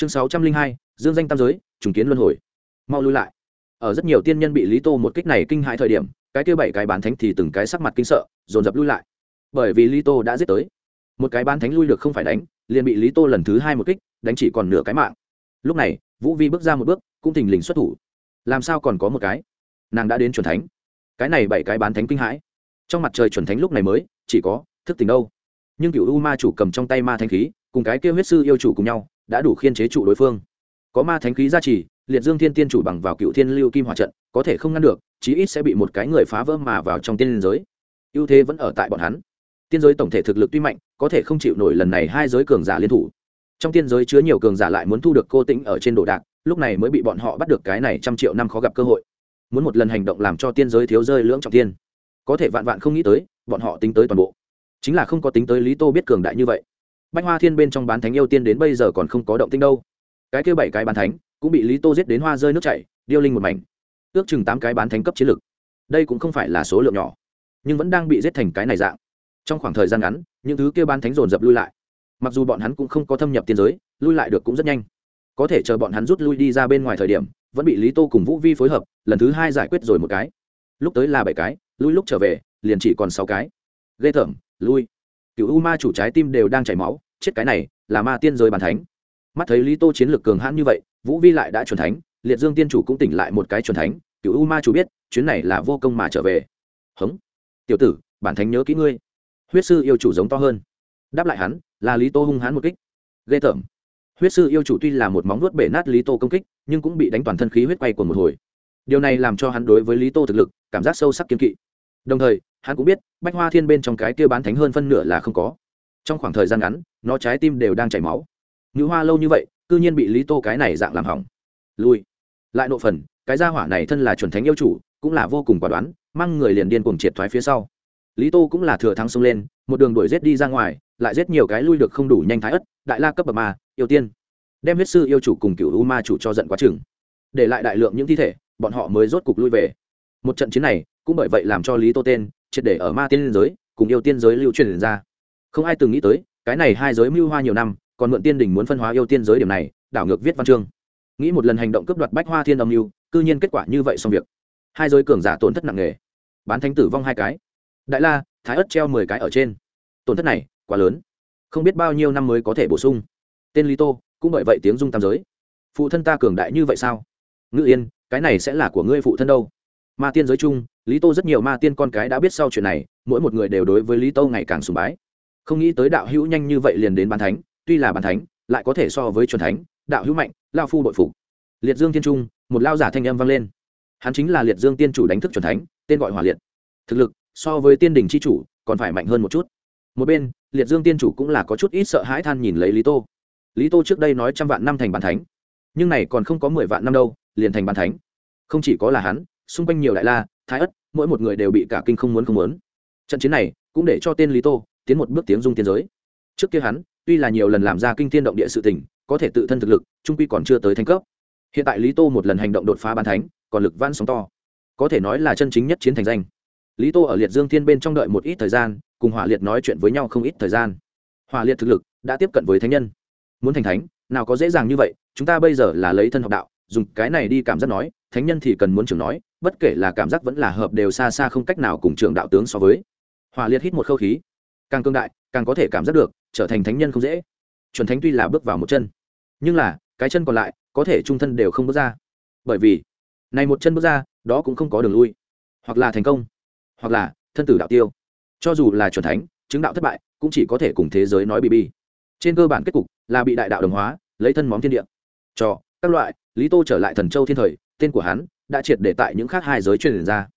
chương sáu trăm linh hai, dương danh tam giới, trùng kiến luân hồi. Mau lui lại. Ở rất nhiều tiên nhân bị lý tô một kích này kinh hãi thời điểm, cái kia bảy cái bán thánh thì từng cái sắc mặt kinh sợ, dồn dập lui lại. Bởi vì lý tô đã giết tới. Một cái bán thánh lui được không phải đánh, liền bị lý tô lần thứ hai một kích, đánh chỉ còn nửa cái mạng. Lúc này, vũ vi bước ra một bước, cũng thình lình xuất thủ. Làm sao còn có một cái? Nàng đã đến chuẩn thánh. Cái này bảy cái bán thánh kinh hãi. Trong mặt trời chuẩn thánh lúc này mới, chỉ có thức tình đâu. Nhưng cựu u ma chủ cầm trong tay ma thanh khí, cùng cái kêu huyết sư yêu chủ cùng nhau đã đủ khiên chế trụ đối phương. Có ma thánh khí gia trì, liệt dương thiên tiên chủ bằng vào cựu thiên lưu kim hòa trận, có thể không ngăn được, chí ít sẽ bị một cái người phá vỡ mà vào trong tiên giới. Ưu thế vẫn ở tại bọn hắn. Tiên giới tổng thể thực lực tuy mạnh, có thể không chịu nổi lần này hai giới cường giả liên thủ. Trong tiên giới chứa nhiều cường giả lại muốn thu được cô tĩnh ở trên đồ đạc, lúc này mới bị bọn họ bắt được cái này trăm triệu năm khó gặp cơ hội. Muốn một lần hành động làm cho tiên giới thiếu rơi lưỡng trọng tiên. Có thể vạn vạn không nghĩ tới, bọn họ tính tới toàn bộ. Chính là không có tính tới lý tô biết cường đại như vậy bách hoa thiên bên trong bán thánh yêu tiên đến bây giờ còn không có động tinh đâu. Cái kêu bảy cái bán thánh cũng bị lý tô giết đến hoa rơi nước chảy, điêu linh một mảnh. Ước chừng tám cái bán thánh cấp chiến lực. Đây cũng không phải là số lượng nhỏ, nhưng vẫn đang bị giết thành cái này dạng. Trong khoảng thời gian ngắn, những thứ kêu bán thánh dồn dập lui lại. Mặc dù bọn hắn cũng không có thâm nhập tiên giới, lui lại được cũng rất nhanh. Có thể chờ bọn hắn rút lui đi ra bên ngoài thời điểm, vẫn bị lý tô cùng vũ vi phối hợp, lần thứ hai giải quyết rồi một cái. Lúc tới là bảy cái, lui lúc trở về, liền chỉ còn sáu cái. Ghê thởm lui cựu u ma chủ trái tim đều đang chảy máu, chết cái này, là ma tiên rơi bàn thánh. Mắt thấy lý tô chiến lược cường hãn như vậy, vũ vi lại đã chuẩn thánh, liệt dương tiên chủ cũng tỉnh lại một cái chuẩn thánh, cựu u ma chủ biết, chuyến này là vô công mà trở về. Hống. Tiểu tử, bản thánh nhớ kỹ ngươi. Huyết sư yêu chủ giống to hơn. Đáp lại hắn, là lý tô hung hãn một kích. Ghê tởm. Huyết sư yêu chủ tuy là một móng nuốt bể nát lý tô công kích, nhưng cũng bị đánh toàn thân khí huyết quay của một hồi. Điều này làm cho hắn đối với lý tô thực lực, cảm giác sâu sắc kiên kỵ đồng thời, hắn cũng biết, bách hoa thiên bên trong cái kia bán thánh hơn phân nửa là không có. Trong khoảng thời gian ngắn, nó trái tim đều đang chảy máu. Nữ hoa lâu như vậy, cư nhiên bị lý tô cái này dạng làm hỏng. Lui. Lại nộ phần, cái gia hỏa này thân là chuẩn thánh yêu chủ, cũng là vô cùng quả đoán, mang người liền điên cuồng triệt thoái phía sau. Lý tô cũng là thừa thắng xông lên, một đường đuổi rết đi ra ngoài, lại giết nhiều cái lui được không đủ nhanh thái ất đại la cấp bậc ma, yêu tiên. Đem huyết sư yêu chủ cùng cựu u ma chủ cho giận quá chừng. Để lại đại lượng những thi thể, bọn họ mới rốt cục lui về. Một trận chiến này cũng bởi vậy làm cho lý tô tên triệt để ở ma tiên giới, cùng yêu tiên giới lưu truyền ra. Không ai từng nghĩ tới, cái này hai giới mưu hoa nhiều năm, còn mượn tiên đình muốn phân hóa yêu tiên giới điểm này, đảo ngược viết văn chương. Nghĩ một lần hành động cướp đoạt bách hoa thiên âm mưu, cư nhiên kết quả như vậy xong việc. Hai giới cường giả tổn thất nặng nề. Bán thánh tử vong hai cái. Đại la, thái ất treo mười cái ở trên. Tổn thất này, quá lớn. Không biết bao nhiêu năm mới có thể bổ sung. Tên lý tô, cũng bởi vậy tiếng dung tam giới. Phụ thân ta cường đại như vậy sao? Ngự yên, cái này sẽ là của ngươi phụ thân đâu? Ma tiên giới chung, lý tô rất nhiều ma tiên con cái đã biết sau chuyện này, mỗi một người đều đối với lý tô ngày càng sùng bái. Không nghĩ tới đạo hữu nhanh như vậy liền đến bàn thánh, tuy là bàn thánh, lại có thể so với c thánh, đạo hữu mạnh, lao phu bội phục. Liệt dương tiên trung, một lao giả thanh âm vang lên. Hắn chính là liệt dương tiên chủ đánh thức c thánh, tên gọi hỏa liệt. Thực lực, so với tiên đình c h i chủ, còn phải mạnh hơn một chút. Một bên, liệt dương tiên chủ cũng là có chút ít sợ hãi than nhìn lấy lý tô. Lý tô trước đây nói trăm vạn năm thành bàn thánh, nhưng này còn không có mười vạn năm đâu, liền thành bàn thánh. Không chỉ có là hắn xung quanh nhiều đại la, thái ất, mỗi một người đều bị cả kinh không muốn không muốn. Trận chiến này cũng để cho tên lý tô tiến một bước tiếng dung tiến giới. Trước kia hắn, tuy là nhiều lần làm ra kinh tiên động địa sự tình, có thể tự thân thực lực, trung quy còn chưa tới thành cấp. Hiện tại lý tô một lần hành động đột phá bàn thánh, còn lực vãn sóng to. Có thể nói là chân chính nhất chiến thành danh. Lý tô ở liệt dương thiên bên trong đợi một ít thời gian, cùng hỏa liệt nói chuyện với nhau không ít thời gian. Hỏa liệt thực lực đã tiếp cận với thánh nhân. Muốn thành thánh, nào có dễ dàng như vậy, chúng ta bây giờ là lấy thân học đạo, dùng cái này đi cảm giác nói, thánh nhân thì cần muốn trưởng nói bất kể là cảm giác vẫn là hợp đều xa xa không cách nào cùng trưởng đạo tướng so với. Hòa liệt hít một khâu khí. Càng cương đại, càng có thể cảm giác được, trở thành thánh nhân không dễ. Chuẩn thánh tuy là bước vào một chân, nhưng là, cái chân còn lại, có thể trung thân đều không bước ra. Bởi vì, này một chân bước ra, đó cũng không có đường lui. Hoặc là thành công, hoặc là thân tử đạo tiêu. Cho dù là chuẩn thánh, chứng đạo thất bại, cũng chỉ có thể cùng thế giới nói bị bi trên cơ bản kết cục là bị đại đạo đồng hóa, lấy thân móng thiên địa. Cho các loại, lý tô trở lại thần châu thiên thời, tên của hắn đã triệt để tại những khác hai giới truyền ra.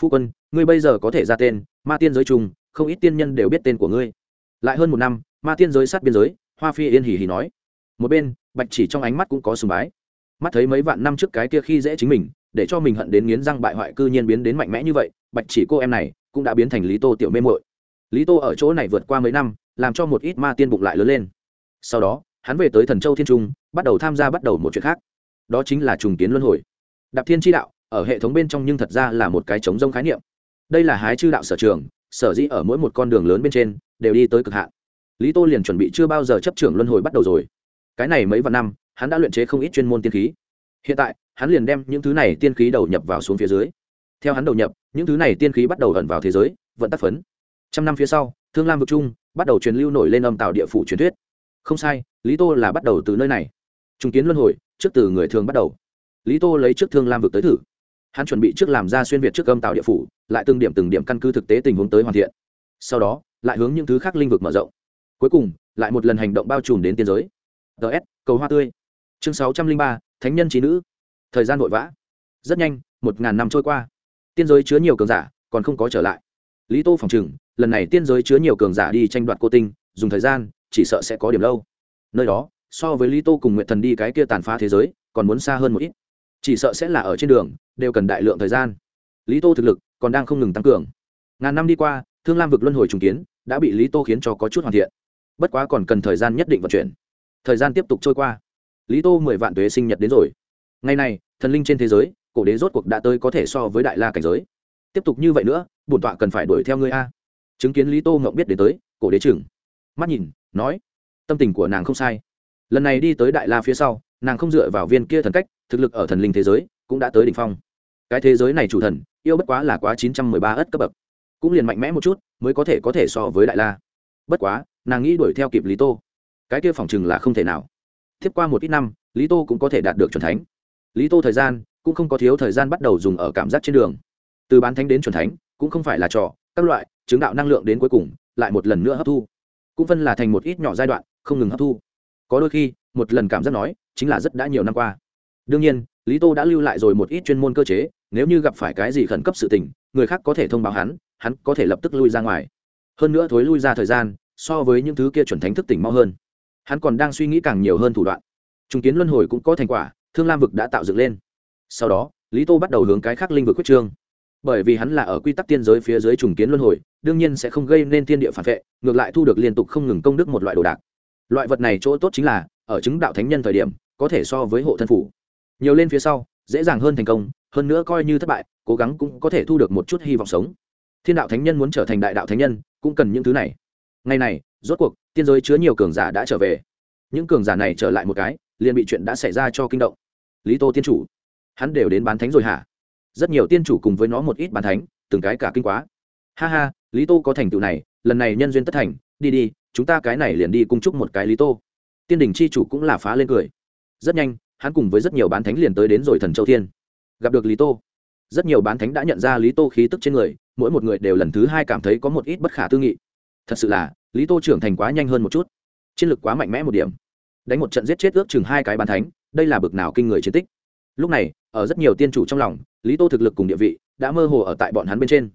Phu quân, ngươi bây giờ có thể ra tên, ma tiên giới chung không ít tiên nhân đều biết tên của ngươi. Lại hơn một năm, ma tiên giới sát biên giới, hoa phi yên hỉ hỉ nói. Một bên, bạch chỉ trong ánh mắt cũng có sùng bái. Mắt thấy mấy vạn năm trước cái kia khi dễ chính mình, để cho mình hận đến nghiến răng bại hoại cư nhiên biến đến mạnh mẽ như vậy, bạch chỉ cô em này cũng đã biến thành lý tô tiểu mê mội lý tô ở chỗ này vượt qua mấy năm, làm cho một ít ma tiên bụng lại lớn lên. Sau đó, hắn về tới thần châu thiên trung, bắt đầu tham gia bắt đầu một chuyện khác. Đó chính là trùng kiến luân hồi đạp thiên tri đạo, ở hệ thống bên trong nhưng thật ra là một cái chống rông khái niệm. Đây là hái chư đạo sở trường, sở dĩ ở mỗi một con đường lớn bên trên, đều đi tới cực hạn. Lý tô liền chuẩn bị chưa bao giờ chấp trưởng luân hồi bắt đầu rồi. Cái này mấy vạn năm, hắn đã luyện chế không ít chuyên môn tiên khí. Hiện tại, hắn liền đem những thứ này tiên khí đầu nhập vào xuống phía dưới. Theo hắn đầu nhập, những thứ này tiên khí bắt đầu ẩn vào thế giới, vận tắc phấn. Trăm năm phía sau, thương lam vực trung, bắt đầu truyền lưu nổi lên âm tạo địa phủ truyền thuyết. Không sai, lý tô là bắt đầu từ nơi này. Trung kiến luân hồi, trước từ người thường bắt đầu lý tô lấy trước thương lam vực tới thử. Hắn chuẩn bị trước làm ra xuyên việt trước âm tạo địa phủ, lại từng điểm từng điểm căn cứ thực tế tình huống tới hoàn thiện. Sau đó, lại hướng những thứ khác linh vực mở rộng. Cuối cùng, lại một lần hành động bao trùm đến tiên giới. Ts cầu hoa tươi. Chương sáu trăm linh ba, thánh nhân trí nữ. Thời gian vội vã. Rất nhanh, một ngàn năm trôi qua. Tiên giới chứa nhiều cường giả, còn không có trở lại. Lý tô phòng chừng lần này tiên giới chứa nhiều cường giả đi tranh đoạt cô tinh, dùng thời gian, chỉ sợ sẽ có điểm lâu. Nơi đó, so với lý tô cùng nguyện thần đi cái kia tàn phá thế giới, còn muốn xa hơn một ít chỉ sợ sẽ là ở trên đường, đều cần đại lượng thời gian. Lý tô thực lực còn đang không ngừng tăng cường. Ngàn năm đi qua, thương lam vực luân hồi trùng kiến đã bị lý tô khiến cho có chút hoàn thiện. Bất quá còn cần thời gian nhất định vận chuyển. Thời gian tiếp tục trôi qua. Lý tô mười vạn tuế sinh nhật đến rồi. Ngày này, thần linh trên thế giới, cổ đế rốt cuộc đã tới có thể so với đại la cảnh giới. Tiếp tục như vậy nữa, bổn tọa cần phải đuổi theo ngươi a. Chứng kiến lý tô ngộng biết đến tới, cổ đế chừng. Mắt nhìn, nói, tâm tình của nàng không sai. Lần này đi tới đại la phía sau, nàng không dựa vào viên kia thần cách thực lực ở thần linh thế giới cũng đã tới đ ỉ n h phong. Cái thế giới này chủ thần, yêu bất quá là quá chín trăm mười ba ất cấp bậc. Cũng liền mạnh mẽ một chút, mới có thể có thể so với đại la. Bất quá, nàng nghĩ đuổi theo kịp lý tô. Cái kia phòng chừng là không thể nào. Tiếp qua một ít năm, lý tô cũng có thể đạt được c thánh. Lý tô thời gian cũng không có thiếu thời gian bắt đầu dùng ở cảm giác trên đường. Từ bán thánh đến c thánh cũng không phải là trò, các loại chứng đạo năng lượng đến cuối cùng lại một lần nữa hấp thu. Cũng phân là thành một ít nhỏ giai đoạn, không ngừng hấp thu. Có đôi khi, một lần cảm giác nói chính là rất đã nhiều năm qua đương nhiên, lý tô đã lưu lại rồi một ít chuyên môn cơ chế, nếu như gặp phải cái gì khẩn cấp sự tình, người khác có thể thông báo hắn hắn có thể lập tức lui ra ngoài. Hơn nữa thối lui ra thời gian, so với những thứ kia chuẩn thánh thức tỉnh mau hơn. Hắn còn đang suy nghĩ càng nhiều hơn thủ đoạn. Trung kiến luân hồi cũng có thành quả, thương lam vực đã tạo dựng lên. Sau đó, lý tô bắt đầu hướng cái khác linh vực quyết trương. Bởi vì hắn là ở quy tắc tiên giới phía dưới trùng kiến luân hồi, đương nhiên sẽ không gây nên thiên địa phản vệ, ngược lại thu được liên tục không ngừng công đức một loại đồ đạc. Loại vật này chỗ tốt chính là, ở chứng đạo thánh nhân thời điểm, có thể so với hộ thân phủ nhiều lên phía sau, dễ dàng hơn thành công, hơn nữa coi như thất bại, cố gắng cũng có thể thu được một chút hy vọng sống. Thiên đạo thánh nhân muốn trở thành đại đạo thánh nhân, cũng cần những thứ này. Ngày này, rốt cuộc, tiên giới chứa nhiều cường giả đã trở về. Những cường giả này trở lại một cái, liền bị chuyện đã xảy ra cho kinh động. Lý tô tiên chủ, hắn đều đến bán thánh rồi hả? Rất nhiều tiên chủ cùng với nó một ít bán thánh, từng cái cả kinh quá. Ha ha, lý tô có thành tựu này, lần này nhân duyên tất thành, đi đi, chúng ta cái này liền đi cung chúc một cái lý tô. Tiên đình c h i chủ cũng là phá lên cười. Rất nhanh hắn cùng với rất nhiều bán thánh liền tới đến rồi thần châu thiên. Gặp được lý tô. Rất nhiều bán thánh đã nhận ra lý tô khí tức trên người, mỗi một người đều lần thứ hai cảm thấy có một ít bất khả tư nghị. Thật sự là, lý tô trưởng thành quá nhanh hơn một chút. Chiến lược quá mạnh mẽ một điểm. Đánh một trận giết chết ước chừng hai cái bán thánh, đây là bực nào kinh người chiến tích. Lúc này, ở rất nhiều tiên chủ trong lòng, lý tô thực lực cùng địa vị đã mơ hồ ở tại bọn hắn bên trên.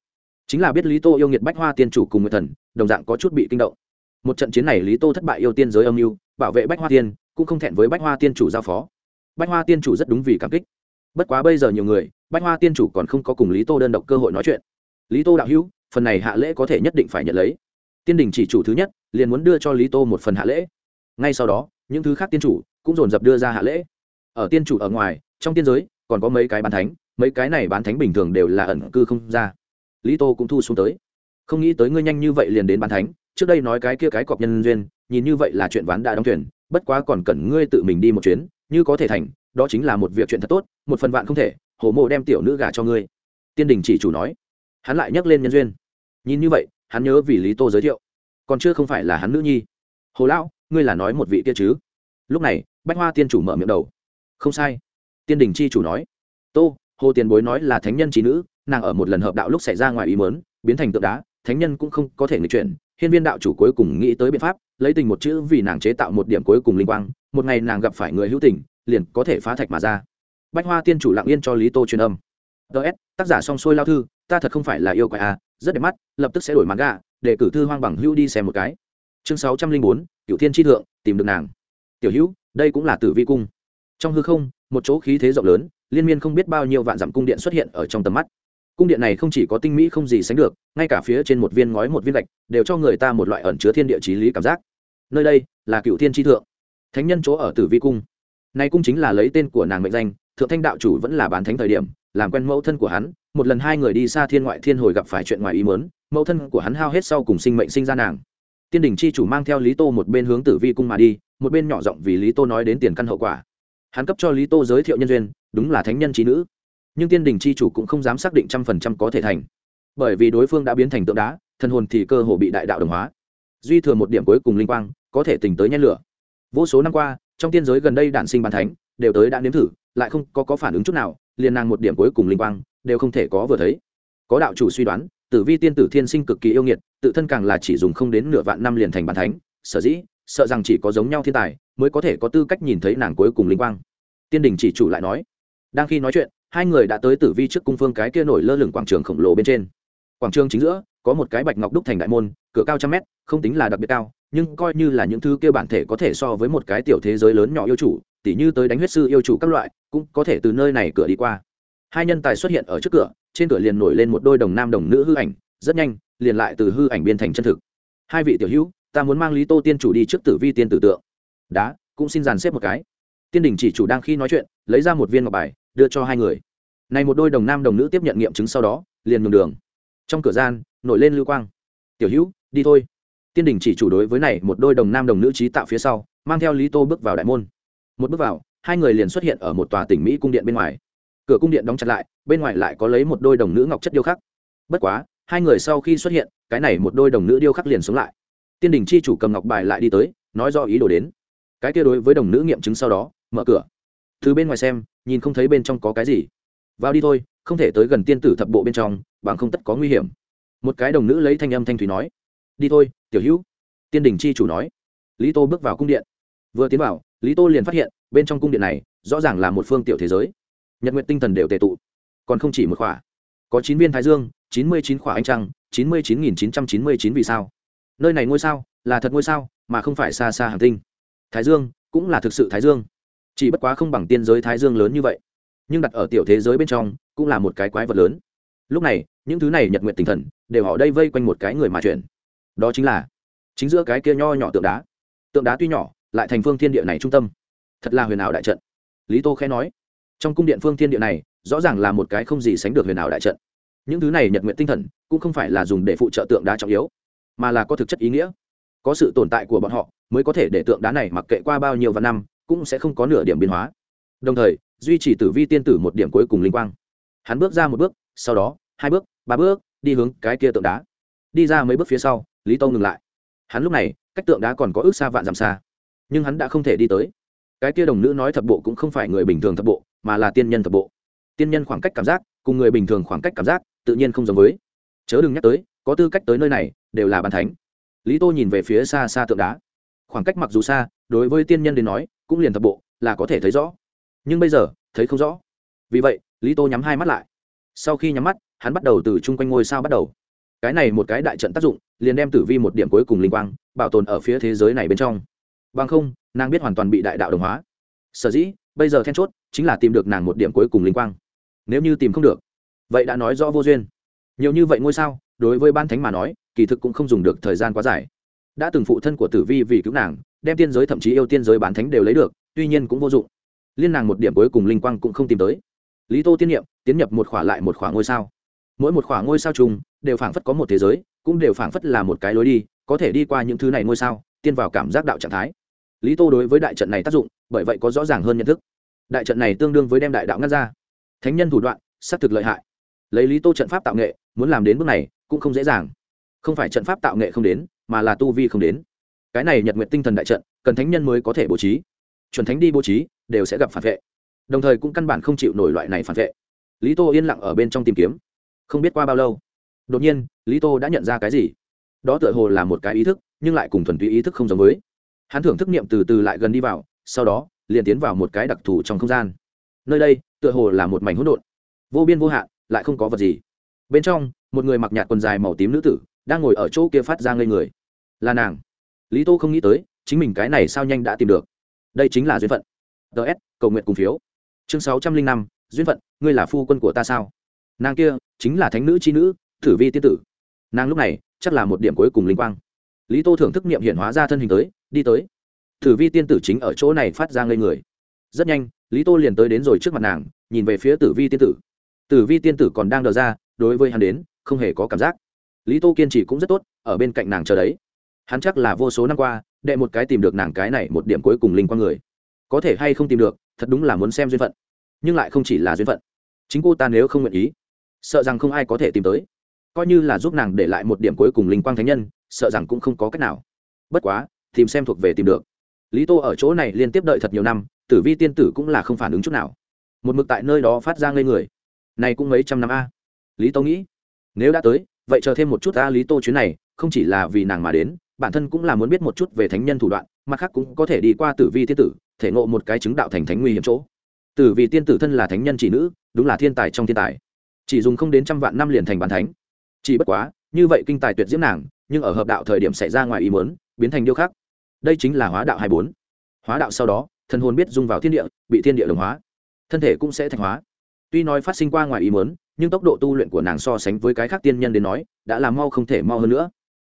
Chính là biết lý tô yêu nghiệt bách hoa tiên chủ cùng nguyệt thần, đồng dạng có chút bị kinh động. Một trận chiến này lý tô thất bại yêu tiên giới âm mưu, bảo vệ bách hoa tiên, cũng không thẹn với bách hoa tiên chủ giao phó bách hoa tiên chủ rất đúng vì cảm kích. Bất quá bây giờ nhiều người, bách hoa tiên chủ còn không có cùng lý tô đơn độc cơ hội nói chuyện. Lý tô đạo hữu, phần này hạ lễ có thể nhất định phải nhận lấy. Tiên đình chỉ chủ thứ nhất, liền muốn đưa cho lý tô một phần hạ lễ. Ngay sau đó, những thứ khác tiên chủ cũng dồn dập đưa ra hạ lễ. Ở tiên chủ ở ngoài, trong tiên giới, còn có mấy cái bán thánh, mấy cái này bán thánh bình thường đều là ẩn cư không ra. Lý tô cũng thu xuống tới. Không nghĩ tới ngươi nhanh như vậy liền đến bán thánh, trước đây nói cái kia cái cọp nhân duyên, nhìn như vậy là chuyện ván đã đóng thuyền, bất quá còn cần ngươi tự mình đi một chuyến như có thể thành, đó chính là một việc chuyện thật tốt, một phần vạn không thể, hồ mộ đem tiểu nữ gả cho ngươi. Tiên đình chỉ chủ nói. Hắn lại nhắc lên nhân duyên. Nhìn như vậy, hắn nhớ vì lý tô giới thiệu. Còn chưa không phải là hắn nữ nhi. Hồ lão, ngươi là nói một vị kia chứ? Lúc này, bách hoa tiên chủ mở miệng đầu. Không sai. Tiên đình chi chủ nói. Tô, hồ tiền bối nói là thánh nhân trí nữ, nàng ở một lần hợp đạo lúc xảy ra ngoài ý mớn biến thành tượng đá, thánh nhân cũng không có thể nghịch chuyển, hiên viên đạo chủ cuối cùng nghĩ tới biện pháp, lấy tình một chữ vì nàng chế tạo một điểm cuối cùng linh quang một ngày nàng gặp phải người hữu tình, liền có thể phá thạch mà ra. Bách hoa tiên chủ lặng yên cho lý tô truyền âm. Ts tác giả song sôi lao thư, ta thật không phải là yêu quái à rất đẹp mắt, lập tức sẽ đổi mãn gà để cử thư hoang bằng hữu đi xem một cái. Chương sáu trăm linh bốn cựu thiên tri thượng, tìm được nàng. Tiểu hữu, đây cũng là tử vi cung. Trong hư không, một chỗ khí thế rộng lớn, liên miên không biết bao nhiêu vạn dặm cung điện xuất hiện ở trong tầm mắt. Cung điện này không chỉ có tinh mỹ không gì sánh được, ngay cả phía trên một viên ngói một viên gạch, đều cho người ta một loại ẩn chứa thiên địa trí lý cảm giác. Nơi đây là cựu thiên tri thượng thánh nhân chỗ ở tử vi cung. Nay cung chính là lấy tên của nàng mệnh danh, thượng thanh đạo chủ vẫn là bán thánh thời điểm, làm quen mẫu thân của hắn, một lần hai người đi xa thiên ngoại thiên hồi gặp phải chuyện ngoài ý mớn mẫu thân của hắn hao hết sau cùng sinh mệnh sinh ra nàng. Tiên đình chi chủ mang theo lý tô một bên hướng tử vi cung mà đi, một bên nhỏ giọng vì lý tô nói đến tiền căn hậu quả. Hắn cấp cho lý tô giới thiệu nhân duyên, đúng là thánh nhân trí nữ. Nhưng tiên đình c h i chủ cũng không dám xác định trăm phần trăm có thể thành. Bởi vì đối phương đã biến thành tượng đá, thân hồn thì cơ hồ bị đại đạo đồng hóa. Duy thừa một điểm cuối cùng linh quang, có thể tỉnh tới nhen lửa vô số năm qua trong tiên giới gần đây đản sinh bàn thánh đều tới đã nếm thử lại không có, có phản ứng chút nào liền nàng một điểm cuối cùng linh quang đều không thể có vừa thấy. Có đạo chủ suy đoán tử vi tiên tử thiên sinh cực kỳ yêu nghiệt tự thân càng là chỉ dùng không đến nửa vạn năm liền thành bàn thánh sở dĩ sợ rằng chỉ có giống nhau thiên tài mới có thể có tư cách nhìn thấy nàng cuối cùng linh quang. Tiên đình chỉ chủ lại nói đang khi nói chuyện hai người đã tới tử vi trước cung phương cái kia nổi lơ lửng quảng trường khổng lồ bên trên. Quảng trường chính giữa có một cái bạch ngọc đúc thành đại môn cửa cao trăm mét không tính là đặc biệt cao nhưng coi như là những thứ kia bản thể có thể so với một cái tiểu thế giới lớn nhỏ yêu chủ, tỉ như tới đánh huyết sư yêu chủ các loại, cũng có thể từ nơi này cửa đi qua. Hai nhân tài xuất hiện ở trước cửa, trên cửa liền nổi lên một đôi đồng nam đồng nữ hư ảnh, rất nhanh, liền lại từ hư ảnh biên thành chân thực. Hai vị tiểu hữu, ta muốn mang lý tô tiên chủ đi trước tử vi tiên tử tượng. Đá, cũng xin dàn xếp một cái. Tiên đình chỉ chủ đang khi nói chuyện, lấy ra một viên ngọc bài, đưa cho hai người. Này một đôi đồng nam đồng nữ tiếp nhận nghiệm chứng sau đó, liền ngừng đường. Trong cửa gian, nổi lên lưu quang. Tiểu hữu, đi thôi tiên đình chỉ chủ đối với này một đôi đồng nam đồng nữ trí tạo phía sau, mang theo lý tô bước vào đại môn. Một bước vào, hai người liền xuất hiện ở một tòa tỉnh mỹ cung điện bên ngoài. Cửa cung điện đóng chặt lại, bên ngoài lại có lấy một đôi đồng nữ ngọc chất điêu khắc. Bất quá, hai người sau khi xuất hiện, cái này một đôi đồng nữ điêu khắc liền sống lại. Tiên đình chi chủ cầm ngọc bài lại đi tới, nói do ý đồ đến. Cái kia đối với đồng nữ nghiệm chứng sau đó, mở cửa. Từ bên ngoài xem, nhìn không thấy bên trong có cái gì. Vào đi thôi, không thể tới gần tiên tử thập bộ bên trong, bằng không tất có nguy hiểm. Một cái đồng nữ lấy thanh âm thanh thủy nói, đi thôi tiểu hữu. Tiên đình chi chủ nói. Lý tô bước vào cung điện. Vừa tiến vào, lý tô liền phát hiện, bên trong cung điện này, rõ ràng là một phương tiểu thế giới. Nhật nguyện tinh thần đều tệ tụ. Còn không chỉ một khỏa. Có chín viên thái dương, chín mươi chín khỏa anh trăng, chín mươi chín nghìn chín trăm chín mươi chín vì sao? Nơi này ngôi sao, là thật ngôi sao, mà không phải xa xa hàng tinh. Thái dương, cũng là thực sự thái dương. Chỉ bất quá không bằng tiên giới thái dương lớn như vậy. Nhưng đặt ở tiểu thế giới bên trong, cũng là một cái quái vật lớn. Lúc này, những thứ này nhật nguyện tinh thần, đều họ đây vây quanh một cái người mà chuyển đó chính là chính giữa cái kia nho nhỏ tượng đá. Tượng đá tuy nhỏ, lại thành phương thiên địa này trung tâm. Thật là huyền ảo đại trận. Lý tô khẽ nói, trong cung điện phương thiên địa này, rõ ràng là một cái không gì sánh được huyền ảo đại trận. Những thứ này nhật nguyện tinh thần, cũng không phải là dùng để phụ trợ tượng đá trọng yếu, mà là có thực chất ý nghĩa. Có sự tồn tại của bọn họ, mới có thể để tượng đá này mặc kệ qua bao nhiêu vạn năm, cũng sẽ không có nửa điểm biến hóa. Đồng thời, duy trì tử vi tiên tử một điểm cuối cùng linh quang. Hắn bước ra một bước, sau đó, hai bước, ba bước, đi hướng cái kia tượng đá. Đi ra mấy bước phía sau lý tâu ngừng lại. Hắn lúc này, cách tượng đá còn có ước xa vạn dặm xa. Nhưng hắn đã không thể đi tới. Cái kia đồng nữ nói thập bộ cũng không phải người bình thường thập bộ, mà là tiên nhân thập bộ. Tiên nhân khoảng cách cảm giác, cùng người bình thường khoảng cách cảm giác, tự nhiên không giống với. Chớ đừng nhắc tới, có tư cách tới nơi này, đều là bàn thánh. Lý tô nhìn về phía xa xa tượng đá. Khoảng cách mặc dù xa, đối với tiên nhân đến nói, cũng liền thập bộ, là có thể thấy rõ. Nhưng bây giờ, thấy không rõ. Vì vậy, lý tô nhắm hai mắt lại. Sau khi nhắm mắt, hắn bắt đầu từ chung quanh ngôi sao bắt đầu. Cái này một cái đại trận tác dụng liền đem tử vi một điểm cuối cùng linh quang, bảo tồn ở phía thế giới này bên trong. Bằng không, nàng biết hoàn toàn bị đại đạo đồng hóa. Sở dĩ, bây giờ then chốt, chính là tìm được nàng một điểm cuối cùng linh quang. Nếu như tìm không được, vậy đã nói rõ vô duyên. Nhiều như vậy ngôi sao, đối với ban thánh mà nói, kỳ thực cũng không dùng được thời gian quá dài. Đã từng phụ thân của tử vi vì cứu nàng, đem tiên giới thậm chí yêu tiên giới bán thánh đều lấy được, tuy nhiên cũng vô dụng. Liên nàng một điểm cuối cùng linh quang cũng không tìm tới. Lý tô tiên nhiệm tiến nhập một khỏa lại một khỏa ngôi sao mỗi một khoảng ngôi sao trùng đều phảng phất có một thế giới, cũng đều phảng phất là một cái lối đi, có thể đi qua những thứ này ngôi sao, tiên vào cảm giác đạo trạng thái. Lý tô đối với đại trận này tác dụng, bởi vậy có rõ ràng hơn nhận thức. Đại trận này tương đương với đem đại đạo ngắt ra. Thánh nhân thủ đoạn, xác thực lợi hại. Lấy lý tô trận pháp tạo nghệ, muốn làm đến bước này cũng không dễ dàng. Không phải trận pháp tạo nghệ không đến, mà là tu vi không đến. Cái này nhật nguyện tinh thần đại trận, cần thánh nhân mới có thể bố trí. Chuẩn thánh đi bố trí, đều sẽ gặp phản vệ. Đồng thời cũng căn bản không chịu nổi loại này phản vệ. Lý tô yên lặng ở bên trong tìm kiếm không biết qua bao lâu. Đột nhiên, lý tô đã nhận ra cái gì? Đó tựa hồ là một cái ý thức, nhưng lại cùng thuần túy ý thức không giống với. Hắn thưởng thức niệm từ từ lại gần đi vào, sau đó, liền tiến vào một cái đặc thù trong không gian. Nơi đây, tựa hồ là một mảnh hỗn độn. Vô biên vô hạn, lại không có vật gì. Bên trong, một người mặc nhạt quần dài màu tím nữ tử, đang ngồi ở chỗ kia phát ra ngây người. Là nàng. Lý tô không nghĩ tới, chính mình cái này sao nhanh đã tìm được. Đây chính là duyên phận. Ts cầu nguyện cùng phiếu. Chương sáu trăm linh năm, duyên phận, ngươi là phu quân của ta sao? Nàng kia chính là thánh nữ chi nữ, thử vi tiên tử. Nàng lúc này chắc là một điểm cuối cùng linh quang. Lý tô thưởng thức niệm hiện hóa ra thân hình tới, đi tới. Thử vi tiên tử chính ở chỗ này phát ra ngây người. Rất nhanh, lý tô liền tới đến rồi trước mặt nàng, nhìn về phía tử vi tiên tử. Tử vi tiên tử còn đang đờ ra, đối với hắn đến, không hề có cảm giác. Lý tô kiên trì cũng rất tốt, ở bên cạnh nàng chờ đấy. Hắn chắc là vô số năm qua, đệ một cái tìm được nàng cái này một điểm cuối cùng linh quang người. Có thể hay không tìm được, thật đúng là muốn xem duyên phận. Nhưng lại không chỉ là duyên phận. Chính cô ta nếu không nguyện ý sợ rằng không ai có thể tìm tới. Coi như là giúp nàng để lại một điểm cuối cùng linh quang thánh nhân, sợ rằng cũng không có cách nào. Bất quá, tìm xem thuộc về tìm được. Lý tô ở chỗ này liên tiếp đợi thật nhiều năm, tử vi tiên tử cũng là không phản ứng chút nào. Một mực tại nơi đó phát ra ngây người. Này cũng mấy trăm năm a. Lý tô nghĩ, nếu đã tới, vậy chờ thêm một chút Ta lý tô chuyến này, không chỉ là vì nàng mà đến, bản thân cũng là muốn biết một chút về thánh nhân thủ đoạn, mặt khác cũng có thể đi qua tử vi tiên tử, thể ngộ một cái chứng đạo thành thánh nguy hiểm chỗ. Tử vi tiên tử thân là thánh nhân chỉ nữ, đúng là thiên tài trong thiên tài chỉ dùng không đến trăm vạn năm liền thành bản thánh. Chỉ bất quá, như vậy kinh tài tuyệt diễm nàng, nhưng ở hợp đạo thời điểm xảy ra ngoài ý muốn, biến thành điêu khắc. Đây chính là hóa đạo hai bốn. Hóa đạo sau đó, thần hồn biết dung vào thiên địa, bị thiên địa đồng hóa. Thân thể cũng sẽ thành hóa. Tuy nói phát sinh qua ngoài ý muốn, nhưng tốc độ tu luyện của nàng so sánh với cái khác tiên nhân đến nói, đã làm mau không thể mau hơn nữa.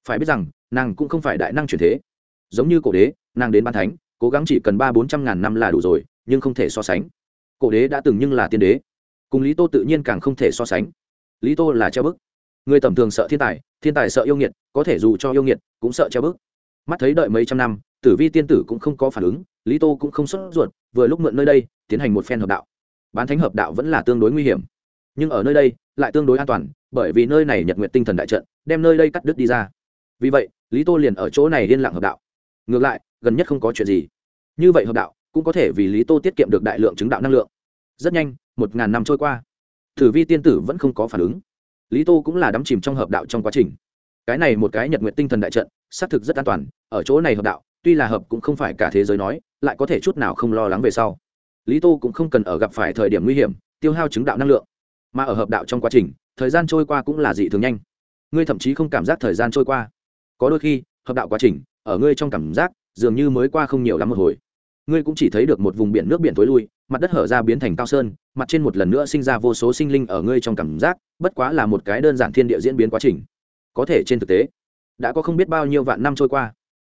Phải biết rằng, nàng cũng không phải đại năng chuyển thế. Giống như cổ đế, nàng đến ban thánh, cố gắng chỉ cần ba bốn trăm ngàn năm là đủ rồi, nhưng không thể so sánh. Cổ đế đã từng nhưng là tiên đế cùng lý tô tự nhiên càng không thể so sánh. Lý tô là treo bức. Người tầm thường sợ thiên tài thiên tài sợ yêu nghiệt, có thể dù cho yêu nghiệt, cũng sợ treo bức. Mắt thấy đợi mấy trăm năm, tử vi tiên tử cũng không có phản ứng, lý tô cũng không xuất ruột, vừa lúc mượn nơi đây, tiến hành một phen hợp đạo. Bán thánh hợp đạo vẫn là tương đối nguy hiểm. Nhưng ở nơi đây, lại tương đối an toàn, bởi vì nơi này nhật nguyện tinh thần đại trận, đem nơi đây cắt đứt đi ra. Vì vậy, lý tô liền ở chỗ này liên lạc hợp đạo. Ngược lại, gần nhất không có chuyện gì. Như vậy hợp đạo, cũng có thể vì lý tô tiết kiệm được đại lượng chứng đạo năng lượng. Rất nhanh một ngàn năm trôi qua. Thử vi tiên tử vẫn không có phản ứng. Lý tô cũng là đắm chìm trong hợp đạo trong quá trình. Cái này một cái nhật nguyện tinh thần đại trận, xác thực rất an toàn, ở chỗ này hợp đạo, tuy là hợp cũng không phải cả thế giới nói, lại có thể chút nào không lo lắng về sau. Lý tô cũng không cần ở gặp phải thời điểm nguy hiểm, tiêu hao chứng đạo năng lượng. Mà ở hợp đạo trong quá trình, thời gian trôi qua cũng là dị thường nhanh. Ngươi thậm chí không cảm giác thời gian trôi qua. Có đôi khi, hợp đạo quá trình, ở ngươi trong cảm giác, dường như mới qua không nhiều lắm một hồi. Ngươi cũng chỉ thấy được một vùng biển nước biển tối lui mặt đất hở ra biến thành cao sơn, mặt trên một lần nữa sinh ra vô số sinh linh ở ngươi trong cảm giác, bất quá là một cái đơn giản thiên địa diễn biến quá trình. Có thể trên thực tế, đã có không biết bao nhiêu vạn năm trôi qua.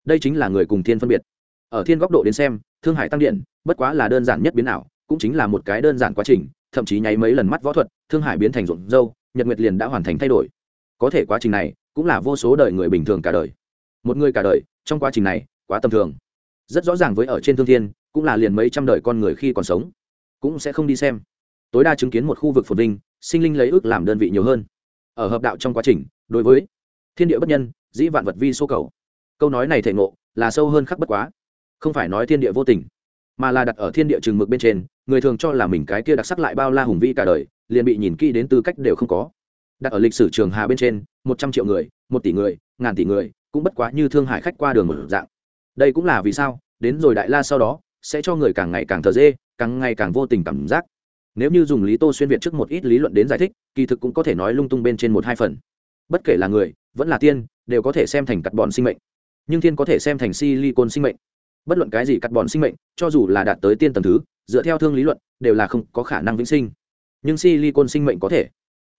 Đây chính là người cùng thiên phân biệt. Ở thiên góc độ đến xem, thương hải tăng điện, bất quá là đơn giản nhất biến ảo, cũng chính là một cái đơn giản quá trình, thậm chí nháy mấy lần mắt võ thuật, thương hải biến thành ruộng dâu, nhật nguyệt liền đã hoàn thành thay đổi. Có thể quá trình này, cũng là vô số đời người bình thường cả đời. Một người cả đời, trong quá trình này, quá tầm thường. Rất rõ ràng với ở trên thương thiên cũng là liền mấy trăm đời con người khi còn sống, cũng sẽ không đi xem. Tối đa chứng kiến một khu vực phồn vinh, sinh linh lấy ước làm đơn vị nhiều hơn. Ở hợp đạo trong quá trình, đối với thiên địa bất nhân, dĩ vạn vật vi số cầu. Câu nói này thể ngộ là sâu hơn khắc bất quá. Không phải nói thiên địa vô tình, mà là đặt ở thiên địa chừng mực bên trên, người thường cho là mình cái kia đặc sắc lại bao la hùng vĩ cả đời, liền bị nhìn kỹ đến tư cách đều không có. Đặt ở lịch sử trường hà bên trên, một trăm triệu người, một tỷ người, ngàn tỷ người, cũng bất quá như thương hải khách qua đường một dạng. Đây cũng là vì sao, đến rồi đại la sau đó sẽ cho người càng ngày càng thờ dê, càng ngày càng vô tình cảm giác. Nếu như dùng lý tô xuyên việt trước một ít lý luận đến giải thích, kỳ thực cũng có thể nói lung tung bên trên một hai phần. Bất kể là người, vẫn là tiên, đều có thể xem thành cắt bọn sinh mệnh. Nhưng thiên có thể xem thành silicon sinh mệnh. Bất luận cái gì cắt bọn sinh mệnh, cho dù là đạt tới tiên tầng thứ, dựa theo thương lý luận, đều là không có khả năng vĩnh sinh. Nhưng silicon sinh mệnh có thể.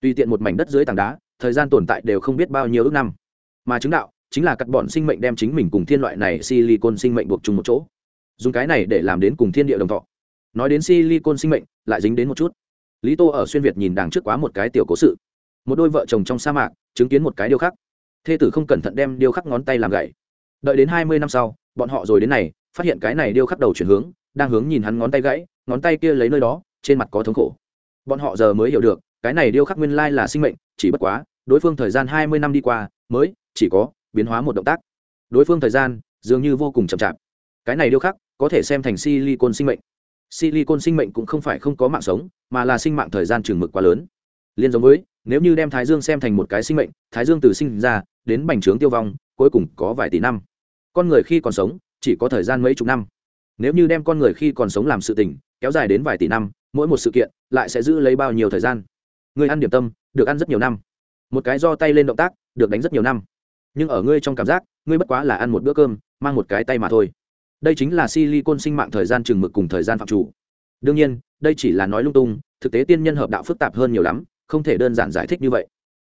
Tùy tiện một mảnh đất dưới tảng đá, thời gian tồn tại đều không biết bao nhiêu ước năm. Mà chứng đạo, chính là cắt bọn sinh mệnh đem chính mình cùng thiên loại này silicon sinh mệnh buộc chung một chỗ dùng cái này để làm đến cùng thiên địa đồng thọ. Nói đến silicon sinh mệnh, lại dính đến một chút. Lý tô ở xuyên việt nhìn đằng trước quá một cái tiểu cố sự. Một đôi vợ chồng trong sa mạc, chứng kiến một cái điêu khắc thê tử không cẩn thận đem điêu khắc ngón tay làm gậy đợi đến hai mươi năm sau, bọn họ rồi đến này, phát hiện cái này điêu khắc đầu chuyển hướng, đang hướng nhìn hắn ngón tay gãy, ngón tay kia lấy nơi đó, trên mặt có thống khổ. Bọn họ giờ mới hiểu được, cái này điêu khắc nguyên lai là sinh mệnh, chỉ bất quá, đối phương thời gian hai mươi năm đi qua, mới chỉ có biến hóa một động tác. Đối phương thời gian dường như vô cùng chậm chạp. Cái này điêu khắc có thể xem thành silicon sinh mệnh. Silicon sinh mệnh cũng không phải không có mạng sống, mà là sinh mạng thời gian trường mực quá lớn. Liên giống với, nếu như đem thái dương xem thành một cái sinh mệnh, thái dương từ sinh ra, đến bành trướng tiêu vong, cuối cùng có vài tỷ năm. Con người khi còn sống, chỉ có thời gian mấy chục năm. Nếu như đem con người khi còn sống làm sự tình, kéo dài đến vài tỷ năm, mỗi một sự kiện lại sẽ giữ lấy bao nhiêu thời gian? Người ăn điểm tâm, được ăn rất nhiều năm. Một cái do tay lên động tác, được đánh rất nhiều năm. Nhưng ở ngươi trong cảm giác, ngươi bất quá là ăn một bữa cơm, mang một cái tay mà thôi đây chính là silicon sinh mạng thời gian chừng mực cùng thời gian phạm chủ. đương nhiên, đây chỉ là nói lung tung, thực tế tiên nhân hợp đạo phức tạp hơn nhiều lắm, không thể đơn giản giải thích như vậy.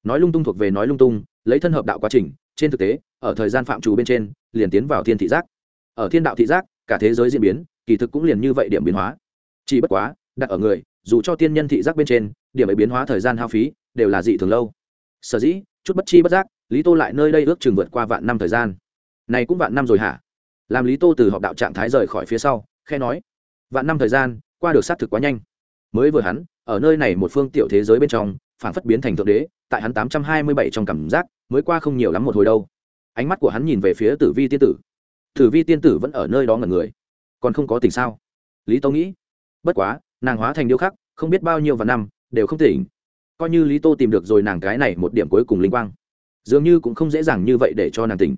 nói lung tung thuộc về nói lung tung, lấy thân hợp đạo quá trình, trên thực tế, ở thời gian phạm chủ bên trên, liền tiến vào thiên thị giác. ở thiên đạo thị giác, cả thế giới diễn biến, kỳ thực cũng liền như vậy điểm biến hóa. chỉ bất quá, đặt ở người, dù cho tiên nhân thị giác bên trên, điểm ấy biến hóa thời gian hao phí, đều là dị thường lâu. sở dĩ, chút bất chi bất giác, lý tô lại nơi đây ước chừng vượt qua vạn năm thời gian. này cũng vạn năm rồi hả? Làm lý tô từ họp đạo trạng thái rời khỏi phía sau khe nói, vạn năm thời gian, qua được xác thực quá nhanh. Mới vừa hắn, ở nơi này một phương tiểu thế giới bên trong phản phất biến thành thượng đế, tại hắn tám trăm hai mươi bảy trong cảm giác, mới qua không nhiều lắm một hồi đâu. Ánh mắt của hắn nhìn về phía tử vi tiên tử. Tử vi tiên tử vẫn ở nơi đó ngẩn người. Còn không có tỉnh sao? Lý tô nghĩ. Bất quá, nàng hóa thành điêu khắc, không biết bao nhiêu và năm, đều không tỉnh. Coi như lý tô tìm được rồi nàng cái này một điểm cuối cùng linh quang, dường như cũng không dễ dàng như vậy để cho nàng tỉnh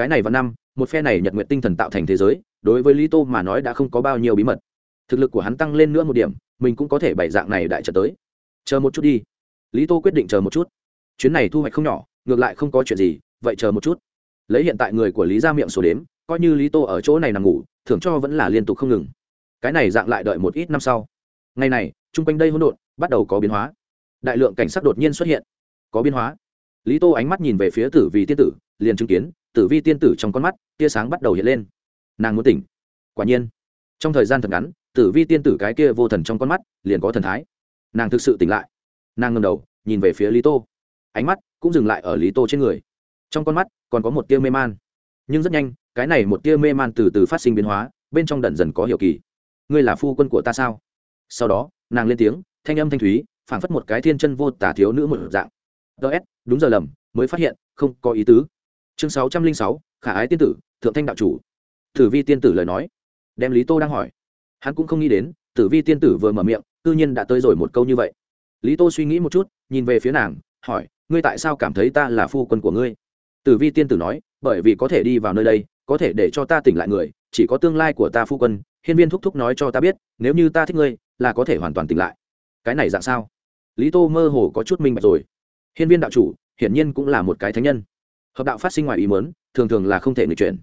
cái này vào năm, một phe này nhật nguyện tinh thần tạo thành thế giới, đối với lý tô mà nói đã không có bao nhiêu bí mật. Thực lực của hắn tăng lên nữa một điểm, mình cũng có thể bày dạng này đại trở tới. Chờ một chút đi. Lý tô quyết định chờ một chút. Chuyến này thu hoạch không nhỏ, ngược lại không có chuyện gì, vậy chờ một chút. Lấy hiện tại người của lý ra miệng sổ đếm, coi như lý tô ở chỗ này nằm ngủ, thưởng cho vẫn là liên tục không ngừng. Cái này dạng lại đợi một ít năm sau. Ngày này, chung quanh đây hỗn độn, bắt đầu có biến hóa. Đại lượng cảnh sát đột nhiên xuất hiện. Có biến hóa. Lý tô ánh mắt nhìn về phía tử vi tiên tử, liền chứng kiến tử vi tiên tử trong con mắt, tia sáng bắt đầu hiện lên. Nàng muốn tỉnh. Quả nhiên. Trong thời gian thật ngắn, tử vi tiên tử cái kia vô thần trong con mắt liền có thần thái. Nàng thực sự tỉnh lại. Nàng ngầm đầu, nhìn về phía lý tô. Ánh mắt cũng dừng lại ở lý tô trên người. Trong con mắt còn có một tia mê man. Nhưng rất nhanh, cái này một tia mê man từ từ phát sinh biến hóa, bên trong đần dần có hiệu kỳ. Ngươi là phu quân của ta sao? Sau đó, nàng lên tiếng, thanh âm thanh thúy, phảng phất một cái thiên chân vô tả thiếu nữ một dạng. Ts đúng giờ lầm, mới phát hiện, không có ý tứ chương sáu trăm linh sáu, khả ái tiên tử, thượng thanh đạo chủ. Tử vi tiên tử lời nói. Đem lý tô đang hỏi. Hắn cũng không nghĩ đến, tử vi tiên tử vừa mở miệng tự nhiên đã tới rồi một câu như vậy. Lý tô suy nghĩ một chút, nhìn về phía nàng, hỏi, ngươi tại sao cảm thấy ta là phu quân của ngươi? Tử vi tiên tử nói, bởi vì có thể đi vào nơi đây, có thể để cho ta tỉnh lại người, chỉ có tương lai của ta phu quân, hiên viên thúc thúc nói cho ta biết, nếu như ta thích ngươi, là có thể hoàn toàn tỉnh lại. Cái này dạng sao? Lý tô mơ hồ có chút minh bạch rồi. Hiên viên đạo chủ, hiển nhiên cũng là một cái thánh nhân hợp đạo phát sinh ngoài ý mớn thường thường là không thể người chuyển.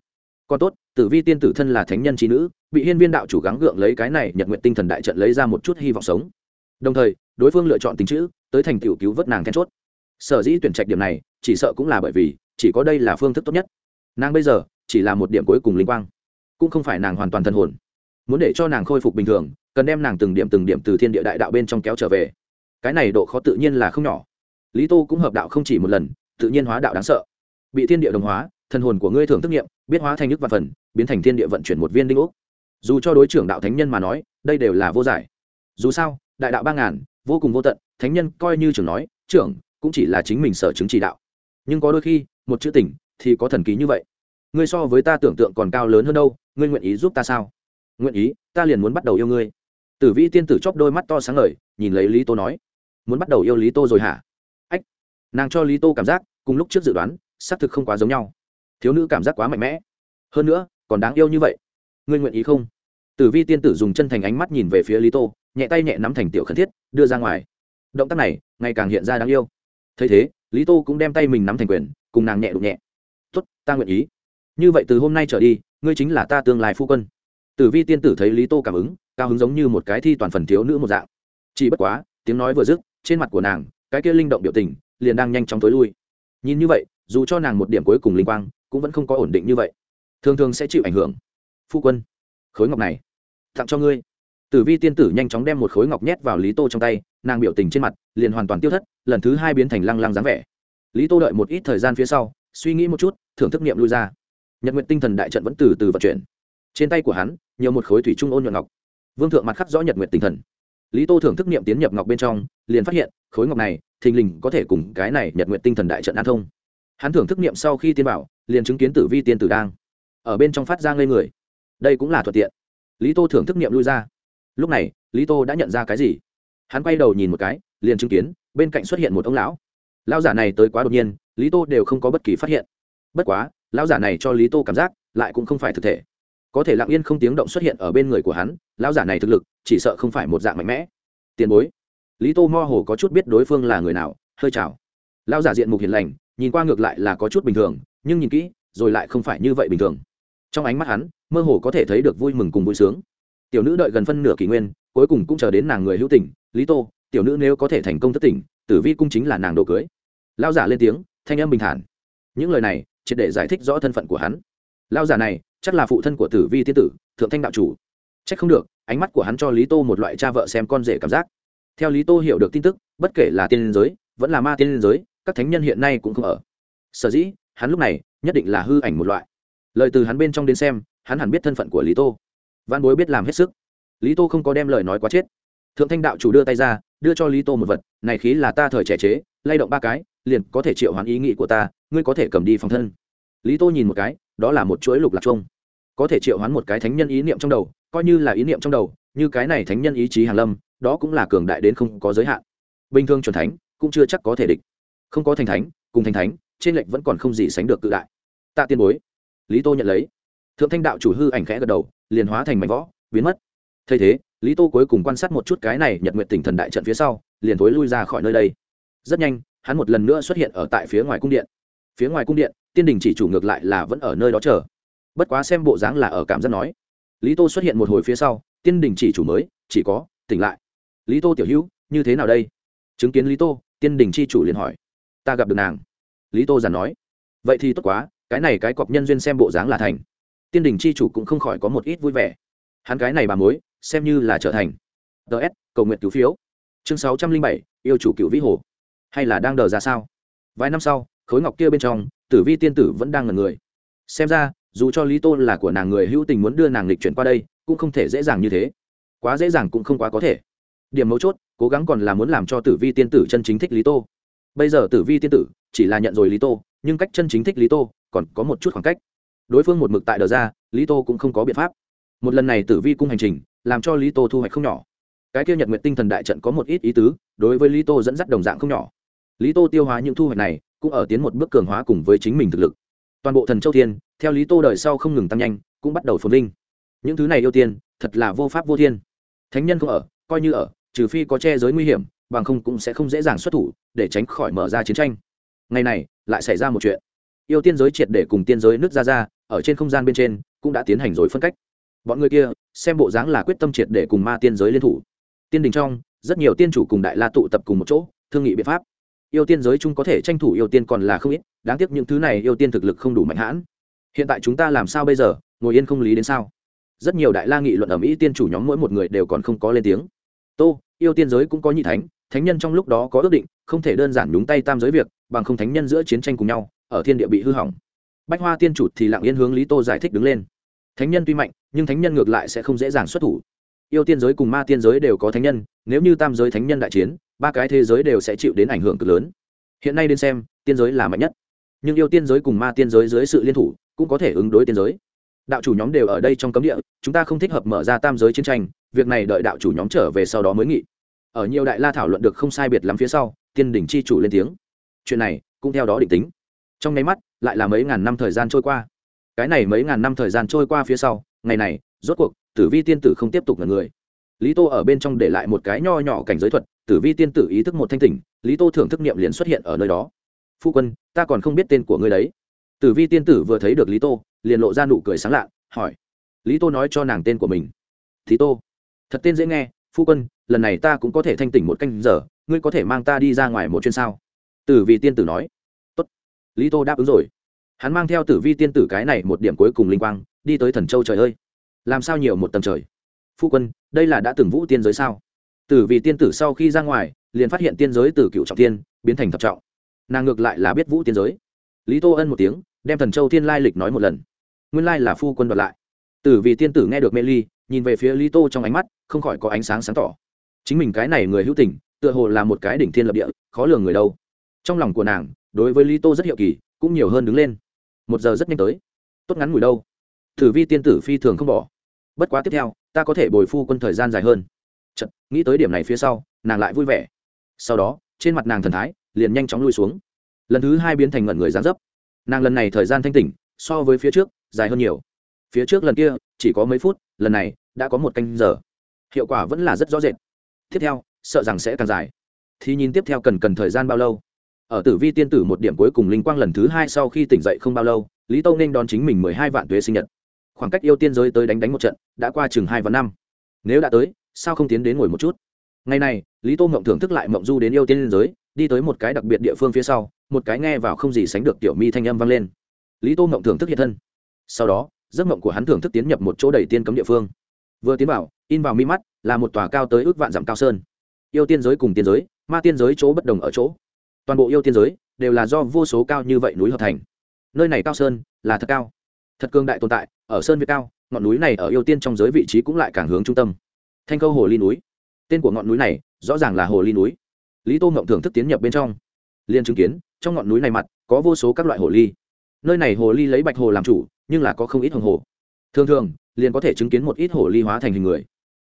Còn tốt, tử vi tiên tử thân là thánh nhân trí nữ, bị hiên viên đạo chủ gắng gượng lấy cái này nhật nguyện tinh thần đại trận lấy ra một chút hy vọng sống. Đồng thời, đối phương lựa chọn tính chữ, tới thành tựu cứu vớt nàng then chốt. Sở dĩ tuyển trạch điểm này, chỉ sợ cũng là bởi vì, chỉ có đây là phương thức tốt nhất. Nàng bây giờ, chỉ là một điểm cuối cùng linh quang, cũng không phải nàng hoàn toàn thân hồn. Muốn để cho nàng khôi phục bình thường, cần đem nàng từng điểm từng điểm từ thiên địa đại đạo bên trong kéo trở về. Cái này độ khó tự nhiên là không nhỏ. Lý tô cũng hợp đạo không chỉ một lần, tự nhiên hóa đạo đáng sợ bị thiên địa đồng hóa, thần hồn của ngươi thường thức nghiệm, biết hóa thành nước và phần, biến thành thiên địa vận chuyển một viên đinh ốc. Dù cho đối trưởng đạo thánh nhân mà nói, đây đều là vô giải. Dù sao, đại đạo ba ngàn, vô cùng vô tận, thánh nhân coi như trưởng nói, trưởng cũng chỉ là chính mình sở chứng chỉ đạo. Nhưng có đôi khi, một chữ tỉnh thì có thần ký như vậy. Ngươi so với ta tưởng tượng còn cao lớn hơn đâu, ngươi nguyện ý giúp ta sao? Nguyện ý, ta liền muốn bắt đầu yêu ngươi. Tử vi tiên tử chóp đôi mắt to sáng ngời, nhìn lấy lý tô nói. Muốn bắt đầu yêu lý tô rồi hả? Ách, nàng cho lý tô cảm giác, cùng lúc trước dự đoán xác thực không quá giống nhau. Thiếu nữ cảm giác quá mạnh mẽ. Hơn nữa, còn đáng yêu như vậy. Ngươi nguyện ý không? Tử vi tiên tử dùng chân thành ánh mắt nhìn về phía lý tô, nhẹ tay nhẹ nắm thành tiểu khẩn thiết, đưa ra ngoài. Động tác này, ngày càng hiện ra đáng yêu. Thấy thế, lý tô cũng đem tay mình nắm thành quyền, cùng nàng nhẹ đụng nhẹ. Tốt, ta nguyện ý. Như vậy từ hôm nay trở đi, ngươi chính là ta tương lai phu quân. Tử vi tiên tử thấy lý tô cảm ứng, cao hứng giống như một cái thi toàn phần thiếu nữ một dạng. Chỉ bất quá, tiếng nói vừa dứt, trên mặt của nàng, cái kia linh động biểu tình, liền đang nhanh chóng tối lui. Nhìn như vậy dù cho nàng một điểm cuối cùng linh quang, cũng vẫn không có ổn định như vậy. Thường thường sẽ chịu ảnh hưởng. Phu quân, khối ngọc này, tặng cho ngươi. Tử vi tiên tử nhanh chóng đem một khối ngọc nhét vào lý tô trong tay, nàng biểu tình trên mặt liền hoàn toàn tiêu thất, lần thứ hai biến thành lăng lăng dáng vẻ. Lý tô đợi một ít thời gian phía sau, suy nghĩ một chút, thưởng thức niệm lui ra. Nhật nguyện tinh thần đại trận vẫn từ từ vận chuyển. Trên tay của hắn, nhiều một khối thủy trung ôn nhuận ngọc. Vương thượng mặt khắc rõ nhật nguyện tinh thần. Lý tô thưởng thức niệm tiến nhập ngọc bên trong, liền phát hiện, khối ngọc này, thình lình có thể cùng cái này nhật nguyện tinh thần đại trận an thông hắn thưởng thức niệm sau khi tiên bảo, liền chứng kiến tử vi tiên tử đang ở bên trong phát ra ngây người. Đây cũng là thuận tiện. Lý tô thưởng thức niệm lui ra. Lúc này, lý tô đã nhận ra cái gì? Hắn quay đầu nhìn một cái, liền chứng kiến, bên cạnh xuất hiện một ông lão. Lão giả này tới quá đột nhiên, lý tô đều không có bất kỳ phát hiện. Bất quá, lão giả này cho lý tô cảm giác, lại cũng không phải thực thể. Có thể lặng yên không tiếng động xuất hiện ở bên người của hắn, lão giả này thực lực, chỉ sợ không phải một dạng mạnh mẽ. Tiền bối. Lý tô mơ hồ có chút biết đối phương là người nào, hơi chào. Lão giả diện mục hiền lành nhìn qua ngược lại là có chút bình thường, nhưng nhìn kỹ, rồi lại không phải như vậy bình thường. Trong ánh mắt hắn, mơ hồ có thể thấy được vui mừng cùng vui sướng. Tiểu nữ đợi gần phân nửa kỷ nguyên, cuối cùng cũng chờ đến nàng người hữu tình, lý tô, tiểu nữ nếu có thể thành công thất tỉnh tử vi cung chính là nàng đồ cưới. Lao giả lên tiếng, thanh âm bình thản. Những lời này, triệt để giải thích rõ thân phận của hắn. Lao giả này, chắc là phụ thân của tử vi tiên tử, thượng thanh đạo chủ. C h ắ c không được, ánh mắt của hắn cho lý tô một loại cha vợ xem con rể cảm giác. Theo lý tô hiểu được tin tức, bất kể là tiên giới, vẫn là ma tiên giới các thánh nhân hiện nay cũng không ở. Sở dĩ, hắn lúc này nhất định là hư ảnh một loại. Lời từ hắn bên trong đến xem, hắn hẳn biết thân phận của lý tô. Văn bối biết làm hết sức. Lý tô không có đem lời nói quá chết. Thượng thanh đạo chủ đưa tay ra, đưa cho lý tô một vật, này khí là ta thời trẻ chế, lay động ba cái, liền có thể triệu hoán ý nghĩ của ta, ngươi có thể cầm đi phòng thân. Lý tô nhìn một cái, đó là một chuỗi lục lạc chung có thể triệu hoán một cái thánh nhân ý niệm trong đầu, coi như là ý niệm trong đầu, như cái này thánh nhân ý chí hàn lâm, đó cũng là cường đại đến không có giới hạn. Bình thường chuẩn thánh cũng chưa chắc có thể địch không có thành thánh, cùng thành thánh, trên lệnh vẫn còn không gì sánh được cự đại. Tạ tiên bối, lý tô nhận lấy. Thượng thanh đạo chủ hư ảnh khẽ gật đầu, liền hóa thành mảnh võ biến mất. Thay thế, lý tô cuối cùng quan sát một chút cái này nhật nguyện tỉnh thần đại trận phía sau, liền thối lui ra khỏi nơi đây. Rất nhanh, hắn một lần nữa xuất hiện ở tại phía ngoài cung điện. Phía ngoài cung điện, tiên đình chỉ chủ ngược lại là vẫn ở nơi đó chờ. Bất quá xem bộ dáng là ở cảm giác nói. Lý tô xuất hiện một hồi phía sau, tiên đình chỉ chủ mới, chỉ có, tỉnh lại. Lý tô tiểu hữu, như thế nào đây? Chứng kiến lý tô, tiên đình chi chủ liền hỏi ta gặp được nàng. Lý tô giản nói. Vậy thì tốt quá, cái này cái cọp nhân duyên xem bộ dáng là thành. Tiên đình chi chủ cũng không khỏi có một ít vui vẻ. Hắn cái này bà mối, xem như là trở thành. Ts cầu nguyện cứu phiếu. Chương sáu trăm linh bảy, yêu chủ cựu vĩ hồ. Hay là đang đờ ra sao? Vài năm sau, khối ngọc kia bên trong, tử vi tiên tử vẫn đang ngần người. Xem ra, dù cho lý tô là của nàng người hữu tình muốn đưa nàng lịch chuyển qua đây, cũng không thể dễ dàng như thế. Quá dễ dàng cũng không quá có thể. Điểm mấu chốt, cố gắng còn là muốn làm cho tử vi tiên tử chân chính thích lý tô bây giờ tử vi tiên tử chỉ là nhận rồi lý tô, nhưng cách chân chính thích lý tô còn có một chút khoảng cách. Đối phương một mực tại đờ ra, lý tô cũng không có biện pháp. Một lần này tử vi cung hành trình, làm cho lý tô thu hoạch không nhỏ. Cái kia nhật nguyện tinh thần đại trận có một ít ý tứ, đối với lý tô dẫn dắt đồng dạng không nhỏ. Lý tô tiêu hóa những thu hoạch này, cũng ở tiến một bước cường hóa cùng với chính mình thực lực. Toàn bộ thần châu thiên, theo lý tô đời sau không ngừng tăng nhanh, cũng bắt đầu phồn linh những thứ này ưu tiên, thật là vô pháp vô thiên. Thánh nhân không ở, coi như ở, trừ phi có che giới nguy hiểm bằng không cũng sẽ không dễ dàng xuất thủ để tránh khỏi mở ra chiến tranh. Ngày này, lại xảy ra một chuyện. Yêu tiên giới triệt để cùng tiên giới nước ra ra, ở trên không gian bên trên, cũng đã tiến hành rồi phân cách. Bọn người kia, xem bộ dáng là quyết tâm triệt để cùng ma tiên giới liên thủ. Tiên đình trong, rất nhiều tiên chủ cùng đại la tụ tập cùng một chỗ, thương nghị biện pháp. Yêu tiên giới chung có thể tranh thủ yêu tiên còn là không ít, đáng tiếc những thứ này yêu tiên thực lực không đủ mạnh hãn. Hiện tại chúng ta làm sao bây giờ, ngồi yên không lý đến sao? Rất nhiều đại la nghị luận ở mỹ tiên chủ nhóm mỗi một người đều còn không có lên tiếng. Tô, yêu tiên giới cũng có nhị thánh thánh nhân trong lúc đó có ước định, không thể đơn giản nhúng tay tam giới việc, bằng không thánh nhân giữa chiến tranh cùng nhau, ở thiên địa bị hư hỏng. Bách hoa tiên chủ thì lặng yên hướng lý tô giải thích đứng lên. Thánh nhân tuy mạnh, nhưng thánh nhân ngược lại sẽ không dễ dàng xuất thủ. Yêu tiên giới cùng ma tiên giới đều có thánh nhân, nếu như tam giới thánh nhân đại chiến, ba cái thế giới đều sẽ chịu đến ảnh hưởng cực lớn. Hiện nay đến xem, tiên giới là mạnh nhất. Nhưng yêu tiên giới cùng ma tiên giới dưới sự liên thủ, cũng có thể ứng đối tiên giới. Đạo chủ nhóm đều ở đây trong cấm địa, chúng ta không thích hợp mở ra tam giới chiến tranh, việc này đợi đạo chủ nhóm trở về sau đó mới nghị ở nhiều đại la thảo luận được không sai biệt lắm phía sau, tiên đỉnh chi chủ lên tiếng. Chuyện này cũng theo đó định tính. Trong nháy mắt, lại là mấy ngàn năm thời gian trôi qua. Cái này mấy ngàn năm thời gian trôi qua phía sau, ngày này, rốt cuộc, tử vi tiên tử không tiếp tục là người. Lý tô ở bên trong để lại một cái nho nhỏ cảnh giới thuật, tử vi tiên tử ý thức một thanh tỉnh, lý tô thưởng thức niệm liền xuất hiện ở nơi đó. Phu quân, ta còn không biết tên của ngươi đấy. Tử vi tiên tử vừa thấy được lý tô, liền lộ ra nụ cười sáng lạ, hỏi. Lý tô nói cho nàng tên của mình. Thí tô. Thật tên dễ nghe, phu quân lần này ta cũng có thể thanh tỉnh một canh giờ, ngươi có thể mang ta đi ra ngoài một chuyến sao? Tử vi tiên tử nói. Tốt. lý tô đáp ứng rồi. Hắn mang theo tử vi tiên tử cái này một điểm cuối cùng linh quang, đi tới thần châu trời ơi. Làm sao nhiều một tầng trời? Phu quân, đây là đã từng vũ tiên giới sao? Tử Vi tiên tử sau khi ra ngoài, liền phát hiện tiên giới từ cựu trọng tiên biến thành thập trọng. Nàng ngược lại là biết vũ tiên giới. Lý tô ân một tiếng, đem thần châu thiên lai lịch nói một lần. Nguyên lai là phu quân đoạt lại. Tử vì tiên tử nghe được mê ly, nhìn về phía lý tô trong ánh mắt, không khỏi có ánh sáng sáng tỏ chính mình cái này người hữu tình tựa hồ là một cái đỉnh thiên lập địa khó lường người đâu. Trong lòng của nàng đối với lý tô rất hiệu kỳ cũng nhiều hơn đứng lên. Một giờ rất nhanh tới. Tốt ngắn ngủi đâu. Thử vi tiên tử phi thường không bỏ. Bất quá tiếp theo ta có thể bồi phu quân thời gian dài hơn. Chật, nghĩ tới điểm này phía sau nàng lại vui vẻ. Sau đó trên mặt nàng thần thái liền nhanh chóng lui xuống. Lần thứ hai biến thành ngẩn người gián dấp. Nàng lần này thời gian thanh tỉnh so với phía trước dài hơn nhiều. Phía trước lần kia chỉ có mấy phút lần này đã có một canh giờ. Hiệu quả vẫn là rất rõ rệt tiếp theo, sợ rằng sẽ càng dài. Thì nhìn tiếp theo cần cần thời gian bao lâu? Ở tử vi tiên tử một điểm cuối cùng linh quang lần thứ hai sau khi tỉnh dậy không bao lâu, lý tâu nên đón chính mình mười hai vạn tuế sinh nhật. Khoảng cách yêu tiên giới tới đánh đánh một trận, đã qua chừng hai và năm. Nếu đã tới, sao không tiến đến ngồi một chút? Ngày này, lý tô mộng thưởng thức lại mộng du đến yêu tiên giới, đi tới một cái đặc biệt địa phương phía sau, một cái nghe vào không gì sánh được tiểu mi thanh âm vang lên. Lý tô mộng thưởng thức hiện thân. Sau đó, giấc mộng của hắn thưởng thức tiến nhập một chỗ đầy tiên cấm địa phương. Vừa tiến vào, in vào mi mắt là một tòa cao tới ước vạn dặm cao sơn. Yêu tiên giới cùng tiên giới, ma tiên giới chỗ bất đồng ở chỗ. Toàn bộ yêu tiên giới đều là do vô số cao như vậy núi hợp thành. Nơi này cao sơn là thật cao, thật cương đại tồn tại, ở sơn việt cao, ngọn núi này ở yêu tiên trong giới vị trí cũng lại càng hướng trung tâm. Thanh câu hồ ly núi, tên của ngọn núi này rõ ràng là hồ ly núi. Lý tô ngộng thưởng thức tiến nhập bên trong, liền chứng kiến trong ngọn núi này mặt có vô số các loại hồ ly. Nơi này hồ ly lấy bạch hồ làm chủ, nhưng là có không ít hồng hồ. Thường thường, liền có thể chứng kiến một ít hồ ly hóa thành hình người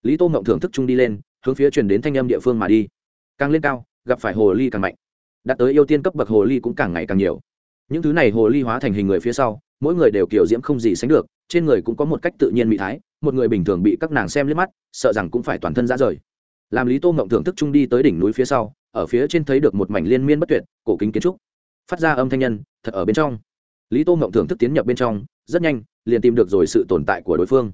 lý tô mộng thưởng thức chung đi lên, hướng phía truyền đến thanh âm địa phương mà đi. Càng lên cao, gặp phải hồ ly càng mạnh. Đạt tới yêu tiên cấp bậc hồ ly cũng càng ngày càng nhiều. Những thứ này hồ ly hóa thành hình người phía sau, mỗi người đều kiểu diễm không gì sánh được, trên người cũng có một cách tự nhiên mỹ thái, một người bình thường bị các nàng xem liếc mắt, sợ rằng cũng phải toàn thân ra rời. Làm lý tô mộng thưởng thức chung đi tới đỉnh núi phía sau, ở phía trên thấy được một mảnh liên miên bất tuyệt, cổ kính kiến trúc. Phát ra âm thanh nhân, thật ở bên trong. Lý tô mộng thưởng thức tiến nhập bên trong, rất nhanh, liền tìm được rồi sự tồn tại của đối phương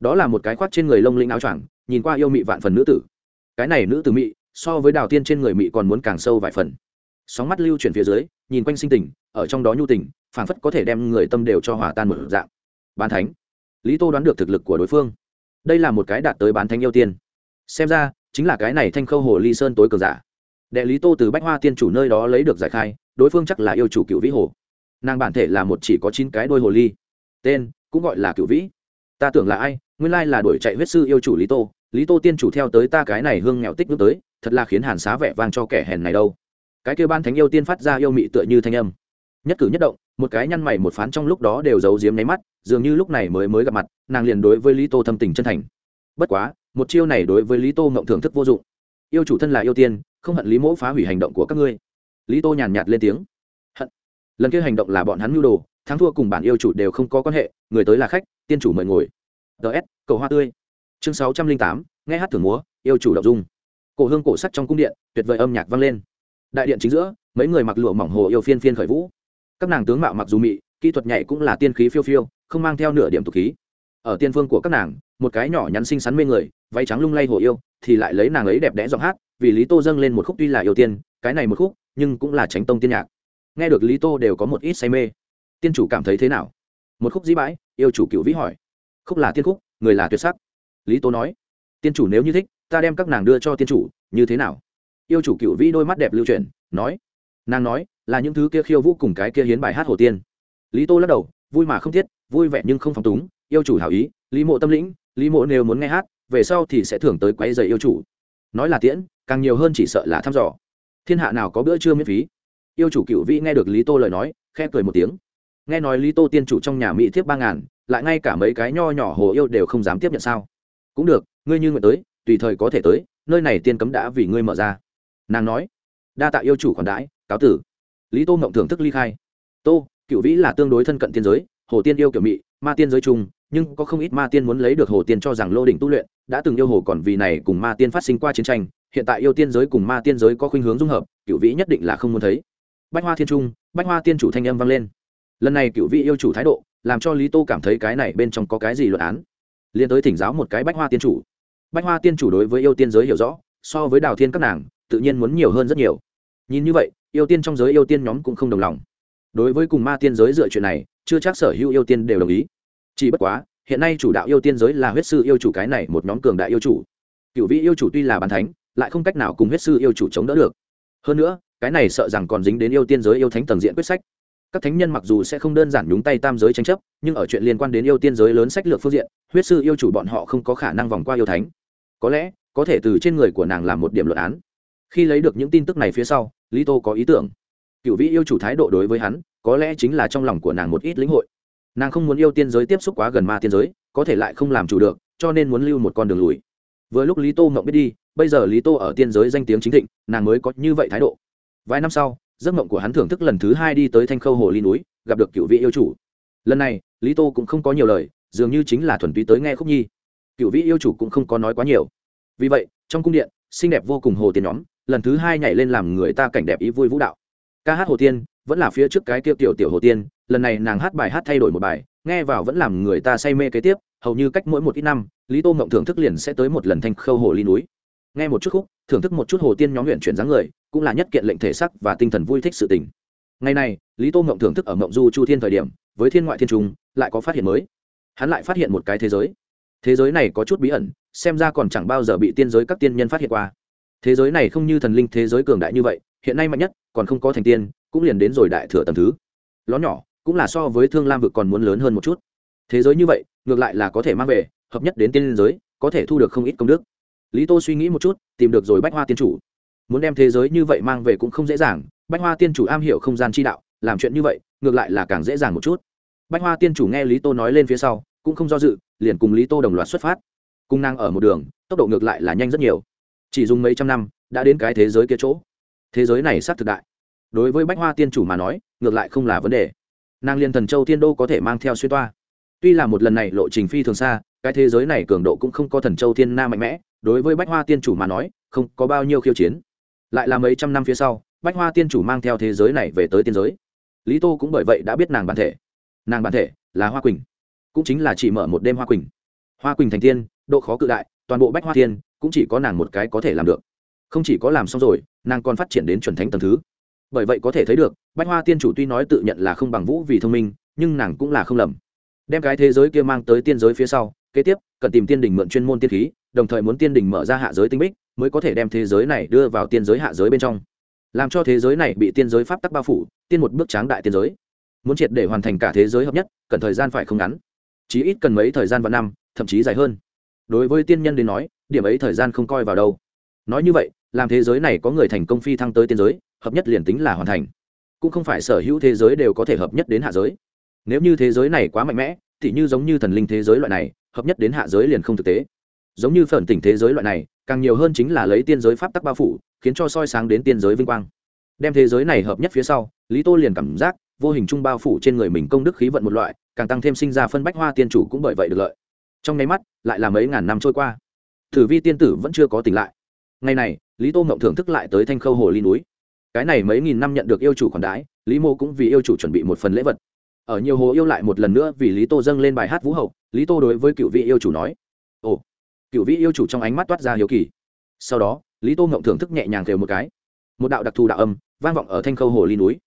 đó là một cái khoác trên người lông linh áo choàng, nhìn qua yêu mị vạn phần nữ tử. Cái này nữ tử mị, so với đào tiên trên người mị còn muốn càng sâu vài phần. Sóng mắt lưu chuyển phía dưới, nhìn quanh sinh tình, ở trong đó nhu tình, phảng phất có thể đem người tâm đều cho hòa tan một dạng. Bán thánh. Lý tô đoán được thực lực của đối phương. Đây là một cái đạt tới bán thánh yêu tiên. Xem ra, chính là cái này thanh khâu hồ ly sơn tối cường giả. Đệ lý tô từ bách hoa tiên chủ nơi đó lấy được giải khai, đối phương chắc là yêu chủ cựu vĩ hồ. Nàng bản thể là một chỉ có chín cái đôi hồ ly. Tên cũng gọi là cựu vĩ. Ta tưởng là ai? Nguyên lai là đuổi chạy huyết sư yêu chủ lý tô lý tô tiên chủ theo tới ta cái này hương nghèo tích nước tới thật là khiến hàn xá vẻ vang cho kẻ hèn này đâu cái kêu ban thánh yêu tiên phát ra yêu mị tựa như thanh âm nhất cử nhất động một cái nhăn mày một phán trong lúc đó đều giấu giếm nháy mắt dường như lúc này mới mới gặp mặt nàng liền đối với lý tô thâm tình chân thành bất quá một chiêu này đối với lý tô ngộng thưởng thức vô dụng yêu chủ thân là yêu tiên không hận lý mỗ phá hủy hành động của các ngươi lý tô nhàn nhạt lên tiếng hận lần kia hành động là bọn hắn mưu đồ thắng thua cùng bản yêu chủ đều không có quan hệ người tới là khách tiên chủ mời ngồi ts cầu hoa tươi. Chương sáu trăm linh tám, nghe hát thưởng múa, yêu chủ đậu dung. Cổ hương cổ sắc trong cung điện, tuyệt vời âm nhạc vang lên. Đại điện chính giữa, mấy người mặc lụa mỏng hồ yêu phiên phiên khởi vũ. Các nàng tướng mạo mặc dù mị, kỹ thuật nhảy cũng là tiên khí phiêu phiêu, không mang theo nửa điểm tục khí. Ở tiên phương của các nàng, một cái nhỏ nhắn xinh xắn mê người, váy trắng lung lay hồ yêu, thì lại lấy nàng ấy đẹp đẽ giọng hát, vì lý tô dâng lên một khúc tuy là yêu tiên, cái này một khúc, nhưng cũng là tránh tông tiên nhạc. Nghe được lý tô đều có một ít say mê. Tiên chủ cảm thấy thế nào? Một khúc dĩ bãi, yêu chủ cựu vĩ hỏi khúc là tiên khúc, người là tuyệt sắc. Lý tô nói, tiên chủ nếu như thích, ta đem các nàng đưa cho tiên chủ, như thế nào? Yêu chủ cựu vĩ đôi mắt đẹp lưu truyền nói, nàng nói, là những thứ kia khiêu vũ cùng cái kia hiến bài hát hồ tiên. Lý tô lắc đầu, vui mà không thiết, vui vẻ nhưng không phóng túng, yêu chủ hảo ý, lý mộ tâm lĩnh, lý mộ nếu muốn nghe hát, về sau thì sẽ thưởng tới quấy giày yêu chủ. Nói là tiễn, càng nhiều hơn chỉ sợ là thăm dò. Thiên hạ nào có bữa trưa miễn phí? Yêu chủ cựu vĩ nghe được lý tô lời nói khe cười một tiếng nghe nói lý tô tiên chủ trong nhà mỹ thiếp ba ngàn, lại ngay cả mấy cái nho nhỏ hồ yêu đều không dám tiếp nhận sao? Cũng được, ngươi như nguyện tới, tùy thời có thể tới, nơi này tiên cấm đã vì ngươi mở ra. Nàng nói, đa tạ yêu chủ còn đãi, cáo tử. Lý tô mộng thưởng thức ly khai. Tô, cựu vĩ là tương đối thân cận tiên giới, hồ tiên yêu kiểu mị ma tiên giới chung, nhưng có không ít ma tiên muốn lấy được hồ tiên cho rằng lô đỉnh tu luyện, đã từng yêu hồ còn vì này cùng ma tiên phát sinh qua chiến tranh, hiện tại yêu tiên giới cùng ma tiên giới có khuynh hướng dung hợp, cựu vĩ nhất định là không muốn thấy. Bách hoa thiên trung, bách hoa tiên chủ thanh âm vang lên lần này cựu vị yêu chủ thái độ, làm cho lý tô cảm thấy cái này bên trong có cái gì luận án. Liên tới thỉnh giáo một cái bách hoa tiên chủ. Bách hoa tiên chủ đối với yêu tiên giới hiểu rõ, so với đào thiên các nàng, tự nhiên muốn nhiều hơn rất nhiều. Nhìn như vậy, yêu tiên trong giới yêu tiên nhóm cũng không đồng lòng. Đối với cùng ma tiên giới dựa chuyện này, chưa chắc sở hữu yêu tiên đều đồng ý. Chỉ bất quá, hiện nay chủ đạo yêu tiên giới là huyết sư yêu chủ cái này một nhóm cường đại yêu chủ. Cựu vị yêu chủ tuy là bàn thánh, lại không cách nào cùng huyết sư yêu chủ chống đỡ được. Hơn nữa, cái này sợ rằng còn dính đến yêu tiên giới yêu thánh tầng diện quyết sách các thánh nhân mặc dù sẽ không đơn giản nhúng tay tam giới tranh chấp, nhưng ở chuyện liên quan đến yêu tiên giới lớn sách lược phương diện, huyết sư yêu chủ bọn họ không có khả năng vòng qua yêu thánh. Có lẽ, có thể từ trên người của nàng làm một điểm luận án. Khi lấy được những tin tức này phía sau, lý tô có ý tưởng. Cựu vĩ yêu chủ thái độ đối với hắn, có lẽ chính là trong lòng của nàng một ít lĩnh hội. Nàng không muốn yêu tiên giới tiếp xúc quá gần ma tiên giới, có thể lại không làm chủ được, cho nên muốn lưu một con đường lùi. Vừa lúc lý tô mộng biết đi, bây giờ lý tô ở tiên giới danh tiếng chính thịnh, nàng mới có như vậy thái độ. Vài năm sau giấc mộng của hắn thưởng thức lần thứ hai đi tới thanh khâu hồ ly núi, gặp được cựu vị yêu chủ. Lần này, lý tô cũng không có nhiều lời, dường như chính là thuần túy tới nghe khúc nhi. Cựu vị yêu chủ cũng không có nói quá nhiều. Vì vậy, trong cung điện, xinh đẹp vô cùng hồ tiên nhóm, lần thứ hai nhảy lên làm người ta cảnh đẹp ý vui vũ đạo. Ca hát hồ tiên, vẫn là phía trước cái tiêu tiểu tiểu hồ tiên, lần này nàng hát bài hát thay đổi một bài, nghe vào vẫn làm người ta say mê kế tiếp, hầu như cách mỗi một ít năm, lý tô mộng thưởng thức liền sẽ tới một lần thanh khâu hồ ly núi nghe một chút khúc, thưởng thức một chút hồ tiên nhóm luyện chuyển dáng người, cũng là nhất kiện lệnh thể sắc và tinh thần vui thích sự tình. Ngày này, lý tô mộng thưởng thức ở mộng du chu thiên thời điểm, với thiên ngoại thiên trung, lại có phát hiện mới. Hắn lại phát hiện một cái thế giới. Thế giới này có chút bí ẩn, xem ra còn chẳng bao giờ bị tiên giới các tiên nhân phát hiện qua. Thế giới này không như thần linh thế giới cường đại như vậy, hiện nay mạnh nhất, còn không có thành tiên, cũng liền đến rồi đại thừa tầm thứ. Ló nhỏ, cũng là so với thương lam vực còn muốn lớn hơn một chút. Thế giới như vậy, ngược lại là có thể mang về, hợp nhất đến tiên giới, có thể thu được không ít công đức lý tô suy nghĩ một chút, tìm được rồi bách hoa tiên chủ. Muốn đem thế giới như vậy mang về cũng không dễ dàng, bách hoa tiên chủ am hiểu không gian chi đạo, làm chuyện như vậy, ngược lại là càng dễ dàng một chút. Bách hoa tiên chủ nghe lý tô nói lên phía sau, cũng không do dự, liền cùng lý tô đồng loạt xuất phát. Cung năng ở một đường, tốc độ ngược lại là nhanh rất nhiều. Chỉ dùng mấy trăm năm, đã đến cái thế giới kia chỗ. Thế giới này sát thực đại. Đối với bách hoa tiên chủ mà nói, ngược lại không là vấn đề. Nàng liên thần châu thiên đô có thể mang theo xuyên toa. Tuy là một lần này lộ trình phi thường xa, cái thế giới này cường độ cũng không có thần châu thiên na mạnh mẽ đối với bách hoa tiên chủ mà nói, không có bao nhiêu khiêu chiến. Lại là mấy trăm năm phía sau, bách hoa tiên chủ mang theo thế giới này về tới tiên giới. Lý tô cũng bởi vậy đã biết nàng bản thể. Nàng bản thể là hoa quỳnh, cũng chính là chỉ mở một đêm hoa quỳnh. Hoa quỳnh thành tiên, độ khó cự đại, toàn bộ bách hoa tiên cũng chỉ có nàng một cái có thể làm được. Không chỉ có làm xong rồi, nàng còn phát triển đến chuẩn thánh tầng thứ. Bởi vậy có thể thấy được, bách hoa tiên chủ tuy nói tự nhận là không bằng vũ vì thông minh, nhưng nàng cũng là không lầm. Đem cái thế giới kia mang tới tiên giới phía sau kế tiếp, cần tìm tiên đình mượn chuyên môn tiên khí, đồng thời muốn tiên đình mở ra hạ giới tinh bích, mới có thể đem thế giới này đưa vào tiên giới hạ giới bên trong. Làm cho thế giới này bị tiên giới pháp tắc bao phủ, tiên một bước tráng đại tiên giới. Muốn triệt để hoàn thành cả thế giới hợp nhất, cần thời gian phải không ngắn. Chí ít cần mấy thời gian và năm, thậm chí dài hơn. Đối với tiên nhân đến nói, điểm ấy thời gian không coi vào đâu. Nói như vậy, làm thế giới này có người thành công phi thăng tới tiên giới, hợp nhất liền tính là hoàn thành. Cũng không phải sở hữu thế giới đều có thể hợp nhất đến hạ giới. Nếu như thế giới này quá mạnh mẽ, thì như giống như thần linh thế giới loại này hợp nhất đến hạ giới liền không thực tế. Giống như phần tỉnh thế giới loại này, càng nhiều hơn chính là lấy tiên giới pháp tắc bao phủ, khiến cho soi sáng đến tiên giới vinh quang. Đem thế giới này hợp nhất phía sau, lý tô liền cảm giác vô hình trung bao phủ trên người mình công đức khí vận một loại, càng tăng thêm sinh ra phân bách hoa tiên chủ cũng bởi vậy được lợi. Trong nháy mắt, lại là mấy ngàn năm trôi qua. Thử vi tiên tử vẫn chưa có tỉnh lại. Ngày này, lý tô ngộng thưởng thức lại tới thanh khâu hồ ly núi. Cái này mấy nghìn năm nhận được yêu chủ còn đái lý mô cũng vì yêu chủ chuẩn bị một phần lễ vật ở nhiều hồ yêu lại một lần nữa vì lý tô dâng lên bài hát vũ hậu, lý tô đối với cựu vị yêu chủ nói, ồ, cựu vị yêu chủ trong ánh mắt toát ra hiếu kỳ. Sau đó, lý tô ngộng thưởng thức nhẹ nhàng thều một cái. Một đạo đặc thù đạo âm vang vọng ở thanh khâu hồ ly núi.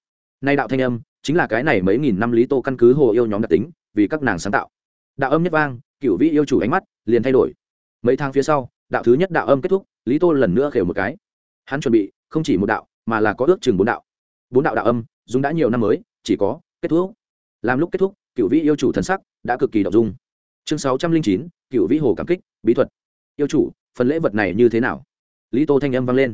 Nay đạo thanh âm chính là cái này mấy nghìn năm lý tô căn cứ hồ yêu nhóm đặc tính, vì các nàng sáng tạo. Đạo âm nhất vang, cựu vị yêu chủ ánh mắt liền thay đổi. Mấy tháng phía sau, đạo thứ nhất đạo âm kết thúc, lý tô lần nữa khều một cái. Hắn chuẩn bị không chỉ một đạo, mà là có ước chừng bốn đạo. Bốn đạo đạo âm, dùng đã nhiều năm mới, chỉ có kết thúc làm lúc kết thúc, cựu vĩ yêu chủ thần sắc đã cực kỳ đ ộ n g dung. Chương sáu trăm linh chín, cựu vĩ hồ cảm kích, bí thuật. Yêu chủ, phần lễ vật này như thế nào? Lý tô thanh âm vang lên.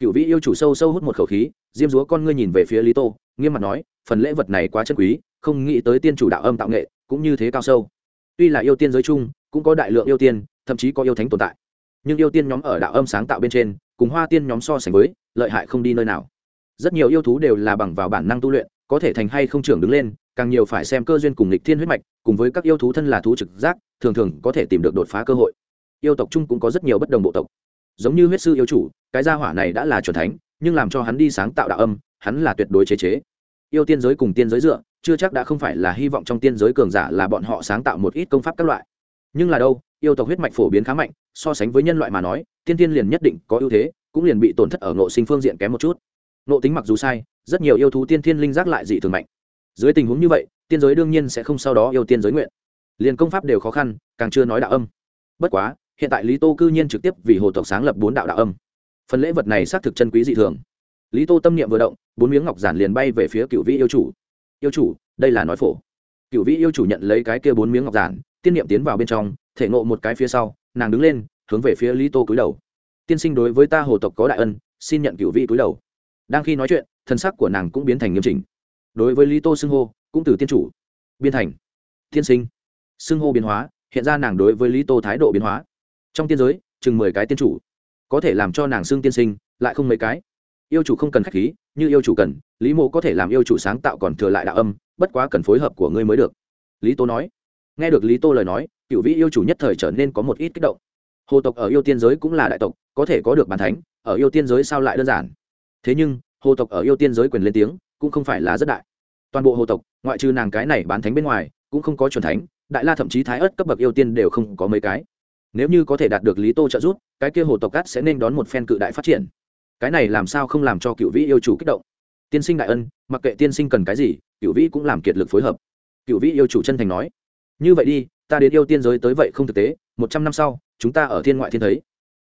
Cựu vĩ yêu chủ sâu sâu hút một khẩu khí, diêm dúa con ngươi nhìn về phía lý tô, nghiêm mặt nói, phần lễ vật này quá chân quý, không nghĩ tới tiên chủ đạo âm tạo nghệ cũng như thế cao sâu. Tuy là yêu tiên giới chung, cũng có đại lượng yêu tiên, thậm chí có yêu thánh tồn tại. Nhưng yêu tiên nhóm ở đạo âm sáng tạo bên trên, cùng hoa tiên nhóm so sánh với, lợi hại không đi nơi nào. Rất nhiều yêu thú đều là bằng vào bản năng tu luyện, có thể thành hay không trưởng đứng lên càng nhiều phải xem cơ duyên cùng lịch thiên huyết mạch, cùng với các yêu thú thân là thú trực giác, thường thường có thể tìm được đột phá cơ hội. Yêu tộc chung cũng có rất nhiều bất đồng bộ tộc. Giống như huyết sư yêu chủ, cái gia hỏa này đã là c thánh, nhưng làm cho hắn đi sáng tạo đạo âm, hắn là tuyệt đối chế chế. Yêu tiên giới cùng tiên giới dựa, chưa chắc đã không phải là hy vọng trong tiên giới cường giả là bọn họ sáng tạo một ít công pháp các loại. Nhưng là đâu, yêu tộc huyết mạch phổ biến khá mạnh, so sánh với nhân loại mà nói, tiên tiên liền nhất định có ưu thế, cũng liền bị tổn thất ở ngộ sinh phương diện kém một chút. Ngộ tính mặc dù sai, rất nhiều yêu thú tiên thiên linh giác lại dị thường mạnh dưới tình huống như vậy, tiên giới đương nhiên sẽ không sau đó yêu tiên giới nguyện. Liền công pháp đều khó khăn, càng chưa nói đạo âm. Bất quá, hiện tại lý tô cư nhiên trực tiếp vì hồ tộc sáng lập bốn đạo đạo âm. Phần lễ vật này xác thực chân quý dị thường. Lý tô tâm niệm vừa động, bốn miếng ngọc giản liền bay về phía cựu vĩ yêu chủ. Yêu chủ, đây là nói phổ. Cựu vĩ yêu chủ nhận lấy cái kia bốn miếng ngọc giản, tiên niệm tiến vào bên trong, thể ngộ một cái phía sau, nàng đứng lên, hướng về phía lý tô cúi đầu. Tiên sinh đối với ta hồ tộc có đại ân, xin nhận cựu vị cúi đầu. Đang khi nói chuyện, thân sắc của nàng cũng biến thành nghiêm chỉnh đối với lý tô xưng hô, cũng từ tiên chủ, biên thành, tiên sinh. Xưng hô biến hóa, hiện ra nàng đối với lý tô thái độ biến hóa. Trong tiên giới, chừng mười cái tiên chủ. Có thể làm cho nàng xưng tiên sinh, lại không mấy cái. Yêu chủ không cần k h á c h khí, như yêu chủ cần, lý mộ có thể làm yêu chủ sáng tạo còn thừa lại đạo âm, bất quá cần phối hợp của ngươi mới được. Lý tô nói. Nghe được lý tô lời nói, cựu vị yêu chủ nhất thời trở nên có một ít kích động. Hồ tộc ở yêu tiên giới cũng là đại tộc, có thể có được bàn thánh, ở yêu tiên giới sao lại đơn giản? Thế nhưng, hồ tộc ở yêu tiên giới quyền lên tiếng cũng không phải là rất đại. Toàn bộ hồ tộc, ngoại trừ nàng cái này bán thánh bên ngoài, cũng không có c thánh, đại la thậm chí thái ớt cấp bậc yêu tiên đều không có mấy cái. Nếu như có thể đạt được lý tô trợ giúp, cái kia hồ tộc cát sẽ nên đón một phen cự đại phát triển. Cái này làm sao không làm cho cựu vĩ yêu chủ kích động? Tiên sinh đại ân, mặc kệ tiên sinh cần cái gì, cựu vĩ cũng làm kiệt lực phối hợp. Cựu vĩ yêu chủ chân thành nói, như vậy đi, ta đến yêu tiên giới tới vậy không thực tế, một trăm năm sau, chúng ta ở thiên ngoại thiên thấy.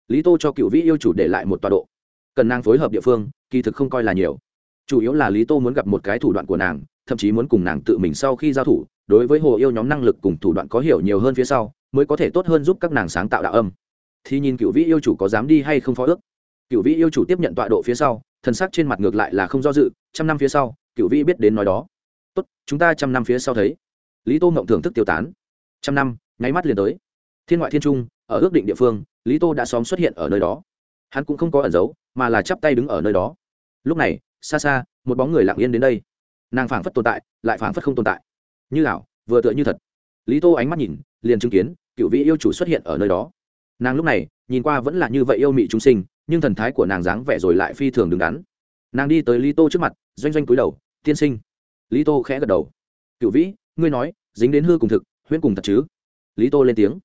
Lý tô cho cựu vĩ yêu chủ để lại một tọa độ. Cần nàng phối hợp địa phương, kỳ thực không coi là nhiều chủ yếu là lý tô muốn gặp một cái thủ đoạn của nàng, thậm chí muốn cùng nàng tự mình sau khi giao thủ, đối với hồ yêu nhóm năng lực cùng thủ đoạn có hiểu nhiều hơn phía sau, mới có thể tốt hơn giúp các nàng sáng tạo đạo âm. Thì nhìn cựu vĩ yêu chủ có dám đi hay không phó ước? Cựu vĩ yêu chủ tiếp nhận tọa độ phía sau thân xác trên mặt ngược lại là không do dự, trăm năm phía sau cựu vĩ biết đến nói đó. Tốt, chúng ta trăm năm phía sau thấy. Lý tô mộng thưởng thức tiêu tán. Trăm năm, nháy mắt liền tới. Thiên ngoại thiên trung, ở ước định địa phương, lý tô đã xóm xuất hiện ở nơi đó. Hắn cũng không có ẩn giấu, mà là chắp tay đứng ở nơi đó. Lúc này xa xa, một bóng người lặng yên đến đây. Nàng phảng phất tồn tại, lại phảng phất không tồn tại. Như ảo, vừa tựa như thật. Lý tô ánh mắt nhìn, liền chứng kiến, cựu vị yêu chủ xuất hiện ở nơi đó. Nàng lúc này, nhìn qua vẫn là như vậy yêu mị chúng sinh, nhưng thần thái của nàng dáng vẻ rồi lại phi thường đứng đắn. Nàng đi tới lý tô trước mặt, doanh doanh cúi đầu, tiên sinh. Lý tô khẽ gật đầu. Cựu vĩ, ngươi nói, dính đến hư cùng thực, huyễn cùng thật chứ? Lý tô lên tiếng.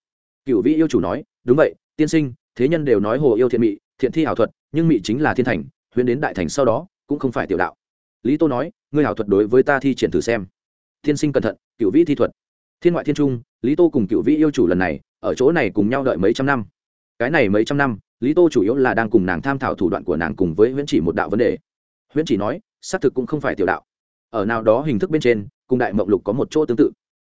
Cựu vĩ yêu chủ nói, đúng vậy, tiên sinh, thế nhân đều nói hồ yêu thiện mị, thiện thi ảo thuật, nhưng mị chính là thiên thành, huyễn đến đại thành sau đó cũng không phải tiểu đạo. Lý tô nói, ngươi ảo thuật đối với ta thi triển thử xem. Tiên sinh cẩn thận cựu vĩ thi thuật. Thiên ngoại thiên trung, lý tô cùng cựu vĩ yêu chủ lần này, ở chỗ này cùng nhau đợi mấy trăm năm. Cái này mấy trăm năm, lý tô chủ yếu là đang cùng nàng tham thảo thủ đoạn của nàng cùng với huyễn chỉ một đạo vấn đề. Huyễn chỉ nói, xác thực cũng không phải tiểu đạo. Ở nào đó hình thức bên trên, cùng đại mộng lục có một chỗ tương tự.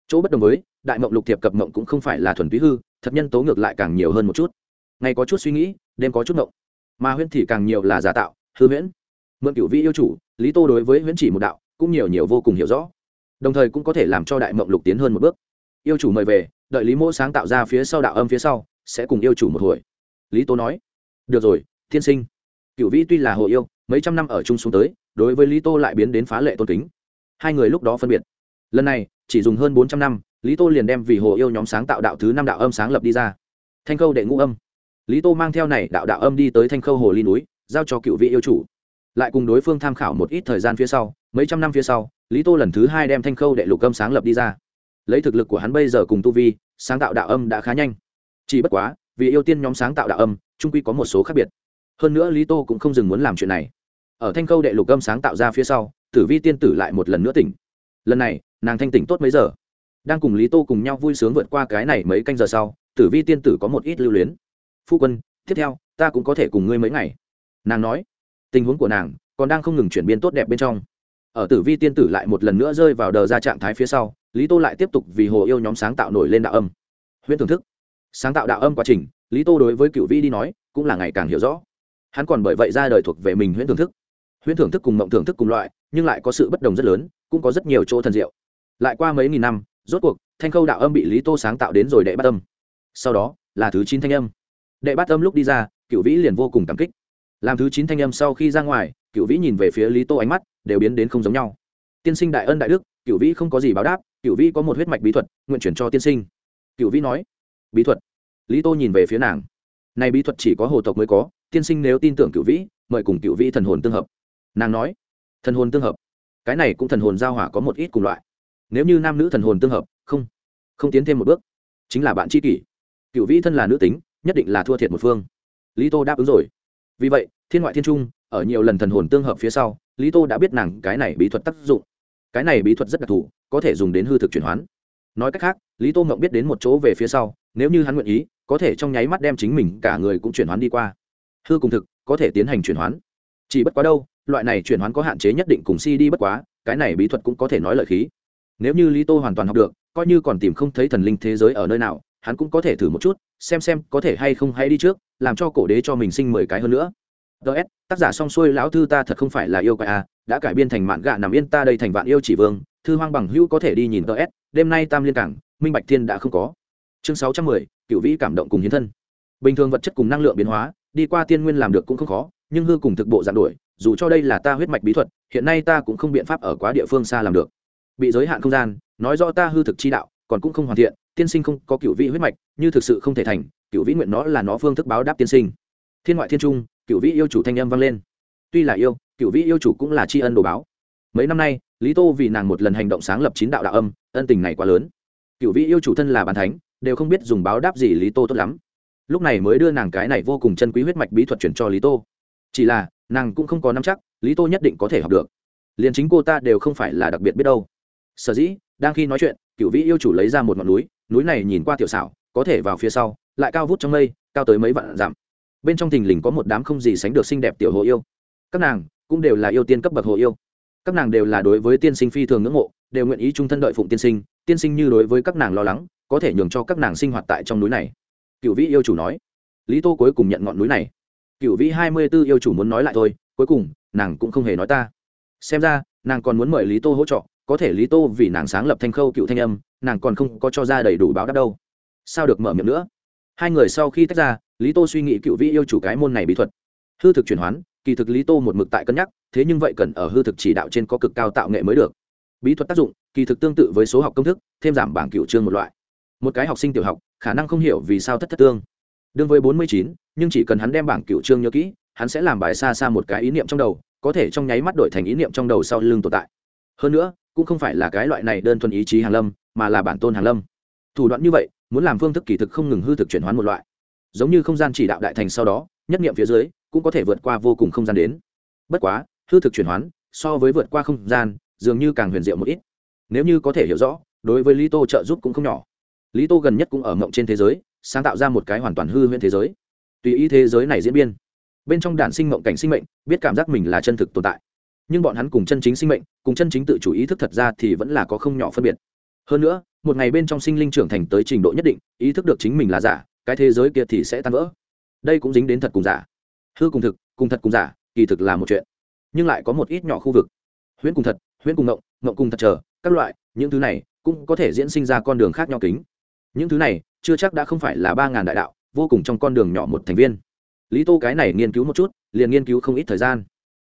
Chỗ bất đồng với, đại mộng lục thiệp cập mộng cũng không phải là thuần túy hư thật nhân tố ngược lại càng nhiều hơn một chút. Ngày có chút suy nghĩ, đêm có chút mộng. Mà huyễn thì càng nhiều là giả tạo, hư huyễn mượn cửu vị yêu chủ, lý tô đối với huyễn chỉ một đạo cũng nhiều nhiều vô cùng hiểu rõ. Đồng thời cũng có thể làm cho đại mộng lục tiến hơn một bước. Yêu chủ mời về, đợi lý mỗ sáng tạo ra phía sau đạo âm phía sau, sẽ cùng yêu chủ một hồi. Lý tô nói, được rồi, tiên sinh. Cựu vĩ tuy là hồ yêu, mấy trăm năm ở chung xuống tới, đối với lý tô lại biến đến phá lệ tôn kính. Hai người lúc đó phân biệt. Lần này, chỉ dùng hơn bốn trăm năm, lý tô liền đem vì hồ yêu nhóm sáng tạo đạo thứ năm đạo âm sáng lập đi ra. Thanh khâu đệ ngũ âm. Lý tô mang theo này đạo đạo âm đi tới thanh khâu hồ ly núi, giao cho cựu vị yêu chủ lại cùng đối phương tham khảo một ít thời gian phía sau, mấy trăm năm phía sau, lý tô lần thứ hai đem thanh khâu đệ lục âm sáng lập đi ra. Lấy thực lực của hắn bây giờ cùng tu vi, sáng tạo đạo âm đã khá nhanh. Chỉ bất quá, vì yêu tiên nhóm sáng tạo đạo âm trung quy có một số khác biệt. Hơn nữa lý tô cũng không dừng muốn làm chuyện này. Ở thanh khâu đệ lục âm sáng tạo ra phía sau, tử vi tiên tử lại một lần nữa tỉnh. Lần này, nàng thanh tỉnh tốt mấy giờ? Đang cùng lý tô cùng nhau vui sướng vượt qua cái này mấy canh giờ sau, tử vi tiên tử có một ít lưu luyến. Phu quân, tiếp theo, ta cũng có thể cùng ngươi mấy ngày. Nàng nói tình huống của nàng còn đang không ngừng chuyển biến tốt đẹp bên trong. Ở tử vi tiên tử lại một lần nữa rơi vào đờ ra trạng thái phía sau, lý tô lại tiếp tục vì hồ yêu nhóm sáng tạo nổi lên đạo âm. Huyễn thưởng thức. Sáng tạo đạo âm quá trình, lý tô đối với cựu vi đi nói, cũng là ngày càng hiểu rõ. Hắn còn bởi vậy ra đời thuộc về mình huyễn thưởng thức. Huyễn thưởng thức cùng mộng thưởng thức cùng loại, nhưng lại có sự bất đồng rất lớn, cũng có rất nhiều chỗ thần diệu. Lại qua mấy nghìn năm, rốt cuộc, thanh khâu đạo âm bị lý tô sáng tạo đến rồi đệ bát âm. Sau đó, là thứ chín thanh âm. Đệ bát âm lúc đi ra, cựu vĩ liền vô cùng cảm kích làm thứ chín thanh âm sau khi ra ngoài cựu vĩ nhìn về phía lý tô ánh mắt đều biến đến không giống nhau. Tiên sinh đại ân đại đức cựu vĩ không có gì báo đáp cựu vĩ có một huyết mạch bí thuật, nguyện chuyển cho tiên sinh. Cựu vĩ nói, bí thuật? Lý tô nhìn về phía nàng. Này bí thuật chỉ có hồ tộc mới có, tiên sinh nếu tin tưởng cựu vĩ, mời cùng cựu vĩ thần hồn tương hợp. Nàng nói, thần hồn tương hợp? Cái này cũng thần hồn giao hỏa có một ít cùng loại. Nếu như nam nữ thần hồn tương hợp, không không tiến thêm một bước, chính là bạn tri kỷ. Cựu vĩ thân là nữ tính, nhất định là thua thiệt một phương. Lý tô đáp ứng rồi vì vậy, thiên ngoại thiên trung, ở nhiều lần thần hồn tương hợp phía sau, lý tô đã biết nàng cái này bí thuật tác dụng. Cái này bí thuật rất đặc thù, có thể dùng đến hư thực chuyển hoán. Nói cách khác, lý tô mộng biết đến một chỗ về phía sau, nếu như hắn nguyện ý, có thể trong nháy mắt đem chính mình cả người cũng chuyển hoán đi qua. Hư cùng thực, có thể tiến hành chuyển hoán. Chỉ bất quá đâu, loại này chuyển hoán có hạn chế nhất định cùng si đi bất quá, cái này bí thuật cũng có thể nói lợi khí. Nếu như lý tô hoàn toàn học được, coi như còn tìm không thấy thần linh thế giới ở nơi nào, hắn cũng có thể thử một chút, xem xem có thể hay không hay đi trước làm cho cổ đế cho mình sinh mười cái hơn nữa. Ts tác giả song xuôi, lão thư ta thật không phải là yêu quái à? đã cải biên thành mạn gạ nằm yên ta đây thành vạn yêu chỉ vương, thư hoang bằng hữu có thể đi nhìn ts đêm nay tam liên cảng, minh bạch thiên đã không có. Chương sáu trăm mười cựu vĩ cảm động cùng hiến thân. Bình thường vật chất cùng năng lượng biến hóa, đi qua tiên nguyên làm được cũng không khó, nhưng hư cùng thực bộ giản đổi, dù cho đây là ta huyết mạch bí thuật, hiện nay ta cũng không biện pháp ở quá địa phương xa làm được. Bị giới hạn không gian, nói rõ ta hư thực chi đạo, còn cũng không hoàn thiện, tiên sinh không có cựu vị huyết mạch, như thực sự không thể thành cựu vĩ nguyện nó là nó phương thức báo đáp tiên sinh. Thiên ngoại thiên trung cựu vĩ yêu chủ thanh âm vang lên. Tuy là yêu cựu vĩ yêu chủ cũng là tri ân đồ báo. Mấy năm nay, lý tô vì nàng một lần hành động sáng lập chín đạo đạo âm, ân tình này quá lớn. Cựu vĩ yêu chủ thân là bàn thánh, đều không biết dùng báo đáp gì lý tô tốt lắm. Lúc này mới đưa nàng cái này vô cùng chân quý huyết mạch bí thuật chuyển cho lý tô. Chỉ là, nàng cũng không có nắm chắc, lý tô nhất định có thể học được. Liền chính cô ta đều không phải là đặc biệt biết đâu. Sở dĩ, đang khi nói chuyện cựu vĩ yêu chủ lấy ra một ngọn núi núi này nhìn qua tiểu xảo, có thể vào phía sau lại cao vút trong mây, cao tới mấy vạn dặm. Bên trong thình lình có một đám không gì sánh được xinh đẹp tiểu hồ yêu. Các nàng cũng đều là yêu tiên cấp bậc hồ yêu. Các nàng đều là đối với tiên sinh phi thường ngưỡng mộ, đều nguyện ý trung thân đợi phụng tiên sinh tiên sinh như đối với các nàng lo lắng, có thể nhường cho các nàng sinh hoạt tại trong núi này. Cựu vĩ yêu chủ nói. Lý tô cuối cùng nhận ngọn núi này. Cựu vĩ hai mươi b ố yêu chủ muốn nói lại thôi, cuối cùng, nàng cũng không hề nói ta. Xem ra, nàng còn muốn mời lý tô hỗ trợ, có thể lý tô vì nàng sáng lập thanh khâu cựu thanh âm, nàng còn không có cho ra đầy đủ báo đáp đâu. Sao được mở miệng nữa? Hai người sau khi tách ra, lý tô suy nghĩ cựu vĩ yêu chủ cái môn này bí thuật. Hư thực chuyển hoán, kỳ thực lý tô một mực tại cân nhắc, thế nhưng vậy cần ở hư thực chỉ đạo trên có cực cao tạo nghệ mới được. Bí thuật tác dụng, kỳ thực tương tự với số học công thức, thêm giảm bảng cựu chương một loại. Một cái học sinh tiểu học, khả năng không hiểu vì sao thất thất tương. Đương với bốn mươi chín, nhưng chỉ cần hắn đem bảng cựu chương nhớ kỹ, hắn sẽ làm bài xa xa một cái ý niệm trong đầu, có thể trong nháy mắt đổi thành ý niệm trong đầu sau lưng tồn tại. Hơn nữa, cũng không phải là cái loại này đơn thuần ý chí hàng lâm, mà là bản tôn hàng lâm. Thủ đoạn như vậy muốn làm phương thức kỳ thực không ngừng hư thực chuyển hoán một loại. Giống như không gian chỉ đạo đại thành sau đó, nhất niệm phía dưới, cũng có thể vượt qua vô cùng không gian đến. Bất quá, hư thực chuyển hoán, so với vượt qua không gian, dường như càng huyền diệu một ít. Nếu như có thể hiểu rõ, đối với lý tô trợ giúp cũng không nhỏ. Lý tô gần nhất cũng ở mộng trên thế giới, sáng tạo ra một cái hoàn toàn hư huyễn thế giới. Tùy ý thế giới này diễn biên, bên trong đản sinh mộng cảnh sinh mệnh, biết cảm giác mình là chân thực tồn tại. Nhưng bọn hắn cùng chân chính sinh mệnh, cùng chân chính tự chủ ý thức thật ra thì vẫn là có không nhỏ phân biệt. Hơn nữa một ngày bên trong sinh linh trưởng thành tới trình độ nhất định, ý thức được chính mình là giả, cái thế giới kia thì sẽ tan vỡ. Đây cũng dính đến thật cùng giả. Hư cùng thực, cùng thật cùng giả, kỳ thực là một chuyện. Nhưng lại có một ít nhỏ khu vực. Huyễn cùng thật, huyễn cùng ngộng ngộng cùng thật chờ các loại, những thứ này cũng có thể diễn sinh ra con đường khác nhau kính. Những thứ này, chưa chắc đã không phải là ba ngàn đại đạo, vô cùng trong con đường nhỏ một thành viên. Lý tô cái này nghiên cứu một chút, liền nghiên cứu không ít thời gian.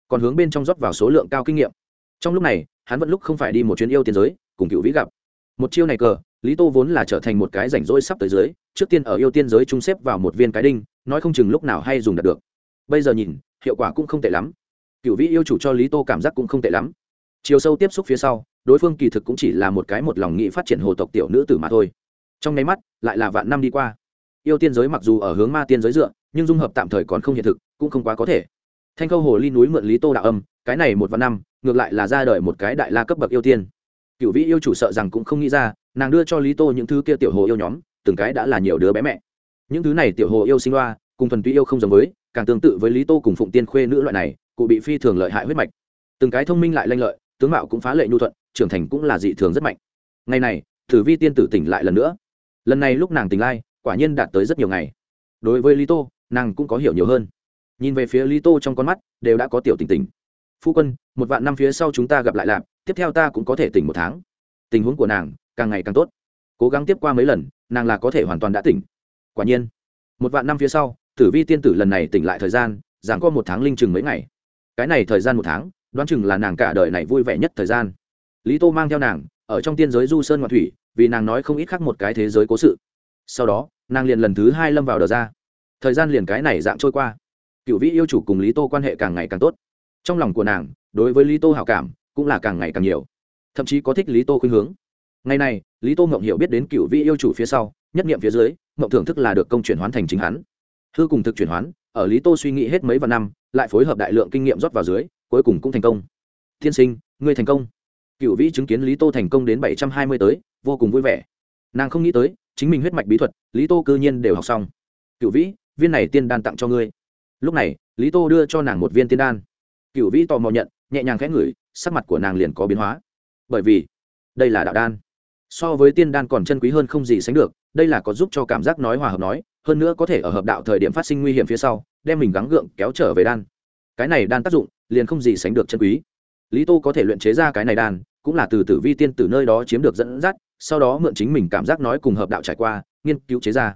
Còn hướng bên trong rót vào số lượng cao kinh nghiệm. Trong lúc này, hắn vẫn lúc không phải đi một chuyến yêu tiến giới, cùng cựu vĩ gặp một chiêu này cờ, lý tô vốn là trở thành một cái rảnh rỗi sắp tới dưới, trước tiên ở yêu tiên giới trung xếp vào một viên cái đinh, nói không chừng lúc nào hay dùng đạt được. Bây giờ nhìn, hiệu quả cũng không tệ lắm. Cựu vĩ yêu chủ cho lý tô cảm giác cũng không tệ lắm. Chiều sâu tiếp xúc phía sau, đối phương kỳ thực cũng chỉ là một cái một lòng nghĩ phát triển hồ tộc tiểu nữ tử mà thôi. Trong nháy mắt, lại là vạn năm đi qua. Yêu tiên giới mặc dù ở hướng ma tiên giới dựa, nhưng dung hợp tạm thời còn không hiện thực, cũng không quá có thể. Thanh khâu hồ ly núi mượn lý tô đạo âm, cái này một vạn năm, ngược lại là ra đời một cái đại la cấp bậc yêu tiên cựu vĩ yêu chủ sợ rằng cũng không nghĩ ra, nàng đưa cho lý tô những thứ kia tiểu hồ yêu nhóm, từng cái đã là nhiều đứa bé mẹ. Những thứ này tiểu hồ yêu sinh loa, cùng thuần túy yêu không giống với, càng tương tự với lý tô cùng phụng tiên khuê nữ loại này, cụ bị phi thường lợi hại huyết mạch. Từng cái thông minh lại lanh lợi, tướng mạo cũng phá lệ nhu thuận, trưởng thành cũng là dị thường rất mạnh. Ngày này, thử vi tiên tử tỉnh lại lần nữa. Lần này lúc nàng tỉnh lai quả nhiên đạt tới rất nhiều ngày. Đối với lý tô, nàng cũng có hiểu nhiều hơn. Nhìn về phía lý tô trong con mắt, đều đã có tiểu tỉnh tỉnh. Phu quân, một vạn năm phía sau chúng ta gặp lại lạp tiếp theo ta cũng có thể tỉnh một tháng. Tình huống của nàng càng ngày càng tốt. Cố gắng tiếp qua mấy lần, nàng là có thể hoàn toàn đã tỉnh. Quả nhiên, một vạn năm phía sau, tử vi tiên tử lần này tỉnh lại thời gian, giảng có một tháng linh chừng mấy ngày. Cái này thời gian một tháng, đoán chừng là nàng cả đời này vui vẻ nhất thời gian. Lý tô mang theo nàng, ở trong tiên giới du sơn ngoại thủy, vì nàng nói không ít khác một cái thế giới cố sự. Sau đó, nàng liền lần thứ hai lâm vào đờ ra. Thời gian liền cái này dạng trôi qua. Cựu vĩ yêu chủ cùng lý tô quan hệ càng ngày càng tốt. Trong lòng của nàng, đối với lý tô hảo cảm cũng là càng ngày càng nhiều. Thậm chí có thích lý tô khuynh hướng. Ngày này, lý tô ngộng hiểu biết đến cựu vị yêu chủ phía sau, nhất nghiệm phía dưới, ngộng thưởng thức là được công chuyển hoán thành chính hắn. Hư cùng thực chuyển hoán, ở lý tô suy nghĩ hết mấy vạn năm, lại phối hợp đại lượng kinh nghiệm rót vào dưới, cuối cùng cũng thành công. Tiên sinh, ngươi thành công. Cựu vĩ chứng kiến lý tô thành công đến bảy trăm hai mươi tới, vô cùng vui vẻ. Nàng không nghĩ tới, chính mình huyết mạch bí thuật, lý tô cư nhiên đều học xong. Cựu vĩ viên này tiên đan tặng cho ngươi. Lúc này, lý tô đưa cho nàng một viên tiên đan. Cựu vĩ tò mò nhận nhẹ nhàng khẽ ngửi, sắc mặt của nàng liền có biến hóa. Bởi vì, đây là đạo đan. So với tiên đan còn chân quý hơn không gì sánh được, đây là có giúp cho cảm giác nói hòa hợp nói, hơn nữa có thể ở hợp đạo thời điểm phát sinh nguy hiểm phía sau, đem mình gắng gượng kéo trở về đan. Cái này đan tác dụng, liền không gì sánh được chân quý. Lý tô có thể luyện chế ra cái này đan, cũng là từ tử vi tiên từ nơi đó chiếm được dẫn dắt, sau đó mượn chính mình cảm giác nói cùng hợp đạo trải qua, nghiên cứu chế ra.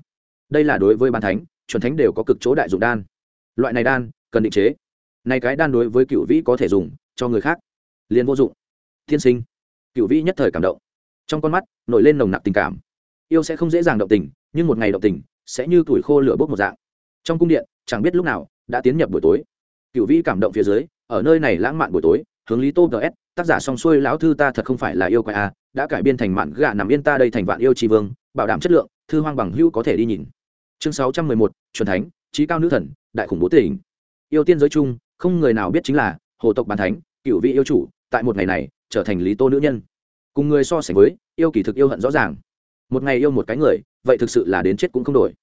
Đây là đối với ban thánh, chuẩn thánh đều có cực chỗ đại dụng đan. Loại này đan, cần định chế nay cái đan đối với cựu vĩ có thể dùng cho người khác, liền vô dụng. Thiên sinh cựu vĩ nhất thời cảm động. Trong con mắt nổi lên nồng nặc tình cảm. Yêu sẽ không dễ dàng động tình, nhưng một ngày động tình sẽ như tuổi khô lửa bốc một dạng. Trong cung điện, chẳng biết lúc nào đã tiến nhập buổi tối. Cựu vĩ cảm động phía dưới, ở nơi này lãng mạn buổi tối, hướng lý tô gs tác giả song xuôi lão thư ta thật không phải là yêu quái à đã cải biên thành mạn gà nằm yên ta đây thành vạn yêu tri vương, bảo đảm chất lượng, thư hoang bằng hữu có thể đi nhìn. Chương sáu trăm mười một truyền thánh trí cao nữ thần, đại khủng bố tỉnh. Yêu tiên giới chung không người nào biết chính là hồ tộc bàn thánh, cựu vị yêu chủ, tại một ngày này trở thành lý tô nữ nhân. Cùng người so sánh với, yêu kỳ thực yêu hận rõ ràng. Một ngày yêu một cái người, vậy thực sự là đến chết cũng không đổi.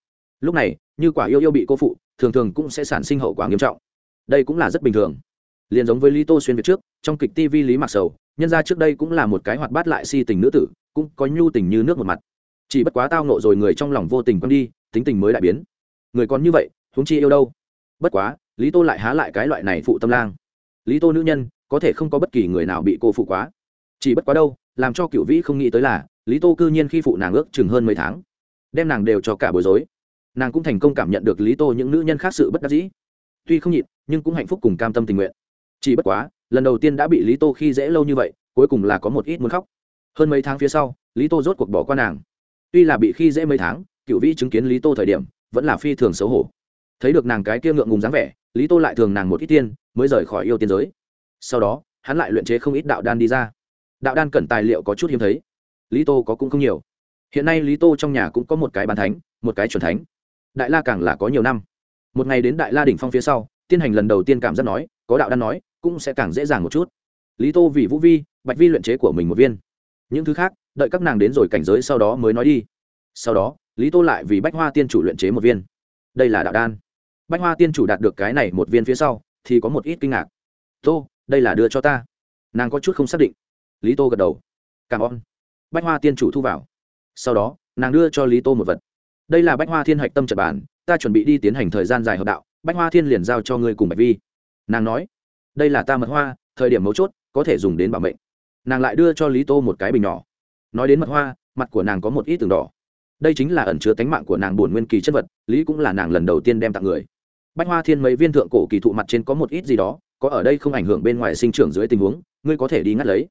Lúc này, như quả yêu yêu bị cô phụ, thường thường cũng sẽ sản sinh hậu quả nghiêm trọng. Đây cũng là rất bình thường. Liền giống với lý tô xuyên việt trước, trong kịch tv lý mặc sầu, nhân ra trước đây cũng là một cái hoạt bát lại si tình nữ tử, cũng có nhu tình như nước một mặt. Chỉ bất quá tao nộ rồi người trong lòng vô tình quăng đi, tính tình mới đại biến. Người còn như vậy, huống chi yêu đâu? Bất quá lý tô lại há lại cái loại này phụ tâm lang. Lý tô nữ nhân, có thể không có bất kỳ người nào bị cô phụ quá. Chỉ bất quá đâu, làm cho cựu vĩ không nghĩ tới là, lý tô cư nhiên khi phụ nàng ước chừng hơn mấy tháng, đem nàng đều cho cả bối rối. Nàng cũng thành công cảm nhận được lý tô những nữ nhân khác sự bất đắc dĩ. Tuy không nhịn, nhưng cũng hạnh phúc cùng cam tâm tình nguyện. Chỉ bất quá, lần đầu tiên đã bị lý tô khi dễ lâu như vậy, cuối cùng là có một ít muốn khóc. Hơn mấy tháng phía sau, lý tô rốt cuộc bỏ qua nàng. Tuy là bị khi dễ mấy tháng cựu vĩ chứng kiến lý tô thời điểm, vẫn là phi thường xấu hổ. Thấy được nàng cái kia ngượng ngùng dáng vẻ lý tô lại thường nàng một ít tiên, mới rời khỏi yêu tiên giới. Sau đó, hắn lại luyện chế không ít đạo đan đi ra. Đạo đan cần tài liệu có chút hiếm thấy. Lý tô có cũng không nhiều. Hiện nay lý tô trong nhà cũng có một cái bàn thánh, một cái c thánh. Đại la càng là có nhiều năm. Một ngày đến đại la đỉnh phong phía sau, tiên hành lần đầu tiên cảm giác nói, có đạo đan nói, cũng sẽ càng dễ dàng một chút. Lý tô vì vũ vi, bạch vi luyện chế của mình một viên. Những thứ khác, đợi các nàng đến rồi cảnh giới sau đó mới nói đi. Sau đó, lý tô lại vì bách hoa tiên chủ luyện chế một viên. Đây là đạo đan bách hoa tiên chủ đạt được cái này một viên phía sau, thì có một ít kinh ngạc. Tô, đây là đưa cho ta. Nàng có chút không xác định. Lý tô gật đầu. Cảm ơn. Bách hoa tiên chủ thu vào. Sau đó, nàng đưa cho lý tô một vật. Đây là bách hoa thiên hạch tâm trật bản, ta chuẩn bị đi tiến hành thời gian dài hợp đạo, bách hoa thiên liền giao cho ngươi cùng bạch vi. Nàng nói. Đây là ta mật hoa, thời điểm mấu chốt, có thể dùng đến bảo mệnh. Nàng lại đưa cho lý tô một cái bình nhỏ. Nói đến mật hoa, mặt của nàng có một ít tường đỏ. Đây chính là ẩn chứa tánh mạng của nàng buồn nguyên kỳ chất vật, lý cũng là nàng lần đầu tiên đem tặng người bách hoa thiên mấy viên thượng cổ kỳ thụ mặt trên có một ít gì đó, có ở đây không ảnh hưởng bên ngoài sinh trưởng dưới tình huống, ngươi có thể đi ngắt lấy.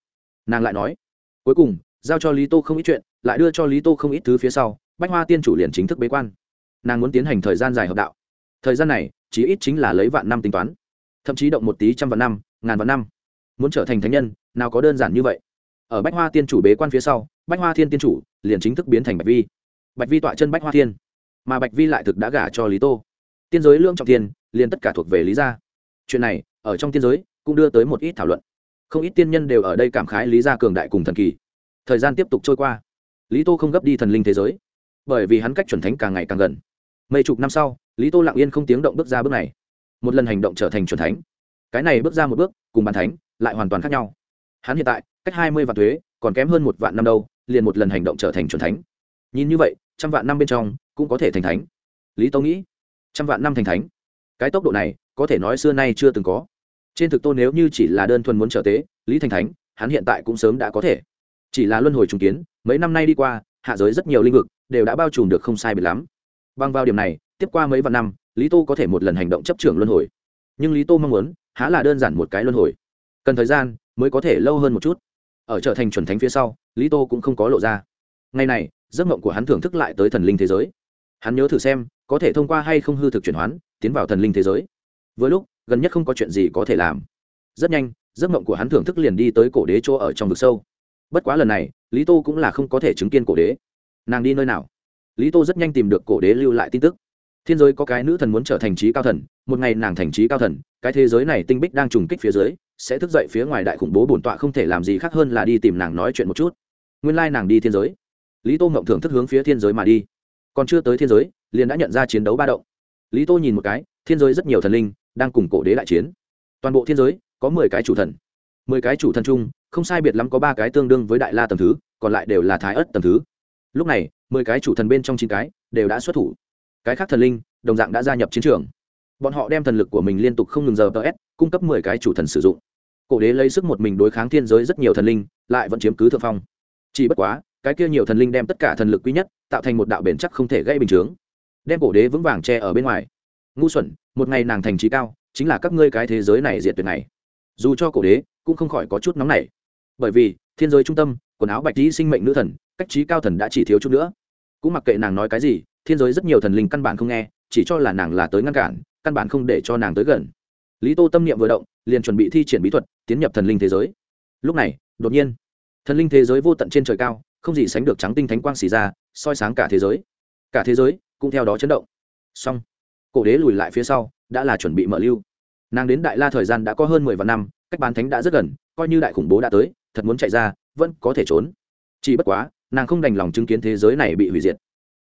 Nàng lại nói. Cuối cùng, giao cho lý tô không ít chuyện, lại đưa cho lý tô không ít thứ phía sau, bách hoa tiên chủ liền chính thức bế quan. Nàng muốn tiến hành thời gian dài hợp đạo. Thời gian này chỉ ít chính là lấy vạn năm tính toán. Thậm chí động một tí trăm vạn năm, ngàn vạn năm. Muốn trở thành thánh nhân, nào có đơn giản như vậy. Ở bách hoa tiên chủ bế quan phía sau, bách hoa thiên tiên chủ liền chính thức biến thành bạch vi. Bạch vi tọa chân bách hoa thiên. Mà bạch vi lại thực đã gả cho lý tô tiên giới lương trọng tiên liền tất cả thuộc về lý gia. Chuyện này, ở trong tiên giới, cũng đưa tới một ít thảo luận. Không ít tiên nhân đều ở đây cảm khái lý gia cường đại cùng thần kỳ. Thời gian tiếp tục trôi qua. Lý tô không gấp đi thần linh thế giới. Bởi vì hắn cách chuẩn thánh càng ngày càng gần. Mấy chục năm sau, lý tô lặng yên không tiếng động bước ra bước này. Một lần hành động trở thành chuẩn thánh. Cái này bước ra một bước, cùng bàn thánh, lại hoàn toàn khác nhau. Hắn hiện tại, cách hai mươi vạn thuế, còn kém hơn một vạn năm đâu, liền một lần hành động trở thành chuẩn thánh. Nhìn như vậy, trăm vạn năm bên trong, cũng có thể thành thánh. Lý tô nghĩ trăm vạn năm thành thánh. Cái tốc độ này, có thể nói xưa nay chưa từng có. Trên thực tô nếu như chỉ là đơn thuần muốn trở tế, lý thành thánh, hắn hiện tại cũng sớm đã có thể. Chỉ là luân hồi trùng kiến, mấy năm nay đi qua, hạ giới rất nhiều lĩnh vực đều đã bao trùm được không sai biệt lắm. Bằng vào điểm này, tiếp qua mấy vạn năm, lý tô có thể một lần hành động chấp trưởng luân hồi. Nhưng lý tô mong muốn, há là đơn giản một cái luân hồi. Cần thời gian mới có thể lâu hơn một chút. Ở trở thành chuẩn thánh phía sau, lý tô cũng không có lộ ra. Ngày này, giấc mộng của hắn thưởng thức lại tới thần linh thế giới hắn nhớ thử xem, có thể thông qua hay không hư thực chuyển hoán, tiến vào thần linh thế giới. Với lúc, gần nhất không có chuyện gì có thể làm. Rất nhanh, giấc mộng của hắn thưởng thức liền đi tới cổ đế chỗ ở trong vực sâu. Bất quá lần này, lý tô cũng là không có thể chứng kiến cổ đế. Nàng đi nơi nào? Lý tô rất nhanh tìm được cổ đế lưu lại tin tức. Thiên giới có cái nữ thần muốn trở thành trí cao thần, một ngày nàng thành trí cao thần, cái thế giới này tinh bích đang trùng kích phía dưới, sẽ thức dậy phía ngoài đại khủng bố bổn tọa không thể làm gì khác hơn là đi tìm nàng nói chuyện một chút. Nguyên lai nàng đi thiên giới. Lý tô ngộng thưởng thức hướng phía thiên giới mà đi còn chưa tới thiên giới, liền đã nhận ra chiến đấu ba động. Lý tô nhìn một cái, thiên giới rất nhiều thần linh đang cùng cổ đế đại chiến. Toàn bộ thiên giới có mười cái chủ thần. Mười cái chủ thần chung, không sai biệt lắm có ba cái tương đương với đại la tầm thứ, còn lại đều là thái ất tầm thứ. Lúc này, mười cái chủ thần bên trong chín cái đều đã xuất thủ. Cái khác thần linh, đồng dạng đã gia nhập chiến trường. Bọn họ đem thần lực của mình liên tục không ngừng giờ ts cung cấp mười cái chủ thần sử dụng. Cổ đế lấy sức một mình đối kháng thiên giới rất nhiều thần linh, lại vẫn chiếm cứ thượng phong. Chỉ bất quá cái kia nhiều thần linh đem tất cả thần lực quý nhất, tạo thành một đạo bền chắc không thể gây bình chướng. Đem cổ đế vững vàng che ở bên ngoài. Ngu xuẩn, một ngày nàng thành trí cao, chính là các ngươi cái thế giới này diệt tuyệt này. Dù cho cổ đế, cũng không khỏi có chút nóng nảy. Bởi vì, thiên giới trung tâm, quần áo bạch tí sinh mệnh nữ thần, cách trí cao thần đã chỉ thiếu chút nữa. Cũng mặc kệ nàng nói cái gì, thiên giới rất nhiều thần linh căn bản không nghe, chỉ cho là nàng là tới ngăn cản, căn bản không để cho nàng tới gần. Lý tô tâm niệm vừa động, liền chuẩn bị thi triển bí thuật, tiến nhập thần linh thế giới. Lúc này, đột nhiên, thần linh thế giới vô tận trên trời cao không gì sánh được trắng tinh thánh quang xì ra, soi sáng cả thế giới. Cả thế giới cũng theo đó chấn động. Xong, cổ đế lùi lại phía sau, đã là chuẩn bị mở lưu. Nàng đến đại la thời gian đã có hơn mười vạn năm, cách bán thánh đã rất gần, coi như đại khủng bố đã tới, thật muốn chạy ra, vẫn có thể trốn. Chỉ bất quá, nàng không đành lòng chứng kiến thế giới này bị hủy diệt.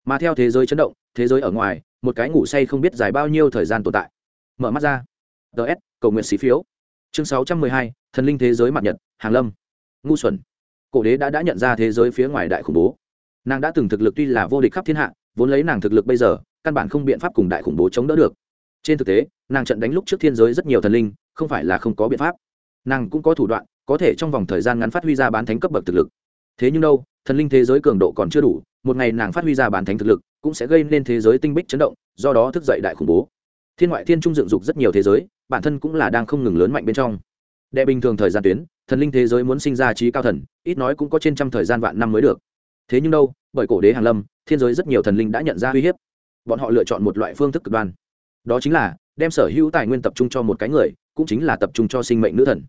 Mà theo thế giới chấn động, thế giới ở ngoài, một cái ngủ say không biết dài bao nhiêu thời gian tồn tại. Mở mắt ra. Ts cầu nguyện xí phiếu. Chương sáu trăm mười hai, thần linh thế giới mặt nhật, hàng lâm. Ngu xuẩn cổ đế đã đã nhận ra thế giới phía ngoài đại khủng bố. Nàng đã từng thực lực tuy là vô địch khắp thiên hạ, vốn lấy nàng thực lực bây giờ, căn bản không biện pháp cùng đại khủng bố chống đỡ được. Trên thực tế, nàng trận đánh lúc trước thiên giới rất nhiều thần linh, không phải là không có biện pháp. Nàng cũng có thủ đoạn, có thể trong vòng thời gian ngắn phát huy ra bán thánh cấp bậc thực lực. Thế nhưng đâu, thần linh thế giới cường độ còn chưa đủ, một ngày nàng phát huy ra bán thánh thực lực, cũng sẽ gây nên thế giới tinh bích chấn động, do đó thức dậy đại khủng bố. Thiên ngoại thiên trung dựng dục rất nhiều thế giới, bản thân cũng là đang không ngừng lớn mạnh bên trong đệ bình thường thời gian tuyến, thần linh thế giới muốn sinh ra trí cao thần, ít nói cũng có trên trăm thời gian vạn năm mới được. Thế nhưng đâu, bởi cổ đế hàn lâm, thiên giới rất nhiều thần linh đã nhận ra uy hiếp. Bọn họ lựa chọn một loại phương thức cực đoan. Đó chính là, đem sở hữu tài nguyên tập trung cho một cái người, cũng chính là tập trung cho sinh mệnh nữ thần.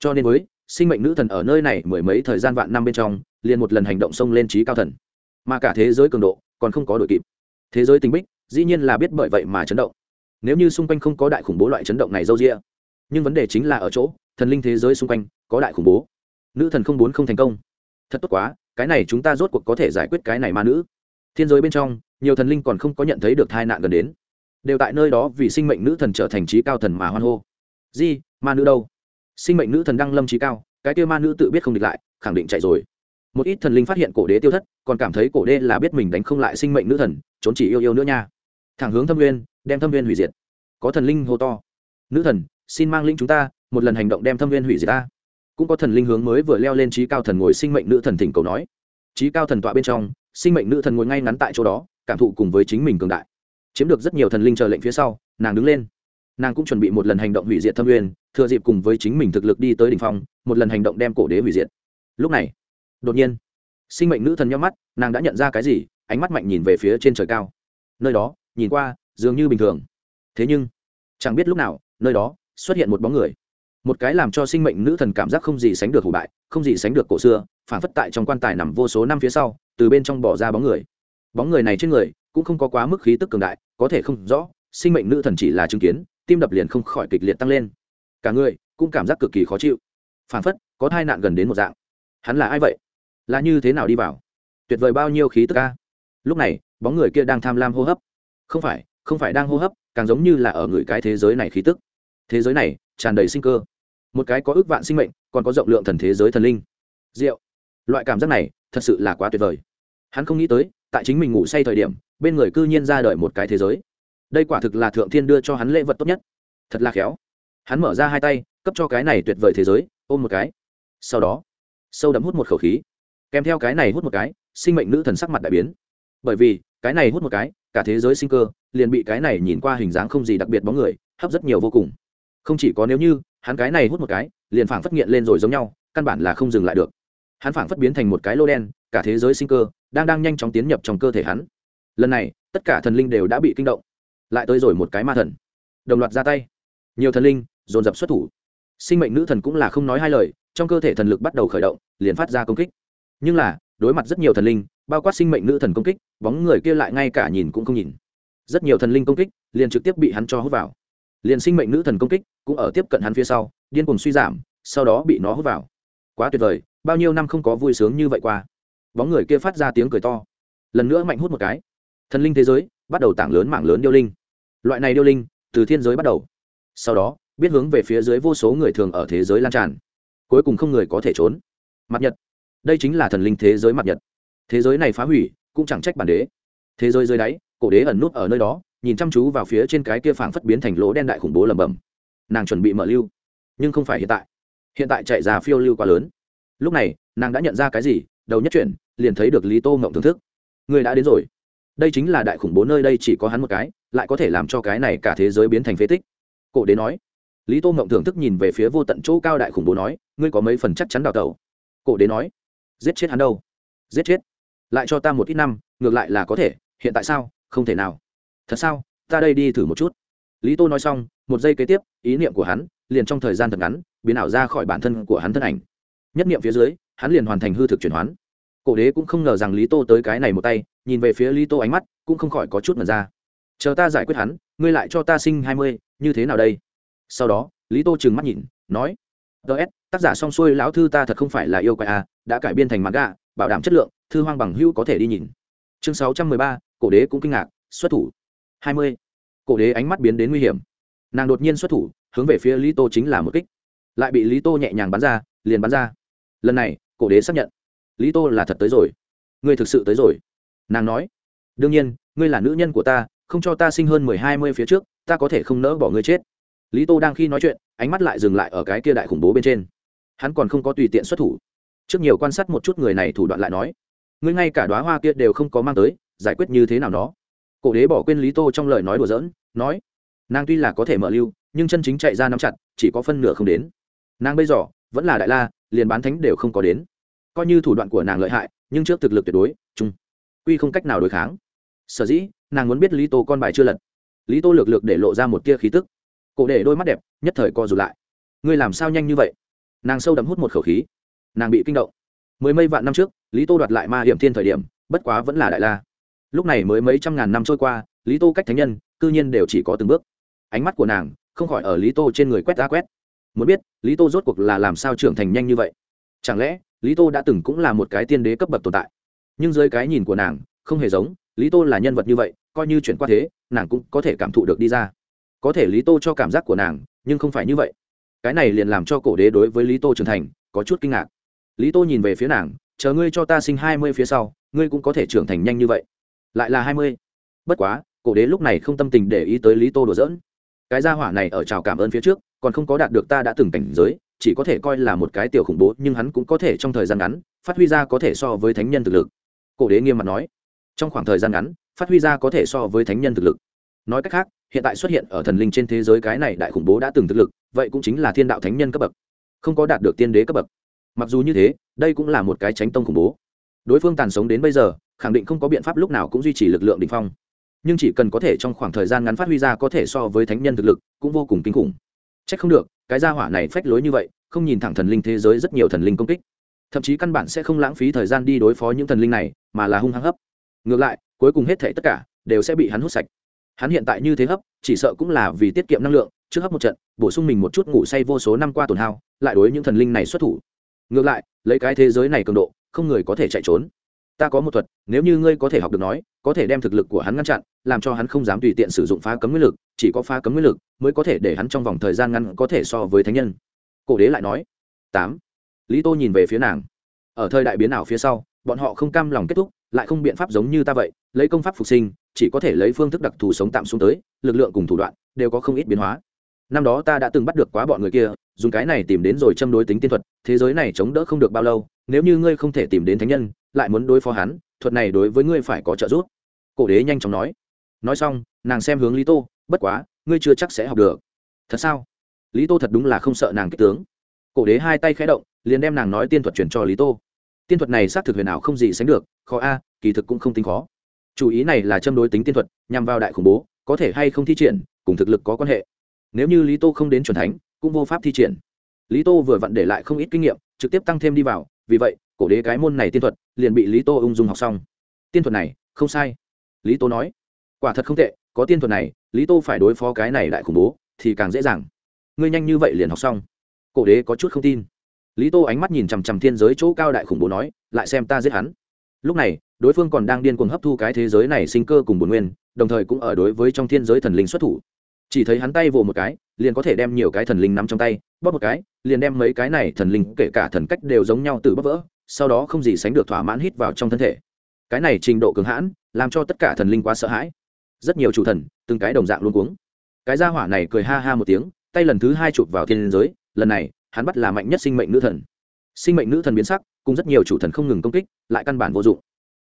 Cho nên với, sinh mệnh nữ thần ở nơi này mười mấy thời gian vạn năm bên trong, liền một lần hành động xông lên trí cao thần. Mà cả thế giới cường độ, còn không có đội kịp. Thế giới tình bích, dĩ nhiên là biết bởi vậy mà chấn động. Nếu như xung quanh không có đại khủng bố loại chấn động này dâu rĩa nhưng vấn đề chính là ở chỗ thần linh thế giới xung quanh, có đại khủng bố. Nữ thần không bốn không thành công. Thật tốt quá, cái này chúng ta rốt cuộc có thể giải quyết cái này ma nữ. Thiên giới bên trong, nhiều thần linh còn không có nhận thấy được tai nạn gần đến. Đều tại nơi đó vì sinh mệnh nữ thần trở thành trí cao thần mà hoan hô. Di, ma nữ đâu? Sinh mệnh nữ thần đăng lâm trí cao, cái kia ma nữ tự biết không địch lại, khẳng định chạy rồi. Một ít thần linh phát hiện cổ đế tiêu thất, còn cảm thấy cổ đế là biết mình đánh không lại sinh mệnh nữ thần, trốn chỉ yêu yêu nữa nha. Thẳng hướng thâm nguyên, đem thâm nguyên hủy diệt. Có thần linh hô to. Nữ thần, xin mang linh chúng ta một lần hành động đem thâm viên hủy diệt ta. Cũng có thần linh hướng mới vừa leo lên trí cao thần ngồi sinh mệnh nữ thần thỉnh cầu nói. Trí cao thần tọa bên trong, sinh mệnh nữ thần ngồi ngay ngắn tại chỗ đó, cảm thụ cùng với chính mình cường đại. Chiếm được rất nhiều thần linh chờ lệnh phía sau, nàng đứng lên. Nàng cũng chuẩn bị một lần hành động hủy diệt thâm uyên thừa dịp cùng với chính mình thực lực đi tới đ ỉ n h phong, một lần hành động đem cổ đế hủy diệt. Lúc này, đột nhiên, sinh mệnh nữ thần nhắm mắt, nàng đã nhận ra cái gì, ánh mắt mạnh nhìn về phía trên trời cao. Nơi đó, nhìn qua, dường như bình thường. Thế nhưng, chẳng biết lúc nào, nơi đó, xuất hiện một bóng người một cái làm cho sinh mệnh nữ thần cảm giác không gì sánh được hủ bại, không gì sánh được cổ xưa, phản phất tại trong quan tài nằm vô số năm phía sau, từ bên trong bỏ ra bóng người. Bóng người này trên người cũng không có quá mức khí tức cường đại, có thể không rõ, sinh mệnh nữ thần chỉ là chứng kiến, tim đập liền không khỏi kịch liệt tăng lên. Cả người cũng cảm giác cực kỳ khó chịu. Phản phất có tai nạn gần đến một dạng. Hắn là ai vậy? Là như thế nào đi vào? Tuyệt vời bao nhiêu khí tức ca lúc này, bóng người kia đang tham lam hô hấp. Không phải không phải đang hô hấp, càng giống như là ở người cái thế giới này khí tức. Thế giới này tràn đầy sinh cơ một cái có ước vạn sinh mệnh, còn có rộng lượng thần thế giới thần linh. Diệu. Loại cảm giác này, thật sự là quá tuyệt vời. Hắn không nghĩ tới, tại chính mình ngủ say thời điểm, bên người cư nhiên ra đời một cái thế giới. Đây quả thực là thượng thiên đưa cho hắn lễ vật tốt nhất. Thật là khéo. Hắn mở ra hai tay, cấp cho cái này tuyệt vời thế giới, ôm một cái. Sau đó, sâu đậm hút một khẩu khí. Kèm theo cái này hút một cái, sinh mệnh nữ thần sắc mặt đại biến. Bởi vì, cái này hút một cái, cả thế giới sinh cơ, liền bị cái này nhìn qua hình dáng không gì đặc biệt bóng người, hấp rất nhiều vô cùng. Không chỉ có nếu như hắn cái này hút một cái, liền phảng phất nghiện lên rồi giống nhau, căn bản là không dừng lại được. Hắn phảng phất biến thành một cái lô đen, cả thế giới sinh cơ đang đang nhanh chóng tiến nhập trong cơ thể hắn. Lần này, tất cả thần linh đều đã bị kinh động. Lại tới rồi một cái ma thần. Đồng loạt ra tay. Nhiều thần linh, dồn dập xuất thủ. Sinh mệnh nữ thần cũng là không nói hai lời, trong cơ thể thần lực bắt đầu khởi động, liền phát ra công kích. Nhưng là, đối mặt rất nhiều thần linh, bao quát sinh mệnh nữ thần công kích, bóng người kia lại ngay cả nhìn cũng không nhìn. Rất nhiều thần linh công kích, liền trực tiếp bị hắn cho hút vào liền sinh mệnh nữ thần công kích cũng ở tiếp cận hắn phía sau, điên cuồng suy giảm, sau đó bị nó hút vào. Quá tuyệt vời, bao nhiêu năm không có vui sướng như vậy qua. Bóng người kia phát ra tiếng cười to. Lần nữa mạnh hút một cái. Thần linh thế giới bắt đầu tảng lớn mạng lớn điêu linh. Loại này điêu linh từ thiên giới bắt đầu. Sau đó, biết hướng về phía dưới vô số người thường ở thế giới lan tràn. Cuối cùng không người có thể trốn. Mặt nhật. Đây chính là thần linh thế giới mặt nhật. Thế giới này phá hủy cũng chẳng trách bản đế. Thế giới dưới đáy, cổ đế ẩn nút ở nơi đó nhìn chăm chú vào phía trên cái kia phảng phất biến thành lỗ đen đại khủng bố lầm bầm nàng chuẩn bị mở lưu, nhưng không phải hiện tại. Hiện tại chạy ra phiêu lưu quá lớn. Lúc này, nàng đã nhận ra cái gì, đầu nhất chuyển, liền thấy được lý tô ngậm thưởng thức. Người đã đến rồi. Đây chính là đại khủng bố nơi đây chỉ có hắn một cái, lại có thể làm cho cái này cả thế giới biến thành phế tích. Cổ đế nói. Lý tô ngậm thưởng thức nhìn về phía vô tận chỗ cao đại khủng bố nói, ngươi có mấy phần chắc chắn đào tẩu? Cổ đế nói. Giết chết hắn đâu? Giết chết? Lại cho ta một ít năm, ngược lại là có thể, hiện tại sao? Không thể nào thật sao? Ta đây đi thử một chút. Lý tô nói xong, một giây kế tiếp, ý niệm của hắn liền trong thời gian thật ngắn biến ảo ra khỏi bản thân của hắn thân ảnh. Nhất niệm phía dưới, hắn liền hoàn thành hư thực chuyển hoán. Cổ đế cũng không ngờ rằng lý tô tới cái này một tay, nhìn về phía lý tô ánh mắt cũng không khỏi có chút mật ra. Chờ ta giải quyết hắn, ngươi lại cho ta sinh hai mươi, như thế nào đây? Sau đó, lý tô trừng mắt nhìn, nói ts tác giả xong xuôi lão thư ta thật không phải là yêu quái à đã cải biên thành mặt gà bảo đảm chất lượng, thư hoang bằng hữu có thể đi nhìn. Chương sáu trăm mười ba, cổ đế cũng kinh ngạc, xuất thủ hai mươi. Cổ đế ánh mắt biến đến nguy hiểm. Nàng đột nhiên xuất thủ, hướng về phía lý tô chính là một kích. Lại bị lý tô nhẹ nhàng bắn ra, liền bắn ra. Lần này, cổ đế xác nhận. Lý tô là thật tới rồi. Ngươi thực sự tới rồi. Nàng nói. Đương nhiên, ngươi là nữ nhân của ta, không cho ta sinh hơn mười hai mươi phía trước, ta có thể không nỡ bỏ ngươi chết. Lý tô đang khi nói chuyện, ánh mắt lại dừng lại ở cái kia đại khủng bố bên trên. Hắn còn không có tùy tiện xuất thủ. Trước nhiều quan sát một chút người này thủ đoạn lại nói. Ngươi ngay cả đoá hoa kia đều không có mang tới, giải quyết như thế nào đó cổ đế bỏ quên lý tô trong lời nói đùa giỡn, nói, nàng tuy là có thể mở lưu, nhưng chân chính chạy ra nắm chặt, chỉ có phân nửa không đến. Nàng bây giờ, vẫn là đại la, liền bán thánh đều không có đến. Coi như thủ đoạn của nàng lợi hại, nhưng trước thực lực tuyệt đối, chung, quy không cách nào đối kháng. Sở dĩ, nàng muốn biết lý tô con bài chưa lật. Lý tô lược lược để lộ ra một tia khí tức. Cổ để đôi mắt đẹp, nhất thời co rụt lại. Ngươi làm sao nhanh như vậy? Nàng sâu đậm hút một khẩu khí. Nàng bị kinh động. Mười mấy vạn năm trước, lý tô đoạt lại ma hiểm thiên thời điểm, bất quá vẫn là đại la lúc này mới mấy trăm ngàn năm trôi qua, lý tô cách thánh nhân, cư nhiên đều chỉ có từng bước. Ánh mắt của nàng không khỏi ở lý tô trên người quét ra quét. Muốn biết, lý tô rốt cuộc là làm sao trưởng thành nhanh như vậy? Chẳng lẽ, lý tô đã từng cũng là một cái tiên đế cấp bậc tồn tại? Nhưng dưới cái nhìn của nàng, không hề giống, lý tô là nhân vật như vậy, coi như chuyển qua thế, nàng cũng có thể cảm thụ được đi ra. Có thể lý tô cho cảm giác của nàng, nhưng không phải như vậy. Cái này liền làm cho cổ đế đối với lý tô trưởng thành, có chút kinh ngạc. Lý tô nhìn về phía nàng, chờ ngươi cho ta sinh hai mươi phía sau, ngươi cũng có thể trưởng thành nhanh như vậy lại là hai mươi. Bất quá, cổ đế lúc này không tâm tình để ý tới lý tô đùa dỡn cái gia hỏa này ở chào cảm ơn phía trước, còn không có đạt được ta đã từng cảnh giới, chỉ có thể coi là một cái tiểu khủng bố, nhưng hắn cũng có thể trong thời gian ngắn, phát huy ra có thể so với thánh nhân thực lực. Cổ đế nghiêm mặt nói. Trong khoảng thời gian ngắn, phát huy ra có thể so với thánh nhân thực lực. Nói cách khác, hiện tại xuất hiện ở thần linh trên thế giới cái này đại khủng bố đã từng thực lực, vậy cũng chính là thiên đạo thánh nhân cấp bậc. Không có đạt được tiên đế cấp bậc. Mặc dù như thế, đây cũng là một cái tránh tông khủng bố. Đối phương tàn sống đến bây giờ khẳng định không có biện pháp lúc nào cũng duy trì lực lượng đ ỉ n h phong. Nhưng chỉ cần có thể trong khoảng thời gian ngắn phát huy ra có thể so với thánh nhân thực lực, cũng vô cùng kinh khủng. C h ắ c không được, cái gia hỏa này phách lối như vậy, không nhìn thẳng thần linh thế giới rất nhiều thần linh công kích. Thậm chí căn bản sẽ không lãng phí thời gian đi đối phó những thần linh này, mà là hung hăng hấp. Ngược lại, cuối cùng hết thể tất cả đều sẽ bị hắn hút sạch. Hắn hiện tại như thế hấp, chỉ sợ cũng là vì tiết kiệm năng lượng, trước hấp một trận, bổ sung mình một chút ngủ say vô số năm qua tổn hao, lại đối những thần linh này xuất thủ. Ngược lại, lấy cái thế giới này cường độ, không người có thể chạy trốn ta có một thuật, nếu như ngươi có thể học được nói, có thể đem thực lực của hắn ngăn chặn, làm cho hắn không dám tùy tiện sử dụng phá cấm nguyên lực, chỉ có phá cấm nguyên lực mới có thể để hắn trong vòng thời gian ngắn có thể so với thánh nhân. Cổ đế lại nói. Tám. Lý tô nhìn về phía nàng. Ở thời đại biến ảo phía sau, bọn họ không cam lòng kết thúc, lại không biện pháp giống như ta vậy, lấy công pháp phục sinh, chỉ có thể lấy phương thức đặc thù sống tạm xuống tới, lực lượng cùng thủ đoạn đều có không ít biến hóa. Năm đó ta đã từng bắt được quá bọn người kia, dùng cái này tìm đến rồi châm đối tính tiên thuật, thế giới này chống đỡ không được bao lâu, nếu như ngươi không thể tìm đến thánh nhân lại muốn đối phó hắn, thuật này đối với ngươi phải có trợ giúp. Cổ đế nhanh chóng nói. Nói xong, nàng xem hướng lý tô, bất quá, ngươi chưa chắc sẽ học được. Thật sao? Lý tô thật đúng là không sợ nàng kích tướng. Cổ đế hai tay khẽ động, liền đem nàng nói tiên thuật chuyển cho lý tô. Tiên thuật này xác thực huyền ảo không gì sánh được, khó a, kỳ thực cũng không tính khó. Chủ ý này là châm đối tính tiên thuật, nhằm vào đại khủng bố, có thể hay không thi triển, cùng thực lực có quan hệ. Nếu như lý tô không đến c thánh, cũng vô pháp thi triển. Lý tô vừa vặn để lại không ít kinh nghiệm, trực tiếp tăng thêm đi vào, vì vậy cổ đế cái môn này tiên thuật, liền bị lý tô ung dung học xong. Tiên thuật này, không sai. Lý tô nói, quả thật không tệ, có tiên thuật này, lý tô phải đối phó cái này đại khủng bố, thì càng dễ dàng. Ngươi nhanh như vậy liền học xong. Cổ đế có chút không tin. Lý tô ánh mắt nhìn chằm chằm thiên giới chỗ cao đại khủng bố nói, lại xem ta giết hắn. Lúc này, đối phương còn đang điên cuồng hấp thu cái thế giới này sinh cơ cùng bồn nguyên, đồng thời cũng ở đối với trong thiên giới thần linh xuất thủ. Chỉ thấy hắn tay vồ một cái, liền có thể đem nhiều cái thần linh nắm trong tay, bóp một cái, liền đem mấy cái này thần linh, kể cả thần cách đều giống nhau từ bóp vỡ sau đó không gì sánh được thỏa mãn hít vào trong thân thể. Cái này trình độ cường hãn, làm cho tất cả thần linh quá sợ hãi. Rất nhiều chủ thần, từng cái đồng dạng luôn cuống. Cái gia hỏa này cười ha ha một tiếng, tay lần thứ hai chụp vào thiên giới, lần này, hắn bắt là mạnh nhất sinh mệnh nữ thần. Sinh mệnh nữ thần biến sắc, cùng rất nhiều chủ thần không ngừng công kích, lại căn bản vô dụng.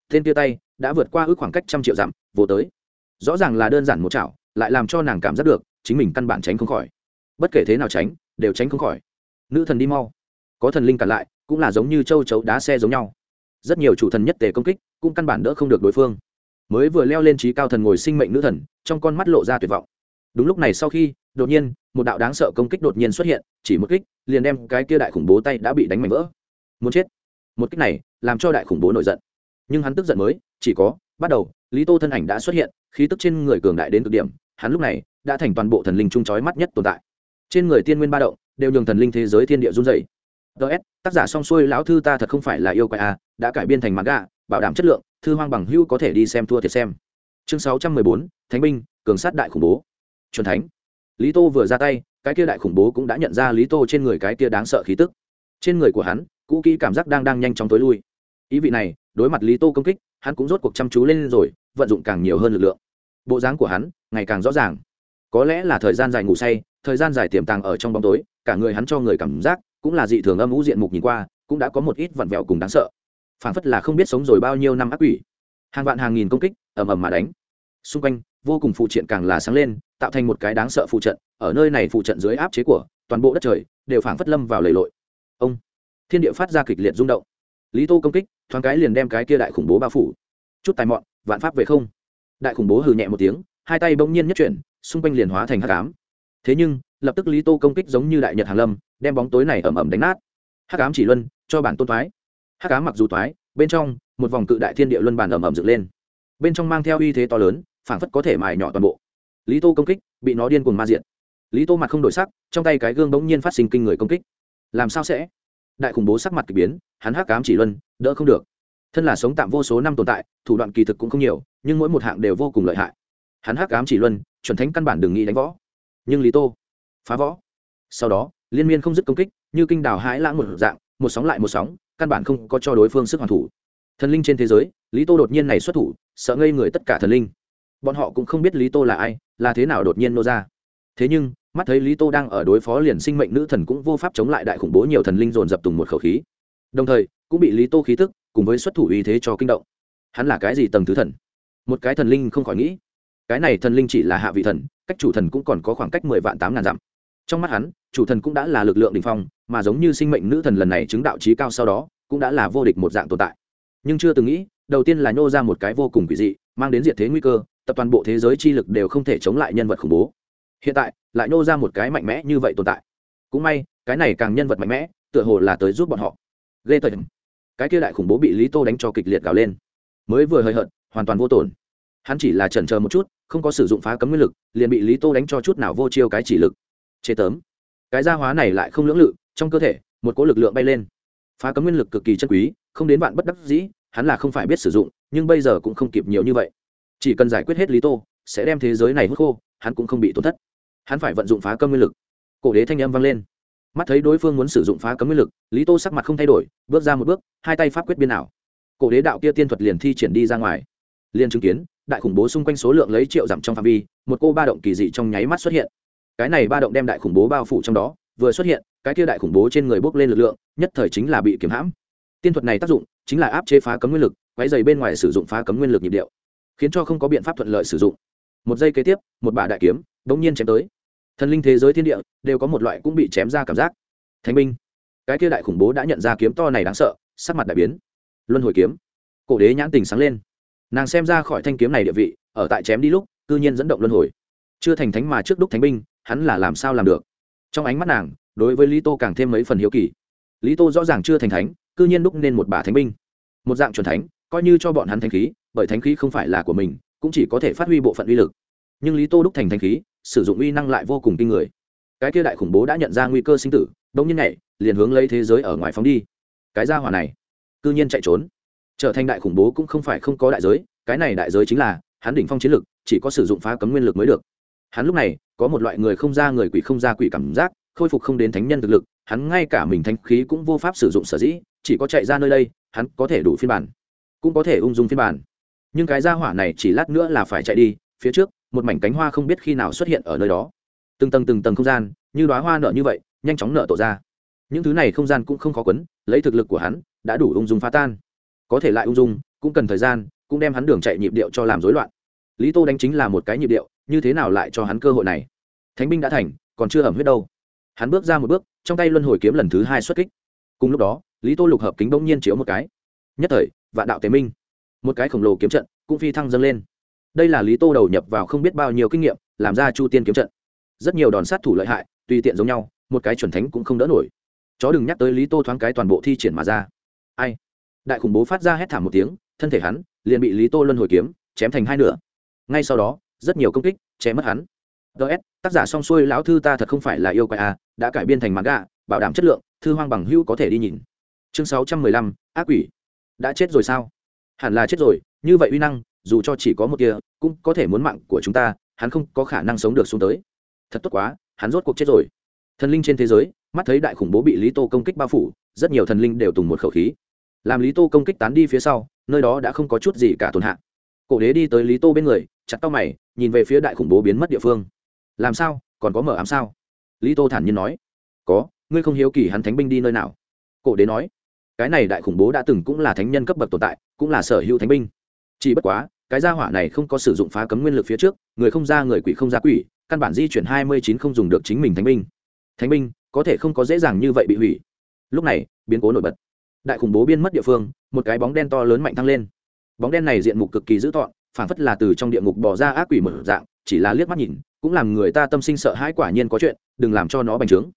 Tên tia tay, đã vượt qua ước khoảng cách trăm triệu dặm, vô tới. Rõ ràng là đơn giản một chảo, lại làm cho nàng cảm giác được, chính mình căn bản tránh không khỏi. Bất kể thế nào tránh, đều tránh không khỏi. Nữ thần đi mau có thần linh cản lại, cũng là giống như châu chấu đá xe giống nhau. Rất nhiều chủ thần nhất tề công kích, cũng căn bản đỡ không được đối phương. Mới vừa leo lên trí cao thần ngồi sinh mệnh nữ thần, trong con mắt lộ ra tuyệt vọng. Đúng lúc này sau khi, đột nhiên, một đạo đáng sợ công kích đột nhiên xuất hiện, chỉ một kích, liền đem cái kia đại khủng bố tay đã bị đánh mảnh vỡ. Muốn chết. Một kích này, làm cho đại khủng bố nổi giận. Nhưng hắn tức giận mới, chỉ có, bắt đầu, lý tô thân ảnh đã xuất hiện, khí tức trên người cường đại đến cực điểm, hắn lúc này, đã thành toàn bộ thần linh trung chói mắt nhất tồn tại. Trên người tiên nguyên ba động, đều nhường thần linh thế giới thiên địa run dày ts tác giả song xuôi lão thư ta thật không phải là yêu quái a à, đã cải biên thành mặt gà bảo đảm chất lượng thư hoang bằng hưu có thể đi xem thua thiệt xem. Chương sáu trăm mười bốn thánh binh cường sát đại khủng bố. Chuẩn thánh. Lý tô vừa ra tay cái kia đại khủng bố cũng đã nhận ra lý tô trên người cái kia đáng sợ khí tức. Trên người của hắn cũ kỹ cảm giác đang đang nhanh chóng tối lui. Ý vị này đối mặt lý tô công kích hắn cũng rốt cuộc chăm chú lên rồi vận dụng càng nhiều hơn lực lượng. Bộ dáng của hắn ngày càng rõ ràng. Có lẽ là thời gian dài ngủ say thời gian dài tiềm tàng ở trong bóng tối cả người hắn cho người cảm giác cũng là dị thường âm ủ diện mục nhìn qua, cũng đã có một ít vặn vẹo cùng đáng sợ. Phảng phất là không biết sống rồi bao nhiêu năm ác quỷ. Hàng vạn hàng nghìn công kích, ầm ầm mà đánh. Xung quanh, vô cùng phụ triện càng là sáng lên, tạo thành một cái đáng sợ phụ trận, ở nơi này phụ trận dưới áp chế của toàn bộ đất trời, đều phảng phất lâm vào lầy lội. Ông, thiên địa phát ra kịch liệt rung động. Lý tô công kích, thoáng cái liền đem cái kia đại khủng bố bao phủ. Chút tài mọn, vạn pháp về không. Đại khủng bố hừ nhẹ một tiếng, hai tay bỗng nhiên nhất chuyển, xung quanh liền hóa thành hắc ám. Thế nhưng lập tức lý tô công kích giống như đại nhật hàn lâm, đem bóng tối này ẩm ẩm đánh nát. Hắc ám chỉ luân, cho bản tôn thoái. Hắc ám mặc dù thoái, bên trong, một vòng cự đại thiên địa luân bản ẩm ẩm dựng lên. Bên trong mang theo uy thế to lớn, phảng phất có thể mài nhỏ toàn bộ. Lý tô công kích, bị nó điên cuồng ma diện lý tô mặt không đổi sắc, trong tay cái gương bỗng nhiên phát sinh kinh người công kích. Làm sao sẽ? Đại khủng bố sắc mặt k ỳ biến, hắn hắc cám chỉ luân, đỡ không được. Thân là sống tạm vô số năm tồn tại, thủ đoạn kỳ thực cũng không nhiều, nhưng mỗi một hạng đều vô cùng lợi hại. Hắn hắc cám chỉ luân, chuẩn thánh căn bản đừng nghĩ đánh võ. Nhưng lý tô phá võ. Sau đó, liên miên không dứt công kích, như kinh đào hãi lãng một dạng, một sóng lại một sóng, căn bản không có cho đối phương sức hoàn thủ. Thần linh trên thế giới, lý tô đột nhiên này xuất thủ, sợ ngây người tất cả thần linh. Bọn họ cũng không biết lý tô là ai, là thế nào đột nhiên nô ra. Thế nhưng, mắt thấy lý tô đang ở đối phó liền sinh mệnh nữ thần cũng vô pháp chống lại đại khủng bố nhiều thần linh dồn dập tùng một khẩu khí. Đồng thời, cũng bị lý tô khí tức, cùng với xuất thủ uy thế cho kinh động. Hắn là cái gì tầng thứ thần? Một cái thần linh không khỏi nghĩ. Cái này thần linh chỉ là hạ vị thần, cách chủ thần cũng còn có khoảng cách mười vạn tám ngàn dặm trong mắt hắn, chủ thần cũng đã là lực lượng đ ỉ n h phong, mà giống như sinh mệnh nữ thần lần này chứng đạo trí cao sau đó, cũng đã là vô địch một dạng tồn tại. Nhưng chưa từng nghĩ, đầu tiên là nhô ra một cái vô cùng quỷ dị, mang đến diệt thế nguy cơ, tập toàn bộ thế giới chi lực đều không thể chống lại nhân vật khủng bố. Hiện tại, lại nhô ra một cái mạnh mẽ như vậy tồn tại. Cũng may, cái này càng nhân vật mạnh mẽ, tựa hồ là tới giúp bọn họ. Ghê tởm. Cái kia đại khủng bố bị lý tô đánh cho kịch liệt gào lên. Mới vừa hơi hợt, hoàn toàn vô tổn. Hắn chỉ là chần chờ một chút, không có sử dụng phá cấm nguyên lực, liền bị lý tô đánh cho chút nào vô chiêu cái chỉ lực chế tớm. Cái gia hóa này lại không lưỡng lự, trong cơ thể, một cỗ lực lượng bay lên. Phá cấm nguyên lực cực kỳ chân quý, không đến bạn bất đắc dĩ, hắn là không phải biết sử dụng, nhưng bây giờ cũng không kịp nhiều như vậy. Chỉ cần giải quyết hết lý tô, sẽ đem thế giới này hút khô, hắn cũng không bị tổn thất. Hắn phải vận dụng phá cấm nguyên lực. Cổ đế thanh âm vang lên. Mắt thấy đối phương muốn sử dụng phá cấm nguyên lực, lý tô sắc mặt không thay đổi, bước ra một bước, hai tay pháp quyết biên ảo. Cổ đế đạo kia tiên thuật liền thi triển đi ra ngoài. Liền chứng kiến, đại khủng bố xung quanh số lượng lấy triệu giảm trong phạm vi, một cô ba động kỳ dị trong nháy mắt xuất hiện cái này ba động đem đại khủng bố bao phủ trong đó, vừa xuất hiện, cái kia đại khủng bố trên người bốc lên lực lượng, nhất thời chính là bị kiểm hãm. Tiên thuật này tác dụng chính là áp chế phá cấm nguyên lực quái dày bên ngoài sử dụng phá cấm nguyên lực nhịp điệu, khiến cho không có biện pháp thuận lợi sử dụng. Một giây kế tiếp, một bả đại kiếm bỗng nhiên chém tới. Thần linh thế giới thiên địa đều có một loại cũng bị chém ra cảm giác. Thánh binh, cái kia đại khủng bố đã nhận ra kiếm to này đáng sợ, sắc mặt đại biến. Luân hồi kiếm, cổ đế nhãn tình sáng lên. Nàng xem ra khỏi thanh kiếm này địa vị, ở tại chém đi lúc, cư nhiên dẫn động luân hồi. Chưa thành thánh mà trước đúc thánh binh hắn là làm sao làm được? Trong ánh mắt nàng, đối với lý tô càng thêm mấy phần hiếu kỳ. Lý tô rõ ràng chưa thành thánh, cư nhiên đúc nên một bà thánh binh. Một dạng chuẩn thánh, coi như cho bọn hắn thánh khí, bởi thánh khí không phải là của mình, cũng chỉ có thể phát huy bộ phận uy lực. Nhưng lý tô đúc thành thánh khí, sử dụng uy năng lại vô cùng kinh người. Cái kia đại khủng bố đã nhận ra nguy cơ sinh tử đông nhiên nhảy, liền hướng lấy thế giới ở ngoài phóng đi. Cái gia hỏa này, cư nhiên chạy trốn. Trở thành đại khủng bố cũng không phải không có đại giới, cái này đại giới chính là hắn đỉnh phong chiến lực, chỉ có sử dụng phá cấm nguyên lực mới được hắn lúc này có một loại người không ra người quỷ không ra quỷ cảm giác, khôi phục không đến thánh nhân thực lực, hắn ngay cả mình thanh khí cũng vô pháp sử dụng sở dĩ, chỉ có chạy ra nơi đây, hắn có thể đủ phiên bản, cũng có thể ung dung phiên bản. Nhưng cái gia hỏa này chỉ lát nữa là phải chạy đi, phía trước, một mảnh cánh hoa không biết khi nào xuất hiện ở nơi đó. Từng tầng từng tầng không gian, như đoá hoa nở như vậy, nhanh chóng nở tổ ra. Những thứ này không gian cũng không khó quấn, lấy thực lực của hắn, đã đủ ung dung phá tan. Có thể lại ung dung, cũng cần thời gian, cũng đem hắn đường chạy nhịp điệu cho làm rối loạn. Lý tô đánh chính là một cái nhịp điệu như thế nào lại cho hắn cơ hội này? Thánh binh đã thành, còn chưa ẩm huyết đâu. Hắn bước ra một bước, trong tay luân hồi kiếm lần thứ hai xuất kích. Cùng lúc đó, lý tô lục hợp kính bỗng nhiên chiếu một cái. Nhất thời, vạn đạo tế minh. Một cái khổng lồ kiếm trận cũng phi thăng dâng lên. Đây là lý tô đầu nhập vào không biết bao nhiêu kinh nghiệm, làm ra chu tiên kiếm trận. Rất nhiều đòn sát thủ lợi hại, tùy tiện giống nhau, một cái chuẩn thánh cũng không đỡ nổi. Chó đừng nhắc tới lý tô thoáng cái toàn bộ thi triển mà ra. Ai? Đại khủng bố phát ra hét thảm một tiếng, thân thể hắn liền bị lý tô luân hồi kiếm chém thành hai nửa. Ngay sau đó rất nhiều công kích che mất hắn. Ts tác giả xong xuôi lão thư ta thật không phải là yêu quái à đã cải biên thành manga, bảo đảm chất lượng thư hoang bằng hữu có thể đi nhìn. Chương sáu trăm mười lăm ác quỷ. Đã chết rồi sao? Hẳn là chết rồi như vậy uy năng dù cho chỉ có một kia cũng có thể muốn mạng của chúng ta hắn không có khả năng sống được xuống tới. Thật tốt quá hắn rốt cuộc chết rồi. Thần linh trên thế giới mắt thấy đại khủng bố bị lý tô công kích bao phủ rất nhiều thần linh đều tùng một khẩu khí. Làm lý tô công kích tán đi phía sau nơi đó đã không có chút gì cả tổn hại. Cổ đế đi tới lý tô bên người chặt tao mày, nhìn về phía đại khủng bố biến mất địa phương. Làm sao? Còn có mở ám sao? Lý tô thản nhiên nói. Có, ngươi không hiếu kỳ hắn thánh binh đi nơi nào? Cổ đế nói. Cái này đại khủng bố đã từng cũng là thánh nhân cấp bậc tồn tại, cũng là sở hữu thánh binh. Chỉ bất quá, cái gia hỏa này không có sử dụng phá cấm nguyên lực phía trước, người không ra người quỷ không ra quỷ, căn bản di chuyển hai mươi chín không dùng được chính mình thánh binh. Thánh binh, có thể không có dễ dàng như vậy bị hủy. Lúc này, biến cố nổi bật. Đại khủng bố biên mất địa phương, một cái bóng đen to lớn mạnh thăng lên. Bóng đen này diện mục cực kỳ dữ tọn phản phất là từ trong địa ngục bỏ ra ác quỷ mở dạng, chỉ là liếc mắt nhìn, cũng làm người ta tâm sinh sợ hãi quả nhiên có chuyện, đừng làm cho nó bành trướng.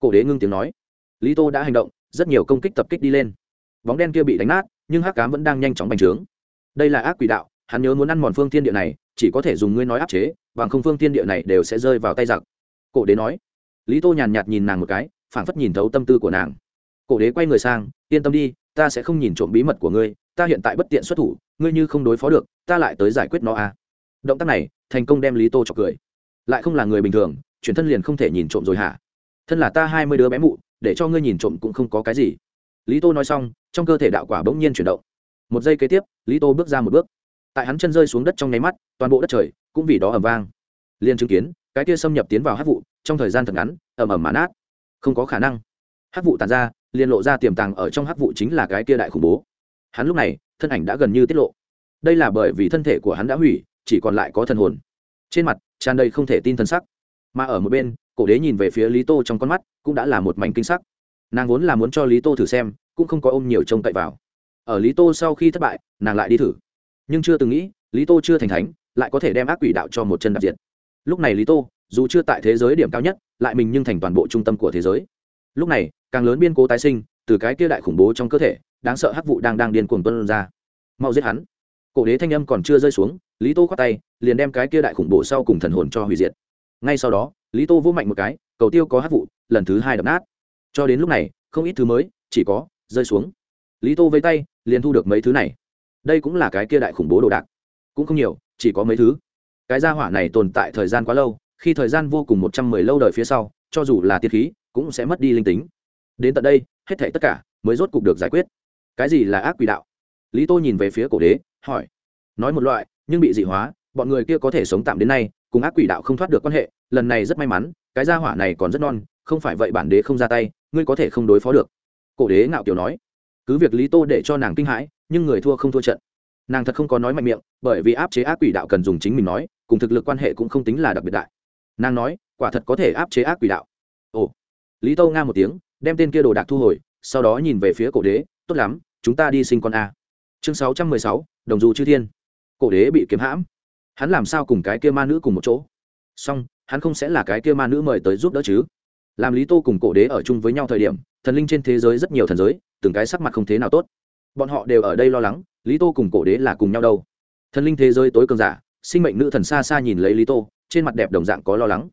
Cổ đế ngưng tiếng nói. Lý tô đã hành động, rất nhiều công kích tập kích đi lên. Bóng đen kia bị đánh nát, nhưng hắc cám vẫn đang nhanh chóng bành trướng. Đây là ác quỷ đạo, hắn nhớ muốn ăn mòn phương thiên địa này, chỉ có thể dùng ngươi nói áp chế, bằng không phương thiên địa này đều sẽ rơi vào tay giặc. Cổ đế nói. Lý tô nhàn nhạt nhìn nàng một cái, phảng phất nhìn thấu tâm tư của nàng. Cổ đế quay người sang, yên tâm đi, ta sẽ không nhìn trộm bí mật của ngươi ta hiện tại bất tiện xuất thủ, ngươi như không đối phó được, ta lại tới giải quyết nó à. Động tác này, thành công đem lý tô cho cười. Lại không là người bình thường, chuyển thân liền không thể nhìn trộm rồi hả? Thân là ta hai mươi đứa bé mụ, để cho ngươi nhìn trộm cũng không có cái gì. Lý tô nói xong, trong cơ thể đạo quả bỗng nhiên chuyển động. Một giây kế tiếp, lý tô bước ra một bước. Tại hắn chân rơi xuống đất trong nháy mắt, toàn bộ đất trời cũng vì đó ẩm vang. Liền chứng kiến, cái kia xâm nhập tiến vào hát vụ, trong thời gian thật ngắn ẩm ẩm mán át không có khả năng. Hát vụ tàn ra, liền lộ ra tiềm tàng ở trong hát vụ chính là cái kia đại khủng bố hắn lúc này, thân ảnh đã gần như tiết lộ. Đây là bởi vì thân thể của hắn đã hủy, chỉ còn lại có thần hồn. Trên mặt, tràn đầy không thể tin thân sắc. Mà ở một bên, cổ đế nhìn về phía lý tô trong con mắt, cũng đã là một mảnh kinh sắc. Nàng vốn là muốn cho lý tô thử xem, cũng không có ôm nhiều trông cậy vào. Ở lý tô sau khi thất bại, nàng lại đi thử. Nhưng chưa từng nghĩ, lý tô chưa thành thánh, lại có thể đem ác quỷ đạo cho một chân đặc diệt. Lúc này lý tô, dù chưa tại thế giới điểm cao nhất, lại mình nhưng thành toàn bộ trung tâm của thế giới. Lúc này, càng lớn biên cố tái sinh, từ cái kia đại khủng bố trong cơ thể đáng sợ hắc vụ đang đang điên cuồng tuân ra. Mau giết hắn. Cổ đế thanh âm còn chưa rơi xuống, lý tô khoát tay, liền đem cái kia đại khủng bố sau cùng thần hồn cho hủy diệt. Ngay sau đó, lý tô vô mạnh một cái, cầu tiêu có hắc vụ, lần thứ hai đập nát. Cho đến lúc này, không ít thứ mới, chỉ có, rơi xuống. Lý tô vây tay, liền thu được mấy thứ này. Đây cũng là cái kia đại khủng bố đồ đạc. Cũng không nhiều, chỉ có mấy thứ. Cái gia hỏa này tồn tại thời gian quá lâu, khi thời gian vô cùng một trăm mười lâu đời phía sau, cho dù là tiết khí, cũng sẽ mất đi linh tính. Đến tận đây, hết thảy tất cả mới rốt cục được giải quyết cái gì là ác quỷ đạo? Lý tô nhìn về phía cổ đế, hỏi. Nói một loại, nhưng bị dị hóa, bọn người kia có thể sống tạm đến nay, cùng ác quỷ đạo không thoát được quan hệ, lần này rất may mắn, cái gia hỏa này còn rất non, không phải vậy bản đế không ra tay, ngươi có thể không đối phó được. Cổ đế ngạo kiều nói. Cứ việc lý tô để cho nàng kinh hãi, nhưng người thua không thua trận. Nàng thật không có nói mạnh miệng, bởi vì áp chế ác quỷ đạo cần dùng chính mình nói, cùng thực lực quan hệ cũng không tính là đặc biệt đại. Nàng nói, quả thật có thể áp chế ác quỷ đạo. Ồ. Lý tô nga một tiếng, đem tên kia đồ đạc thu hồi, sau đó nhìn về phía cổ đế tốt lắm, chúng ta đi sinh con a. Chương sáu trăm mười sáu, đồng du chư thiên. Cổ đế bị kiếm hãm. Hắn làm sao cùng cái kia ma nữ cùng một chỗ? Song hắn không sẽ là cái kia ma nữ mời tới giúp đỡ chứ? Làm lý tô cùng cổ đế ở chung với nhau thời điểm, thần linh trên thế giới rất nhiều thần giới, từng cái sắc mặt không thế nào tốt. Bọn họ đều ở đây lo lắng, lý tô cùng cổ đế là cùng nhau đâu. Thần linh thế giới tối cường giả, sinh mệnh nữ thần xa xa nhìn lấy lý tô, trên mặt đẹp đồng dạng có lo lắng.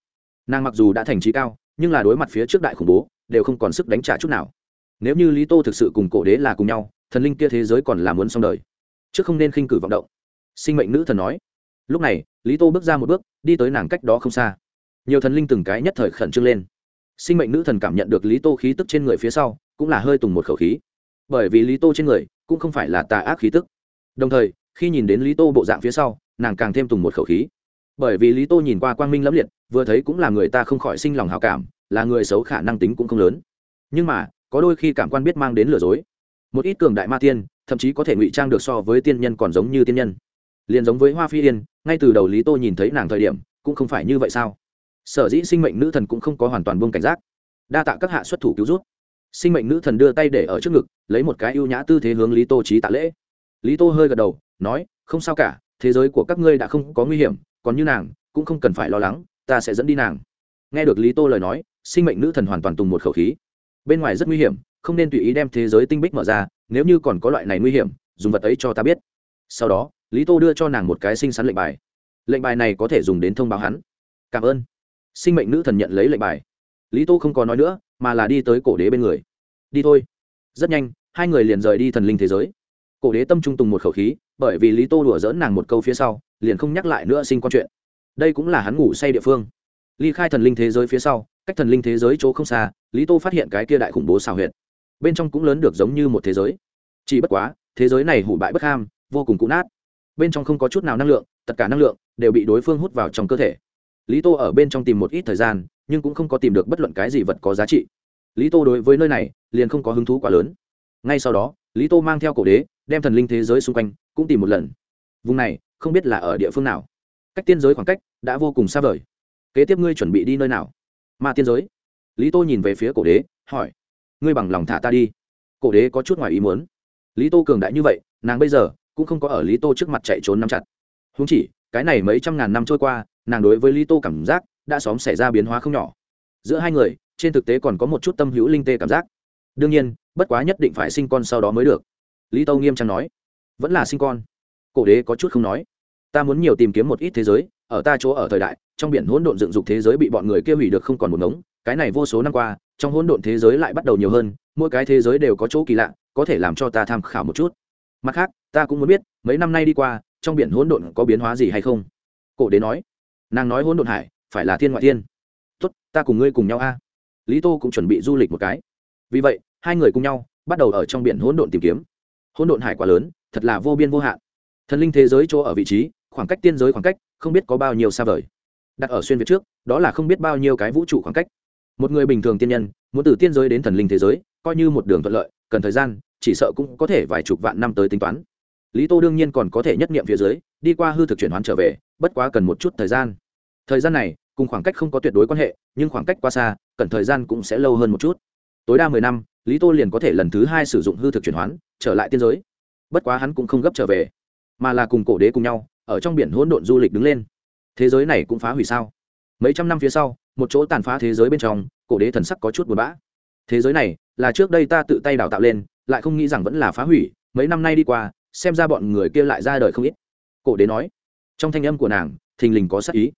Nàng mặc dù đã thành trí cao, nhưng là đối mặt phía trước đại khủng bố, đều không còn sức đánh trả chút nào nếu như lý tô thực sự cùng cổ đế là cùng nhau, thần linh kia thế giới còn làm muốn xong đời. Chứ không nên khinh cử vọng động. Sinh mệnh nữ thần nói. Lúc này, lý tô bước ra một bước, đi tới nàng cách đó không xa. Nhiều thần linh từng cái nhất thời khẩn trương lên. Sinh mệnh nữ thần cảm nhận được lý tô khí tức trên người phía sau, cũng là hơi tùng một khẩu khí. Bởi vì lý tô trên người, cũng không phải là tà ác khí tức. Đồng thời, khi nhìn đến lý tô bộ dạng phía sau, nàng càng thêm tùng một khẩu khí. Bởi vì lý tô nhìn qua quang minh lẫm liệt, vừa thấy cũng là người ta không khỏi sinh lòng hào cảm, là người xấu khả năng tính cũng không lớn. Nhưng mà có đôi khi cảm quan biết mang đến lừa dối. Một ít cường đại ma tiên, thậm chí có thể ngụy trang được so với tiên nhân còn giống như tiên nhân. Liền giống với hoa phi yên, ngay từ đầu lý tô nhìn thấy nàng thời điểm, cũng không phải như vậy sao? Sở dĩ sinh mệnh nữ thần cũng không có hoàn toàn buông cảnh giác. Đa tạ các hạ xuất thủ cứu rút sinh mệnh nữ thần đưa tay để ở trước ngực, lấy một cái ưu nhã tư thế hướng lý tô trí tạ lễ. Lý tô hơi gật đầu, nói, không sao cả, thế giới của các ngươi đã không có nguy hiểm, còn như nàng, cũng không cần phải lo lắng, ta sẽ dẫn đi nàng. Nghe được lý tô lời nói, sinh mệnh nữ thần hoàn toàn tùng một khẩu khí bên ngoài rất nguy hiểm, không nên tùy ý đem thế giới tinh bích mở ra, nếu như còn có loại này nguy hiểm, dùng vật ấy cho ta biết. Sau đó, lý tô đưa cho nàng một cái xinh xắn lệnh bài. Lệnh bài này có thể dùng đến thông báo hắn. Cảm ơn. Sinh mệnh nữ thần nhận lấy lệnh bài. Lý tô không có nói nữa, mà là đi tới cổ đế bên người. Đi thôi. Rất nhanh, hai người liền rời đi thần linh thế giới. Cổ đế tâm trung tùng một khẩu khí, bởi vì lý tô đùa dỡn nàng một câu phía sau, liền không nhắc lại nữa sinh con chuyện. Đây cũng là hắn ngủ say địa phương. Ly khai thần linh thế giới phía sau cách thần linh thế giới chỗ không xa, lý tô phát hiện cái kia đại khủng bố xào huyệt. Bên trong cũng lớn được giống như một thế giới. Chỉ bất quá, thế giới này hủ bại bất ham, vô cùng cũ nát. Bên trong không có chút nào năng lượng, tất cả năng lượng đều bị đối phương hút vào trong cơ thể. Lý tô ở bên trong tìm một ít thời gian, nhưng cũng không có tìm được bất luận cái gì vật có giá trị. Lý tô đối với nơi này liền không có hứng thú quá lớn. Ngay sau đó, lý tô mang theo cổ đế, đem thần linh thế giới xung quanh cũng tìm một lần. Vùng này, không biết là ở địa phương nào. Cách tiên giới khoảng cách đã vô cùng xa vời. Kế tiếp ngươi chuẩn bị đi nơi nào? Ma tiên giới. Lý tô nhìn về phía cổ đế, hỏi, ngươi bằng lòng thả ta đi? Cổ đế có chút ngoài ý muốn. Lý tô cường đại như vậy, nàng bây giờ cũng không có ở lý tô trước mặt chạy trốn nắm chặt. Húng chỉ, cái này mấy trăm ngàn năm trôi qua, nàng đối với lý tô cảm giác đã xóm xảy ra biến hóa không nhỏ. Giữa hai người, trên thực tế còn có một chút tâm hữu linh tê cảm giác. Đương nhiên, bất quá nhất định phải sinh con sau đó mới được. Lý tô nghiêm trang nói, vẫn là sinh con. Cổ đế có chút không nói, ta muốn nhiều tìm kiếm một ít thế giới ở ta chỗ ở thời đại, trong biển hỗn độn dựng dục thế giới bị bọn người kia hủy được không còn một ngống, cái này vô số năm qua, trong hỗn độn thế giới lại bắt đầu nhiều hơn, mỗi cái thế giới đều có chỗ kỳ lạ, có thể làm cho ta tham khảo một chút. Mặt khác, ta cũng muốn biết, mấy năm nay đi qua, trong biển hỗn độn có biến hóa gì hay không? Cổ đế nói. Nàng nói hỗn độn hải, phải là thiên ngoại thiên. Tốt, ta cùng ngươi cùng nhau a. Lý tô cũng chuẩn bị du lịch một cái. Vì vậy, hai người cùng nhau, bắt đầu ở trong biển hỗn độn tìm kiếm. Hỗn độn hải quá lớn, thật là vô biên vô hạn. Thần linh thế giới chỗ ở vị trí, khoảng cách tiên giới khoảng cách không biết có bao nhiêu xa vời. Đặt ở xuyên việt trước, đó là không biết bao nhiêu cái vũ trụ khoảng cách. Một người bình thường tiên nhân, muốn từ tiên giới đến thần linh thế giới, coi như một đường thuận lợi, cần thời gian, chỉ sợ cũng có thể vài chục vạn năm tới tính toán. Lý tô đương nhiên còn có thể nhất nghiệm phía dưới, đi qua hư thực chuyển hoán trở về, bất quá cần một chút thời gian. Thời gian này, cùng khoảng cách không có tuyệt đối quan hệ, nhưng khoảng cách quá xa, cần thời gian cũng sẽ lâu hơn một chút. Tối đa mười năm, lý tô liền có thể lần thứ hai sử dụng hư thực chuyển hoán, trở lại tiên giới. Bất quá hắn cũng không gấp trở về, mà là cùng cổ đế cùng nhau ở trong biển hỗn độn du lịch đứng lên. Thế giới này cũng phá hủy sao? Mấy trăm năm phía sau, một chỗ tàn phá thế giới bên trong, cổ đế thần sắc có chút buồn bã. Thế giới này, là trước đây ta tự tay đào tạo lên, lại không nghĩ rằng vẫn là phá hủy, mấy năm nay đi qua, xem ra bọn người kia lại ra đời không ít. Cổ đế nói, trong thanh âm của nàng, thình lình có sắc ý.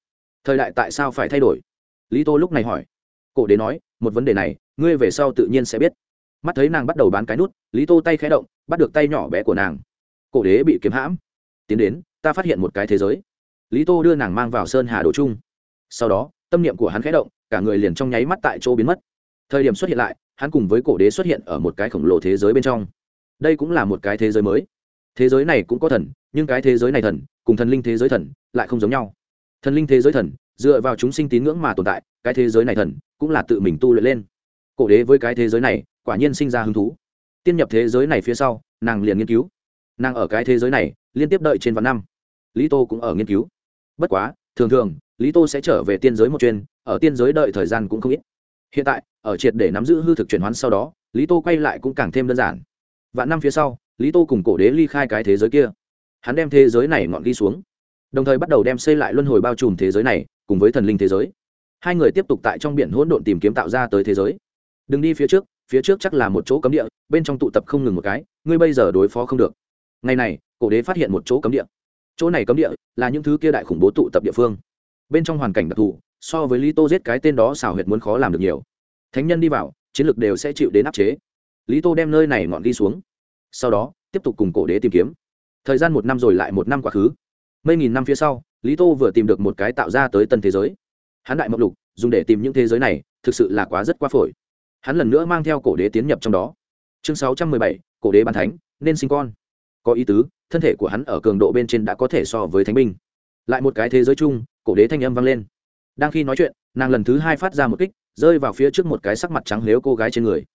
Thời đại tại sao phải thay đổi? Lý tô lúc này hỏi. Cổ đế nói, một vấn đề này, ngươi về sau tự nhiên sẽ biết. Mắt thấy nàng bắt đầu bán cái nút, lý tô tay khé động, bắt được tay nhỏ bé của nàng. Cổ đế bị kiếm hãm. Tiến đến ta phát hiện một cái thế giới. Lý tô đưa nàng mang vào sơn hà đồ chung. Sau đó, tâm niệm của hắn khẽ động, cả người liền trong nháy mắt tại chỗ biến mất. Thời điểm xuất hiện lại, hắn cùng với cổ đế xuất hiện ở một cái khổng lồ thế giới bên trong. Đây cũng là một cái thế giới mới. Thế giới này cũng có thần, nhưng cái thế giới này thần, cùng thần linh thế giới thần, lại không giống nhau. Thần linh thế giới thần, dựa vào chúng sinh tín ngưỡng mà tồn tại, cái thế giới này thần, cũng là tự mình tu luyện lên. Cổ đế với cái thế giới này, quả nhiên sinh ra hứng thú. Tiên nhập thế giới này phía sau, nàng liền nghiên cứu. Nàng ở cái thế giới này, liên tiếp đợi trên vạn năm lý tô cũng ở nghiên cứu. Bất quá, thường thường, lý tô sẽ trở về tiên giới một chuyên ở tiên giới đợi thời gian cũng không ít. Hiện tại, ở triệt để nắm giữ hư thực chuyển hoán sau đó, lý tô quay lại cũng càng thêm đơn giản. Vạn năm phía sau, lý tô cùng cổ đế ly khai cái thế giới kia. Hắn đem thế giới này ngọn ghi xuống, đồng thời bắt đầu đem xây lại luân hồi bao trùm thế giới này, cùng với thần linh thế giới. Hai người tiếp tục tại trong biển hỗn độn tìm kiếm tạo ra tới thế giới. Đừng đi phía trước phía trước chắc là một chỗ cấm địa, bên trong tụ tập không ngừng một cái, ngươi bây giờ đối phó không được. Ngày này, cổ đế phát hiện một chỗ cấm địa chỗ này cấm địa là những thứ kia đại khủng bố tụ tập địa phương. Bên trong hoàn cảnh đặc thù, so với lý tô giết cái tên đó xảo huyệt muốn khó làm được nhiều. Thánh nhân đi vào, chiến lược đều sẽ chịu đến áp chế. Lý tô đem nơi này ngọn đi xuống. Sau đó, tiếp tục cùng cổ đế tìm kiếm. Thời gian một năm rồi lại một năm quá khứ. Mấy nghìn năm phía sau, lý tô vừa tìm được một cái tạo ra tới tân thế giới. Hắn đại mộng lục, dùng để tìm những thế giới này, thực sự là quá rất quá phổi. Hắn lần nữa mang theo cổ đế tiến nhập trong đó. Chương sáu trăm mười bảy, cổ đế bàn thánh, nên sinh con. Có ý tứ thân thể của hắn ở cường độ bên trên đã có thể so với thánh binh. Lại một cái thế giới chung, cổ đế thanh âm vang lên. Đang khi nói chuyện, nàng lần thứ hai phát ra một kích, rơi vào phía trước một cái sắc mặt trắng nếu cô gái trên người.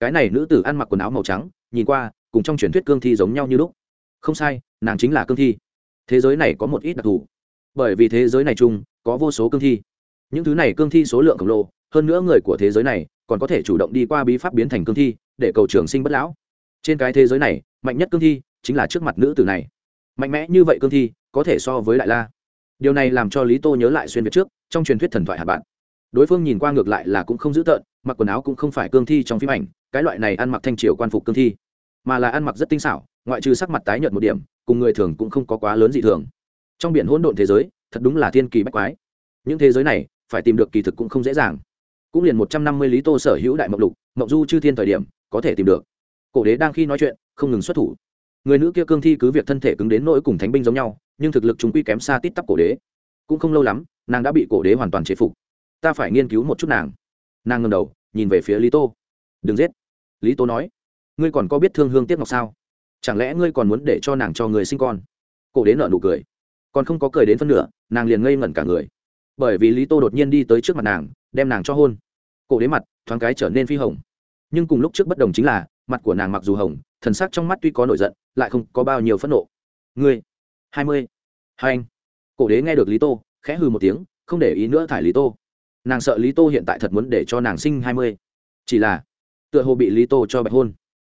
Cái này nữ tử ăn mặc quần áo màu trắng, nhìn qua, cùng trong truyền thuyết cương thi giống nhau như lúc. Không sai, nàng chính là cương thi. Thế giới này có một ít đặc thù. Bởi vì thế giới này chung, có vô số cương thi. Những thứ này cương thi số lượng khổng lồ, hơn nữa người của thế giới này còn có thể chủ động đi qua bí pháp biến thành cương thi, để cầu trường sinh bất lão. Trên cái thế giới này, mạnh nhất cương thi chính là trước mặt nữ tử này. Mạnh mẽ như vậy cương thi, có thể so với đại la. Điều này làm cho lý tô nhớ lại xuyên việt trước, trong truyền thuyết thần thoại hạt bạn. Đối phương nhìn qua ngược lại là cũng không dữ tợn, mặc quần áo cũng không phải cương thi trong phim ảnh, cái loại này ăn mặc thanh triều quan phục cương thi, mà là ăn mặc rất tinh xảo, ngoại trừ sắc mặt tái nhợt một điểm, cùng người thường cũng không có quá lớn gì thường. Trong biển hỗn độn thế giới, thật đúng là thiên kỳ bách quái. Những thế giới này, phải tìm được kỳ thực cũng không dễ dàng. Cũng liền một trăm năm mươi lý tô sở hữu đại mộng lục, mộng du chư thiên thời điểm, có thể tìm được. Cổ đế đang khi nói chuyện, không ngừng xuất thủ người nữ kia cương thi cứ việc thân thể cứng đến nỗi cùng thánh binh giống nhau, nhưng thực lực chúng quy kém xa tít tắp cổ đế. Cũng không lâu lắm, nàng đã bị cổ đế hoàn toàn chế phục. Ta phải nghiên cứu một chút nàng. Nàng ngầm đầu, nhìn về phía lý tô. Đừng giết. Lý tô nói. Ngươi còn có biết thương hương tiếc ngọc sao? Chẳng lẽ ngươi còn muốn để cho nàng cho người sinh con? Cổ đế nợ nụ cười. Còn không có cười đến phân nửa, nàng liền ngây ngẩn cả người. Bởi vì lý tô đột nhiên đi tới trước mặt nàng, đem nàng cho hôn. Cổ đế mặt, thoáng cái trở nên phi hồng. Nhưng cùng lúc trước bất đồng chính là, mặt của nàng mặc dù hồng, thần sắc trong mắt tuy có nổi giận lại không có bao nhiêu phẫn nộ. Ngươi, hai mươi. Hai anh. Cổ đế nghe được lý tô, khẽ hừ một tiếng, không để ý nữa thải lý tô. Nàng sợ lý tô hiện tại thật muốn để cho nàng sinh hai mươi. Chỉ là, tựa hồ bị lý tô cho bạch hôn.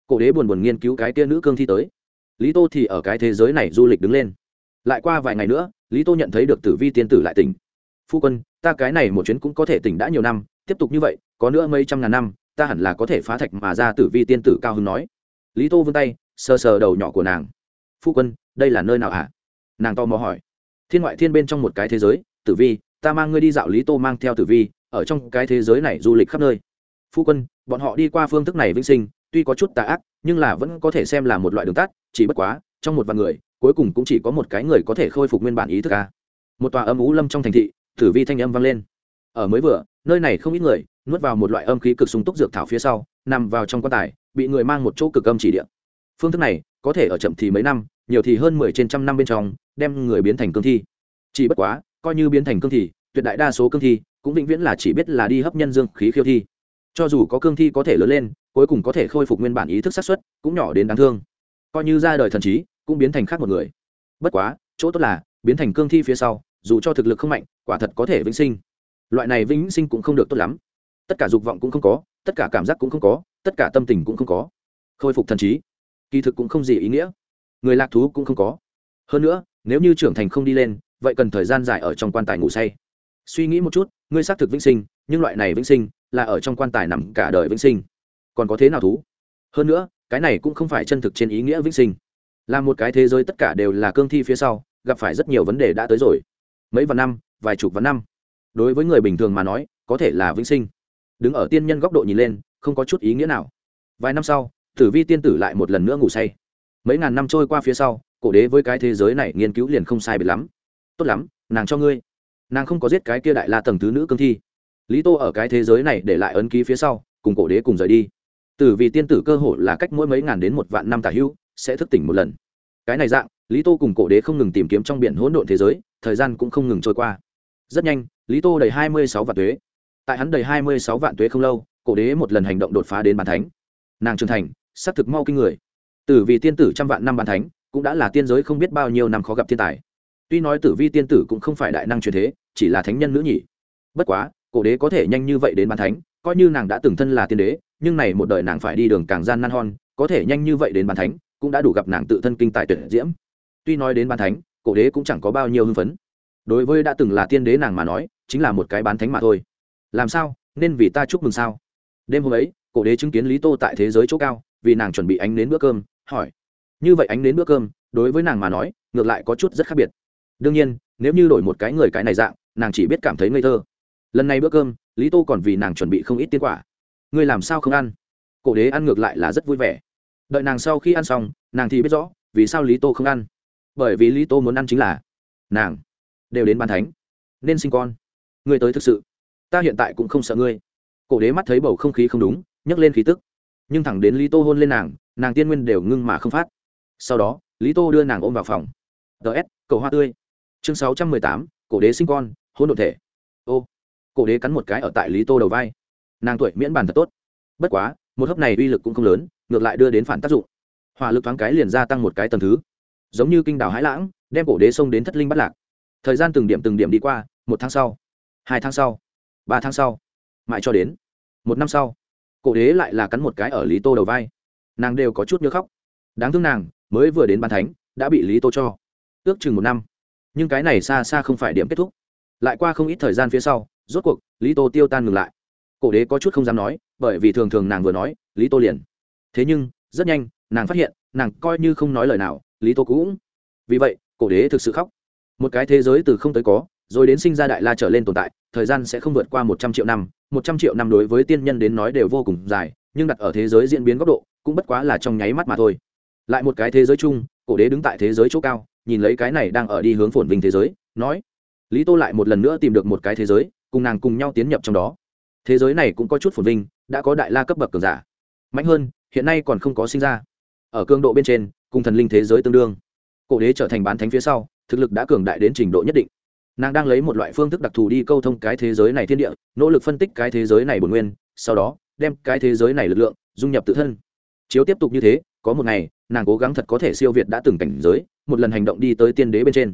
Cổ đế buồn buồn nghiên cứu cái kia nữ cương thi tới. Lý tô thì ở cái thế giới này du lịch đứng lên. Lại qua vài ngày nữa, lý tô nhận thấy được tử vi tiên tử lại tỉnh. Phu quân, ta cái này một chuyến cũng có thể tỉnh đã nhiều năm, tiếp tục như vậy, có nữa mấy trăm ngàn năm, ta hẳn là có thể phá thạch mà ra tử vi tiên tử cao hưng nói. Lý tô vươn tay sờ sờ đầu nhỏ của nàng. Phu quân, đây là nơi nào à? nàng to mò hỏi. Thiên ngoại thiên bên trong một cái thế giới, tử vi, ta mang ngươi đi dạo lý tô mang theo tử vi, ở trong cái thế giới này du lịch khắp nơi. Phu quân, bọn họ đi qua phương thức này vĩnh sinh, tuy có chút tà ác, nhưng là vẫn có thể xem là một loại đường tắt, chỉ bất quá, trong một vài người, cuối cùng cũng chỉ có một cái người có thể khôi phục nguyên bản ý thức ca một tòa âm ú lâm trong thành thị, tử vi thanh âm vang lên. Ở mới vừa, nơi này không ít người, nuốt vào một loại âm khí cực sung túc dược thảo phía sau, nằm vào trong quan tài, bị người mang một chỗ cực âm chỉ điện phương thức này, có thể ở chậm thì mấy năm, nhiều thì hơn mười trên trăm năm bên trong, đem người biến thành cương thi. Chỉ bất quá, coi như biến thành cương thi, tuyệt đại đa số cương thi cũng vĩnh viễn là chỉ biết là đi hấp nhân dương khí khiêu thi. Cho dù có cương thi có thể lớn lên, cuối cùng có thể khôi phục nguyên bản ý thức sát xuất cũng nhỏ đến đáng thương. Coi như ra đời thần trí, cũng biến thành khác một người. Bất quá, chỗ tốt là, biến thành cương thi phía sau, dù cho thực lực không mạnh, quả thật có thể vĩnh sinh. Loại này vĩnh sinh cũng không được tốt lắm. Tất cả dục vọng cũng không có, tất cả cảm giác cũng không có, tất cả tâm tình cũng không có. Khôi phục thần trí kỳ thực cũng không gì ý nghĩa. Người lạc thú cũng không có. Hơn nữa, nếu như trưởng thành không đi lên, vậy cần thời gian dài ở trong quan tài ngủ say. Suy nghĩ một chút, ngươi xác thực vĩnh sinh, nhưng loại này vĩnh sinh là ở trong quan tài nằm cả đời vĩnh sinh. Còn có thế nào thú? Hơn nữa, cái này cũng không phải chân thực trên ý nghĩa vĩnh sinh. Là một cái thế giới tất cả đều là cương thi phía sau, gặp phải rất nhiều vấn đề đã tới rồi. Mấy vạn năm, vài chục vạn năm. Đối với người bình thường mà nói, có thể là vĩnh sinh. Đứng ở tiên nhân góc độ nhìn lên, không có chút ý nghĩa nào. Vài năm sau tử vi tiên tử lại một lần nữa ngủ say. Mấy ngàn năm trôi qua phía sau, cổ đế với cái thế giới này nghiên cứu liền không sai biệt lắm. Tốt lắm, nàng cho ngươi. Nàng không có giết cái kia đại la tầng thứ nữ cương thi. Lý tô ở cái thế giới này để lại ấn ký phía sau, cùng cổ đế cùng rời đi. Tử vì tiên tử cơ hội là cách mỗi mấy ngàn đến một vạn năm tả hưu sẽ thức tỉnh một lần. Cái này dạng, lý tô cùng cổ đế không ngừng tìm kiếm trong biển hỗn độn thế giới, thời gian cũng không ngừng trôi qua. Rất nhanh, lý tô đầy hai mươi sáu vạn tuế. Tại hắn đầy hai mươi sáu vạn tuế không lâu, cổ đế một lần hành động đột phá đến bàn thánh nàng trưởng thành, xác thực mau kinh người. Tử vì tiên tử trăm vạn năm bàn thánh, cũng đã là tiên giới không biết bao nhiêu năm khó gặp thiên tài. Tuy nói tử vi tiên tử cũng không phải đại năng truyền thế, chỉ là thánh nhân nữ nhỉ bất quá, cổ đế có thể nhanh như vậy đến bàn thánh, coi như nàng đã từng thân là tiên đế, nhưng này một đời nàng phải đi đường càng gian nan hon có thể nhanh như vậy đến bàn thánh, cũng đã đủ gặp nàng tự thân kinh tài tuyệt diễm. Tuy nói đến bàn thánh, cổ đế cũng chẳng có bao nhiêu hưng phấn. Đối với đã từng là tiên đế nàng mà nói, chính là một cái bán thánh mà thôi. Làm sao? Nên vì ta chúc mừng sao? Đêm hôm ấy cổ đế chứng kiến lý tô tại thế giới chỗ cao, vì nàng chuẩn bị ánh đến bữa cơm, hỏi, như vậy ánh đến bữa cơm, đối với nàng mà nói, ngược lại có chút rất khác biệt. Đương nhiên, nếu như đổi một cái người cái này dạng, nàng chỉ biết cảm thấy ngây thơ. Lần này bữa cơm, lý tô còn vì nàng chuẩn bị không ít tiên quả. Ngươi làm sao không ăn? Cổ đế ăn ngược lại là rất vui vẻ. Đợi nàng sau khi ăn xong, nàng thì biết rõ, vì sao lý tô không ăn. Bởi vì lý tô muốn ăn chính là, nàng đều đến ban thánh. Nên sinh con. Ngươi tới thực sự. Ta hiện tại cũng không sợ ngươi. Cổ đế mắt thấy bầu không khí không đúng nhấc lên khí tức. Nhưng thẳng đến lý tô hôn lên nàng nàng tiên nguyên đều ngưng mà không phát. Sau đó, lý tô đưa nàng ôm vào phòng. Ts cầu hoa tươi. Chương sáu trăm mười tám, cổ đế sinh con hôn đ ộ thể. Ô, cổ đế cắn một cái ở tại lý tô đầu vai. Nàng tuổi miễn bàn thật tốt. Bất quá, một hấp này uy lực cũng không lớn, ngược lại đưa đến phản tác dụng. Hỏa lực thoáng cái liền gia tăng một cái tầng thứ. Giống như kinh đảo hãi lãng, đem cổ đế xông đến thất linh bắt lạc. Thời gian từng điểm từng điểm đi qua, một tháng sau, hai tháng sau, ba tháng sau, mãi cho đến một năm sau cổ đế lại là cắn một cái ở lý tô đầu vai. Nàng đều có chút nhớ khóc. Đáng thương nàng, mới vừa đến bàn thánh, đã bị lý tô cho ước chừng một năm. Nhưng cái này xa xa không phải điểm kết thúc. Lại qua không ít thời gian phía sau, rốt cuộc, lý tô tiêu tan ngừng lại. Cổ đế có chút không dám nói, bởi vì thường thường nàng vừa nói, lý tô liền. Thế nhưng, rất nhanh, nàng phát hiện, nàng coi như không nói lời nào, lý tô cũng. Vì vậy, cổ đế thực sự khóc. Một cái thế giới từ không tới có, rồi đến sinh ra đại la trở lên tồn tại, thời gian sẽ không vượt qua một trăm triệu năm một trăm triệu năm đối với tiên nhân đến nói đều vô cùng dài, nhưng đặt ở thế giới diễn biến góc độ, cũng bất quá là trong nháy mắt mà thôi. Lại một cái thế giới chung, cổ đế đứng tại thế giới chỗ cao, nhìn lấy cái này đang ở đi hướng phồn vinh thế giới, nói, lý tô lại một lần nữa tìm được một cái thế giới, cùng nàng cùng nhau tiến nhập trong đó. Thế giới này cũng có chút phồn vinh, đã có đại la cấp bậc cường giả. Mạnh hơn, hiện nay còn không có sinh ra. Ở cường độ bên trên, cùng thần linh thế giới tương đương. Cổ đế trở thành bán thánh phía sau, thực lực đã cường đại đến trình độ nhất định nàng đang lấy một loại phương thức đặc thù đi câu thông cái thế giới này thiên địa, nỗ lực phân tích cái thế giới này bổn nguyên, sau đó, đem cái thế giới này lực lượng, dung nhập tự thân. Chiếu tiếp tục như thế, có một ngày, nàng cố gắng thật có thể siêu việt đã từng cảnh giới, một lần hành động đi tới tiên đế bên trên.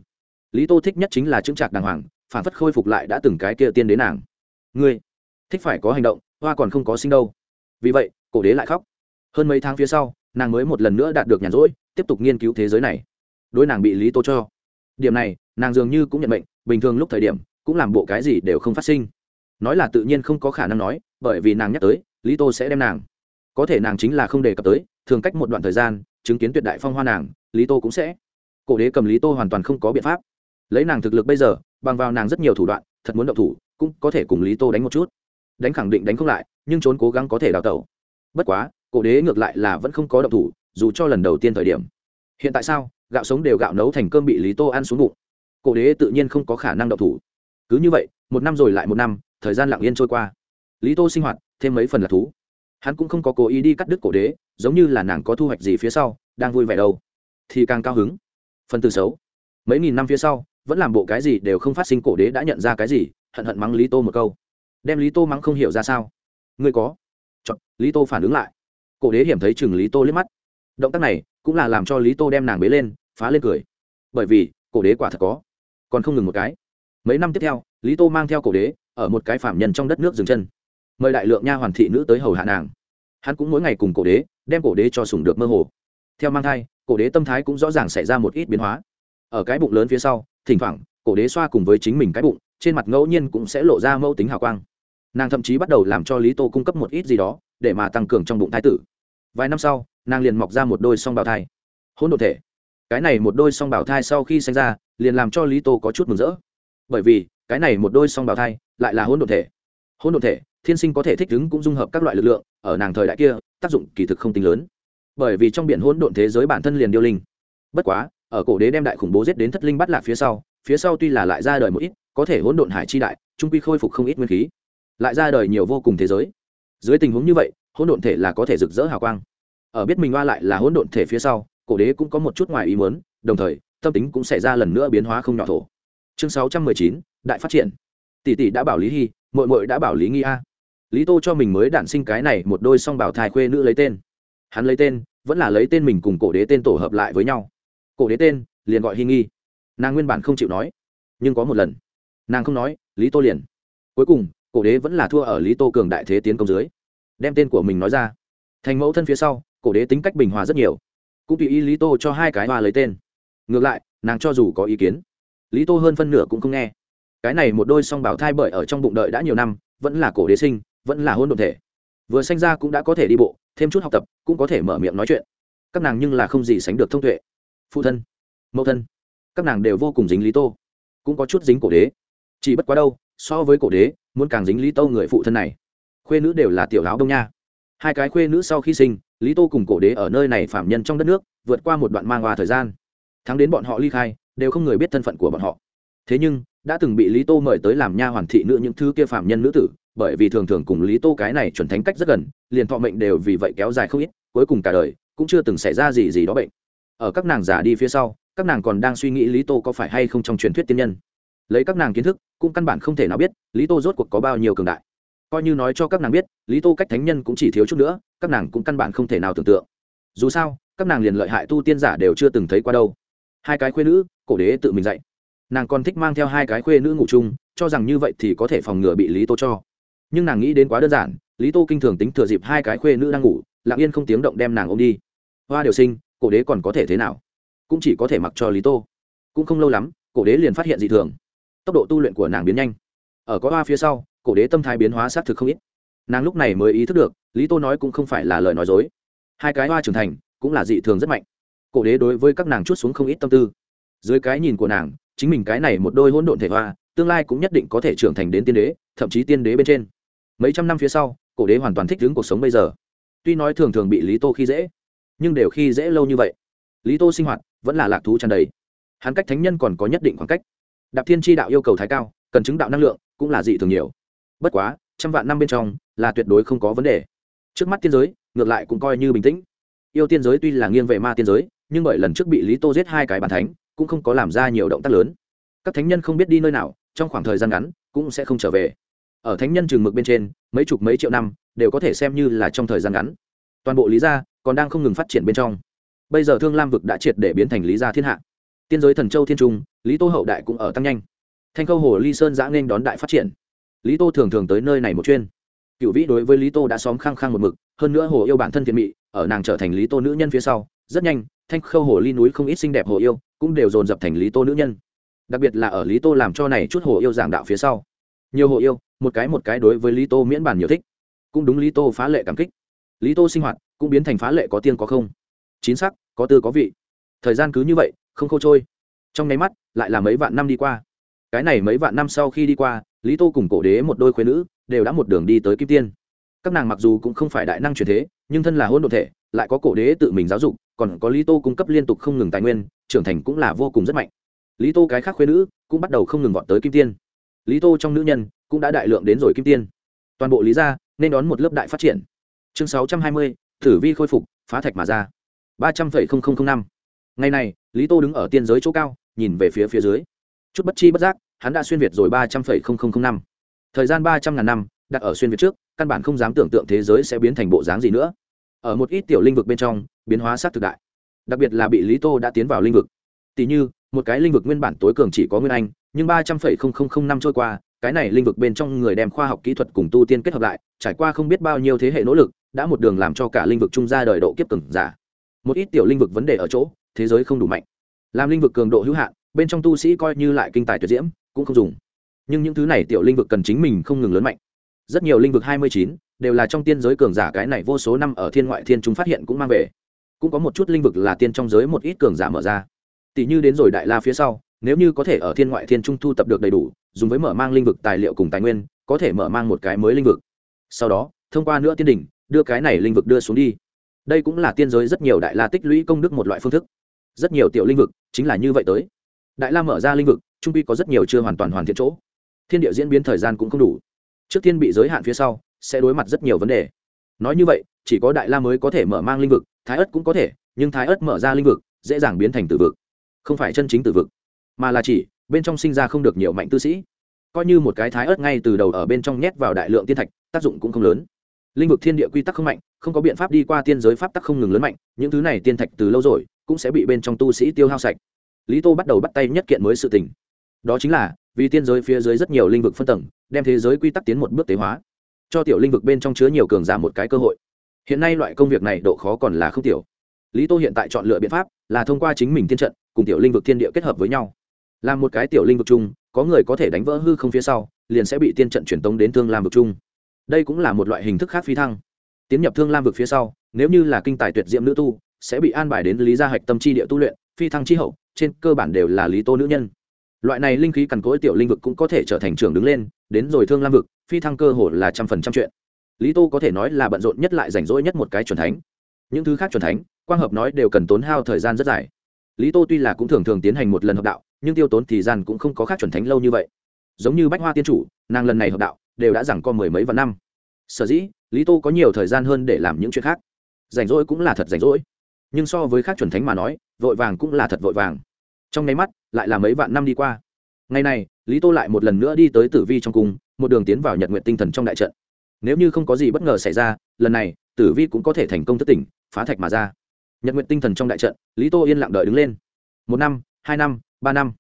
Lý tô thích nhất chính là chứng trạc đàng hoàng, phản phất khôi phục lại đã từng cái kia tiên đế nàng. Ngươi, thích phải có hành động, hoa còn không có sinh đâu. Vì vậy, cổ đế lại khóc. Hơn mấy tháng phía sau, nàng mới một lần nữa đạt được nhàn rỗi, tiếp tục nghiên cứu thế giới này. Đối nàng bị lý tô cho. Điểm này, nàng dường như cũng nhận mệnh bình thường lúc thời điểm, cũng làm bộ cái gì đều không phát sinh. Nói là tự nhiên không có khả năng nói, bởi vì nàng nhắc tới, lý tô sẽ đem nàng. Có thể nàng chính là không đề cập tới, thường cách một đoạn thời gian, chứng kiến tuyệt đại phong hoa nàng, lý tô cũng sẽ. Cổ đế cầm lý tô hoàn toàn không có biện pháp. Lấy nàng thực lực bây giờ, bằng vào nàng rất nhiều thủ đoạn, thật muốn động thủ, cũng có thể cùng lý tô đánh một chút. Đánh khẳng định đánh không lại, nhưng trốn cố gắng có thể đào tẩu. Bất quá, cổ đế ngược lại là vẫn không có động thủ, dù cho lần đầu tiên thời điểm. Hiện tại sao, gạo sống đều gạo nấu thành cơm bị lý tô ăn xuống bụng cổ đế tự nhiên không có khả năng động thủ. Cứ như vậy một năm rồi lại một năm thời gian lặng yên trôi qua. Lý tô sinh hoạt thêm mấy phần là thú. Hắn cũng không có cố ý đi cắt đứt cổ đế giống như là nàng có thu hoạch gì phía sau đang vui vẻ đâu. Thì càng cao hứng. Phần từ xấu. Mấy nghìn năm phía sau vẫn làm bộ cái gì đều không phát sinh cổ đế đã nhận ra cái gì hận hận mắng lý tô một câu. Đem lý tô mắng không hiểu ra sao. Ngươi có. Chọn, lý tô phản ứng lại. Cổ đế hiểm thấy chừng lý tô liếc mắt. Động tác này cũng là làm cho lý tô đem nàng bế lên phá lên cười. Bởi vì cổ đế quả thật có còn không ngừng một cái. Mấy năm tiếp theo, lý tô mang theo cổ đế, ở một cái phạm nhân trong đất nước dừng chân. Mời đại lượng nha hoàn thị nữ tới hầu hạ nàng. Hắn cũng mỗi ngày cùng cổ đế, đem cổ đế cho sùng được mơ hồ. Theo mang thai, cổ đế tâm thái cũng rõ ràng xảy ra một ít biến hóa. Ở cái bụng lớn phía sau, thỉnh thoảng, cổ đế xoa cùng với chính mình cái bụng, trên mặt ngẫu nhiên cũng sẽ lộ ra mẫu tính hào quang. Nàng thậm chí bắt đầu làm cho lý tô cung cấp một ít gì đó, để mà tăng cường trong bụng thái tử. Vài năm sau, nàng liền mọc ra một đôi song bào thai. Hỗn độn thể cái này một đôi song bảo thai sau khi sinh ra, liền làm cho lý tô có chút mừng rỡ. Bởi vì, cái này một đôi song bảo thai lại là hỗn n thể. Hỗn n thể, thiên sinh có thể thích ứng cũng dung hợp các loại lực lượng, ở nàng thời đại kia, tác dụng kỳ thực không tính lớn. Bởi vì trong biển hỗn độn thế giới bản thân liền điêu linh. Bất quá, ở cổ đế đem đại khủng bố giết đến thất linh bắt lạc phía sau phía sau tuy là lại ra đời một ít, có thể hỗn độn hải chi đại trung quy khôi phục không ít nguyên khí. Lại ra đời nhiều vô cùng thế giới. Dưới tình huống như vậy, hỗn độn thể là có thể rực rỡ hào quang. Ở biết mình hoa lại là hỗn độn thể phía sau cổ đế cũng có một chút ngoài ý muốn, đồng thời, tâm tính cũng xảy ra lần nữa biến hóa không nhỏ thổ. Chương sáu trăm mười chín, đại phát triển. Tỷ tỷ đã bảo lý hy mội mội đã bảo lý nghi a. Lý tô cho mình mới đản sinh cái này một đôi song bảo thai khuê nữ lấy tên. Hắn lấy tên, vẫn là lấy tên mình cùng cổ đế tên tổ hợp lại với nhau. Cổ đế tên, liền gọi hy nghi. Nàng nguyên bản không chịu nói, nhưng có một lần, nàng không nói, lý tô liền. Cuối cùng, cổ đế vẫn là thua ở lý tô cường đại thế tiến công dưới, đem tên của mình nói ra. Thành mẫu thân phía sau, cổ đế tính cách bình hòa rất nhiều cũng tùy ý lý tô cho hai cái hoa lấy tên. Ngược lại, nàng cho dù có ý kiến, lý tô hơn phân nửa cũng không nghe. Cái này một đôi song bảo thai bởi ở trong bụng đợi đã nhiều năm, vẫn là cổ đế sinh, vẫn là hôn đồn thể. Vừa sanh ra cũng đã có thể đi bộ, thêm chút học tập, cũng có thể mở miệng nói chuyện. Các nàng nhưng là không gì sánh được thông tuệ. Phụ thân, mẫu thân, các nàng đều vô cùng dính lý tô. Cũng có chút dính cổ đế. Chỉ bất quá đâu, so với cổ đế, muốn càng dính lý tô người phụ thân này. Khuê nữ đều là tiểu áo đông nha hai cái khuê nữ sau khi sinh, lý tô cùng cổ đế ở nơi này phạm nhân trong đất nước, vượt qua một đoạn mang hòa thời gian. Thắng đến bọn họ ly khai, đều không người biết thân phận của bọn họ. Thế nhưng, đã từng bị lý tô mời tới làm nha hoàn thị nữ những thứ kia phạm nhân nữ tử, bởi vì thường thường cùng lý tô cái này chuẩn thánh cách rất gần, liền thọ mệnh đều vì vậy kéo dài không ít, cuối cùng cả đời cũng chưa từng xảy ra gì gì đó bệnh. Ở các nàng già đi phía sau, các nàng còn đang suy nghĩ lý tô có phải hay không trong truyền thuyết tiên nhân. Lấy các nàng kiến thức, cũng căn bản không thể nào biết lý tô rốt cuộc có bao nhiêu cường đại coi như nói cho các nàng biết, lý tô cách thánh nhân cũng chỉ thiếu chút nữa, các nàng cũng căn bản không thể nào tưởng tượng. Dù sao, các nàng liền lợi hại tu tiên giả đều chưa từng thấy qua đâu. Hai cái khuê nữ, cổ đế tự mình dạy. Nàng còn thích mang theo hai cái khuê nữ ngủ chung, cho rằng như vậy thì có thể phòng ngừa bị lý tô cho. Nhưng nàng nghĩ đến quá đơn giản, lý tô kinh thường tính thừa dịp hai cái khuê nữ đang ngủ, lặng yên không tiếng động đem nàng ôm đi. Hoa điều sinh, cổ đế còn có thể thế nào? Cũng chỉ có thể mặc cho lý tô. Cũng không lâu lắm, cổ đế liền phát hiện dị thường. Tốc độ tu luyện của nàng biến nhanh. Ở có hoa phía sau cổ đế tâm thái biến hóa xác thực không ít. Nàng lúc này mới ý thức được, lý tô nói cũng không phải là lời nói dối. Hai cái hoa trưởng thành, cũng là dị thường rất mạnh. Cổ đế đối với các nàng chút xuống không ít tâm tư. Dưới cái nhìn của nàng, chính mình cái này một đôi hỗn độn thể hoa, tương lai cũng nhất định có thể trưởng thành đến tiên đế, thậm chí tiên đế bên trên. Mấy trăm năm phía sau, cổ đế hoàn toàn thích ứng cuộc sống bây giờ. Tuy nói thường thường bị lý tô khi dễ, nhưng đều khi dễ lâu như vậy. Lý tô sinh hoạt vẫn là lạc thú tràn đầy. Hắn cách thánh nhân còn có nhất định khoảng cách. Đạp thiên tri đạo yêu cầu thái cao, cần chứng đạo năng lượng cũng là dị thường nhiều bất quá, trăm vạn năm bên trong là tuyệt đối không có vấn đề. Trước mắt tiên giới, ngược lại cũng coi như bình tĩnh. Yêu tiên giới tuy là nghiêng về ma tiên giới, nhưng bởi lần trước bị lý tô giết hai cái bàn thánh, cũng không có làm ra nhiều động tác lớn. Các thánh nhân không biết đi nơi nào, trong khoảng thời gian ngắn cũng sẽ không trở về. Ở thánh nhân trường mực bên trên, mấy chục mấy triệu năm đều có thể xem như là trong thời gian ngắn. Toàn bộ lý gia còn đang không ngừng phát triển bên trong. Bây giờ thương lam vực đã triệt để biến thành lý gia thiên hạ. Tiên giới thần châu thiên trung, lý tô hậu đại cũng ở tăng nhanh. Thanh khâu hồ ly sơn giã nên đón đại phát triển lý tô thường thường tới nơi này một chuyên. Cựu vĩ đối với lý tô đã xóm khăng khăng một mực, hơn nữa hồ yêu bản thân thiện mị, ở nàng trở thành lý tô nữ nhân phía sau, rất nhanh, thanh khâu hồ ly núi không ít xinh đẹp hồ yêu cũng đều dồn dập thành lý tô nữ nhân. Đặc biệt là ở lý tô làm cho này chút hồ yêu giảng đạo phía sau. Nhiều hồ yêu, một cái một cái đối với lý tô miễn bàn nhiều thích. Cũng đúng lý tô phá lệ cảm kích. Lý tô sinh hoạt cũng biến thành phá lệ có tiên có không. Chín sắc, có tư có vị. Thời gian cứ như vậy, không khâu trôi. Trong nháy mắt, lại là mấy vạn năm đi qua cái này mấy vạn năm sau khi đi qua, lý tô cùng cổ đế một đôi khuyên nữ đều đã một đường đi tới kim tiên. Các nàng mặc dù cũng không phải đại năng truyền thế, nhưng thân là hôn đ ộ thể, lại có cổ đế tự mình giáo dục, còn có lý tô cung cấp liên tục không ngừng tài nguyên, trưởng thành cũng là vô cùng rất mạnh. Lý tô cái khác khuyên nữ cũng bắt đầu không ngừng vọt tới kim tiên. Lý tô trong nữ nhân cũng đã đại lượng đến rồi kim tiên. Toàn bộ lý gia nên đón một lớp đại phát triển. Chương sáu trăm hai mươi thử vi khôi phục, phá thạch mà ra. ba trăm linh năm. Ngày này, lý tô đứng ở tiên giới chỗ cao, nhìn về phía phía dưới. Chút bất chi bất giác hắn đã xuyên việt rồi ba trăm linh năm. Thời gian ba trăm ngàn năm, đặt ở xuyên việt trước, căn bản không dám tưởng tượng thế giới sẽ biến thành bộ dáng gì nữa. Ở một ít tiểu linh vực bên trong, biến hóa sát thực đại. Đặc biệt là bị lý tô đã tiến vào linh vực. Tỷ như, một cái linh vực nguyên bản tối cường chỉ có nguyên anh, nhưng ba trăm linh năm trôi qua, cái này linh vực bên trong người đem khoa học kỹ thuật cùng tu tiên kết hợp lại, trải qua không biết bao nhiêu thế hệ nỗ lực, đã một đường làm cho cả linh vực trung ra đời độ kiếp cường giả. Một ít tiểu linh vực vấn đề ở chỗ, thế giới không đủ mạnh. Làm linh vực cường độ hữu hạn, bên trong tu sĩ coi như lại kinh tài tuyệt diễm cũng không dùng. Nhưng những thứ này tiểu linh vực cần chính mình không ngừng lớn mạnh. Rất nhiều linh vực hai mươi chín đều là trong tiên giới cường giả, cái này vô số năm ở thiên ngoại thiên chúng phát hiện cũng mang về. Cũng có một chút linh vực là tiên trong giới một ít cường giả mở ra. Tỷ như đến rồi đại la phía sau, nếu như có thể ở thiên ngoại thiên trung thu tập được đầy đủ, dùng với mở mang linh vực tài liệu cùng tài nguyên, có thể mở mang một cái mới linh vực. Sau đó, thông qua nữa tiên đỉnh, đưa cái này linh vực đưa xuống đi. Đây cũng là tiên giới rất nhiều đại la tích lũy công đức một loại phương thức. Rất nhiều tiểu linh vực chính là như vậy tới. Đại la mở ra linh vực trung quy có rất nhiều chưa hoàn toàn hoàn thiện chỗ. Thiên địa diễn biến thời gian cũng không đủ. Trước tiên bị giới hạn phía sau, sẽ đối mặt rất nhiều vấn đề. Nói như vậy, chỉ có đại la mới có thể mở mang linh vực, thái ất cũng có thể, nhưng thái ất mở ra linh vực, dễ dàng biến thành tử vực. Không phải chân chính tử vực, mà là chỉ, bên trong sinh ra không được nhiều mạnh tư sĩ. Coi như một cái thái ớt ngay từ đầu ở bên trong nhét vào đại lượng tiên thạch, tác dụng cũng không lớn. Linh vực thiên địa quy tắc không mạnh, không có biện pháp đi qua tiên giới pháp tắc không ngừng lớn mạnh, những thứ này tiên thạch từ lâu rồi, cũng sẽ bị bên trong tu sĩ tiêu hao sạch. Lý tô bắt đầu bắt tay nhất kiện mới sự tình đó chính là, vì tiên giới phía dưới rất nhiều linh vực phân tầng, đem thế giới quy tắc tiến một bước tế hóa. Cho tiểu linh vực bên trong chứa nhiều cường giả một cái cơ hội. Hiện nay loại công việc này độ khó còn là không tiểu. Lý tô hiện tại chọn lựa biện pháp là thông qua chính mình tiên trận, cùng tiểu linh vực thiên địa kết hợp với nhau. Làm một cái tiểu linh vực chung, có người có thể đánh vỡ hư không phía sau, liền sẽ bị tiên trận truyền tống đến thương lam vực chung. Đây cũng là một loại hình thức khác phi thăng. Tiến nhập thương lam vực phía sau, nếu như là kinh tài tuyệt diệm nữ tu, sẽ bị an bài đến lý gia hạch tâm chi địa tu luyện, phi thăng chi hậu, trên cơ bản đều là lý tô nữ nhân loại này linh khí cằn cỗi tiểu linh vực cũng có thể trở thành trường đứng lên, đến rồi thương lam vực, phi thăng cơ hồ là trăm phần trăm chuyện. Lý tô có thể nói là bận rộn nhất lại rảnh rỗi nhất một cái chuẩn thánh. Những thứ khác chuẩn thánh, quang hợp nói đều cần tốn hao thời gian rất dài. Lý tô tuy là cũng thường thường tiến hành một lần hợp đạo, nhưng tiêu tốn thì gian cũng không có khác chuẩn thánh lâu như vậy. Giống như bách hoa tiên chủ, nàng lần này hợp đạo, đều đã rằng có mười mấy vạn năm. Sở dĩ, lý tô có nhiều thời gian hơn để làm những chuyện khác. Rảnh rỗi cũng là thật rảnh rỗi. Nhưng so với khác chuẩn thánh mà nói, vội vàng cũng là thật vội vàng trong nháy mắt, lại là mấy vạn năm đi qua. Ngày này, lý tô lại một lần nữa đi tới tử vi trong cung, một đường tiến vào nhật nguyện tinh thần trong đại trận. Nếu như không có gì bất ngờ xảy ra, lần này, tử vi cũng có thể thành công thất tỉnh, phá thạch mà ra. Nhật nguyện tinh thần trong đại trận, lý tô yên lặng đợi đứng lên. Một năm, hai năm, ba năm.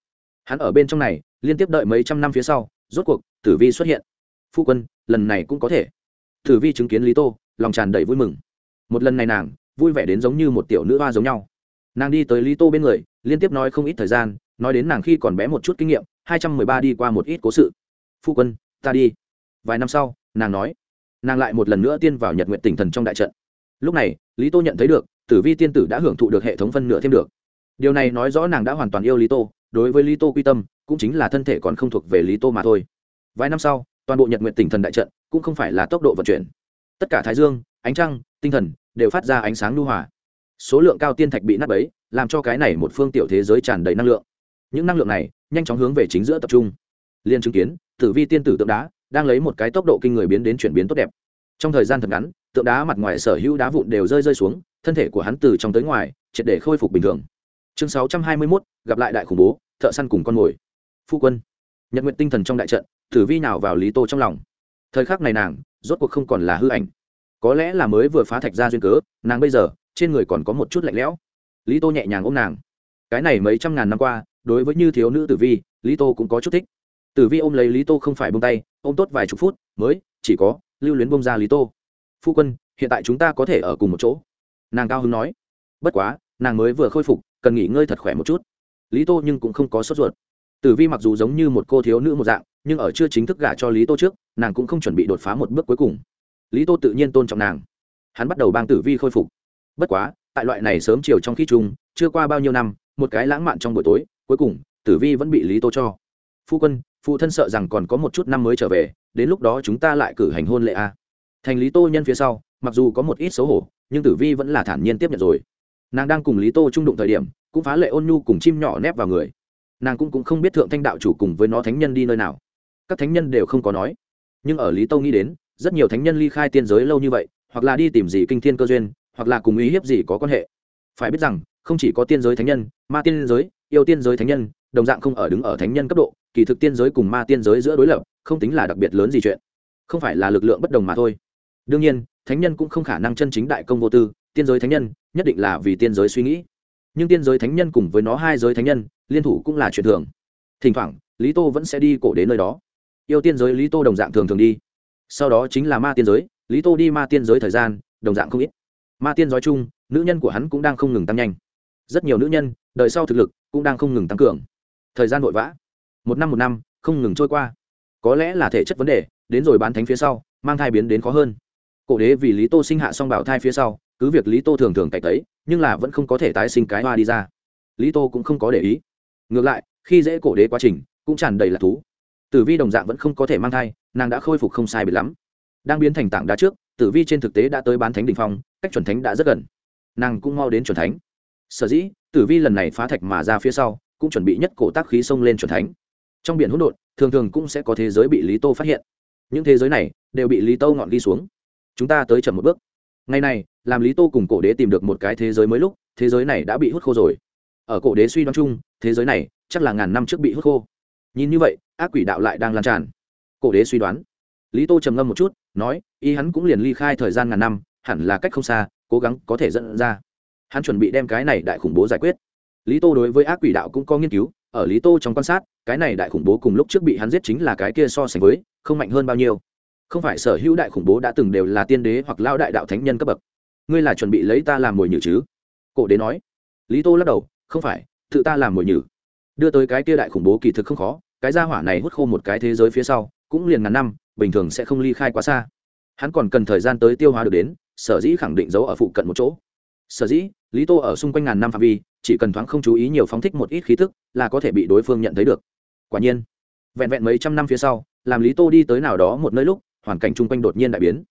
Hắn ở bên trong này, liên tiếp đợi mấy trăm năm phía sau, rốt cuộc, tử vi xuất hiện. Phu quân, lần này cũng có thể. Tử vi chứng kiến lý tô, lòng tràn đầy vui mừng. Một lần này nàng, vui vẻ đến giống như một tiểu nữ hoa giống nhau nàng đi tới lý tô bên người, liên tiếp nói không ít thời gian, nói đến nàng khi còn bé một chút kinh nghiệm, hai trăm mười ba đi qua một ít cố sự. Phu quân, ta đi. Vài năm sau, nàng nói, nàng lại một lần nữa tiên vào nhật nguyện tỉnh thần trong đại trận. Lúc này, lý tô nhận thấy được, tử vi tiên tử đã hưởng thụ được hệ thống phân nửa thêm được. Điều này nói rõ nàng đã hoàn toàn yêu lý tô, đối với lý tô quy tâm, cũng chính là thân thể còn không thuộc về lý tô mà thôi. Vài năm sau, toàn bộ nhật nguyện tỉnh thần đại trận cũng không phải là tốc độ vận chuyển. Tất cả thái dương, ánh trăng, tinh thần đều phát ra ánh sáng lưu hòa số lượng cao tiên thạch bị nát bấy làm cho cái này một phương tiểu thế giới tràn đầy năng lượng. Những năng lượng này nhanh chóng hướng về chính giữa tập trung. Liên chứng kiến tử vi tiên tử tượng đá đang lấy một cái tốc độ kinh người biến đến chuyển biến tốt đẹp. Trong thời gian thật ngắn tượng đá mặt ngoài sở hữu đá vụn đều rơi rơi xuống thân thể của hắn từ trong tới ngoài triệt để khôi phục bình thường. Chương sáu trăm hai mươi 621, gặp lại đại khủng bố thợ săn cùng con mồi. Phu quân nhật nguyện tinh thần trong đại trận tử vi nào vào lý tô trong lòng? Thời khắc này nàng rốt cuộc không còn là hư ảnh. Có lẽ là mới vừa phá thạch ra duyên cớ nàng bây giờ trên người còn có một chút lạnh lẽo. Lý tô nhẹ nhàng ôm nàng. Cái này mấy trăm ngàn năm qua, đối với như thiếu nữ tử vi, lý tô cũng có chút thích. Tử vi ôm lấy lý tô không phải bông tay, ôm tốt vài chục phút, mới, chỉ có, lưu luyến bông ra lý tô. Phu quân, hiện tại chúng ta có thể ở cùng một chỗ. Nàng cao hứng nói. Bất quá, nàng mới vừa khôi phục, cần nghỉ ngơi thật khỏe một chút. Lý tô nhưng cũng không có sốt ruột. Tử vi mặc dù giống như một cô thiếu nữ một dạng, nhưng ở chưa chính thức gả cho lý tô trước, nàng cũng không chuẩn bị đột phá một bước cuối cùng. Lý tô tự nhiên tôn trọng nàng. Hắn bắt đầu bang tử vi khôi phục bất quá tại loại này sớm chiều trong khi chung chưa qua bao nhiêu năm một cái lãng mạn trong buổi tối cuối cùng tử vi vẫn bị lý tô cho. Phu quân phụ thân sợ rằng còn có một chút năm mới trở về đến lúc đó chúng ta lại cử hành hôn lệ a. Thành lý tô nhân phía sau mặc dù có một ít xấu hổ nhưng tử vi vẫn là thản nhiên tiếp nhận rồi. Nàng đang cùng lý tô trung đụng thời điểm cũng phá lệ ôn nhu cùng chim nhỏ nép vào người. Nàng cũng, cũng không biết thượng thanh đạo chủ cùng với nó thánh nhân đi nơi nào. Các thánh nhân đều không có nói. Nhưng ở lý tô nghĩ đến rất nhiều thánh nhân ly khai tiên giới lâu như vậy hoặc là đi tìm gì kinh thiên cơ duyên hoặc là cùng ý hiếp gì có quan hệ. Phải biết rằng, không chỉ có tiên giới thánh nhân, ma tiên giới, yêu tiên giới thánh nhân, đồng dạng không ở đứng ở thánh nhân cấp độ, kỳ thực tiên giới cùng ma tiên giới giữa đối lập, không tính là đặc biệt lớn gì chuyện. Không phải là lực lượng bất đồng mà thôi. Đương nhiên, thánh nhân cũng không khả năng chân chính đại công vô tư, tiên giới thánh nhân, nhất định là vì tiên giới suy nghĩ. Nhưng tiên giới thánh nhân cùng với nó hai giới thánh nhân, liên thủ cũng là chuyện thường. Thỉnh thoảng, lý tô vẫn sẽ đi cổ đến nơi đó. Yêu tiên giới lý tô đồng dạng thường thường đi. Sau đó chính là ma tiên giới, lý tô đi ma tiên giới thời gian, đồng dạng không ít ma tiên nói chung, nữ nhân của hắn cũng đang không ngừng tăng nhanh. Rất nhiều nữ nhân, đời sau thực lực cũng đang không ngừng tăng cường. Thời gian vội vã. Một năm một năm, không ngừng trôi qua. Có lẽ là thể chất vấn đề, đến rồi bán thánh phía sau, mang thai biến đến khó hơn. Cổ đế vì lý tô sinh hạ xong bảo thai phía sau, cứ việc lý tô thường thường cải tấy, nhưng là vẫn không có thể tái sinh cái hoa đi ra. Lý tô cũng không có để ý. Ngược lại, khi dễ cổ đế quá trình, cũng tràn đầy là thú. Tử vi đồng dạng vẫn không có thể mang thai, nàng đã khôi phục không sai bị lắm. Đang biến thành tảng đá trước, tử vi trên thực tế đã tới bán thánh đ ỉ n h phong cách chuẩn thánh đã rất gần. Nàng cũng mau đến chuẩn thánh. Sở dĩ, tử vi lần này phá thạch mà ra phía sau, cũng chuẩn bị nhất cổ tác khí xông lên chuẩn thánh. Trong biển hỗn độn, thường thường cũng sẽ có thế giới bị lý tô phát hiện. Những thế giới này đều bị lý tô ngọn đi xuống. Chúng ta tới chậm một bước. Ngày này, làm lý tô cùng cổ đế tìm được một cái thế giới mới lúc, thế giới này đã bị hút khô rồi. Ở cổ đế suy đoán chung, thế giới này chắc là ngàn năm trước bị hút khô. Nhìn như vậy, ác quỷ đạo lại đang lan tràn. Cổ đế suy đoán. Lý tô trầm ngâm một chút, nói, y hắn cũng liền ly khai thời gian ngàn năm hẳn là cách không xa, cố gắng có thể dẫn ra. Hắn chuẩn bị đem cái này đại khủng bố giải quyết. Lý tô đối với ác quỷ đạo cũng có nghiên cứu, ở lý tô trong quan sát, cái này đại khủng bố cùng lúc trước bị hắn giết chính là cái kia so sánh với, không mạnh hơn bao nhiêu. Không phải sở hữu đại khủng bố đã từng đều là tiên đế hoặc lao đại đạo thánh nhân cấp bậc. Ngươi là chuẩn bị lấy ta làm mồi nhử chứ? Cổ đế nói. Lý tô lắc đầu, không phải, tự ta làm mồi nhử. Đưa tới cái kia đại khủng bố kỳ thực không khó, cái gia hỏa này hút khô một cái thế giới phía sau, cũng liền ngàn năm, bình thường sẽ không ly khai quá xa hắn còn cần thời gian tới tiêu hóa được đến, sở dĩ khẳng định giấu ở phụ cận một chỗ. Sở dĩ, lý tô ở xung quanh ngàn năm phạm vi, chỉ cần thoáng không chú ý nhiều phóng thích một ít khí thức, là có thể bị đối phương nhận thấy được. Quả nhiên, vẹn vẹn mấy trăm năm phía sau, làm lý tô đi tới nào đó một nơi lúc, hoàn cảnh chung quanh đột nhiên đại biến.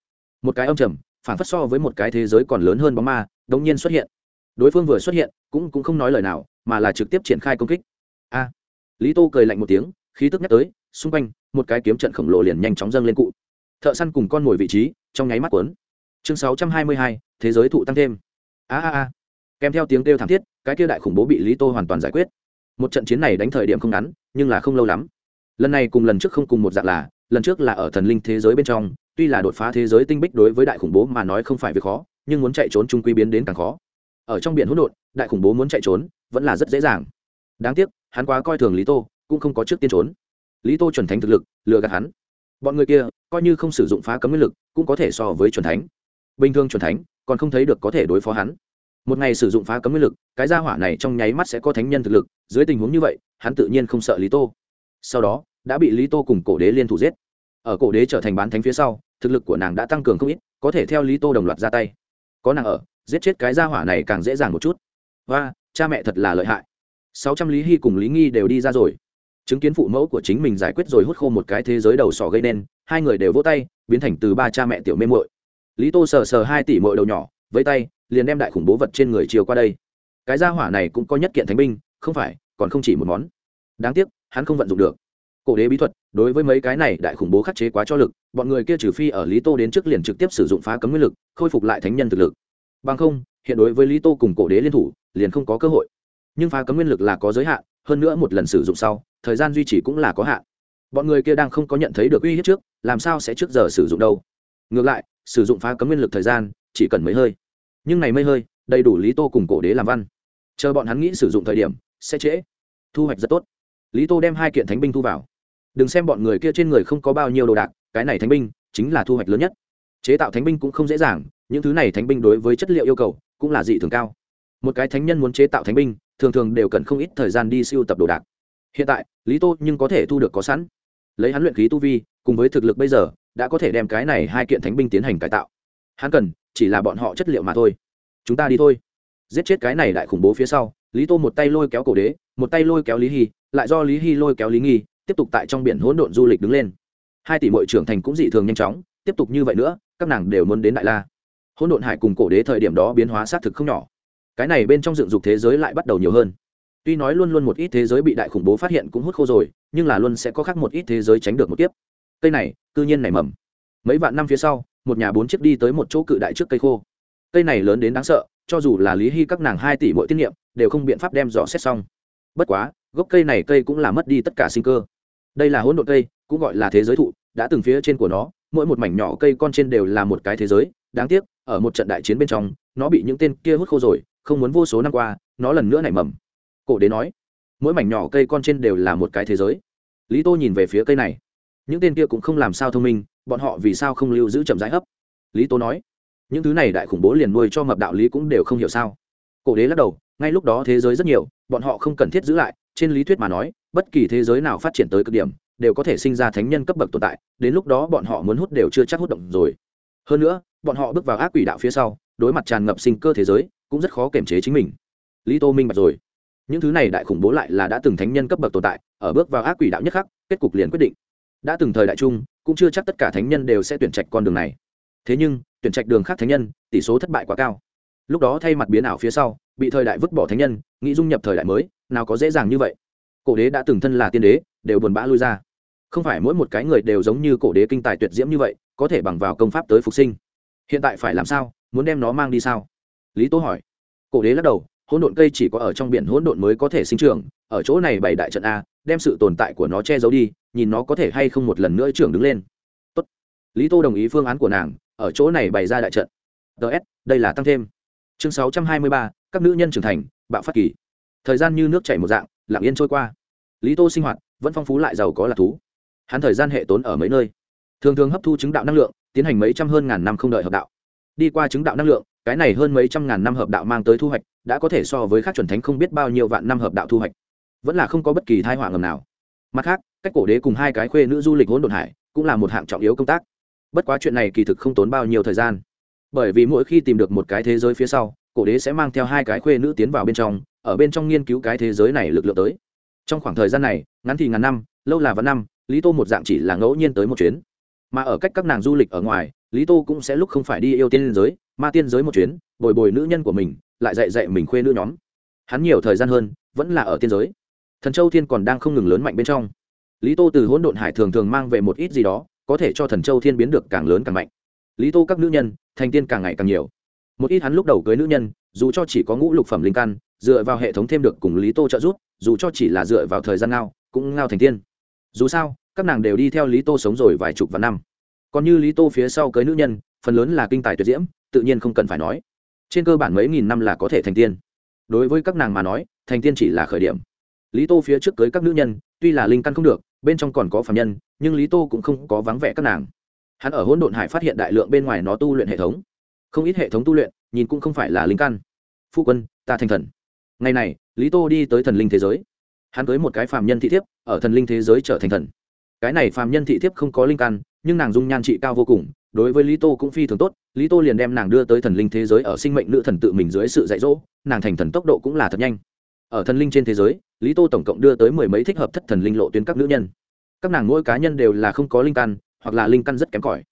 Một cái âm trầm phản phất so với một cái thế giới còn lớn hơn bóng ma đống nhiên xuất hiện. Đối phương vừa xuất hiện, cũng cũng không nói lời nào, mà là trực tiếp triển khai công kích. A! Lý tô cười lạnh một tiếng, khí tức nhắc tới, xung quanh, một cái kiếm trận khổng lồ liền nhanh chóng dâng lên cụ thợ săn cùng con mồi vị trí, trong nháy mắt quấn chương sáu trăm hai mươi hai, thế giới thụ tăng thêm. A a a. Kèm theo tiếng kêu thảm thiết, cái kia đại khủng bố bị lý tô hoàn toàn giải quyết. Một trận chiến này đánh thời điểm không ngắn, nhưng là không lâu lắm. Lần này cùng lần trước không cùng một dạng là, lần trước là ở thần linh thế giới bên trong, tuy là đột phá thế giới tinh bích đối với đại khủng bố mà nói không phải việc khó, nhưng muốn chạy trốn trung quy biến đến càng khó. Ở trong biển hỗn độn, đại khủng bố muốn chạy trốn, vẫn là rất dễ dàng. Đáng tiếc, hắn quá coi thường lý tô, cũng không có trước tiên trốn. Lý tô chuẩn thánh thực lực, lừa gạt hắn bọn người kia coi như không sử dụng phá cấm nguyên lực cũng có thể so với chuẩn thánh. Bình thường chuẩn thánh còn không thấy được có thể đối phó hắn. Một ngày sử dụng phá cấm nguyên lực, cái gia hỏa này trong nháy mắt sẽ có thánh nhân thực lực, dưới tình huống như vậy, hắn tự nhiên không sợ lý tô. Sau đó, đã bị lý tô cùng cổ đế liên thủ giết. Ở cổ đế trở thành bán thánh phía sau, thực lực của nàng đã tăng cường không ít, có thể theo lý tô đồng loạt ra tay. Có nàng ở, giết chết cái gia hỏa này càng dễ dàng một chút. Và cha mẹ thật là lợi hại. Sáu trăm lý hy cùng lý nghi đều đi ra rồi chứng kiến phụ mẫu của chính mình giải quyết rồi hút khô một cái thế giới đầu sỏ gây nên, hai người đều vỗ tay, biến thành từ ba cha mẹ tiểu mê mội lý tô sờ sờ hai tỷ mội đầu nhỏ với tay, liền đem đại khủng bố vật trên người chiều qua đây. Cái gia hỏa này cũng có nhất kiện thánh binh, không phải, còn không chỉ một món. Đáng tiếc, hắn không vận dụng được. Cổ đế bí thuật, đối với mấy cái này đại khủng bố khắc chế quá cho lực, bọn người kia trừ phi ở lý tô đến trước liền trực tiếp sử dụng phá cấm nguyên lực, khôi phục lại thánh nhân thực lực. Bằng không, hiện đối với lý tô cùng cổ đế liên thủ, liền không có cơ hội. Nhưng phá cấm nguyên lực là có giới hạn hơn nữa một lần sử dụng sau, thời gian duy trì cũng là có hạn. Bọn người kia đang không có nhận thấy được uy hiếp trước, làm sao sẽ trước giờ sử dụng đâu? Ngược lại, sử dụng phá cấm nguyên lực thời gian, chỉ cần mấy hơi. Nhưng này mấy hơi, đầy đủ lý tô cùng cổ đế làm văn. Chờ bọn hắn nghĩ sử dụng thời điểm, sẽ trễ. Thu hoạch rất tốt. Lý tô đem hai kiện thánh binh thu vào. Đừng xem bọn người kia trên người không có bao nhiêu đồ đạc, cái này thánh binh, chính là thu hoạch lớn nhất. Chế tạo thánh binh cũng không dễ dàng, những thứ này thánh binh đối với chất liệu yêu cầu, cũng là dị thường cao. Một cái thánh nhân muốn chế tạo thánh binh thường thường đều cần không ít thời gian đi siêu tập đồ đạc. Hiện tại, lý tô nhưng có thể thu được có sẵn. Lấy hắn luyện khí tu vi, cùng với thực lực bây giờ, đã có thể đem cái này hai kiện thánh binh tiến hành cải tạo. Hắn cần, chỉ là bọn họ chất liệu mà thôi. Chúng ta đi thôi. Giết chết cái này đại khủng bố phía sau, lý tô một tay lôi kéo cổ đế, một tay lôi kéo lý hy, lại do lý hy lôi kéo lý nghi, tiếp tục tại trong biển hỗn độn du lịch đứng lên. Hai tỷ mội trưởng thành cũng dị thường nhanh chóng, tiếp tục như vậy nữa, các nàng đều muốn đến đại la. Hỗn độn hải cùng cổ đế thời điểm đó biến hóa xác thực không nhỏ cái này bên trong dựng dục thế giới lại bắt đầu nhiều hơn. Tuy nói luôn luôn một ít thế giới bị đại khủng bố phát hiện cũng hút khô rồi, nhưng là luôn sẽ có khác một ít thế giới tránh được một tiếp cây này, cư nhiên nảy mầm. Mấy vạn năm phía sau, một nhà bốn chiếc đi tới một chỗ cự đại trước cây khô. Cây này lớn đến đáng sợ, cho dù là lý hy các nàng hai tỷ mỗi tiết niệm, đều không biện pháp đem dò xét xong. Bất quá, gốc cây này cây cũng là mất đi tất cả sinh cơ. Đây là hỗn độn cây, cũng gọi là thế giới thụ, đã từng phía trên của nó, mỗi một mảnh nhỏ cây con trên đều là một cái thế giới. Đáng tiếc, ở một trận đại chiến bên trong, nó bị những tên kia hút khô rồi không muốn vô số năm qua, nó lần nữa nảy mầm. Cổ đế nói, mỗi mảnh nhỏ cây con trên đều là một cái thế giới. Lý tô nhìn về phía cây này. Những tên kia cũng không làm sao thông minh, bọn họ vì sao không lưu giữ chậm rãi hấp? Lý tô nói, những thứ này đại khủng bố liền nuôi cho mập đạo lý cũng đều không hiểu sao. Cổ đế lắc đầu, ngay lúc đó thế giới rất nhiều, bọn họ không cần thiết giữ lại, trên lý thuyết mà nói, bất kỳ thế giới nào phát triển tới cực điểm, đều có thể sinh ra thánh nhân cấp bậc tồn tại, đến lúc đó bọn họ muốn hút đều chưa chắc hút động rồi. Hơn nữa, bọn họ bước vào ác quỷ đạo phía sau đối mặt tràn ngập sinh cơ thế giới cũng rất khó kiềm chế chính mình. Lý tô minh bạch rồi. Những thứ này đại khủng bố lại là đã từng thánh nhân cấp bậc tồn tại ở bước vào ác quỷ đạo nhất khắc kết cục liền quyết định. Đã từng thời đại trung, cũng chưa chắc tất cả thánh nhân đều sẽ tuyển trạch con đường này. Thế nhưng tuyển trạch đường khác thánh nhân tỷ số thất bại quá cao. Lúc đó thay mặt biến ảo phía sau bị thời đại vứt bỏ thánh nhân nghĩ dung nhập thời đại mới nào có dễ dàng như vậy. Cổ đế đã từng thân là tiên đế đều buồn bã lui ra. Không phải mỗi một cái người đều giống như cổ đế kinh tài tuyệt diễm như vậy có thể bằng vào công pháp tới phục sinh. Hiện tại phải làm sao? Muốn đem nó mang đi sao? Lý tố hỏi. Cổ đế lắc đầu, hỗn độn cây chỉ có ở trong biển hỗn độn mới có thể sinh trưởng, ở chỗ này bày đại trận a, đem sự tồn tại của nó che giấu đi, nhìn nó có thể hay không một lần nữa trưởng đứng lên. Tốt. lý tô đồng ý phương án của nàng, ở chỗ này bày ra đại trận. Ts đây là tăng thêm. Chương sáu trăm hai mươi ba, các nữ nhân trưởng thành, bạo phát kỳ. Thời gian như nước chảy một dạng, lặng yên trôi qua. Lý tô sinh hoạt, vẫn phong phú lại giàu có lạc thú. Hắn thời gian hệ tốn ở mấy nơi. Thường thường hấp thu chứng đạo năng lượng, tiến hành mấy trăm hơn ngàn năm không đợi hợp đạo đi qua chứng đạo năng lượng, cái này hơn mấy trăm ngàn năm hợp đạo mang tới thu hoạch, đã có thể so với các chuẩn thánh không biết bao nhiêu vạn năm hợp đạo thu hoạch. Vẫn là không có bất kỳ thai họa ngầm nào. Mặt khác, cách cổ đế cùng hai cái khuê nữ du lịch hỗn độn hải cũng là một hạng trọng yếu công tác. Bất quá chuyện này kỳ thực không tốn bao nhiêu thời gian. Bởi vì mỗi khi tìm được một cái thế giới phía sau, cổ đế sẽ mang theo hai cái khuê nữ tiến vào bên trong, ở bên trong nghiên cứu cái thế giới này lực lượng tới. Trong khoảng thời gian này, ngắn thì ngàn năm, lâu là vạn năm, lý tô một dạng chỉ là ngẫu nhiên tới một chuyến. Mà ở cách các nàng du lịch ở ngoài lý tô cũng sẽ lúc không phải đi yêu tiên giới, ma tiên giới một chuyến, bồi bồi nữ nhân của mình, lại dạy dạy mình khuê nữ nhóm. Hắn nhiều thời gian hơn, vẫn là ở tiên giới. Thần châu thiên còn đang không ngừng lớn mạnh bên trong. Lý tô từ hỗn độn hải thường thường mang về một ít gì đó, có thể cho thần châu thiên biến được càng lớn càng mạnh. Lý tô các nữ nhân, thành tiên càng ngày càng nhiều. Một ít hắn lúc đầu cưới nữ nhân, dù cho chỉ có ngũ lục phẩm linh căn, dựa vào hệ thống thêm được cùng lý tô trợ giúp, dù cho chỉ là dựa vào thời gian ngao, cũng ngao thành tiên. Dù sao, các nàng đều đi theo lý tô sống rồi vài chục vạn năm còn như lý tô phía sau cưới nữ nhân, phần lớn là kinh tài tuyệt diễm, tự nhiên không cần phải nói. Trên cơ bản mấy nghìn năm là có thể thành tiên. Đối với các nàng mà nói, thành tiên chỉ là khởi điểm. Lý tô phía trước cưới các nữ nhân, tuy là linh căn không được, bên trong còn có phạm nhân, nhưng lý tô cũng không có vắng vẻ các nàng. Hắn ở hỗn độn hải phát hiện đại lượng bên ngoài nó tu luyện hệ thống. Không ít hệ thống tu luyện, nhìn cũng không phải là linh căn. Phu quân, ta thành thần. Ngày này, lý tô đi tới thần linh thế giới. Hắn cưới một cái phàm nhân thị thiếp, ở thần linh thế giới trở thành thần. Cái này phàm nhân thị thiếp không có linh căn nhưng nàng dung nhan trị cao vô cùng, đối với lý tô cũng phi thường tốt, lý tô liền đem nàng đưa tới thần linh thế giới ở sinh mệnh nữ thần tự mình dưới sự dạy dỗ, nàng thành thần tốc độ cũng là thật nhanh. Ở thần linh trên thế giới, lý tô tổng cộng đưa tới mười mấy thích hợp thất thần linh lộ tuyến các nữ nhân. Các nàng mỗi cá nhân đều là không có linh căn, hoặc là linh căn rất kém cỏi.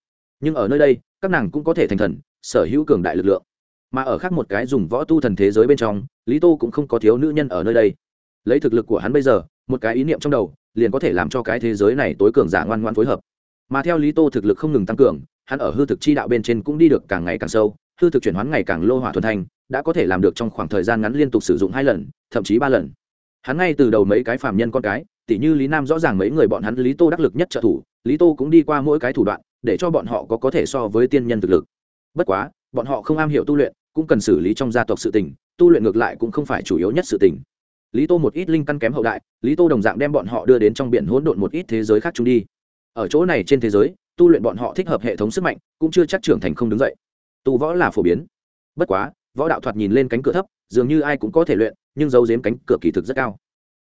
Nhưng ở nơi đây, các nàng cũng có thể thành thần, sở hữu cường đại lực lượng. Mà ở khác một cái dùng võ tu thần thế giới bên trong, lý tô cũng không có thiếu nữ nhân ở nơi đây. Lấy thực lực của hắn bây giờ, một cái ý niệm trong đầu, liền có thể làm cho cái thế giới này tối cường giả ngoan ngoan phối hợp mà theo lý tô thực lực không ngừng tăng cường, hắn ở hư thực chi đạo bên trên cũng đi được càng ngày càng sâu, hư thực chuyển hoán ngày càng lô hỏa thuần thành đã có thể làm được trong khoảng thời gian ngắn liên tục sử dụng hai lần, thậm chí ba lần. Hắn ngay từ đầu mấy cái phàm nhân con cái, tỉ như lý nam rõ ràng mấy người bọn hắn lý tô đắc lực nhất trợ thủ, lý tô cũng đi qua mỗi cái thủ đoạn, để cho bọn họ có có thể so với tiên nhân thực lực. Bất quá, bọn họ không am hiểu tu luyện, cũng cần xử lý trong gia tộc sự tình, tu luyện ngược lại cũng không phải chủ yếu nhất sự tình. Lý tô một ít linh căn kém hậu đại, lý tô đồng dạng đem bọn họ đưa đến trong biển hỗn độn một ít thế giới khác chúng đi ở chỗ này trên thế giới, tu luyện bọn họ thích hợp hệ thống sức mạnh, cũng chưa chắc trưởng thành không đứng dậy. Tu võ là phổ biến. Bất quá, võ đạo thoạt nhìn lên cánh cửa thấp, dường như ai cũng có thể luyện, nhưng giấu giếm cánh cửa kỳ thực rất cao.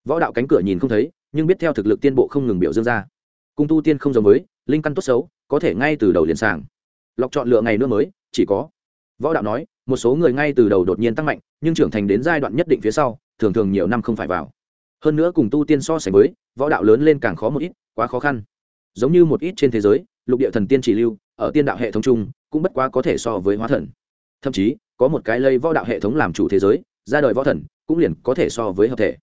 Võ đạo cánh cửa nhìn không thấy, nhưng biết theo thực lực tiên bộ không ngừng biểu dương ra. Cung tu tiên không giống với, linh căn tốt xấu, có thể ngay từ đầu liền sàng. Lọc chọn lựa ngày nữa mới, chỉ có. Võ đạo nói, một số người ngay từ đầu đột nhiên tăng mạnh, nhưng trưởng thành đến giai đoạn nhất định phía sau, thường thường nhiều năm không phải vào. Hơn nữa cùng tu tiên so sánh với, võ đạo lớn lên càng khó một ít, quá khó khăn giống như một ít trên thế giới, lục địa thần tiên chỉ lưu, ở tiên đạo hệ thống chung, cũng bất quá có thể so với hóa thần. Thậm chí, có một cái lây võ đạo hệ thống làm chủ thế giới, ra đời võ thần, cũng liền có thể so với hợp thể.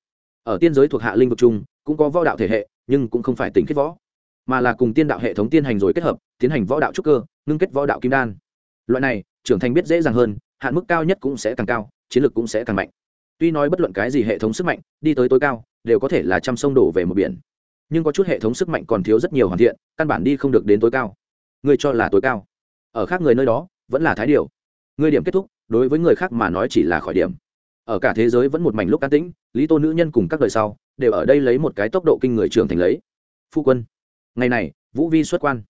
Ở tiên giới thuộc hạ linh vực chung, cũng có võ đạo thể hệ, nhưng cũng không phải tính kết võ, mà là cùng tiên đạo hệ thống tiên hành rồi kết hợp, tiến hành võ đạo trúc cơ, ngưng kết võ đạo kim đan. Loại này, trưởng thành biết dễ dàng hơn, hạn mức cao nhất cũng sẽ càng cao, chiến lược cũng sẽ càng mạnh. Tuy nói bất luận cái gì hệ thống sức mạnh, đi tới tối cao, đều có thể là trăm sông đổ về một biển nhưng có chút hệ thống sức mạnh còn thiếu rất nhiều hoàn thiện, căn bản đi không được đến tối cao. Ngươi cho là tối cao. Ở khác người nơi đó, vẫn là thái điều. Ngươi điểm kết thúc, đối với người khác mà nói chỉ là khỏi điểm. Ở cả thế giới vẫn một mảnh lúc an tĩnh, lý tô nữ nhân cùng các đời sau, đều ở đây lấy một cái tốc độ kinh người trưởng thành lấy. Phu quân. Ngày này, vũ vi xuất quan.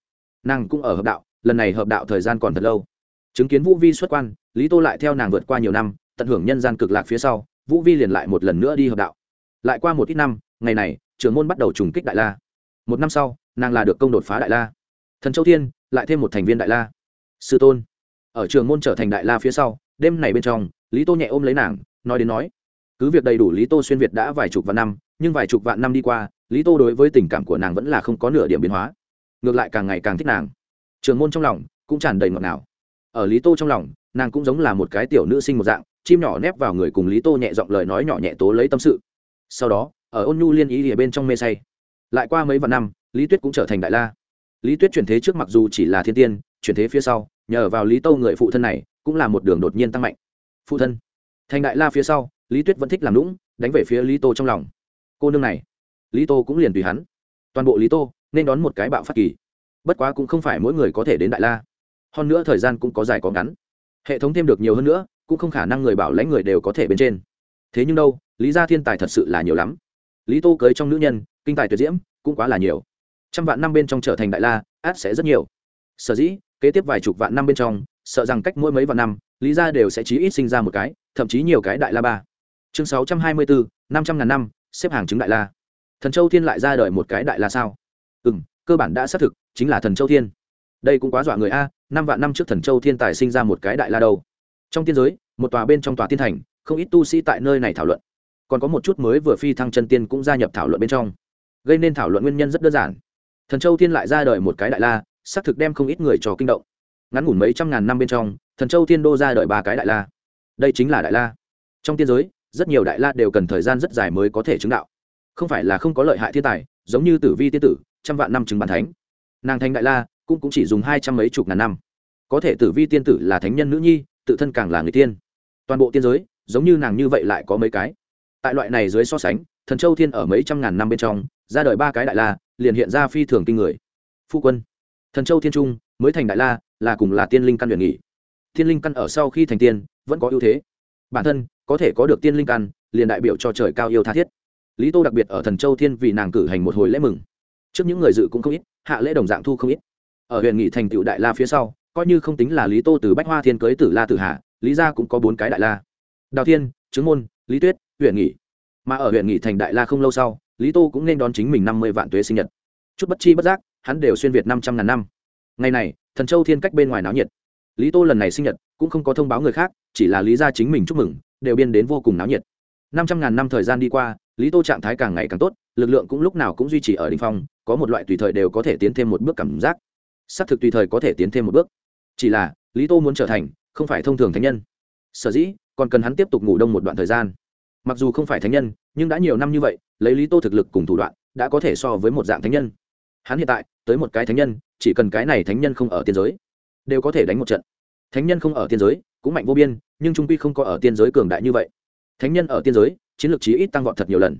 Nàng cũng ở hợp đạo, lần này hợp đạo thời gian còn thật lâu. Chứng kiến vũ vi xuất quan, lý tô lại theo nàng vượt qua nhiều năm, tận hưởng nhân gian cực lạc phía sau, vũ vi liền lại một lần nữa đi hợp đạo. Lại qua một ít năm ngày này, trưởng môn bắt đầu trùng kích đại la. Một năm sau, nàng là được công đột phá đại la. Thần châu thiên, lại thêm một thành viên đại la. Sư tôn. Ở trường môn trở thành đại la phía sau, đêm này bên trong, lý tô nhẹ ôm lấy nàng, nói đến nói, cứ việc đầy đủ lý tô xuyên việt đã vài chục vạn năm, nhưng vài chục vạn năm đi qua, lý tô đối với tình cảm của nàng vẫn là không có nửa điểm biến hóa. Ngược lại càng ngày càng thích nàng. Trường môn trong lòng cũng tràn đầy ngọt ngào. Ở lý tô trong lòng, nàng cũng giống là một cái tiểu nữ sinh một dạng, chim nhỏ nép vào người cùng lý tô nhẹ giọng lời nói nhỏ nhẹ tố lấy tâm sự. Sau đó ở ôn nhu liên ý ở bên trong mê say. Lại qua mấy vạn năm, lý tuyết cũng trở thành đại la. Lý tuyết chuyển thế trước mặc dù chỉ là thiên tiên, chuyển thế phía sau, nhờ vào lý tô người phụ thân này, cũng là một đường đột nhiên tăng mạnh. Phụ thân. Thành đại la phía sau, lý tuyết vẫn thích làm lũng đánh về phía lý tô trong lòng. Cô nương này. Lý tô cũng liền tùy hắn. Toàn bộ lý tô, nên đón một cái bạo phát kỳ. Bất quá cũng không phải mỗi người có thể đến đại la. Hơn nữa thời gian cũng có dài có ngắn. Hệ thống thêm được nhiều hơn nữa, cũng không khả năng người bảo lãnh người đều có thể bên trên. Thế nhưng đâu, lý gia thiên tài thật sự là nhiều lắm lý tô cưới trong nữ nhân, kinh tài tuyệt diễm, cũng quá là nhiều. Trăm vạn năm bên trong trở thành đại la, át sẽ rất nhiều. Sở dĩ, kế tiếp vài chục vạn năm bên trong, sợ rằng cách mỗi mấy vạn năm, lý gia đều sẽ chí ít sinh ra một cái, thậm chí nhiều cái đại la ba. Chương sáu trăm hai mươi bốn năm trăm ngàn năm, xếp hàng chứng đại la. Thần châu thiên lại ra đời một cái đại la sao? Ừ m cơ bản đã xác thực, chính là thần châu thiên. Đây cũng quá dọa người a, năm vạn năm trước thần châu thiên tài sinh ra một cái đại la đâu. Trong tiên giới, một tòa bên trong tòa tiên thành, không ít tu sĩ tại nơi này thảo luận còn có một chút mới vừa phi thăng chân tiên cũng gia nhập thảo luận bên trong. Gây nên thảo luận nguyên nhân rất đơn giản. Thần châu thiên lại ra đời một cái đại la xác thực đem không ít người cho kinh động. Ngắn ngủn mấy trăm ngàn năm bên trong thần châu thiên đô ra đời ba cái đại la. Đây chính là đại la. Trong tiên giới rất nhiều đại la đều cần thời gian rất dài mới có thể chứng đạo. Không phải là không có lợi hại thiên tài giống như tử vi tiên tử trăm vạn năm chứng bàn thánh. Nàng thành đại la cũng, cũng chỉ dùng hai trăm mấy chục ngàn năm. Có thể tử vi tiên tử là thánh nhân nữ nhi tự thân càng là người tiên. Toàn bộ tiên giới giống như nàng như vậy lại có mấy cái tại loại này dưới so sánh, thần châu thiên ở mấy trăm ngàn năm bên trong, ra đời ba cái đại la, liền hiện ra phi thường kinh người. Phu quân, thần châu thiên trung, mới thành đại la, là cùng là tiên linh căn luyện nghỉ tiên linh căn ở sau khi thành tiên, vẫn có ưu thế. Bản thân, có thể có được tiên linh căn, liền đại biểu cho trời cao yêu tha thiết. Lý tô đặc biệt ở thần châu thiên vì nàng cử hành một hồi lễ mừng. Trước những người dự cũng không ít, hạ lễ đồng dạng thu không ít. Ở huyện nghị thành tựu đại la phía sau, coi như không tính là lý tô từ bách hoa thiên cưới tử la tử hạ lý gia cũng có bốn cái đại la. Đào thiên, trứng môn, lý tuyết huyện nghỉ, mà ở huyện nghỉ thành đại la không lâu sau lý tô cũng nên đón chính mình năm mươi vạn tuế sinh nhật. Chút bất chi bất giác hắn đều xuyên việt năm trăm ngàn năm. Ngày này thần châu thiên cách bên ngoài náo nhiệt. Lý tô lần này sinh nhật cũng không có thông báo người khác chỉ là lý gia chính mình chúc mừng đều biên đến vô cùng náo nhiệt. Năm trăm ngàn năm thời gian đi qua lý tô trạng thái càng ngày càng tốt lực lượng cũng lúc nào cũng duy trì ở đình phong có một loại tùy thời đều có thể tiến thêm một bước cảm giác. Xác thực tùy thời có thể tiến thêm một bước. Chỉ là lý tô muốn trở thành không phải thông thường thánh nhân. Sở dĩ còn cần hắn tiếp tục ngủ đông một đoạn thời gian mặc dù không phải thánh nhân, nhưng đã nhiều năm như vậy, lấy lý tô thực lực cùng thủ đoạn, đã có thể so với một dạng thánh nhân. Hắn hiện tại, tới một cái thánh nhân, chỉ cần cái này thánh nhân không ở tiên giới, đều có thể đánh một trận. Thánh nhân không ở tiên giới, cũng mạnh vô biên, nhưng trung quy không có ở tiên giới cường đại như vậy. Thánh nhân ở tiên giới, chiến lược chí ít tăng vọt thật nhiều lần.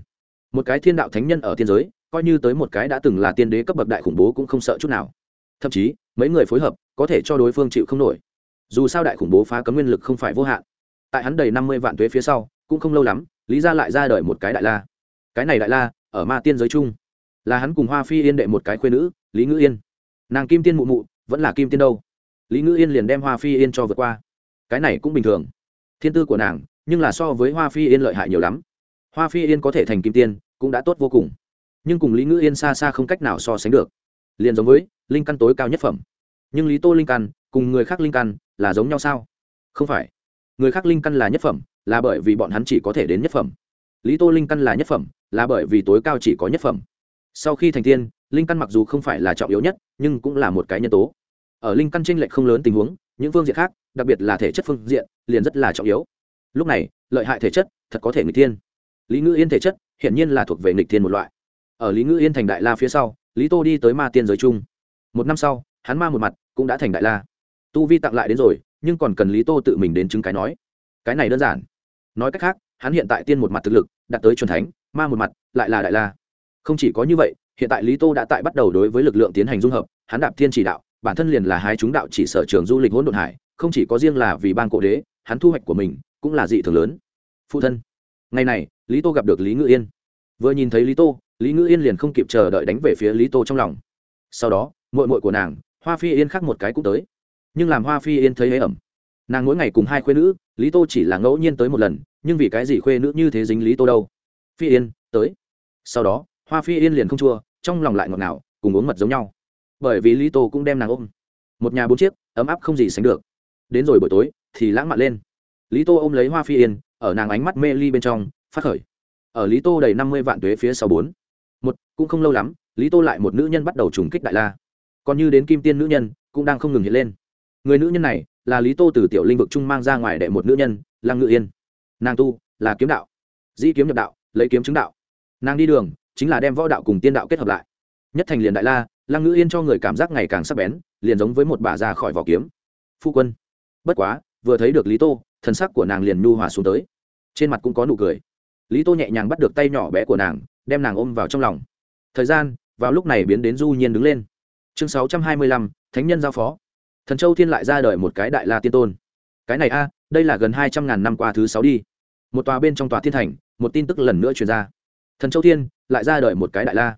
Một cái thiên đạo thánh nhân ở tiên giới, coi như tới một cái đã từng là tiên đế cấp bậc đại khủng bố cũng không sợ chút nào. Thậm chí, mấy người phối hợp, có thể cho đối phương chịu không nổi. Dù sao đại khủng bố phá cấm nguyên lực không phải vô hạn. Tại hắn đầy năm mươi vạn tuế phía sau, cũng không lâu lắm lý ra lại ra đời một cái đại la. Cái này đại la, ở ma tiên giới chung, là hắn cùng hoa phi yên đệ một cái khuyên nữ, lý ngữ yên. Nàng kim tiên mụ mụ, vẫn là kim tiên đâu? Lý ngữ yên liền đem hoa phi yên cho vượt qua. Cái này cũng bình thường. Thiên tư của nàng, nhưng là so với hoa phi yên lợi hại nhiều lắm. Hoa phi yên có thể thành kim tiên, cũng đã tốt vô cùng. Nhưng cùng lý ngữ yên xa xa không cách nào so sánh được. Liền giống với linh căn tối cao nhất phẩm. Nhưng lý tô linh căn, cùng người khác linh căn là giống nhau sao? Không phải. Người khác linh căn là nhất phẩm là bởi vì bọn hắn chỉ có thể đến nhất phẩm. Lý tô linh căn là nhất phẩm, là bởi vì tối cao chỉ có nhất phẩm. Sau khi thành tiên, linh căn mặc dù không phải là trọng yếu nhất, nhưng cũng là một cái nhân tố. Ở linh căn tranh lệch không lớn tình huống, những phương diện khác, đặc biệt là thể chất phương diện, liền rất là trọng yếu. Lúc này, lợi hại thể chất, thật có thể nghịch thiên. Lý ngữ yên thể chất, hiển nhiên là thuộc về nghịch thiên một loại. Ở lý ngữ yên thành đại la phía sau, lý tô đi tới ma tiên giới chung. Một năm sau, hắn ma một mặt, cũng đã thành đại la. Tu vi tặng lại đến rồi, nhưng còn cần lý tô tự mình đến chứng cái nói. Cái này đơn giản nói cách khác, hắn hiện tại tiên một mặt thực lực, đạt tới c thánh, ma một mặt, lại là đại la. Không chỉ có như vậy, hiện tại lý tô đã tại bắt đầu đối với lực lượng tiến hành dung hợp, hắn đạp thiên chỉ đạo, bản thân liền là hai chúng đạo chỉ sở trường du lịch hỗn độn hải, không chỉ có riêng là vì ban cổ đế, hắn thu hoạch của mình cũng là dị thường lớn. Phụ thân, ngày này, lý tô gặp được lý ngự yên. Vừa nhìn thấy lý tô, lý ngự yên liền không kịp chờ đợi đánh về phía lý tô trong lòng. Sau đó mội mội của nàng, hoa phi yên khác một cái cũng tới. Nhưng làm hoa phi yên thấy ấy ẩm. Nàng mỗi ngày cùng hai khuyên nữ lý tô chỉ là ngẫu nhiên tới một lần, nhưng vì cái gì khuê nữ như thế dính lý tô đâu? Phi yên, tới. Sau đó, hoa phi yên liền không chua, trong lòng lại ngọt ngào, cùng uống mật giống nhau. Bởi vì lý tô cũng đem nàng ôm. Một nhà bốn chiếc, ấm áp không gì sánh được. Đến rồi buổi tối, thì lãng mạn lên. Lý tô ôm lấy hoa phi yên, ở nàng ánh mắt mê ly bên trong, phát khởi. Ở lý tô đầy năm mươi vạn tuế phía sau bốn. Một, cũng không lâu lắm, lý tô lại một nữ nhân bắt đầu trùng kích đại la. Còn như đến kim tiên nữ nhân, cũng đang không ngừng hiện lên. Người nữ nhân này là lý tô từ tiểu linh vực trung mang ra ngoài đệ một nữ nhân, lăng ngự yên. Nàng tu là kiếm đạo, dĩ kiếm nhập đạo, lấy kiếm chứng đạo. Nàng đi đường, chính là đem võ đạo cùng tiên đạo kết hợp lại. Nhất thành liền đại la, lăng ngự yên cho người cảm giác ngày càng sắc bén, liền giống với một bà già khỏi vỏ kiếm. Phu quân, bất quá, vừa thấy được lý tô, thần sắc của nàng liền nhu hòa xuống tới. Trên mặt cũng có nụ cười. Lý tô nhẹ nhàng bắt được tay nhỏ bé của nàng, đem nàng ôm vào trong lòng. Thời gian, vào lúc này biến đến du nhiên đứng lên. Chương sáu trăm hai mươi lăm, thánh nhân giao phó thần châu thiên lại ra đời một cái đại la tiên tôn. Cái này a, đây là gần hai trăm ngàn năm qua thứ sáu đi. Một tòa bên trong tòa thiên thành, một tin tức lần nữa truyền ra. Thần châu thiên lại ra đời một cái đại la.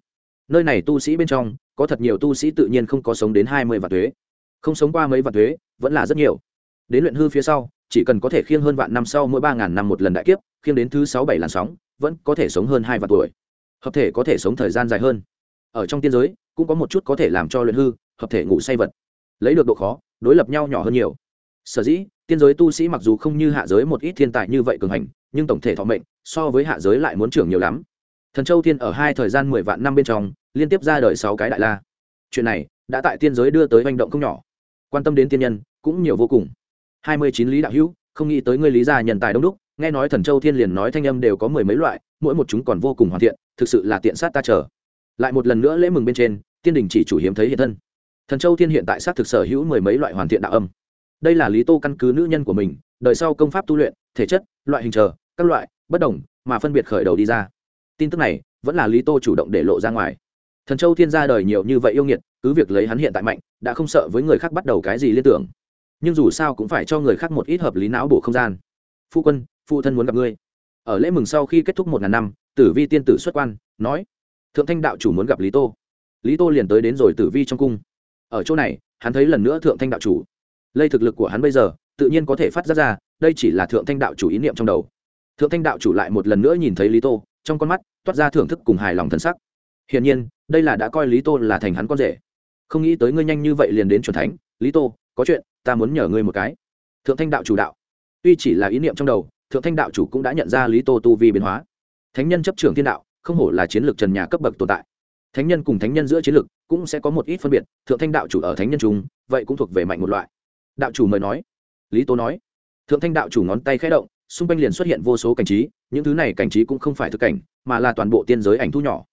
Nơi này tu sĩ bên trong, có thật nhiều tu sĩ tự nhiên không có sống đến hai mươi vạn thuế. Không sống qua mấy vạn thuế, vẫn là rất nhiều. Đến luyện hư phía sau, chỉ cần có thể khiêng hơn vạn năm sau mỗi ba ngàn năm một lần đại kiếp, khiêng đến thứ sáu bảy làn sóng, vẫn có thể sống hơn hai vạn tuổi. Hợp thể có thể sống thời gian dài hơn. Ở trong tiên giới, cũng có một chút có thể làm cho luyện hư, hợp thể ngủ say vật lấy được độ khó, đối lập nhau nhỏ hơn nhiều. Sở dĩ, tiên giới tu sĩ mặc dù không như hạ giới một ít thiên tài như vậy cường hành, nhưng tổng thể thọ mệnh, so với hạ giới lại muốn trưởng nhiều lắm. Thần châu tiên ở hai thời gian mười vạn năm bên trong, liên tiếp ra đời sáu cái đại la. Chuyện này, đã tại tiên giới đưa tới hành động không nhỏ. Quan tâm đến tiên nhân, cũng nhiều vô cùng. Hai mươi chín lý đạo hữu, không nghĩ tới ngươi lý gia nhân tài đông đúc, nghe nói thần châu thiên liền nói thanh âm đều có mười mấy loại, mỗi một chúng còn vô cùng hoàn thiện, thực sự là tiện sát ta chờ. Lại một lần nữa lễ mừng bên trên, tiên đình chỉ chủ hiếm thấy hiện thân thần châu thiên hiện tại sát thực sở hữu mười mấy loại hoàn thiện đạo âm. Đây là lý tô căn cứ nữ nhân của mình, đời sau công pháp tu luyện, thể chất, loại hình chờ, các loại, bất đồng, mà phân biệt khởi đầu đi ra. Tin tức này, vẫn là lý tô chủ động để lộ ra ngoài. Thần châu thiên ra đời nhiều như vậy yêu nghiệt, cứ việc lấy hắn hiện tại mạnh, đã không sợ với người khác bắt đầu cái gì liên tưởng. Nhưng dù sao cũng phải cho người khác một ít hợp lý não bổ không gian. Phu quân phụ thân muốn gặp ngươi. Ở lễ mừng sau khi kết thúc một ngàn năm, tử vi tiên tử xuất quan, nói, thượng thanh đạo chủ muốn gặp lý tô. Lý tô liền tới đến rồi tử vi trong cung ở chỗ này, hắn thấy lần nữa thượng thanh đạo chủ. Lây thực lực của hắn bây giờ, tự nhiên có thể phát ra ra, đây chỉ là thượng thanh đạo chủ ý niệm trong đầu. Thượng thanh đạo chủ lại một lần nữa nhìn thấy lý tô, trong con mắt toát ra thưởng thức cùng hài lòng thân sắc. Hiển nhiên, đây là đã coi lý tô là thành hắn con rể. Không nghĩ tới ngươi nhanh như vậy liền đến c thánh. Lý tô, có chuyện, ta muốn nhờ ngươi một cái. Thượng thanh đạo chủ đạo. Tuy chỉ là ý niệm trong đầu, thượng thanh đạo chủ cũng đã nhận ra lý tô tu vi biến hóa. Thánh nhân chấp trường thiên đạo, không hổ là chiến lược trần nhà cấp bậc tồn tại thánh nhân cùng thánh nhân giữa chiến lực cũng sẽ có một ít phân biệt, thượng thanh đạo chủ ở thánh nhân chúng vậy cũng thuộc về mạnh một loại. Đạo chủ mời nói. Lý tô nói. Thượng thanh đạo chủ ngón tay khẽ động, xung quanh liền xuất hiện vô số cảnh trí, những thứ này cảnh trí cũng không phải thực cảnh, mà là toàn bộ tiên giới ảnh thu nhỏ.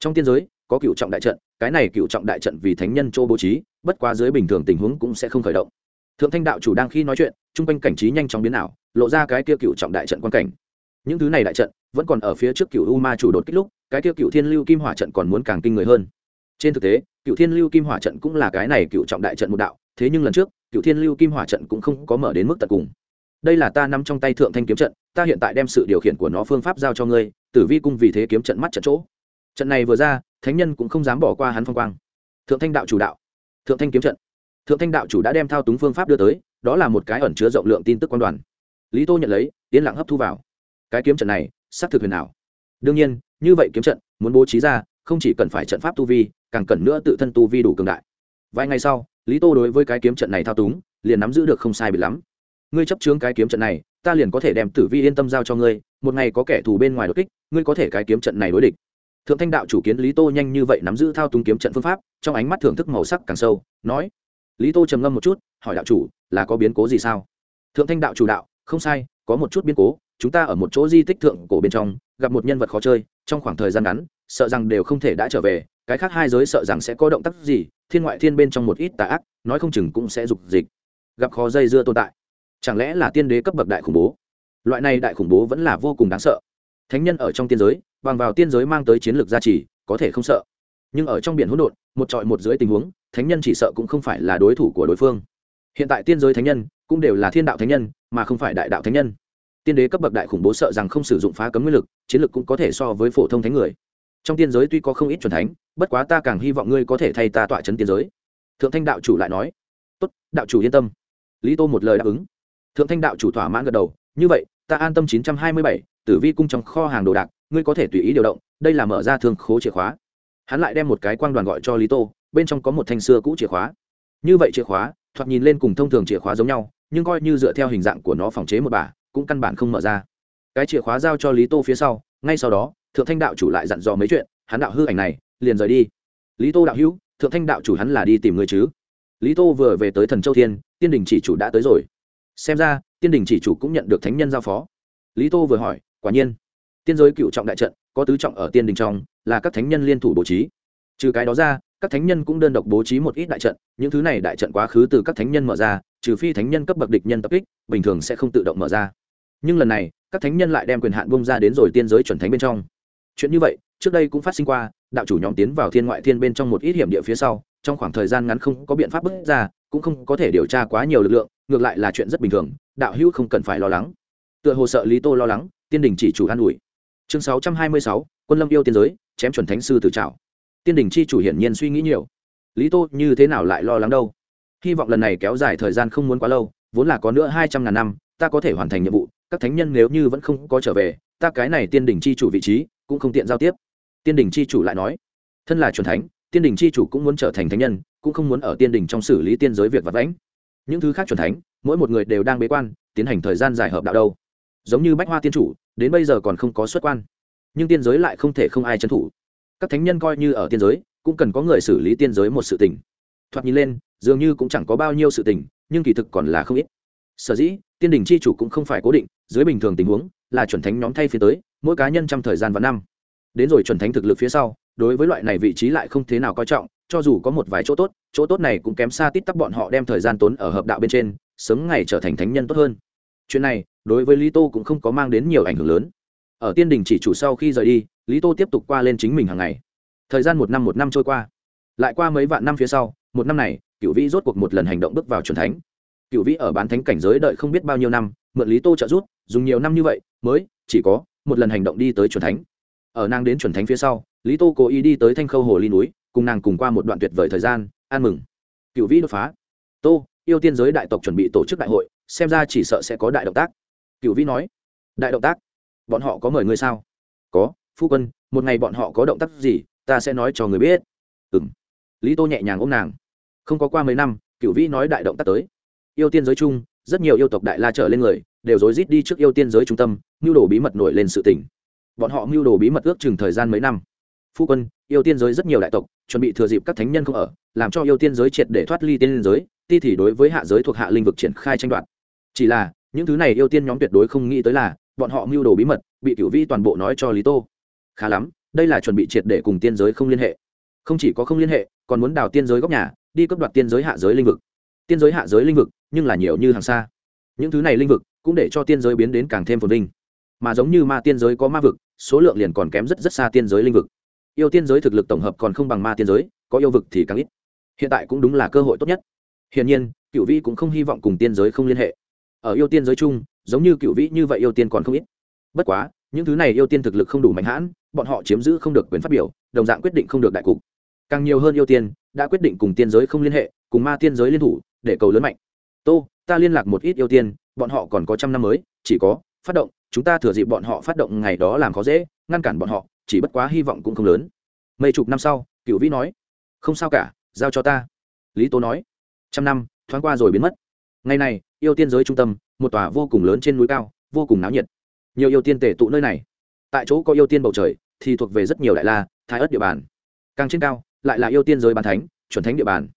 Trong tiên giới, có cựu trọng đại trận, cái này cựu trọng đại trận vì thánh nhân châu bố trí, bất quá dưới bình thường tình huống cũng sẽ không khởi động. Thượng thanh đạo chủ đang khi nói chuyện chung quanh cảnh trí nhanh chóng biến ảo, lộ ra cái kia cựu trọng đại trận quan cảnh những thứ này đại trận vẫn còn ở phía trước cựu u ma chủ đột kích lúc, cái tiêu cựu thiên lưu kim hỏa trận còn muốn càng kinh người hơn. Trên thực tế cựu thiên lưu kim hỏa trận cũng là cái này cựu trọng đại trận một đạo, thế nhưng lần trước cựu thiên lưu kim hỏa trận cũng không có mở đến mức tận cùng. Đây là ta nắm trong tay thượng thanh kiếm trận, ta hiện tại đem sự điều khiển của nó phương pháp giao cho ngươi, tử vi cung vì thế kiếm trận mắt trận chỗ. Trận này vừa ra, thánh nhân cũng không dám bỏ qua hắn phong quang. Thượng thanh đạo chủ đạo. Thượng thanh kiếm trận. Thượng thanh đạo chủ đã đem thao túng phương pháp đưa tới, đó là một cái ẩn chứa rộng lượng tin tức quan đoàn. Lý tô nhận lấy, yên lặng hấp thu vào cái kiếm trận này, xác thực huyền ảo. Đương nhiên, như vậy kiếm trận, muốn bố trí ra, không chỉ cần phải trận pháp tu vi, càng cần nữa tự thân tu vi đủ cường đại. Vài ngày sau, lý tô đối với cái kiếm trận này thao túng, liền nắm giữ được không sai bị lắm. Ngươi chấp chướng cái kiếm trận này, ta liền có thể đem tử vi yên tâm giao cho ngươi, một ngày có kẻ thù bên ngoài đột kích, ngươi có thể cái kiếm trận này đối địch. Thượng thanh đạo chủ kiến lý tô nhanh như vậy nắm giữ thao túng kiếm trận phương pháp, trong ánh mắt thưởng thức màu sắc càng sâu, nói. Lý tô trầm ngâm một chút, hỏi đạo chủ, là có biến cố gì sao? Thượng thanh đạo chủ đạo, không sai, có một chút biến cố chúng ta ở một chỗ di tích thượng cổ bên trong, gặp một nhân vật khó chơi, trong khoảng thời gian ngắn, sợ rằng đều không thể đã trở về, cái khác hai giới sợ rằng sẽ có động tác gì, thiên ngoại thiên bên trong một ít tà ác, nói không chừng cũng sẽ dục dịch. Gặp khó dây dưa tồn tại. Chẳng lẽ là tiên đế cấp bậc đại khủng bố? Loại này đại khủng bố vẫn là vô cùng đáng sợ. Thánh nhân ở trong tiên giới, bằng vào tiên giới mang tới chiến lược gia trì, có thể không sợ. Nhưng ở trong biển hỗn độn, một trọi một dưới tình huống, thánh nhân chỉ sợ cũng không phải là đối thủ của đối phương. Hiện tại tiên giới thánh nhân cũng đều là thiên đạo thánh nhân, mà không phải đại đạo thánh nhân tiên đế cấp bậc đại khủng bố sợ rằng không sử dụng phá cấm nguyên lực, chiến lực cũng có thể so với phổ thông thánh người. Trong tiên giới tuy có không ít truyền thánh, bất quá ta càng hy vọng ngươi có thể thay ta tọa chấn tiên giới. Thượng thanh đạo chủ lại nói. Tốt, đạo chủ yên tâm. Lý tô một lời đáp ứng. Thượng thanh đạo chủ thỏa mãn gật đầu. Như vậy, ta an tâm chín trăm hai mươi bảy, tử vi cung trong kho hàng đồ đạc, ngươi có thể tùy ý điều động, đây là mở ra thương khố chìa khóa. Hắn lại đem một cái quang đoàn gọi cho lý tô, bên trong có một thanh xưa cũ chìa khóa. Như vậy chìa khóa, thoạt nhìn lên cùng thông thường chìa khóa giống nhau, nhưng coi như dựa theo hình dạng của nó phòng chế một bà cũng căn bản không mở ra. Cái chìa khóa giao cho lý tô phía sau, ngay sau đó, thượng thanh đạo chủ lại dặn dò mấy chuyện, hắn đạo hư ảnh này, liền rời đi. Lý tô đạo hữu, thượng thanh đạo chủ hắn là đi tìm người chứ? Lý tô vừa về tới thần châu thiên, tiên đình chỉ chủ đã tới rồi. Xem ra, tiên đình chỉ chủ cũng nhận được thánh nhân giao phó. Lý tô vừa hỏi, quả nhiên, tiên giới cựu trọng đại trận, có tứ trọng ở tiên đình trong, là các thánh nhân liên thủ bố trí. Trừ cái đó ra, các thánh nhân cũng đơn độc bố trí một ít đại trận, những thứ này đại trận quá khứ từ các thánh nhân mở ra, trừ phi thánh nhân cấp bậc địch nhân tập kích, bình thường sẽ không tự động mở ra nhưng lần này, các thánh nhân lại đem quyền hạn bông ra đến rồi tiên giới chuẩn thánh bên trong. Chuyện như vậy, trước đây cũng phát sinh qua, đạo chủ nhóm tiến vào thiên ngoại thiên bên trong một ít hiểm địa phía sau, trong khoảng thời gian ngắn không có biện pháp bước ra, cũng không có thể điều tra quá nhiều lực lượng, ngược lại là chuyện rất bình thường, đạo hữu không cần phải lo lắng. Tựa hồ sợ lý tô lo lắng, tiên đình chỉ chủ an ủi. Chương sáu trăm hai mươi sáu, quân lâm yêu tiên giới, chém chuẩn thánh sư từ trào tiên đình chi chủ hiển nhiên suy nghĩ nhiều. Lý tô như thế nào lại lo lắng đâu? Hy vọng lần này kéo dài thời gian không muốn quá lâu, vốn là có nữa hai trăm ngàn năm, ta có thể hoàn thành nhiệm vụ các thánh nhân nếu như vẫn không có trở về, ta cái này tiên đình chi chủ vị trí cũng không tiện giao tiếp. Tiên đình chi chủ lại nói, thân là c thánh, tiên đình chi chủ cũng muốn trở thành thánh nhân, cũng không muốn ở tiên đình trong xử lý tiên giới việc vật lãnh những thứ khác c thánh, mỗi một người đều đang bế quan, tiến hành thời gian dài hợp đạo đâu. Giống như bách hoa tiên chủ, đến bây giờ còn không có xuất quan. Nhưng tiên giới lại không thể không ai trấn thủ. Các thánh nhân coi như ở tiên giới, cũng cần có người xử lý tiên giới một sự tình. Thoạt nhìn lên, dường như cũng chẳng có bao nhiêu sự tình, nhưng kỳ thực còn là không ít. Sở dĩ tiên đình c h i chủ cũng không phải cố định, dưới bình thường tình huống, là chuẩn thánh nhóm thay phía tới, mỗi cá nhân trong thời gian và năm. Đến rồi chuẩn thánh thực lực phía sau, đối với loại này vị trí lại không thế nào coi trọng, cho dù có một vài chỗ tốt chỗ tốt này cũng kém xa tít tắp bọn họ đem thời gian tốn ở hợp đạo bên trên, sớm ngày trở thành thánh nhân tốt hơn. Chuyện này, đối với lý tô cũng không có mang đến nhiều ảnh hưởng lớn. Ở tiên đình chỉ chủ sau khi rời đi, lý tô tiếp tục qua lên chính mình hàng ngày. Thời gian một năm một năm trôi qua. Lại qua mấy vạn năm phía sau, một năm này cựu vĩ rốt cuộc một lần hành động bước vào c thánh cựu vĩ ở bán thánh cảnh giới đợi không biết bao nhiêu năm, mượn lý tô trợ giúp, dùng nhiều năm như vậy, mới chỉ có một lần hành động đi tới c thánh. Ở nàng đến c thánh phía sau, lý tô cố ý đi tới thanh khâu hồ ly núi, cùng nàng cùng qua một đoạn tuyệt vời thời gian, an mừng. Cựu vĩ đột phá. Tô, yêu tiên giới đại tộc chuẩn bị tổ chức đại hội, xem ra chỉ sợ sẽ có đại động tác. Cựu vĩ nói. Đại động tác? Bọn họ có mời ngươi sao? Có, phu quân, một ngày bọn họ có động tác gì, ta sẽ nói cho người biết. Ừ m lý tô nhẹ nhàng ôm nàng. Không có qua mấy năm cựu vĩ nói đại động tác tới yêu tiên giới chung, rất nhiều yêu tộc đại la trở lên người, đều rối rít đi trước yêu tiên giới trung tâm, mưu đồ bí mật nổi lên sự tỉnh bọn họ mưu đồ bí mật ước chừng thời gian mấy năm. Phu quân, yêu tiên giới rất nhiều đại tộc, chuẩn bị thừa dịp các thánh nhân không ở, làm cho yêu tiên giới triệt để thoát ly tiên giới, ti thì đối với hạ giới thuộc hạ linh vực triển khai tranh đoạt. Chỉ là, những thứ này yêu tiên nhóm tuyệt đối không nghĩ tới là, bọn họ mưu đồ bí mật, bị cửu vi toàn bộ nói cho lý tô. Khá lắm, đây là chuẩn bị triệt để cùng tiên giới không liên hệ. Không chỉ có không liên hệ, còn muốn đào tiên giới góc nhà, đi cấp đoạt tiên giới hạ giới linh vực tiên giới hạ giới linh vực, nhưng là nhiều như hàng xa. Những thứ này linh vực cũng để cho tiên giới biến đến càng thêm phồn vinh. Mà giống như ma tiên giới có ma vực, số lượng liền còn kém rất rất xa tiên giới linh vực. Yêu tiên giới thực lực tổng hợp còn không bằng ma tiên giới, có yêu vực thì càng ít. Hiện tại cũng đúng là cơ hội tốt nhất. Hiển nhiên cựu vĩ cũng không hy vọng cùng tiên giới không liên hệ. Ở yêu tiên giới chung, giống như cựu vĩ như vậy yêu tiên còn không ít. Bất quá, những thứ này yêu tiên thực lực không đủ mạnh hãn, bọn họ chiếm giữ không được quyền phát biểu, đồng dạng quyết định không được đại cục. Càng nhiều hơn yêu tiên, đã quyết định cùng tiên giới không liên hệ, cùng ma tiên giới liên thủ để cầu lớn mạnh. Tô, ta liên lạc một ít yêu tiên, bọn họ còn có trăm năm mới, chỉ có phát động, chúng ta thừa dịp bọn họ phát động ngày đó làm khó dễ, ngăn cản bọn họ, chỉ bất quá hy vọng cũng không lớn. Mấy chục năm sau cựu vĩ nói, không sao cả, giao cho ta. Lý tố nói, trăm năm, thoáng qua rồi biến mất. Ngày này, yêu tiên giới trung tâm, một tòa vô cùng lớn trên núi cao, vô cùng náo nhiệt. Nhiều yêu tiên tể tụ nơi này. Tại chỗ có yêu tiên bầu trời, thì thuộc về rất nhiều đại la, thái ất địa bàn. Càng trên cao, lại là yêu tiên giới bán thánh, chuẩn thánh địa bàn.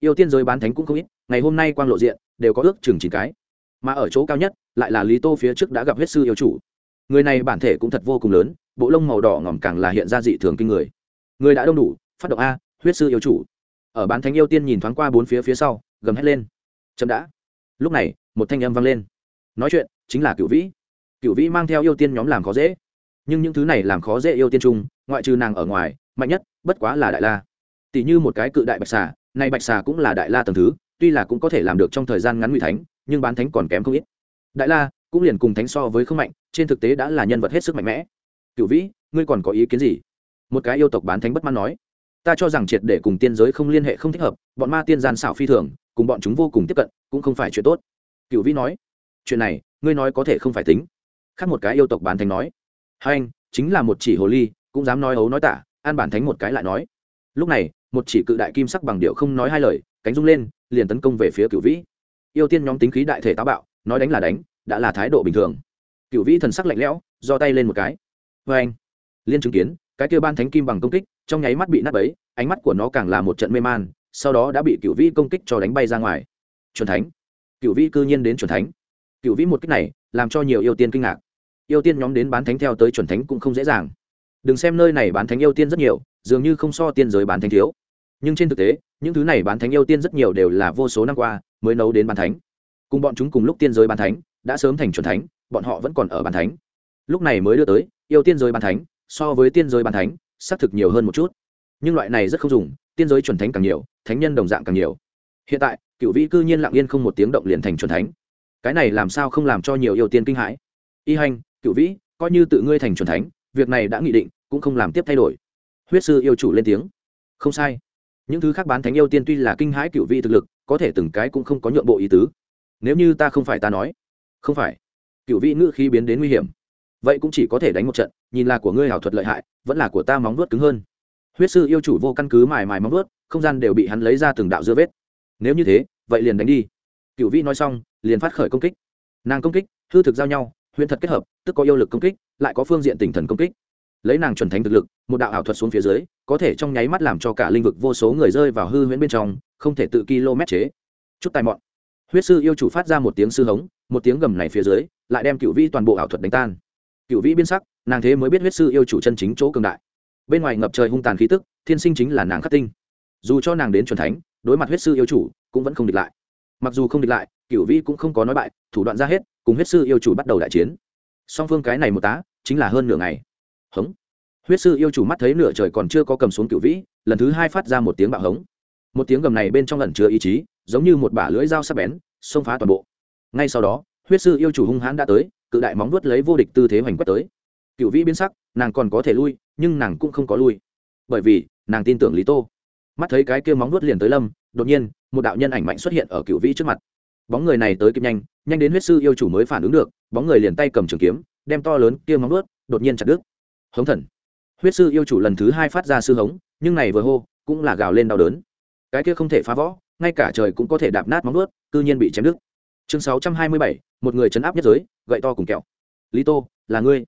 Yêu tiên giới bán thánh cũng không ít ngày hôm nay quang lộ diện đều có ước chừng chín cái. Mà ở chỗ cao nhất lại là lý tô phía trước đã gặp huyết sư yêu chủ. Người này bản thể cũng thật vô cùng lớn, bộ lông màu đỏ ngỏm càng là hiện ra dị thường kinh người. Người đã đông đủ, phát động a, huyết sư yêu chủ. Ở bán thánh yêu tiên nhìn thoáng qua bốn phía phía sau, gầm hét lên. Chậm đã. Lúc này, một thanh âm vang lên. Nói chuyện chính là cựu vĩ. Cựu vĩ mang theo yêu tiên nhóm làm khó dễ. Nhưng những thứ này làm khó dễ yêu tiên trung ngoại trừ nàng ở ngoài, mạnh nhất bất quá là đại la. Tỷ như một cái cự đại bạch xà, nay bạch xà cũng là đại la tầng thứ tuy là cũng có thể làm được trong thời gian ngắn ngụy thánh, nhưng bán thánh còn kém không ít. Đại la, cũng liền cùng thánh so với không mạnh, trên thực tế đã là nhân vật hết sức mạnh mẽ. Cựu vĩ, ngươi còn có ý kiến gì? Một cái yêu tộc bán thánh bất mãn nói. Ta cho rằng triệt để cùng tiên giới không liên hệ không thích hợp, bọn ma tiên gian xảo phi thường, cùng bọn chúng vô cùng tiếp cận, cũng không phải chuyện tốt. Cựu vĩ nói. Chuyện này, ngươi nói có thể không phải tính. Khác một cái yêu tộc bán thánh nói. Hai anh, chính là một chỉ hồ ly, cũng dám nói ấu nói tả, an bản thánh một cái lại nói. Lúc này, một chỉ cự đại kim sắc bằng điệu không nói hai lời, cánh rung lên liền tấn công về phía cựu vĩ. Yêu tiên nhóm tính khí đại thể táo bạo, nói đánh là đánh, đã là thái độ bình thường. Cựu vĩ thần sắc lạnh lẽo, do tay lên một cái. Vê anh liên chứng kiến, cái kêu ban thánh kim bằng công kích, trong nháy mắt bị nát ấy ánh mắt của nó càng là một trận mê man, sau đó đã bị cựu vĩ công kích cho đánh bay ra ngoài. Chuẩn thánh! Cựu vĩ cư nhiên đến chuẩn thánh. Cựu vĩ một kích này, làm cho nhiều yêu tiên kinh ngạc. Yêu tiên nhóm đến bán thánh theo tới chuẩn thánh cũng không dễ dàng. Đừng xem nơi này bán thánh yêu tiên rất nhiều, dường như không so tiên giới bán thánh thiếu nhưng trên thực tế, những thứ này bán thánh yêu tiên rất nhiều đều là vô số năm qua mới nấu đến bán thánh. Cùng bọn chúng cùng lúc tiên giới bán thánh, đã sớm thành chuẩn thánh, bọn họ vẫn còn ở bán thánh. Lúc này mới đưa tới, yêu tiên giới bán thánh, so với tiên giới bán thánh, xác thực nhiều hơn một chút. Nhưng loại này rất không dùng, tiên giới chuẩn thánh càng nhiều, thánh nhân đồng dạng càng nhiều. Hiện tại, cựu vĩ cư nhiên lặng yên không một tiếng động liền thành chuẩn thánh. Cái này làm sao không làm cho nhiều yêu tiên kinh hãi? Y hành, cựu vĩ, coi như tự ngươi thành chuẩn thánh, việc này đã nghị định, cũng không làm tiếp thay đổi. Huyết sư yêu chủ lên tiếng. Không sai những thứ khác bán thánh yêu tiên tuy là kinh hãi cựu vị thực lực, có thể từng cái cũng không có nhượng bộ ý tứ. Nếu như ta không phải ta nói, không phải, cựu vị ngữ khi biến đến nguy hiểm. Vậy cũng chỉ có thể đánh một trận, nhìn là của ngươi hảo thuật lợi hại, vẫn là của ta móng vuốt cứng hơn. Huyết sư yêu chủ vô căn cứ mài mài móng vuốt, không gian đều bị hắn lấy ra từng đạo dưa vết. Nếu như thế, vậy liền đánh đi. Cựu vị nói xong, liền phát khởi công kích. Nàng công kích, hư thực giao nhau, huyễn thật kết hợp, tức có yêu lực công kích, lại có phương diện tinh thần công kích lấy nàng chuẩn thánh thực lực, một đạo ảo thuật xuống phía dưới, có thể trong nháy mắt làm cho cả linh vực vô số người rơi vào hư huyễn bên trong, không thể tự km chế. Chút tài mọn. Huyết sư yêu chủ phát ra một tiếng sư hống, một tiếng gầm này phía dưới, lại đem cựu vĩ toàn bộ ảo thuật đánh tan. Cựu vĩ biên sắc, nàng thế mới biết huyết sư yêu chủ chân chính chỗ cường đại. Bên ngoài ngập trời hung tàn khí tức, thiên sinh chính là nàng khắc tinh. Dù cho nàng đến chuẩn thánh, đối mặt huyết sư yêu chủ, cũng vẫn không địch lại. Mặc dù không địch lại cựu vĩ cũng không có nói bại, thủ đoạn ra hết, cùng huyết sư yêu chủ bắt đầu đại chiến. Song phương cái này một tá, chính là hơn nửa ngày hống. Huyết sư yêu chủ mắt thấy nửa trời còn chưa có cầm xuống cựu vĩ, lần thứ hai phát ra một tiếng bạo hống. Một tiếng gầm này bên trong lần chứa ý chí, giống như một bả lưỡi dao sắc bén, xông phá toàn bộ. Ngay sau đó, huyết sư yêu chủ hung hãn đã tới, cự đại móng vuốt lấy vô địch tư thế hoành quất tới. Cựu vĩ biến sắc, nàng còn có thể lui, nhưng nàng cũng không có lui. Bởi vì, nàng tin tưởng lý tô. Mắt thấy cái kia móng vuốt liền tới lâm, đột nhiên, một đạo nhân ảnh mạnh xuất hiện ở cựu vĩ trước mặt. Bóng người này tới kịp nhanh nhanh đến huyết sư yêu chủ mới phản ứng được, bóng người liền tay cầm trường kiếm, đem to lớn kia móng vuốt, đột nhiên chặt đứt hống thần. Huyết sư yêu chủ lần thứ hai phát ra sư hống, nhưng này vừa hô, cũng là gào lên đau đớn. Cái kia không thể phá võ ngay cả trời cũng có thể đạp nát móng nuốt cư nhiên bị chém đứt. Chương sáu trăm hai mươi bảy, một người chấn áp nhất giới, gậy to cùng kẹo. Lý tô, là ngươi.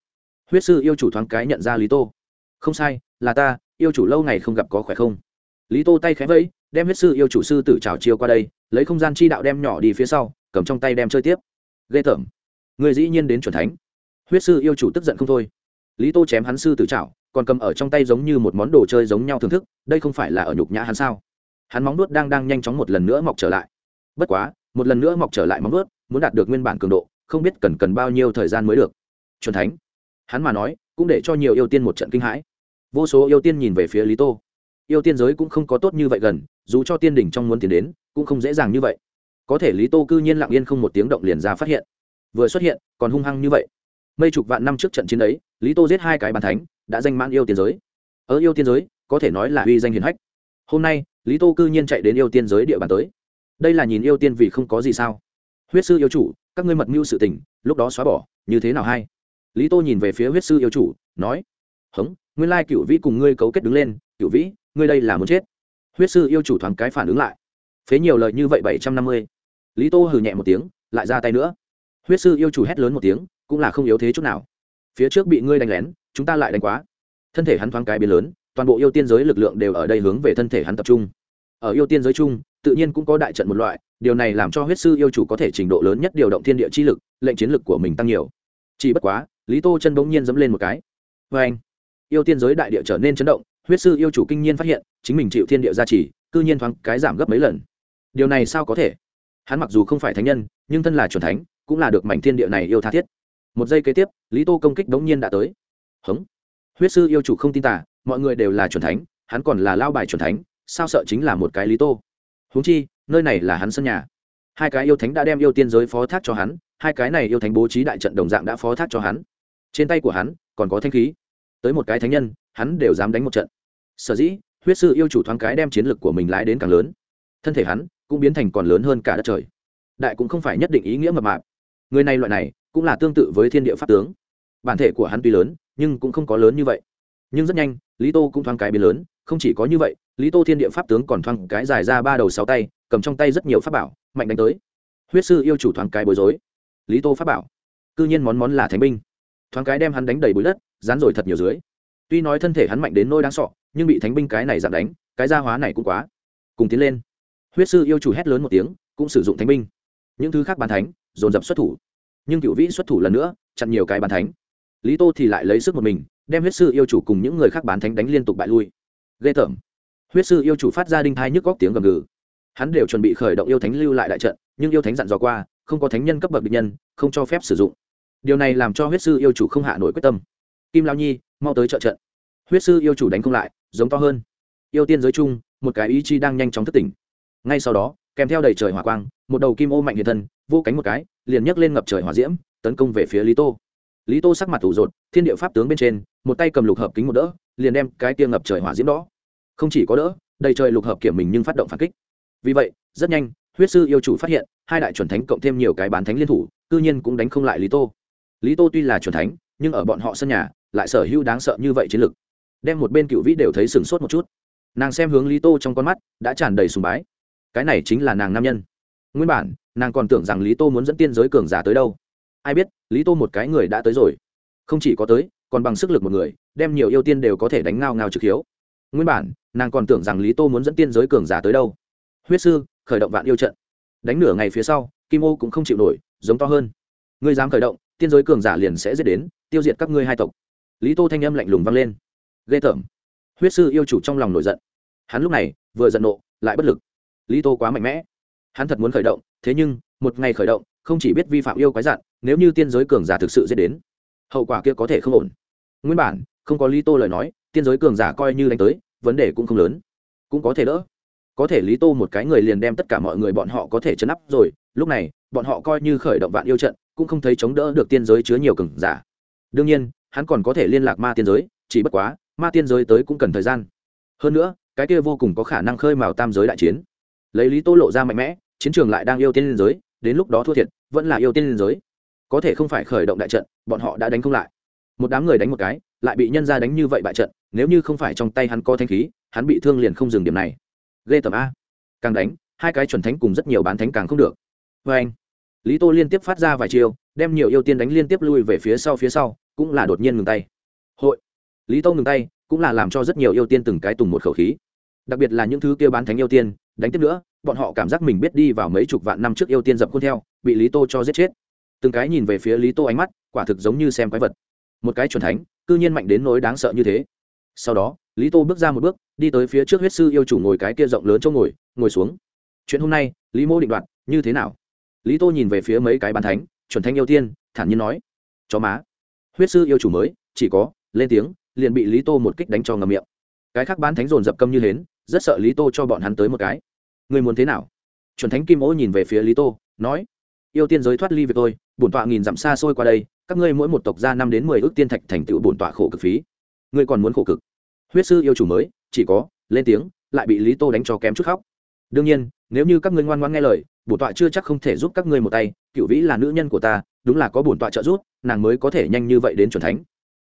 Huyết sư yêu chủ thoáng cái nhận ra lý tô. Không sai, là ta, yêu chủ lâu ngày không gặp có khỏe không? Lý tô tay khẽ vẫy, đem huyết sư yêu chủ sư tử trào chiêu qua đây, lấy không gian chi đạo đem nhỏ đi phía sau, cầm trong tay đem chơi tiếp. Ghê tởm. Người dĩ nhiên đến c thánh. Huyết sư yêu chủ tức giận không thôi lý tô chém hắn sư tử trảo còn cầm ở trong tay giống như một món đồ chơi giống nhau thưởng thức, đây không phải là ở nhục nhã hắn sao? Hắn móng nuốt đang đang nhanh chóng một lần nữa mọc trở lại. Bất quá, một lần nữa mọc trở lại móng nuốt muốn đạt được nguyên bản cường độ, không biết cần cần bao nhiêu thời gian mới được. C thánh. Hắn mà nói, cũng để cho nhiều yêu tiên một trận kinh hãi. Vô số yêu tiên nhìn về phía lý tô. Yêu tiên giới cũng không có tốt như vậy gần, dù cho tiên đỉnh trong muốn tiến đến, cũng không dễ dàng như vậy. Có thể lý tô cư nhiên lặng yên không một tiếng động liền ra phát hiện. Vừa xuất hiện, còn hung hăng như vậy. Mấy chục vạn năm trước trận chiến ấy lý tô giết hai cái bàn thánh, đã danh mãn yêu tiên giới. Ở yêu tiên giới, có thể nói là uy danh hiền hách. Hôm nay, lý tô cư nhiên chạy đến yêu tiên giới địa bàn tới. Đây là nhìn yêu tiên vì không có gì sao. Huyết sư yêu chủ, các ngươi mật mưu sự tình, lúc đó xóa bỏ, như thế nào hay? Lý tô nhìn về phía huyết sư yêu chủ, nói, hống, nguyên lai cựu vĩ cùng ngươi cấu kết đứng lên cựu vĩ, ngươi đây là muốn chết. Huyết sư yêu chủ thoáng cái phản ứng lại. Phế nhiều lời như vậy bảy trăm năm mươi. Lý tô hừ nhẹ một tiếng, lại ra tay nữa. Huyết sư yêu chủ hét lớn một tiếng, cũng là không yếu thế chút nào phía trước bị ngươi đánh lén, chúng ta lại đánh quá. Thân thể hắn thoáng cái biến lớn, toàn bộ yêu tiên giới lực lượng đều ở đây hướng về thân thể hắn tập trung. Ở yêu tiên giới chung, tự nhiên cũng có đại trận một loại, điều này làm cho huyết sư yêu chủ có thể trình độ lớn nhất điều động thiên địa chi lực, lệnh chiến lực của mình tăng nhiều. Chỉ bất quá, lý tô chân bỗng nhiên dẫm lên một cái. Vê anh yêu tiên giới đại địa trở nên chấn động, huyết sư yêu chủ kinh nhiên phát hiện, chính mình chịu thiên địa gia trì, cư nhiên thoáng cái giảm gấp mấy lần. Điều này sao có thể? Hắn mặc dù không phải thánh nhân, nhưng thân là c thánh, cũng là được mảnh thiên địa này yêu tha thiết một giây kế tiếp, lý tô công kích đống nhiên đã tới. Hống. Huyết sư yêu chủ không tin tả mọi người đều là c thánh, hắn còn là lao bài c thánh, sao sợ chính là một cái lý tô? Húng chi, nơi này là hắn sân nhà. Hai cái yêu thánh đã đem yêu tiên giới phó thác cho hắn, hai cái này yêu thánh bố trí đại trận đồng dạng đã phó thác cho hắn. Trên tay của hắn, còn có thanh khí. Tới một cái thánh nhân, hắn đều dám đánh một trận. Sở dĩ, huyết sư yêu chủ thoáng cái đem chiến lược của mình lái đến càng lớn. Thân thể hắn cũng biến thành còn lớn hơn cả đất trời. Đại cũng không phải nhất định ý nghĩa mập mạp người này loại này cũng là tương tự với thiên địa pháp tướng. Bản thể của hắn tuy lớn, nhưng cũng không có lớn như vậy. Nhưng rất nhanh, lý tô cũng thoáng cái biến lớn, không chỉ có như vậy, lý tô thiên địa pháp tướng còn thoáng cái dài ra ba đầu sáu tay, cầm trong tay rất nhiều pháp bảo, mạnh đánh tới. Huyết sư yêu chủ thoáng cái bối rối. Lý tô pháp bảo, cư nhiên món món là thánh binh. Thoáng cái đem hắn đánh đầy bụi đất, dán rồi thật nhiều dưới. Tuy nói thân thể hắn mạnh đến nôi đáng sọ nhưng bị thánh binh cái này giảm đánh, cái gia hóa này cũng quá. Cùng tiến lên. Huyết sư yêu chủ hét lớn một tiếng, cũng sử dụng thánh binh. Những thứ khác bàn thánh dồn dập xuất thủ. Nhưng cựu vĩ xuất thủ lần nữa, chặn nhiều cái bàn thánh. Lý tô thì lại lấy sức một mình, đem huyết sư yêu chủ cùng những người khác bán thánh đánh liên tục bại lui. Ghê tởm. Huyết sư yêu chủ phát ra đinh thai nhức góc tiếng gầm gừ. Hắn đều chuẩn bị khởi động yêu thánh lưu lại đại trận, nhưng yêu thánh dặn dò qua, không có thánh nhân cấp bậc địch nhân, không cho phép sử dụng. Điều này làm cho huyết sư yêu chủ không hạ nổi quyết tâm. Kim lao nhi, mau tới trợ trận. Huyết sư yêu chủ đánh không lại, giống to hơn. Yêu tiên giới chung, một cái ý chi đang nhanh chóng thất tỉnh. Ngay sau đó, kèm theo đầy trời hỏa quang một đầu kim ô mạnh hiện thân, vô cánh một cái, liền nhấc lên ngập trời hỏa diễm, tấn công về phía lý tô. Lý tô sắc mặt thủ rột, thiên địa pháp tướng bên trên, một tay cầm lục hợp kính một đỡ, liền đem cái tia ngập trời hỏa diễm đó. Không chỉ có đỡ, đầy trời lục hợp kiểm mình nhưng phát động phản kích. Vì vậy, rất nhanh, huyết sư yêu chủ phát hiện, hai đại chuẩn thánh cộng thêm nhiều cái bán thánh liên thủ, cư nhiên cũng đánh không lại lý tô. Lý tô tuy là chuẩn thánh, nhưng ở bọn họ sân nhà, lại sở hữu đáng sợ như vậy chiến lực. Đem một bên cựu vĩ đều thấy sửng sốt một chút. Nàng xem hướng lý tô trong con mắt, đã tràn đầy sùng bái. Cái này chính là nàng nam nhân nguyên bản, nàng còn tưởng rằng lý tô muốn dẫn tiên giới cường giả tới đâu. Ai biết, lý tô một cái người đã tới rồi. Không chỉ có tới, còn bằng sức lực một người, đem nhiều yêu tiên đều có thể đánh ngao ngao trực hiếu. Nguyên bản, nàng còn tưởng rằng lý tô muốn dẫn tiên giới cường giả tới đâu. Huyết sư, khởi động vạn yêu trận. Đánh nửa ngày phía sau, kim ô cũng không chịu nổi, giống to hơn. Ngươi dám khởi động, tiên giới cường giả liền sẽ giết đến, tiêu diệt các ngươi hai tộc. Lý tô thanh âm lạnh lùng vang lên. Ghê tởm. Huyết sư yêu chủ trong lòng nổi giận. Hắn lúc này, vừa giận nộ, lại bất lực. Lý tô quá mạnh mẽ hắn thật muốn khởi động, thế nhưng, một ngày khởi động, không chỉ biết vi phạm yêu quái dặn nếu như tiên giới cường giả thực sự dễ đến, hậu quả kia có thể không ổn. Nguyên bản, không có lý tô lời nói, tiên giới cường giả coi như đánh tới, vấn đề cũng không lớn. Cũng có thể đỡ. Có thể lý tô một cái người liền đem tất cả mọi người bọn họ có thể chấn áp rồi, lúc này, bọn họ coi như khởi động vạn yêu trận, cũng không thấy chống đỡ được tiên giới chứa nhiều cường giả. Đương nhiên, hắn còn có thể liên lạc ma tiên giới, chỉ bất quá, ma tiên giới tới cũng cần thời gian. Hơn nữa, cái kia vô cùng có khả năng khơi mào tam giới đại chiến. Lấy lý tô lộ ra mạnh mẽ chiến trường lại đang yêu tiên liên giới, đến lúc đó thua thiệt, vẫn là yêu tiên liên giới. Có thể không phải khởi động đại trận, bọn họ đã đánh không lại. Một đám người đánh một cái, lại bị nhân ra đánh như vậy bại trận, nếu như không phải trong tay hắn có thanh khí, hắn bị thương liền không dừng điểm này. Ghê tầm a. Càng đánh, hai cái chuẩn thánh cùng rất nhiều bán thánh càng không được. Vê anh, lý tô liên tiếp phát ra vài chiều đem nhiều yêu tiên đánh liên tiếp lui về phía sau phía sau, cũng là đột nhiên ngừng tay. Hội. Lý tô ngừng tay, cũng là làm cho rất nhiều yêu tiên từng cái tùng một khẩu khí. Đặc biệt là những thứ kia bán thánh yêu tiên, đánh tiếp nữa bọn họ cảm giác mình biết đi vào mấy chục vạn năm trước yêu tiên dập khuôn theo, bị lý tô cho giết chết. Từng cái nhìn về phía lý tô ánh mắt, quả thực giống như xem quái vật. Một cái chuẩn thánh, cư nhiên mạnh đến nỗi đáng sợ như thế. Sau đó, lý tô bước ra một bước, đi tới phía trước huyết sư yêu chủ ngồi cái kia rộng lớn chỗ ngồi ngồi xuống. Chuyện hôm nay, lý mô định đoạt, như thế nào? Lý tô nhìn về phía mấy cái bàn thánh, chuẩn thánh yêu tiên, thản nhiên nói, chó má. Huyết sư yêu chủ mới, chỉ có, lên tiếng, liền bị lý tô một kích đánh cho ngầm miệng. Cái khác bán thánh dồn dập câm như hến, rất sợ lý tô cho bọn hắn tới một cái ngươi muốn thế nào? Chuẩn thánh kim ô nhìn về phía lý tô, nói, yêu tiên giới thoát ly việc tôi, bổn tọa nghìn dặm xa xôi qua đây, các ngươi mỗi một tộc ra năm đến mười ước tiên thạch thành tựu bổn tọa khổ cực phí. Ngươi còn muốn khổ cực? Huyết sư yêu chủ mới, chỉ có, lên tiếng, lại bị lý tô đánh cho kém chút khóc. Đương nhiên, nếu như các ngươi ngoan ngoan nghe lời, bổn tọa chưa chắc không thể giúp các ngươi một tay, cựu vĩ là nữ nhân của ta, đúng là có bổn tọa trợ giúp, nàng mới có thể nhanh như vậy đến chuẩn thánh.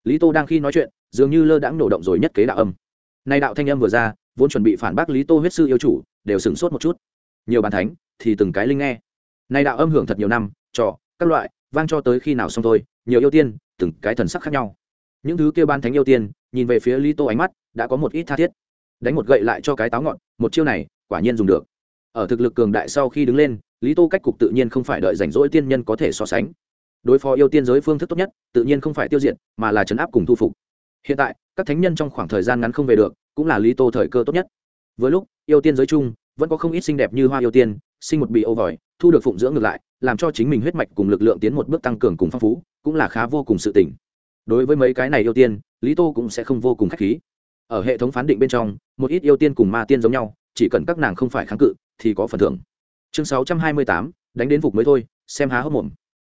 Lý tô đang khi nói chuyện, dường như lơ đãng nổ động rồi nhất kế đạo âm. Nay đạo thanh âm vừa ra, vốn chuẩn bị phản bác lý tô huyết sư yêu chủ đều sửng sốt một chút. Nhiều bàn thánh thì từng cái linh nghe. Nay đạo âm hưởng thật nhiều năm, trò, các loại, vang cho tới khi nào xong thôi, nhiều yêu tiên, từng cái thần sắc khác nhau. Những thứ kêu ban thánh yêu tiên, nhìn về phía lý tô ánh mắt, đã có một ít tha thiết. Đánh một gậy lại cho cái táo ngọn, một chiêu này, quả nhiên dùng được. Ở thực lực cường đại sau khi đứng lên, lý tô cách cục tự nhiên không phải đợi rảnh rỗi tiên nhân có thể so sánh. Đối phó yêu tiên giới phương thức tốt nhất, tự nhiên không phải tiêu diệt, mà là chấn áp cùng thu phục. Hiện tại, các thánh nhân trong khoảng thời gian ngắn không về được, cũng là lý tô thời cơ tốt nhất. Vừa lúc, yêu tiên giới chung, vẫn có không ít xinh đẹp như hoa yêu tiên, sinh một bị ô vòi, thu được phụng dưỡng ngược lại, làm cho chính mình huyết mạch cùng lực lượng tiến một bước tăng cường cùng phong phú, cũng là khá vô cùng sự tỉnh đối với mấy cái này yêu tiên, lý tô cũng sẽ không vô cùng khách khí. Ở hệ thống phán định bên trong, một ít yêu tiên cùng ma tiên giống nhau, chỉ cần các nàng không phải kháng cự, thì có phần thưởng. Chương sáu trăm hai mươi tám, đánh đến phục mới thôi, xem há hốc mồm.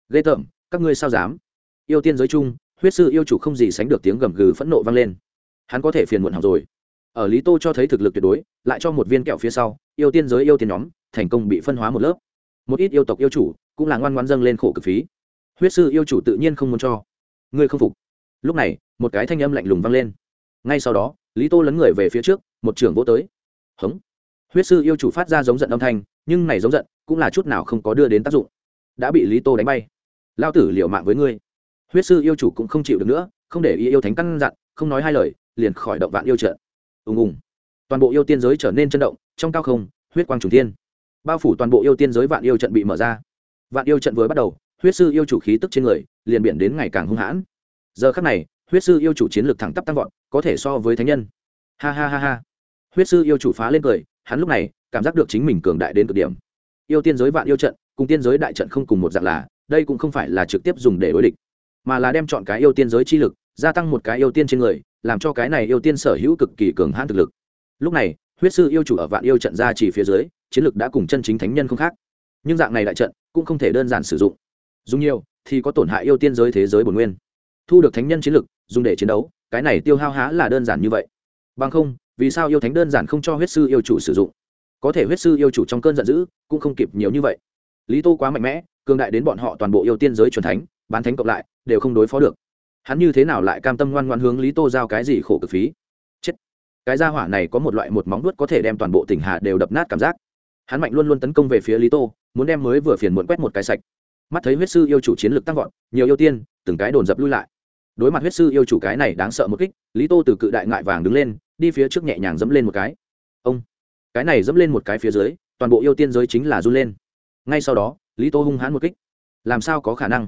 Ghê tởm, các ngươi sao dám? Yêu tiên giới chung, huyết sư yêu chủ không gì sánh được tiếng gầm gừ phẫn nộ vang lên. Hắn có thể phiền muộn hỏng rồi ở lý tô cho thấy thực lực tuyệt đối, lại cho một viên kẹo phía sau, yêu tiên giới yêu tiên nhóm, thành công bị phân hóa một lớp. Một ít yêu tộc yêu chủ cũng là ngoan ngoan dâng lên khổ cực phí. Huyết sư yêu chủ tự nhiên không muốn cho. Ngươi không phục. Lúc này, một cái thanh âm lạnh lùng vang lên. Ngay sau đó, lý tô lấn người về phía trước, một trưởng vỗ tới. Hống. Huyết sư yêu chủ phát ra giống giận âm thanh, nhưng này giống giận cũng là chút nào không có đưa đến tác dụng. Đã bị lý tô đánh bay. Lao tử liệu mạng với ngươi. Huyết sư yêu chủ cũng không chịu được nữa, không để ý yêu thánh căn dặn, không nói hai lời, liền khỏi động vạn yêu trận ùng ùng. Toàn bộ yêu tiên giới trở nên chân động, trong cao không, huyết quang trùng tiên bao phủ toàn bộ yêu tiên giới vạn yêu trận bị mở ra. Vạn yêu trận vừa bắt đầu, huyết sư yêu chủ khí tức trên người liền biển đến ngày càng hung hãn. Giờ khắc này, huyết sư yêu chủ chiến lược thẳng tắp tăng vọt, có thể so với thánh nhân. Ha ha ha ha. Huyết sư yêu chủ phá lên cười, hắn lúc này cảm giác được chính mình cường đại đến cực điểm. Yêu tiên giới vạn yêu trận cùng tiên giới đại trận không cùng một dạng là, đây cũng không phải là trực tiếp dùng để đối địch, mà là đem chọn cái yêu tiên giới chi lực, gia tăng một cái yêu tiên trên người làm cho cái này yêu tiên sở hữu cực kỳ cường hãn thực lực. Lúc này, huyết sư yêu chủ ở vạn yêu trận ra chỉ phía dưới, chiến lực đã cùng chân chính thánh nhân không khác. Nhưng dạng này đại trận cũng không thể đơn giản sử dụng. Dùng nhiều thì có tổn hại yêu tiên giới thế giới bổn nguyên. Thu được thánh nhân chiến lực, dùng để chiến đấu, cái này tiêu hao há là đơn giản như vậy. Bằng không, vì sao yêu thánh đơn giản không cho huyết sư yêu chủ sử dụng? Có thể huyết sư yêu chủ trong cơn giận dữ cũng không kịp nhiều như vậy. Lý tô quá mạnh mẽ, cường đại đến bọn họ toàn bộ yêu tiên giới truyền thánh, bán thánh cộng lại, đều không đối phó được hắn như thế nào lại cam tâm ngoan ngoan hướng lý tô giao cái gì khổ cực phí? Chết! Cái gia hỏa này có một loại một móng vuốt có thể đem toàn bộ tỉnh hạ đều đập nát cảm giác. Hắn mạnh luôn luôn tấn công về phía lý tô, muốn đem mới vừa phiền muộn quét một cái sạch. Mắt thấy huyết sư yêu chủ chiến lược tăng vọt, nhiều yêu tiên, từng cái đồn dập lui lại. Đối mặt huyết sư yêu chủ cái này đáng sợ một kích, lý tô từ cự đại ngại vàng đứng lên, đi phía trước nhẹ nhàng dẫm lên một cái. Ông! Cái này dẫm lên một cái phía dưới, toàn bộ yêu tiên giới chính là run lên. Ngay sau đó, lý tô hung hãn một kích. Làm sao có khả năng?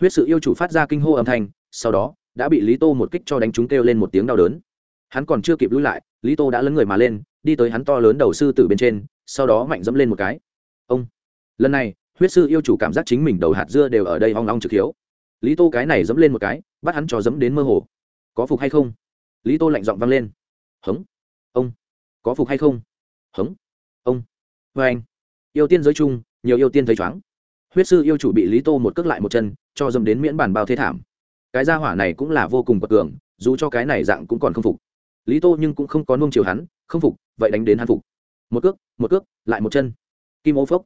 Huyết sự yêu chủ phát ra kinh hô âm thanh sau đó, đã bị lý tô một kích cho đánh chúng kêu lên một tiếng đau đớn. Hắn còn chưa kịp lui lại, lý tô đã lấn người mà lên, đi tới hắn to lớn đầu sư tử bên trên, sau đó mạnh dẫm lên một cái. Ông! Lần này, huyết sư yêu chủ cảm giác chính mình đầu hạt dưa đều ở đây hoang long trực hiếu. Lý tô cái này dẫm lên một cái, bắt hắn cho dẫm đến mơ hồ. Có phục hay không? Lý tô lạnh giọng vang lên. Hống! Ông! Có phục hay không? Hống! Ông! Vê anh! Yêu tiên giới chung, nhiều yêu tiên thấy chóng huyết sư yêu chủ bị lý tô một cước lại một chân, cho dẫm đến miễn bản bao thế thảm cái gia hỏa này cũng là vô cùng bậc cường dù cho cái này dạng cũng còn không phục. Lý tô nhưng cũng không có nung chiều hắn, không phục, vậy đánh đến hắn phục. Một cước một cước, lại một chân. Kim ô phốc.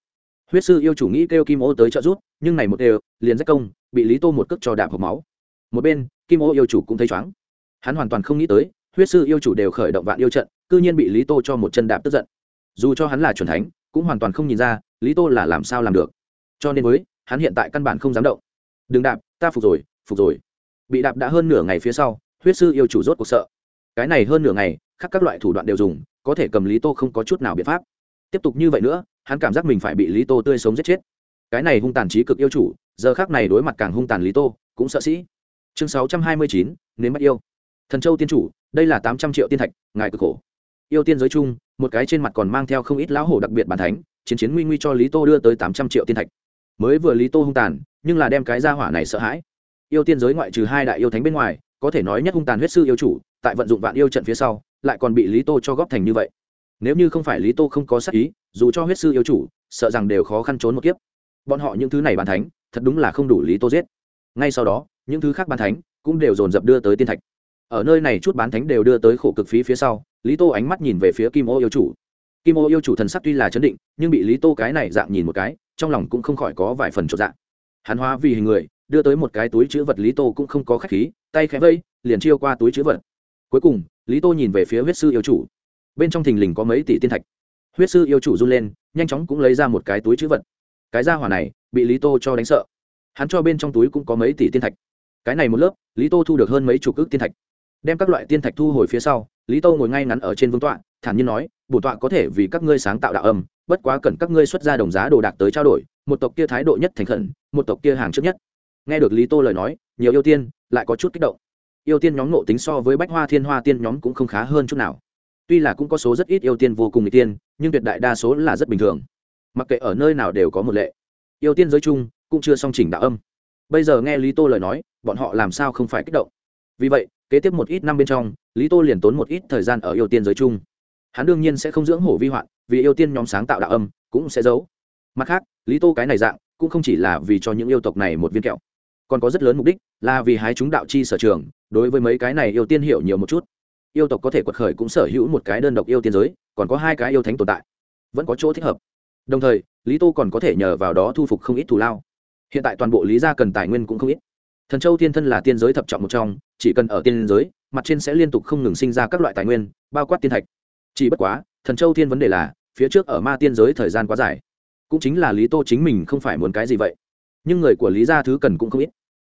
Huyết sư yêu chủ nghĩ kêu kim ô tới trợ rút nhưng này một đều, liền rách công, bị lý tô một cước cho đạp hộp máu. Một bên, kim ô yêu chủ cũng thấy chóng hắn hoàn toàn không nghĩ tới, huyết sư yêu chủ đều khởi động vạn yêu trận, cư nhiên bị lý tô cho một chân đạp tức giận. Dù cho hắn là c thánh, cũng hoàn toàn không nhìn ra, lý tô là làm sao làm được. Cho nên mới hắn hiện tại căn bản không dám động. Đừng đạp, ta phục rồi phục rồi bị đạp đã hơn nửa ngày phía sau, huyết sư yêu chủ rốt cuộc sợ. Cái này hơn nửa ngày khắc các loại thủ đoạn đều dùng, có thể cầm lý tô không có chút nào biện pháp. Tiếp tục như vậy nữa, hắn cảm giác mình phải bị lý tô tươi sống giết chết. Cái này hung tàn trí cực yêu chủ, giờ khác này đối mặt càng hung tàn lý tô, cũng sợ sĩ. Chương sáu trăm hai mươi chín, nếm bắt yêu. Thần châu tiên chủ, đây là tám trăm triệu tiên thạch, ngài cực khổ. Yêu tiên giới chung, một cái trên mặt còn mang theo không ít lão hổ đặc biệt bản thánh, chiến chiến nguy nguy cho lý tô đưa tới tám trăm triệu tiên thạch. Mới vừa lý tô hung tàn, nhưng là đem cái ra hỏa này sợ hãi yêu tiên giới ngoại trừ hai đại yêu thánh bên ngoài, có thể nói nhất hung tàn huyết sư yêu chủ, tại vận dụng vạn yêu trận phía sau, lại còn bị lý tô cho góp thành như vậy. Nếu như không phải lý tô không có sắc ý, dù cho huyết sư yêu chủ, sợ rằng đều khó khăn trốn một kiếp. Bọn họ những thứ này bàn thánh, thật đúng là không đủ lý tô giết. Ngay sau đó, những thứ khác bán thánh cũng đều dồn dập đưa tới tiên thạch. Ở nơi này chút bán thánh đều đưa tới khổ cực phí phía sau, lý tô ánh mắt nhìn về phía kim ô yêu chủ. Kim ô yêu chủ thần sắc tuy là chấn định, nhưng bị lý tô cái này dạng nhìn một cái, trong lòng cũng không khỏi có vài phần trọn dạng hắn hóa vì hình người đưa tới một cái túi chữ vật lý tô cũng không có khách khí, tay khẽ vây, liền chiêu qua túi chữ vật. Cuối cùng, lý tô nhìn về phía huyết sư yêu chủ. Bên trong thình lình có mấy tỷ tiên thạch. Huyết sư yêu chủ run lên, nhanh chóng cũng lấy ra một cái túi chữ vật. Cái ra hỏa này, bị lý tô cho đánh sợ. Hắn cho bên trong túi cũng có mấy tỷ tiên thạch. Cái này một lớp, lý tô thu được hơn mấy chục ước tiên thạch. Đem các loại tiên thạch thu hồi phía sau, lý tô ngồi ngay ngắn ở trên vương tọa, thản nhiên nói bổn tọa có thể vì các ngươi sáng tạo đạo âm, bất quá cần các ngươi xuất ra đồng giá đồ đạc tới trao đổi, một tộc kia thái độ nhất thành khẩn, một tộc kia hàng trước nhất nghe được lý tô lời nói, nhiều yêu tiên lại có chút kích động. Yêu tiên nhóm nộ tính so với bách hoa thiên hoa tiên nhóm cũng không khá hơn chút nào. Tuy là cũng có số rất ít yêu tiên vô cùng người tiên, nhưng tuyệt đại đa số là rất bình thường. Mặc kệ ở nơi nào đều có một lệ. Yêu tiên giới chung cũng chưa song chỉnh đạo âm. Bây giờ nghe lý tô lời nói, bọn họ làm sao không phải kích động? Vì vậy, kế tiếp một ít năm bên trong, lý tô liền tốn một ít thời gian ở yêu tiên giới chung. Hắn đương nhiên sẽ không dưỡng hổ vi hoạn, vì yêu tiên nhóm sáng tạo đạo âm cũng sẽ giấu. Mặt khác, lý tô cái này dạng cũng không chỉ là vì cho những yêu tộc này một viên kẹo còn có rất lớn mục đích là vì hái chúng đạo chi sở trường, đối với mấy cái này yêu tiên hiểu nhiều một chút. Yêu tộc có thể quật khởi cũng sở hữu một cái đơn độc yêu tiên giới, còn có hai cái yêu thánh tồn tại, vẫn có chỗ thích hợp. Đồng thời, lý tô còn có thể nhờ vào đó thu phục không ít thù lao. Hiện tại toàn bộ lý gia cần tài nguyên cũng không ít. Thần châu thiên thân là tiên giới thập trọng một trong, chỉ cần ở tiên giới, mặt trên sẽ liên tục không ngừng sinh ra các loại tài nguyên, bao quát tiên thạch. Chỉ bất quá, thần châu thiên vấn đề là, phía trước ở ma tiên giới thời gian quá dài. Cũng chính là lý tô chính mình không phải muốn cái gì vậy. Nhưng người của lý gia thứ cần cũng không ít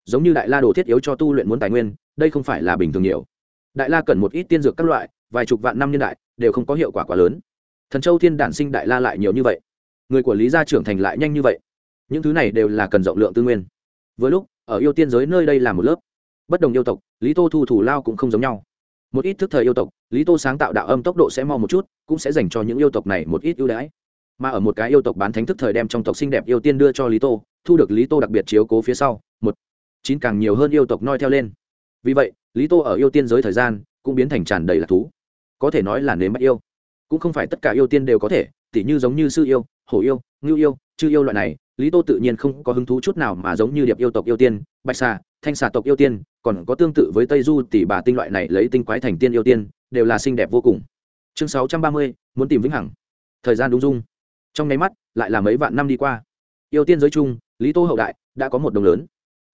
giống như đại la đồ thiết yếu cho tu luyện muốn tài nguyên, đây không phải là bình thường nhiều. Đại la cần một ít tiên dược các loại, vài chục vạn năm niên đại, đều không có hiệu quả quá lớn. Thần châu thiên đản sinh đại la lại nhiều như vậy. Người của lý gia trưởng thành lại nhanh như vậy. Những thứ này đều là cần rộng lượng tư nguyên. Với lúc, ở yêu tiên giới nơi đây là một lớp. Bất đồng yêu tộc, lý tô thu thủ lao cũng không giống nhau. Một ít thức thời yêu tộc, lý tô sáng tạo đạo âm tốc độ sẽ mau một chút, cũng sẽ dành cho những yêu tộc này một ít ưu đãi. Mà ở một cái yêu tộc bán thánh thức thời đem trong tộc xinh đẹp yêu tiên đưa cho lý tô, thu được lý tô đặc biệt chiếu cố phía sau, một chín càng nhiều hơn yêu tộc noi theo lên. Vì vậy, lý tô ở yêu tiên giới thời gian cũng biến thành tràn đầy lạc thú. Có thể nói là nếm bắt yêu. Cũng không phải tất cả yêu tiên đều có thể, tỉ như giống như sư yêu, hổ yêu, ngưu yêu, chư yêu loại này, lý tô tự nhiên không có hứng thú chút nào mà giống như điệp yêu tộc yêu tiên, bạch xà, thanh xà tộc yêu tiên, còn có tương tự với tây du tỷ bà tinh loại này lấy tinh quái thành tiên yêu tiên, đều là xinh đẹp vô cùng. Chương sáu trăm ba mươi, muốn tìm vĩnh hằng. Thời gian đúng dung. Trong nháy mắt, lại là mấy vạn năm đi qua. Yêu tiên giới chung, lý tô hậu đại đã có một đồng lớn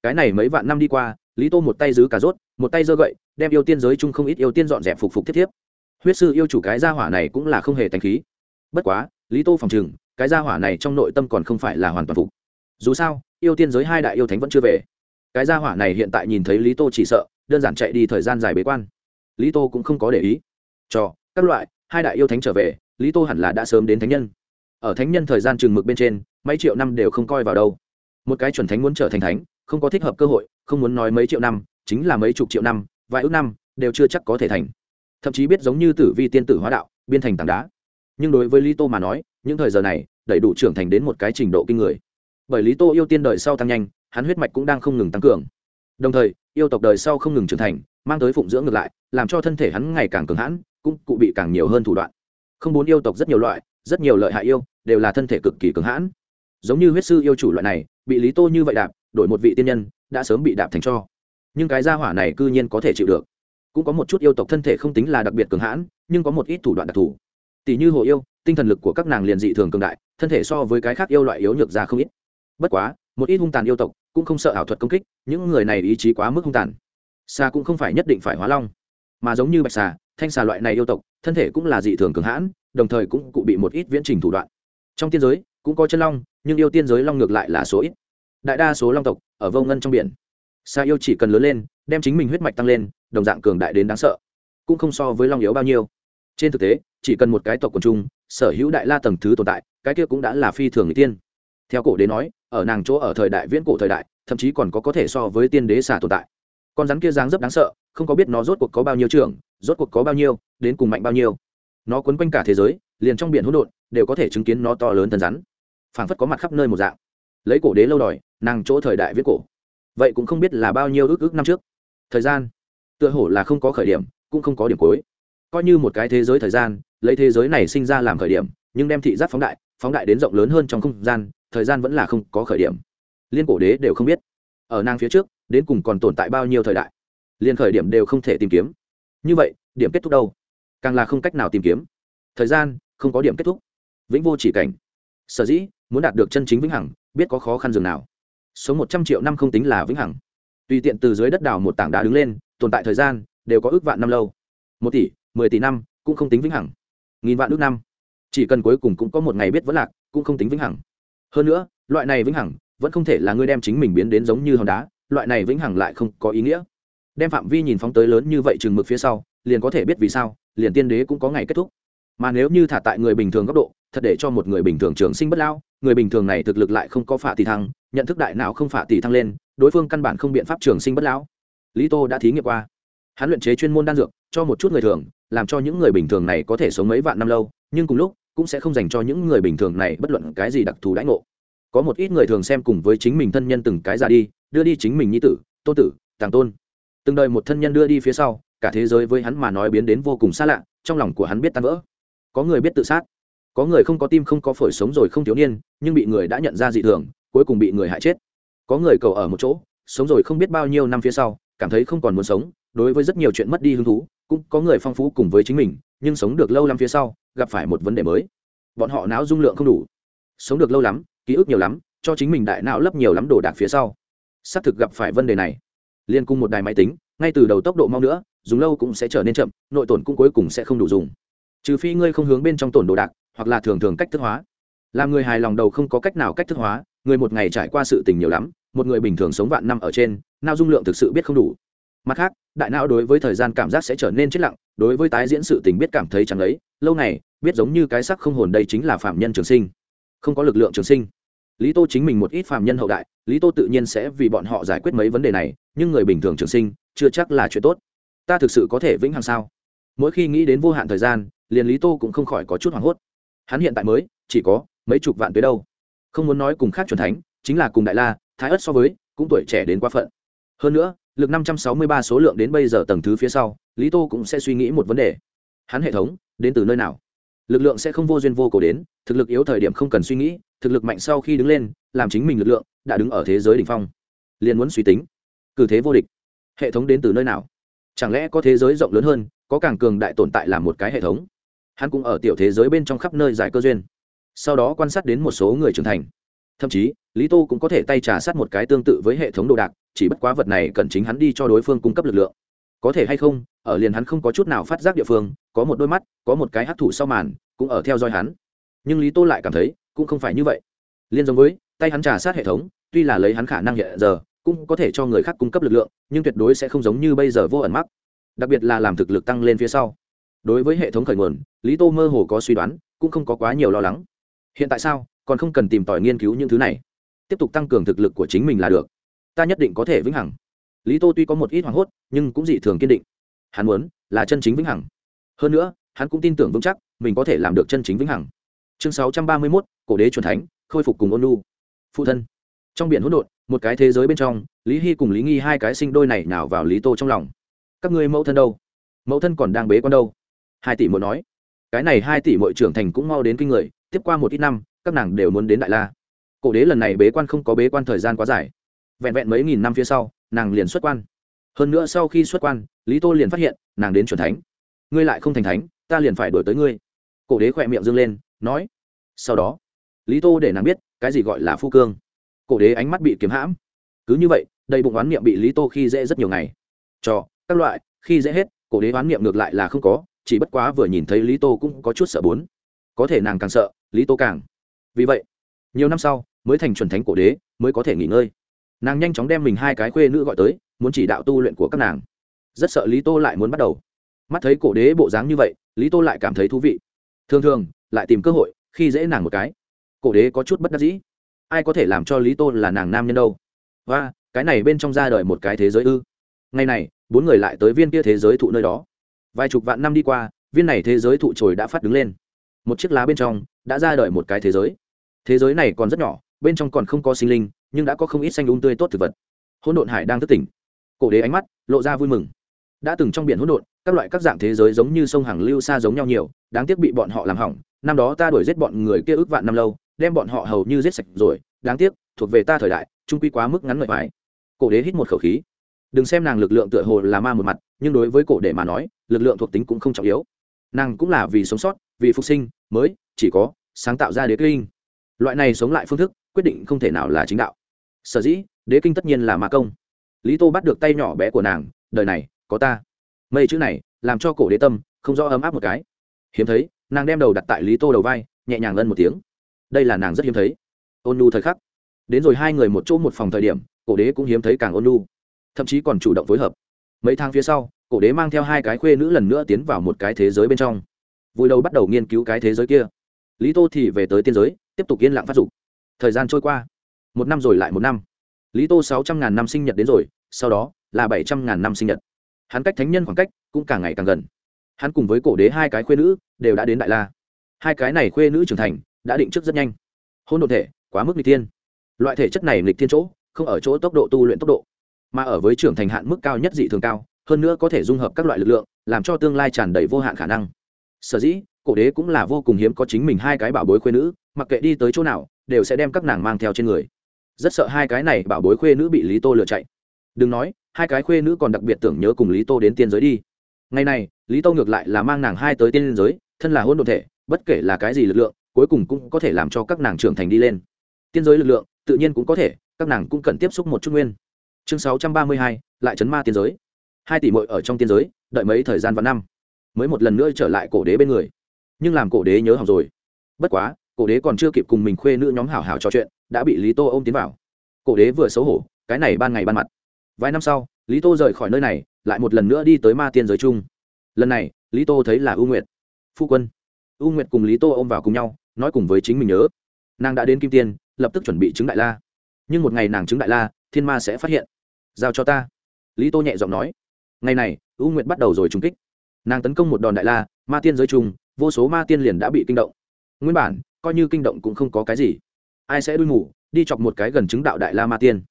cái này mấy vạn năm đi qua, lý tô một tay giữ cà rốt, một tay giơ gậy, đem yêu tiên giới chung không ít yêu tiên dọn dẹp phục phục thiết thiếp. Huyết sư yêu chủ cái gia hỏa này cũng là không hề tánh khí. Bất quá, lý tô phòng chừng cái gia hỏa này trong nội tâm còn không phải là hoàn toàn phục. Dù sao, yêu tiên giới hai đại yêu thánh vẫn chưa về. Cái gia hỏa này hiện tại nhìn thấy lý tô chỉ sợ, đơn giản chạy đi thời gian dài bế quan. Lý tô cũng không có để ý. Cho, các loại, hai đại yêu thánh trở về, lý tô hẳn là đã sớm đến thánh nhân. Ở thánh nhân thời gian chừng mực bên trên, mấy triệu năm đều không coi vào đâu một cái chuẩn thánh muốn trở thành thánh, không có thích hợp cơ hội, không muốn nói mấy triệu năm, chính là mấy chục triệu năm, vài ước năm, đều chưa chắc có thể thành. Thậm chí biết giống như tử vi tiên tử hóa đạo, biên thành tảng đá. Nhưng đối với lý tô mà nói, những thời giờ này đầy đủ trưởng thành đến một cái trình độ kinh người. Bởi lý tô yêu tiên đời sau tăng nhanh, hắn huyết mạch cũng đang không ngừng tăng cường. Đồng thời, yêu tộc đời sau không ngừng trưởng thành, mang tới phụng dưỡng ngược lại, làm cho thân thể hắn ngày càng cường hãn, cũng cụ bị càng nhiều hơn thủ đoạn. Không bốn yêu tộc rất nhiều loại, rất nhiều lợi hại yêu, đều là thân thể cực kỳ cường hãn. Giống như huyết sư yêu chủ loại này bị lý tô như vậy đạp, đổi một vị tiên nhân, đã sớm bị đạp thành cho. Nhưng cái gia hỏa này cư nhiên có thể chịu được. Cũng có một chút yêu tộc thân thể không tính là đặc biệt cường hãn, nhưng có một ít thủ đoạn đặc thù. Tỷ như hồ yêu, tinh thần lực của các nàng liền dị thường cường đại, thân thể so với cái khác yêu loại yếu nhược ra không ít. Bất quá, một ít hung tàn yêu tộc cũng không sợ ảo thuật công kích, những người này ý chí quá mức hung tàn. Xa cũng không phải nhất định phải hóa long, mà giống như bạch xà, thanh xà loại này yêu tộc, thân thể cũng là dị thường cường hãn, đồng thời cũng cụ bị một ít viễn trình thủ đoạn. Trong tiên giới cũng có chân long nhưng yêu tiên giới long ngược lại là số ít. Đại đa số long tộc ở vô ngân trong biển. Xa yêu chỉ cần lớn lên đem chính mình huyết mạch tăng lên đồng dạng cường đại đến đáng sợ. Cũng không so với long yếu bao nhiêu. Trên thực tế chỉ cần một cái tộc quần trung, sở hữu đại la tầng thứ tồn tại cái kia cũng đã là phi thường người tiên. Theo cổ đế nói ở nàng chỗ ở thời đại viễn cổ thời đại thậm chí còn có có thể so với tiên đế xả tồn tại. Con rắn kia dáng rất đáng sợ không có biết nó rốt cuộc có bao nhiêu trường rốt cuộc có bao nhiêu đến cùng mạnh bao nhiêu. Nó quấn quanh cả thế giới liền trong biển hỗn độn đều có thể chứng kiến nó to lớn thân rắn phảng phất có mặt khắp nơi một dạng. Lấy cổ đế lâu đòi, nàng chỗ thời đại viết cổ. Vậy cũng không biết là bao nhiêu ước ước năm trước. Thời gian, tựa hồ là không có khởi điểm, cũng không có điểm cuối. Coi như một cái thế giới thời gian, lấy thế giới này sinh ra làm khởi điểm, nhưng đem thị giác phóng đại phóng đại đến rộng lớn hơn trong không gian, thời gian vẫn là không có khởi điểm. Liên cổ đế đều không biết. Ở nàng phía trước, đến cùng còn tồn tại bao nhiêu thời đại. Liên khởi điểm đều không thể tìm kiếm. Như vậy, điểm kết thúc đâu? Càng là không cách nào tìm kiếm. Thời gian, không có điểm kết thúc. Vĩnh vô chỉ cảnh. Sở dĩ muốn đạt được chân chính vĩnh hằng, biết có khó khăn dường nào. Số một trăm triệu năm không tính là vĩnh hằng. Tùy tiện từ dưới đất đào một tảng đá đứng lên, tồn tại thời gian, đều có ước vạn năm lâu. Một tỷ, mười tỷ năm, cũng không tính vĩnh hằng. Nghìn vạn ước năm. Chỉ cần cuối cùng cũng có một ngày biết vẫn lạc, cũng không tính vĩnh hằng. Hơn nữa, loại này vĩnh hằng, vẫn không thể là ngươi đem chính mình biến đến giống như hòn đá, loại này vĩnh hằng lại không có ý nghĩa. Đem phạm vi nhìn phóng tới lớn như vậy chừng mực phía sau, liền có thể biết vì sao, liền tiên đế cũng có ngày kết thúc. Mà nếu như thả tại người bình thường góc độ thật để cho một người bình thường trường sinh bất lao người bình thường này thực lực lại không có phả tỷ thăng, nhận thức đại não không phả tỷ thăng lên, đối phương căn bản không biện pháp trường sinh bất lão. Lý tô đã thí nghiệm qua. Hắn luyện chế chuyên môn đan dược, cho một chút người thường, làm cho những người bình thường này có thể sống mấy vạn năm lâu, nhưng cùng lúc, cũng sẽ không dành cho những người bình thường này bất luận cái gì đặc thù đãi ngộ. Có một ít người thường xem cùng với chính mình thân nhân từng cái ra đi, đưa đi chính mình nhi tử tôn tử, tàng tôn. Từng đời một thân nhân đưa đi phía sau, cả thế giới với hắn mà nói biến đến vô cùng xa lạ, trong lòng của hắn biết tan vỡ. Có người biết tự sát có người không có tim không có phổi sống rồi không thiếu niên, nhưng bị người đã nhận ra dị thường, cuối cùng bị người hại chết. Có người cầu ở một chỗ, sống rồi không biết bao nhiêu năm phía sau, cảm thấy không còn muốn sống, đối với rất nhiều chuyện mất đi hứng thú, cũng có người phong phú cùng với chính mình, nhưng sống được lâu lắm phía sau, gặp phải một vấn đề mới. Bọn họ não dung lượng không đủ. Sống được lâu lắm, ký ức nhiều lắm, cho chính mình đại não lấp nhiều lắm đồ đạc phía sau. Xác thực gặp phải vấn đề này. Liên cung một đài máy tính, ngay từ đầu tốc độ mau nữa, dùng lâu cũng sẽ trở nên chậm, nội tổn cũng cuối cùng sẽ không đủ dùng. Trừ phi ngươi không hướng bên trong tổn đồ đạc hoặc là thường thường cách thức hóa. Làm người hài lòng đầu không có cách nào cách thức hóa, người một ngày trải qua sự tình nhiều lắm, một người bình thường sống vạn năm ở trên não dung lượng thực sự biết không đủ. Mặt khác, đại não đối với thời gian cảm giác sẽ trở nên chết lặng, đối với tái diễn sự tình biết cảm thấy chẳng ấy, lâu này biết giống như cái sắc không hồn đây chính là phạm nhân trường sinh. Không có lực lượng trường sinh. Lý tô chính mình một ít phạm nhân hậu đại, lý tô tự nhiên sẽ vì bọn họ giải quyết mấy vấn đề này, nhưng người bình thường trường sinh, chưa chắc là chuyện tốt. Ta thực sự có thể vĩnh hằng sao? Mỗi khi nghĩ đến vô hạn thời gian, liền lý tô cũng không khỏi có chút hoảng hốt hắn hiện tại mới, chỉ có mấy chục vạn tới đâu. Không muốn nói cùng khác chuẩn thánh, chính là cùng đại la, thái ất so với, cũng tuổi trẻ đến quá phận. Hơn nữa, lực năm trăm sáu mươi ba số lượng đến bây giờ tầng thứ phía sau, lý tô cũng sẽ suy nghĩ một vấn đề. Hắn hệ thống, đến từ nơi nào? Lực lượng sẽ không vô duyên vô cổ đến, thực lực yếu thời điểm không cần suy nghĩ, thực lực mạnh sau khi đứng lên, làm chính mình lực lượng, đã đứng ở thế giới đ ỉ n h phong. Liền muốn suy tính. Cử thế vô địch. Hệ thống đến từ nơi nào? Chẳng lẽ có thế giới rộng lớn hơn, có càng cường đại tồn tại là một cái hệ thống? Hắn cũng ở tiểu thế giới bên trong khắp nơi giải cơ duyên. Sau đó quan sát đến một số người trưởng thành. Thậm chí, lý tô cũng có thể tay trả sát một cái tương tự với hệ thống đồ đạc, chỉ bất quá vật này cần chính hắn đi cho đối phương cung cấp lực lượng. Có thể hay không, ở liền hắn không có chút nào phát giác địa phương, có một đôi mắt, có một cái hắc thủ sau màn, cũng ở theo dõi hắn. Nhưng lý tô lại cảm thấy, cũng không phải như vậy. Liên giống với, tay hắn trà sát hệ thống, tuy là lấy hắn khả năng hiện giờ, cũng có thể cho người khác cung cấp lực lượng, nhưng tuyệt đối sẽ không giống như bây giờ vô ẩn mắc. Đặc biệt là làm thực lực tăng lên phía sau đối với hệ thống khởi nguồn, lý tô mơ hồ có suy đoán, cũng không có quá nhiều lo lắng. Hiện tại sao, còn không cần tìm tòi nghiên cứu những thứ này. Tiếp tục tăng cường thực lực của chính mình là được. Ta nhất định có thể vĩnh hằng. Lý tô tuy có một ít hoảng hốt, nhưng cũng dị thường kiên định. Hắn muốn là chân chính vĩnh hằng. Hơn nữa, hắn cũng tin tưởng vững chắc, mình có thể làm được chân chính vĩnh hằng. Chương sáu trăm ba mươi mốt, cổ đế truyền thánh, khôi phục cùng ôn lu phụ thân. Trong biển hỗn độn, một cái thế giới bên trong, lý hy cùng lý nghi hai cái sinh đôi này nào vào lý tô trong lòng. Các ngươi mẫu thân đâu? Mẫu thân còn đang bế con đâu? Hai tỷ mỗi nói. Cái này hai tỷ mỗi trưởng thành cũng mau đến kinh người, tiếp qua một ít năm, các nàng đều muốn đến đại la. Cổ đế lần này bế quan không có bế quan thời gian quá dài. Vẹn vẹn mấy nghìn năm phía sau, nàng liền xuất quan. Hơn nữa sau khi xuất quan, lý tô liền phát hiện, nàng đến c thánh. Ngươi lại không thành thánh, ta liền phải đổi tới ngươi. Cổ đế khỏe miệng dâng lên, nói. Sau đó, lý tô để nàng biết, cái gì gọi là phu cương. Cổ đế ánh mắt bị kiếm hãm. Cứ như vậy, đầy bụng oán niệm bị lý tô khi dễ rất nhiều ngày. Cho, các loại, khi dễ hết, cổ đế oán niệm ngược lại là không có chỉ bất quá vừa nhìn thấy lý tô cũng có chút sợ bốn. Có thể nàng càng sợ, lý tô càng. Vì vậy, nhiều năm sau, mới thành chuẩn thánh cổ đế, mới có thể nghỉ ngơi. Nàng nhanh chóng đem mình hai cái khuê nữ gọi tới, muốn chỉ đạo tu luyện của các nàng. Rất sợ lý tô lại muốn bắt đầu. Mắt thấy cổ đế bộ dáng như vậy, lý tô lại cảm thấy thú vị. Thường thường, lại tìm cơ hội, khi dễ nàng một cái. Cổ đế có chút bất đắc dĩ. Ai có thể làm cho lý tô là nàng nam nhân đâu? Và, cái này bên trong ra đời một cái thế giới ư. Ngày này, bốn người lại tới viên kia thế giới thụ nơi đó vài chục vạn năm đi qua, viên này thế giới thụ trồi đã phát đứng lên. Một chiếc lá bên trong đã ra đời một cái thế giới. Thế giới này còn rất nhỏ, bên trong còn không có sinh linh, nhưng đã có không ít xanh úng um tươi tốt thực vật. Hỗn độn hải đang thức tỉnh. Cổ đế ánh mắt lộ ra vui mừng. Đã từng trong biển hỗn độn, các loại các dạng thế giới giống như sông hàng lưu xa giống nhau nhiều, đáng tiếc bị bọn họ làm hỏng. Năm đó ta đuổi giết bọn người kia ước vạn năm lâu, đem bọn họ hầu như giết sạch rồi. Đáng tiếc, thuộc về ta thời đại, trung quy quá mức ngắn ngợi mãi. Cổ đế hít một khẩu khí. Đừng xem nàng lực lượng tựa hồ là ma một mặt, nhưng đối với cổ đế mà nói lực lượng thuộc tính cũng không trọng yếu. Nàng cũng là vì sống sót, vì phục sinh, mới chỉ có sáng tạo ra đế kinh. Loại này sống lại phương thức, quyết định không thể nào là chính đạo. Sở dĩ, đế kinh tất nhiên là ma công. Lý tô bắt được tay nhỏ bé của nàng, đời này, có ta. Mây chữ này, làm cho cổ đế tâm không rõ ấm áp một cái. Hiếm thấy, nàng đem đầu đặt tại lý tô đầu vai, nhẹ nhàng ngân một tiếng. Đây là nàng rất hiếm thấy. Ôn nu thời khắc. Đến rồi hai người một chỗ một phòng thời điểm, cổ đế cũng hiếm thấy càng ôn nu, thậm chí còn chủ động phối hợp. Mấy tháng phía sau cổ đế mang theo hai cái khuê nữ lần nữa tiến vào một cái thế giới bên trong. Vui đầu bắt đầu nghiên cứu cái thế giới kia. Lý tô thì về tới tiên giới, tiếp tục yên lặng phát dục. Thời gian trôi qua. Một năm rồi lại một năm. Lý tô sáu trăm ngàn năm sinh nhật đến rồi, sau đó là bảy trăm ngàn năm sinh nhật. Hắn cách thánh nhân khoảng cách cũng càng ngày càng gần. Hắn cùng với cổ đế hai cái khuê nữ đều đã đến đại la. Hai cái này khuê nữ trưởng thành đã định trước rất nhanh. Hôn đ ộ thể, quá mức n tiên loại thể chất này nghịch thiên chỗ, không ở chỗ tốc độ tu luyện tốc độ, mà ở với trưởng thành hạn mức cao nhất dị thường cao hơn nữa có thể dung hợp các loại lực lượng, làm cho tương lai tràn đầy vô hạn khả năng. Sở dĩ, cổ đế cũng là vô cùng hiếm có chính mình hai cái bảo bối khuê nữ, mặc kệ đi tới chỗ nào, đều sẽ đem các nàng mang theo trên người. Rất sợ hai cái này bảo bối khuê nữ bị lý tô lừa chạy. Đừng nói, hai cái khuê nữ còn đặc biệt tưởng nhớ cùng lý tô đến tiên giới đi. Ngày này, lý tô ngược lại là mang nàng hai tới tiên giới, thân là hôn đồn thể, bất kể là cái gì lực lượng, cuối cùng cũng có thể làm cho các nàng trưởng thành đi lên. Tiên giới lực lượng, tự nhiên cũng có thể, các nàng cũng cần tiếp xúc một chút nguyên. Chương sáu trăm ba mươi hai, lại chấn ma tiên giới hai tỷ mội ở trong tiên giới, đợi mấy thời gian và năm, mới một lần nữa trở lại cổ đế bên người. Nhưng làm cổ đế nhớ học rồi. Bất quá, cổ đế còn chưa kịp cùng mình khuê nữ nhóm hảo hảo trò chuyện, đã bị lý tô ôm tiến vào. Cổ đế vừa xấu hổ, cái này ban ngày ban mặt. Vài năm sau, lý tô rời khỏi nơi này, lại một lần nữa đi tới ma tiên giới chung. Lần này, lý tô thấy là u nguyệt. Phu quân. U nguyệt cùng lý tô ôm vào cùng nhau, nói cùng với chính mình nhớ. Nàng đã đến kim tiên, lập tức chuẩn bị chứng đại la. Nhưng một ngày nàng chứng đại la, thiên ma sẽ phát hiện. Giao cho ta. Lý tô nhẹ giọng nói ngày này, u nguyệt bắt đầu rồi trúng kích. Nàng tấn công một đòn đại la, ma tiên giới chung vô số ma tiên liền đã bị kinh động. Nguyên bản, coi như kinh động cũng không có cái gì. Ai sẽ đuôi mù, đi chọc một cái gần chứng đạo đại la ma tiên.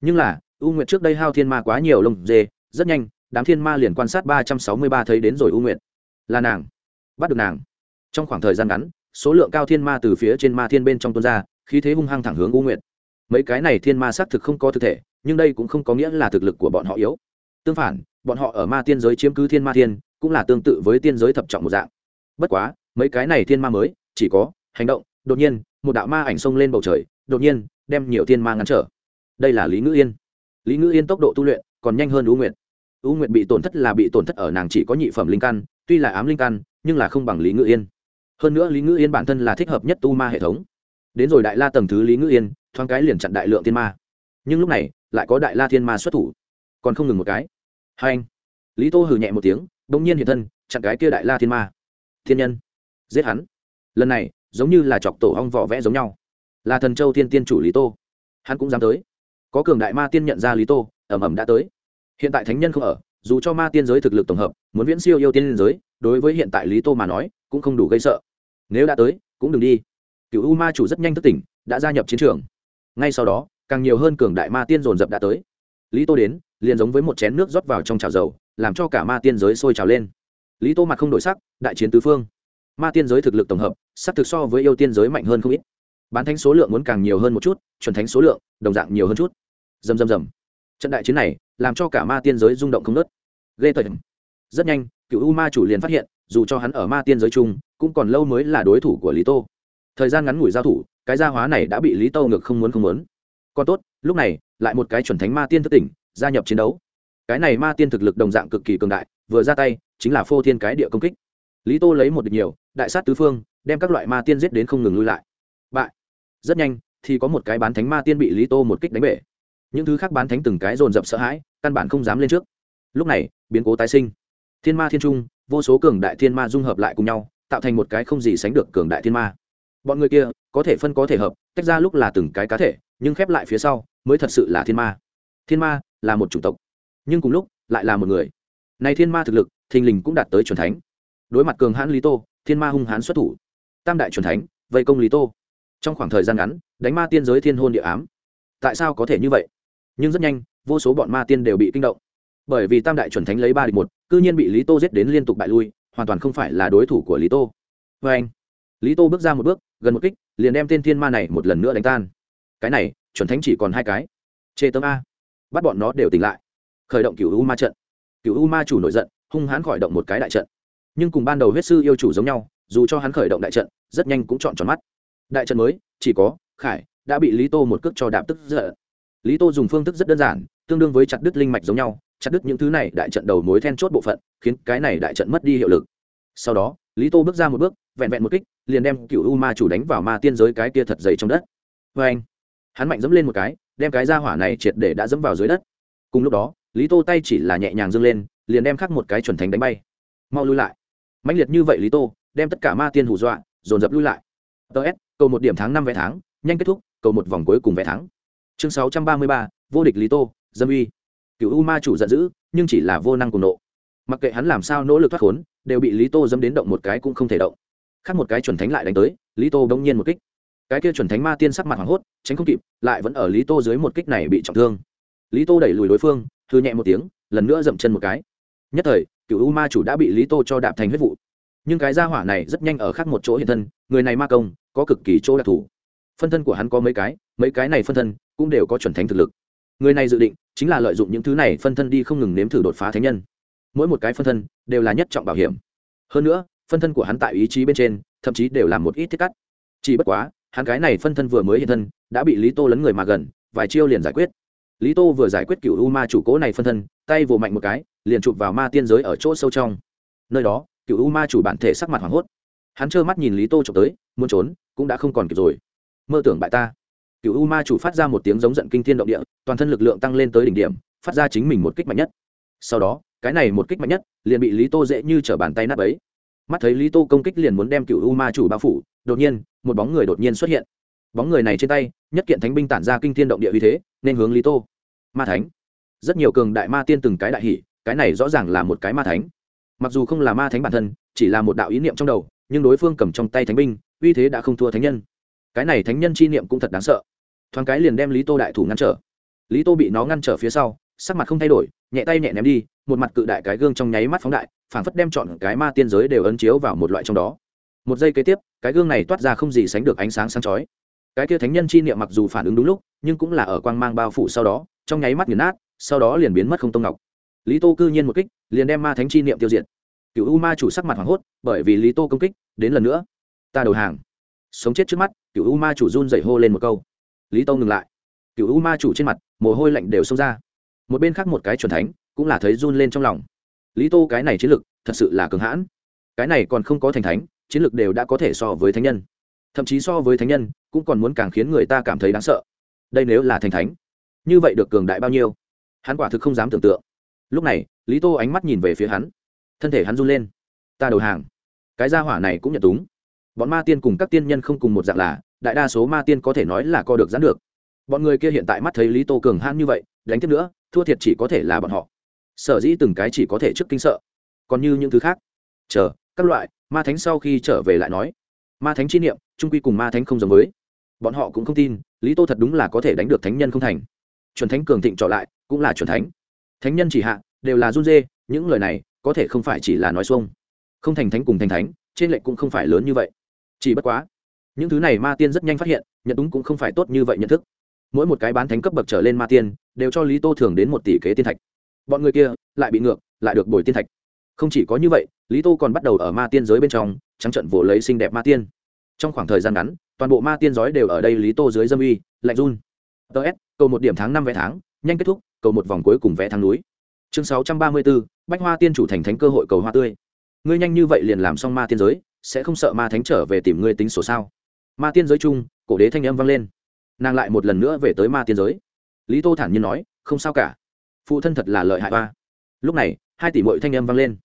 Nhưng là, u nguyệt trước đây hao thiên ma quá nhiều lông dê, rất nhanh, đám thiên ma liền quan sát ba trăm sáu mươi ba thấy đến rồi u nguyệt. Là nàng. Bắt được nàng. Trong khoảng thời gian ngắn, số lượng cao thiên ma từ phía trên ma thiên bên trong tuôn ra, khí thế hung hăng thẳng hướng u nguyệt. Mấy cái này thiên ma xác thực không có thực thể, nhưng đây cũng không có nghĩa là thực lực của bọn họ yếu. Tương phản bọn họ ở ma tiên giới chiếm cứ thiên ma thiên, cũng là tương tự với tiên giới thập trọng một dạng. Bất quá, mấy cái này thiên ma mới, chỉ có hành động, đột nhiên, một đạo ma ảnh xông lên bầu trời, đột nhiên, đem nhiều thiên ma ngăn trở. Đây là lý ngữ yên. Lý ngữ yên tốc độ tu luyện còn nhanh hơn u nguyệt. U nguyệt bị tổn thất là bị tổn thất ở nàng chỉ có nhị phẩm linh căn, tuy là ám linh căn, nhưng là không bằng lý ngữ yên. Hơn nữa lý ngữ yên bản thân là thích hợp nhất tu ma hệ thống. Đến rồi đại la tầng thứ lý ngữ yên, thoáng cái liền chặn đại lượng thiên ma. Nhưng lúc này, lại có đại la thiên ma xuất thủ. Còn không ngừng một cái hai anh. Lý tô hừ nhẹ một tiếng đ ỗ n g nhiên hiện thân, chặn cái kia đại la thiên ma. Thiên nhân. Giết hắn. Lần này, giống như là chọc tổ ong vỏ vẽ giống nhau. Là thần châu thiên tiên chủ lý tô. Hắn cũng dám tới. Có cường đại ma tiên nhận ra lý tô ẩm ẩm đã tới. Hiện tại thánh nhân không ở, dù cho ma tiên giới thực lực tổng hợp, muốn viễn siêu yêu tiên giới, đối với hiện tại lý tô mà nói, cũng không đủ gây sợ. Nếu đã tới, cũng đừng đi. Cựu u ma chủ rất nhanh thức tỉnh, đã gia nhập chiến trường. Ngay sau đó, càng nhiều hơn cường đại ma tiên dồn dập đã tới. Lý tô đến liền giống với một chén nước rót vào trong chảo dầu, làm cho cả ma tiên giới sôi trào lên. Lý tô mặt không đổi sắc, đại chiến tứ phương. Ma tiên giới thực lực tổng hợp, sắc thực so với yêu tiên giới mạnh hơn không ít. Bán thánh số lượng muốn càng nhiều hơn một chút, chuẩn thánh số lượng, đồng dạng nhiều hơn chút. Dầm dầm dầm trận đại chiến này, làm cho cả ma tiên giới rung động không nớt ghê tởm. Rất nhanh, cựu u ma chủ liền phát hiện, dù cho hắn ở ma tiên giới chung, cũng còn lâu mới là đối thủ của lý tô. Thời gian ngắn ngủi giao thủ, cái gia hóa này đã bị lý tô ngược không muốn không muốn. Còn tốt, lúc này, lại một cái chuẩn thánh ma tiên thức tỉnh gia nhập chiến đấu. Cái này ma tiên thực lực đồng dạng cực kỳ cường đại, vừa ra tay, chính là phô thiên cái địa công kích. Lý tô lấy một địch nhiều, đại sát tứ phương, đem các loại ma tiên giết đến không ngừng lui lại. Bại. Rất nhanh, thì có một cái bán thánh ma tiên bị lý tô một kích đánh bể. Những thứ khác bán thánh từng cái dồn dập sợ hãi, căn bản không dám lên trước. Lúc này, biến cố tái sinh. Thiên ma thiên trung, vô số cường đại thiên ma dung hợp lại cùng nhau, tạo thành một cái không gì sánh được cường đại thiên ma. Bọn người kia, có thể phân có thể hợp, tách ra lúc là từng cái cá thể, nhưng khép lại phía sau, mới thật sự là thiên ma. Thiên ma là một chủng tộc, nhưng cùng lúc lại là một người. Này thiên ma thực lực, thình lình cũng đạt tới c thánh. Đối mặt cường hãn lý tô, thiên ma hung hãn xuất thủ. Tam đại c thánh, vây công lý tô. Trong khoảng thời gian ngắn, đánh ma tiên giới thiên hôn địa ám. Tại sao có thể như vậy? Nhưng rất nhanh, vô số bọn ma tiên đều bị kinh động. Bởi vì tam đại chuẩn thánh lấy ba địch một, cư nhiên bị lý tô giết đến liên tục bại lui, hoàn toàn không phải là đối thủ của lý tô. Vê anh, lý tô bước ra một bước, gần một kích, liền đem tên thiên ma này một lần nữa đánh tan. Cái này, chuẩn thánh chỉ còn hai cái. Chê tấm a bắt bọn nó đều tỉnh lại. Khởi động cựu u ma trận. Cựu u ma chủ nổi giận, hung hãn khởi động một cái đại trận. Nhưng cùng ban đầu huyết sư yêu chủ giống nhau, dù cho hắn khởi động đại trận, rất nhanh cũng chọn tròn mắt. Đại trận mới, chỉ có, khải, đã bị lý tô một cước cho đạp tức giận. Lý tô dùng phương thức rất đơn giản, tương đương với chặt đứt linh mạch giống nhau, chặt đứt những thứ này đại trận đầu mối then chốt bộ phận, khiến cái này đại trận mất đi hiệu lực. Sau đó, lý tô bước ra một bước, vẹn vẹn một kích, liền đem cựu u ma chủ đánh vào ma tiên giới cái kia thật dày trong đất. Vê anh hắn mạnh dẫm lên một cái, đem cái ra hỏa này triệt để đã dẫm vào dưới đất. Cùng lúc đó, lý tô tay chỉ là nhẹ nhàng dâng lên, liền đem khắc một cái chuẩn thánh đánh bay. Mau lui lại. Mạnh liệt như vậy lý tô, đem tất cả ma tiên hù dọa, dồn dập lui lại. Ts cầu một điểm tháng năm vé tháng, nhanh kết thúc, cầu một vòng cuối cùng vé tháng. Chương sáu trăm ba mươi ba, vô địch lý tô, dâm uy. Cựu u ma chủ giận dữ, nhưng chỉ là vô năng cùng nộ. Mặc kệ hắn làm sao nỗ lực thoát khốn, đều bị lý tô dâm đến động một cái cũng không thể động. Khác một cái chuẩn thánh lại đánh tới, lý tô đông nhiên một kích cái kia chuẩn thánh ma tiên sắc mặt hoảng hốt, tránh không kịp, lại vẫn ở lý tô dưới một kích này bị trọng thương. Lý tô đẩy lùi đối phương thư nhẹ một tiếng, lần nữa dậm chân một cái. Nhất thời, cựu u ma chủ đã bị lý tô cho đạp thành huyết vụ. Nhưng cái gia hỏa này rất nhanh ở khác một chỗ hiện thân, người này ma công, có cực kỳ chỗ đặc thù. Phân thân của hắn có mấy cái mấy cái này phân thân cũng đều có chuẩn thánh thực lực. Người này dự định chính là lợi dụng những thứ này phân thân đi không ngừng nếm thử đột phá thánh nhân. Mỗi một cái phân thân đều là nhất trọng bảo hiểm. Hơn nữa, phân thân của hắn tại ý chí bên trên, thậm chí đều là một ít thiết cắt. Chỉ bất quá hắn cái này phân thân vừa mới hiện thân, đã bị lý tô lấn người mà gần, vài chiêu liền giải quyết. Lý tô vừa giải quyết cựu u ma chủ cố này phân thân, tay vồ mạnh một cái, liền chụp vào ma tiên giới ở chỗ sâu trong. Nơi đó, cựu u ma chủ bản thể sắc mặt hoảng hốt. Hắn trơ mắt nhìn lý tô trộm tới, muốn trốn, cũng đã không còn kịp rồi. Mơ tưởng bại ta. Cựu u ma chủ phát ra một tiếng giống giận kinh thiên động địa, toàn thân lực lượng tăng lên tới đỉnh điểm, phát ra chính mình một kích mạnh nhất. Sau đó, cái này một kích mạnh nhất, liền bị lý tô dễ như t bàn tay nắp ấy mắt thấy lý tô công kích liền muốn đem cựu u ma chủ bao phủ, đột nhiên một bóng người đột nhiên xuất hiện. Bóng người này trên tay, nhất kiện thánh binh tản ra kinh thiên động địa uy thế, nên hướng lý tô. Ma thánh. Rất nhiều cường đại ma tiên từng cái đại hỷ cái này rõ ràng là một cái ma thánh. Mặc dù không là ma thánh bản thân, chỉ là một đạo ý niệm trong đầu, nhưng đối phương cầm trong tay thánh binh, uy thế đã không thua thánh nhân. Cái này thánh nhân chi niệm cũng thật đáng sợ. Thoáng cái liền đem lý tô đại thủ ngăn trở. Lý tô bị nó ngăn trở phía sau, sắc mặt không thay đổi, nhẹ tay nhẹ ném đi, một mặt cự đại cái gương trong nháy mắt phóng đại, phảng phất đem chọn cái ma tiên giới đều ấn chiếu vào một loại trong đó một giây kế tiếp, cái gương này toát ra không gì sánh được ánh sáng sáng chói. Cái kia thánh nhân chi niệm mặc dù phản ứng đúng lúc, nhưng cũng là ở quang mang bao phủ sau đó, trong nháy mắt nghiền nát, sau đó liền biến mất không tông ngọc. Lý tô cư nhiên một kích, liền đem ma thánh chi niệm tiêu diệt. Cựu u ma chủ sắc mặt hoảng hốt, bởi vì lý tô công kích, đến lần nữa, ta đầu hàng. Sống chết trước mắt, cựu u ma chủ run dậy hô lên một câu. Lý tô ngừng lại. Cựu u ma chủ trên mặt, mồ hôi lạnh đều xông ra. Một bên khác một cái chuẩn thánh, cũng là thấy run lên trong lòng. Lý tô cái này chiến lực, thật sự là cường hãn. Cái này còn không có thành thánh chiến lược đều đã có thể so với thánh nhân. Thậm chí so với thánh nhân, cũng còn muốn càng khiến người ta cảm thấy đáng sợ. Đây nếu là thành thánh, như vậy được cường đại bao nhiêu? Hắn quả thực không dám tưởng tượng. Lúc này, lý tô ánh mắt nhìn về phía hắn. Thân thể hắn run lên. Ta đầu hàng. Cái gia hỏa này cũng nhận túng. Bọn ma tiên cùng các tiên nhân không cùng một dạng là, đại đa số ma tiên có thể nói là co được giãn được. Bọn người kia hiện tại mắt thấy lý tô cường hãn như vậy, đánh tiếp nữa, thua thiệt chỉ có thể là bọn họ. Sở dĩ từng cái chỉ có thể trước kinh sợ. Còn như những thứ khác. Chờ các loại, ma thánh sau khi trở về lại nói, ma thánh chi niệm, trung quy cùng ma thánh không giống với. Bọn họ cũng không tin, lý tô thật đúng là có thể đánh được thánh nhân không thành. Chuẩn thánh cường thịnh trở lại, cũng là chuẩn thánh. Thánh nhân chỉ hạ, đều là run dê những lời này, có thể không phải chỉ là nói xuông. Không thành thánh cùng thành thánh, trên lệnh cũng không phải lớn như vậy. Chỉ bất quá, những thứ này ma tiên rất nhanh phát hiện, nhận đúng cũng không phải tốt như vậy nhận thức. Mỗi một cái bán thánh cấp bậc trở lên ma tiên, đều cho lý tô thường đến một tỷ kế tiên thạch. Bọn người kia, lại bị ngược, lại được bồi tiên thạch. Không chỉ có như vậy lý tô còn bắt đầu ở ma tiên giới bên trong, trắng trận vỗ lấy xinh đẹp ma tiên. Trong khoảng thời gian ngắn, toàn bộ ma tiên giói đều ở đây lý tô dưới dâm uy, lạnh run. Ts cầu một điểm tháng năm vé tháng, nhanh kết thúc, cầu một vòng cuối cùng vé tháng núi. Chương sáu trăm ba mươi bốn, bách hoa tiên chủ thành thánh cơ hội cầu hoa tươi. Ngươi nhanh như vậy liền làm xong ma tiên giới, sẽ không sợ ma thánh trở về tìm ngươi tính sổ sao? Ma tiên giới chung, cổ đế thanh âm vang lên. Nàng lại một lần nữa về tới ma tiên giới. Lý tô thản nhiên nói, không sao cả. Phụ thân thật là lợi hại hoa lúc này, hai tỷ mội thanh âm vang lên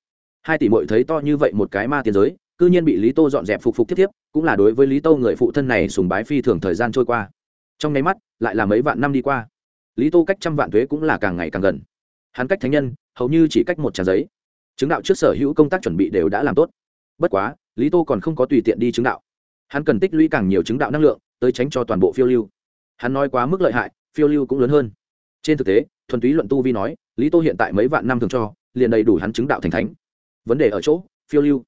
hai tỷ mội thấy to như vậy một cái ma tiên giới c ư nhiên bị lý tô dọn dẹp phục phục tiếp tiếp cũng là đối với lý tô người phụ thân này sùng bái phi thường thời gian trôi qua. Trong nháy mắt, lại là mấy vạn năm đi qua. Lý tô cách trăm vạn thuế cũng là càng ngày càng gần. Hắn cách thánh nhân, hầu như chỉ cách một trang giấy. Chứng đạo trước sở hữu công tác chuẩn bị đều đã làm tốt. Bất quá, lý tô còn không có tùy tiện đi chứng đạo. Hắn cần tích lũy càng nhiều chứng đạo năng lượng, tới tránh cho toàn bộ phiêu lưu. Hắn nói quá mức lợi hại, phiêu lưu cũng lớn hơn. Trên thực tế, thuần túy luận tu vi nói, lý tô hiện tại mấy vạn năm thường cho, liền đầy đủ hắn chứng đạo thành thánh vấn đề ở chỗ, phiêu lưu.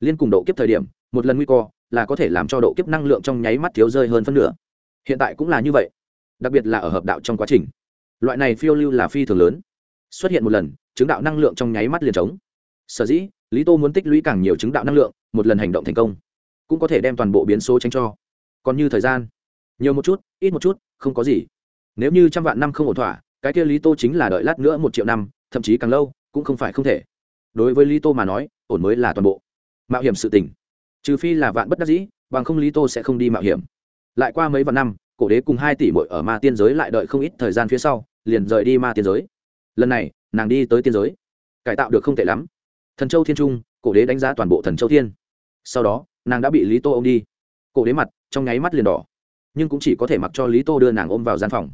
Liên cùng độ kiếp thời điểm, một lần nguy cơ là có thể làm cho độ kiếp năng lượng trong nháy mắt thiếu rơi hơn phân nửa. Hiện tại cũng là như vậy, đặc biệt là ở hợp đạo trong quá trình. Loại này phiêu lưu là phi thường lớn. Xuất hiện một lần, chứng đạo năng lượng trong nháy mắt liền trống. Sở dĩ, lý tô muốn tích lũy càng nhiều chứng đạo năng lượng, một lần hành động thành công, cũng có thể đem toàn bộ biến số tránh cho. Còn như thời gian, nhiều một chút, ít một chút, không có gì. Nếu như trăm vạn năm không ổn thỏa, cái kia lý tô chính là đợi lát nữa một triệu năm, thậm chí càng lâu, cũng không phải không thể đối với lý tô mà nói, ổn mới là toàn bộ. Mạo hiểm sự tình. Trừ phi là vạn bất đắc dĩ, bằng không lý tô sẽ không đi mạo hiểm. Lại qua mấy vạn năm, cổ đế cùng hai tỷ mội ở ma tiên giới lại đợi không ít thời gian phía sau, liền rời đi ma tiên giới. Lần này, nàng đi tới tiên giới. Cải tạo được không tệ lắm. Thần châu thiên trung, cổ đế đánh giá toàn bộ thần châu thiên. Sau đó, nàng đã bị lý tô ôm đi. Cổ đế mặt, trong nháy mắt liền đỏ. Nhưng cũng chỉ có thể mặc cho lý tô đưa nàng ôm vào gian phòng.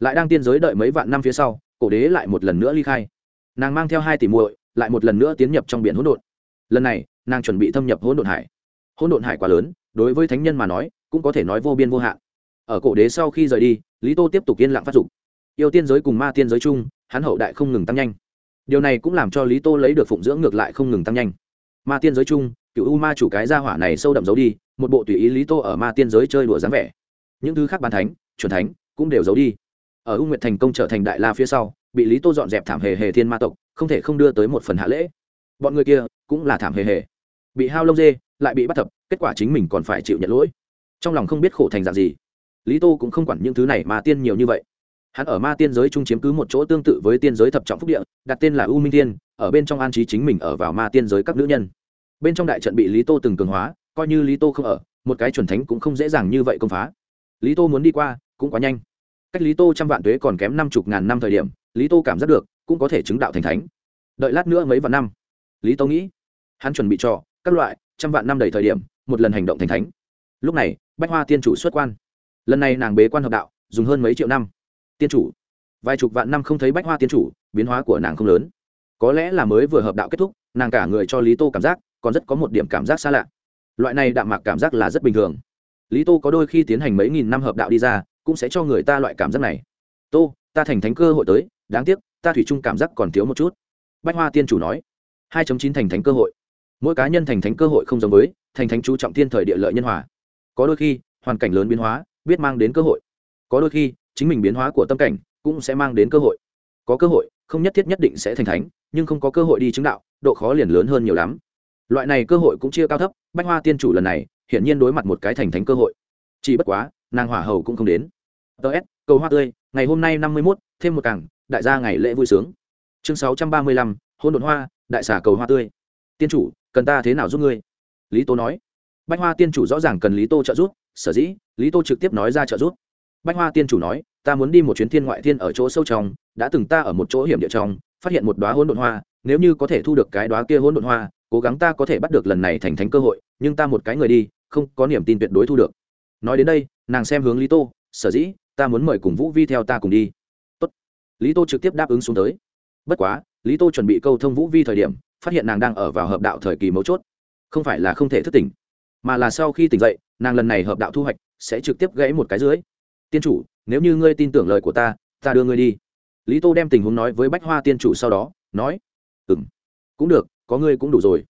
Lại đang tiên giới đợi mấy vạn năm phía sau, cổ đế lại một lần nữa ly khai. Nàng mang theo hai tỷ muội lại một lần nữa tiến nhập trong biển hỗn độn. Lần này, nàng chuẩn bị thâm nhập hỗn độn hải. Hỗn độn hải quá lớn, đối với thánh nhân mà nói, cũng có thể nói vô biên vô hạn. Ở cổ đế sau khi rời đi, lý tô tiếp tục yên lặng phát dục. yêu tiên giới cùng ma tiên giới chung, hắn hậu đại không ngừng tăng nhanh. Điều này cũng làm cho lý tô lấy được phụng dưỡng ngược lại không ngừng tăng nhanh. Ma tiên giới chung, cựu u ma chủ cái gia hỏa này sâu đậm giấu đi, một bộ tùy ý lý tô ở ma tiên giới chơi đùa dáng vẻ. Những thứ khác bàn thánh, chuẩn thánh, cũng đều giấu đi ở u nguyệt thành công trở thành đại la phía sau, bị lý tô dọn dẹp thảm hề hề thiên ma tộc, không thể không đưa tới một phần hạ lễ. Bọn người kia cũng là thảm hề hề. Bị hao lông dê, lại bị bắt thập, kết quả chính mình còn phải chịu nhận lỗi. Trong lòng không biết khổ thành dạng gì. Lý tô cũng không quản những thứ này mà tiên nhiều như vậy. Hắn ở ma tiên giới trung chiếm cứ một chỗ tương tự với tiên giới thập trọng phúc địa, đặt tên là u minh tiên, ở bên trong an trí chính mình ở vào ma tiên giới các nữ nhân. Bên trong đại trận bị lý tô từng cường hóa, coi như lý tô không ở, một cái chuẩn thánh cũng không dễ dàng như vậy công phá. Lý tô muốn đi qua, cũng quá nhanh cách lý tô trăm vạn tuế còn kém năm chục ngàn năm thời điểm, lý tô cảm giác được, cũng có thể chứng đạo thành thánh. Đợi lát nữa mấy vạn năm, lý tô nghĩ, hắn chuẩn bị cho các loại trăm vạn năm đầy thời điểm, một lần hành động thành thánh. Lúc này, bách hoa tiên chủ xuất quan. Lần này nàng bế quan hợp đạo, dùng hơn mấy triệu năm. Tiên chủ, vài chục vạn năm không thấy bách hoa tiên chủ, biến hóa của nàng không lớn. Có lẽ là mới vừa hợp đạo kết thúc, nàng cả người cho lý tô cảm giác, còn rất có một điểm cảm giác xa lạ. Loại này đạm mạc cảm giác là rất bình thường. Lý tô có đôi khi tiến hành mấy nghìn năm hợp đạo đi ra cũng sẽ cho người ta loại cảm giác này. Tô, ta thành thánh cơ hội tới, đáng tiếc, ta thủy chung cảm giác còn thiếu một chút. Bách hoa tiên chủ nói. hai chín thành thánh cơ hội. Mỗi cá nhân thành thánh cơ hội không giống với, thành thánh chú trọng thiên thời địa lợi nhân hòa. Có đôi khi, hoàn cảnh lớn biến hóa, biết mang đến cơ hội. Có đôi khi, chính mình biến hóa của tâm cảnh, cũng sẽ mang đến cơ hội. Có cơ hội, không nhất thiết nhất định sẽ thành thánh, nhưng không có cơ hội đi chứng đạo, độ khó liền lớn hơn nhiều lắm. Loại này cơ hội cũng chia cao thấp, bách hoa tiên chủ lần này, hiển nhiên đối mặt một cái thành thánh cơ hội. Chỉ bất quá nàng hỏa hầu cũng không đến. Ts cầu hoa tươi, ngày hôm nay năm mươi mốt, thêm một cảng, đại gia ngày lễ vui sướng. Chương sáu trăm ba mươi lăm hôn đột hoa, đại xả cầu hoa tươi. Tiên chủ, cần ta thế nào giúp ngươi? Lý tô nói. Bách hoa tiên chủ rõ ràng cần lý tô trợ giúp, sở dĩ, lý tô trực tiếp nói ra trợ giúp. Bách hoa tiên chủ nói, ta muốn đi một chuyến thiên ngoại thiên ở chỗ sâu trong, đã từng ta ở một chỗ hiểm địa trong, phát hiện một đoá hôn đột hoa, nếu như có thể thu được cái đoá kia hôn đột hoa, cố gắng ta có thể bắt được lần này thành thánh cơ hội, nhưng ta một cái người đi, không có niềm tin tuyệt đối thu được nói đến đây, nàng xem hướng lý tô, sở dĩ, ta muốn mời cùng vũ vi theo ta cùng đi. Tốt. lý tô trực tiếp đáp ứng xuống tới. Bất quá, lý tô chuẩn bị câu thông vũ vi thời điểm, phát hiện nàng đang ở vào hợp đạo thời kỳ mấu chốt. Không phải là không thể thức tỉnh, mà là sau khi tỉnh dậy, nàng lần này hợp đạo thu hoạch sẽ trực tiếp gãy một cái dưới. Tiên chủ, nếu như ngươi tin tưởng lời của ta ta đưa ngươi đi. Lý tô đem tình huống nói với bách hoa tiên chủ sau đó, nói ừ m cũng được, có ngươi cũng đủ rồi.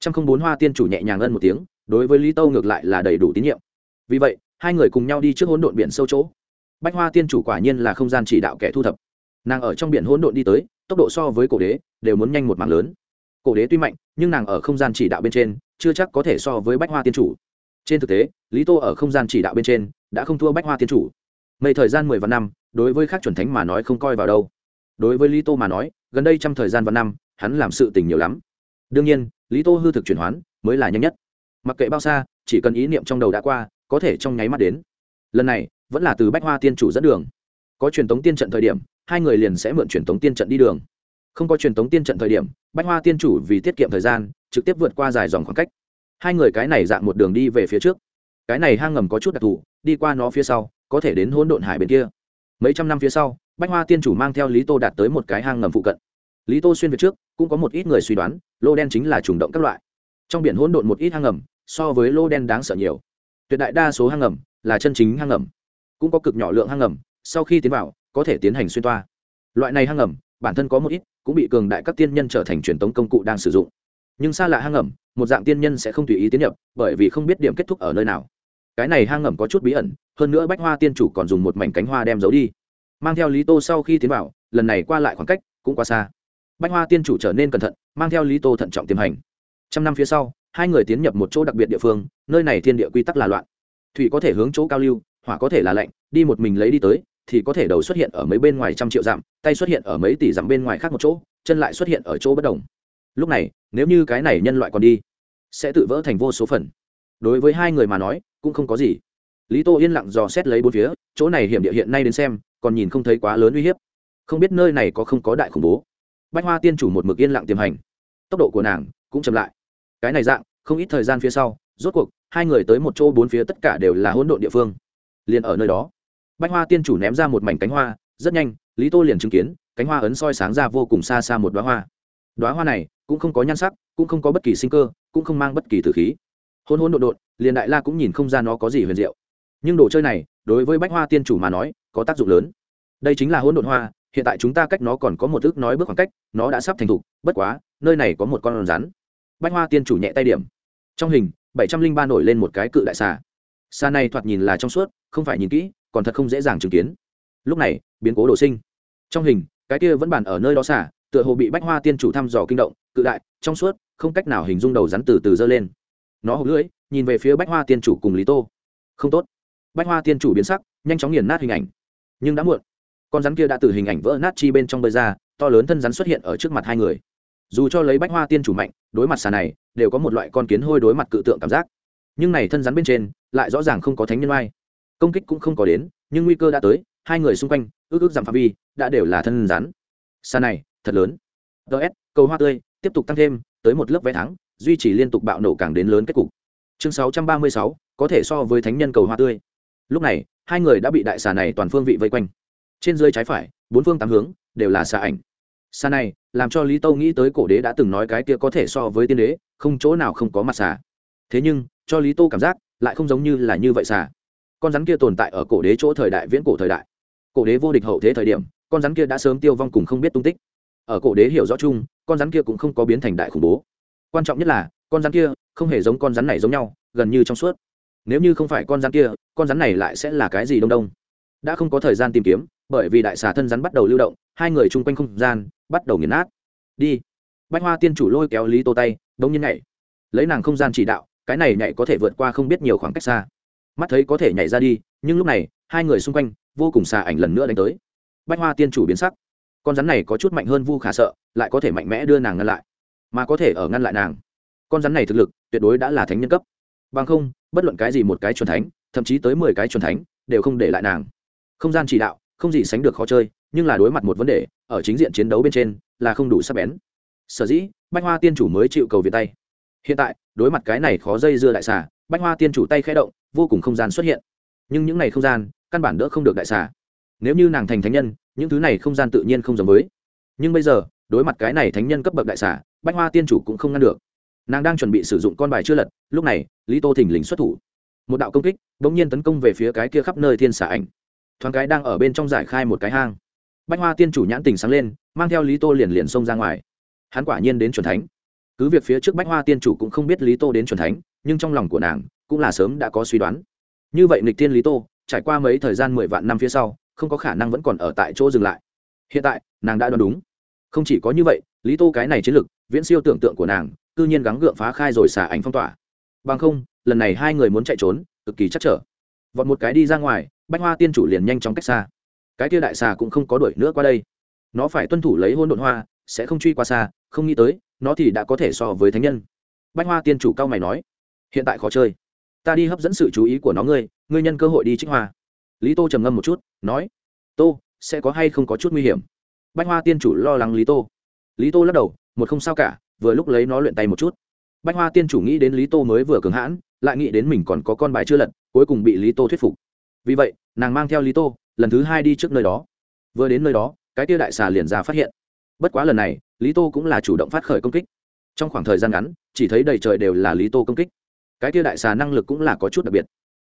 Trăm không bốn hoa tiên chủ nhẹ nhàng ân một tiếng, đối với lý tô ngược lại là đầy đủ tín nhiệm vì vậy, hai người cùng nhau đi trước hỗn độn biển sâu chỗ. Bách hoa tiên chủ quả nhiên là không gian chỉ đạo kẻ thu thập. Nàng ở trong biển hỗn độn đi tới, tốc độ so với cổ đế, đều muốn nhanh một mảng lớn. Cổ đế tuy mạnh, nhưng nàng ở không gian chỉ đạo bên trên, chưa chắc có thể so với bách hoa tiên chủ. Trên thực tế, lý tô ở không gian chỉ đạo bên trên, đã không thua bách hoa tiên chủ. Mấy thời gian mười vạn năm, đối với các chuẩn thánh mà nói không coi vào đâu. Đối với lý tô mà nói, gần đây trăm thời gian vạn năm, hắn làm sự tình nhiều lắm. Đương nhiên, lý tô hư thực chuyển hoán mới là nhanh nhất. Mặc kệ bao xa, chỉ cần ý niệm trong đầu đã qua có thể trong nháy mắt đến. Lần này, vẫn là từ bách hoa tiên chủ dẫn đường. Có truyền thống tiên trận thời điểm, hai người liền sẽ mượn truyền thống tiên trận đi đường. Không có truyền thống tiên trận thời điểm, bách hoa tiên chủ vì tiết kiệm thời gian, trực tiếp vượt qua dài dòng khoảng cách. Hai người cái này dạng một đường đi về phía trước. Cái này hang ngầm có chút đặc thù, đi qua nó phía sau, có thể đến hỗn độn hải bên kia. Mấy trăm năm phía sau, bách hoa tiên chủ mang theo lý tô đạt tới một cái hang ngầm phụ cận. Lý tô xuyên về trước, cũng có một ít người suy đoán, lô đen chính là trùng động các loại. Trong biển hỗn độn một ít hang ngầm, so với lô đen đáng sợ nhiều tuyệt đại đa số hang ngầm là chân chính hang ngầm, cũng có cực nhỏ lượng hang ngầm, sau khi tiến vào, có thể tiến hành xuyên toa. Loại này hang ngầm, bản thân có một ít, cũng bị cường đại các tiên nhân trở thành truyền tống công cụ đang sử dụng. Nhưng xa lạ hang ngầm, một dạng tiên nhân sẽ không tùy ý tiến nhập, bởi vì không biết điểm kết thúc ở nơi nào. Cái này hang ngầm có chút bí ẩn, hơn nữa bách hoa tiên chủ còn dùng một mảnh cánh hoa đem giấu đi. Mang theo lý tô sau khi tiến vào, lần này qua lại khoảng cách cũng quá xa. Bách hoa tiên chủ trở nên cẩn thận, mang theo lý tô thận trọng tiềm hành. Trăm năm phía sau hai người tiến nhập một chỗ đặc biệt địa phương, nơi này thiên địa quy tắc là loạn. Thủy có thể hướng chỗ cao lưu, hỏa có thể là lạnh, đi một mình lấy đi tới, thì có thể đầu xuất hiện ở mấy bên ngoài trăm triệu dặm, tay xuất hiện ở mấy tỷ dặm bên ngoài khác một chỗ, chân lại xuất hiện ở chỗ bất đồng. Lúc này, nếu như cái này nhân loại còn đi, sẽ tự vỡ thành vô số phần. Đối với hai người mà nói, cũng không có gì. Lý tô yên lặng dò xét lấy bốn phía, chỗ này hiểm địa hiện nay đến xem, còn nhìn không thấy quá lớn uy hiếp. Không biết nơi này có không có đại khủng bố. Bách hoa tiên chủ một mực yên lặng tiềm hành. Tốc độ của nàng cũng chậm lại cái này dạng, không ít thời gian phía sau, rốt cuộc, hai người tới một chỗ bốn phía tất cả đều là hỗn độn địa phương. Liền ở nơi đó bách hoa tiên chủ ném ra một mảnh cánh hoa, rất nhanh, lý tô liền chứng kiến, cánh hoa ấn soi sáng ra vô cùng xa xa một đoá hoa. Đoá hoa này, cũng không có nhan sắc, cũng không có bất kỳ sinh cơ, cũng không mang bất kỳ tử khí. Hôn hôn đ ộ đột liền đại la cũng nhìn không ra nó có gì huyền diệu. Nhưng đồ chơi này, đối với bách hoa tiên chủ mà nói, có tác dụng lớn. Đây chính là hôn độn hoa, hiện tại chúng ta cách nó còn có một ước nói bước khoảng cách, nó đã sắp thành thục, bất quá, nơi này có một con rắn bách hoa tiên chủ nhẹ tay điểm. Trong hình, bảy trăm linh ba nổi lên một cái cự đại xà. Xà này thoạt nhìn là trong suốt, không phải nhìn kỹ, còn thật không dễ dàng chứng kiến. Lúc này, biến cố đồ sinh. Trong hình, cái kia vẫn bàn ở nơi đó xả tựa hồ bị bách hoa tiên chủ thăm dò kinh động, cự đại, trong suốt, không cách nào hình dung đầu rắn từ từ dơ lên. Nó hộp lưỡi, nhìn về phía bách hoa tiên chủ cùng lý tô. Không tốt. Bách hoa tiên chủ biến sắc, nhanh chóng nghiền nát hình ảnh. Nhưng đã muộn. Con rắn kia đã từ hình ảnh vỡ nát chi bên trong bơi ra, to lớn thân rắn xuất hiện ở trước mặt hai người dù cho lấy bách hoa tiên chủ mạnh đối mặt xà này đều có một loại con kiến hôi đối mặt cự tượng cảm giác. Nhưng này thân rắn bên trên lại rõ ràng không có thánh nhân oai. Công kích cũng không có đến nhưng nguy cơ đã tới hai người xung quanh ước ước giảm phạm vi đã đều là thân rắn. Xà này thật lớn. Ts cầu hoa tươi tiếp tục tăng thêm tới một lớp vé thắng duy trì liên tục bạo nổ càng đến lớn kết cục. Chương 636, có thể so với thánh nhân cầu hoa tươi. Lúc này hai người đã bị đại xà này toàn phương vị vây quanh. Trên dưới trái phải bốn phương tám hướng đều là xà ảnh xa này, làm cho lý tâu nghĩ tới cổ đế đã từng nói cái kia có thể so với tiên đế, không chỗ nào không có mặt xà. Thế nhưng, cho lý tô cảm giác, lại không giống như là như vậy xà. Con rắn kia tồn tại ở cổ đế chỗ thời đại viễn cổ thời đại. Cổ đế vô địch hậu thế thời điểm, con rắn kia đã sớm tiêu vong cùng không biết tung tích. Ở cổ đế hiểu rõ chung, con rắn kia cũng không có biến thành đại khủng bố. Quan trọng nhất là, con rắn kia không hề giống con rắn này giống nhau, gần như trong suốt. Nếu như không phải con rắn kia, con rắn này lại sẽ là cái gì đông đông? Đã không có thời gian tìm kiếm, bởi vì đại xà thân rắn bắt đầu lưu động, hai người chung quanh không gian bắt đầu nghiền nát. Đi. Bách hoa tiên chủ lôi kéo lý tô tay, đống nhiên nhảy. Lấy nàng không gian chỉ đạo, cái này nhảy có thể vượt qua không biết nhiều khoảng cách xa. Mắt thấy có thể nhảy ra đi, nhưng lúc này, hai người xung quanh, vô cùng xà ảnh lần nữa đánh tới. Bách hoa tiên chủ biến sắc. Con rắn này có chút mạnh hơn vu khả sợ, lại có thể mạnh mẽ đưa nàng ngăn lại. Mà có thể ở ngăn lại nàng. Con rắn này thực lực, tuyệt đối đã là thánh nhân cấp. Bằng không, bất luận cái gì một cái c thánh, thậm chí tới mười cái c thánh, đều không để lại nàng. Không gian chỉ đạo, không gì sánh được khó chơi nhưng là đối mặt một vấn đề, ở chính diện chiến đấu bên trên, là không đủ sắc bén. Sở dĩ, bách hoa tiên chủ mới chịu cầu viện tay. Hiện tại, đối mặt cái này khó dây dưa đại xà, bách hoa tiên chủ tay khẽ động, vô cùng không gian xuất hiện. Nhưng những n à y không gian, căn bản đỡ không được đại xà. Nếu như nàng thành thánh nhân, những thứ này không gian tự nhiên không giống với. Nhưng bây giờ, đối mặt cái này thánh nhân cấp bậc đại xà, bách hoa tiên chủ cũng không ngăn được. Nàng đang chuẩn bị sử dụng con bài chưa lật, lúc này, lý tô thình lình xuất thủ. Một đạo công kích đ ỗ n g nhiên tấn công về phía cái kia khắp nơi thiên xả ảnh. Thoáng cái đang ở bên trong giải khai một cái hang bách hoa tiên chủ nhãn tình sáng lên, mang theo lý tô liền liền xông ra ngoài. Hắn quả nhiên đến c thánh. Cứ việc phía trước bách hoa tiên chủ cũng không biết lý tô đến c thánh, nhưng trong lòng của nàng cũng là sớm đã có suy đoán. Như vậy nịch tiên lý tô, trải qua mấy thời gian mười vạn năm phía sau, không có khả năng vẫn còn ở tại chỗ dừng lại. Hiện tại, nàng đã đoán đúng. Không chỉ có như vậy, lý tô cái này chiến lược viễn siêu tưởng tượng của nàng, cư nhiên gắng gượng phá khai rồi xả ảnh phong tỏa. Bằng không, lần này hai người muốn chạy trốn, cực kỳ chắc trở. Vọt một cái đi ra ngoài, bách hoa tiên chủ liền nhanh chóng cách xa cái kia đại xà cũng không có đuổi nữa qua đây. Nó phải tuân thủ lấy hôn đột hoa, sẽ không truy qua xa, không nghĩ tới, nó thì đã có thể so với thánh nhân. Bách hoa tiên chủ cao mày nói, hiện tại khó chơi. Ta đi hấp dẫn sự chú ý của nó ngươi ngươi nhân cơ hội đi trích hoa. Lý tô trầm ngâm một chút, nói, tô, sẽ có hay không có chút nguy hiểm? Bách hoa tiên chủ lo lắng lý tô. Lý tô lắc đầu, một không sao cả, vừa lúc lấy nó luyện tay một chút. Bách hoa tiên chủ nghĩ đến lý tô mới vừa cường hãn, lại nghĩ đến mình còn có con bài chưa lật, cuối cùng bị lý tô thuyết phục. Vì vậy, nàng mang theo lý tô lần thứ hai đi trước nơi đó. Vừa đến nơi đó, cái tia đại xà liền ra phát hiện. Bất quá lần này, lý tô cũng là chủ động phát khởi công kích. Trong khoảng thời gian ngắn, chỉ thấy đầy trời đều là lý tô công kích. Cái tia đại xà năng lực cũng là có chút đặc biệt.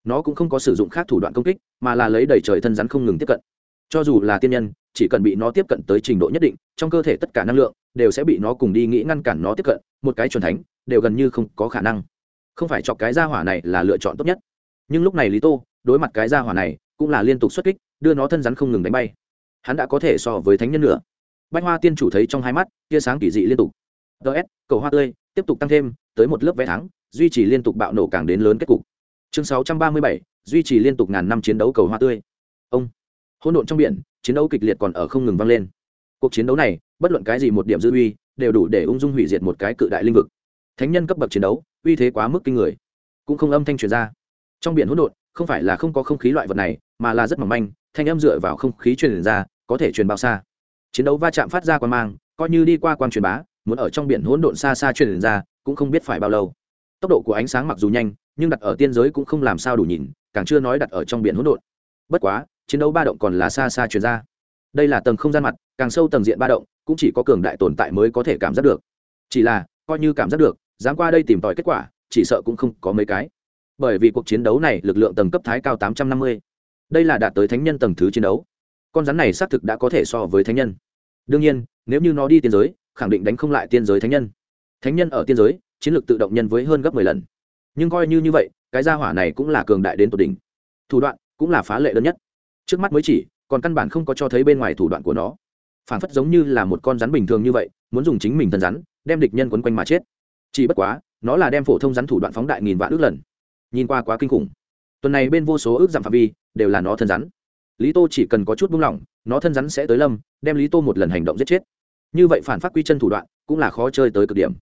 Nó cũng không có sử dụng khác thủ đoạn công kích, mà là lấy đầy trời thân rắn không ngừng tiếp cận. Cho dù là tiên nhân, chỉ cần bị nó tiếp cận tới trình độ nhất định, trong cơ thể tất cả năng lượng đều sẽ bị nó cùng đi nghĩ ngăn cản nó tiếp cận, một cái c thánh đều gần như không có khả năng. Không phải chọc cái gia hỏa này là lựa chọn tốt nhất. Nhưng lúc này lý tô đối mặt cái gia hỏa này cũng là liên tục xuất kích, đưa nó thân rắn không ngừng đánh bay. Hắn đã có thể so với thánh nhân nữa. Bách hoa tiên chủ thấy trong hai mắt, tia sáng kỳ dị liên tục. Ts cầu hoa tươi, tiếp tục tăng thêm, tới một lớp vé thắng, duy trì liên tục bạo nổ càng đến lớn kết cục. Chương sáu trăm ba mươi bảy, duy trì liên tục ngàn năm chiến đấu cầu hoa tươi. Ông. Hỗn độn trong biển, chiến đấu kịch liệt còn ở không ngừng vang lên. Cuộc chiến đấu này, bất luận cái gì một điểm dư uy, đều đủ để ung dung hủy diệt một cái cự đại linh vực. Thánh nhân cấp bậc chiến đấu, uy thế quá mức kinh người. Cũng không âm thanh truyền ra. Trong biển hỗn độn không phải là không có không khí loại vật này, mà là rất mỏng manh, thanh âm dựa vào không khí truyền ra, có thể truyền bao xa. Chiến đấu va chạm phát ra quan mang, coi như đi qua quan truyền bá, muốn ở trong biển hỗn độn xa xa truyền ra, cũng không biết phải bao lâu. Tốc độ của ánh sáng mặc dù nhanh, nhưng đặt ở tiên giới cũng không làm sao đủ nhìn, càng chưa nói đặt ở trong biển hỗn độn. Bất quá, chiến đấu ba động còn là xa xa truyền ra. Đây là tầng không gian mặt, càng sâu tầng diện ba động, cũng chỉ có cường đại tồn tại mới có thể cảm giác được. Chỉ là, coi như cảm giác được, dám qua đây tìm tòi kết quả, chỉ sợ cũng không có mấy cái bởi vì cuộc chiến đấu này lực lượng tầng cấp thái cao tám trăm năm mươi. Đây là đạt tới thánh nhân tầng thứ chiến đấu. Con rắn này xác thực đã có thể so với thánh nhân. Đương nhiên, nếu như nó đi tiên giới, khẳng định đánh không lại tiên giới thánh nhân. Thánh nhân ở tiên giới, chiến lược tự động nhân với hơn gấp mười lần. Nhưng coi như như vậy, cái gia hỏa này cũng là cường đại đến tột đỉnh. Thủ đoạn cũng là phá lệ lớn nhất. Trước mắt mới chỉ, còn căn bản không có cho thấy bên ngoài thủ đoạn của nó. Phản phất giống như là một con rắn bình thường như vậy, muốn dùng chính mình thân rắn, đem địch nhân quấn quanh mà chết. Chỉ bất quá, nó là đem phổ thông rắn thủ đoạn phóng đại nghìn vạn ước lần nhìn qua quá kinh khủng. Tuần này bên vô số ước giảm phạm vi, đều là nó thân rắn. Lý tô chỉ cần có chút buông lỏng, nó thân rắn sẽ tới lâm, đem lý tô một lần hành động giết chết. Như vậy phản phát quy chân thủ đoạn, cũng là khó chơi tới cực điểm.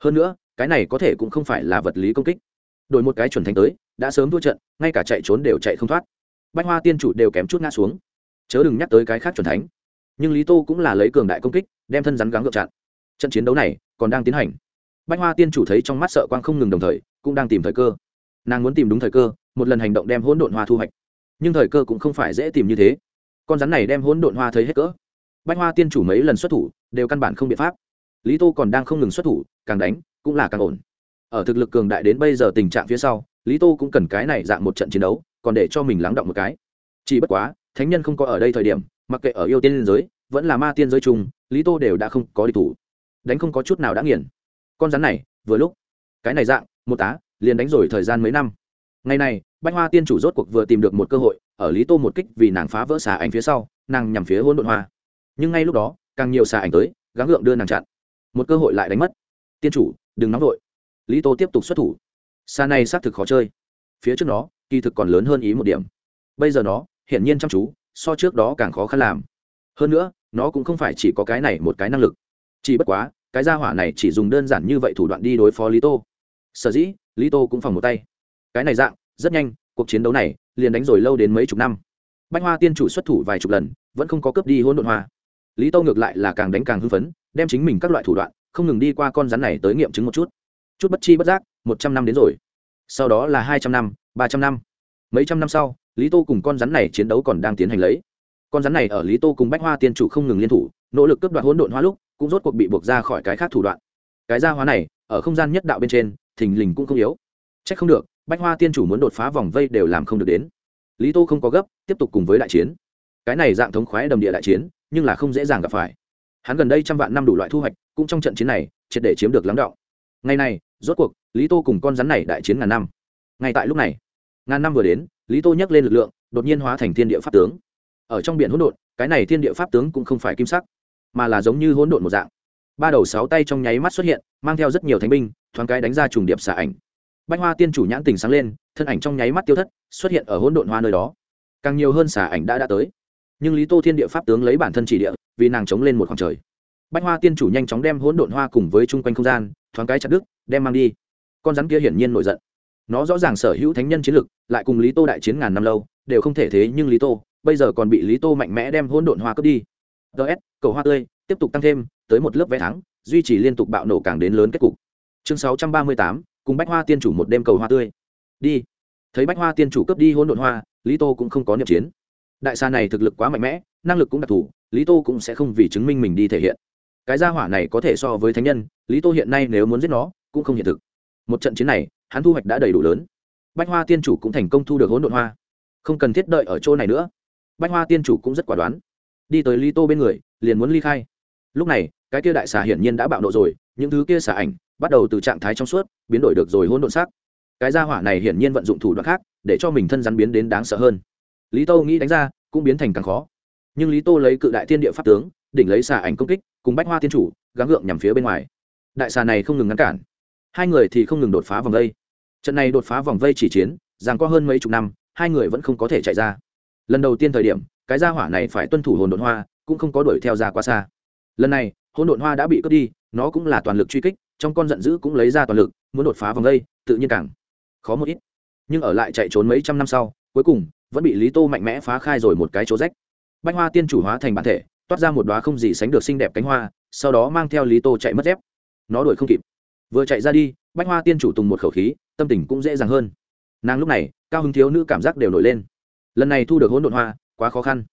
Hơn nữa, cái này có thể cũng không phải là vật lý công kích. Đổi một cái chuẩn thành tới, đã sớm thua trận, ngay cả chạy trốn đều chạy không thoát. Bách hoa tiên chủ đều kém chút ngã xuống. Chớ đừng nhắc tới cái khác chuẩn thánh. Nhưng lý tô cũng là lấy cường đại công kích, đem thân rắn gắng gượng chặn. Trận chiến đấu này còn đang tiến hành. Bách hoa tiên chủ thấy trong mắt sợ quang không ngừng đồng thời, cũng đang tìm thời cơ nàng muốn tìm đúng thời cơ, một lần hành động đem hỗn độn hoa thu hoạch. Nhưng thời cơ cũng không phải dễ tìm như thế. Con rắn này đem hỗn độn hoa thấy hết cỡ. Bách hoa tiên chủ mấy lần xuất thủ, đều căn bản không biện pháp. Lý tô còn đang không ngừng xuất thủ, càng đánh, cũng là càng ổn. Ở thực lực cường đại đến bây giờ tình trạng phía sau, lý tô cũng cần cái này dạng một trận chiến đấu, còn để cho mình lắng động một cái. Chỉ bất quá, thánh nhân không có ở đây thời điểm, mặc kệ ở yêu tiên giới, vẫn là ma tiên giới chung, lý tô đều đã không có đi thủ. Đánh không có chút nào đã nghiền. Con rắn này, vừa lúc, cái này dạng, một tá liền đánh rồi thời gian mấy năm. Ngày này, bách hoa tiên chủ rốt cuộc vừa tìm được một cơ hội, ở lý tô một kích vì nàng phá vỡ xà ảnh phía sau, nàng nhằm phía hôn đột hoa. Nhưng ngay lúc đó, càng nhiều xà ảnh tới, gắng gượng đưa nàng chặn. Một cơ hội lại đánh mất. Tiên chủ, đừng nóng vội. Lý tô tiếp tục xuất thủ. Xa này xác thực khó chơi. Phía trước nó kỳ thực còn lớn hơn ý một điểm. Bây giờ nó, hiển nhiên chăm chú, so trước đó càng khó khăn làm. Hơn nữa, nó cũng không phải chỉ có cái này một cái năng lực. Chỉ bất quá, cái gia hỏa này chỉ dùng đơn giản như vậy thủ đoạn đi đối phó lý tô. Sở dĩ lý tô cũng phòng một tay. Cái này dạng, rất nhanh, cuộc chiến đấu này liền đánh rồi lâu đến mấy chục năm. Bách hoa tiên chủ xuất thủ vài chục lần, vẫn không có cướp đi hôn đột hoa. Lý tô ngược lại là càng đánh càng hưng phấn, đem chính mình các loại thủ đoạn, không ngừng đi qua con rắn này tới nghiệm chứng một chút. Chút bất chi bất giác, một trăm năm đến rồi. Sau đó là hai trăm năm, ba trăm năm. Mấy trăm năm sau, lý tô cùng con rắn này chiến đấu còn đang tiến hành lấy. Con rắn này ở lý tô cùng bách hoa tiên chủ không ngừng liên thủ, nỗ lực cướp đoạt hỗn độn hoa lúc, cũng rốt cuộc bị buộc ra khỏi cái khác thủ đoạn. Cái gia hóa này ở không gian nhất đạo bên trên, thình lình cũng không yếu. C h ắ c không được, bách hoa tiên chủ muốn đột phá vòng vây đều làm không được đến. Lý tô không có gấp, tiếp tục cùng với đại chiến. Cái này dạng thống khoái đầm địa đại chiến, nhưng là không dễ dàng gặp phải. Hắn gần đây trăm vạn năm đủ loại thu hoạch, cũng trong trận chiến này, triệt để chiếm được lắng đọng ngày này, rốt cuộc, lý tô cùng con rắn này đại chiến ngàn năm. Ngay tại lúc này, ngàn năm vừa đến, lý tô nhắc lên lực lượng, đột nhiên hóa thành thiên địa pháp tướng. Ở trong biển hỗn độn, cái này thiên địa pháp tướng cũng không phải kim sắc, mà là giống như hỗn độn một dạng ba đầu sáu tay trong nháy mắt xuất hiện, mang theo rất nhiều thánh binh, thoáng cái đánh ra trùng điệp xả ảnh. Bách hoa tiên chủ nhãn tình sáng lên, thân ảnh trong nháy mắt tiêu thất, xuất hiện ở hỗn độn hoa nơi đó. Càng nhiều hơn xả ảnh đã đã tới. Nhưng lý tô thiên địa pháp tướng lấy bản thân chỉ địa, vì nàng chống lên một khoảng trời. Bách hoa tiên chủ nhanh chóng đem hỗn độn hoa cùng với chung quanh không gian, thoáng cái chặt đứt, đem mang đi. Con rắn kia hiển nhiên nổi giận. Nó rõ ràng sở hữu thánh nhân chiến lực, lại cùng lý tô đại chiến ngàn năm lâu, đều không thể thế nhưng lý tô, bây giờ còn bị lý tô mạnh mẽ đem hỗn độn hoa cướp đi. Ts cầu hoa tươi, tiếp tục tăng thêm tới một lớp vé thắng duy trì liên tục bạo nổ càng đến lớn kết cục. Chương sáu trăm ba mươi tám, cùng bách hoa tiên chủ một đêm cầu hoa tươi. Đi. Thấy bách hoa tiên chủ cướp đi hỗn đồn hoa, lý tô cũng không có niệm chiến. Đại xa này thực lực quá mạnh mẽ, năng lực cũng đặc thù, lý tô cũng sẽ không vì chứng minh mình đi thể hiện. Cái gia hỏa này có thể so với thánh nhân, lý tô hiện nay nếu muốn giết nó, cũng không hiện thực. Một trận chiến này, hắn thu hoạch đã đầy đủ lớn. Bách hoa tiên chủ cũng thành công thu được hỗn độn hoa. Không cần thiết đợi ở chỗ này nữa. Bách hoa tiên chủ cũng rất quả đoán. Đi tới lý tô bên người, liền muốn ly khai lúc này, cái kia đại xà hiển nhiên đã bạo nộ rồi, những thứ kia xà ảnh bắt đầu từ trạng thái trong suốt biến đổi được rồi hỗn độn sắc. Cái gia hỏa này hiển nhiên vận dụng thủ đoạn khác, để cho mình thân rắn biến đến đáng sợ hơn. Lý tô nghĩ đánh ra, cũng biến thành càng khó. Nhưng lý tô lấy cự đại thiên địa pháp tướng, đỉnh lấy xà ảnh công kích, cùng bách hoa thiên chủ, gắng gượng nhằm phía bên ngoài. Đại xà này không ngừng ngăn cản. Hai người thì không ngừng đột phá vòng vây. Trận này đột phá vòng vây chỉ chiến, rằng có hơn mấy chục năm, hai người vẫn không có thể chạy ra. Lần đầu tiên thời điểm, cái gia hỏa này phải tuân thủ hồn đột hoa, cũng không có đuổi theo ra quá xa lần này, hỗn đột hoa đã bị cướp đi, nó cũng là toàn lực truy kích, trong con giận dữ cũng lấy ra toàn lực, muốn đột phá vòng đây, tự nhiên càng khó một ít. Nhưng ở lại chạy trốn mấy trăm năm sau, cuối cùng, vẫn bị lý tô mạnh mẽ phá khai rồi một cái chỗ rách. Bách hoa tiên chủ hóa thành bản thể, toát ra một đoá không gì sánh được xinh đẹp cánh hoa, sau đó mang theo lý tô chạy mất dép. Nó đuổi không kịp. Vừa chạy ra đi, bách hoa tiên chủ tùng một khẩu khí, tâm tình cũng dễ dàng hơn. Nàng lúc này, cao hứng thiếu nữ cảm giác đều nổi lên. Lần này thu được hỗn độn hoa, quá khó khăn.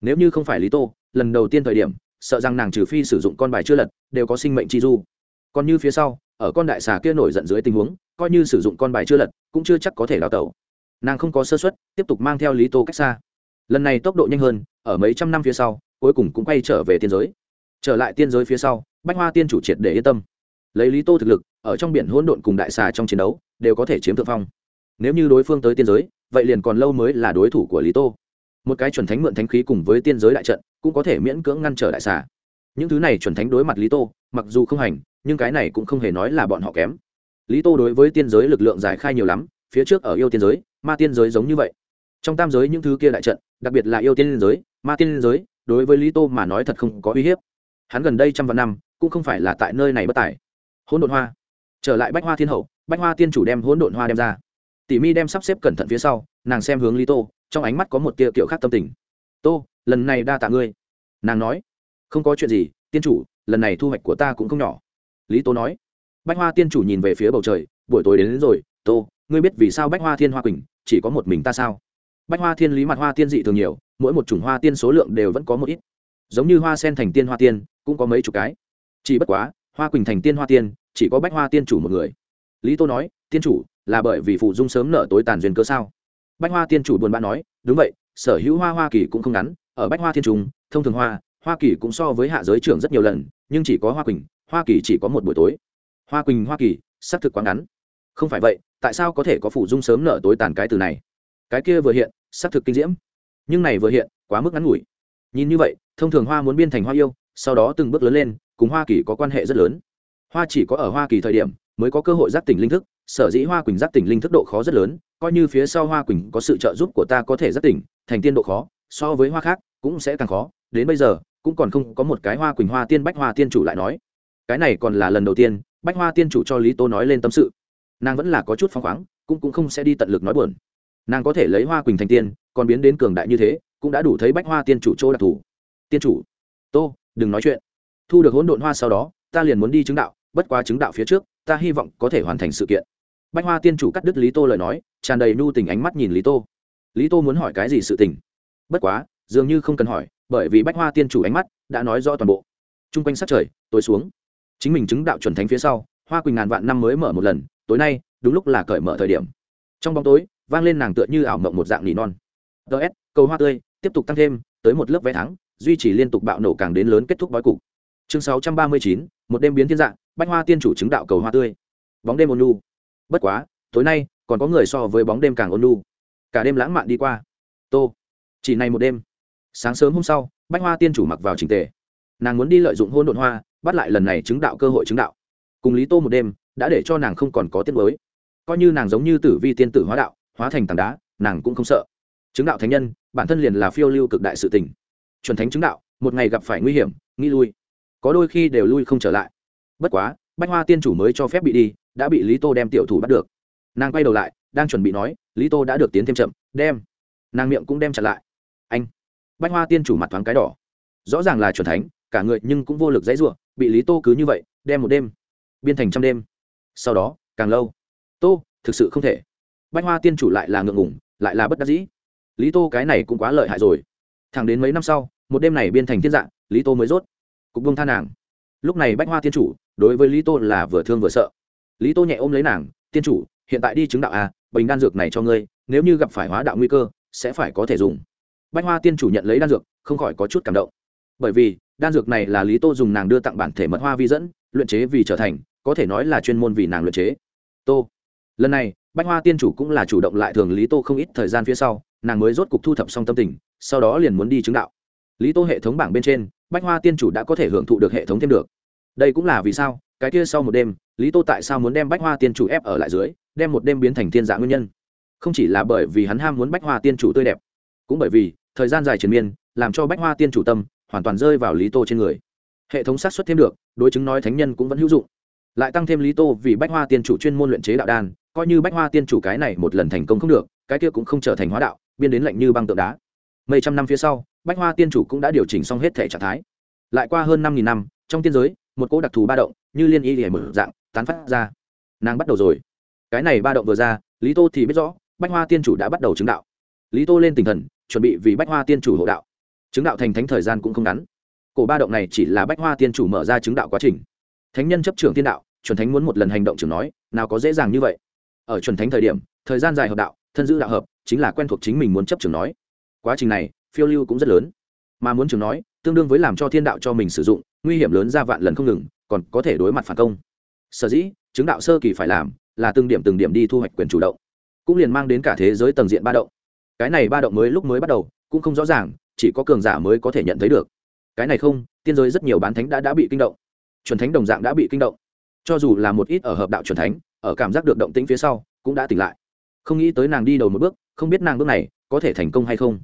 Nếu như không phải lý tô, lần đầu tiên thời điểm sợ rằng nàng trừ phi sử dụng con bài chưa lật, đều có sinh mệnh chi du. Còn như phía sau, ở con đại xà kia nổi giận dưới tình huống, coi như sử dụng con bài chưa lật, cũng chưa chắc có thể đào tẩu. Nàng không có sơ xuất tiếp tục mang theo lý tô cách xa. Lần này tốc độ nhanh hơn, ở mấy trăm năm phía sau, cuối cùng cũng quay trở về tiên giới. Trở lại tiên giới phía sau, bách hoa tiên chủ triệt để yên tâm. Lấy lý tô thực lực, ở trong biển hỗn độn cùng đại xà trong chiến đấu, đều có thể chiếm thượng phong. Nếu như đối phương tới tiên giới, vậy liền còn lâu mới là đối thủ của lý tô một cái chuẩn thánh mượn thánh khí cùng với tiên giới đại trận, cũng có thể miễn cưỡng ngăn trở đại xà. Những thứ này chuẩn thánh đối mặt lý tô, mặc dù không hành, nhưng cái này cũng không hề nói là bọn họ kém. Lý tô đối với tiên giới lực lượng giải khai nhiều lắm, phía trước ở yêu tiên giới, ma tiên giới giống như vậy. Trong tam giới những thứ kia đại trận, đặc biệt là yêu tiên giới, ma tiên giới, đối với lý tô mà nói thật không có uy hiếp. Hắn gần đây trăm vạn năm, cũng không phải là tại nơi này bất tài. Hỗn độn hoa. Trở lại bách hoa thiên hậu, bách hoa tiên chủ đem hỗn độn hoa đem ra. Tỉ mi đem sắp xếp cẩn thận phía sau, nàng xem hướng lý tô trong ánh mắt có một tia kiểu khác tâm tình. Tô lần này đa tạ ngươi. Nàng nói. Không có chuyện gì tiên chủ lần này thu hoạch của ta cũng không nhỏ. Lý tô nói. Bách hoa tiên chủ nhìn về phía bầu trời buổi tối đến, đến rồi tô ngươi biết vì sao bách hoa thiên hoa quỳnh chỉ có một mình ta sao? Bách hoa thiên lý mặt hoa tiên dị thường nhiều mỗi một chủng hoa tiên số lượng đều vẫn có một ít. Giống như hoa sen thành tiên hoa tiên cũng có mấy chục cái. Chỉ bất quá hoa quỳnh thành tiên hoa tiên chỉ có bách hoa tiên chủ một người. Lý tô nói tiên chủ là bởi vì phụ dung sớm nợ tối tàn duyên cơ sao? Bách hoa tiên chủ buồn bã nói, đúng vậy, sở hữu hoa hoa kỳ cũng không ngắn, ở bách hoa thiên trung, thông thường hoa hoa kỳ cũng so với hạ giới trưởng rất nhiều lần, nhưng chỉ có hoa quỳnh, hoa kỳ chỉ có một buổi tối. Hoa quỳnh, hoa kỳ, xác thực quá ngắn. Không phải vậy, tại sao có thể có phủ dung sớm nợ tối tàn cái từ này? Cái kia vừa hiện, xác thực kinh diễm. Nhưng này vừa hiện, quá mức ngắn ngủi. Nhìn như vậy, thông thường hoa muốn biên thành hoa yêu, sau đó từng bước lớn lên, cùng hoa kỳ có quan hệ rất lớn. Hoa chỉ có ở hoa kỳ thời điểm, mới có cơ hội giác tỉnh linh thức sở dĩ hoa quỳnh giác tỉnh linh thức độ khó rất lớn, coi như phía sau hoa quỳnh có sự trợ giúp của ta có thể giác tỉnh, thành tiên độ khó, so với hoa khác cũng sẽ càng khó. Đến bây giờ, cũng còn không có một cái hoa quỳnh hoa tiên bách hoa tiên chủ lại nói. Cái này còn là lần đầu tiên, bách hoa tiên chủ cho lý tô nói lên tâm sự. Nàng vẫn là có chút phăng khoáng, cũng cũng không sẽ đi tận lực nói buồn. Nàng có thể lấy hoa quỳnh thành tiên, còn biến đến cường đại như thế, cũng đã đủ thấy bách hoa tiên chủ chỗ đặc thù. Tiên chủ, tô, đừng nói chuyện. Thu được hỗn độn hoa sau đó, ta liền muốn đi chứng đạo, bất quá chứng đạo phía trước, ta hy vọng có thể hoàn thành sự kiện bách hoa tiên chủ cắt đứt lý tô lời nói, tràn đầy nhu tình ánh mắt nhìn lý tô. Lý tô muốn hỏi cái gì sự tình? Bất quá, dường như không cần hỏi, bởi vì bách hoa tiên chủ ánh mắt đã nói rõ toàn bộ. T r u n g quanh sát trời, tối xuống. Chính mình chứng đạo chuẩn thánh phía sau, hoa quỳnh ngàn vạn năm mới mở một lần, tối nay, đúng lúc là cởi mở thời điểm. Trong bóng tối, vang lên nàng tựa như ảo mộng một dạng nỉ non. Ts cầu hoa tươi, tiếp tục tăng thêm, tới một lớp vé thắng, duy trì liên tục bạo nổ càng đến lớn kết thúc bói cục. Chương sáu trăm ba mươi chín, một đêm biến thiên dạng, bách hoa tiên chủ chứng đạo cầu hoa tươi. Bóng đêm ôn lu bất quá, tối nay, còn có người so với bóng đêm càng ôn nu cả đêm lãng mạn đi qua. Tô, chỉ này một đêm. Sáng sớm hôm sau, bách hoa tiên chủ mặc vào trình tề. Nàng muốn đi lợi dụng hôn đột hoa, bắt lại lần này chứng đạo cơ hội chứng đạo. Cùng lý tô một đêm, đã để cho nàng không còn có tiết mới coi như nàng giống như tử vi tiên tử hóa đạo, hóa thành tảng đá, nàng cũng không sợ. Chứng đạo thánh nhân, bản thân liền là phiêu lưu cực đại sự tình. Chuẩn thánh chứng đạo, một ngày gặp phải nguy hiểm, nghĩ lui. Có đôi khi đều lui không trở lại. Bất quá, bách hoa tiên chủ mới cho phép bị đi đã bị lý tô đem tiểu thủ bắt được. Nàng quay đầu lại, đang chuẩn bị nói, lý tô đã được tiến thêm chậm, đem. Nàng miệng cũng đem chặt lại. Anh. Bách hoa tiên chủ mặt thoáng cái đỏ. Rõ ràng là chuẩn thánh, cả người nhưng cũng vô lực dãy ruộng bị lý tô cứ như vậy, đem một đêm, biên thành trăm đêm. Sau đó, càng lâu. Tô, thực sự không thể. Bách hoa tiên chủ lại là ngượng ngủng lại là bất đắc dĩ. Lý tô cái này cũng quá lợi hại rồi. Thẳng đến mấy năm sau, một đêm này biên thành thiên dạng, lý tô mới rốt. Cục bông tha nàng. Lúc này bách hoa tiên chủ, đối với lý tô là vừa thương vừa sợ lý tô nhẹ ôm lấy nàng, tiên chủ, hiện tại đi chứng đạo à bình đan dược này cho ngươi, nếu như gặp phải hóa đạo nguy cơ, sẽ phải có thể dùng. Bách hoa tiên chủ nhận lấy đan dược, không khỏi có chút cảm động. Bởi vì, đan dược này là lý tô dùng nàng đưa tặng bản thể mật hoa vi dẫn, luyện chế vì trở thành, có thể nói là chuyên môn vì nàng luyện chế. Tô. Lần này bách hoa tiên chủ cũng là chủ động lại thường lý tô không ít thời gian phía sau, nàng mới rốt cục thu thập xong tâm tình, sau đó liền muốn đi chứng đạo. Lý tô hệ thống bảng bên trên bách hoa tiên chủ đã có thể hưởng thụ được hệ thống thêm được. Đây cũng là vì sao? Cái kia sau một đêm, lý tô tại sao muốn đem bách hoa tiên chủ ép ở lại dưới, đem một đêm biến thành thiên dạ nguyên nhân? Không chỉ là bởi vì hắn ham muốn bách hoa tiên chủ tươi đẹp, cũng bởi vì thời gian dài triền miên, làm cho bách hoa tiên chủ tâm hoàn toàn rơi vào lý tô trên người. Hệ thống sát xuất thêm được, đối chứng nói thánh nhân cũng vẫn hữu dụng. Lại tăng thêm lý tô vì bách hoa tiên chủ chuyên môn luyện chế đạo đan, coi như bách hoa tiên chủ cái này một lần thành công không được, cái kia cũng không trở thành hóa đạo, biên đến lạnh như băng tượng đá. Mấy trăm năm phía sau, bách hoa tiên chủ cũng đã điều chỉnh xong hết thể trạng thái. Lại qua hơn năm nghìn năm, trong tiên giới một cỗ đặc thù ba động, như liên y hề mở dạng, tán phát ra. Nàng bắt đầu rồi. Cái này ba động vừa ra, lý tô thì biết rõ, bách hoa tiên chủ đã bắt đầu chứng đạo. Lý tô lên tinh thần, chuẩn bị vì bách hoa tiên chủ hộ đạo. Chứng đạo thành thánh thời gian cũng không ngắn. Cổ ba động này chỉ là bách hoa tiên chủ mở ra chứng đạo quá trình. Thánh nhân chấp trưởng tiên đạo, chuẩn thánh muốn một lần hành động trưởng nói, nào có dễ dàng như vậy. Ở chuẩn thánh thời điểm, thời gian dài hợp đạo, thân giữ đạo hợp, chính là quen thuộc chính mình muốn chấp trưởng nói. Quá trình này, phiêu lưu cũng rất lớn. Mà muốn trưởng nói, tương đương với làm cho thiên đạo cho mình sử dụng nguy hiểm lớn ra vạn lần không ngừng, còn có thể đối mặt phản công. Sở dĩ, chứng đạo sơ kỳ phải làm là từng điểm từng điểm đi thu hoạch quyền chủ động, cũng liền mang đến cả thế giới tầng diện ba động. Cái này ba động mới lúc mới bắt đầu, cũng không rõ ràng, chỉ có cường giả mới có thể nhận thấy được. Cái này không, tiên giới rất nhiều bán thánh đã đã bị kinh động. Chuẩn thánh đồng dạng đã bị kinh động. Cho dù là một ít ở hợp đạo chuẩn thánh, ở cảm giác được động tĩnh phía sau, cũng đã tỉnh lại. Không nghĩ tới nàng đi đầu một bước, không biết nàng bước này có thể thành công hay không.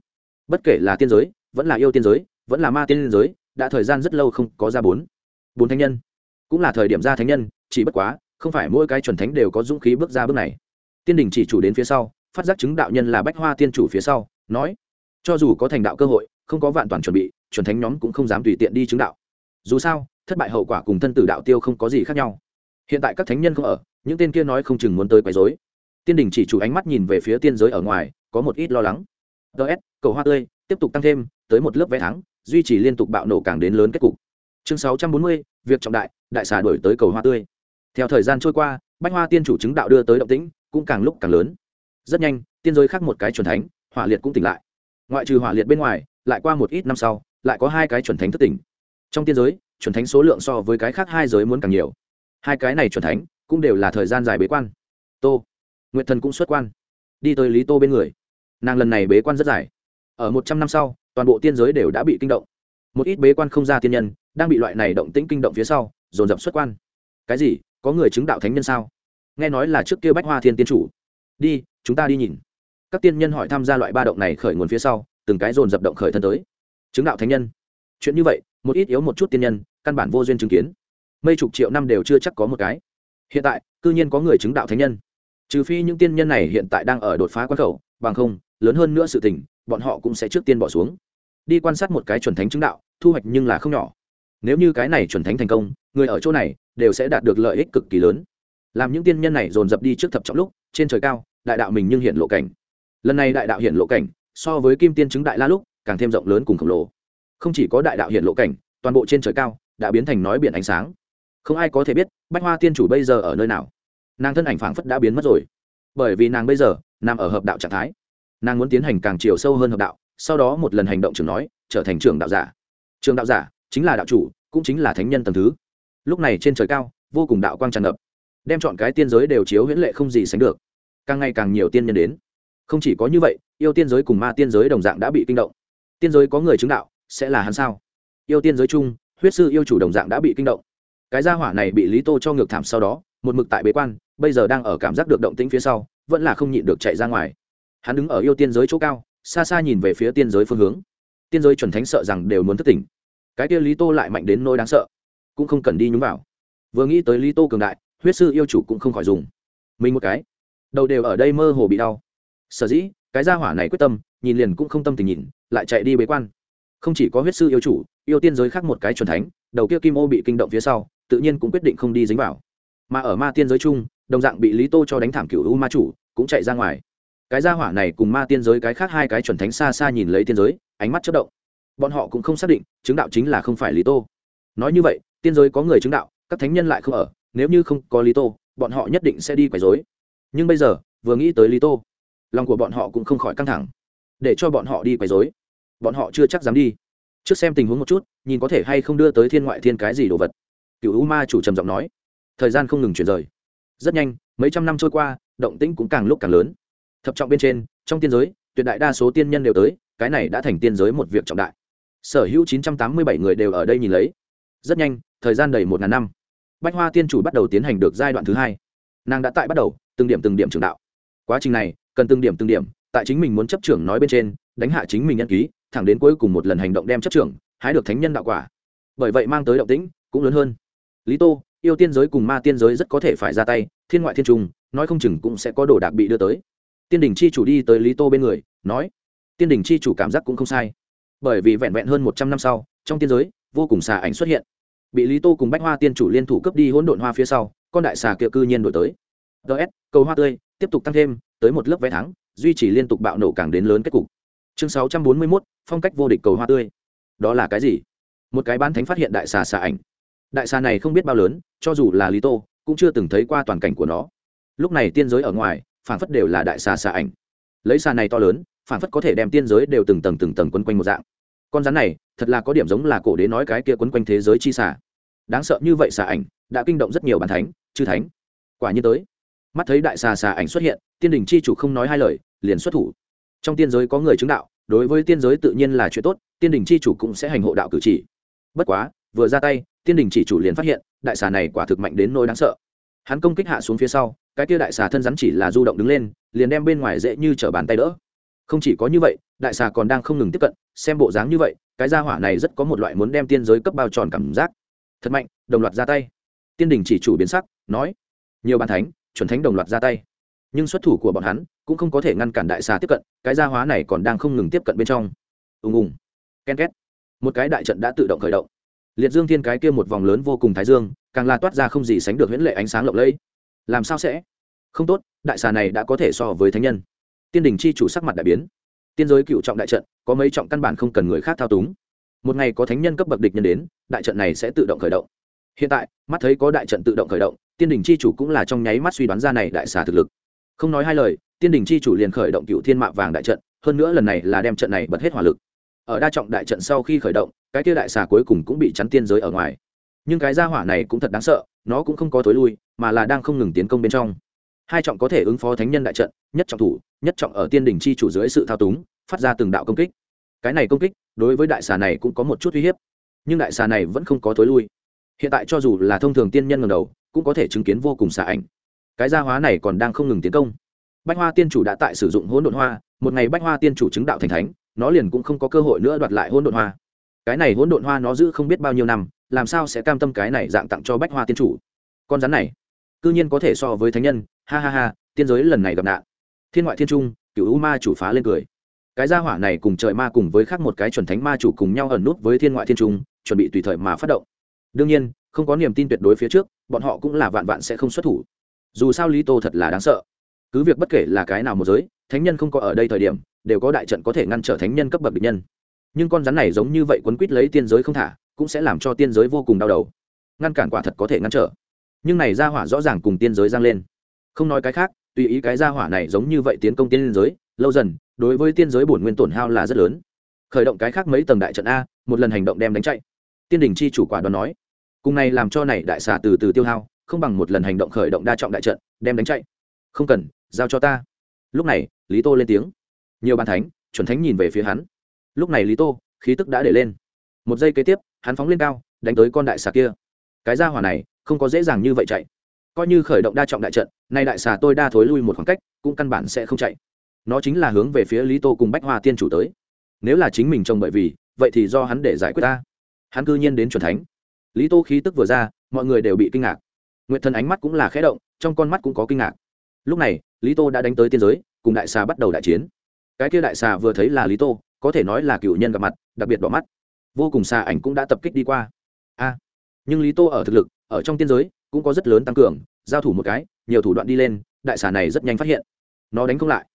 Bất kể là tiên giới, vẫn là yêu tiên giới, vẫn là ma tiên giới đã thời gian rất lâu không có ra bốn. Bốn thánh nhân. Cũng là thời điểm ra thánh nhân, chỉ bất quá, không phải mỗi cái chuẩn thánh đều có dũng khí bước ra bước này. Tiên đình chỉ chủ đến phía sau, phát giác chứng đạo nhân là bách hoa tiên chủ phía sau, nói, cho dù có thành đạo cơ hội, không có vạn toàn chuẩn bị, chuẩn thánh nhóm cũng không dám tùy tiện đi chứng đạo. Dù sao, thất bại hậu quả cùng thân tử đạo tiêu không có gì khác nhau. Hiện tại các thánh nhân không ở, những tên kia nói không chừng muốn tới quấy dối tiên đình chỉ chủ ánh mắt nhìn về phía tiên giới ở ngoài, có một ít lo lắng. Ts cầu hoa tươi, tiếp tục tăng thêm, tới một lớp vé thắng duy trì liên tục bạo nổ càng đến lớn kết cục. Chương sáu trăm bốn mươi, việc trọng đại đại xà đổi tới cầu hoa tươi. Theo thời gian trôi qua, bách hoa tiên chủ chứng đạo đưa tới động tĩnh cũng càng lúc càng lớn. Rất nhanh, tiên giới khác một cái chuẩn thánh, hỏa liệt cũng tỉnh lại. Ngoại trừ hỏa liệt bên ngoài, lại qua một ít năm sau, lại có hai cái chuẩn thánh thất tỉnh. Trong tiên giới, chuẩn thánh số lượng so với cái khác hai giới muốn càng nhiều. Hai cái này chuẩn thánh cũng đều là thời gian dài bế quan. Tô nguyện thần cũng xuất quan. Đi tới lý tô bên người. Nàng lần này bế quan rất dài. Ở một trăm năm sau toàn bộ tiên giới đều đã bị kinh động. Một ít bế quan không ra tiên nhân đang bị loại này động tĩnh kinh động phía sau, dồn dập xuất quan. Cái gì? Có người chứng đạo thánh nhân sao? Nghe nói là trước kia bách hoa thiên tiên chủ. Đi, chúng ta đi nhìn. Các tiên nhân hỏi tham gia loại ba động này khởi nguồn phía sau, từng cái dồn dập động khởi thân tới. Chứng đạo thánh nhân. Chuyện như vậy, một ít yếu một chút tiên nhân, căn bản vô duyên chứng kiến. Mấy chục triệu năm đều chưa chắc có một cái. Hiện tại, cư nhiên có người chứng đạo thánh nhân. Trừ phi những tiên nhân này hiện tại đang ở đột phá quan khẩu, bằng không, lớn hơn nữa sự tình, bọn họ cũng sẽ trước tiên bỏ xuống đi quan sát một cái chuẩn thánh chứng đạo, thu hoạch nhưng là không nhỏ. Nếu như cái này chuẩn thánh thành công, người ở chỗ này đều sẽ đạt được lợi ích cực kỳ lớn. Làm những tiên nhân này dồn dập đi trước thập trọng lúc, trên trời cao, đại đạo mình nhưng hiện lộ cảnh. Lần này đại đạo hiện lộ cảnh, so với kim tiên chứng đại la lúc, càng thêm rộng lớn cùng khổng lồ. Không chỉ có đại đạo hiện lộ cảnh, toàn bộ trên trời cao đã biến thành nói biển ánh sáng. Không ai có thể biết bách hoa tiên chủ bây giờ ở nơi nào. Nàng thân ảnh phảng phất đã biến mất rồi. Bởi vì nàng bây giờ nằm ở hợp đạo trạng thái. Nàng muốn tiến hành càng chiều sâu hơn hợp đạo sau đó một lần hành động trưởng nói, trở thành trường đạo giả. Trường đạo giả chính là đạo chủ, cũng chính là thánh nhân tầm thứ. Lúc này trên trời cao, vô cùng đạo quang tràn ngập. Đem chọn cái tiên giới đều chiếu huyễn lệ không gì sánh được. Càng ngày càng nhiều tiên nhân đến. Không chỉ có như vậy, yêu tiên giới cùng ma tiên giới đồng dạng đã bị kinh động. Tiên giới có người chứng đạo, sẽ là hắn sao? Yêu tiên giới chung, huyết sư yêu chủ đồng dạng đã bị kinh động. Cái gia hỏa này bị lý tô cho ngược thảm sau đó, một mực tại bế quan, bây giờ đang ở cảm giác được động tĩnh phía sau, vẫn là không nhịn được chạy ra ngoài. Hắn đứng ở yêu tiên giới chỗ cao xa xa nhìn về phía tiên giới phương hướng. Tiên giới chuẩn thánh sợ rằng đều muốn thất tỉnh. Cái kia lý tô lại mạnh đến nỗi đáng sợ. Cũng không cần đi nhúng vào. Vừa nghĩ tới lý tô cường đại, huyết sư yêu chủ cũng không khỏi dùng. Mình một cái. Đầu đều ở đây mơ hồ bị đau. Sở dĩ, cái gia hỏa này quyết tâm, nhìn liền cũng không tâm tình nhìn, lại chạy đi bế quan. Không chỉ có huyết sư yêu chủ, yêu tiên giới khác một cái chuẩn thánh, đầu kia kim ô bị kinh động phía sau, tự nhiên cũng quyết định không đi dính vào. Mà ở ma tiên giới chung, đồng dạng bị lý tô cho đánh thảm cựu u ma chủ, cũng chạy ra ngoài cái gia hỏa này cùng ma tiên giới cái khác hai cái chuẩn thánh xa xa nhìn lấy tiên giới, ánh mắt chất động. Bọn họ cũng không xác định, chứng đạo chính là không phải lý tô. Nói như vậy, tiên giới có người chứng đạo, các thánh nhân lại không ở, nếu như không có lý tô, bọn họ nhất định sẽ đi quấy dối nhưng bây giờ, vừa nghĩ tới lý tô, lòng của bọn họ cũng không khỏi căng thẳng. Để cho bọn họ đi quấy dối bọn họ chưa chắc dám đi. Trước xem tình huống một chút, nhìn có thể hay không đưa tới thiên ngoại thiên cái gì đồ vật. Cựu u ma chủ trầm giọng nói. Thời gian không ngừng chuyển rời. Rất nhanh, mấy trăm năm trôi qua, động tĩnh cũng càng lúc càng lớn thập trọng bên trên, trong tiên giới, tuyệt đại đa số tiên nhân đều tới, cái này đã thành tiên giới một việc trọng đại. Sở hữu chín trăm tám mươi bảy người đều ở đây nhìn lấy. Rất nhanh, thời gian đầy một ngàn năm. Bách hoa tiên chủ bắt đầu tiến hành được giai đoạn thứ hai. Nàng đã tại bắt đầu, từng điểm từng điểm trường đạo. Quá trình này, cần từng điểm từng điểm, tại chính mình muốn chấp trưởng nói bên trên, đánh hạ chính mình nhân ký, thẳng đến cuối cùng một lần hành động đem chấp trưởng, hái được thánh nhân đạo quả. Bởi vậy mang tới động tĩnh, cũng lớn hơn. Lý tô, yêu tiên giới cùng ma tiên giới rất có thể phải ra tay, thiên ngoại thiên trung nói không chừng cũng sẽ có đồ đạc bị đưa tới tiên đình chi chủ đi tới lý tô bên người, nói, tiên đình chi chủ cảm giác cũng không sai. Bởi vì vẹn vẹn hơn một trăm năm sau, trong tiên giới, vô cùng xà ảnh xuất hiện. Bị lý tô cùng bách hoa tiên chủ liên thủ cướp đi hỗn độn hoa phía sau, con đại xà kia cư nhiên đổi tới. Ts cầu hoa tươi, tiếp tục tăng thêm, tới một lớp vé thắng, duy trì liên tục bạo nổ càng đến lớn kết cục. Chương sáu trăm bốn mươi mốt, phong cách vô địch cầu hoa tươi. Đó là cái gì? Một cái bán thánh phát hiện đại xà xà ảnh. Đại xà này không biết bao lớn, cho dù là lý tô, cũng chưa từng thấy qua toàn cảnh của nó. Lúc này tiên giới ở ngoài phản phất đều là đại xà xà ảnh. Lấy xà này to lớn phản phất có thể đem tiên giới đều từng tầng từng tầng quấn quanh một dạng. Con rắn này, thật là có điểm giống là cổ đế nói cái kia quấn quanh thế giới chi xà. Đáng sợ như vậy xà ảnh, đã kinh động rất nhiều bàn thánh, chư thánh. Quả như tới. Mắt thấy đại xà xà ảnh xuất hiện, tiên đình chi chủ không nói hai lời, liền xuất thủ. Trong tiên giới có người chứng đạo, đối với tiên giới tự nhiên là chuyện tốt, tiên đình chi chủ cũng sẽ hành hộ đạo cử chỉ. Bất quá, vừa ra tay, tiên đình chỉ chủ liền phát hiện, đại xà này quả thực mạnh đến nỗi đáng sợ hắn công kích hạ xuống phía sau, cái kia đại xà thân rắn chỉ là du động đứng lên, liền đem bên ngoài dễ như t r ở bàn tay đỡ. Không chỉ có như vậy, đại xà còn đang không ngừng tiếp cận, xem bộ dáng như vậy, cái gia hỏa này rất có một loại muốn đem tiên giới cấp bao tròn cảm giác. Thật mạnh, đồng loạt ra tay. Tiên đình chỉ chủ biến sắc, nói, nhiều bàn thánh, chuẩn thánh đồng loạt ra tay. Nhưng xuất thủ của bọn hắn, cũng không có thể ngăn cản đại xà tiếp cận, cái gia hóa này còn đang không ngừng tiếp cận bên trong. Ùng ùng. Ken két. Một cái đại trận đã tự động khởi động liệt dương thiên cái kia một vòng lớn vô cùng thái dương, càng la toát ra không gì sánh được huyễn lệ ánh sáng lộng lẫy. Làm sao sẽ? Không tốt, đại xà này đã có thể so với thánh nhân. Tiên đình chi chủ sắc mặt đại biến. Tiên giới cựu trọng đại trận, có mấy trọng căn bản không cần người khác thao túng. Một ngày có thánh nhân cấp bậc địch nhân đến, đại trận này sẽ tự động khởi động. Hiện tại, mắt thấy có đại trận tự động khởi động, tiên đình chi chủ cũng là trong nháy mắt suy đoán ra này đại xà thực lực. Không nói hai lời, tiên đình chi chủ liền khởi động cựu thiên mạ vàng đại trận, hơn nữa lần này là đem trận này bật hết hỏa lực ở đa trọng đại trận sau khi khởi động, cái kia đại xà cuối cùng cũng bị chắn tiên giới ở ngoài. Nhưng cái gia hỏa này cũng thật đáng sợ, nó cũng không có tối lui, mà là đang không ngừng tiến công bên trong. Hai trọng có thể ứng phó thánh nhân đại trận, nhất trọng thủ, nhất trọng ở tiên đình chi chủ dưới sự thao túng, phát ra từng đạo công kích. Cái này công kích, đối với đại xà này cũng có một chút uy hiếp. Nhưng đại xà này vẫn không có tối lui. Hiện tại cho dù là thông thường tiên nhân ngầm đầu, cũng có thể chứng kiến vô cùng xà ảnh. Cái gia hóa này còn đang không ngừng tiến công. Bách hoa tiên chủ đã tại sử dụng hỗn độn hoa, một ngày bách hoa tiên chủ chứng đạo thành thánh nó liền cũng không có cơ hội nữa đoạt lại hỗn độn hoa. Cái này hỗn độn hoa nó giữ không biết bao nhiêu năm, làm sao sẽ cam tâm cái này dạng tặng cho bách hoa tiên chủ? Con rắn này, cư nhiên có thể so với thánh nhân, ha ha ha, tiên giới lần này gặp nạn. Thiên ngoại thiên trung cựu u ma chủ phá lên cười. Cái gia hỏa này cùng trời ma cùng với khác một cái chuẩn thánh ma chủ cùng nhau ẩn nút với thiên ngoại thiên trung, chuẩn bị tùy thời mà phát động. Đương nhiên, không có niềm tin tuyệt đối phía trước, bọn họ cũng là vạn vạn sẽ không xuất thủ. Dù sao lý tô thật là đáng sợ. Cứ việc bất kể là cái nào một giới thánh nhân không có ở đây thời điểm, đều có đại trận có thể ngăn trở thánh nhân cấp bậc địch nhân. Nhưng con rắn này giống như vậy quấn quýt lấy tiên giới không thả, cũng sẽ làm cho tiên giới vô cùng đau đầu. Ngăn cản quả thật có thể ngăn trở. Nhưng này ra hỏa rõ ràng cùng tiên giới giang lên. Không nói cái khác, tùy ý cái ra hỏa này giống như vậy tiến công tiên giới, lâu dần, đối với tiên giới bổn nguyên tổn hao là rất lớn. Khởi động cái khác mấy tầng đại trận a, một lần hành động đem đánh chạy. Tiên đình chi chủ quả đoán nói, cùng này làm cho này đại xà từ từ tiêu hao, không bằng một lần hành động khởi động đa trọng đại trận, đem đánh chạy. Không cần, giao cho ta lúc này, lý tô lên tiếng. Nhiều bàn thánh, chuẩn thánh nhìn về phía hắn. Lúc này lý tô, khí tức đã để lên. Một giây kế tiếp, hắn phóng lên cao, đánh tới con đại xà kia. Cái ra hỏa này, không có dễ dàng như vậy chạy. Coi như khởi động đa trọng đại trận, nay đại xà tôi đa thối lui một khoảng cách, cũng căn bản sẽ không chạy. Nó chính là hướng về phía lý tô cùng bách hoa tiên chủ tới. Nếu là chính mình trông bởi vì, vậy thì do hắn để giải quyết ta. Hắn cư nhiên đến c thánh. Lý tô khí tức vừa ra, mọi người đều bị kinh ngạc. Nguyện thần ánh mắt cũng là khẽ động, trong con mắt cũng có kinh ngạc. Lúc này lý tô đã đánh tới tiên giới, cùng đại xà bắt đầu đại chiến. Cái kia đại xà vừa thấy là lý tô, có thể nói là cựu nhân gặp mặt, đặc biệt đỏ mắt. Vô cùng xà ảnh cũng đã tập kích đi qua. A, nhưng lý tô ở thực lực, ở trong tiên giới, cũng có rất lớn tăng cường, giao thủ một cái, nhiều thủ đoạn đi lên, đại xà này rất nhanh phát hiện. Nó đánh không lại.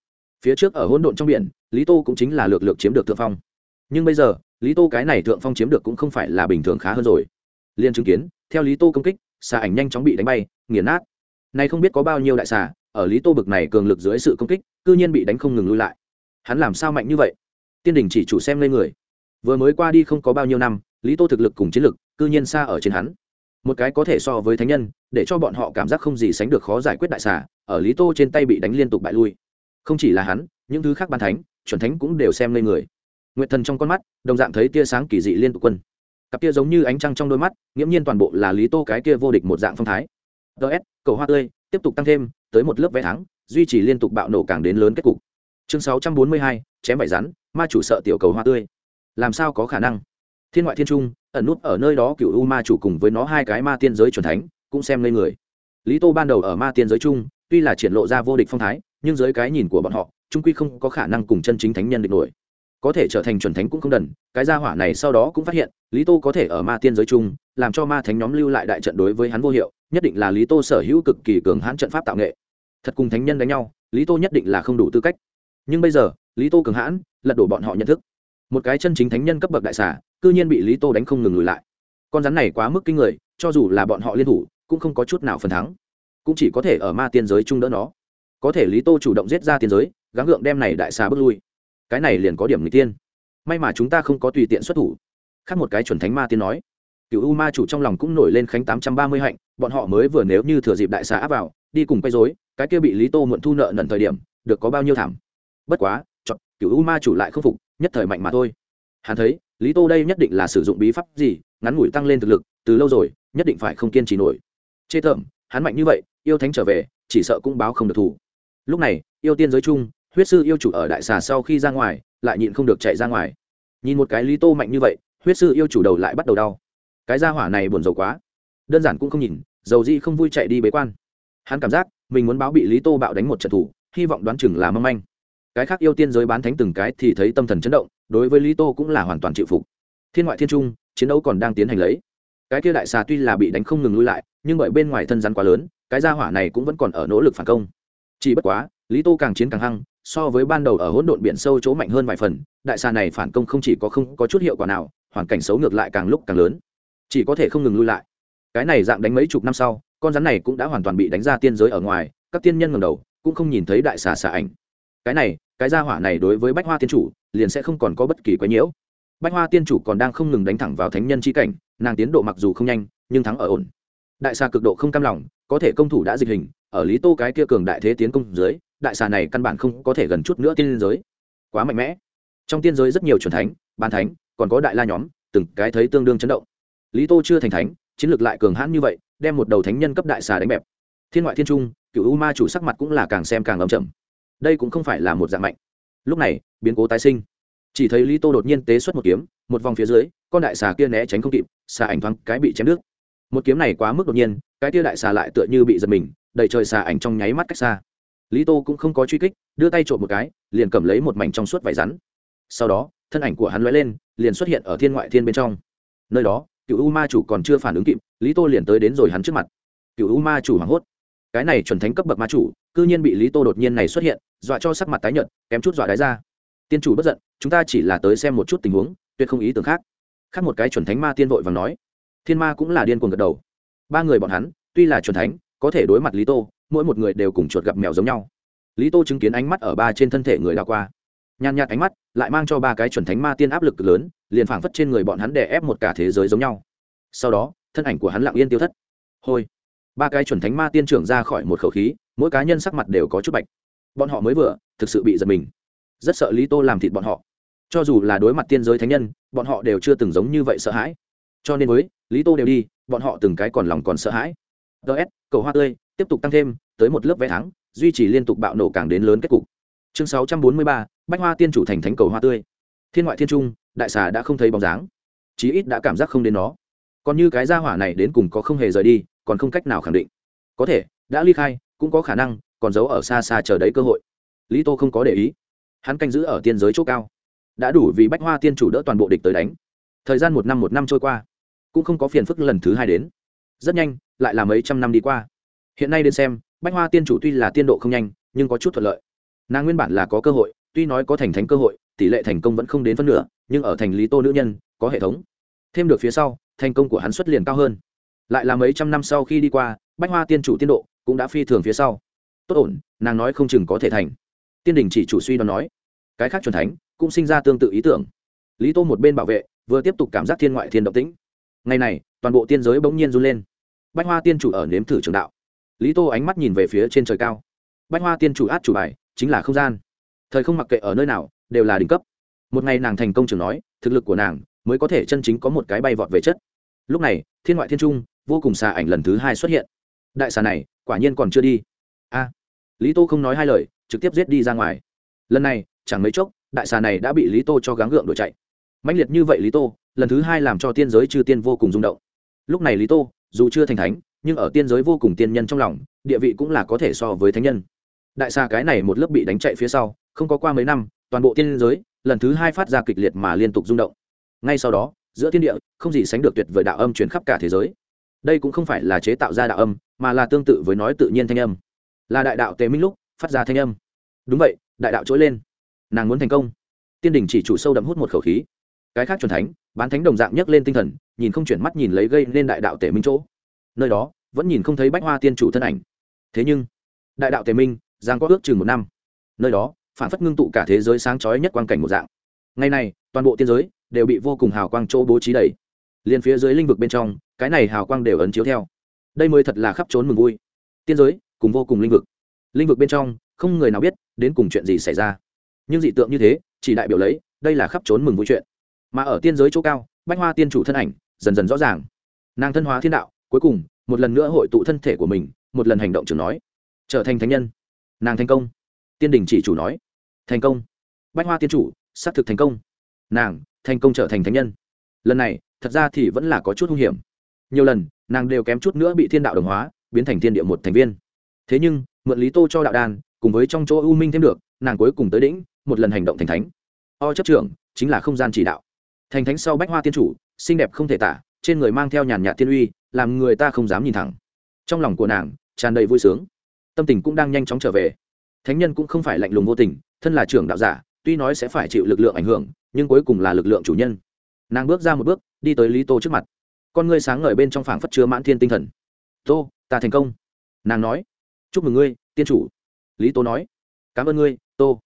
Phía trước ở hỗn độn trong biển, lý tô cũng chính là lược lược chiếm được thượng phong. Nhưng bây giờ, lý tô cái này thượng phong chiếm được cũng không phải là bình thường khá hơn rồi. Liên chứng kiến, theo lý tô công kích, xà ảnh nhanh chóng bị đánh bay, nghiền nát. Nay không biết có bao nhiêu đại xà ở lý tô bực này cường lực dưới sự công kích, cư nhiên bị đánh không ngừng lui lại. Hắn làm sao mạnh như vậy? Tiên đình chỉ chủ xem lên người. Vừa mới qua đi không có bao nhiêu năm, lý tô thực lực cùng chiến lực, cư nhiên xa ở trên hắn. Một cái có thể so với thánh nhân, để cho bọn họ cảm giác không gì sánh được khó giải quyết đại xà, ở lý tô trên tay bị đánh liên tục bại lui. Không chỉ là hắn, những thứ khác ban thánh, chuẩn thánh cũng đều xem lên người. Nguyệt thần trong con mắt, đồng dạng thấy tia sáng kỳ dị liên tục quân. Cặp tia giống như ánh trăng trong đôi mắt, nghiễm nhiên toàn bộ là lý tô cái kia vô địch một dạng phong thái. Ts cầu hoa tươi tiếp tục tăng thêm, tới một lớp vé thắng duy trì liên tục bạo nổ càng đến lớn kết cục. Chương sáu trăm bốn mươi hai, chém vải rắn, ma chủ sợ tiểu cầu hoa tươi. Làm sao có khả năng? Thiên ngoại thiên trung, ẩn nút ở nơi đó cựu u ma chủ cùng với nó hai cái ma tiên giới c thánh, cũng xem lên người. Lý tô ban đầu ở ma tiên giới chung, tuy là triển lộ ra vô địch phong thái, nhưng dưới cái nhìn của bọn họ, trung quy không có khả năng cùng chân chính thánh nhân địch nổi. Có thể trở thành chuẩn thánh cũng không đần, cái gia hỏa này sau đó cũng phát hiện, lý tô có thể ở ma tiên giới chung, làm cho ma thánh nhóm lưu lại đại trận đối với hắn vô hiệu nhất định là lý tô sở hữu cực kỳ cường hãn trận pháp tạo nghệ. Thật cùng thánh nhân đánh nhau, lý tô nhất định là không đủ tư cách. Nhưng bây giờ, lý tô cường hãn, lật đổ bọn họ nhận thức. Một cái chân chính thánh nhân cấp bậc đại xả cư nhiên bị lý tô đánh không ngừng lùi lại. Con rắn này quá mức kinh người, cho dù là bọn họ liên thủ, cũng không có chút nào phần thắng. Cũng chỉ có thể ở ma tiên giới chung đỡ nó. Có thể lý tô chủ động giết ra tiên giới, gắng gượng đem này đại xà bước lui. Cái này liền có điểm người tiên. May mà chúng ta không có tùy tiện xuất thủ. Khác một cái chuẩn thánh ma tiên nói cựu u ma chủ trong lòng cũng nổi lên khánh tám trăm ba mươi hạnh, bọn họ mới vừa nếu như thừa dịp đại xà áp vào, đi cùng quay dối cái kia bị lý tô muộn thu nợ nần thời điểm, được có bao nhiêu thảm. Bất quá, chọn cựu u ma chủ lại không phục, nhất thời mạnh mà thôi. Hắn thấy, lý tô đây nhất định là sử dụng bí pháp gì, ngắn ngủi tăng lên thực lực, từ lâu rồi, nhất định phải không kiên trì nổi. Chê thởm, hắn mạnh như vậy, yêu thánh trở về, chỉ sợ cũng báo không được thủ lúc này, yêu tiên giới chung huyết sư yêu chủ ở đại xà sau khi ra ngoài, lại nhịn không được chạy ra ngoài. Nhìn một cái lý tô mạnh như vậy, huyết sư yêu chủ đầu lại bắt đầu đau cái gia hỏa này buồn rầu quá. Đơn giản cũng không nhìn, dầu di không vui chạy đi bế quan. Hắn cảm giác, mình muốn báo bị lý tô bạo đánh một trận thủ, hy vọng đoán chừng là mâm anh cái khác yêu tiên giới bán thánh từng cái thì thấy tâm thần chấn động, đối với lý tô cũng là hoàn toàn chịu phục. Thiên ngoại thiên trung, chiến đấu còn đang tiến hành lấy. Cái kia đại xà tuy là bị đánh không ngừng lui lại, nhưng bởi bên ngoài thân rắn quá lớn, cái gia hỏa này cũng vẫn còn ở nỗ lực phản công. Chỉ bất quá, lý tô càng chiến càng hăng, so với ban đầu ở hỗn độn biển sâu chỗ mạnh hơn vài phần, đại xà này phản công không chỉ có không có chút hiệu quả nào, hoàn cảnh xấu ngược lại càng lúc càng lớn chỉ có thể không ngừng lui lại. Cái này dạng đánh mấy chục năm sau, con rắn này cũng đã hoàn toàn bị đánh ra tiên giới ở ngoài, các tiên nhân ngầm đầu, cũng không nhìn thấy đại xà xà ảnh. Cái này, cái gia hỏa này đối với bách hoa tiên chủ, liền sẽ không còn có bất kỳ quái nhiễu. Bách hoa tiên chủ còn đang không ngừng đánh thẳng vào thánh nhân c h i cảnh, nàng tiến độ mặc dù không nhanh, nhưng thắng ở ổn. Đại xà cực độ không cam lòng, có thể công thủ đã dịch hình, ở lý tô cái kia cường đại thế tiến công dưới, đại xà này căn bản không có thể gần chút nữa tiên giới. Quá mạnh mẽ. Trong tiên giới rất nhiều chuẩn thánh, ban thánh, còn có đại la nhóm, từng cái thấy tương đương chấn động lý tô chưa thành thánh, chiến lược lại cường hãn như vậy, đem một đầu thánh nhân cấp đại xà đánh bẹp. Thiên ngoại thiên trung, cựu u ma chủ sắc mặt cũng là càng xem càng ấm chậm đây cũng không phải là một dạng mạnh. Lúc này, biến cố tái sinh. Chỉ thấy lý tô đột nhiên tế xuất một kiếm, một vòng phía dưới, con đại xà kia né tránh không kịp, xà ảnh thoáng cái bị chém nước một kiếm này quá mức đột nhiên, cái kia đại xà lại tựa như bị giật mình, đẩy trời xà ảnh trong nháy mắt cách xa. Lý tô cũng không có truy kích, đưa tay trộm một cái, liền cầm lấy một mảnh trong suốt vải rắn. Sau đó, thân ảnh của hắn lóe lên, liền xuất hiện ở thiên ngoại thiên bên trong. Nơi đó cựu u ma chủ còn chưa phản ứng kịp, lý tô liền tới đến rồi hắn trước mặt. Cựu u ma chủ hoảng hốt. Cái này chuẩn thánh cấp bậc ma chủ, cư nhiên bị lý tô đột nhiên này xuất hiện, dọa cho sắc mặt tái nhợt, kém chút dọa đáy ra. Tiên chủ bất giận, chúng ta chỉ là tới xem một chút tình huống, tuyệt không ý tưởng khác. Khác một cái chuẩn thánh ma tiên vội và nói. Thiên ma cũng là điên cuồng gật đầu. Ba người bọn hắn, tuy là chuẩn thánh, có thể đối mặt lý tô, mỗi một người đều cùng chuột gặp mèo giống nhau. Lý tô chứng kiến ánh mắt ở ba trên thân thể người đào qua. Nhàn nhạt ánh mắt, lại mang cho ba cái chuẩn thánh ma tiên áp lực lớn liền phảng phất trên người bọn hắn đè ép một cả thế giới giống nhau. Sau đó, thân ảnh của hắn lặng yên tiêu thất. Hôi. Ba cái chuẩn thánh ma tiên trưởng ra khỏi một khẩu khí, mỗi cá nhân sắc mặt đều có chút bạch. Bọn họ mới vừa, thực sự bị giật mình. Rất sợ lý tô làm thịt bọn họ. Cho dù là đối mặt tiên giới thánh nhân, bọn họ đều chưa từng giống như vậy sợ hãi. Cho nên với, lý tô đều đi, bọn họ từng cái còn lòng còn sợ hãi. Ts cầu hoa tươi, tiếp tục tăng thêm, tới một lớp vé thắng duy trì liên tục bạo nổ càng đến lớn kết cục. Chương sáu trăm bốn mươi ba, bách hoa tiên chủ thành thánh cầu hoa tươi. Thiên ngoại thiên trung đại xà đã không thấy bóng dáng, chí ít đã cảm giác không đến nó. Còn như cái gia hỏa này đến cùng có không hề rời đi, còn không cách nào khẳng định. Có thể, đã ly khai, cũng có khả năng, còn giấu ở xa xa chờ đấy cơ hội. Lý tô không có để ý. Hắn canh giữ ở tiên giới chỗ cao. Đã đủ vì bách hoa tiên chủ đỡ toàn bộ địch tới đánh. Thời gian một năm một năm trôi qua, cũng không có phiền phức lần thứ hai đến. Rất nhanh, lại là mấy trăm năm đi qua. Hiện nay đến xem, bách hoa tiên chủ tuy là tiên độ không nhanh, nhưng có chút thuận lợi. Nàng nguyên bản là có cơ hội, tuy nói có thành thánh cơ hội tỷ lệ thành công vẫn không đến phân nửa, nhưng ở thành lý tô nữ nhân, có hệ thống. Thêm được phía sau, thành công của hắn xuất liền cao hơn. Lại là mấy trăm năm sau khi đi qua, bách hoa tiên chủ tiên độ cũng đã phi thường phía sau. Tốt ổn, nàng nói không chừng có thể thành. Tiên đình chỉ chủ suy đoán nói. Cái khác truyền thánh cũng sinh ra tương tự ý tưởng. Lý tô một bên bảo vệ, vừa tiếp tục cảm giác thiên ngoại thiên động tĩnh. Ngày này, toàn bộ tiên giới bỗng nhiên run lên. Bách hoa tiên chủ ở nếm thử trường đạo. Lý tô ánh mắt nhìn về phía trên trời cao. Bách hoa tiên chủ át chủ bài, chính là không gian. Thời không mặc kệ ở nơi nào đều là đỉnh cấp. Một ngày nàng thành công trường nói, thực lực của nàng mới có thể chân chính có một cái bay vọt về chất. Lúc này, thiên ngoại thiên trung, vô cùng xà ảnh lần thứ hai xuất hiện. Đại xà này, quả nhiên còn chưa đi. A. Lý tô không nói hai lời, trực tiếp giết đi ra ngoài. Lần này, chẳng mấy chốc, đại xà này đã bị lý tô cho gắng gượng đuổi chạy. Mạnh liệt như vậy lý tô, lần thứ hai làm cho tiên giới chư tiên vô cùng rung động. Lúc này lý tô, dù chưa thành thánh, nhưng ở tiên giới vô cùng tiên nhân trong lòng, địa vị cũng là có thể so với thánh nhân. Đại xà cái này một lớp bị đánh chạy phía sau, không có qua mấy năm toàn bộ tiên giới, lần thứ hai phát ra kịch liệt mà liên tục rung động. Ngay sau đó, giữa thiên địa, không gì sánh được tuyệt vời đạo âm truyền khắp cả thế giới. Đây cũng không phải là chế tạo ra đạo âm, mà là tương tự với nói tự nhiên thanh âm. Là đại đạo tề minh lúc, phát ra thanh âm. Đúng vậy, đại đạo trỗi lên. Nàng muốn thành công. Tiên đình chỉ chủ sâu đậm hút một khẩu khí. Cái khác c thánh, bán thánh đồng dạng nhấc lên tinh thần, nhìn không chuyển mắt nhìn lấy gây nên đại đạo tề minh chỗ. Nơi đó, vẫn nhìn không thấy bách hoa tiên chủ thân ảnh. Thế nhưng, đại đạo tề minh, giang có ước chừng một năm. Nơi đó phản phất ngưng tụ cả thế giới sáng chói nhất quang cảnh một dạng. Ngày này, toàn bộ tiên giới đều bị vô cùng hào quang chỗ bố trí đầy. Liền phía dưới linh vực bên trong, cái này hào quang đều ấn chiếu theo. Đây mới thật là khắp trốn mừng vui. Tiên giới cùng vô cùng linh vực. Linh vực bên trong, không người nào biết đến cùng chuyện gì xảy ra. Nhưng dị tượng như thế, chỉ đại biểu lấy, đây là khắp trốn mừng vui chuyện. Mà ở tiên giới chỗ cao, bách hoa tiên chủ thân ảnh, dần dần rõ ràng. Nàng thân hóa thiên đạo, cuối cùng, một lần nữa hội tụ thân thể của mình, một lần hành động trường nói. Trở thành thánh nhân. Nàng thành công tiên đình chỉ chủ nói, thành công. Bách hoa tiên chủ, xác thực thành công. Nàng, thành công trở thành thánh nhân. Lần này, thật ra thì vẫn là có chút hung hiểm. Nhiều lần, nàng đều kém chút nữa bị thiên đạo đồng hóa, biến thành thiên địa một thành viên. Thế nhưng, mượn lý tô cho đạo đan, cùng với trong chỗ u minh thêm được, nàng cuối cùng tới đỉnh, một lần hành động thành thánh. O chấp trưởng, chính là không gian chỉ đạo. Thành thánh sau bách hoa tiên chủ, xinh đẹp không thể tả, trên người mang theo nhàn nhạt thiên uy, làm người ta không dám nhìn thẳng. Trong lòng của nàng, tràn đầy vui sướng. Tâm tình cũng đang nhanh chóng trở về thánh nhân cũng không phải lạnh lùng vô tình, thân là trưởng đạo giả, tuy nói sẽ phải chịu lực lượng ảnh hưởng, nhưng cuối cùng là lực lượng chủ nhân. Nàng bước ra một bước, đi tới lý tô trước mặt. Con ngươi sáng ngời bên trong phảng phất chứa mãn thiên tinh thần. Tô, ta thành công. Nàng nói. Chúc mừng ngươi, tiên chủ. Lý tô nói. Cảm ơn ngươi, tô.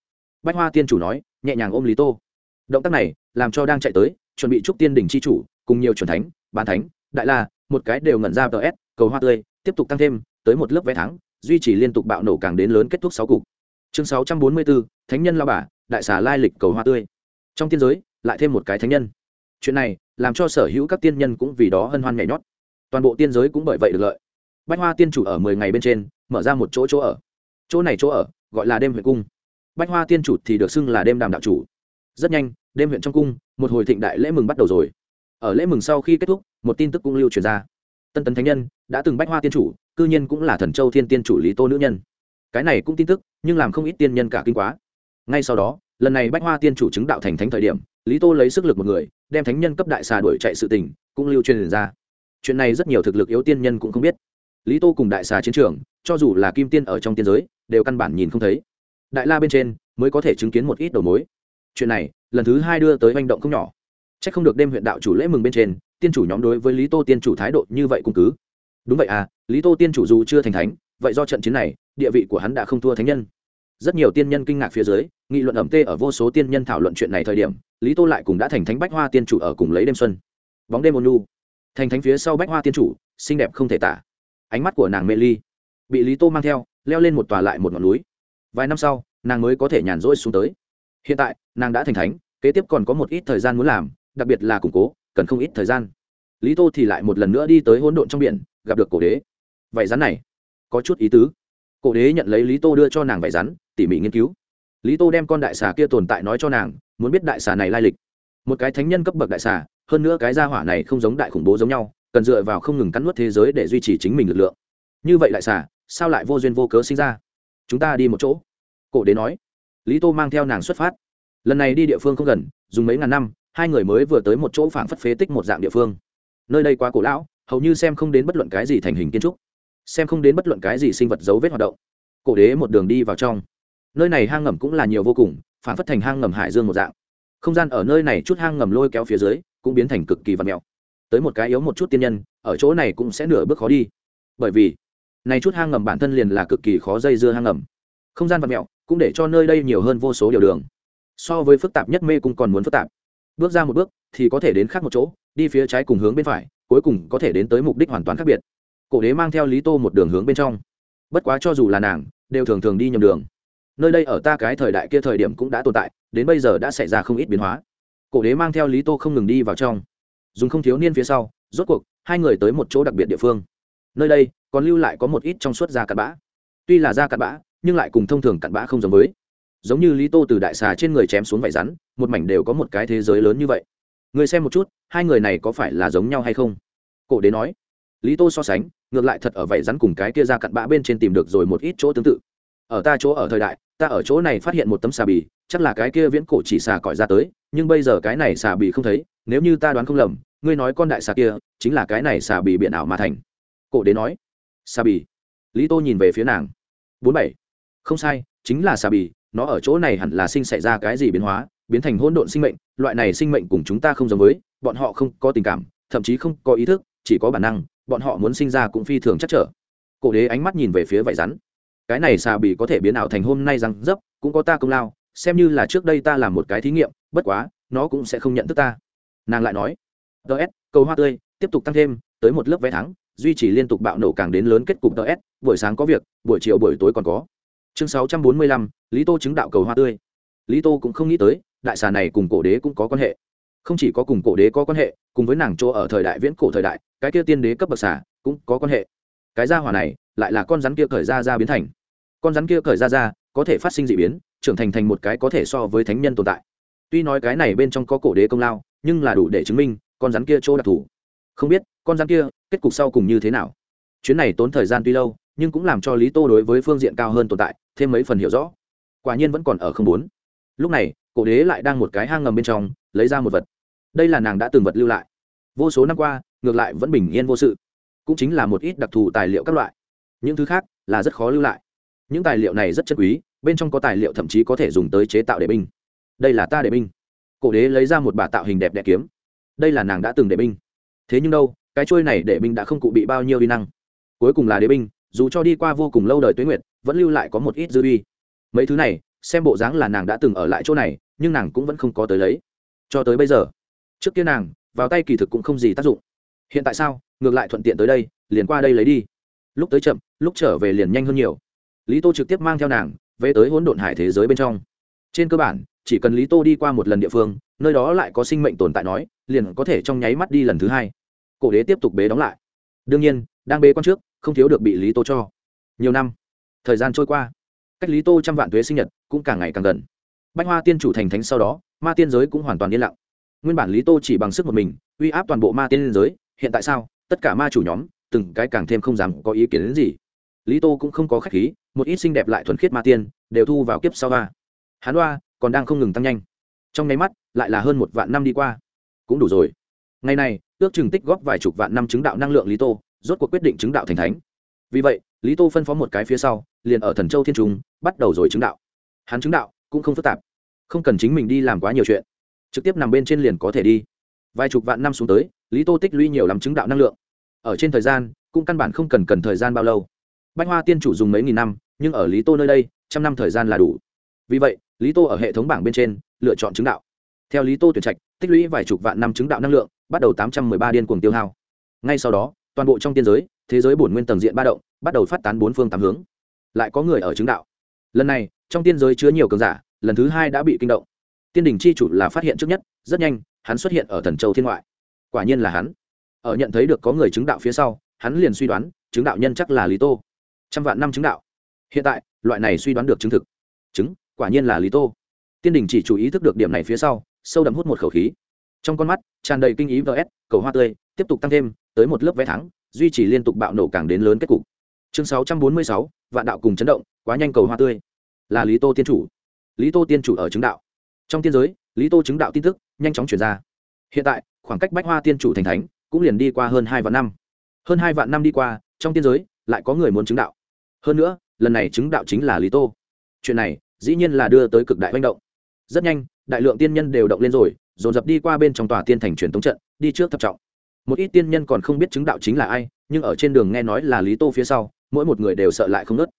Bách hoa tiên chủ nói, nhẹ nhàng ôm lý tô. Động tác này, làm cho đang chạy tới, chuẩn bị chúc tiên đỉnh c h i chủ, cùng nhiều c thánh bàn thánh, đại la, một cái đều ngẩn ra ts cầu hoa tươi, tiếp tục tăng thêm, tới một lớp vé thắng duy trì liên tục bạo nổ càng đến lớn kết thúc sáu cục. Chương sáu trăm bốn mươi bốn, thánh nhân lao bà, đại xà lai lịch cầu hoa tươi. Trong tiên giới, lại thêm một cái thánh nhân. Chuyện này, làm cho sở hữu các tiên nhân cũng vì đó hân hoan nhảy nhót. Toàn bộ tiên giới cũng bởi vậy được lợi. Bách hoa tiên chủ ở mười ngày bên trên, mở ra một chỗ chỗ ở. Chỗ này chỗ ở, gọi là đêm huyện cung. Bách hoa tiên chủ thì được xưng là đêm đàm đạo chủ. Rất nhanh, đêm huyện trong cung, một hồi thịnh đại lễ mừng bắt đầu rồi. Ở lễ mừng sau khi kết thúc, một tin tức cũng lưu truyền ra. Tân tấn thánh nhân đã từng bách hoa tiên chủ cư nhiên cũng là thần châu thiên tiên chủ lý tô nữ nhân. Cái này cũng tin tức, nhưng làm không ít tiên nhân cả kinh quá. Ngay sau đó, lần này bách hoa tiên chủ chứng đạo thành thánh thời điểm, lý tô lấy sức lực một người, đem thánh nhân cấp đại xà đuổi chạy sự tình, cũng lưu truyền ra. Chuyện này rất nhiều thực lực yếu tiên nhân cũng không biết. Lý tô cùng đại xà chiến trường, cho dù là kim tiên ở trong tiên giới, đều căn bản nhìn không thấy. Đại la bên trên, mới có thể chứng kiến một ít đầu mối. Chuyện này, lần thứ hai đưa tới manh động không nhỏ. C h ắ c không được đêm huyện đạo chủ lễ mừng bên trên, tiên chủ nhóm đối với lý tô tiên chủ thái độ như vậy cung cứ đúng vậy à lý tô tiên chủ dù chưa thành thánh, vậy do trận chiến này, địa vị của hắn đã không thua thánh nhân. Rất nhiều tiên nhân kinh ngạc phía dưới, nghị luận ẩm tê ở vô số tiên nhân thảo luận chuyện này thời điểm, lý tô lại cùng đã thành thánh bách hoa tiên chủ ở cùng lấy đêm xuân. Bóng đêm ôn nu thành thánh phía sau bách hoa tiên chủ, xinh đẹp không thể tả. Ánh mắt của nàng mê ly. Bị lý tô mang theo, leo lên một tòa lại một ngọn núi. Vài năm sau, nàng mới có thể nhàn rỗi xuống tới. Hiện tại, nàng đã thành thánh, kế tiếp còn có một ít thời gian muốn làm, đặc biệt là củng cố, cần không ít thời gian. Lý tô thì lại một lần nữa đi tới hỗn độn trong biển gặp được cổ đế. Vậy rắn này, có chút ý tứ. Cổ đế nhận lấy lý tô đưa cho nàng vải rắn, tỉ mỉ nghiên cứu. Lý tô đem con đại xà kia tồn tại nói cho nàng, muốn biết đại xà này lai lịch. Một cái thánh nhân cấp bậc đại xà, hơn nữa cái gia hỏa này không giống đại khủng bố giống nhau, cần dựa vào không ngừng cắn nuốt thế giới để duy trì chính mình lực lượng. Như vậy đại xà, sao lại vô duyên vô cớ sinh ra? Chúng ta đi một chỗ. Cổ đế nói. Lý tô mang theo nàng xuất phát. Lần này đi địa phương không gần, dùng mấy ngàn năm, hai người mới vừa tới một chỗ phảng phất phế tích một dạng địa phương. Nơi đây quá cổ lão hầu như xem không đến bất luận cái gì thành hình kiến trúc, xem không đến bất luận cái gì sinh vật dấu vết hoạt động. Cổ đế một đường đi vào trong. Nơi này hang ngầm cũng là nhiều vô cùng, phản phất thành hang ngầm hải dương một dạng. Không gian ở nơi này chút hang ngầm lôi kéo phía dưới, cũng biến thành cực kỳ vật mèo. Tới một cái yếu một chút tiên nhân, ở chỗ này cũng sẽ nửa bước khó đi. Bởi vì, này chút hang ngầm bản thân liền là cực kỳ khó dây dưa hang ngầm. Không gian vật mèo cũng để cho nơi đây nhiều hơn vô số điều đường. So với phức tạp nhất mê cung còn muốn phức tạp. Bước ra một bước thì có thể đến khác một chỗ, đi phía trái cùng hướng bên phải cuối cùng có thể đến tới mục đích hoàn toàn khác biệt. Cổ đế mang theo lý tô một đường hướng bên trong. Bất quá cho dù là nàng, đều thường thường đi nhầm đường. Nơi đây ở ta cái thời đại kia thời điểm cũng đã tồn tại, đến bây giờ đã xảy ra không ít biến hóa. Cổ đế mang theo lý tô không ngừng đi vào trong. Dùng không thiếu niên phía sau, rốt cuộc, hai người tới một chỗ đặc biệt địa phương. Nơi đây, còn lưu lại có một ít trong suốt da cặn bã. Tuy là da cặn bã, nhưng lại cùng thông thường cặn bã không giống với. Giống như lý tô từ đại xà trên người chém xuống vải rắn, một mảnh đều có một cái thế giới lớn như vậy người xem một chút, hai người này có phải là giống nhau hay không? Cổ đế nói. Lý tô so sánh, ngược lại thật ở vậy rắn cùng cái kia ra cặn bã bên trên tìm được rồi một ít chỗ tương tự. Ở ta chỗ ở thời đại, ta ở chỗ này phát hiện một tấm xà bì, chắc là cái kia viễn cổ chỉ xà cõi ra tới, nhưng bây giờ cái này xà bì không thấy, nếu như ta đoán không lầm, ngươi nói con đại xà kia, chính là cái này xà bì biển ảo mà thành. Cổ đế nói. Xà bì. Lý tô nhìn về phía nàng. Bốn bảy. Không sai, chính là xà bì, nó ở chỗ này hẳn là sinh xảy ra cái gì biến hóa biến thành hỗn độn sinh mệnh, loại này sinh mệnh cùng chúng ta không giống với, bọn họ không có tình cảm, thậm chí không có ý thức, chỉ có bản năng, bọn họ muốn sinh ra cũng phi thường chắc trở. Cổ đế ánh mắt nhìn về phía vải rắn. Cái này xà bì có thể biến ảo thành hôm nay răng dấp, cũng có ta công lao, xem như là trước đây ta làm một cái thí nghiệm, bất quá, nó cũng sẽ không nhận thức ta. Nàng lại nói ts cầu hoa tươi, tiếp tục tăng thêm, tới một lớp vé thắng duy trì liên tục bạo nổ càng đến lớn kết cục ts buổi sáng có việc, buổi chiều buổi tối còn có. Chương sáu trăm bốn mươi lăm, lý tô chứng đạo cầu hoa tươi. Lý tô cũng không nghĩ tới đại xà này cùng cổ đế cũng có quan hệ. Không chỉ có cùng cổ đế có quan hệ, cùng với nàng chỗ ở thời đại viễn cổ thời đại, cái kia tiên đế cấp bậc xà cũng có quan hệ. Cái gia hỏa này lại là con rắn kia cởi ra ra biến thành. Con rắn kia cởi ra ra có thể phát sinh d ị biến, trưởng thành thành một cái có thể so với thánh nhân tồn tại. Tuy nói cái này bên trong có cổ đế công lao, nhưng là đủ để chứng minh con rắn kia chỗ đặc thù. Không biết con rắn kia kết cục sau cùng như thế nào. Chuyến này tốn thời gian tuy lâu, nhưng cũng làm cho lý tô đối với phương diện cao hơn tồn tại thêm mấy phần hiểu rõ. Quả nhiên vẫn còn ở không bốn. Lúc này cổ đế lại đang một cái hang ngầm bên trong, lấy ra một vật. Đây là nàng đã từng vật lưu lại. Vô số năm qua, ngược lại vẫn bình yên vô sự. Cũng chính là một ít đặc thù tài liệu các loại. Những thứ khác là rất khó lưu lại. Những tài liệu này rất chất quý, bên trong có tài liệu thậm chí có thể dùng tới chế tạo đệ binh. Đây là ta đệ binh. Cổ đế lấy ra một bà tạo hình đẹp đẽ kiếm. Đây là nàng đã từng đệ binh. Thế nhưng đâu, cái trôi này đệ binh đã không cụ bị bao nhiêu uy năng. Cuối cùng là đệ binh, dù cho đi qua vô cùng lâu đời tuế nguyệt, vẫn lưu lại có một ít dư uy. Mấy thứ này, xem bộ dáng là nàng đã từng ở lại chỗ này nhưng nàng cũng vẫn không có tới lấy. Cho tới bây giờ, trước kia nàng, vào tay kỳ thực cũng không gì tác dụng. Hiện tại sao, ngược lại thuận tiện tới đây, liền qua đây lấy đi. Lúc tới chậm, lúc trở về liền nhanh hơn nhiều. Lý tô trực tiếp mang theo nàng, về tới hỗn độn hải thế giới bên trong. Trên cơ bản, chỉ cần lý tô đi qua một lần địa phương, nơi đó lại có sinh mệnh tồn tại nói, liền có thể trong nháy mắt đi lần thứ hai. Cổ đế tiếp tục bế đóng lại. Đương nhiên, đang bế con trước, không thiếu được bị lý tô cho. Nhiều năm, thời gian trôi qua. Cách lý tô trăm vạn thuế sinh nhật cũng càng ngày càng gần bách hoa tiên chủ thành thánh sau đó, ma tiên giới cũng hoàn toàn yên lặng. Nguyên bản lý tô chỉ bằng sức một mình, uy áp toàn bộ ma tiên giới, hiện tại sao? Tất cả ma chủ nhóm, từng cái càng thêm không dám có ý kiến đến gì. Lý tô cũng không có khách khí, một ít xinh đẹp lại thuần khiết ma tiên, đều thu vào kiếp sau va hán đoa còn đang không ngừng tăng nhanh. Trong nháy mắt, lại là hơn một vạn năm đi qua. Cũng đủ rồi. Ngày này, ước chừng tích góp vài chục vạn năm chứng đạo năng lượng lý tô, rốt cuộc quyết định chứng đạo thành thánh. Vì vậy, lý tô phân phó một cái phía sau, liền ở thần châu thiên trung, bắt đầu rồi chứng đạo. Hắn chứng đạo cũng không phức tạp không cần chính mình đi làm quá nhiều chuyện. Trực tiếp nằm bên trên liền có thể đi. Vài chục vạn năm xuống tới, lý tô tích lũy nhiều làm chứng đạo năng lượng. Ở trên thời gian, cũng căn bản không cần cần thời gian bao lâu. Bách hoa tiên chủ dùng mấy nghìn năm, nhưng ở lý tô nơi đây, trăm năm thời gian là đủ. Vì vậy, lý tô ở hệ thống bảng bên trên, lựa chọn chứng đạo. Theo lý tô tuyển trạch, tích lũy vài chục vạn năm chứng đạo năng lượng, bắt đầu tám trăm mười ba điên cuồng tiêu hao. Ngay sau đó, toàn bộ trong tiên giới, thế giới bổn nguyên tầng diện ba động, bắt đầu phát tán bốn phương tám hướng. Lại có người ở chứng đạo. Lần này, trong tiên giới chứa nhiều cường giả lần thứ hai đã bị kinh động. Tiên đình chi chủ là phát hiện trước nhất, rất nhanh, hắn xuất hiện ở thần châu thiên ngoại. Quả nhiên là hắn. Ở nhận thấy được có người chứng đạo phía sau, hắn liền suy đoán, chứng đạo nhân chắc là lý tô. Trăm vạn năm chứng đạo. Hiện tại, loại này suy đoán được chứng thực. Chứng, quả nhiên là lý tô. Tiên đình chỉ chủ ý thức được điểm này phía sau, sâu đậm hút một khẩu khí. Trong con mắt, tràn đầy kinh ý vs cầu hoa tươi, tiếp tục tăng thêm, tới một lớp vé thắng, duy trì liên tục bạo nổ càng đến lớn kết cục. Chương sáu trăm bốn mươi sáu, vạn đạo cùng chấn động, quá nhanh cầu hoa tươi. Là lý tô tiên chủ lý tô tiên chủ ở chứng đạo. Trong tiên giới, lý tô chứng đạo tin tức nhanh chóng chuyển ra. Hiện tại, khoảng cách bách hoa tiên chủ thành thánh cũng liền đi qua hơn hai vạn năm. Hơn hai vạn năm đi qua, trong tiên giới lại có người muốn chứng đạo. Hơn nữa, lần này chứng đạo chính là lý tô. Chuyện này dĩ nhiên là đưa tới cực đại manh động. Rất nhanh, đại lượng tiên nhân đều động lên rồi, dồn dập đi qua bên trong tòa tiên thành truyền tống trận, đi trước thập trọng. Một ít tiên nhân còn không biết chứng đạo chính là ai, nhưng ở trên đường nghe nói là lý tô phía sau, mỗi một người đều sợ lại không nớt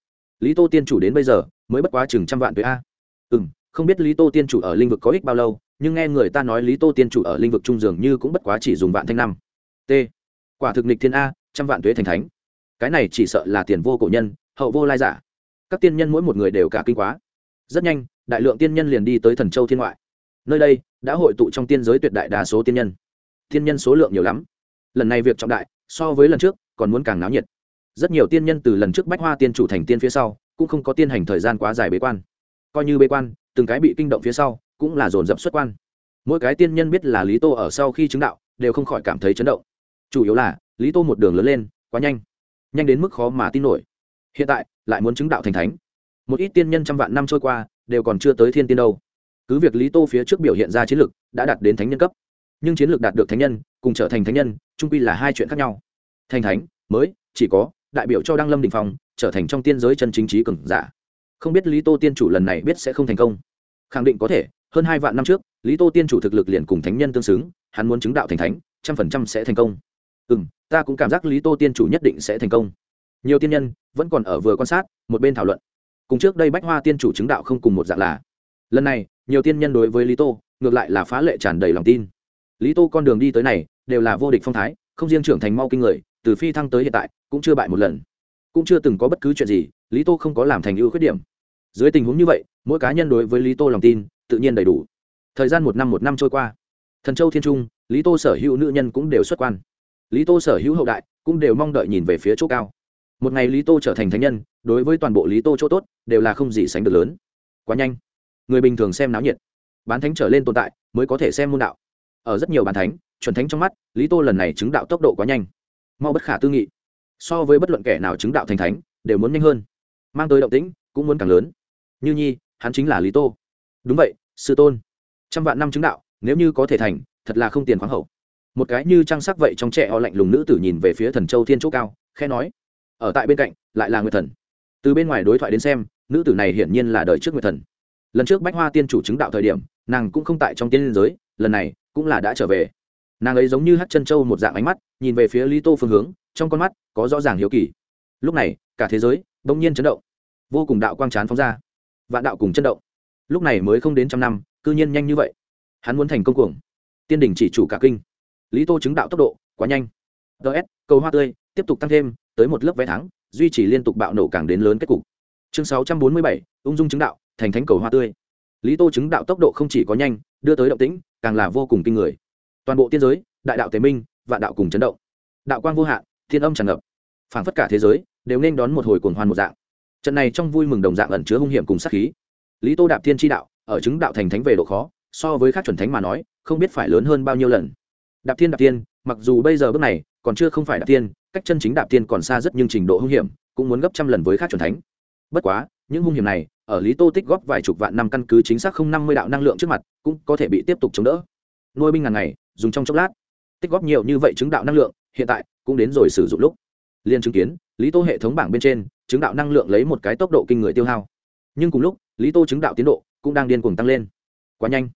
lý tô tiên chủ đến bây giờ mới bất quá chừng trăm vạn tuế a ừ m không biết lý tô tiên chủ ở lĩnh vực có ích bao lâu, nhưng nghe người ta nói lý tô tiên chủ ở lĩnh vực trung dường như cũng bất quá chỉ dùng vạn thanh năm. T. Quả thực nịch thiên a, trăm vạn tuế thành thánh. Cái này chỉ sợ là tiền vô cổ nhân, hậu vô lai giả. Các tiên nhân mỗi một người đều cả kinh quá. Rất nhanh, đại lượng tiên nhân liền đi tới thần châu thiên ngoại. Nơi đây đã hội tụ trong tiên giới tuyệt đại đa số tiên nhân. Tiên nhân số lượng nhiều lắm. Lần này việc trọng đại, so với lần trước, còn muốn càng náo nhiệt. Rất nhiều tiên nhân từ lần trước bách hoa tiên chủ thành tiên phía sau, cũng không có tiên hành thời gian quá dài bế quan coi như bế quan, từng cái bị kinh động phía sau, cũng là dồn dập xuất quan. Mỗi cái tiên nhân biết là lý tô ở sau khi chứng đạo, đều không khỏi cảm thấy chấn động. Chủ yếu là, lý tô một đường lớn lên, quá nhanh. Nhanh đến mức khó mà tin nổi. Hiện tại, lại muốn chứng đạo thành thánh. Một ít tiên nhân trăm vạn năm trôi qua, đều còn chưa tới thiên tiên đâu. Cứ việc lý tô phía trước biểu hiện ra chiến lược đã đạt đến thánh nhân cấp. Nhưng chiến lược đạt được thánh nhân, cùng trở thành thánh nhân trung quy là hai chuyện khác nhau. Thành thánh, mới, chỉ có, đại biểu cho đăng lâm đình phòng trở thành trong tiên giới chân chính trí cường giả không biết lý tô tiên chủ lần này biết sẽ không thành công. Khẳng định có thể, hơn hai vạn năm trước, lý tô tiên chủ thực lực liền cùng thánh nhân tương xứng, hắn muốn chứng đạo thành thánh, trăm phần trăm sẽ thành công. Ừ m ta cũng cảm giác lý tô tiên chủ nhất định sẽ thành công. Nhiều tiên nhân vẫn còn ở vừa quan sát, một bên thảo luận. Cùng trước đây bách hoa tiên chủ chứng đạo không cùng một dạng là. Lần này, nhiều tiên nhân đối với lý tô, ngược lại là phá lệ tràn đầy lòng tin. Lý tô con đường đi tới này, đều là vô địch phong thái, không riêng trưởng thành mau kinh người, từ phi thăng tới hiện tại, cũng chưa bại một lần. Cũng chưa từng có bất cứ chuyện gì lý tô không có làm thành ưu khuyết điểm. Dưới tình huống như vậy, mỗi cá nhân đối với lý tô lòng tin, tự nhiên đầy đủ. Thời gian một năm một năm trôi qua. Thần châu thiên trung, lý tô sở hữu nữ nhân cũng đều xuất quan. Lý tô sở hữu hậu đại cũng đều mong đợi nhìn về phía chỗ cao. Một ngày lý tô trở thành thánh nhân, đối với toàn bộ lý tô chỗ tốt đều là không gì sánh được lớn. Quá nhanh. Người bình thường xem náo nhiệt. Bán thánh trở lên tồn tại mới có thể xem môn đạo. Ở rất nhiều bán thánh, chuẩn thánh trong mắt, lý tô lần này chứng đạo tốc độ quá nhanh. Mau bất khả tư nghị. So với bất luận kẻ nào chứng đạo thành thánh, đều muốn nhanh hơn mang tới động tĩnh, cũng muốn càng lớn. Như nhi, hắn chính là lý tô. Đúng vậy, sư tôn. Trăm vạn năm chứng đạo, nếu như có thể thành, thật là không tiền khoáng hậu. Một cái như trang sắc vậy trong trẻ họ lạnh lùng nữ tử nhìn về phía thần châu thiên chỗ cao khe nói, ở tại bên cạnh, lại là nguyệt thần. Từ bên ngoài đối thoại đến xem, nữ tử này hiển nhiên là đời trước nguyệt thần. Lần trước bách hoa tiên chủ chứng đạo thời điểm, nàng cũng không tại trong tiên liên giới, lần này cũng là đã trở về. Nàng ấy giống như hát chân châu một dạng ánh mắt, nhìn về phía lý tô phương hướng, trong con mắt có rõ ràng hiếu kỳ. Lúc này, cả thế giới bỗng nhiên chấn động vô cùng đạo quang chán phóng ra. Vạn đạo cùng chấn động. Lúc này mới không đến trăm năm, cư nhiên nhanh như vậy. Hắn muốn thành công cuồng. Tiên đình chỉ chủ cả kinh. Lý tô chứng đạo tốc độ, quá nhanh. Ts cầu hoa tươi, tiếp tục tăng thêm, tới một lớp vé thắng, duy trì liên tục bạo nổ càng đến lớn kết cục. Chương sáu trăm bốn mươi bảy, ung dung chứng đạo, thành thánh cầu hoa tươi. Lý tô chứng đạo tốc độ không chỉ có nhanh, đưa tới động tĩnh, càng là vô cùng kinh người. Toàn bộ tiên giới, đại đạo tế minh, vạn đạo cùng chấn động. Đạo quang vô hạn, thiên âm tràn ngập. Phảng phất cả thế giới, đều nên đón một hồi cuồng hoan một dạng trận này trong vui mừng đồng dạng ẩn chứa hung hiểm cùng sát khí. Lý tô đạp thiên tri đạo, ở chứng đạo thành thánh về độ khó, so với các chuẩn thánh mà nói, không biết phải lớn hơn bao nhiêu lần. Đạp thiên đạp thiên, mặc dù bây giờ bước này còn chưa không phải đạp thiên, cách chân chính đạp thiên còn xa rất nhưng trình độ hung hiểm, cũng muốn gấp trăm lần với các chuẩn thánh. Bất quá, những hung hiểm này, ở lý tô tích góp vài chục vạn năm căn cứ chính xác không năm mươi đạo năng lượng trước mặt, cũng có thể bị tiếp tục chống đỡ. Nuôi binh ngàn ngày, dùng trong chốc lát. Tích góp nhiều như vậy chứng đạo năng lượng, hiện tại cũng đến rồi sử dụng lúc. Liên chứng kiến lý tô hệ thống bảng bên trên, chứng đạo năng lượng lấy một cái tốc độ kinh người tiêu hao. Nhưng cùng lúc, lý tô chứng đạo tiến độ cũng đang điên cuồng tăng lên. Quá nhanh.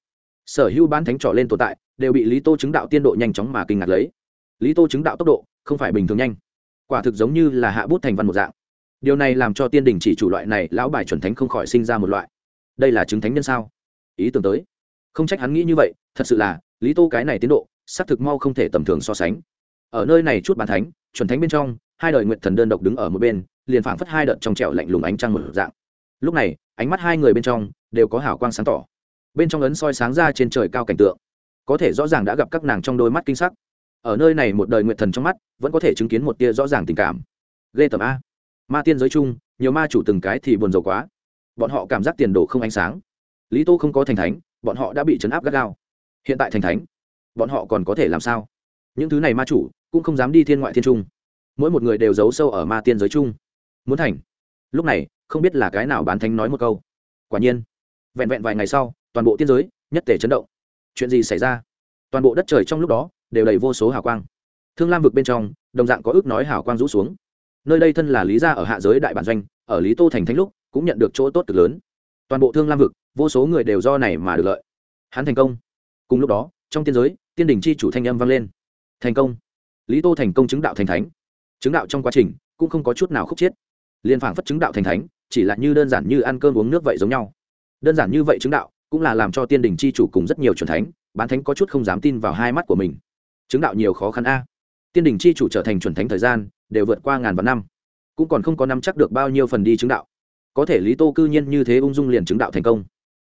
Sở hữu bán thánh trỏ lên tồn tại, đều bị lý tô chứng đạo tiên độ nhanh chóng mà kinh ngạc lấy. Lý tô chứng đạo tốc độ không phải bình thường nhanh. Quả thực giống như là hạ bút thành văn một dạng. Điều này làm cho tiên đình chỉ chủ loại này lão bài chuẩn thánh không khỏi sinh ra một loại. Đây là chứng thánh nhân sao? Ý tưởng tới. Không trách hắn nghĩ như vậy, thật sự là, lý tô cái này tiến độ, xác thực mau không thể tầm thường so sánh ở nơi này chút bàn thánh, chuẩn thánh bên trong, hai đời nguyện thần đơn độc đứng ở một bên, liền phảng phất hai đợt trong trẻo lạnh lùng ánh trăng một dạng. Lúc này, ánh mắt hai người bên trong đều có hào quang sáng tỏ. Bên trong ấn soi sáng ra trên trời cao cảnh tượng. Có thể rõ ràng đã gặp các nàng trong đôi mắt kinh sắc. Ở nơi này một đời nguyện thần trong mắt, vẫn có thể chứng kiến một tia rõ ràng tình cảm. Ghê tầm a. Ma tiên giới chung, nhiều ma chủ từng cái thì buồn rầu quá. Bọn họ cảm giác tiền đồ không ánh sáng. Lý tô không có thành thánh, bọn họ đã bị chấn áp gắt gao. Hiện tại thành thánh, bọn họ còn có thể làm sao? Những thứ này ma chủ cũng không dám đi thiên ngoại thiên trung. Mỗi một người đều giấu sâu ở ma tiên giới chung. Muốn thành. Lúc này, không biết là cái nào bán thánh nói một câu. Quả nhiên, vẹn vẹn vài ngày sau, toàn bộ tiên giới, nhất thể chấn động. Chuyện gì xảy ra? Toàn bộ đất trời trong lúc đó, đều đầy vô số hào quang. Thương lam vực bên trong, đồng dạng có ước nói hào quang rũ xuống. Nơi đây thân là lý gia ở hạ giới đại bản doanh, ở lý tô thành thánh lúc, cũng nhận được chỗ tốt cực lớn. Toàn bộ thương lam vực, vô số người đều do này mà được lợi. Hắn thành công. Cùng lúc đó, trong tiên giới, tiên đình chi chủ thanh âm vang lên. Thành công lý tô thành công chứng đạo thành thánh. Chứng đạo trong quá trình cũng không có chút nào khúc chiết liên phảng phất chứng đạo thành thánh, chỉ là như đơn giản như ăn cơm uống nước vậy giống nhau. Đơn giản như vậy chứng đạo cũng là làm cho tiên đình chi chủ cùng rất nhiều c thánh, bán thánh có chút không dám tin vào hai mắt của mình. Chứng đạo nhiều khó khăn a. Tiên đình chi chủ trở thành chuẩn thánh thời gian đều vượt qua ngàn vạn năm, cũng còn không có năm chắc được bao nhiêu phần đi chứng đạo. Có thể lý tô cư nhiên như thế ung dung liền chứng đạo thành công.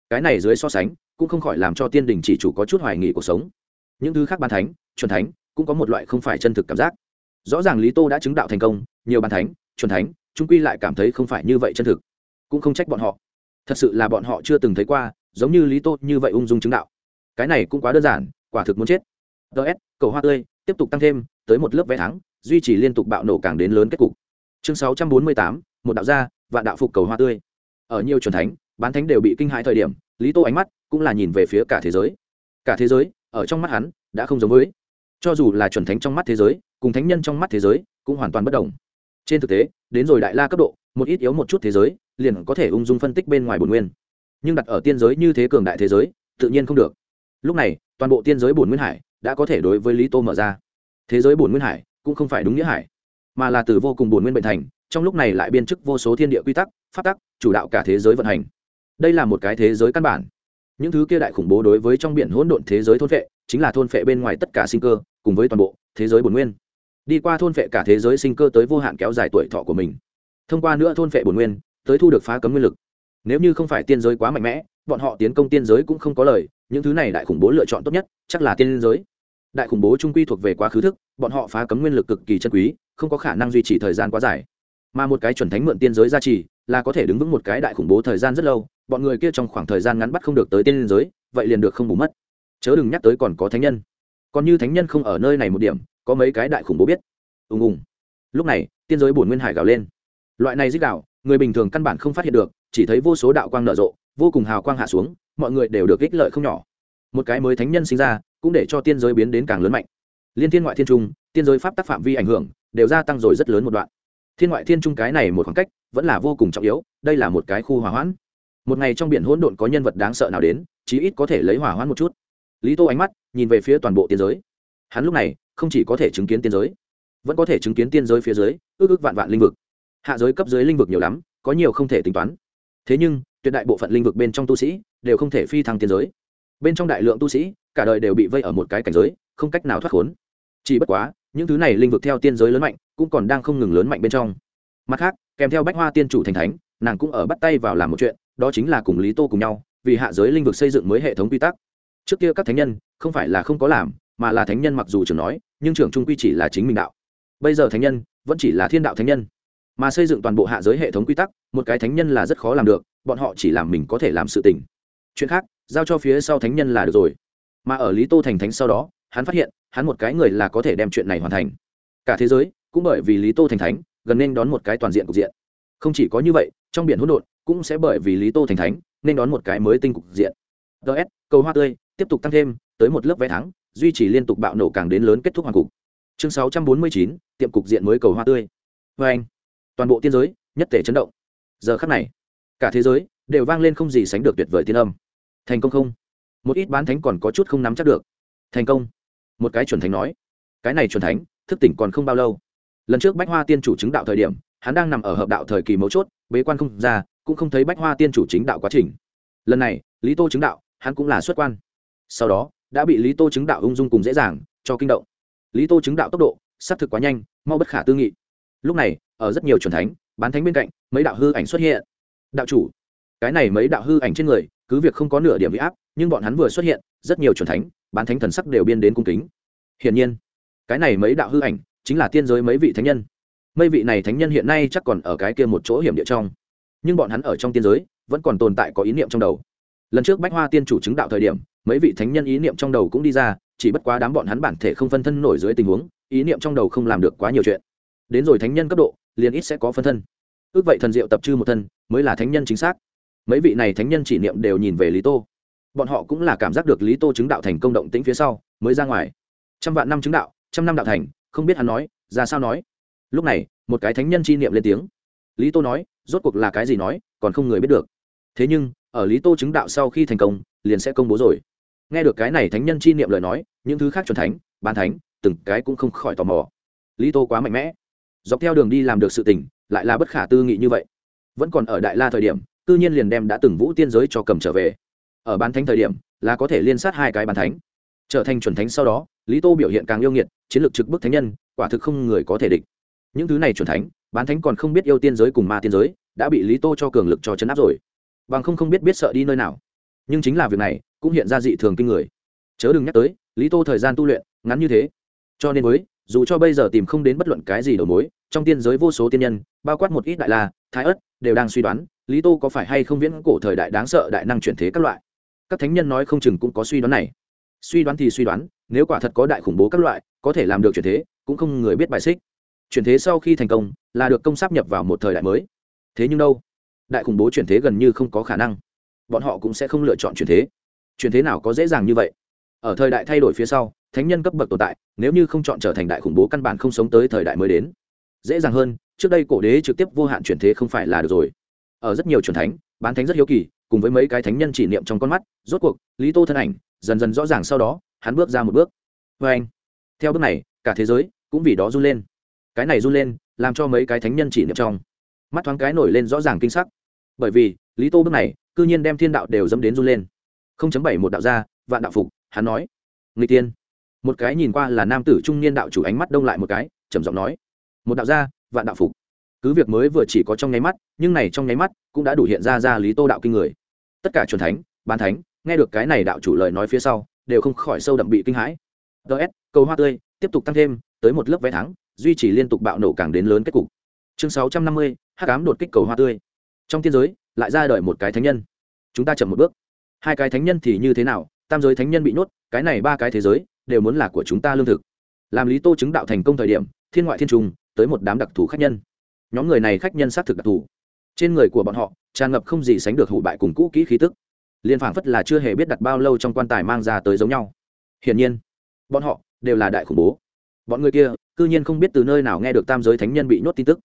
Cái này dưới so sánh cũng không khỏi làm cho tiên đình chỉ chủ có chút hoài nghị cuộc sống. Những thứ khác ban thánh, chuẩn thánh cũng có một loại không phải chân thực cảm giác. Rõ ràng lý tô đã chứng đạo thành công, nhiều ban thánh, chuẩn thánh chúng quy lại cảm thấy không phải như vậy chân thực. Cũng không trách bọn họ. Thật sự là bọn họ chưa từng thấy qua, giống như lý tô như vậy ung dung chứng đạo. Cái này cũng quá đơn giản, quả thực muốn chết. Ts cầu hoa tươi, tiếp tục tăng thêm, tới một lớp vé thắng duy trì liên tục bạo nổ càng đến lớn kết cục. Chương sáu trăm bốn mươi tám, một đạo gia, vạn đạo phục cầu hoa tươi. Ở nhiều chuẩn thánh, bán thánh đều bị kinh hãi thời điểm, lý tô ánh mắt cũng là nhìn về phía cả thế giới. Cả thế giới, ở trong mắt hắn, đã không giống với cho dù là chuẩn thánh trong mắt thế giới, cùng thánh nhân trong mắt thế giới, cũng hoàn toàn bất đồng. Trên thực tế, đến rồi đại la cấp độ, một ít yếu một chút thế giới, liền có thể ung dung phân tích bên ngoài bổn nguyên. Nhưng đặt ở tiên giới như thế cường đại thế giới, tự nhiên không được. Lúc này, toàn bộ tiên giới bổn nguyên hải đã có thể đối với lý tô mở ra. Thế giới bổn nguyên hải cũng không phải đúng nghĩa hải, mà là từ vô cùng bổn nguyên bệnh thành, trong lúc này lại biên chức vô số thiên địa quy tắc phát tắc, chủ đạo cả thế giới vận hành. Đây là một cái thế giới căn bản. Những thứ kia đại khủng bố đối với trong biển hỗn độn thế giới thôn vệ chính là thôn phệ bên ngoài tất cả sinh cơ, cùng với toàn bộ thế giới bổn nguyên. Đi qua thôn phệ cả thế giới sinh cơ tới vô hạn kéo dài tuổi thọ của mình. Thông qua nữa thôn phệ bổn nguyên, tới thu được phá cấm nguyên lực. Nếu như không phải tiên giới quá mạnh mẽ, bọn họ tiến công tiên giới cũng không có lời, những thứ này đại khủng bố lựa chọn tốt nhất chắc là tiên giới. Đại khủng bố trung quy thuộc về quá khứ thức, bọn họ phá cấm nguyên lực cực kỳ chân quý, không có khả năng duy trì thời gian quá dài. Mà một cái chuẩn thánh mượn tiên giới gia trì, là có thể đứng vững một cái đại khủng bố thời gian rất lâu, bọn người kia trong khoảng thời gian ngắn bắt không được tới tiên giới, vậy liền được không bù mất chớ đừng nhắc tới còn có thánh nhân. Còn như thánh nhân không ở nơi này một điểm, có mấy cái đại khủng bố biết. Ùng ùng. Lúc này, tiên giới bổn nguyên hải gào lên. Loại này dích đạo người bình thường căn bản không phát hiện được, chỉ thấy vô số đạo quang nở rộ, vô cùng hào quang hạ xuống, mọi người đều được ích lợi không nhỏ. Một cái mới thánh nhân sinh ra, cũng để cho tiên giới biến đến càng lớn mạnh. Liên thiên ngoại thiên trung, tiên giới pháp tác phạm vi ảnh hưởng, đều gia tăng rồi rất lớn một đoạn. Thiên ngoại thiên trung cái này một khoảng cách, vẫn là vô cùng trọng yếu, đây là một cái khu hỏa hoãn. Một ngày trong biển hỗn độn có nhân vật đáng sợ nào đến, chí ít có thể lấy hỏa hoãn một chút lý tô ánh mắt nhìn về phía toàn bộ tiên giới. Hắn lúc này không chỉ có thể chứng kiến tiên giới, vẫn có thể chứng kiến tiên giới phía dưới ước ước vạn vạn linh vực. Hạ giới cấp dưới linh vực nhiều lắm, có nhiều không thể tính toán. Thế nhưng, tuyệt đại bộ phận linh vực bên trong tu sĩ đều không thể phi thăng tiên giới. Bên trong đại lượng tu sĩ, cả đời đều bị vây ở một cái cảnh giới, không cách nào thoát khốn. Chỉ bất quá, những thứ này linh vực theo tiên giới lớn mạnh, cũng còn đang không ngừng lớn mạnh bên trong. Mặt khác, kèm theo bách hoa tiên chủ thành thánh, nàng cũng ở bắt tay vào làm một chuyện, đó chính là cùng lý tô cùng nhau, vì hạ giới linh vực xây dựng mới hệ thống quy tắc trước kia các thánh nhân, không phải là không có làm, mà là thánh nhân mặc dù trưởng nói, nhưng trưởng trung quy chỉ là chính mình đạo. Bây giờ thánh nhân, vẫn chỉ là thiên đạo thánh nhân. Mà xây dựng toàn bộ hạ giới hệ thống quy tắc, một cái thánh nhân là rất khó làm được, bọn họ chỉ làm mình có thể làm sự tình. Chuyện khác, giao cho phía sau thánh nhân là được rồi. Mà ở lý tô thành thánh sau đó, hắn phát hiện, hắn một cái người là có thể đem chuyện này hoàn thành. Cả thế giới, cũng bởi vì lý tô thành thánh, gần nên đón một cái toàn diện cục diện. Không chỉ có như vậy, trong biển hỗn độn, cũng sẽ bởi vì lý tô thành thánh, nên đón một cái mới tinh cục diện. Ts cầu hoa tươi tiếp tục tăng thêm, tới một lớp vé thắng duy trì liên tục bạo nổ càng đến lớn kết thúc hoàn cục. Chương sáu trăm bốn mươi chín, tiệm cục diện mới cầu hoa tươi. Vê anh, toàn bộ tiên giới, nhất thể chấn động. Giờ khắc này, cả thế giới đều vang lên không gì sánh được tuyệt vời tiên âm. Thành công không? Một ít bán thánh còn có chút không nắm chắc được. Thành công. Một cái chuẩn thánh nói. Cái này chuẩn thánh, thức tỉnh còn không bao lâu. Lần trước bách hoa tiên chủ chứng đạo thời điểm, hắn đang nằm ở hợp đạo thời kỳ mấu chốt, bế quan không ra, cũng không thấy bách hoa tiên chủ chính đạo quá trình. Lần này, lý tô chứng đạo, hắn cũng là xuất quan sau đó, đã bị lý tô chứng đạo ung dung cùng dễ dàng, cho kinh động. Lý tô chứng đạo tốc độ, xác thực quá nhanh, mau bất khả tư nghị. Lúc này, ở rất nhiều c thánh, bán thánh bên cạnh, mấy đạo hư ảnh xuất hiện. Đạo chủ, cái này mấy đạo hư ảnh trên người, cứ việc không có nửa điểm bị áp, nhưng bọn hắn vừa xuất hiện, rất nhiều c thánh, bán thánh thần sắc đều biên đến cung kính. Hiển nhiên, cái này mấy đạo hư ảnh, chính là tiên giới mấy vị thánh nhân. Mấy vị này thánh nhân hiện nay chắc còn ở cái kia một chỗ hiểm địa trong. Nhưng bọn hắn ở trong tiên giới, vẫn còn tồn tại có ý niệm trong đầu. Lần trước bách hoa tiên chủ chứng đạo thời điểm mấy vị thánh nhân ý niệm trong đầu cũng đi ra, chỉ bất quá đám bọn hắn bản thể không phân thân nổi dưới tình huống, ý niệm trong đầu không làm được quá nhiều chuyện. Đến rồi thánh nhân cấp độ, liền ít sẽ có phân thân. Ước vậy thần diệu tập trư một thân, mới là thánh nhân chính xác. Mấy vị này thánh nhân chỉ niệm đều nhìn về lý tô. Bọn họ cũng là cảm giác được lý tô chứng đạo thành công động tĩnh phía sau, mới ra ngoài. Trăm vạn năm chứng đạo, trăm năm đạo thành, không biết hắn nói, ra sao nói. Lúc này, một cái thánh nhân chi niệm lên tiếng. Lý tô nói, rốt cuộc là cái gì nói, còn không người biết được. Thế nhưng, ở lý tô chứng đạo sau khi thành công, liền sẽ công bố rồi nghe được cái này thánh nhân chi niệm lời nói, những thứ khác c thánh, bán thánh, từng cái cũng không khỏi tò mò. Lý tô quá mạnh mẽ. Dọc theo đường đi làm được sự tình, lại là bất khả tư nghị như vậy. Vẫn còn ở đại la thời điểm tư nhiên liền đem đã từng vũ tiên giới cho cầm trở về. Ở bán thánh thời điểm, là có thể liên sát hai cái bán thánh. Trở thành chuẩn thánh sau đó, lý tô biểu hiện càng yêu nghiệt, chiến lược trực bức thánh nhân, quả thực không người có thể địch. Những thứ này chuẩn thánh, bán thánh còn không biết yêu tiên giới cùng ma tiên giới, đã bị lý tô cho cường lực cho chấn áp rồi. Bằng không không biết biết sợ đi nơi nào. Nhưng chính là việc này cũng hiện ra dị thường kinh người. Chớ đừng nhắc tới, lý tô thời gian tu luyện ngắn như thế. Cho nên mới dù cho bây giờ tìm không đến bất luận cái gì đầu mối, trong tiên giới vô số tiên nhân, bao quát một ít đại la, thái ất đều đang suy đoán lý tô có phải hay không viễn cổ thời đại đáng sợ đại năng chuyển thế các loại. Các thánh nhân nói không chừng cũng có suy đoán này. Suy đoán thì suy đoán, nếu quả thật có đại khủng bố các loại, có thể làm được chuyển thế, cũng không người biết bài xích. Chuyển thế sau khi thành công, là được công sáp nhập vào một thời đại mới. Thế nhưng đâu? Đại khủng bố chuyển thế gần như không có khả năng. Bọn họ cũng sẽ không lựa chọn chuyển thế chuyển thế nào có dễ dàng như vậy? Ở thời đại thay đổi phía sau, thánh nhân cấp bậc tồn tại, nếu như không chọn trở thành đại khủng bố căn bản không sống tới thời đại mới đến. Dễ dàng hơn, trước đây cổ đế trực tiếp vô hạn chuyển thế không phải là được rồi. Ở rất nhiều truyền thánh, bán thánh rất hiếu kỳ, cùng với mấy cái thánh nhân chỉ niệm trong con mắt, rốt cuộc, lý tô thân ảnh, dần dần rõ ràng sau đó, hắn bước ra một bước. Vê anh, theo bước này, cả thế giới cũng vì đó run lên. Cái này run lên, làm cho mấy cái thánh nhân chỉ niệm trong mắt thoáng cái nổi lên rõ ràng kinh sắc. Bởi vì, lý tô bước này, cư nhiên đem thiên đạo đều dâm đến run lên không chấm bảy một đạo gia, vạn đạo phục, hắn nói. Người tiên. Một cái nhìn qua là nam tử trung niên đạo chủ ánh mắt đông lại một cái, trầm giọng nói. Một đạo gia, vạn đạo phục. Cứ việc mới vừa chỉ có trong nháy mắt, nhưng này trong nháy mắt cũng đã đủ hiện ra ra lý tô đạo kinh người. Tất cả truyền thánh ban thánh, nghe được cái này đạo chủ lời nói phía sau, đều không khỏi sâu đậm bị kinh hãi. Ts câu hoa tươi, tiếp tục tăng thêm, tới một lớp vé thắng, duy trì liên tục bạo nổ càng đến lớn kết cục. Chương sáu trăm năm mươi, hắc ám đột kích cầu hoa tươi. Trong tiên giới, lại ra đời một cái thánh nhân. Chúng ta chậm một bước hai cái thánh nhân thì như thế nào, tam giới thánh nhân bị nhốt, cái này ba cái thế giới đều muốn là của chúng ta lương thực. Làm lý tô chứng đạo thành công thời điểm, thiên ngoại thiên trùng, tới một đám đặc thù khách nhân. Nhóm người này khách nhân xác thực đặc thù. Trên người của bọn họ, tràn ngập không gì sánh được hủ bại cùng cũ kỹ khí tức. Liên phảng phất là chưa hề biết đặt bao lâu trong quan tài mang ra tới giống nhau. Hiển nhiên, bọn họ đều là đại khủng bố. Bọn người kia, cư nhiên không biết từ nơi nào nghe được tam giới thánh nhân bị nhốt tin tức.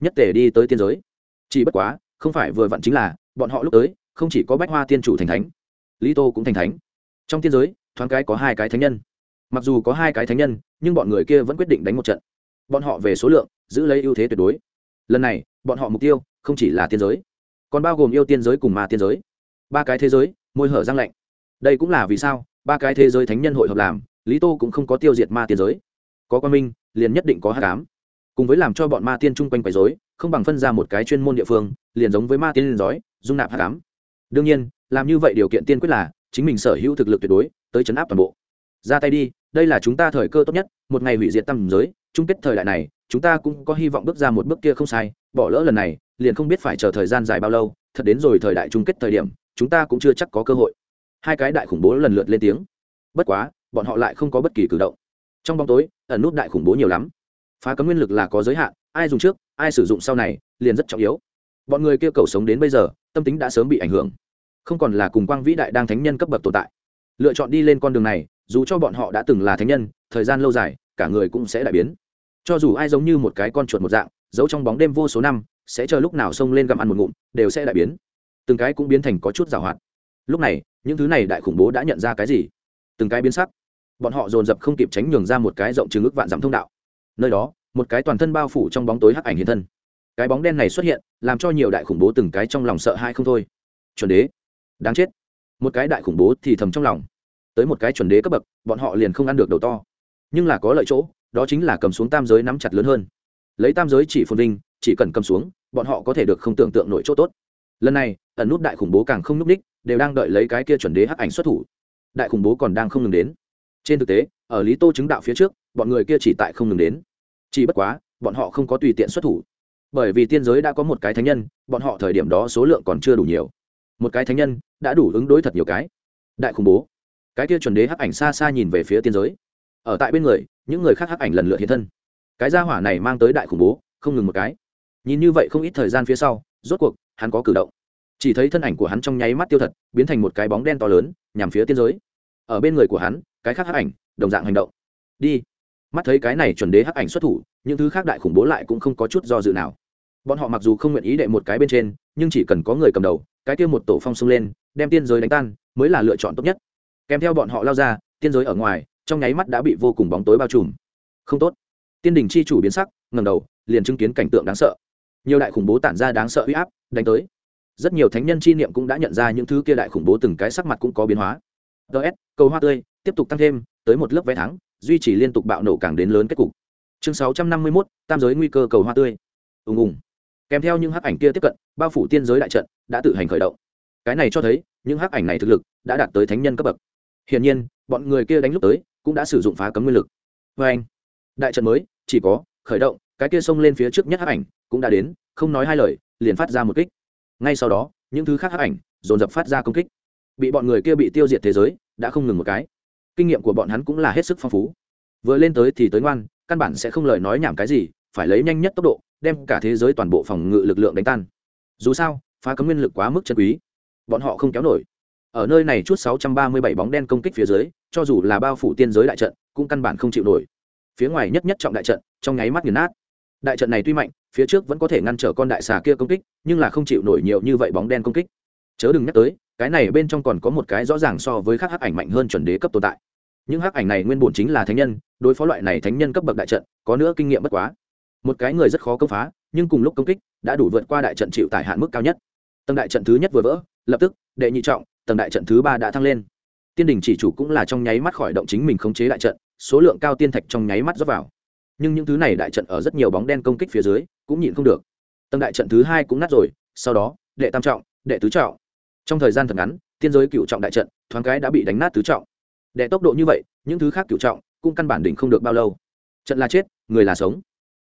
Nhất tể đi tới tiên giới. Chỉ bất quá, không phải vừa vặn chính là, bọn họ lúc tới, không chỉ có bách hoa tiên chủ thành thánh lý tô cũng thành thánh. Trong tiên giới, thoáng cái có hai cái thánh nhân. Mặc dù có hai cái thánh nhân, nhưng bọn người kia vẫn quyết định đánh một trận. Bọn họ về số lượng, giữ lấy ưu thế tuyệt đối. Lần này, bọn họ mục tiêu không chỉ là tiên giới, còn bao gồm yêu tiên giới cùng ma tiên giới. Ba cái thế giới, môi hở răng lạnh. Đây cũng là vì sao, ba cái thế giới thánh nhân hội hợp làm, lý tô cũng không có tiêu diệt ma tiên giới. Có quan minh, liền nhất định có hát cám cùng với làm cho bọn ma tiên chung quanh quấy dối không bằng phân ra một cái chuyên môn địa phương, liền giống với ma tiên liền giói, dung nạp hát cám đương nhiên làm như vậy điều kiện tiên quyết là, chính mình sở hữu thực lực tuyệt đối, tới chấn áp toàn bộ. Ra tay đi, đây là chúng ta thời cơ tốt nhất, một ngày hủy diệt tâm giới, chung kết thời đại này, chúng ta cũng có hy vọng bước ra một bước kia không sai, bỏ lỡ lần này, liền không biết phải chờ thời gian dài bao lâu, thật đến rồi thời đại chung kết thời điểm, chúng ta cũng chưa chắc có cơ hội. Hai cái đại khủng bố lần lượt lên tiếng. Bất quá, bọn họ lại không có bất kỳ cử động. Trong bóng tối, ẩn nút đại khủng bố nhiều lắm. Phá cấm nguyên lực là có giới hạn, ai dùng trước, ai sử dụng sau này, liền rất trọng yếu. Bọn người kêu cầu sống đến bây giờ, tâm tính đã sớm bị ảnh hưởng không còn là cùng quang vĩ đại đang thánh nhân cấp bậc tồn tại. Lựa chọn đi lên con đường này, dù cho bọn họ đã từng là thánh nhân, thời gian lâu dài, cả người cũng sẽ đại biến. Cho dù ai giống như một cái con chuột một dạng, giấu trong bóng đêm vô số năm, sẽ chờ lúc nào xông lên gặm ăn một ngụm, đều sẽ đại biến. Từng cái cũng biến thành có chút giảo hoạt. Lúc này, những thứ này đại khủng bố đã nhận ra cái gì? Từng cái biến sắc. Bọn họ dồn dập không kịp tránh nhường ra một cái rộng chừng ước vạn dặm thông đạo. Nơi đó, một cái toàn thân bao phủ trong bóng tối hắc ảnh hiện thân. Cái bóng đen này xuất hiện, làm cho nhiều đại khủng bố từng cái trong lòng sợ hãi không thôi. Chuẩn đế đáng chết. Một cái đại khủng bố thì thầm trong lòng. Tới một cái chuẩn đế cấp bậc, bọn họ liền không ăn được đầu to. Nhưng là có lợi chỗ, đó chính là cầm xuống tam giới nắm chặt lớn hơn. Lấy tam giới chỉ phồn vinh, chỉ cần cầm xuống, bọn họ có thể được không tưởng tượng nội chỗ tốt. Lần này, ẩn nút đại khủng bố càng không n ú c ních đều đang đợi lấy cái kia chuẩn đế hắc ảnh xuất thủ. Đại khủng bố còn đang không ngừng đến. Trên thực tế, ở lý tô chứng đạo phía trước, bọn người kia chỉ tại không ngừng đến. Chỉ bất quá, bọn họ không có tùy tiện xuất thủ. Bởi vì tiên giới đã có một cái thánh nhân, bọn họ thời điểm đó số lượng còn chưa đủ nhiều một cái thánh nhân đã đủ ứng đối thật nhiều cái. Đại khủng bố. Cái kia chuẩn đế hắc ảnh xa xa nhìn về phía tiên giới. Ở tại bên người, những người khác hắc ảnh lần lượt hiện thân. Cái gia hỏa này mang tới đại khủng bố, không ngừng một cái. Nhìn như vậy không ít thời gian phía sau, rốt cuộc, hắn có cử động. Chỉ thấy thân ảnh của hắn trong nháy mắt tiêu thật, biến thành một cái bóng đen to lớn, nhằm phía tiên giới. Ở bên người của hắn, cái khác hắc ảnh, đồng dạng hành động. Đi. Mắt thấy cái này chuẩn đế hắc ảnh xuất thủ, những thứ khác đại khủng bố lại cũng không có chút do dự nào. Bọn họ mặc dù không nguyện ý đệ một cái bên trên, nhưng chỉ cần có người cầm đầu cái kia một tổ phong xông lên đem tiên giới đánh tan mới là lựa chọn tốt nhất. Kèm theo bọn họ lao ra tiên giới ở ngoài trong nháy mắt đã bị vô cùng bóng tối bao trùm. Không tốt. Tiên đình chi chủ biến sắc ngầm đầu liền chứng kiến cảnh tượng đáng sợ. Nhiều đại khủng bố tản ra đáng sợ uy áp đánh tới. Rất nhiều thánh nhân chi niệm cũng đã nhận ra những thứ kia đại khủng bố từng cái sắc mặt cũng có biến hóa. Ts cầu hoa tươi tiếp tục tăng thêm tới một lớp vé thắng duy trì liên tục bạo nổ càng đến lớn kết cục. Chương sáu trăm năm mươi 651, tam giới nguy cơ cầu hoa tươi. Ùng ùng kèm theo những hắc ảnh kia tiếp cận, bao phủ tiên giới đại trận, đã tự hành khởi động. Cái này cho thấy, những hắc ảnh này thực lực đã đạt tới thánh nhân cấp bậc. Hiển nhiên, bọn người kia đánh lúc tới, cũng đã sử dụng phá cấm nguyên lực. Vê anh, đại trận mới, chỉ có khởi động, cái kia xông lên phía trước nhất hắc ảnh, cũng đã đến, không nói hai lời, liền phát ra một kích. Ngay sau đó, những thứ khác hắc ảnh, dồn dập phát ra công kích. Bị bọn người kia bị tiêu diệt thế giới, đã không ngừng một cái. Kinh nghiệm của bọn hắn cũng là hết sức phong phú. Vừa lên tới thì tới ngoan, căn bản sẽ không lời nói nhảm cái gì, phải lấy nhanh nhất tốc độ đem cả thế giới toàn bộ phòng ngự lực lượng đánh tan. Dù sao, phá cấm nguyên lực quá mức chân quý. Bọn họ không kéo nổi. Ở nơi này chút 637 bóng đen công kích phía dưới, cho dù là bao phủ tiên giới đại trận, cũng căn bản không chịu nổi. Phía ngoài nhất nhất trọng đại trận, trong nháy mắt nghiền nát. Đại trận này tuy mạnh, phía trước vẫn có thể ngăn trở con đại xà kia công kích, nhưng là không chịu nổi nhiều như vậy bóng đen công kích. Chớ đừng nhắc tới, cái này bên trong còn có một cái rõ ràng so với các hắc ảnh mạnh hơn chuẩn đế cấp tồn tại. Những hắc ảnh này nguyên bổn chính là thánh nhân, đối phó loại này thánh nhân cấp bậc đại trận, có nữa kinh nghiệm bất quá một cái người rất khó công phá, nhưng cùng lúc công kích đã đủ vượt qua đại trận chịu tải hạn mức cao nhất. Tầng đại trận thứ nhất vừa vỡ, lập tức, đệ nhị trọng, tầng đại trận thứ ba đã thăng lên. Tiên đình chỉ chủ cũng là trong nháy mắt khỏi động chính mình khống chế đại trận, số lượng cao tiên thạch trong nháy mắt rót vào. Nhưng những thứ này đại trận ở rất nhiều bóng đen công kích phía dưới, cũng nhịn không được. Tầng đại trận thứ hai cũng nát rồi, sau đó, đệ tam trọng, đệ tứ trọng. Trong thời gian thật ngắn, tiên giới cựu trọng đại trận, thoáng cái đã bị đánh nát tứ trọng. Đệ tốc độ như vậy, những thứ khác cựu trọng cũng căn bản đỉnh không được bao lâu. Trận là chết, người là sống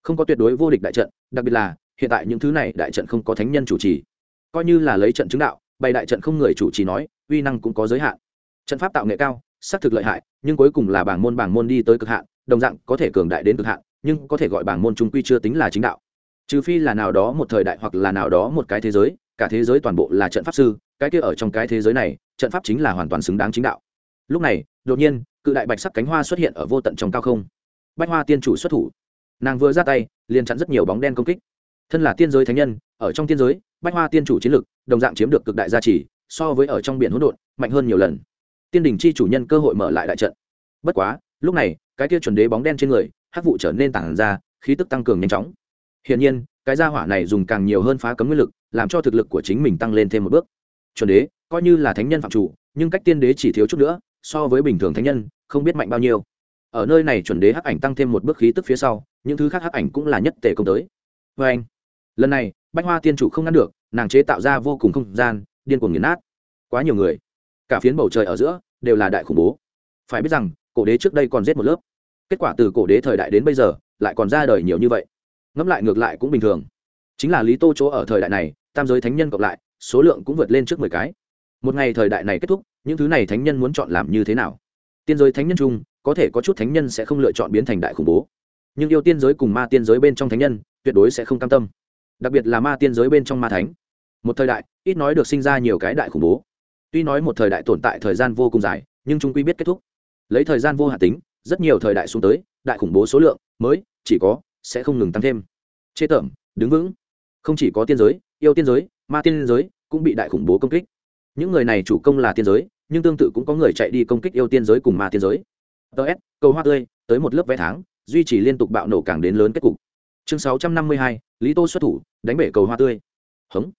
không có tuyệt đối vô địch đại trận, đặc biệt là, hiện tại những thứ này đại trận không có thánh nhân chủ trì. Coi như là lấy trận chứng đạo, bày đại trận không người chủ trì nói, uy năng cũng có giới hạn. Trận pháp tạo nghệ cao, xác thực lợi hại, nhưng cuối cùng là bảng môn bảng môn đi tới cực hạn, đồng dạng có thể cường đại đến cực hạn, nhưng có thể gọi bảng môn trung quy chưa tính là chính đạo. Trừ phi là nào đó một thời đại hoặc là nào đó một cái thế giới, cả thế giới toàn bộ là trận pháp sư, cái kia ở trong cái thế giới này, trận pháp chính là hoàn toàn xứng đáng chính đạo. Lúc này, đột nhiên, cự đại bạch sắc cánh hoa xuất hiện ở vô tận trong cao không. Bách hoa tiên chủ xuất thủ nàng vừa ra tay, liền chặn rất nhiều bóng đen công kích. Thân là tiên giới thánh nhân, ở trong tiên giới, bách hoa tiên chủ chiến lực, đồng dạng chiếm được cực đại gia trì, so với ở trong biển hỗn độn, mạnh hơn nhiều lần. Tiên đình chi chủ nhân cơ hội mở lại đại trận. Bất quá, lúc này, cái kia chuẩn đế bóng đen trên người, hắc vụ trở nên tản ra, khí tức tăng cường nhanh chóng. Hiển nhiên, cái gia hỏa này dùng càng nhiều hơn phá cấm nguyên lực, làm cho thực lực của chính mình tăng lên thêm một bước. Chuẩn đế, coi như là thánh nhân phạm chủ, nhưng cách tiên đế chỉ thiếu chút nữa, so với bình thường thánh nhân, không biết mạnh bao nhiêu ở nơi này chuẩn đế hắc ảnh tăng thêm một bước khí tức phía sau, những thứ khác hắc ảnh cũng là nhất tề công tới. Vê anh, lần này, bách hoa tiên chủ không ngăn được, nàng chế tạo ra vô cùng không gian, điên cuồng nghiền nát. Quá nhiều người, cả phiến bầu trời ở giữa, đều là đại khủng bố. Phải biết rằng, cổ đế trước đây còn giết một lớp. Kết quả từ cổ đế thời đại đến bây giờ, lại còn ra đời nhiều như vậy. Ngẫm lại ngược lại cũng bình thường. Chính là lý tô chỗ ở thời đại này, tam giới thánh nhân cộng lại, số lượng cũng vượt lên trước mười cái. Một ngày thời đại này kết thúc, những thứ này thánh nhân muốn chọn làm như thế nào? Tiên giới thánh nhân chung có thể có chút thánh nhân sẽ không lựa chọn biến thành đại khủng bố. Nhưng yêu tiên giới cùng ma tiên giới bên trong thánh nhân, tuyệt đối sẽ không cam tâm. Đặc biệt là ma tiên giới bên trong ma thánh. Một thời đại, ít nói được sinh ra nhiều cái đại khủng bố. Tuy nói một thời đại tồn tại thời gian vô cùng dài, nhưng chúng quy biết kết thúc. Lấy thời gian vô hạn tính, rất nhiều thời đại xuống tới, đại khủng bố số lượng, mới, chỉ có, sẽ không ngừng tăng thêm. Chê tởm, đứng vững. Không chỉ có tiên giới, yêu tiên giới, ma tiên giới cũng bị đại khủng bố công kích. Những người này chủ công là tiên giới, nhưng tương tự cũng có người chạy đi công kích yêu tiên giới cùng ma tiên giới ts cầu hoa tươi, tới một lớp vé tháng, duy trì liên tục bạo nổ càng đến lớn kết cục. Chương sáu trăm năm mươi hai, lý tô xuất thủ, đánh bể cầu hoa tươi. Hống.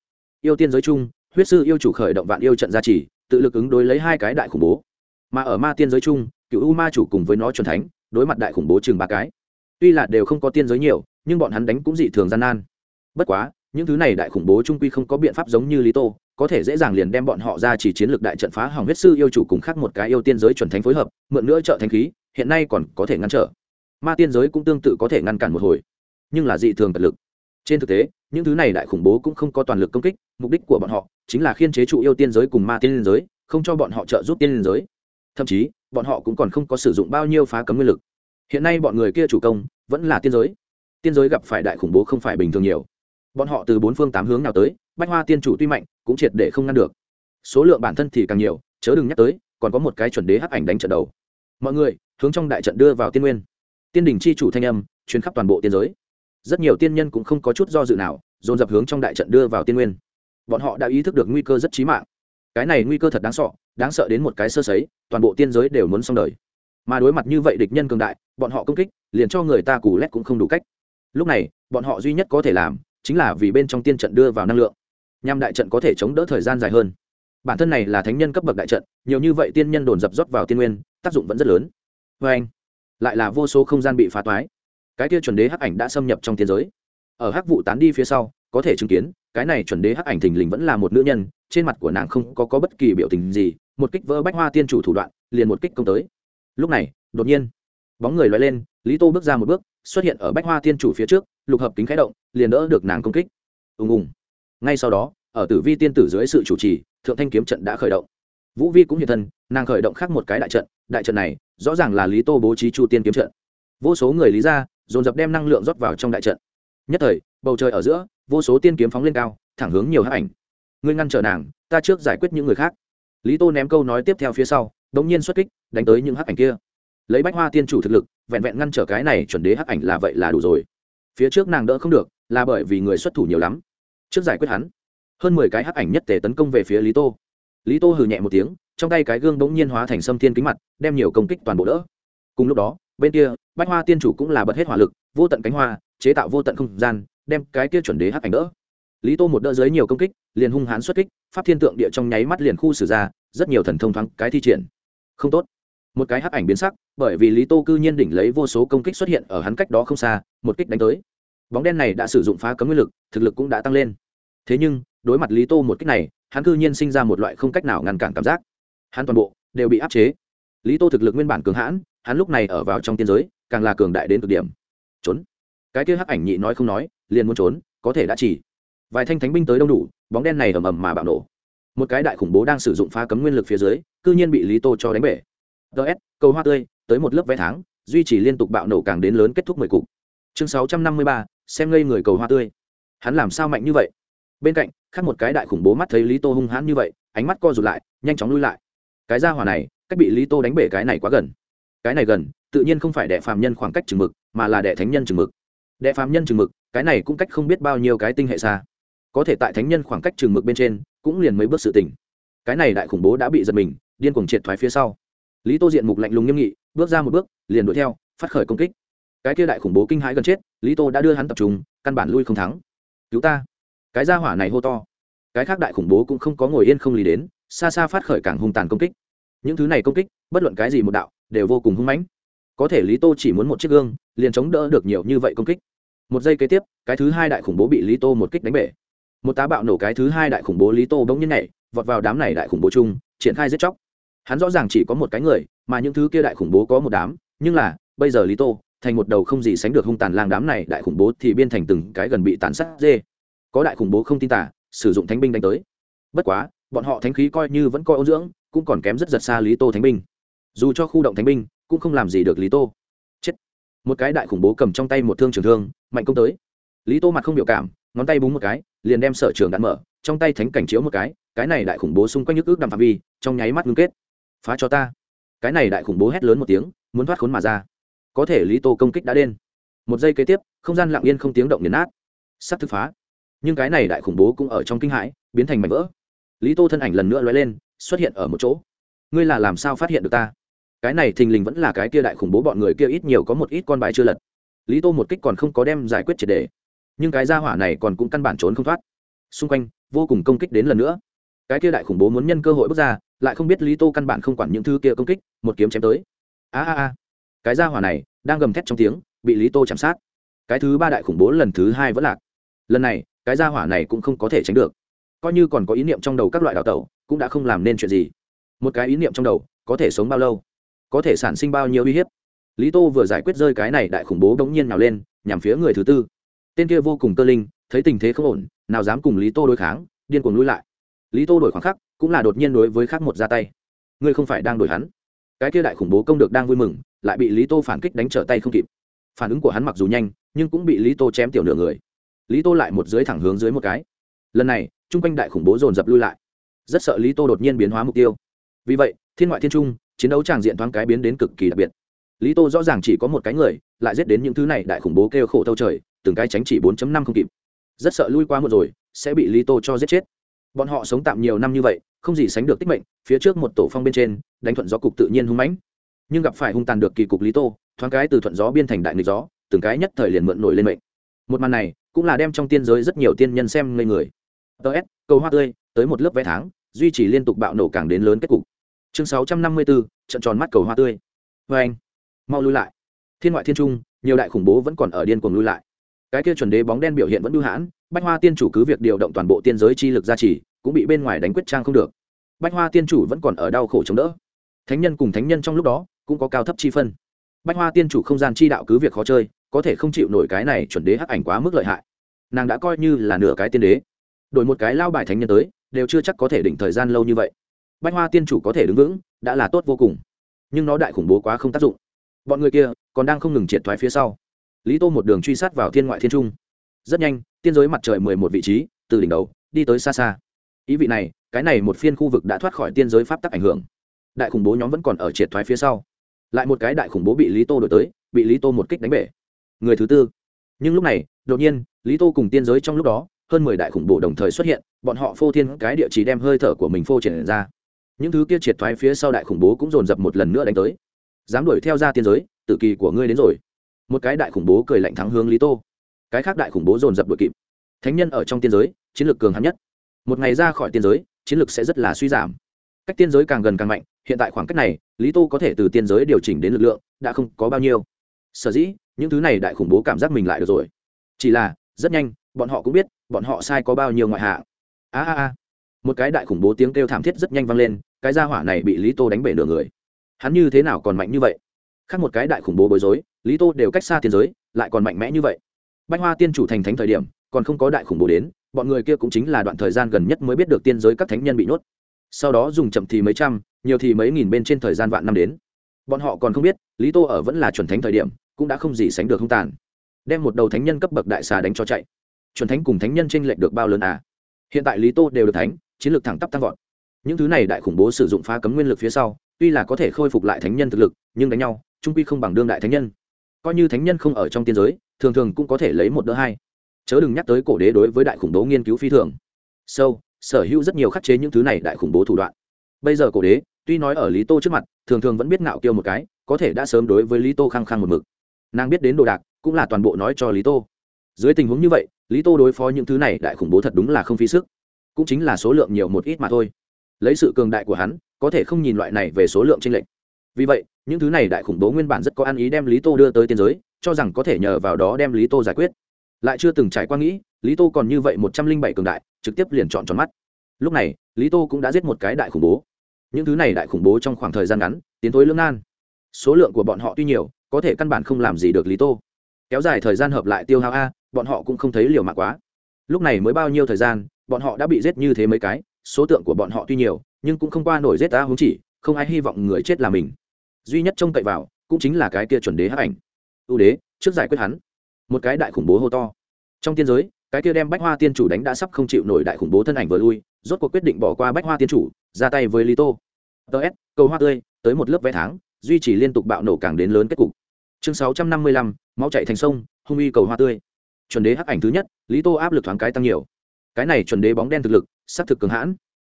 Yêu tiên giới chung, huyết sư yêu chủ khởi động vạn yêu trận gia trì, tự lực ứng đối lấy hai cái đại khủng bố. Mà ở ma tiên giới chung, cựu u ma chủ cùng với nó c thánh, đối mặt đại khủng bố chừng ba cái. Tuy là đều không có tiên giới nhiều, nhưng bọn hắn đánh cũng dị thường gian nan. Bất quá, những thứ này đại khủng bố trung quy không có biện pháp giống như lý tô có thể dễ dàng liền đem bọn họ ra chỉ chiến lược đại trận phá hỏng huyết sư yêu chủ cùng khác một cái yêu tiên giới chuẩn thánh phối hợp, mượn nữa trợ thanh khí, hiện nay còn có thể ngăn trở. Ma tiên giới cũng tương tự có thể ngăn cản một hồi, nhưng là dị thường cật lực. Trên thực tế, những thứ này đại khủng bố cũng không có toàn lực công kích, mục đích của bọn họ chính là khiên chế trụ yêu tiên giới cùng ma tiên giới, không cho bọn họ trợ giúp tiên giới. Thậm chí, bọn họ cũng còn không có sử dụng bao nhiêu phá cấm nguyên lực. Hiện nay bọn người kia chủ công vẫn là tiên giới. Tiên giới gặp phải đại khủng bố không phải bình thường nhiều. Bọn họ từ bốn phương tám hướng nào tới bách hoa tiên chủ tuy mạnh, cũng triệt để không ngăn được. Số lượng bản thân thì càng nhiều, chớ đừng nhắc tới, còn có một cái chuẩn đế hắc ảnh đánh trận đầu. Mọi người, hướng trong đại trận đưa vào tiên nguyên. Tiên đình chi chủ thanh âm chuyến khắp toàn bộ tiên giới. Rất nhiều tiên nhân cũng không có chút do dự nào, dồn dập hướng trong đại trận đưa vào tiên nguyên. Bọn họ đã ý thức được nguy cơ rất chí mạng. Cái này nguy cơ thật đáng sợ đáng sợ đến một cái sơ sấy, toàn bộ tiên giới đều muốn xong đời. Mà đối mặt như vậy địch nhân cường đại, bọn họ công kích, liền cho người ta cù lét cũng không đủ cách. Lúc này, bọn họ duy nhất có thể làm, chính là vì bên trong tiên trận đưa vào năng lượng nhằm đại trận có thể chống đỡ thời gian dài hơn. Bản thân này là thánh nhân cấp bậc đại trận nhiều như vậy tiên nhân đồn dập rót vào tiên nguyên tác dụng vẫn rất lớn. Vê anh lại là vô số không gian bị phá toái. Cái kia chuẩn đế hắc ảnh đã xâm nhập trong tiên giới. Ở hắc vụ tán đi phía sau có thể chứng kiến cái này chuẩn đế hắc ảnh thình lình vẫn là một nữ nhân trên mặt của nàng không có, có bất kỳ biểu tình gì một kích vỡ bách hoa tiên chủ thủ đoạn liền một kích công tới. Lúc này đột nhiên bóng người loay lên lý tô bước ra một bước xuất hiện ở bách hoa tiên chủ phía trước lục hợp kính khái động liền đỡ được nàng công kích. Ùng ùng ngay sau đó, ở tử vi tiên tử dưới sự chủ trì, thượng thanh kiếm trận đã khởi động. Vũ vi cũng hiện thân, nàng khởi động khác một cái đại trận. Đại trận này, rõ ràng là lý tô bố trí chu tiên kiếm trận. Vô số người lý ra, dồn dập đem năng lượng rót vào trong đại trận. Nhất thời, bầu trời ở giữa, vô số tiên kiếm phóng lên cao, thẳng hướng nhiều hắc ảnh. Ngươi ngăn trở nàng, ta trước giải quyết những người khác. Lý tô ném câu nói tiếp theo phía sau đ ỗ n g nhiên xuất kích, đánh tới những hắc ảnh kia. Lấy bách hoa tiên chủ thực lực, vẹn vẹn ngăn trở cái này chuẩn đế hắc ảnh là vậy là đủ rồi. Phía trước nàng đỡ không được, là bởi vì người xuất thủ nhiều lắm trước giải quyết hắn, hơn mười cái hắc ảnh nhất tề tấn công về phía lý tô. Lý tô hừ nhẹ một tiếng, trong tay cái gương bỗng nhiên hóa thành sâm thiên kính mặt, đem nhiều công kích toàn bộ đỡ. Cùng lúc đó, bên kia, bách hoa tiên chủ cũng là bật hết hỏa lực, vô tận cánh hoa, chế tạo vô tận không gian, đem cái kia chuẩn đế hắc ảnh đỡ. Lý tô một đỡ dưới nhiều công kích, liền hung hãn xuất kích, pháp thiên tượng địa trong nháy mắt liền khu xử ra, rất nhiều thần thông thoáng cái thi triển. Không tốt. Một cái hắc ảnh biến sắc, bởi vì lý tô cư nhiên đỉnh lấy vô số công kích xuất hiện ở hắn cách đó không xa, một kích đánh tới bóng đen này đã sử dụng phá cấm nguyên lực, thực lực cũng đã tăng lên. Thế nhưng, đối mặt lý tô một cách này, hắn cư nhiên sinh ra một loại không cách nào ngăn cản cảm giác. Hắn toàn bộ đều bị áp chế. Lý tô thực lực nguyên bản cường hãn, hắn lúc này ở vào trong tiên giới, càng là cường đại đến cực điểm. Trốn. Cái kia hắc ảnh nhị nói không nói, liền muốn trốn, có thể đã chỉ. Vài thanh thánh binh tới đông đủ, bóng đen này ầm ầm mà bạo nổ. Một cái đại khủng bố đang sử dụng phá cấm nguyên lực phía dưới, cư nhiên bị lý tô cho đánh bể. Ts cầu hoa tươi, tới một lớp vé tháng, duy trì liên tục bạo nổ càng đến lớn kết thúc mười cục. Chương sáu trăm năm mươi ba xem ngây người cầu hoa tươi. Hắn làm sao mạnh như vậy? Bên cạnh, khác một cái đại khủng bố mắt thấy lý tô hung hãn như vậy, ánh mắt co rụt lại, nhanh chóng lui lại. Cái ra hỏa này, cách bị lý tô đánh bể cái này quá gần. Cái này gần, tự nhiên không phải đệ phàm nhân khoảng cách chừng mực, mà là đệ thánh nhân chừng mực. Đệ phàm nhân chừng mực, cái này cũng cách không biết bao nhiêu cái tinh hệ xa. Có thể tại thánh nhân khoảng cách chừng mực bên trên, cũng liền mấy bước sự tỉnh cái này đại khủng bố đã bị giật mình, điên cuồng triệt thoái phía sau. Lý tô diện mục lạnh lùng nghiêm nghị, bước ra một bước, liền đuổi theo, phát khởi công kích. Cái kia đại khủng bố kinh hãi gần chết lý tô đã đưa hắn tập trung, căn bản lui không thắng. Cứu ta. Cái ra hỏa này hô to. Cái khác đại khủng bố cũng không có ngồi yên không lý đến, xa xa phát khởi càng hung tàn công kích. Những thứ này công kích, bất luận cái gì một đạo, đều vô cùng hung mãnh. Có thể lý tô chỉ muốn một chiếc gương, liền chống đỡ được nhiều như vậy công kích. Một giây kế tiếp, cái thứ hai đại khủng bố bị lý tô một kích đánh bể. Một tá bạo nổ cái thứ hai đại khủng bố lý tô bỗng nhiên nhảy, vọt vào đám này đại khủng bố chung, triển khai giết chóc. Hắn rõ ràng chỉ có một cái người, mà những thứ kia đại khủng bố có một đám, nhưng là, bây giờ lý tô thành một đầu không gì sánh được hung tàn lang đám này, đại khủng bố thì biên thành từng cái gần bị tàn sát dê. Có đại khủng bố không tin tả sử dụng thánh binh đánh tới. Bất quá, bọn họ thánh khí coi như vẫn coi ôn dưỡng, cũng còn kém rất giật xa lý tô thánh binh. Dù cho khu động thánh binh, cũng không làm gì được lý tô. Chết. Một cái đại khủng bố cầm trong tay một thương trường thương, mạnh công tới. Lý tô mặt không biểu cảm, ngón tay búng một cái, liền đem sở trường đạn mở, trong tay thánh cảnh chiếu một cái cái này đại khủng bố xung quanh nhức ước đầm phạm vi, trong nháy mắt ngưng kết. Phá cho ta. Cái này đại khủng bố hét lớn một tiếng, muốn thoát khốn mà ra có thể lý tô công kích đã đen một giây kế tiếp, không gian lặng yên không tiếng động nghiền nát. Sắp thực phá. Nhưng cái này đại khủng bố cũng ở trong kinh hãi, biến thành mảnh vỡ. Lý tô thân ảnh lần nữa l lên, xuất hiện ở một chỗ. Ngươi là làm sao phát hiện được ta? Cái này thình lình vẫn là cái kia đại khủng bố bọn người kia ít nhiều có một ít con bài chưa lật. Lý tô một kích còn không có đem giải quyết triệt đề. Nhưng cái gia hỏa này còn cũng căn bản trốn không thoát. Xung quanh, vô cùng công kích đến lần nữa. Cái kia đại khủng bố muốn nhân cơ hội bước ra, lại không biết lý tô căn bản không quản những thứ kia công kích, một kiếm chém tới. A a a cái gia hỏa này đang gầm thét trong tiếng, bị lý tô chạm sát. Cái thứ ba đại khủng bố lần thứ hai vẫn lạc. Lần này, cái gia hỏa này cũng không có thể tránh được. Coi như còn có ý niệm trong đầu các loại đào tẩu, cũng đã không làm nên chuyện gì. Một cái ý niệm trong đầu, có thể sống bao lâu? Có thể sản sinh bao nhiêu uy hiếp? Lý tô vừa giải quyết rơi cái này đại khủng bố đ ố n g nhiên nào lên, nhằm phía người thứ tư. Tên kia vô cùng cơ linh, thấy tình thế không ổn, nào dám cùng lý tô đối kháng, điên cuồng lui lại. Lý tô đổi khoảng khắc, cũng là đột nhiên đối với khác một ra tay. Ngươi không phải đang đổi hắn cái kia đại khủng bố công được đang vui mừng, lại bị lý tô phản kích đánh trở tay không kịp. Phản ứng của hắn mặc dù nhanh, nhưng cũng bị lý tô chém tiểu nửa người. Lý tô lại một dưới thẳng hướng dưới một cái. Lần này, chung quanh đại khủng bố dồn dập lui lại. Rất sợ lý tô đột nhiên biến hóa mục tiêu. Vì vậy, thiên ngoại thiên trung, chiến đấu tràng diện thoáng cái biến đến cực kỳ đặc biệt. Lý tô rõ ràng chỉ có một cái người, lại giết đến những thứ này đại khủng bố kêu khổ thâu trời, từng cái tránh chỉ 4 năm không kịp. Rất sợ lui qua một rồi, sẽ bị lý tô cho giết chết bọn họ sống tạm nhiều năm như vậy, không gì sánh được tích mệnh, phía trước một tổ phong bên trên, đánh thuận gió cục tự nhiên hung mãnh. Nhưng gặp phải hung tàn được kỳ cục lý tô, thoáng cái từ thuận gió biên thành đại nghịch gió, từng cái nhất thời liền mượn nổi lên mệnh. Một màn này, cũng là đem trong tiên giới rất nhiều tiên nhân xem ngây người. Ts cầu hoa tươi, tới một lớp vé tháng, duy trì liên tục bạo nổ càng đến lớn kết cục. Chương sáu trăm năm mươi bốn trận tròn mắt cầu hoa tươi. Vê anh, mau lui lại. Thiên ngoại thiên trung, nhiều đại khủng bố vẫn còn ở điên cuồng lui lại. Cái kia chuẩn đế bóng đen biểu hiện vẫn đưu hãn bách hoa tiên chủ cứ việc điều động toàn bộ tiên giới chi lực gia trì, cũng bị bên ngoài đánh quyết trang không được. Bách hoa tiên chủ vẫn còn ở đau khổ chống đỡ. Thánh nhân cùng thánh nhân trong lúc đó, cũng có cao thấp chi phân. Bách hoa tiên chủ không gian chi đạo cứ việc khó chơi, có thể không chịu nổi cái này chuẩn đế hắc ảnh quá mức lợi hại. Nàng đã coi như là nửa cái tiên đế. Đổi một cái lao bài thánh nhân tới, đều chưa chắc có thể đỉnh thời gian lâu như vậy. Bách hoa tiên chủ có thể đứng vững, đã là tốt vô cùng. Nhưng nó đại khủng bố quá không tác dụng. Bọn người kia còn đang không ngừng triệt thoái phía sau. Lý tô một đường truy sát vào thiên ngoại thiên trung rất nhanh, tiên giới mặt trời mười một vị trí, từ đỉnh đầu, đi tới xa xa. Ý vị này, cái này một phiên khu vực đã thoát khỏi tiên giới pháp tắc ảnh hưởng. Đại khủng bố nhóm vẫn còn ở triệt thoái phía sau. Lại một cái đại khủng bố bị lý tô đổi tới, bị lý tô một kích đánh bể. Người thứ tư. Nhưng lúc này, đột nhiên, lý tô cùng tiên giới trong lúc đó, hơn mười đại khủng bố đồng thời xuất hiện, bọn họ phô thiên cái địa chỉ đem hơi thở của mình phô triển ra. Những thứ kia triệt thoái phía sau đại khủng bố cũng dồn dập một lần nữa đánh tới. Dám đuổi theo ra tiên giới tự kỳ của ngươi đến rồi. Một cái đại khủng bố cười lạnh thắng hướng lý tô cái khác đại khủng bố dồn dập đội kịp. Thánh nhân ở trong tiên giới, chiến lược cường hắn nhất. Một ngày ra khỏi tiên giới, chiến lược sẽ rất là suy giảm. Cách tiên giới càng gần càng mạnh, hiện tại khoảng cách này, lý tô có thể từ tiên giới điều chỉnh đến lực lượng, đã không có bao nhiêu. Sở dĩ, những thứ này đại khủng bố cảm giác mình lại được rồi. Chỉ là, rất nhanh, bọn họ cũng biết, bọn họ sai có bao nhiêu ngoại hạ a a a. Một cái đại khủng bố tiếng kêu thảm thiết rất nhanh vang lên, cái gia hỏa này bị lý tô đánh bể nửa người. Hắn như thế nào còn mạnh như vậy? Khác một cái đại khủng bố bối rối, lý tô đều cách xa tiên giới, lại còn mạnh mẽ như vậy bách hoa tiên chủ thành thánh thời điểm, còn không có đại khủng bố đến, bọn người kia cũng chính là đoạn thời gian gần nhất mới biết được tiên giới các thánh nhân bị nhốt. Sau đó dùng chậm thì mấy trăm, nhiều thì mấy nghìn bên trên thời gian vạn năm đến. Bọn họ còn không biết, lý tô ở vẫn là chuẩn thánh thời điểm, cũng đã không gì sánh được hung tàn. Đem một đầu thánh nhân cấp bậc đại xà đánh cho chạy. Chuẩn thánh cùng thánh nhân tranh lệch được bao lớn à? Hiện tại lý tô đều được thánh, chiến lược thẳng tắp tăng vọt. Những thứ này đại khủng bố sử dụng phá cấm nguyên lực phía sau, tuy là có thể khôi phục lại thánh nhân thực lực, nhưng đánh nhau, trung quy không bằng đương đại thánh nhân coi như thánh nhân không ở trong tiên giới, thường thường cũng có thể lấy một đỡ hai. Chớ đừng nhắc tới cổ đế đối với đại khủng bố nghiên cứu phi thường. Sâu sở hữu rất nhiều khắc chế những thứ này đại khủng bố thủ đoạn. Bây giờ cổ đế, tuy nói ở lý tô trước mặt, thường thường vẫn biết ngạo kiêu một cái, có thể đã sớm đối với lý tô khăng khăng một mực. Nàng biết đến đồ đạc, cũng là toàn bộ nói cho lý tô. Dưới tình huống như vậy, lý tô đối phó những thứ này đại khủng bố thật đúng là không phí sức. Cũng chính là số lượng nhiều một ít mà thôi. Lấy sự cường đại của hắn, có thể không nhìn loại này về số lượng tranh lệch. Vì vậy những thứ này đại khủng bố nguyên bản rất có ăn ý đem lý tô đưa tới tiên giới, cho rằng có thể nhờ vào đó đem lý tô giải quyết. Lại chưa từng trải qua nghĩ, lý tô còn như vậy một trăm linh bảy cường đại, trực tiếp liền chọn tròn mắt. Lúc này, lý tô cũng đã giết một cái đại khủng bố. Những thứ này đại khủng bố trong khoảng thời gian ngắn, tiến tối lưỡng nan. Số lượng của bọn họ tuy nhiều, có thể căn bản không làm gì được lý tô. Kéo dài thời gian hợp lại tiêu hao a, bọn họ cũng không thấy liều mạng quá. Lúc này mới bao nhiêu thời gian, bọn họ đã bị giết như thế mấy cái, số tượng của bọn họ tuy nhiều, nhưng cũng không qua nổi giết ta húng chỉ, không ai hy vọng người chết là mình duy nhất trông cậy vào cũng chính là cái kia chuẩn đế hắc ảnh. Ưu đế, trước giải quyết hắn. Một cái đại khủng bố hô to. Trong tiên giới, cái kia đem bách hoa tiên chủ đánh đã sắp không chịu nổi đại khủng bố thân ảnh vừa lui, rốt cuộc quyết định bỏ qua bách hoa tiên chủ, ra tay với lý tô. Ts cầu hoa tươi, tới một lớp vé tháng, duy trì liên tục bạo nổ càng đến lớn kết cục. Chương sáu trăm năm mươi lăm, máu chạy thành sông, hung uy cầu hoa tươi. Chuẩn đế hắc ảnh thứ nhất, lý tô áp lực thoáng cái tăng nhiều. Cái này chuẩn đế bóng đen thực lực s ắ c thực cường hãn.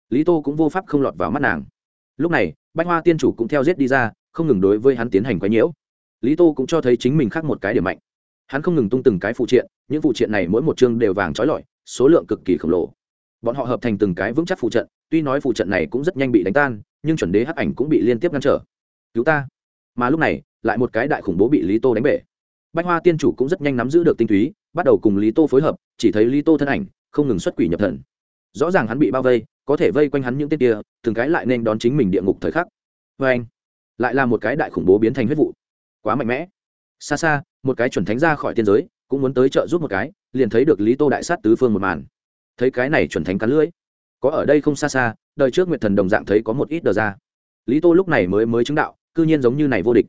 Lý tô cũng vô pháp không lọt vào mắt nàng. Lúc này, bách hoa tiên chủ cũng theo giết đi ra không ngừng đối với hắn tiến hành quấy nhiễu. Lý tô cũng cho thấy chính mình khác một cái điểm mạnh. Hắn không ngừng tung từng cái phụ triện, những phụ triện này mỗi một chương đều vàng trói lọi, số lượng cực kỳ khổng lồ. Bọn họ hợp thành từng cái vững chắc phụ trận, tuy nói phụ trận này cũng rất nhanh bị đánh tan, nhưng chuẩn đế hắc ảnh cũng bị liên tiếp ngăn trở. Cứu ta. Mà lúc này, lại một cái đại khủng bố bị lý tô đánh bể. Bách hoa tiên chủ cũng rất nhanh nắm giữ được tinh túy, bắt đầu cùng lý tô phối hợp, chỉ thấy lý tô thân ảnh, không ngừng xuất quỷ nhập thần. Rõ ràng hắn bị bao vây, có thể vây quanh hắn những tên kia, từng cái lại nên đón chính mình địa ngục thời khắc. Vê anh lại là một cái đại khủng bố biến thành huyết vụ. Quá mạnh mẽ. Xa xa, một cái chuẩn thánh ra khỏi tiên giới, cũng muốn tới trợ giúp một cái, liền thấy được lý tô đại sát tứ phương một màn. Thấy cái này chuẩn thánh cắn lưỡi. Có ở đây không xa xa, đời trước nguyệt thần đồng dạng thấy có một ít đờ ra. Lý tô lúc này mới mới chứng đạo, cư nhiên giống như này vô địch.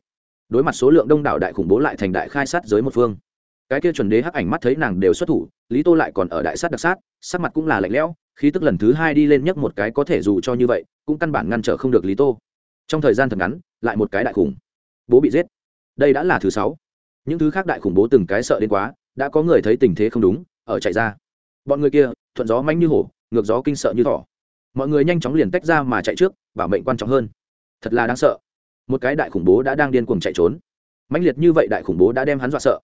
Đối mặt số lượng đông đảo đại khủng bố lại thành đại khai sát giới một phương. Cái kia chuẩn đế hắc ảnh mắt thấy nàng đều xuất thủ, lý tô lại còn ở đại sát đặc sát, sắc mặt cũng là lạnh lẽo, khí tức lần thứ hai đi lên nhấc một cái có thể dù cho như vậy, cũng căn bản ngăn trở không được lý tô. Trong thời gian thật ngắn lại một cái đại khủng. Bố bị giết. Đây đã là thứ sáu. Những thứ khác đại khủng bố từng cái sợ đến quá, đã có người thấy tình thế không đúng, ở chạy ra. Bọn người kia, thuận gió manh như hổ, ngược gió kinh sợ như thỏ. Mọi người nhanh chóng liền tách ra mà chạy trước, bảo mệnh quan trọng hơn. Thật là đáng sợ. Một cái đại khủng bố đã đang điên cuồng chạy trốn. Mãnh liệt như vậy đại khủng bố đã đem hắn dọa sợ.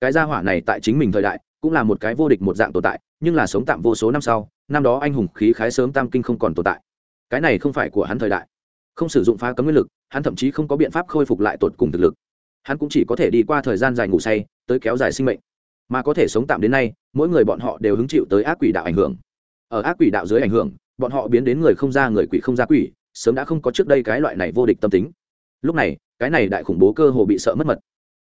Cái gia hỏa này tại chính mình thời đại, cũng là một cái vô địch một dạng tồn tại, nhưng là sống tạm vô số năm sau, năm đó anh hùng khí khái sớm tam kinh không còn tồn tại. Cái này không phải của hắn thời đại không sử dụng phá cấm nguyên lực, hắn thậm chí không có biện pháp khôi phục lại tột cùng thực lực. Hắn cũng chỉ có thể đi qua thời gian dài ngủ say, tới kéo dài sinh mệnh. Mà có thể sống tạm đến nay, mỗi người bọn họ đều hứng chịu tới ác quỷ đạo ảnh hưởng. Ở ác quỷ đạo dưới ảnh hưởng, bọn họ biến đến người không ra người quỷ không ra quỷ, sớm đã không có trước đây cái loại này vô địch tâm tính. Lúc này, cái này đại khủng bố cơ hồ bị sợ mất mật.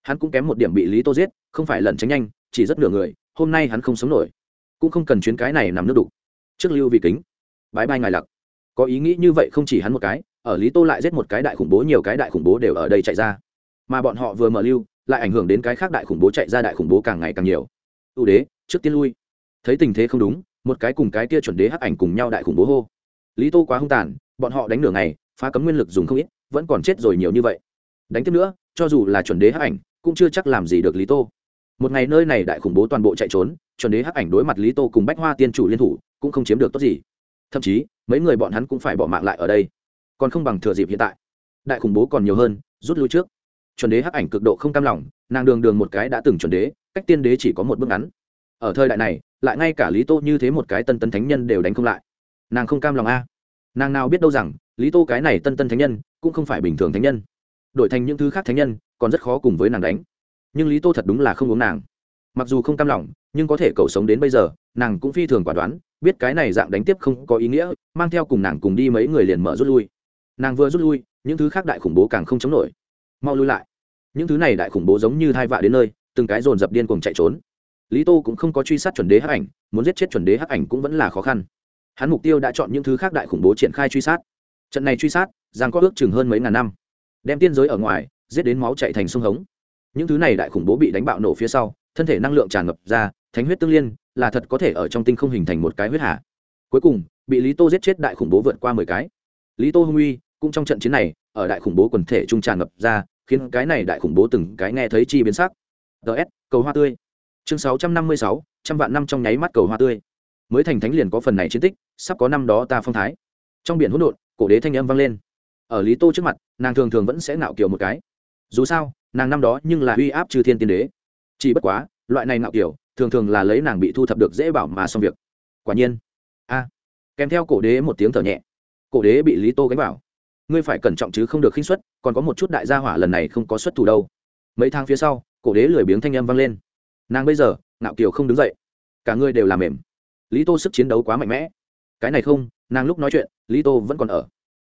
Hắn cũng kém một điểm bị lý tô giết, không phải lần tránh nhanh, chỉ rất nửa người, hôm nay hắn không sống nổi. Cũng không cần chuyến cái này nằm nước đục. Trước lưu vị kính, bái bai ngài lặc. Có ý nghĩ như vậy không chỉ hắn một cái ở lý tô lại giết một cái đại khủng bố, nhiều cái đại khủng bố đều ở đây chạy ra. Mà bọn họ vừa mở lưu, lại ảnh hưởng đến cái khác đại khủng bố chạy ra đại khủng bố càng ngày càng nhiều. Ưu đế, trước tiên lui. Thấy tình thế không đúng, một cái cùng cái kia chuẩn đế hắc ảnh cùng nhau đại khủng bố hô. Lý tô quá hung tàn, bọn họ đánh nửa ngày, phá cấm nguyên lực dùng không ít, vẫn còn chết rồi nhiều như vậy. Đánh tiếp nữa, cho dù là chuẩn đế hắc ảnh, cũng chưa chắc làm gì được lý tô. Một ngày nơi này đại khủng bố toàn bộ chạy trốn, chuẩn đế hắc ảnh đối mặt lý tô cùng bách hoa tiên chủ liên thủ, cũng không chiếm được tốt gì. Thậm chí, mấy người bọn hắn cũng phải bỏ mạng lại ở đây còn không bằng thừa dịp hiện tại. Đại khủng bố còn nhiều hơn, rút lui trước. Chuẩn đế hắc ảnh cực độ không cam lòng, nàng đường đường một cái đã từng chuẩn đế, cách tiên đế chỉ có một bước ngắn. Ở thời đại này, lại ngay cả lý tô như thế một cái tân tân thánh nhân đều đánh không lại. Nàng không cam lòng a. Nàng nào biết đâu rằng, lý tô cái này tân tân thánh nhân, cũng không phải bình thường thánh nhân. Đổi thành những thứ khác thánh nhân, còn rất khó cùng với nàng đánh. Nhưng lý tô thật đúng là không uống nàng. Mặc dù không cam lòng, nhưng có thể cầu sống đến bây giờ, nàng cũng phi thường quả đoán, biết cái này dạng đánh tiếp không có ý nghĩa, mang theo cùng nàng cùng đi mấy người liền mở rút lui nàng vừa rút lui, những thứ khác đại khủng bố càng không chống nổi. Mau lui lại. Những thứ này đại khủng bố giống như thai vạ đến nơi, từng cái dồn dập điên cùng chạy trốn. Lý tô cũng không có truy sát chuẩn đế hắc ảnh, muốn giết chết chuẩn đế hắc ảnh cũng vẫn là khó khăn. Hắn mục tiêu đã chọn những thứ khác đại khủng bố triển khai truy sát. Trận này truy sát giang có ước chừng hơn mấy ngàn năm. Đem tiên giới ở ngoài, giết đến máu chạy thành sông hống. Những thứ này đại khủng bố bị đánh bạo nổ phía sau, thân thể năng lượng tràn ngập ra, thánh huyết tương liên, là thật có thể ở trong tinh không hình thành một cái huyết hạ cuối cùng, bị lý tô giết chết đại khủng bố vượt qua mười cái. Lý tô hung uy cũng trong trận chiến này, ở đại khủng bố quần thể trung tràn ngập ra, khiến cái này đại khủng bố từng cái nghe thấy chi biến sắc. Ts cầu hoa tươi. Chương sáu trăm năm mươi sáu, trăm vạn năm trong nháy mắt cầu hoa tươi. Mới thành thánh liền có phần này chiến tích, sắp có năm đó ta phong thái. Trong biển hỗn độn, cổ đế thanh âm vang lên. Ở lý tô trước mặt, nàng thường thường vẫn sẽ ngạo kiểu một cái. Dù sao, nàng năm đó nhưng là uy áp trừ thiên tiên đế. Chỉ bất quá, loại này ngạo kiểu thường thường là lấy nàng bị thu thập được dễ bảo mà xong việc. Quả nhiên. A. Kèm theo cổ đế một tiếng thở nhẹ. Cổ đế bị lý tô gánh vào ngươi phải cẩn trọng chứ không được khinh xuất còn có một chút đại gia hỏa lần này không có xuất thủ đâu. Mấy tháng phía sau, cổ đế lười biếng thanh âm vang lên. Nàng bây giờ, ngạo kiều không đứng dậy. Cả ngươi đều làm mềm. Lý tô sức chiến đấu quá mạnh mẽ. Cái này không, nàng lúc nói chuyện, lý tô vẫn còn ở.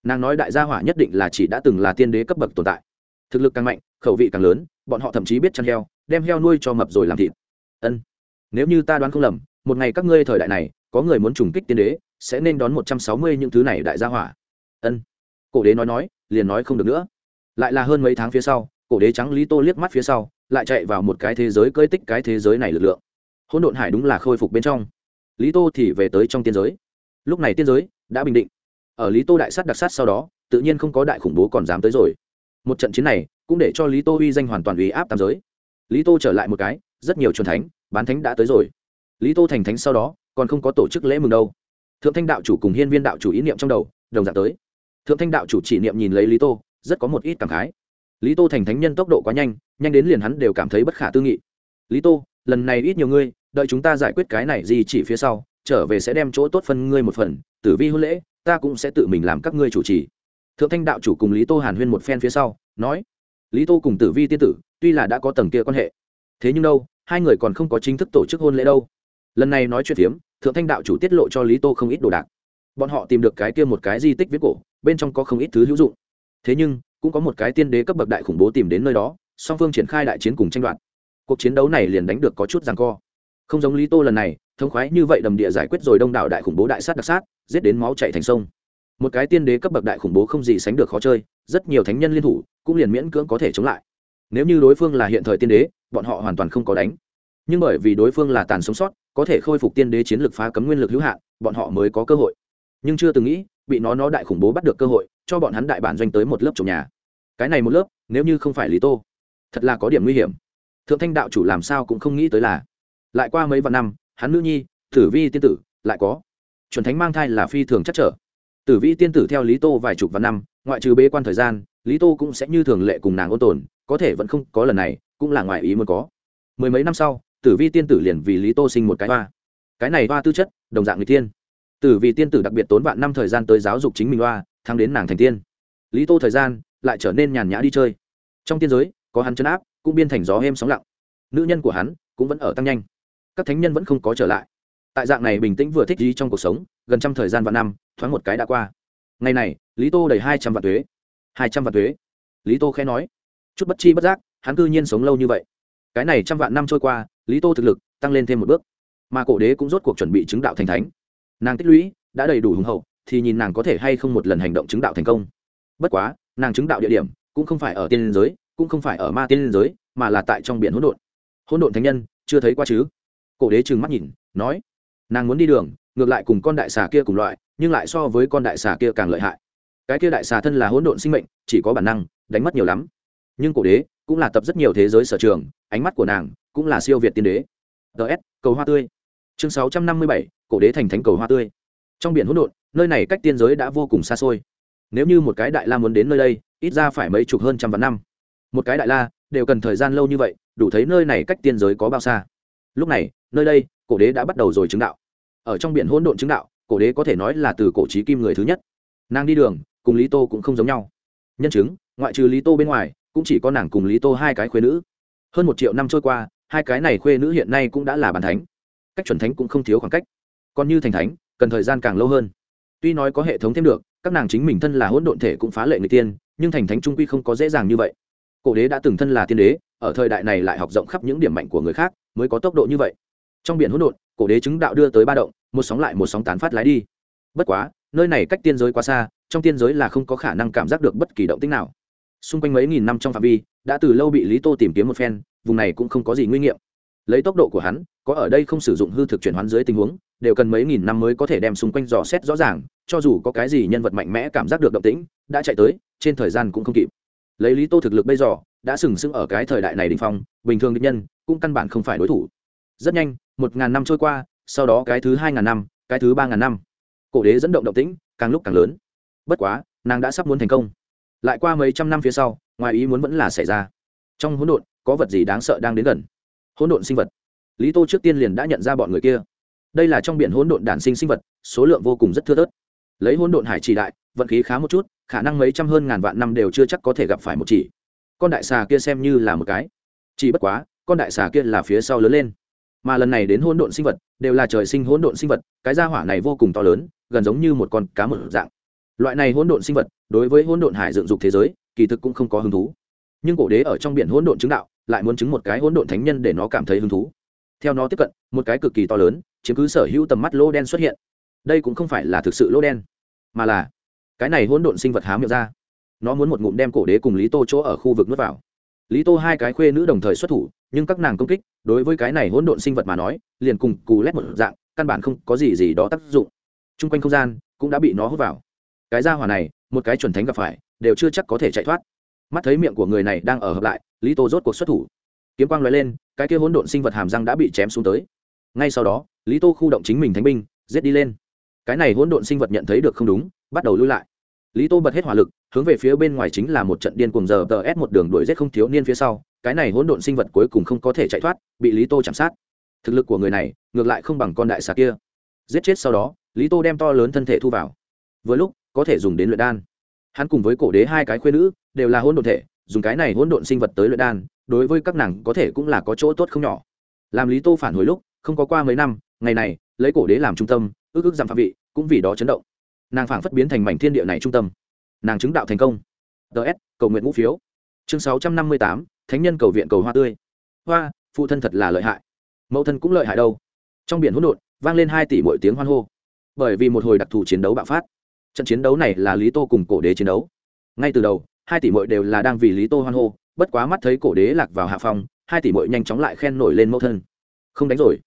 Nàng nói đại gia hỏa nhất định là chỉ đã từng là tiên đế cấp bậc tồn tại. Thực lực càng mạnh, khẩu vị càng lớn, bọn họ thậm chí biết chăn heo, đem heo nuôi cho mập rồi làm thịt. Ân. Nếu như ta đoán không lầm, một ngày các ngươi thời đại này, có người muốn trùng kích tiên đế, sẽ nên đón một trăm sáu mươi những thứ này đại gia hỏa. Ân cổ đế nói nói, liền nói không được nữa. Lại là hơn mấy tháng phía sau, cổ đế trắng lý tô liếc mắt phía sau, lại chạy vào một cái thế giới cơi tích cái thế giới này lực lượng. Hỗn độn hải đúng là khôi phục bên trong. Lý tô thì về tới trong tiên giới. Lúc này tiên giới đã bình định. Ở lý tô đại sát đặc sát sau đó, tự nhiên không có đại khủng bố còn dám tới rồi. Một trận chiến này cũng để cho lý tô uy danh hoàn toàn uy áp tam giới. Lý tô trở lại một cái, rất nhiều truyền thánh, bán thánh đã tới rồi. Lý tô thành thánh sau đó, còn không có tổ chức lễ mừng đâu. Thượng thanh đạo chủ cùng hiên viên đạo chủ ý niệm trong đầu, đồng dạng tới thượng thanh đạo chủ chỉ niệm nhìn lấy lý tô, rất có một ít cảm khái. Lý tô thành thánh nhân tốc độ quá nhanh nhanh đến liền hắn đều cảm thấy bất khả tư nghị. Lý tô, lần này ít nhiều ngươi, đợi chúng ta giải quyết cái này gì chỉ phía sau, trở về sẽ đem chỗ tốt phân ngươi một phần, tử vi hôn lễ, ta cũng sẽ tự mình làm các ngươi chủ trì. Thượng thanh đạo chủ cùng lý tô hàn huyên một phen phía sau, nói, lý tô cùng tử vi tiên tử, tuy là đã có tầng kia quan hệ, thế nhưng đâu, hai người còn không có chính thức tổ chức hôn lễ đâu. Lần này nói chuyện phiếm, thượng thanh đạo chủ tiết lộ cho lý tô không ít đồ đạc bọn họ tìm được cái kia một cái di tích viết cổ, bên trong có không ít thứ hữu dụng. Thế nhưng, cũng có một cái tiên đế cấp bậc đại khủng bố tìm đến nơi đó, song phương triển khai đại chiến cùng tranh đoạt. Cuộc chiến đấu này liền đánh được có chút rằng co. Không giống lý tô lần này, thống khoái như vậy đầm địa giải quyết rồi đông đảo đại khủng bố đại sát đặc sát, giết đến máu chạy thành sông. Một cái tiên đế cấp bậc đại khủng bố không gì sánh được khó chơi, rất nhiều thánh nhân liên thủ, cũng liền miễn cưỡng có thể chống lại. Nếu như đối phương là hiện thời tiên đế, bọn họ hoàn toàn không có đánh. Nhưng bởi vì đối phương là tàn sống sót, có thể khôi phục tiên đế chiến lược phá cấm nguyên lực hữu hạn, bọn họ mới có cơ hội nhưng chưa từng nghĩ, bị nó nó đại khủng bố bắt được cơ hội, cho bọn hắn đại bản doanh tới một lớp trồng nhà. Cái này một lớp, nếu như không phải lý tô, thật là có điểm nguy hiểm. Thượng thanh đạo chủ làm sao cũng không nghĩ tới là, lại qua mấy vạn năm, hắn nữ nhi, tử vi tiên tử, lại có. Chuẩn thánh mang thai là phi thường chắc trở. Tử vi tiên tử theo lý tô vài chục vạn năm, ngoại trừ bế quan thời gian, lý tô cũng sẽ như thường lệ cùng nàng ôn tồn, có thể vẫn không có lần này, cũng là ngoài ý muốn có. Mười mấy năm sau, tử vi tiên tử liền vì lý tô sinh một cái hoa. Cái này hoa tư chất, đồng dạng người tiên tử vì tiên tử đặc biệt tốn vạn năm thời gian tới giáo dục chính mình loa thăng đến nàng thành tiên. Lý tô thời gian lại trở nên nhàn nhã đi chơi. Trong tiên giới, có hắn chấn áp, cũng biên thành gió êm sóng lặng. Nữ nhân của hắn cũng vẫn ở tăng nhanh. Các thánh nhân vẫn không có trở lại. Tại dạng này bình tĩnh vừa thích gì trong cuộc sống, gần trăm thời gian vạn năm, thoáng một cái đã qua. Ngày này, lý tô đầy hai trăm vạn thuế. Hai trăm vạn thuế. Lý tô khẽ nói. Chút bất chi bất giác, hắn cư nhiên sống lâu như vậy. Cái này trăm vạn năm trôi qua, lý tô thực lực tăng lên thêm một bước. Mà cổ đế cũng rốt cuộc chuẩn bị chứng đạo thành thánh nàng tích lũy đã đầy đủ hùng hậu, thì nhìn nàng có thể hay không một lần hành động chứng đạo thành công. Bất quá, nàng chứng đạo địa điểm cũng không phải ở tiên giới, cũng không phải ở ma tiên giới, mà là tại trong biển hỗn độn. Hỗn độn thánh nhân, chưa thấy qua chứ? Cổ đế trừng mắt nhìn, nói, nàng muốn đi đường, ngược lại cùng con đại xà kia cùng loại, nhưng lại so với con đại xà kia càng lợi hại. Cái kia đại xà thân là hỗn độn sinh mệnh, chỉ có bản năng, đánh mất nhiều lắm. Nhưng cổ đế cũng là tập rất nhiều thế giới sở trường, ánh mắt của nàng cũng là siêu việt tiên đế. Ts cầu hoa tươi chương sáu trăm năm mươi bảy, cổ đế thành thánh cầu hoa tươi. Trong biển hỗn độn, nơi này cách tiên giới đã vô cùng xa xôi. Nếu như một cái đại la muốn đến nơi đây, ít ra phải mấy chục hơn trăm vạn năm. Một cái đại la, đều cần thời gian lâu như vậy, đủ thấy nơi này cách tiên giới có bao xa. Lúc này, nơi đây, cổ đế đã bắt đầu rồi chứng đạo. Ở trong biển hỗn độn chứng đạo, cổ đế có thể nói là từ cổ trí kim người thứ nhất. Nàng đi đường, cùng lý tô cũng không giống nhau. Nhân chứng, ngoại trừ lý tô bên ngoài, cũng chỉ có nàng cùng lý tô hai cái khuê nữ. Hơn một triệu năm trôi qua, hai cái này khuê nữ hiện nay cũng đã là bàn thánh cách chuẩn thánh cũng không thiếu khoảng cách. Còn như thành thánh, cần thời gian càng lâu hơn. Tuy nói có hệ thống thêm được, các nàng chính mình thân là hỗn độn thể cũng phá lệ người tiên, nhưng thành thánh trung quy không có dễ dàng như vậy. Cổ đế đã từng thân là tiên đế, ở thời đại này lại học rộng khắp những điểm mạnh của người khác, mới có tốc độ như vậy. Trong biển hỗn độn, cổ đế chứng đạo đưa tới ba động, một sóng lại một sóng tán phát lái đi. Bất quá, nơi này cách tiên giới quá xa, trong tiên giới là không có khả năng cảm giác được bất kỳ động tích nào. Xung quanh mấy nghìn năm trong phạm vi, đã từ lâu bị lý tô tìm kiếm một phen, vùng này cũng không có gì nguy nghiệm lấy tốc độ của hắn, có ở đây không sử dụng hư thực chuyển hoán dưới tình huống, đều cần mấy nghìn năm mới có thể đem xung quanh dò xét rõ ràng, cho dù có cái gì nhân vật mạnh mẽ cảm giác được động tĩnh, đã chạy tới, trên thời gian cũng không kịp. Lấy lý tô thực lực bây giờ, đã sừng sững ở cái thời đại này đình phong, bình thường định nhân, cũng căn bản không phải đối thủ. Rất nhanh, một ngàn năm trôi qua, sau đó cái thứ hai ngàn năm, cái thứ ba ngàn năm. Cổ đế dẫn động động tĩnh, càng lúc càng lớn. Bất quá, nàng đã sắp muốn thành công. Lại qua mấy trăm năm phía sau, ngoài ý muốn vẫn là xảy ra. Trong hỗn độn, có vật gì đáng sợ đang đến gần? Hỗn độn sinh vật. Lý tô trước tiên liền đã nhận ra bọn người kia. Đây là trong biển hỗn độn đản sinh sinh vật, số lượng vô cùng rất thưa thớt. Lấy hỗn độn hải chỉ đại, vận khí khá một chút, khả năng mấy trăm hơn ngàn vạn năm đều chưa chắc có thể gặp phải một chỉ. Con đại xà kia xem như là một cái. Chỉ bất quá, con đại xà kia là phía sau lớn lên. Mà lần này đến hỗn độn sinh vật, đều là trời sinh hỗn độn sinh vật, cái gia hỏa này vô cùng to lớn, gần giống như một con cá một dạng. Loại này hỗn độn sinh vật, đối với hỗn độn hải dựng dục thế giới, kỳ thực cũng không có hứng thú. Nhưng cổ đế ở trong biển hỗn độn chứng đạo lại muốn chứng một cái hỗn độn thánh nhân để nó cảm thấy hứng thú. Theo nó tiếp cận, một cái cực kỳ to lớn, chiếm cứ sở hữu tầm mắt lô đen xuất hiện. Đây cũng không phải là thực sự lô đen, mà là cái này hỗn độn sinh vật há miệng ra. Nó muốn một ngụm đem cổ đế cùng lý tô chỗ ở khu vực nước vào. Lý tô hai cái khuê nữ đồng thời xuất thủ, nhưng các nàng công kích, đối với cái này hỗn độn sinh vật mà nói, liền cùng cù lét một dạng, căn bản không có gì gì đó tác dụng. T r u n g quanh không gian cũng đã bị nó hút vào. Cái ra hỏa này, một cái chuẩn thánh gặp phải, đều chưa chắc có thể chạy thoát. Mắt thấy miệng của người này đang ở hợp lại lý tô rốt cuộc xuất thủ. Kiếm quang l lên, cái kia hỗn độn sinh vật hàm răng đã bị chém xuống tới. Ngay sau đó, lý tô khu động chính mình thánh binh, giết đi lên. Cái này hỗn độn sinh vật nhận thấy được không đúng, bắt đầu lui lại. Lý tô bật hết hỏa lực, hướng về phía bên ngoài chính là một trận điên cuồng giờ tờ ép một đường đuổi giết không thiếu niên phía sau. Cái này hỗn độn sinh vật cuối cùng không có thể chạy thoát, bị lý tô chạm sát. Thực lực của người này, ngược lại không bằng con đại xà kia. Giết chết sau đó, lý tô đem to lớn thân thể thu vào. Vừa lúc, có thể dùng đến luyện đan. Hắn cùng với cổ đế hai cái khuyên nữ, đều là hỗn độn thể dùng cái này hỗn độn sinh vật tới luyện đan, đối với các nàng có thể cũng là có chỗ tốt không nhỏ. Làm lý tô phản hồi lúc, không có qua mấy năm, ngày này, lấy cổ đế làm trung tâm, ước ước giảm phạm vị, cũng vì đó chấn động. Nàng phảng phất biến thành mảnh thiên địa này trung tâm. Nàng chứng đạo thành công. Ts cầu nguyện ngũ phiếu. Chương sáu trăm năm mươi tám, thánh nhân cầu viện cầu hoa tươi. Hoa, phụ thân thật là lợi hại. Mẫu thân cũng lợi hại đâu. Trong biển hỗn độn, vang lên hai tỷ mỗi tiếng hoan hô. Bởi vì một hồi đặc thù chiến đấu bạo phát. Trận chiến đấu này là lý tô cùng cổ đế chiến đấu. Ngay từ đầu hai tỷ mội đều là đang vì lý tô hoan hô, bất quá mắt thấy cổ đế lạc vào hạ phòng hai tỷ mội nhanh chóng lại khen nổi lên mẫu thân. Không đánh rồi.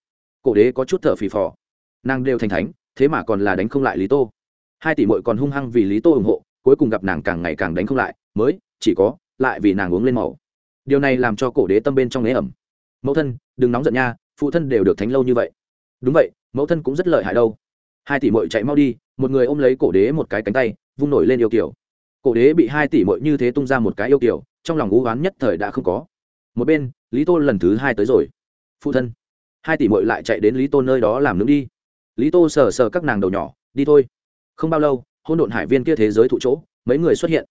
Cổ đế có chút thở phì phò. Nàng đều thành thánh, thế mà còn là đánh không lại lý tô. Hai tỷ mội còn hung hăng vì lý tô ủng hộ, cuối cùng gặp nàng càng ngày càng đánh không lại, mới, chỉ có, lại vì nàng uống lên màu. Điều này làm cho cổ đế tâm bên trong nế ẩm. Mẫu thân, đừng nóng giận nha, phụ thân đều được thánh lâu như vậy. Đúng vậy, mẫu thân cũng rất lợi hại đâu. Hai tỷ mội chạy mau đi, một người ôm lấy cổ đế một cái cánh tay, vung nổi lên yêu kiểu cổ đế bị hai tỷ mội như thế tung ra một cái yêu kiểu trong lòng ngũ oán nhất thời đã không có. Một bên, lý tô lần thứ hai tới rồi. Phụ thân, hai tỷ mội lại chạy đến lý tô nơi đó làm nướng đi. Lý tô sờ sờ các nàng đầu nhỏ, đi thôi. Không bao lâu hôn độn hải viên kia thế giới thụ chỗ, mấy người xuất hiện.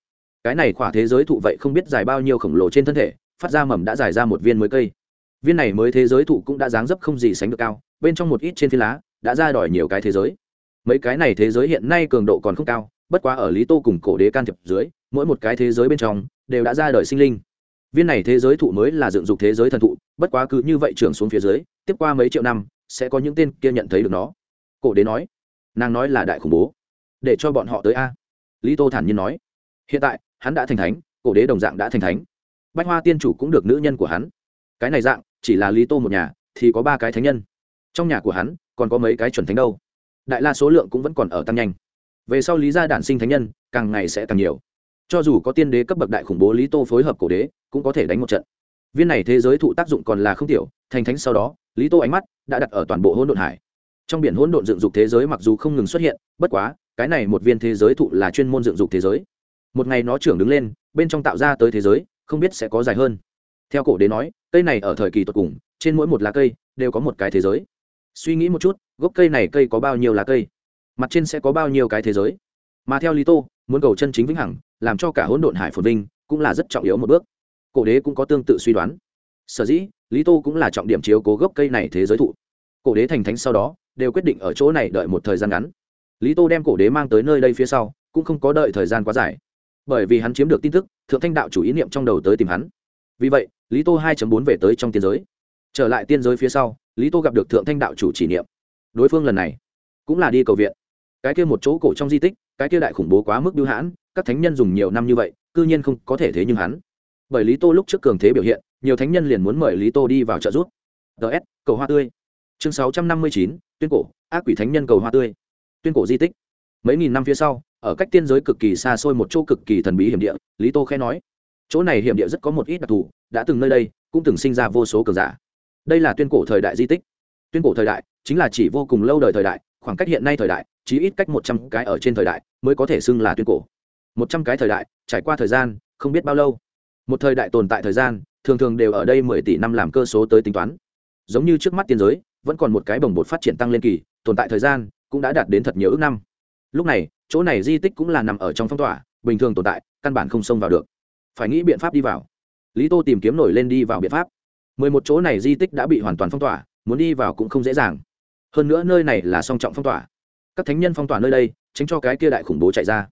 Cái này khỏa thế giới thụ vậy không biết dài bao nhiêu khổng lồ trên thân thể, phát ra mầm đã dài ra một viên mới cây. Viên này mới thế giới thụ cũng đã dáng dấp không gì sánh được cao, bên trong một ít trên phi lá, đã ra đòi nhiều cái thế giới. Mấy cái này thế giới hiện nay cường độ còn không cao bất quá ở lý tô cùng cổ đế can thiệp dưới, mỗi một cái thế giới bên trong đều đã ra đời sinh linh. Viên này thế giới thụ mới là dựng dục thế giới thần thụ, bất quá cứ như vậy trưởng xuống phía dưới, tiếp qua mấy triệu năm, sẽ có những tên kia nhận thấy được nó. Cổ đế nói, nàng nói là đại khủng bố. Để cho bọn họ tới a. Lý tô thản nhiên nói, hiện tại, hắn đã thành thánh, cổ đế đồng dạng đã thành thánh. Bách hoa tiên chủ cũng được nữ nhân của hắn. Cái này dạng, chỉ là lý tô một nhà, thì có ba cái thánh nhân. Trong nhà của hắn, còn có mấy cái chuẩn thánh đâu. Đại la số lượng cũng vẫn còn ở tăng nhanh về sau lý gia đản sinh thánh nhân, càng ngày sẽ càng nhiều. Cho dù có tiên đế cấp bậc đại khủng bố lý tô phối hợp cổ đế, cũng có thể đánh một trận. Viên này thế giới thụ tác dụng còn là không tiểu, thành thánh sau đó, lý tô ánh mắt đã đặt ở toàn bộ hỗn độn hải. Trong biển hỗn độn dựng dục thế giới mặc dù không ngừng xuất hiện, bất quá, cái này một viên thế giới thụ là chuyên môn dựng dục thế giới. Một ngày nó trưởng đứng lên, bên trong tạo ra tới thế giới, không biết sẽ có dài hơn. Theo cổ đế nói, cây này ở thời kỳ tột cùng, trên mỗi một lá cây, đều có một cái thế giới. Suy nghĩ một chút, gốc cây này cây có bao nhiêu lá cây? Mặt trên sẽ có bao nhiêu cái thế giới? Mà theo lý tô, muốn cầu chân chính vĩnh hằng, làm cho cả hỗn độn hải phồn vinh cũng là rất trọng yếu một bước. Cổ đế cũng có tương tự suy đoán. Sở dĩ, lý tô cũng là trọng điểm chiếu cố gốc cây này thế giới thụ. Cổ đế thành thánh sau đó, đều quyết định ở chỗ này đợi một thời gian ngắn. Lý tô đem cổ đế mang tới nơi đây phía sau, cũng không có đợi thời gian quá dài. Bởi vì hắn chiếm được tin tức, thượng thanh đạo chủ ý niệm trong đầu tới tìm hắn. Vì vậy, lý tô 2 bốn về tới trong tiên giới. Trở lại tiên giới phía sau, lý tô gặp được thượng thanh đạo chủ chỉ niệm. Đối phương lần này cũng là đi cầu viện cái kia một chỗ cổ trong di tích, cái kia đại khủng bố quá mức biêu hãn, các thánh nhân dùng nhiều năm như vậy, cư nhiên không có thể thế nhưng hắn. Bởi lý tô lúc trước cường thế biểu hiện, nhiều thánh nhân liền muốn mời lý tô đi vào trợ giúp. Ts cầu hoa tươi. Chương sáu trăm năm mươi chín, tuyên cổ, ác quỷ thánh nhân cầu hoa tươi. Tuyên cổ di tích. Mấy nghìn năm phía sau, ở cách tiên giới cực kỳ xa xôi một chỗ cực kỳ thần bí hiểm địa, lý tô khẽ nói, chỗ này hiểm địa rất có một ít đặc thù, đã từng nơi đây, cũng từng sinh ra vô số cường giả. Đây là tuyên cổ thời đại di tích. Tuyên cổ thời đại, chính là chỉ vô cùng lâu đời thời đại khoảng cách hiện nay thời đại chỉ ít cách một trăm cái ở trên thời đại mới có thể xưng là tuyên cổ. Một trăm cái thời đại, trải qua thời gian, không biết bao lâu. Một thời đại tồn tại thời gian, thường thường đều ở đây mười tỷ năm làm cơ số tới tính toán. Giống như trước mắt tiên giới, vẫn còn một cái bồng bột phát triển tăng lên kỳ, tồn tại thời gian cũng đã đạt đến thật nhiều ước năm. Lúc này, chỗ này di tích cũng là nằm ở trong phong tỏa, bình thường tồn tại, căn bản không xông vào được. Phải nghĩ biện pháp đi vào. Lý tô tìm kiếm nổi lên đi vào biện pháp. Mười một chỗ này di tích đã bị hoàn toàn phong tỏa, muốn đi vào cũng không dễ dàng hơn nữa nơi này là song trọng phong tỏa. Các thánh nhân phong tỏa nơi đây, tránh cho cái kia đại khủng bố chạy ra.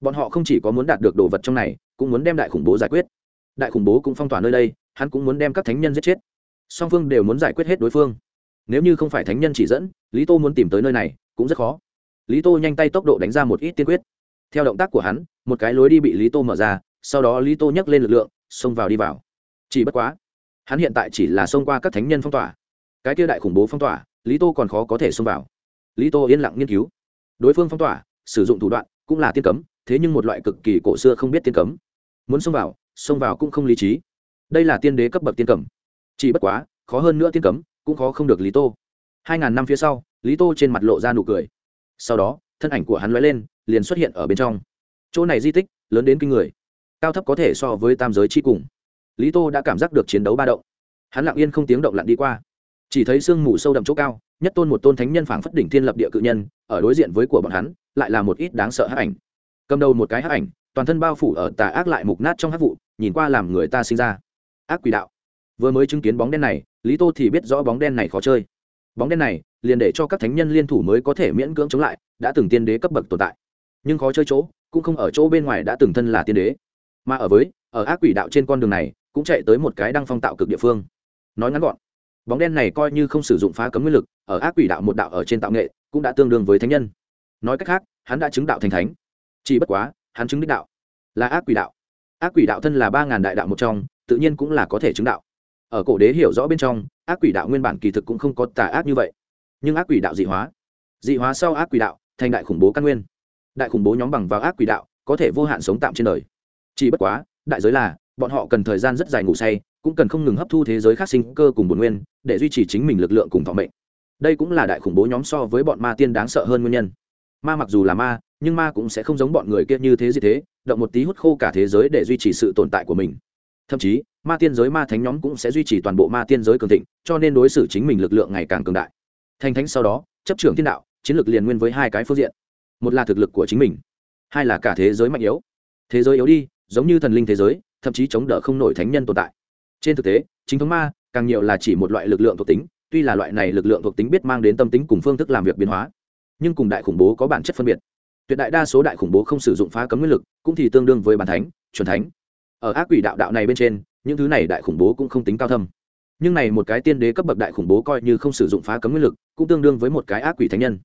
Bọn họ không chỉ có muốn đạt được đồ vật trong này, cũng muốn đem đại khủng bố giải quyết. Đại khủng bố cũng phong tỏa nơi đây, hắn cũng muốn đem các thánh nhân giết chết. Song phương đều muốn giải quyết hết đối phương. Nếu như không phải thánh nhân chỉ dẫn, lý tô muốn tìm tới nơi này cũng rất khó. Lý tô nhanh tay tốc độ đánh ra một ít tiên quyết. Theo động tác của hắn, một cái lối đi bị lý tô mở ra, sau đó lý tô nhấc lên lực lượng, xông vào đi vào. Chỉ bất quá, hắn hiện tại chỉ là xông qua các thánh nhân phong tỏa. Cái kia đại khủng bố phong tỏa lý tô còn khó có thể xông vào. Lý tô yên lặng nghiên cứu. Đối phương phong tỏa, sử dụng thủ đoạn cũng là tiên cấm, thế nhưng một loại cực kỳ cổ xưa không biết tiên cấm. Muốn xông vào xông vào cũng không lý trí. Đây là tiên đế cấp bậc tiên cấm. Chỉ bất quá, khó hơn nữa tiên cấm, cũng khó không được lý tô. Hai ngàn năm phía sau, lý tô trên mặt lộ ra nụ cười. Sau đó, thân ảnh của hắn lóe lên, liền xuất hiện ở bên trong. Chỗ này di tích, lớn đến kinh người. Cao thấp có thể so với tam giới chi cùng. Lý tô đã cảm giác được chiến đấu ba động. Hắn lặng yên không tiếng động lặn đi qua chỉ thấy sương mù sâu đậm chỗ cao, nhất tôn một tôn thánh nhân phảng phất đỉnh thiên lập địa cự nhân, ở đối diện với của bọn hắn, lại là một ít đáng sợ hắc ảnh. Cầm đầu một cái hắc ảnh, toàn thân bao phủ ở tà ác lại mục nát trong hắc vụ, nhìn qua làm người ta sinh ra. Ác quỷ đạo. Vừa mới chứng kiến bóng đen này, lý tô thì biết rõ bóng đen này khó chơi. Bóng đen này, liền để cho các thánh nhân liên thủ mới có thể miễn cưỡng chống lại, đã từng tiên đế cấp bậc tồn tại. Nhưng khó chơi chỗ, cũng không ở chỗ bên ngoài đã từng thân là tiên đế. Mà ở với, ở ác quỷ đạo trên con đường này, cũng chạy tới một cái đăng phong tạo cực địa phương. Nói ngắn gọn bóng đen này coi như không sử dụng phá cấm nguyên lực, ở ác quỷ đạo một đạo ở trên tạo nghệ, cũng đã tương đương với thánh nhân. Nói cách khác, hắn đã chứng đạo thành thánh. Chỉ bất quá, hắn chứng đích đạo là ác quỷ đạo. Ác quỷ đạo thân là ba ngàn đại đạo một trong, tự nhiên cũng là có thể chứng đạo. Ở cổ đế hiểu rõ bên trong, ác quỷ đạo nguyên bản kỳ thực cũng không có tà ác như vậy. Nhưng ác quỷ đạo dị hóa dị hóa sau ác quỷ đạo, thành đại khủng bố căn nguyên. Đại khủng bố nhóm bằng vào ác quỷ đạo, có thể vô hạn sống tạm trên đời. Chỉ bất quá, đại giới là, bọn họ cần thời gian rất dài ngủ say cũng cần không ngừng hấp thu thế giới khác sinh cơ cùng bổn nguyên, để duy trì chính mình lực lượng cùng thọ mệnh. Đây cũng là đại khủng bố nhóm so với bọn ma tiên đáng sợ hơn nguyên nhân. Ma mặc dù là ma, nhưng ma cũng sẽ không giống bọn người kia như thế gì thế, động một tí hút khô cả thế giới để duy trì sự tồn tại của mình. Thậm chí, ma tiên giới ma thánh nhóm cũng sẽ duy trì toàn bộ ma tiên giới cường thịnh, cho nên đối xử chính mình lực lượng ngày càng cường đại. Thành thánh sau đó, chấp trưởng thiên đạo, chiến lược liền nguyên với hai cái phương diện. Một là thực lực của chính mình, hai là cả thế giới mạnh yếu. Thế giới yếu đi, giống như thần linh thế giới, thậm chí chống đỡ không nổi thánh nhân tồn tại trên thực tế, chính thống ma càng nhiều là chỉ một loại lực lượng thuộc tính, tuy là loại này lực lượng thuộc tính biết mang đến tâm tính cùng phương thức làm việc biến hóa, nhưng cùng đại khủng bố có bản chất phân biệt. Tuyệt đại đa số đại khủng bố không sử dụng phá cấm nguyên lực, cũng thì tương đương với bản thánh truyền thánh. Ở ác quỷ đạo đạo này bên trên, những thứ này đại khủng bố cũng không tính cao thâm. Nhưng này một cái tiên đế cấp bậc đại khủng bố coi như không sử dụng phá cấm nguyên lực, cũng tương đương với một cái ác quỷ thánh nhân.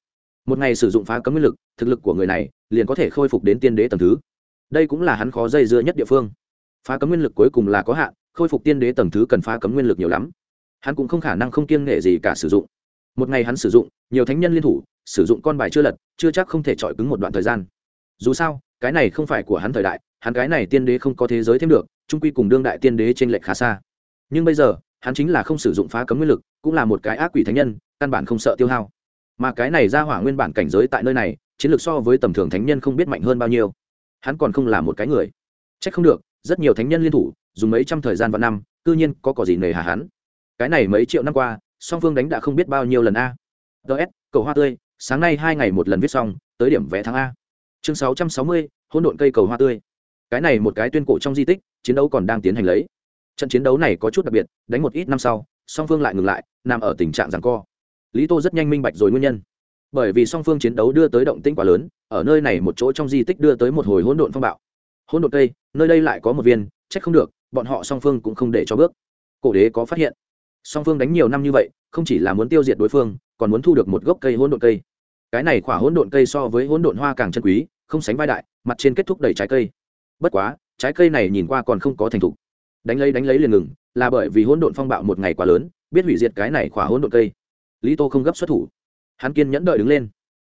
Một ngày sử dụng phá cấm nguyên lực, thực lực của người này liền có thể khôi phục đến tiên đế tầm thứ. Đây cũng là hắn khó dây dưa nhất địa phương. Phá cấm nguyên lực cuối cùng là có hạn khôi phục tiên đế tầng thứ cần phá cấm nguyên lực nhiều lắm. Hắn cũng không khả năng không kiêng nghệ gì cả sử dụng. Một ngày hắn sử dụng, nhiều thánh nhân liên thủ, sử dụng con bài chưa lật, chưa chắc không thể chọi cứng một đoạn thời gian. Dù sao, cái này không phải của hắn thời đại, hắn cái này tiên đế không có thế giới thêm được, trung quy cùng đương đại tiên đế trên lệch khá xa. Nhưng bây giờ, hắn chính là không sử dụng phá cấm nguyên lực, cũng là một cái ác quỷ thánh nhân, căn bản không sợ tiêu hao. Mà cái này ra hỏa nguyên bản cảnh giới tại nơi này, chiến lược so với tầm thường thánh nhân không biết mạnh hơn bao nhiêu. Hắn còn không là một cái người. C h ắ c không được, rất nhiều thánh nhân liên thủ dùng mấy trăm thời gian và năm, cư nhiên có cỏ gì nề hà hắn. Cái này mấy triệu năm qua, song phương đánh đã không biết bao nhiêu lần a. Ts cầu hoa tươi, sáng nay hai ngày một lần viết xong, tới điểm vé tháng a. Chương sáu trăm sáu mươi, hỗn độn cây cầu hoa tươi. Cái này một cái tuyên cổ trong di tích, chiến đấu còn đang tiến hành lấy. Trận chiến đấu này có chút đặc biệt, đánh một ít năm sau, song phương lại ngừng lại, nằm ở tình trạng rằng co. Lý tô rất nhanh minh bạch rồi nguyên nhân. Bởi vì song phương chiến đấu đưa tới động tĩnh quá lớn, ở nơi này một chỗ trong di tích đưa tới một hồi hỗn độn phong bạo. Hỗn độn cây, nơi đây lại có một viên trách không được bọn họ song phương cũng không để cho bước. Cổ đế có phát hiện. Song phương đánh nhiều năm như vậy, không chỉ là muốn tiêu diệt đối phương, còn muốn thu được một gốc cây hỗn độn cây. Cái này khỏa hỗn độn cây so với hỗn độn hoa càng chân quý, không sánh vai đại, mặt trên kết thúc đầy trái cây. Bất quá, trái cây này nhìn qua còn không có thành thục. Đánh lấy đánh lấy liền ngừng, là bởi vì hỗn độn phong bạo một ngày quá lớn, biết hủy diệt cái này khỏa hỗn độn cây. Lý tô không gấp xuất thủ. Hắn kiên nhẫn đợi đứng lên.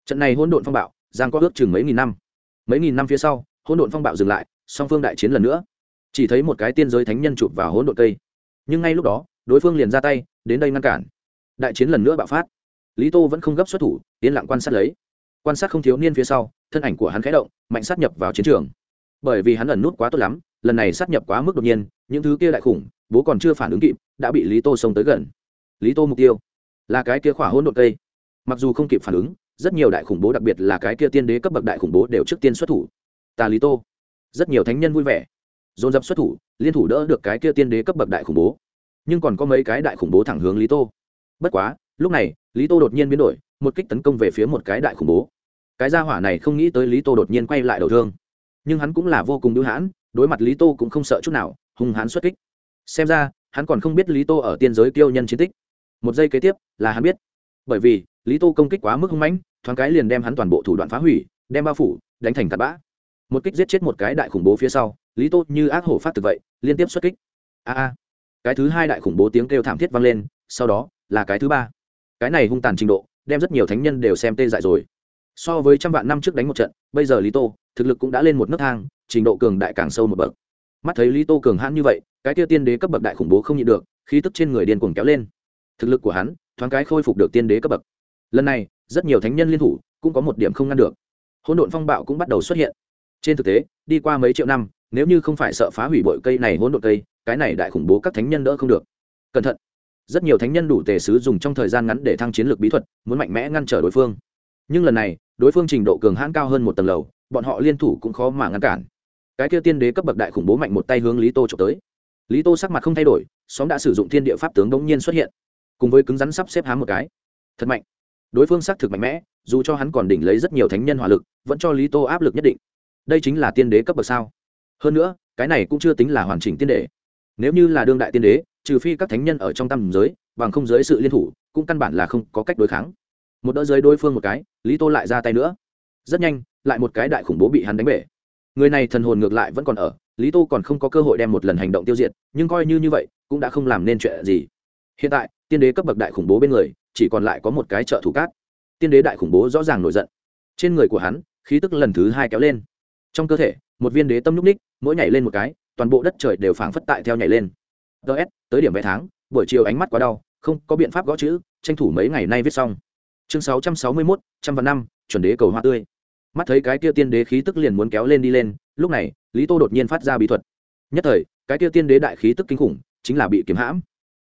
Trận này hỗn độn phong bạo, giang có ước chừng mấy nghìn năm. Mấy nghìn năm phía sau, hỗn độn phong bạo dừng lại, song phương đại chiến lần nữa chỉ thấy một cái tiên giới thánh nhân chụp vào hỗn độn cây. Nhưng ngay lúc đó, đối phương liền ra tay, đến đây ngăn cản. Đại chiến lần nữa bạo phát. Lý tô vẫn không gấp xuất thủ, yên lặng quan sát lấy. Quan sát không thiếu niên phía sau, thân ảnh của hắn khẽ động, mạnh sát nhập vào chiến trường. Bởi vì hắn ẩn nút quá tốt lắm, lần này sát nhập quá mức đột nhiên, những thứ kia đại khủng, bố còn chưa phản ứng kịp, đã bị lý tô xông tới gần. Lý tô mục tiêu là cái kia khỏa hỗn độn cây. Mặc dù không kịp phản ứng, rất nhiều đại khủng bố, đặc biệt là cái kia tiên đế cấp bậc đại khủng bố, đều trước tiên xuất thủ. Tà lý tô. Rất nhiều thánh nhân vui vẻ dồn dập xuất thủ, liên thủ đỡ được cái kia tiên đế cấp bậc đại khủng bố. Nhưng còn có mấy cái đại khủng bố thẳng hướng lý tô. Bất quá, lúc này, lý tô đột nhiên biến đổi, một kích tấn công về phía một cái đại khủng bố. Cái gia hỏa này không nghĩ tới lý tô đột nhiên quay lại đầu thương. Nhưng hắn cũng là vô cùng đưu hãn, đối mặt lý tô cũng không sợ chút nào, hung hãn xuất kích. Xem ra, hắn còn không biết lý tô ở tiên giới kiêu nhân chiến tích. Một giây kế tiếp, là hắn biết. Bởi vì, lý tô công kích quá mức hung mãnh, thoáng cái liền đem hắn toàn bộ thủ đoạn phá hủy, đem bao phủ, đánh thành tạt bã. Một kích giết chết một cái đại khủng bố phía sau lý tốt như ác hổ phát thực vậy, liên tiếp xuất kích. A a. Cái thứ hai đại khủng bố tiếng kêu thảm thiết vang lên, sau đó là cái thứ ba. Cái này hung tàn trình độ, đem rất nhiều thánh nhân đều xem tê dại rồi. So với trăm vạn năm trước đánh một trận, bây giờ lý tô, thực lực cũng đã lên một nấc thang, trình độ cường đại càng sâu một bậc. Mắt thấy lý tô cường hãn như vậy, cái tiêu tiên đế cấp bậc đại khủng bố không nhịn được, khí tức trên người điên cuồng kéo lên. Thực lực của hắn, thoáng cái khôi phục được tiên đế cấp bậc. Lần này, rất nhiều thánh nhân liên thủ, cũng có một điểm không ngăn được. Hỗn độn phong bạo cũng bắt đầu xuất hiện. Trên thực tế, đi qua mấy triệu năm nếu như không phải sợ phá hủy bội cây này hỗn độn cây, cái này đại khủng bố các thánh nhân đỡ không được. Cẩn thận. Rất nhiều thánh nhân đủ tề sứ dùng trong thời gian ngắn để thăng chiến lược bí thuật, muốn mạnh mẽ ngăn trở đối phương. Nhưng lần này, đối phương trình độ cường hãn cao hơn một tầng lầu, bọn họ liên thủ cũng khó mà ngăn cản. Cái kia tiên đế cấp bậc đại khủng bố mạnh một tay hướng lý tô trộm tới. Lý tô sắc mặt không thay đổi, xóm đã sử dụng thiên địa pháp tướng đống nhiên xuất hiện. Cùng với cứng rắn sắp xếp hám một cái. Thật mạnh. Đối phương xác thực mạnh mẽ, dù cho hắn còn đỉnh lấy rất nhiều thánh nhân hỏa lực, vẫn cho lý tô áp lực nhất định. Đây chính là tiên đế cấp bậc sao? Hơn nữa, cái này cũng chưa tính là hoàn chỉnh tiên đế. Nếu như là đương đại tiên đế, trừ phi các thánh nhân ở trong tam giới, bằng không giới sự liên thủ, cũng căn bản là không có cách đối kháng. Một đỡ giới đối phương một cái, lý tô lại ra tay nữa. Rất nhanh, lại một cái đại khủng bố bị hắn đánh bể. Người này thần hồn ngược lại vẫn còn ở, lý tô còn không có cơ hội đem một lần hành động tiêu diệt, nhưng coi như như vậy, cũng đã không làm nên chuyện gì. Hiện tại, tiên đế cấp bậc đại khủng bố bên người, chỉ còn lại có một cái trợ thủ cát. Tiên đế đại khủng bố rõ ràng nổi giận. Trên người của hắn, khí tức lần thứ hai kéo lên. Trong cơ thể một viên đế tâm nhúc ních mỗi nhảy lên một cái, toàn bộ đất trời đều phảng phất tại theo nhảy lên. Ts tới điểm vé tháng, buổi chiều ánh mắt quá đau, không có biện pháp gõ chữ, tranh thủ mấy ngày nay viết xong. Chương sáu trăm sáu mươi mốt, trăm vạn năm, chuẩn đế cầu hoa tươi. Mắt thấy cái kia tiên đế khí tức liền muốn kéo lên đi lên, lúc này, lý tô đột nhiên phát ra bí thuật. Nhất thời, cái kia tiên đế đại khí tức kinh khủng, chính là bị kiếm hãm.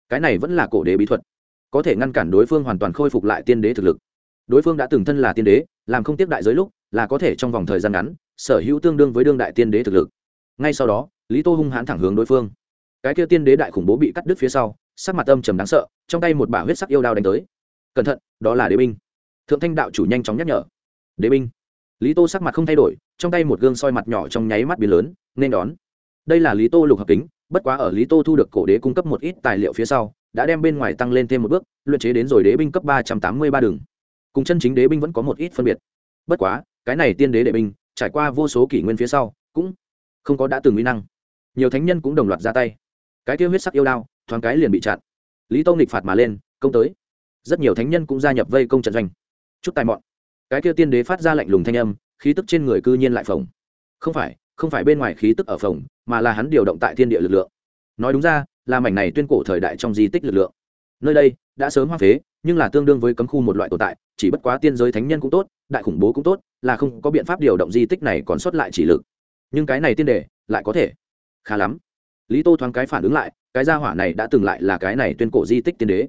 Cái này vẫn là cổ đế bí thuật. Có thể ngăn cản đối phương hoàn toàn khôi phục lại tiên đế thực lực. Đối phương đã từng thân là tiên đế, làm không tiếp đại giới lúc là có thể trong vòng thời gian ngắn, sở hữu tương đương với đương đại tiên đế thực lực. Ngay sau đó, lý tô hung hãn thẳng hướng đối phương. Cái kia tiên đế đại khủng bố bị cắt đứt phía sau, sắc mặt âm trầm đáng sợ, trong tay một bả huyết sắc yêu đao đánh tới. Cẩn thận, đó là đế binh. Thượng thanh đạo chủ nhanh chóng nhắc nhở. Đế binh. Lý tô sắc mặt không thay đổi, trong tay một gương soi mặt nhỏ trong nháy mắt biến lớn, nên đón. Đây là lý tô lục hợp kính, bất quá ở lý tô thu được cổ đế cung cấp một ít tài liệu phía sau, đã đem bên ngoài tăng lên thêm một bước, luyện chế đến rồi đế binh cấp ba trăm tám mươi ba đường. Cùng chân chính đế binh vẫn có một ít phân biệt. Bất quá cái này tiên đế đệ binh, trải qua vô số kỷ nguyên phía sau, cũng không có đã từng nguy năng. Nhiều thánh nhân cũng đồng loạt ra tay. Cái tiêu huyết sắc yêu đao, thoáng cái liền bị chặn. Lý tông nghịch phạt mà lên, công tới. Rất nhiều thánh nhân cũng gia nhập vây công trận doanh. Chút tài mọn. Cái kia tiên đế phát ra lạnh lùng thanh âm, khí tức trên người cư nhiên lại phồng. Không phải không phải bên ngoài khí tức ở phồng, mà là hắn điều động tại thiên địa lực lượng. Nói đúng ra, là mảnh này tuyên cổ thời đại trong di tích lực lượng. Nơi đây đã sớm hoang phế, nhưng là tương đương với cấm khu một loại tồn tại, chỉ bất quá tiên giới thánh nhân cũng tốt, đại khủng bố cũng tốt, là không có biện pháp điều động di tích này còn xuất lại chỉ lực. Nhưng cái này tiên đề, lại có thể. Khá lắm. Lý tô thoáng cái phản ứng lại, cái gia hỏa này đã từng lại là cái này tuyên cổ di tích tiên đế.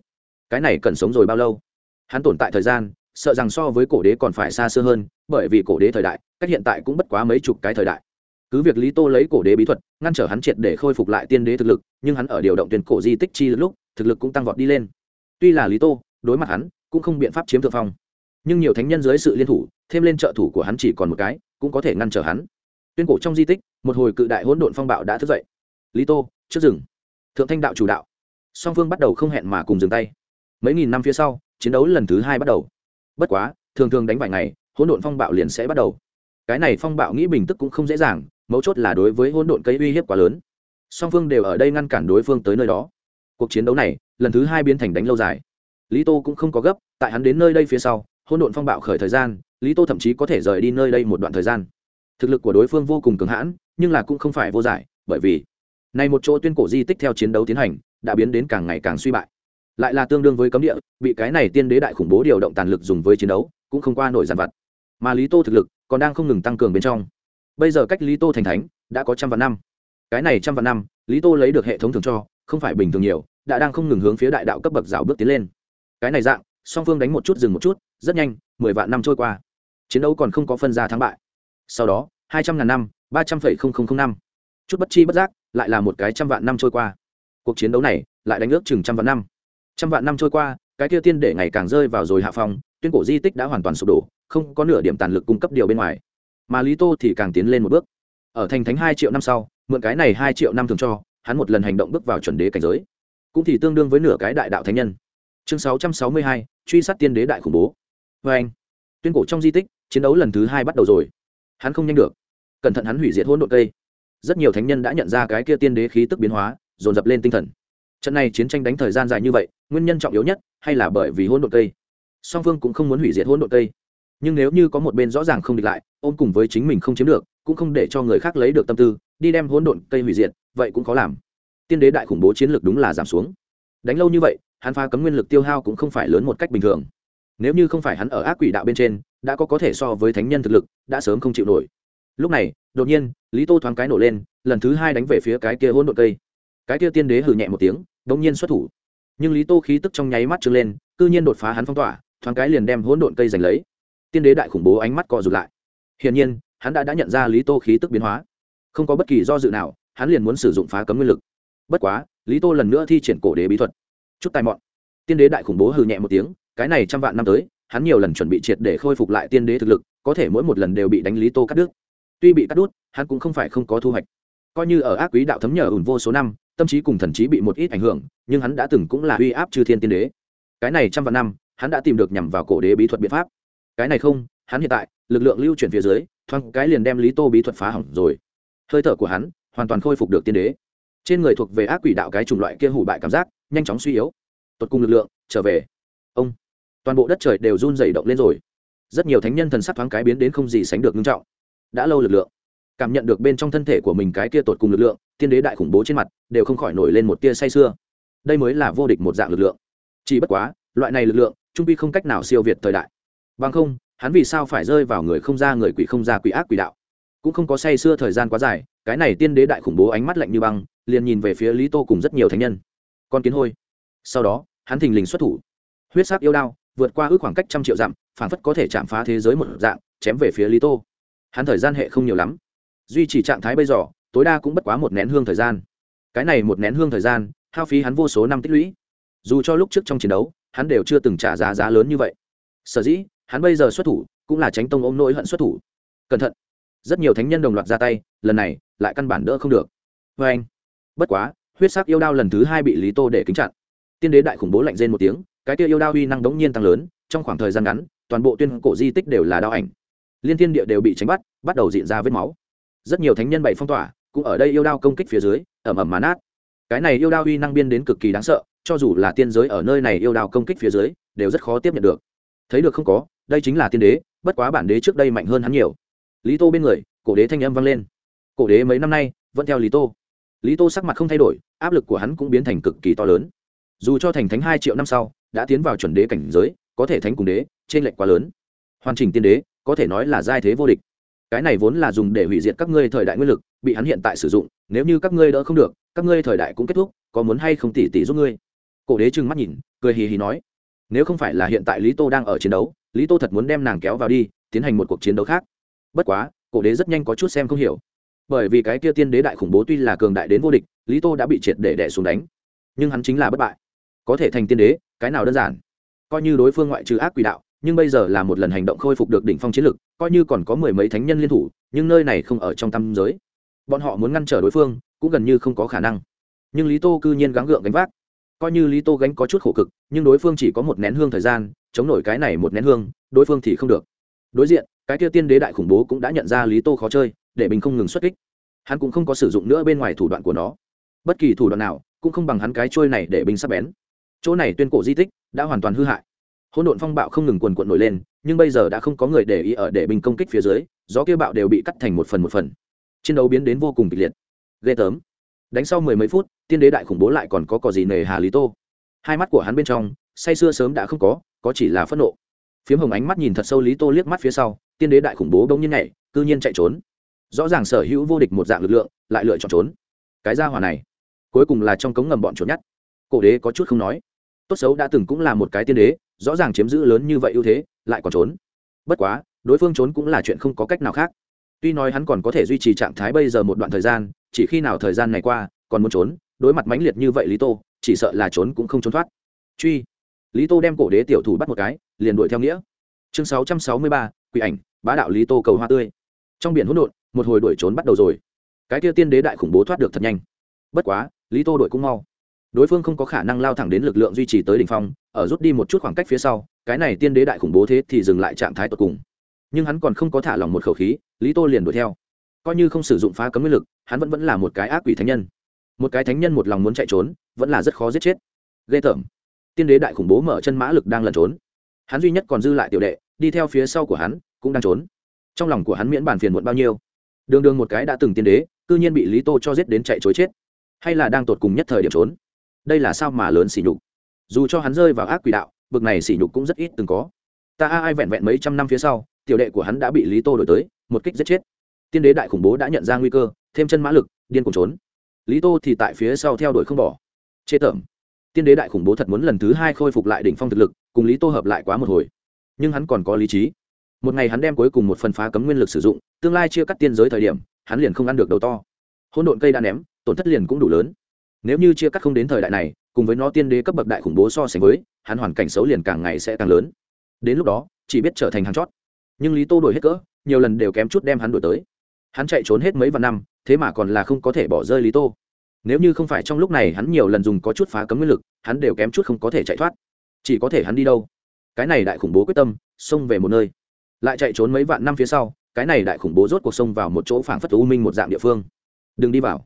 Cái này cần sống rồi bao lâu? Hắn tồn tại thời gian, sợ rằng so với cổ đế còn phải xa xưa hơn, bởi vì cổ đế thời đại, cách hiện tại cũng bất quá mấy chục cái thời đại. Cứ việc lý tô lấy cổ đế bí thuật, ngăn trở hắn triệt để khôi phục lại tiên đế thực lực, nhưng hắn ở điều động tuyên cổ di tích chi lúc, thực lực cũng tăng vọt đi lên tuy là lý tô, đối mặt hắn, cũng không biện pháp chiếm thượng phong. Nhưng nhiều thánh nhân dưới sự liên thủ, thêm lên trợ thủ của hắn chỉ còn một cái, cũng có thể ngăn trở hắn. Tuyên cổ trong di tích, một hồi cự đại hỗn độn phong bạo đã thức dậy. Lý tô, trước rừng. Thượng thanh đạo chủ đạo. Song phương bắt đầu không hẹn mà cùng dừng tay. Mấy nghìn năm phía sau, chiến đấu lần thứ hai bắt đầu. Bất quá, thường thường đánh vài ngày, hỗn độn phong bạo liền sẽ bắt đầu. Cái này phong bạo nghĩ bình tức cũng không dễ dàng, mấu chốt là đối với hỗn độn cây uy hiếp quá lớn. Song phương đều ở đây ngăn cản đối phương tới nơi đó. Cuộc chiến đấu này lần thứ hai biến thành đánh lâu dài. Lý tô cũng không có gấp, tại hắn đến nơi đây phía sau hôn độn phong bạo khởi thời gian, lý tô thậm chí có thể rời đi nơi đây một đoạn thời gian. Thực lực của đối phương vô cùng cứng hãn, nhưng là cũng không phải vô giải, bởi vì này một chỗ tuyên cổ di tích theo chiến đấu tiến hành, đã biến đến càng ngày càng suy bại. Lại là tương đương với cấm địa, bị cái này tiên đế đại khủng bố điều động tàn lực dùng với chiến đấu, cũng không qua nổi giàn vặt. Mà lý tô thực lực còn đang không ngừng tăng cường bên trong. Bây giờ cách lý tô thành thánh đã có trăm vạn năm. Cái này trăm vạn năm, lý tô lấy được hệ thống thường cho, không phải bình thường nhiều đã đang không ngừng hướng phía đại đạo cấp bậc rào bước tiến lên. Cái này dạng, song phương đánh một chút dừng một chút, rất nhanh, mười vạn năm trôi qua. Chiến đấu còn không có phân ra thắng bại. Sau đó, hai trăm ngàn năm, ba trăm phẩy không không không năm. Chút bất chi bất giác, lại là một cái trăm vạn năm trôi qua. Cuộc chiến đấu này, lại đánh ước chừng trăm vạn năm. Trăm vạn năm trôi qua, cái kia tiên để ngày càng rơi vào rồi hạ phong, tuyên cổ di tích đã hoàn toàn sụp đổ, không có nửa điểm tàn lực cung cấp điều bên ngoài. Mà lý tô thì càng tiến lên một bước. Ở thành thánh hai triệu năm sau, mượn cái này hai triệu năm thường cho, hắn một lần hành động bước vào chuẩn đế cảnh giới cũng thì tương đương với nửa cái đại đạo thánh nhân. Chương sáu trăm sáu mươi hai, truy sát tiên đế đại khủng bố. Vê anh, tuyên cổ trong di tích, chiến đấu lần thứ hai bắt đầu rồi. Hắn không nhanh được. Cẩn thận hắn hủy diệt hỗn độn cây. Rất nhiều thánh nhân đã nhận ra cái kia tiên đế khí tức biến hóa, dồn dập lên tinh thần. Trận này chiến tranh đánh thời gian dài như vậy, nguyên nhân trọng yếu nhất hay là bởi vì hỗn độn cây. Song phương cũng không muốn hủy diệt hỗn độn cây. Nhưng nếu như có một bên rõ ràng không địch lại, ôm cùng với chính mình không chiếm được, cũng không để cho người khác lấy được tâm tư, đi đem hỗn độn cây hủy diệt, vậy cũng khó làm tiên đế đại khủng bố chiến lược đúng là giảm xuống. Đánh lâu như vậy, hắn phá cấm nguyên lực tiêu hao cũng không phải lớn một cách bình thường. Nếu như không phải hắn ở ác quỷ đạo bên trên, đã có có thể so với thánh nhân thực lực, đã sớm không chịu nổi. Lúc này, đột nhiên, lý tô thoáng cái nổ lên, lần thứ hai đánh về phía cái kia hỗn độn cây. Cái kia tiên đế hử nhẹ một tiếng đ ỗ n g nhiên xuất thủ. Nhưng lý tô khí tức trong nháy mắt trừng lên, cư nhiên đột phá hắn phong tỏa, thoáng cái liền đem hỗn độn cây giành lấy. Tiên đế đại khủng bố ánh mắt co rụt lại. Hiển nhiên, hắn đã đã nhận ra lý tô khí tức biến hóa. Không có bất kỳ do dự nào, hắn liền muốn sử dụng phá cấm nguyên lực bất quá, lý tô lần nữa thi triển cổ đế bí thuật. Chút tài mọn. Tiên đế đại khủng bố hừ nhẹ một tiếng, cái này trăm vạn năm tới, hắn nhiều lần chuẩn bị triệt để khôi phục lại tiên đế thực lực, có thể mỗi một lần đều bị đánh lý tô cắt đứt. Tuy bị cắt đứt, hắn cũng không phải không có thu hoạch. Coi như ở ác quý đạo thấm nhờ ủn vô số năm, tâm trí cùng thần trí bị một ít ảnh hưởng, nhưng hắn đã từng cũng là uy áp chư thiên tiên đế. Cái này trăm vạn năm, hắn đã tìm được nhằm vào cổ đế bí thuật biện pháp. Cái này không, hắn hiện tại, lực lượng lưu chuyển phía dưới, thoáng cái liền đem lý tô bí thuật phá hỏng rồi. Hơi thở của hắn hoàn toàn khôi phục được tiên đế trên người thuộc về ác quỷ đạo cái chủng loại kia hủ bại cảm giác, nhanh chóng suy yếu. Tuột cùng lực lượng, trở về. Ông. Toàn bộ đất trời đều run dày động lên rồi. Rất nhiều thánh nhân thần sắc thoáng cái biến đến không gì sánh được nghiêm trọng. Đã lâu lực lượng. Cảm nhận được bên trong thân thể của mình cái kia tột cùng lực lượng, tiên đế đại khủng bố trên mặt, đều không khỏi nổi lên một tia say sưa. Đây mới là vô địch một dạng lực lượng. Chỉ bất quá, loại này lực lượng, trung pi không cách nào siêu việt thời đại. Bằng không, hắn vì sao phải rơi vào người không ra người quỷ không ra quỷ ác quỷ đạo? Cũng không có say sưa thời gian quá dài, cái này tiên đế đại khủng bố ánh mắt lạnh như băng liền nhìn về phía lý tô cùng rất nhiều thánh nhân. Con kiến hôi. Sau đó, hắn thình lình xuất thủ. Huyết sắc yêu đao, vượt qua ước khoảng cách trăm triệu dặm, phản phất có thể chạm phá thế giới một dạng, chém về phía lý tô. Hắn thời gian hệ không nhiều lắm. Duy trì trạng thái bây giờ, tối đa cũng bất quá một nén hương thời gian. Cái này một nén hương thời gian, hao phí hắn vô số năm tích lũy. Dù cho lúc trước trong chiến đấu, hắn đều chưa từng trả giá giá lớn như vậy. Sở dĩ, hắn bây giờ xuất thủ, cũng là tránh tông ôm nỗi hận xuất thủ. Cẩn thận. Rất nhiều thánh nhân đồng loạt ra tay, lần này, lại căn bản đỡ không được. Vê anh bất quá, huyết sắc yêu đao lần thứ hai bị lý tô để kính chặn. Tiên đế đại khủng bố lạnh rên một tiếng, cái kia yêu đao uy năng đống nhiên tăng lớn, trong khoảng thời gian ngắn, toàn bộ tuyên cổ di tích đều là đao ảnh. Liên thiên địa đều bị tránh bắt bắt đầu diện ra vết máu. Rất nhiều thánh nhân bày phong tỏa, cũng ở đây yêu đao công kích phía dưới ẩm ẩm mà nát. Cái này yêu đao uy năng biên đến cực kỳ đáng sợ, cho dù là tiên giới ở nơi này yêu đao công kích phía dưới, đều rất khó tiếp nhận được. Thấy được không có, đây chính là tiên đế, bất quá bản đế trước đây mạnh hơn hắn nhiều. Lý tô bên người, cổ đế thanh âm vang lên. Cổ đế mấy năm nay, vẫn theo lý tô lý tô sắc mặt không thay đổi, áp lực của hắn cũng biến thành cực kỳ to lớn. Dù cho thành thánh hai triệu năm sau, đã tiến vào chuẩn đế cảnh giới, có thể thánh cùng đế trên lệnh quá lớn. Hoàn chỉnh tiên đế, có thể nói là giai thế vô địch. Cái này vốn là dùng để hủy diệt các ngươi thời đại nguyên lực, bị hắn hiện tại sử dụng, nếu như các ngươi đỡ không được, các ngươi thời đại cũng kết thúc, có muốn hay không tỉ tỉ giúp ngươi? Cổ đế trừng mắt nhìn, cười hì hì nói. Nếu không phải là hiện tại lý tô đang ở chiến đấu, lý tô thật muốn đem nàng kéo vào đi, tiến hành một cuộc chiến đấu khác. Bất quá, cổ đế rất nhanh có chút xem không hiểu bởi vì cái kia tiên đế đại khủng bố tuy là cường đại đến vô địch, lý tô đã bị triệt để đẻ xuống đánh. Nhưng hắn chính là bất bại. Có thể thành tiên đế, cái nào đơn giản? Coi như đối phương ngoại trừ ác quỷ đạo, nhưng bây giờ là một lần hành động khôi phục được đỉnh phong chiến lực, coi như còn có mười mấy thánh nhân liên thủ, nhưng nơi này không ở trong tâm giới. Bọn họ muốn ngăn trở đối phương, cũng gần như không có khả năng. Nhưng lý tô cư nhiên gắng gượng gánh vác. Coi như lý tô gánh có chút khổ cực, nhưng đối phương chỉ có một nén hương thời gian, chống nổi cái này một nén hương, đối phương thì không được. Đối diện, cái kia tiên đế đại khủng bố cũng đã nhận ra lý tô khó chơi để bình không ngừng xuất kích. Hắn cũng không có sử dụng nữa bên ngoài thủ đoạn của nó. Bất kỳ thủ đoạn nào cũng không bằng hắn cái trôi này để bình sắp bén. Chỗ này tuyên cổ di tích đã hoàn toàn hư hại. Hỗn độn phong bạo không ngừng quần quận nổi lên, nhưng bây giờ đã không có người để ý ở để bình công kích phía dưới, gió kia bạo đều bị cắt thành một phần một phần. Chiến đấu biến đến vô cùng kịch liệt. Ghê tớm đánh sau mười mấy phút, tiên đế đại khủng bố lại còn có cò gì nề hà lý tô. Hai mắt của hắn bên trong, say sưa sớm đã không có có chỉ là phẫn nộ. Phiếm hồng ánh mắt nhìn thật sâu lý tô liếc mắt phía sau, tiên đế đại khủng bố đông nhiên nhảy, cư nhiên chạy trốn rõ ràng sở hữu vô địch một dạng lực lượng, lại lựa chọn trốn. Cái ra hỏa này, cuối cùng là trong cống ngầm bọn trốn nhất cổ đế có chút không nói. Tốt xấu đã từng cũng là một cái tiên đế, rõ ràng chiếm giữ lớn như vậy ưu thế, lại còn trốn. Bất quá, đối phương trốn cũng là chuyện không có cách nào khác. Tuy nói hắn còn có thể duy trì trạng thái bây giờ một đoạn thời gian, chỉ khi nào thời gian này qua, còn muốn trốn, đối mặt mãnh liệt như vậy lý tô, chỉ sợ là trốn cũng không trốn thoát. Truy. Lý tô đem cổ đế tiểu thủ bắt một cái, liền đuổi theo nghĩa. Chương sáu trăm sáu mươi ba, quỷ ảnh, bá đạo lý tô cầu hoa tươi. Trong biển hỗn độn một hồi đuổi trốn bắt đầu rồi. Cái kia tiên đế đại khủng bố thoát được thật nhanh. Bất quá, lý tô đuổi cũng mau. Đối phương không có khả năng lao thẳng đến lực lượng duy trì tới đ ỉ n h phong, ở rút đi một chút khoảng cách phía sau, cái này tiên đế đại khủng bố thế thì dừng lại trạng thái tột cùng. Nhưng hắn còn không có thả lòng một khẩu khí, lý tô liền đuổi theo. Coi như không sử dụng phá cấm nguyên lực, hắn vẫn vẫn là một cái ác quỷ thánh nhân. Một cái thánh nhân một lòng muốn chạy trốn, vẫn là rất khó giết chết. Ghê tởm. Tiên đế đại khủng bố mở chân mã lực đang lẩn trốn. Hắn duy nhất còn dư lại tiểu đệ, đi theo phía sau của hắn, cũng đang trốn. Trong lòng của hắn miễn bàn phiền muộn bao nhiêu đường đường một cái đã từng tiên đế, cư nhiên bị lý tô cho giết đến chạy chối chết. Hay là đang tột cùng nhất thời điểm trốn? Đây là sao mà lớn sỉ nhục? Dù cho hắn rơi vào ác quỷ đạo, bực này sỉ nhục cũng rất ít từng có. Ta ai vẹn vẹn mấy trăm năm phía sau, tiểu đệ của hắn đã bị lý tô đổi tới, một kích giết chết. Tiên đế đại khủng bố đã nhận ra nguy cơ, thêm chân mã lực, điên cùng trốn. Lý tô thì tại phía sau theo đuổi không bỏ. Chê tởm. Tiên đế đại khủng bố thật muốn lần thứ hai khôi phục lại đỉnh phong thực lực, cùng lý tô hợp lại quá một hồi. Nhưng hắn còn có lý trí một ngày hắn đem cuối cùng một phần phá cấm nguyên lực sử dụng, tương lai chia cắt tiên giới thời điểm, hắn liền không ăn được đầu to. Hỗn độn cây đã ném, tổn thất liền cũng đủ lớn. Nếu như chia cắt không đến thời đại này, cùng với nó tiên đế cấp bậc đại khủng bố so sánh với, hắn hoàn cảnh xấu liền càng ngày sẽ càng lớn. Đến lúc đó, chỉ biết trở thành hàng chót. Nhưng lý tô đổi hết cỡ, nhiều lần đều kém chút đem hắn đổi tới. Hắn chạy trốn hết mấy vạn năm, thế mà còn là không có thể bỏ rơi lý tô. Nếu như không phải trong lúc này hắn nhiều lần dùng có chút phá cấm nguyên lực, hắn đều kém chút không có thể chạy thoát. Chỉ có thể hắn đi đâu. Cái này đại khủng bố quyết tâm, xông về một nơi lại chạy trốn mấy vạn năm phía sau, cái này đại khủng bố rốt cuộc sông vào một chỗ phảng phất u minh một dạng địa phương. Đừng đi vào.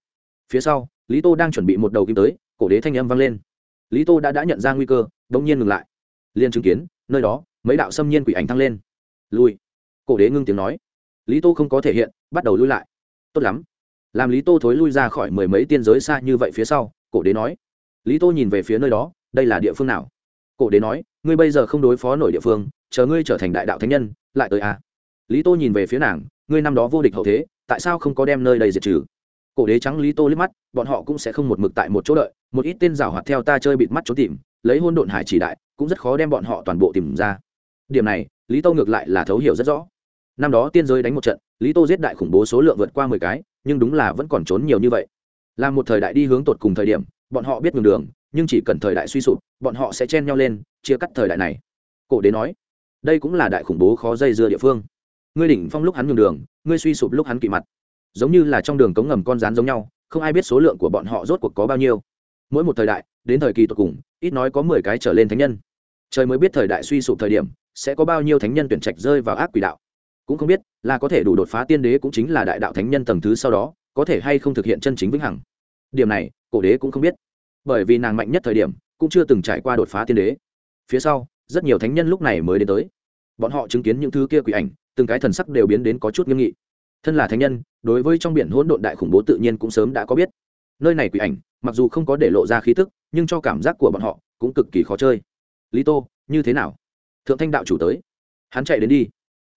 Phía sau, lý tô đang chuẩn bị một đầu kim tới, cổ đế thanh âm vang lên. Lý tô đã đã nhận ra nguy cơ đ ỗ n g nhiên ngừng lại. Liền chứng kiến, nơi đó, mấy đạo xâm nhiên quỷ ảnh thăng lên. Lui. Cổ đế ngưng tiếng nói. Lý tô không có thể hiện, bắt đầu lui lại. Tốt lắm. Làm lý tô thối lui ra khỏi mười mấy tiên giới xa như vậy phía sau, cổ đế nói. Lý tô nhìn về phía nơi đó, đây là địa phương nào? Cổ đế nói, ngươi bây giờ không đối phó nổi địa phương, chờ ngươi trở thành đại đạo thánh nhân lại tới à. lý tô nhìn về phía nàng, ngươi năm đó vô địch hậu thế, tại sao không có đem nơi đây diệt trừ? Cổ đế trắng lý tô liếc mắt, bọn họ cũng sẽ không một mực tại một chỗ đợi, một ít tên rào hoạt theo ta chơi bịt mắt trốn tìm, lấy hôn độn hải chỉ đại, cũng rất khó đem bọn họ toàn bộ tìm ra. Điểm này, lý tô ngược lại là thấu hiểu rất rõ. Năm đó tiên giới đánh một trận, lý tô giết đại khủng bố số lượng vượt qua mười cái, nhưng đúng là vẫn còn trốn nhiều như vậy. Là một thời đại đi hướng tột cùng thời điểm, bọn họ biết ngừng đường, nhưng chỉ cần thời đại suy sụp, bọn họ sẽ chen nhau lên, chia cắt thời đại này. Cổ đế nói đây cũng là đại khủng bố khó dây dưa địa phương. Ngươi đỉnh phong lúc hắn nhường đường, ngươi suy sụp lúc hắn kỵ mặt. Giống như là trong đường cống ngầm con rán giống nhau, không ai biết số lượng của bọn họ rốt cuộc có bao nhiêu. Mỗi một thời đại, đến thời kỳ tột cùng, ít nói có mười cái trở lên thánh nhân. Trời mới biết thời đại suy sụp thời điểm, sẽ có bao nhiêu thánh nhân tuyển trạch rơi vào ác quỷ đạo. Cũng không biết, là có thể đủ đột phá tiên đế cũng chính là đại đạo thánh nhân tầng thứ sau đó, có thể hay không thực hiện chân chính vĩnh hằng. Điểm này, cổ đế cũng không biết. Bởi vì nàng mạnh nhất thời điểm, cũng chưa từng trải qua đột phá tiên đế. Phía sau rất nhiều thánh nhân lúc này mới đến tới. Bọn họ chứng kiến những thứ kia quỷ ảnh, từng cái thần sắc đều biến đến có chút nghiêm nghị. Thân là thánh nhân, đối với trong biển hỗn độn đại khủng bố tự nhiên cũng sớm đã có biết. Nơi này quỷ ảnh, mặc dù không có để lộ ra khí tức, nhưng cho cảm giác của bọn họ cũng cực kỳ khó chơi. Lý tô, như thế nào? Thượng thanh đạo chủ tới. Hắn chạy đến đi.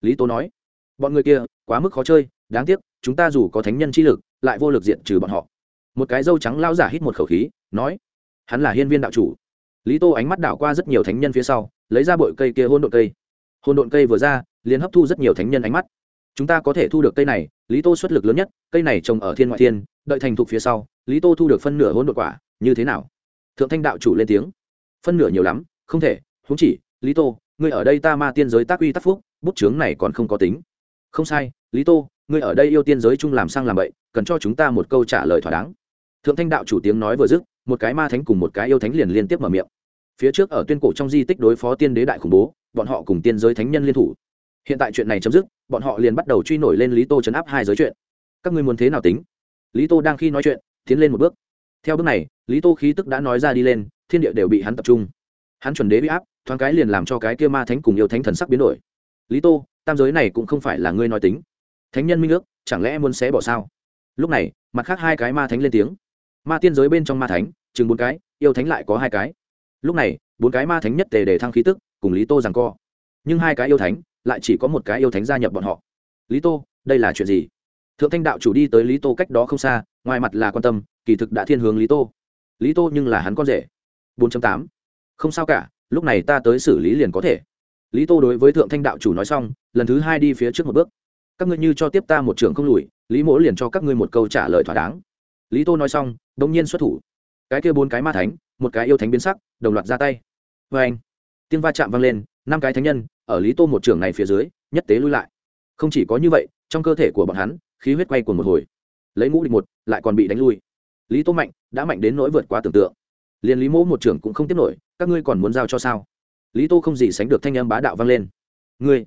Lý tô nói, bọn người kia, quá mức khó chơi, đáng tiếc, chúng ta dù có thánh nhân chi lực, lại vô lực diện trừ bọn họ. Một cái dâu trắng lao giả hít một khẩu khí, nói, hắn là hiên viên đạo chủ lý tô ánh mắt đảo qua rất nhiều thánh nhân phía sau, lấy ra bội cây kia hôn độn cây. Hôn độn cây vừa ra, liền hấp thu rất nhiều thánh nhân ánh mắt. Chúng ta có thể thu được cây này, lý tô xuất lực lớn nhất, cây này trồng ở thiên ngoại thiên, đợi thành thục phía sau, lý tô thu được phân nửa hôn đột quả, như thế nào? Thượng thanh đạo chủ lên tiếng. Phân nửa nhiều lắm, không thể húng chỉ, lý tô, ngươi ở đây ta ma tiên giới tác uy tác phúc, bút chướng này còn không có tính. Không sai, lý tô, ngươi ở đây yêu tiên giới chung làm sang làm bậy, cần cho chúng ta một câu trả lời thỏa đáng thượng thanh đạo chủ tiếng nói vừa dứt, một cái ma thánh cùng một cái yêu thánh liền liên tiếp mở miệng. Phía trước ở tuyên cổ trong di tích đối phó tiên đế đại khủng bố, bọn họ cùng tiên giới thánh nhân liên thủ. Hiện tại chuyện này chấm dứt, bọn họ liền bắt đầu truy nổi lên lý tô chấn áp hai giới chuyện. Các ngươi muốn thế nào tính? Lý tô đang khi nói chuyện, tiến lên một bước. Theo bước này, lý tô khí tức đã nói ra đi lên, thiên địa đều bị hắn tập trung. Hắn chuẩn đế bị áp, thoáng cái liền làm cho cái kia ma thánh cùng yêu thánh thần sắc biến đổi. Lý tô, tam giới này cũng không phải là ngươi nói tính. Thánh nhân minh ước, chẳng lẽ muốn xé bỏ sao? Lúc này, mặt khác hai cái ma thánh lên tiếng ma tiên giới bên trong ma thánh, chừng bốn cái, yêu thánh lại có hai cái. Lúc này, bốn cái ma thánh nhất tề để thăng khí tức, cùng lý tô rằng co. Nhưng hai cái yêu thánh, lại chỉ có một cái yêu thánh gia nhập bọn họ. Lý tô, đây là chuyện gì? Thượng thanh đạo chủ đi tới lý tô cách đó không xa, ngoài mặt là quan tâm, kỳ thực đã thiên hướng lý tô. Lý tô nhưng là hắn con rể. Bốn tám. Không sao cả, lúc này ta tới xử lý liền có thể. Lý tô đối với thượng thanh đạo chủ nói xong, lần thứ hai đi phía trước một bước. Các ngươi như cho tiếp ta một trường không lùi, lý mỗ liền cho các ngươi một câu trả lời thỏa đáng lý tô nói xong đông nhiên xuất thủ. Cái kia bốn cái ma thánh, một cái yêu thánh biến sắc, đồng loạt ra tay. Vê anh, tiếng va chạm vang lên, năm cái thánh nhân ở lý tô một trường này phía dưới, nhất tế lui lại. Không chỉ có như vậy, trong cơ thể của bọn hắn, khí huyết quay cuồng một hồi. Lấy ngũ địch một, lại còn bị đánh lui. Lý tô mạnh, đã mạnh đến nỗi vượt quá tưởng tượng. Liền lý mỗ một trưởng cũng không tiếp nổi, các ngươi còn muốn giao cho sao? Lý tô không gì sánh được thanh âm bá đạo vang lên. Ngươi,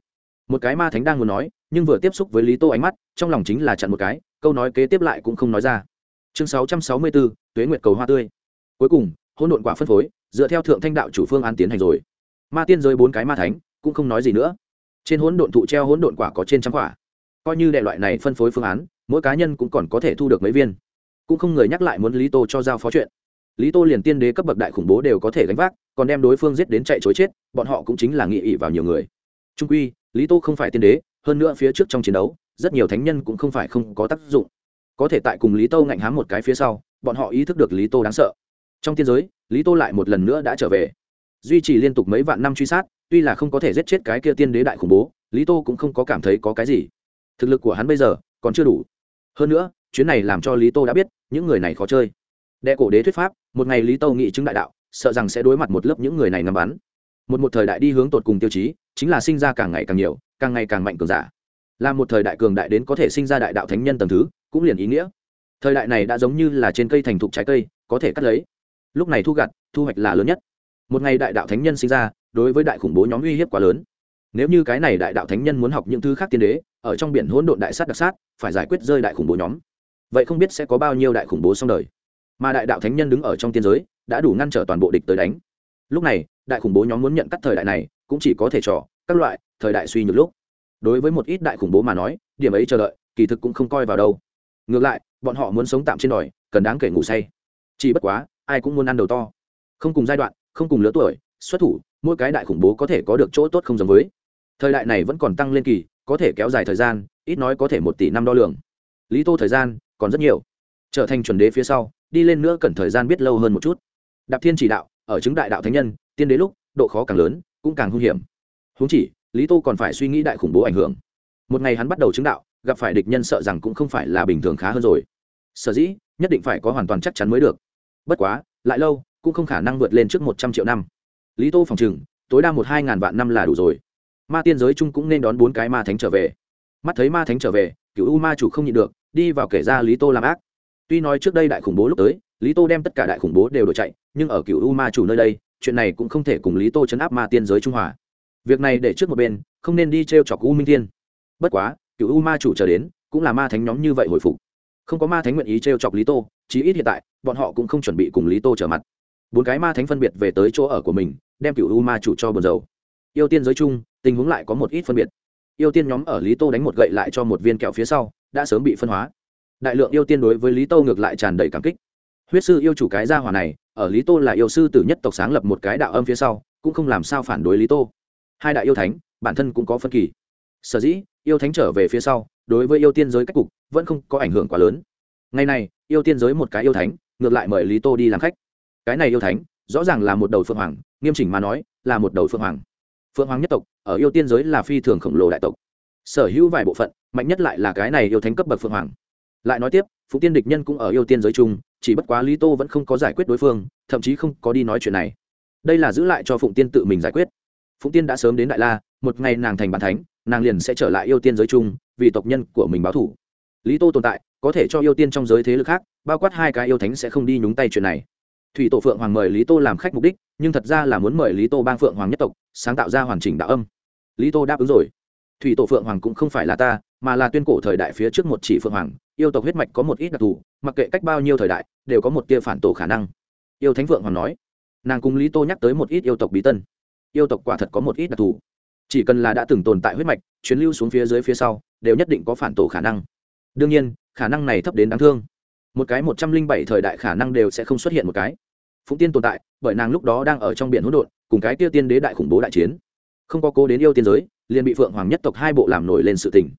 một cái ma thánh đang muốn nói, nhưng vừa tiếp xúc với lý tô ánh mắt, trong lòng chính là chặn một cái, câu nói kế tiếp lại cũng không nói ra chương sáu trăm sáu mươi bốn tuế nguyệt cầu hoa tươi. Cuối cùng, hỗn độn quả phân phối, dựa theo thượng thanh đạo chủ phương án tiến hành rồi. Ma tiên rơi bốn cái ma thánh, cũng không nói gì nữa. Trên hỗn độn thụ treo hỗn độn quả có trên trăm quả. Coi như đệ loại này phân phối phương án, mỗi cá nhân cũng còn có thể thu được mấy viên. Cũng không người nhắc lại muốn lý tô cho giao phó chuyện. Lý tô liền tiên đế cấp bậc đại khủng bố đều có thể gánh vác, còn đem đối phương giết đến chạy chối chết, bọn họ cũng chính là nghị ỵ vào nhiều người. Trung quy, lý tô không phải tiên đế, hơn nữa phía trước trong chiến đấu, rất nhiều thánh nhân cũng không phải không có tác dụng có thể tại cùng lý tô ngạnh hám một cái phía sau, bọn họ ý thức được lý tô đáng sợ. Trong tiên giới, lý tô lại một lần nữa đã trở về. Duy trì liên tục mấy vạn năm truy sát, tuy là không có thể giết chết cái kia tiên đế đại khủng bố, lý tô cũng không có cảm thấy có cái gì. Thực lực của hắn bây giờ còn chưa đủ. Hơn nữa, chuyến này làm cho lý tô đã biết, những người này khó chơi. Đệ cổ đế thuyết pháp, một ngày lý tô nghị chứng đại đạo, sợ rằng sẽ đối mặt một lớp những người này ngắm bắn. Một một thời đại đi hướng tột cùng tiêu chí, chính là sinh ra càng ngày càng nhiều, càng ngày càng mạnh cường giả. Là một thời đại cường đại đến có thể sinh ra đại đạo thánh nhân tầng thứ cũng liền ý nghĩa. Thời đại này đã giống như là trên cây thành thục trái cây, có thể cắt lấy. Lúc này thu gặt, thu hoạch là lớn nhất. Một ngày đại đạo thánh nhân sinh ra, đối với đại khủng bố nhóm uy hiếp quá lớn. Nếu như cái này đại đạo thánh nhân muốn học những thứ khác tiên đế, ở trong biển hỗn độn đại sát đặc sát, phải giải quyết rơi đại khủng bố nhóm. Vậy không biết sẽ có bao nhiêu đại khủng bố xong đời. Mà đại đạo thánh nhân đứng ở trong tiên giới, đã đủ ngăn trở toàn bộ địch tới đánh. Lúc này, đại khủng bố nhóm muốn nhận cắt thời đại này, cũng chỉ có thể trò, các loại, thời đại suy nhược lúc. Đối với một ít đại khủng bố mà nói, điểm ấy chờ đợi, kỳ thực cũng không coi vào đâu ngược lại, bọn họ muốn sống tạm trên đòi, cần đáng kể ngủ say. Chỉ bất quá, ai cũng muốn ăn đầu to. Không cùng giai đoạn, không cùng lứa tuổi, xuất thủ, mỗi cái đại khủng bố có thể có được chỗ tốt không giống với. Thời đại này vẫn còn tăng lên kỳ, có thể kéo dài thời gian, ít nói có thể một tỷ năm đo lường. Lý tô thời gian, còn rất nhiều. Trở thành chuẩn đế phía sau, đi lên nữa cần thời gian biết lâu hơn một chút. Đạp thiên chỉ đạo, ở chứng đại đạo thánh nhân, tiên đế lúc, độ khó càng lớn, cũng càng hung hiểm. Húng chỉ, lý tô còn phải suy nghĩ đại khủng bố ảnh hưởng. Một ngày hắn bắt đầu chứng đạo gặp phải địch nhân sợ rằng cũng không phải là bình thường khá hơn rồi. Sở dĩ, nhất định phải có hoàn toàn chắc chắn mới được. Bất quá, lại lâu, cũng không khả năng vượt lên trước một trăm triệu năm. Lý tô phòng chừng tối đa một hai ngàn vạn năm là đủ rồi. Ma tiên giới chung cũng nên đón bốn cái ma thánh trở về. Mắt thấy ma thánh trở về, cựu u ma chủ không nhịn được, đi vào kể ra lý tô làm ác. Tuy nói trước đây đại khủng bố lúc tới, lý tô đem tất cả đại khủng bố đều đổi chạy, nhưng ở cựu u ma chủ nơi đây, chuyện này cũng không thể cùng lý tô chấn áp ma tiên giới trung hòa. Việc này để trước một bên, không nên đi t r e o chọc u minh tiên bất quá cựu u ma chủ trở đến, cũng là ma thánh nhóm như vậy hồi phục. Không có ma thánh nguyện ý t r e o chọc lý tô, chí ít hiện tại, bọn họ cũng không chuẩn bị cùng lý tô trở mặt. Bốn cái ma thánh phân biệt về tới chỗ ở của mình, đem cựu u ma chủ cho buồn dầu yêu tiên giới chung, tình huống lại có một ít phân biệt. Yêu tiên nhóm ở lý tô đánh một gậy lại cho một viên kẹo phía sau, đã sớm bị phân hóa. Đại lượng yêu tiên đối với lý tô ngược lại tràn đầy cảm kích. Huyết sư yêu chủ cái gia hỏa này, ở lý tô là yêu sư tử nhất tộc sáng lập một cái đạo âm phía sau, cũng không làm sao phản đối lý tô. Hai đại yêu thánh, bản thân cũng có phân kỳ. Sở dĩ yêu thánh trở về phía sau, đối với yêu tiên giới cách cục, vẫn không có ảnh hưởng quá lớn. Ngày này, yêu tiên giới một cái yêu thánh, ngược lại mời lý tô đi làm khách. Cái này yêu thánh, rõ ràng là một đầu phượng hoàng, nghiêm chỉnh mà nói, là một đầu phượng hoàng. Phượng hoàng nhất tộc, ở yêu tiên giới là phi thường khổng lồ đại tộc. Sở hữu vài bộ phận, mạnh nhất lại là cái này yêu thánh cấp bậc phượng hoàng. Lại nói tiếp phụ tiên địch nhân cũng ở yêu tiên giới chung, chỉ bất quá lý tô vẫn không có giải quyết đối phương, thậm chí không có đi nói chuyện này. Đây là giữ lại cho phụng tiên tự mình giải quyết. Phụng tiên đã sớm đến đại la, một ngày nàng thành bàn thánh nàng liền sẽ trở lại yêu tiên giới chung, vì tộc nhân của mình báo thủ. Lý tô tồn tại, có thể cho yêu tiên trong giới thế lực khác, bao quát hai cái yêu thánh sẽ không đi nhúng tay chuyện này. Thủy tổ phượng hoàng mời lý tô làm khách mục đích, nhưng thật ra là muốn mời lý tô bang phượng hoàng nhất tộc, sáng tạo ra hoàn chỉnh đạo âm. Lý tô đáp ứng rồi. Thủy tổ phượng hoàng cũng không phải là ta, mà là tuyên cổ thời đại phía trước một chỉ phượng hoàng, yêu tộc huyết mạch có một ít đặc thù, mặc kệ cách bao nhiêu thời đại, đều có một tia phản tổ khả năng. Yêu thánh phượng hoàng nói. Nàng cùng lý tô nhắc tới một ít yêu tộc bí tân. Yêu tộc quả thật có một ít đặc thù chỉ cần là đã từng tồn tại huyết mạch, chuyến lưu xuống phía dưới phía sau, đều nhất định có phản tổ khả năng. Đương nhiên, khả năng này thấp đến đáng thương. Một cái một trăm linh bảy thời đại khả năng đều sẽ không xuất hiện một cái. Phụng tiên tồn tại, bởi nàng lúc đó đang ở trong biển hỗn độn, cùng cái kia tiên đế đại khủng bố đại chiến. Không có cố đến yêu tiên giới, liền bị phượng hoàng nhất tộc hai bộ làm nổi lên sự tình.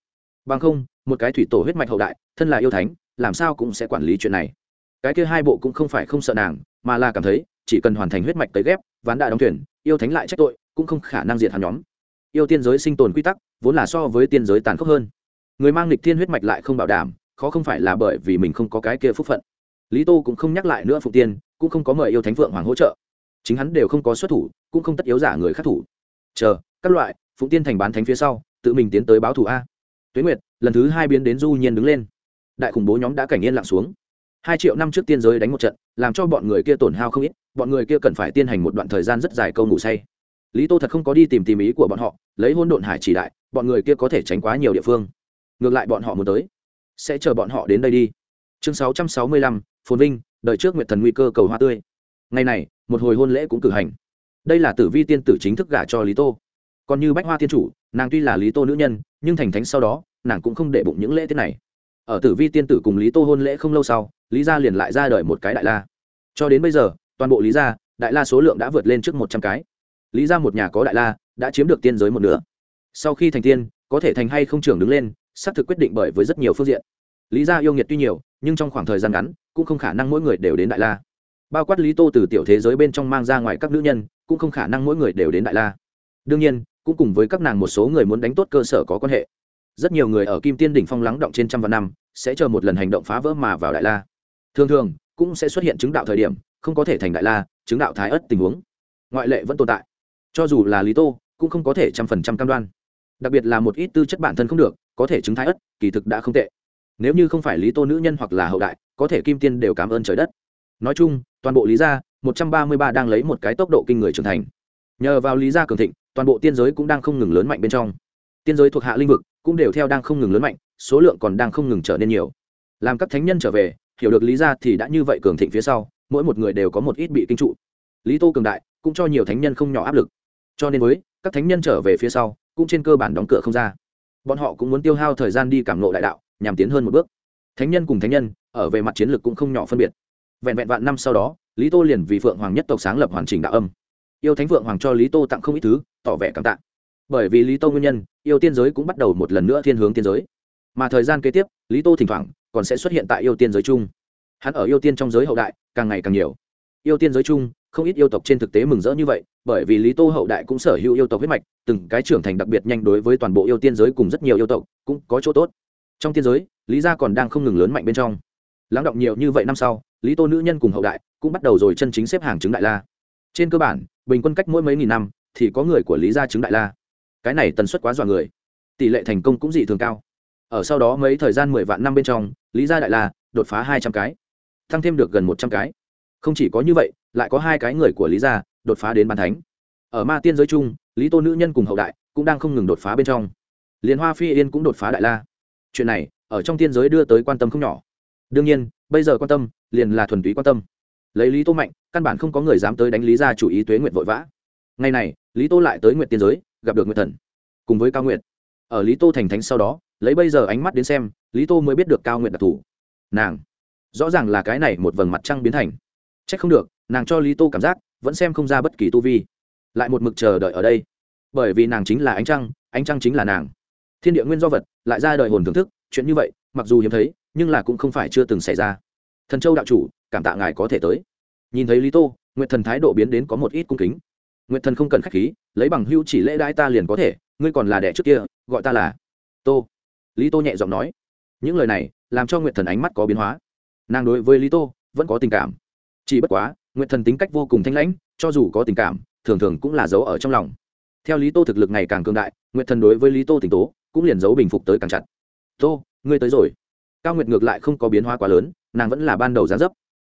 Bằng không, một cái thủy tổ huyết mạch hậu đại, thân là yêu thánh, làm sao cũng sẽ quản lý chuyện này. Cái kia hai bộ cũng không phải không sợ nàng, mà là cảm thấy, chỉ cần hoàn thành huyết mạch tới ghép, ván đại đóng thuyền, yêu thánh lại trách tội, cũng không khả năng diệt hắn nhóm yêu tiên giới sinh tồn quy tắc, vốn là so với tiên giới tàn khốc hơn. Người mang lịch thiên huyết mạch lại không bảo đảm, khó không phải là bởi vì mình không có cái kia phúc phận. Lý tô cũng không nhắc lại nữa phụ tiên, cũng không có mời yêu thánh phượng hoàng hỗ trợ. Chính hắn đều không có xuất thủ, cũng không tất yếu giả người khác thủ. Chờ, các loại, phụng tiên thành bán thánh phía sau, tự mình tiến tới báo thủ a. Tuế nguyệt, lần thứ hai biến đến du nhiên đứng lên. Đại khủng bố nhóm đã cảnh yên lặng xuống. Hai triệu năm trước tiên giới đánh một trận, làm cho bọn người kia tổn hao không ít, bọn người kia cần phải tiên hành một đoạn thời gian rất dài câu ngủ say lý tô thật không có đi tìm tìm ý của bọn họ, lấy hôn độn hải chỉ đại, bọn người kia có thể tránh quá nhiều địa phương. Ngược lại bọn họ muốn tới, sẽ chờ bọn họ đến đây đi. Chương sáu trăm sáu mươi lăm, phồn vinh đợi trước nguyện thần nguy cơ cầu hoa tươi. Ngày này, một hồi hôn lễ cũng cử hành. Đây là tử vi tiên tử chính thức gả cho lý tô. Còn như bách hoa tiên chủ, nàng tuy là lý tô nữ nhân, nhưng thành thánh sau đó, nàng cũng không để bụng những lễ tiết này. Ở tử vi tiên tử cùng lý tô hôn lễ không lâu sau, lý gia liền lại ra đời một cái đại la. Cho đến bây giờ, toàn bộ lý gia, đại la số lượng đã vượt lên trước một trăm cái lý gia một nhà có đại la, đã chiếm được tiên giới một nửa. Sau khi thành tiên, có thể thành hay không trưởng đứng lên, xác thực quyết định bởi với rất nhiều phương diện. Lý gia yêu nghiệt tuy nhiều, nhưng trong khoảng thời gian ngắn, cũng không khả năng mỗi người đều đến đại la. Bao quát lý tô từ tiểu thế giới bên trong mang ra ngoài các nữ nhân, cũng không khả năng mỗi người đều đến đại la. Đương nhiên, cũng cùng với các nàng một số người muốn đánh tốt cơ sở có quan hệ. Rất nhiều người ở kim tiên đỉnh phong lắng động trên trăm vạn năm, sẽ chờ một lần hành động phá vỡ mà vào đại la. Thường thường, cũng sẽ xuất hiện chứng đạo thời điểm, không có thể thành đại la, chứng đạo thái ất tình huống. Ngoại lệ vẫn tồn tại cho dù là lý tô, cũng không có thể trăm phần trăm cam đoan. Đặc biệt là một ít tư chất bản thân không được, có thể chứng thái ất, kỳ thực đã không tệ. Nếu như không phải lý tô nữ nhân hoặc là hậu đại, có thể kim tiên đều cảm ơn trời đất. Nói chung, toàn bộ lý gia, một trăm ba mươi ba đang lấy một cái tốc độ kinh người trưởng thành. Nhờ vào lý gia cường thịnh, toàn bộ tiên giới cũng đang không ngừng lớn mạnh bên trong. Tiên giới thuộc hạ linh vực cũng đều theo đang không ngừng lớn mạnh, số lượng còn đang không ngừng trở nên nhiều. Làm các thánh nhân trở về, hiểu được lý Gia thì đã như vậy cường thịnh phía sau, mỗi một người đều có một ít bị kinh trụ. Lý tô cường đại, cũng cho nhiều thánh nhân không nhỏ áp lực cho nên với các thánh nhân trở về phía sau, cũng trên cơ bản đóng cửa không ra. Bọn họ cũng muốn tiêu hao thời gian đi cảm lộ đại đạo, nhằm tiến hơn một bước. Thánh nhân cùng thánh nhân, ở về mặt chiến lược cũng không nhỏ phân biệt. Vẹn vẹn vạn năm sau đó, lý tô liền vì phượng hoàng nhất tộc sáng lập hoàn chỉnh đạo âm. Yêu thánh phượng hoàng cho lý tô tặng không ít thứ, tỏ vẻ cảm tạ. Bởi vì lý tô nguyên nhân, yêu tiên giới cũng bắt đầu một lần nữa thiên hướng tiên giới. Mà thời gian kế tiếp, lý tô thỉnh thoảng còn sẽ xuất hiện tại yêu tiên giới chung. Hắn ở yêu tiên trong giới hậu đại, càng ngày càng nhiều. Yêu tiên giới chung, không ít yêu tộc trên thực tế mừng rỡ như vậy bởi vì lý tô hậu đại cũng sở hữu yêu tộc huyết mạch, từng cái trưởng thành đặc biệt nhanh đối với toàn bộ yêu tiên giới cùng rất nhiều yêu tộc, cũng có chỗ tốt. Trong tiên giới, lý gia còn đang không ngừng lớn mạnh bên trong. Lắng động nhiều như vậy năm sau, lý tô nữ nhân cùng hậu đại cũng bắt đầu rồi chân chính xếp hàng chứng đại la. Trên cơ bản, bình quân cách mỗi mấy nghìn năm thì có người của lý gia chứng đại la. Cái này tần suất quá dọa người. Tỷ lệ thành công cũng dị thường cao. Ở sau đó mấy thời gian mười vạn năm bên trong, lý gia đại la đột phá hai trăm cái, tăng thêm được gần một trăm cái. Không chỉ có như vậy, lại có hai cái người của lý gia đột phá đến bàn thánh. Ở ma tiên giới chung, lý tô nữ nhân cùng hậu đại cũng đang không ngừng đột phá bên trong. Liền hoa phi yên cũng đột phá đại la. Chuyện này, ở trong tiên giới đưa tới quan tâm không nhỏ. Đương nhiên, bây giờ quan tâm, liền là thuần túy quan tâm. Lấy lý tô mạnh, căn bản không có người dám tới đánh lý ra chủ ý tuế nguyện vội vã. Ngày này, lý tô lại tới nguyện tiên giới, gặp được nguyện thần, cùng với cao nguyện ở lý tô thành thánh sau đó, lấy bây giờ ánh mắt đến xem, lý tô mới biết được cao nguyện đặc thù. Nàng, rõ ràng là cái này một vầng mặt trăng biến thành. C h ắ c không được, nàng cho lý tô cảm giác vẫn xem không ra bất kỳ tu vi. Lại một mực chờ đợi ở đây. Bởi vì nàng chính là ánh trăng ánh trăng chính là nàng. Thiên địa nguyên do vật, lại ra đời hồn thưởng thức, chuyện như vậy, mặc dù hiếm thấy, nhưng là cũng không phải chưa từng xảy ra. Thần châu đạo chủ, cảm tạ ngài có thể tới. Nhìn thấy lý tô nguyện thần thái độ biến đến có một ít cung kính. Nguyện thần không cần k h á c h khí, lấy bằng hưu chỉ lễ đãi ta liền có thể, ngươi còn là đẻ trước kia, gọi ta là tô. Lý tô nhẹ giọng nói. Những lời này, làm cho nguyện thần ánh mắt có biến hóa. Nàng đối với lý tô, vẫn có tình cảm. Chỉ bất quá nguyện thần tính cách vô cùng thanh lãnh, cho dù có tình cảm, thường thường cũng là giấu ở trong lòng. Theo lý tô thực lực ngày càng cường đại, nguyện thần đối với lý tô tình tố cũng liền giấu bình phục tới càng chặt. Tô, ngươi tới rồi. Cao nguyệt ngược lại không có biến hóa quá lớn, nàng vẫn là ban đầu gián dấp.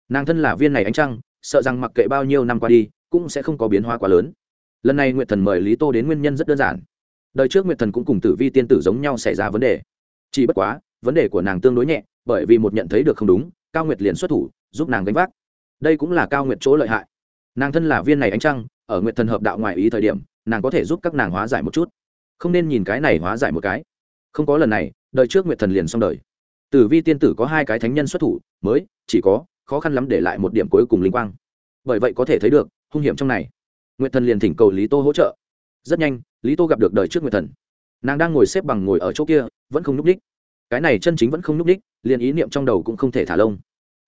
Nàng thân là viên này ánh trăng, sợ rằng mặc kệ bao nhiêu năm qua đi, cũng sẽ không có biến hóa quá lớn. Lần này nguyệt thần mời lý tô đến nguyên nhân rất đơn giản. Đời trước nguyệt thần cũng cùng tử vi tiên tử giống nhau xảy ra vấn đề. Chỉ bất quá, vấn đề của nàng tương đối nhẹ, bởi vì một nhận thấy được không đúng, cao nguyệt liền xuất thủ, giúp nàng gánh vác đây cũng là cao nguyệt chỗ lợi hại. Nàng thân là viên này ánh trăng, ở nguyệt thần hợp đạo ngoài ý thời điểm, nàng có thể giúp các nàng hóa giải một chút. Không nên nhìn cái này hóa giải một cái. Không có lần này, đời trước nguyệt thần liền xong đời. Tử vi tiên tử có hai cái thánh nhân xuất thủ, mới, chỉ có, khó khăn lắm để lại một điểm cuối cùng linh quang. Bởi vậy có thể thấy được, hung hiểm trong này. Nguyệt thần liền thỉnh cầu lý tô hỗ trợ. Rất nhanh, lý tô gặp được đời trước nguyệt thần. Nàng đang ngồi xếp bằng ngồi ở chỗ kia, vẫn không n ú c ních cái này chân chính vẫn không n ú c ních liền ý niệm trong đầu cũng không thể thả lông.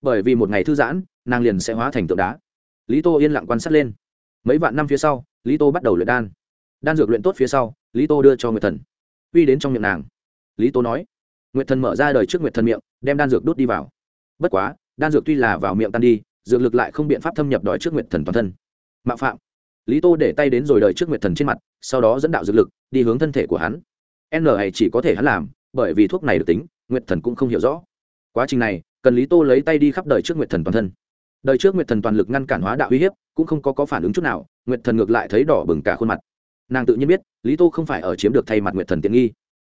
Bởi vì một ngày thư giãn nàng liền sẽ hóa thành tượng đá. Lý tô yên lặng quan sát lên. Mấy vạn năm phía sau, lý tô bắt đầu luyện đan. Đan dược luyện tốt phía sau, lý tô đưa cho nguyệt thần. Uy đến trong miệng nàng. Lý tô nói, nguyệt thần mở ra đời trước nguyệt thần miệng, đem đan dược đốt đi vào. Bất quá, đan dược tuy là vào miệng tan đi, dược lực lại không biện pháp thâm nhập đòi trước nguyệt thần toàn thân. Mạo phạm. Lý tô để tay đến rồi đời trước nguyệt thần trên mặt, sau đó dẫn đạo dược lực, đi hướng thân thể của hắn. N này chỉ có thể hắn làm, bởi vì thuốc này được tính, nguyệt thần cũng không hiểu rõ. Quá trình này, cần lý tô lấy tay đi khắp đời trước nguyệt thần toàn thân đời trước nguyệt thần toàn lực ngăn cản hóa đạo uy hiếp cũng không có, có phản ứng chút nào nguyệt thần ngược lại thấy đỏ bừng cả khuôn mặt. Nàng tự nhiên biết lý tô không phải ở chiếm được thay mặt nguyệt thần tiện nghi.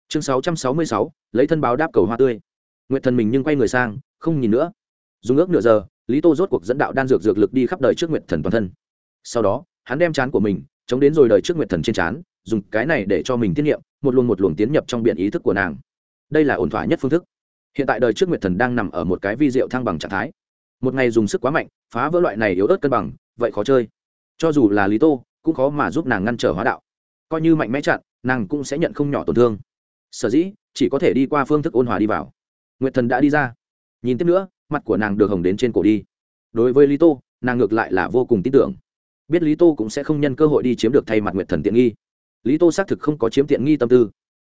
Chương sáu trăm sáu mươi sáu lấy thân báo đáp cầu hoa tươi. Nguyệt thần mình nhưng quay người sang không nhìn nữa. Dùng ước nửa giờ lý tô rốt cuộc dẫn đạo đan dược dược lực đi khắp đời trước nguyệt thần toàn thân. Sau đó hắn đem chán của mình chống đến rồi đời trước nguyệt thần trên chán dùng cái này để cho mình tiết nghiệm một luồng một luồng tiến nhập trong biện ý thức của nàng. Đây là ổn thỏa nhất phương thức. Hiện tại đời trước nguyệt thần đang nằm ở một cái vi diệu thăng bằng trạng thái một ngày dùng sức quá mạnh, phá vỡ loại này yếu ớt cân bằng, vậy khó chơi. Cho dù là lý tô, cũng khó mà giúp nàng ngăn trở hóa đạo. Coi như mạnh mẽ chặn, nàng cũng sẽ nhận không nhỏ tổn thương. Sở dĩ, chỉ có thể đi qua phương thức ôn hòa đi vào. Nguyệt thần đã đi ra. Nhìn tiếp nữa, mặt của nàng được hồng đến trên cổ đi. Đối với lý tô, nàng ngược lại là vô cùng tin tưởng. Biết lý tô cũng sẽ không nhân cơ hội đi chiếm được thay mặt nguyệt thần tiện nghi. Lý tô xác thực không có chiếm tiện nghi tâm tư.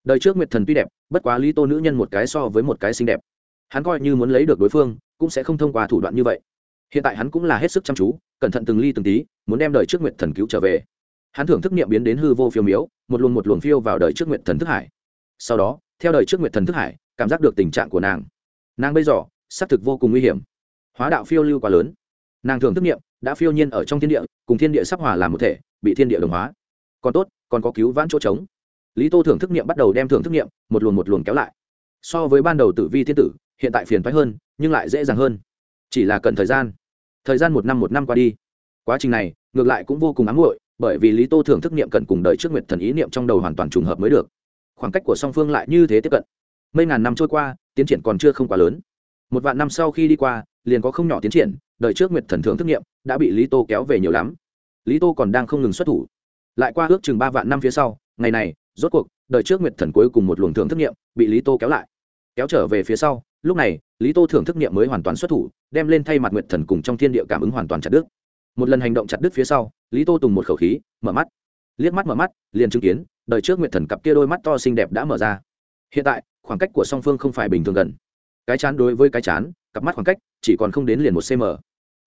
Đời trước nguyệt thần tuy đẹp, bất quá lý tô nữ nhân một cái so với một cái xinh đẹp. Hắn coi như muốn lấy được đối phương cũng sẽ không thông qua thủ đoạn như vậy. Hiện tại hắn cũng là hết sức chăm chú, cẩn thận từng ly từng tí, muốn đem đời trước nguyệt thần cứu trở về. Hắn thưởng thức niệm biến đến hư vô phiêu miếu, một luồng một luồng phiêu vào đời trước nguyệt thần thức hải. Sau đó, theo đời trước nguyệt thần thức hải, cảm giác được tình trạng của nàng. Nàng bây giờ, xác thực vô cùng nguy hiểm. Hóa đạo phiêu lưu quá lớn. Nàng thưởng thức niệm, đã phiêu nhiên ở trong thiên địa, cùng thiên địa sắp hòa làm một thể, bị thiên địa đồng hóa. Còn tốt, còn có cứu vãn chỗ trống. Lý tô thưởng thức niệm bắt đầu đem thưởng thức niệm, một luồng một luồng kéo lại. So với ban đầu tử vi thiên tử hiện tại phiền thoái hơn, nhưng lại dễ dàng hơn. Chỉ là cần thời gian. Thời gian một năm một năm qua đi. Quá trình này, ngược lại cũng vô cùng ám muội, bởi vì lý tô thưởng thức niệm cần cùng đợi trước nguyệt thần ý niệm trong đầu hoàn toàn trùng hợp mới được. Khoảng cách của song phương lại như thế tiếp cận. Mấy ngàn năm trôi qua, tiến triển còn chưa không quá lớn. Một vạn năm sau khi đi qua, liền có không nhỏ tiến triển đợi trước nguyệt thần thưởng thức niệm đã bị lý tô kéo về nhiều lắm. Lý tô còn đang không ngừng xuất thủ. Lại qua ước chừng ba vạn năm phía sau, ngày này, rốt cuộc đợi trước nguyệt thần cuối cùng một luồng thưởng thức niệm bị lý tô kéo lại. Kéo trở về phía sau lúc này, lý tô thưởng thức niệm mới hoàn toàn xuất thủ, đem lên thay mặt nguyệt thần cùng trong thiên địa cảm ứng hoàn toàn chặt đứt. Một lần hành động chặt đứt phía sau, lý tô tùng một khẩu khí, mở mắt. Liếc mắt mở mắt, liền chứng kiến, đời trước nguyệt thần cặp kia đôi mắt to xinh đẹp đã mở ra. Hiện tại, khoảng cách của song phương không phải bình thường gần. Cái chán đối với cái chán, cặp mắt khoảng cách chỉ còn không đến liền một cm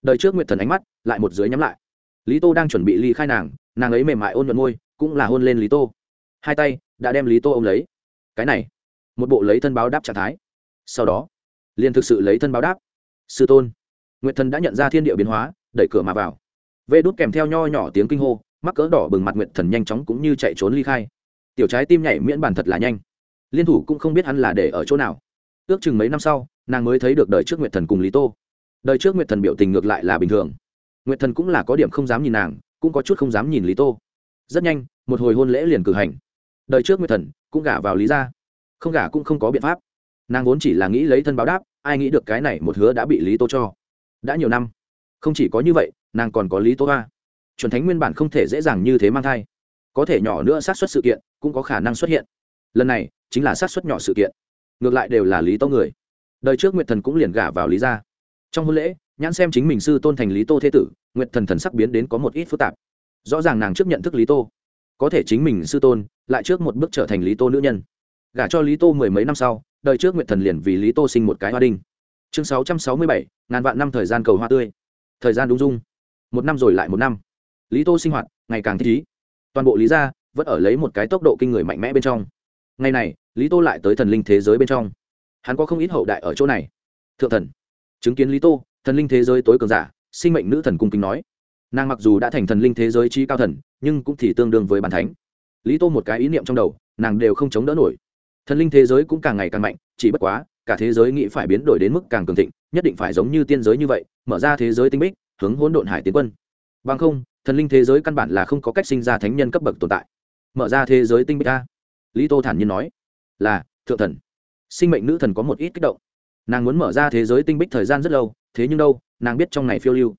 đời trước nguyệt thần ánh mắt lại một dưới nhắm lại. Lý tô đang chuẩn bị ly khai nàng nàng ấy mềm mại ôn nhuận môi, cũng là hôn lên lý tô. Hai tay đã đem lý tô ôm lấy. Cái này, một bộ lấy thân báo đáp trạng thái sau đó, liền thực sự lấy thân báo đáp. Sư tôn, nguyệt thần đã nhận ra thiên địa biến hóa, đẩy cửa mà vào. Vê đốt kèm theo nho nhỏ tiếng kinh hô, mắc cỡ đỏ bừng mặt nguyệt thần nhanh chóng cũng như chạy trốn ly khai. Tiểu trái tim nhảy miễn bàn thật là nhanh. Liên thủ cũng không biết hắn là để ở chỗ nào. Ước chừng mấy năm sau, nàng mới thấy được đời trước nguyệt thần cùng lý tô. Đời trước nguyệt thần biểu tình ngược lại là bình thường. Nguyệt thần cũng là có điểm không dám nhìn nàng, cũng có chút không dám nhìn lý tô. Rất nhanh, một hồi hôn lễ liền cử hành. Đời trước nguyệt thần cũng gả vào lý gia. Không gả cũng không có biện pháp nàng vốn chỉ là nghĩ lấy thân báo đáp, ai nghĩ được cái này một hứa đã bị lý tô cho. Đã nhiều năm, không chỉ có như vậy, nàng còn có lý tô hoa chuẩn thánh nguyên bản không thể dễ dàng như thế mang thai. Có thể nhỏ nữa xác suất sự kiện, cũng có khả năng xuất hiện. Lần này, chính là xác suất nhỏ sự kiện. Ngược lại đều là lý tô người. Đời trước nguyệt thần cũng liền gả vào lý gia. Trong hôn lễ, nhãn xem chính mình sư tôn thành lý tô thế tử, nguyệt thần thần sắc biến đến có một ít phức tạp. Rõ ràng nàng trước nhận thức lý tô. Có thể chính mình sư tôn, lại trước một bước trở thành lý tô nữ nhân gả cho lý tô mười mấy năm sau, đời trước nguyệt thần liền vì lý tô sinh một cái hoa đinh. Chương sáu trăm sáu mươi bảy, ngàn vạn năm thời gian cầu hoa tươi. Thời gian đúng dung. Một năm rồi lại một năm. Lý tô sinh hoạt, ngày càng thích ý. Toàn bộ lý gia vẫn ở lấy một cái tốc độ kinh người mạnh mẽ bên trong. Ngày này, lý tô lại tới thần linh thế giới bên trong. Hắn có không ít hậu đại ở chỗ này. Thượng thần. Chứng kiến lý tô, thần linh thế giới tối cường giả, sinh mệnh nữ thần cung kính nói. Nàng mặc dù đã thành thần linh thế giới trí cao thần, nhưng cũng thì tương đương với bàn thánh. Lý tô một cái ý niệm trong đầu, nàng đều không chống đỡ nổi thần linh thế giới cũng càng ngày càng mạnh, chỉ bất quá, cả thế giới nghĩ phải biến đổi đến mức càng cường thịnh, nhất định phải giống như tiên giới như vậy, mở ra thế giới tinh bích, hướng hỗn độn hải tiến quân. Bằng không, thần linh thế giới căn bản là không có cách sinh ra thánh nhân cấp bậc tồn tại. Mở ra thế giới tinh bích ta lý tô thản nhiên nói, là, thượng thần. Sinh mệnh nữ thần có một ít kích động. Nàng muốn mở ra thế giới tinh bích thời gian rất lâu, thế nhưng đâu, nàng biết trong này phiêu lưu.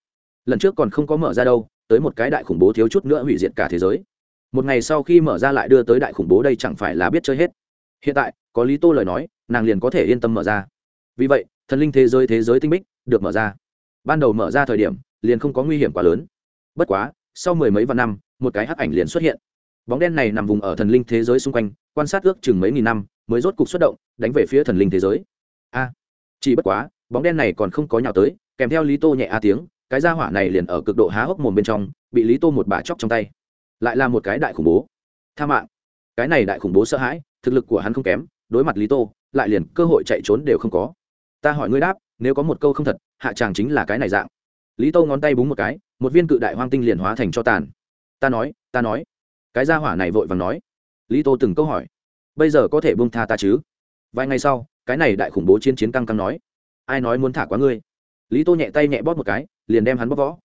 Lần trước còn không có mở ra đâu, tới một cái đại khủng bố thiếu chút nữa hủy diệt cả thế giới. Một ngày sau khi mở ra lại đưa tới đại khủng bố đây chẳng phải là biết chơi hết hiện tại, có lý tô lời nói, nàng liền có thể yên tâm mở ra. Vì vậy, thần linh thế giới thế giới tinh bích, được mở ra. Ban đầu mở ra thời điểm, liền không có nguy hiểm quá lớn. Bất quá, sau mười mấy vạn năm, một cái hắc ảnh liền xuất hiện. Bóng đen này nằm vùng ở thần linh thế giới xung quanh, quan sát ước chừng mấy nghìn năm, mới rốt cục xuất động, đánh về phía thần linh thế giới. A! Chỉ bất quá, bóng đen này còn không có nhào tới, kèm theo lý tô nhẹ a tiếng, cái gia hỏa này liền ở cực độ há hốc mồm bên trong, bị lý tô một bà chóc trong tay. Lại là một cái đại khủng bố. Tha mạng. Cái này đại khủng bố sợ hãi thực lực của hắn không kém, đối mặt lý tô, lại liền cơ hội chạy trốn đều không có. Ta hỏi ngươi đáp, nếu có một câu không thật, hạ tràng chính là cái này dạng. Lý tô ngón tay búng một cái, một viên cự đại hoang tinh liền hóa thành cho tàn. Ta nói ta nói. Cái gia hỏa này vội vàng nói. Lý tô từng câu hỏi. Bây giờ có thể buông tha ta chứ? Vài ngày sau, cái này đại khủng bố chiến chiến căng căng nói. Ai nói muốn thả quá ngươi? Lý tô nhẹ tay nhẹ bóp một cái, liền đem hắn bóp võ.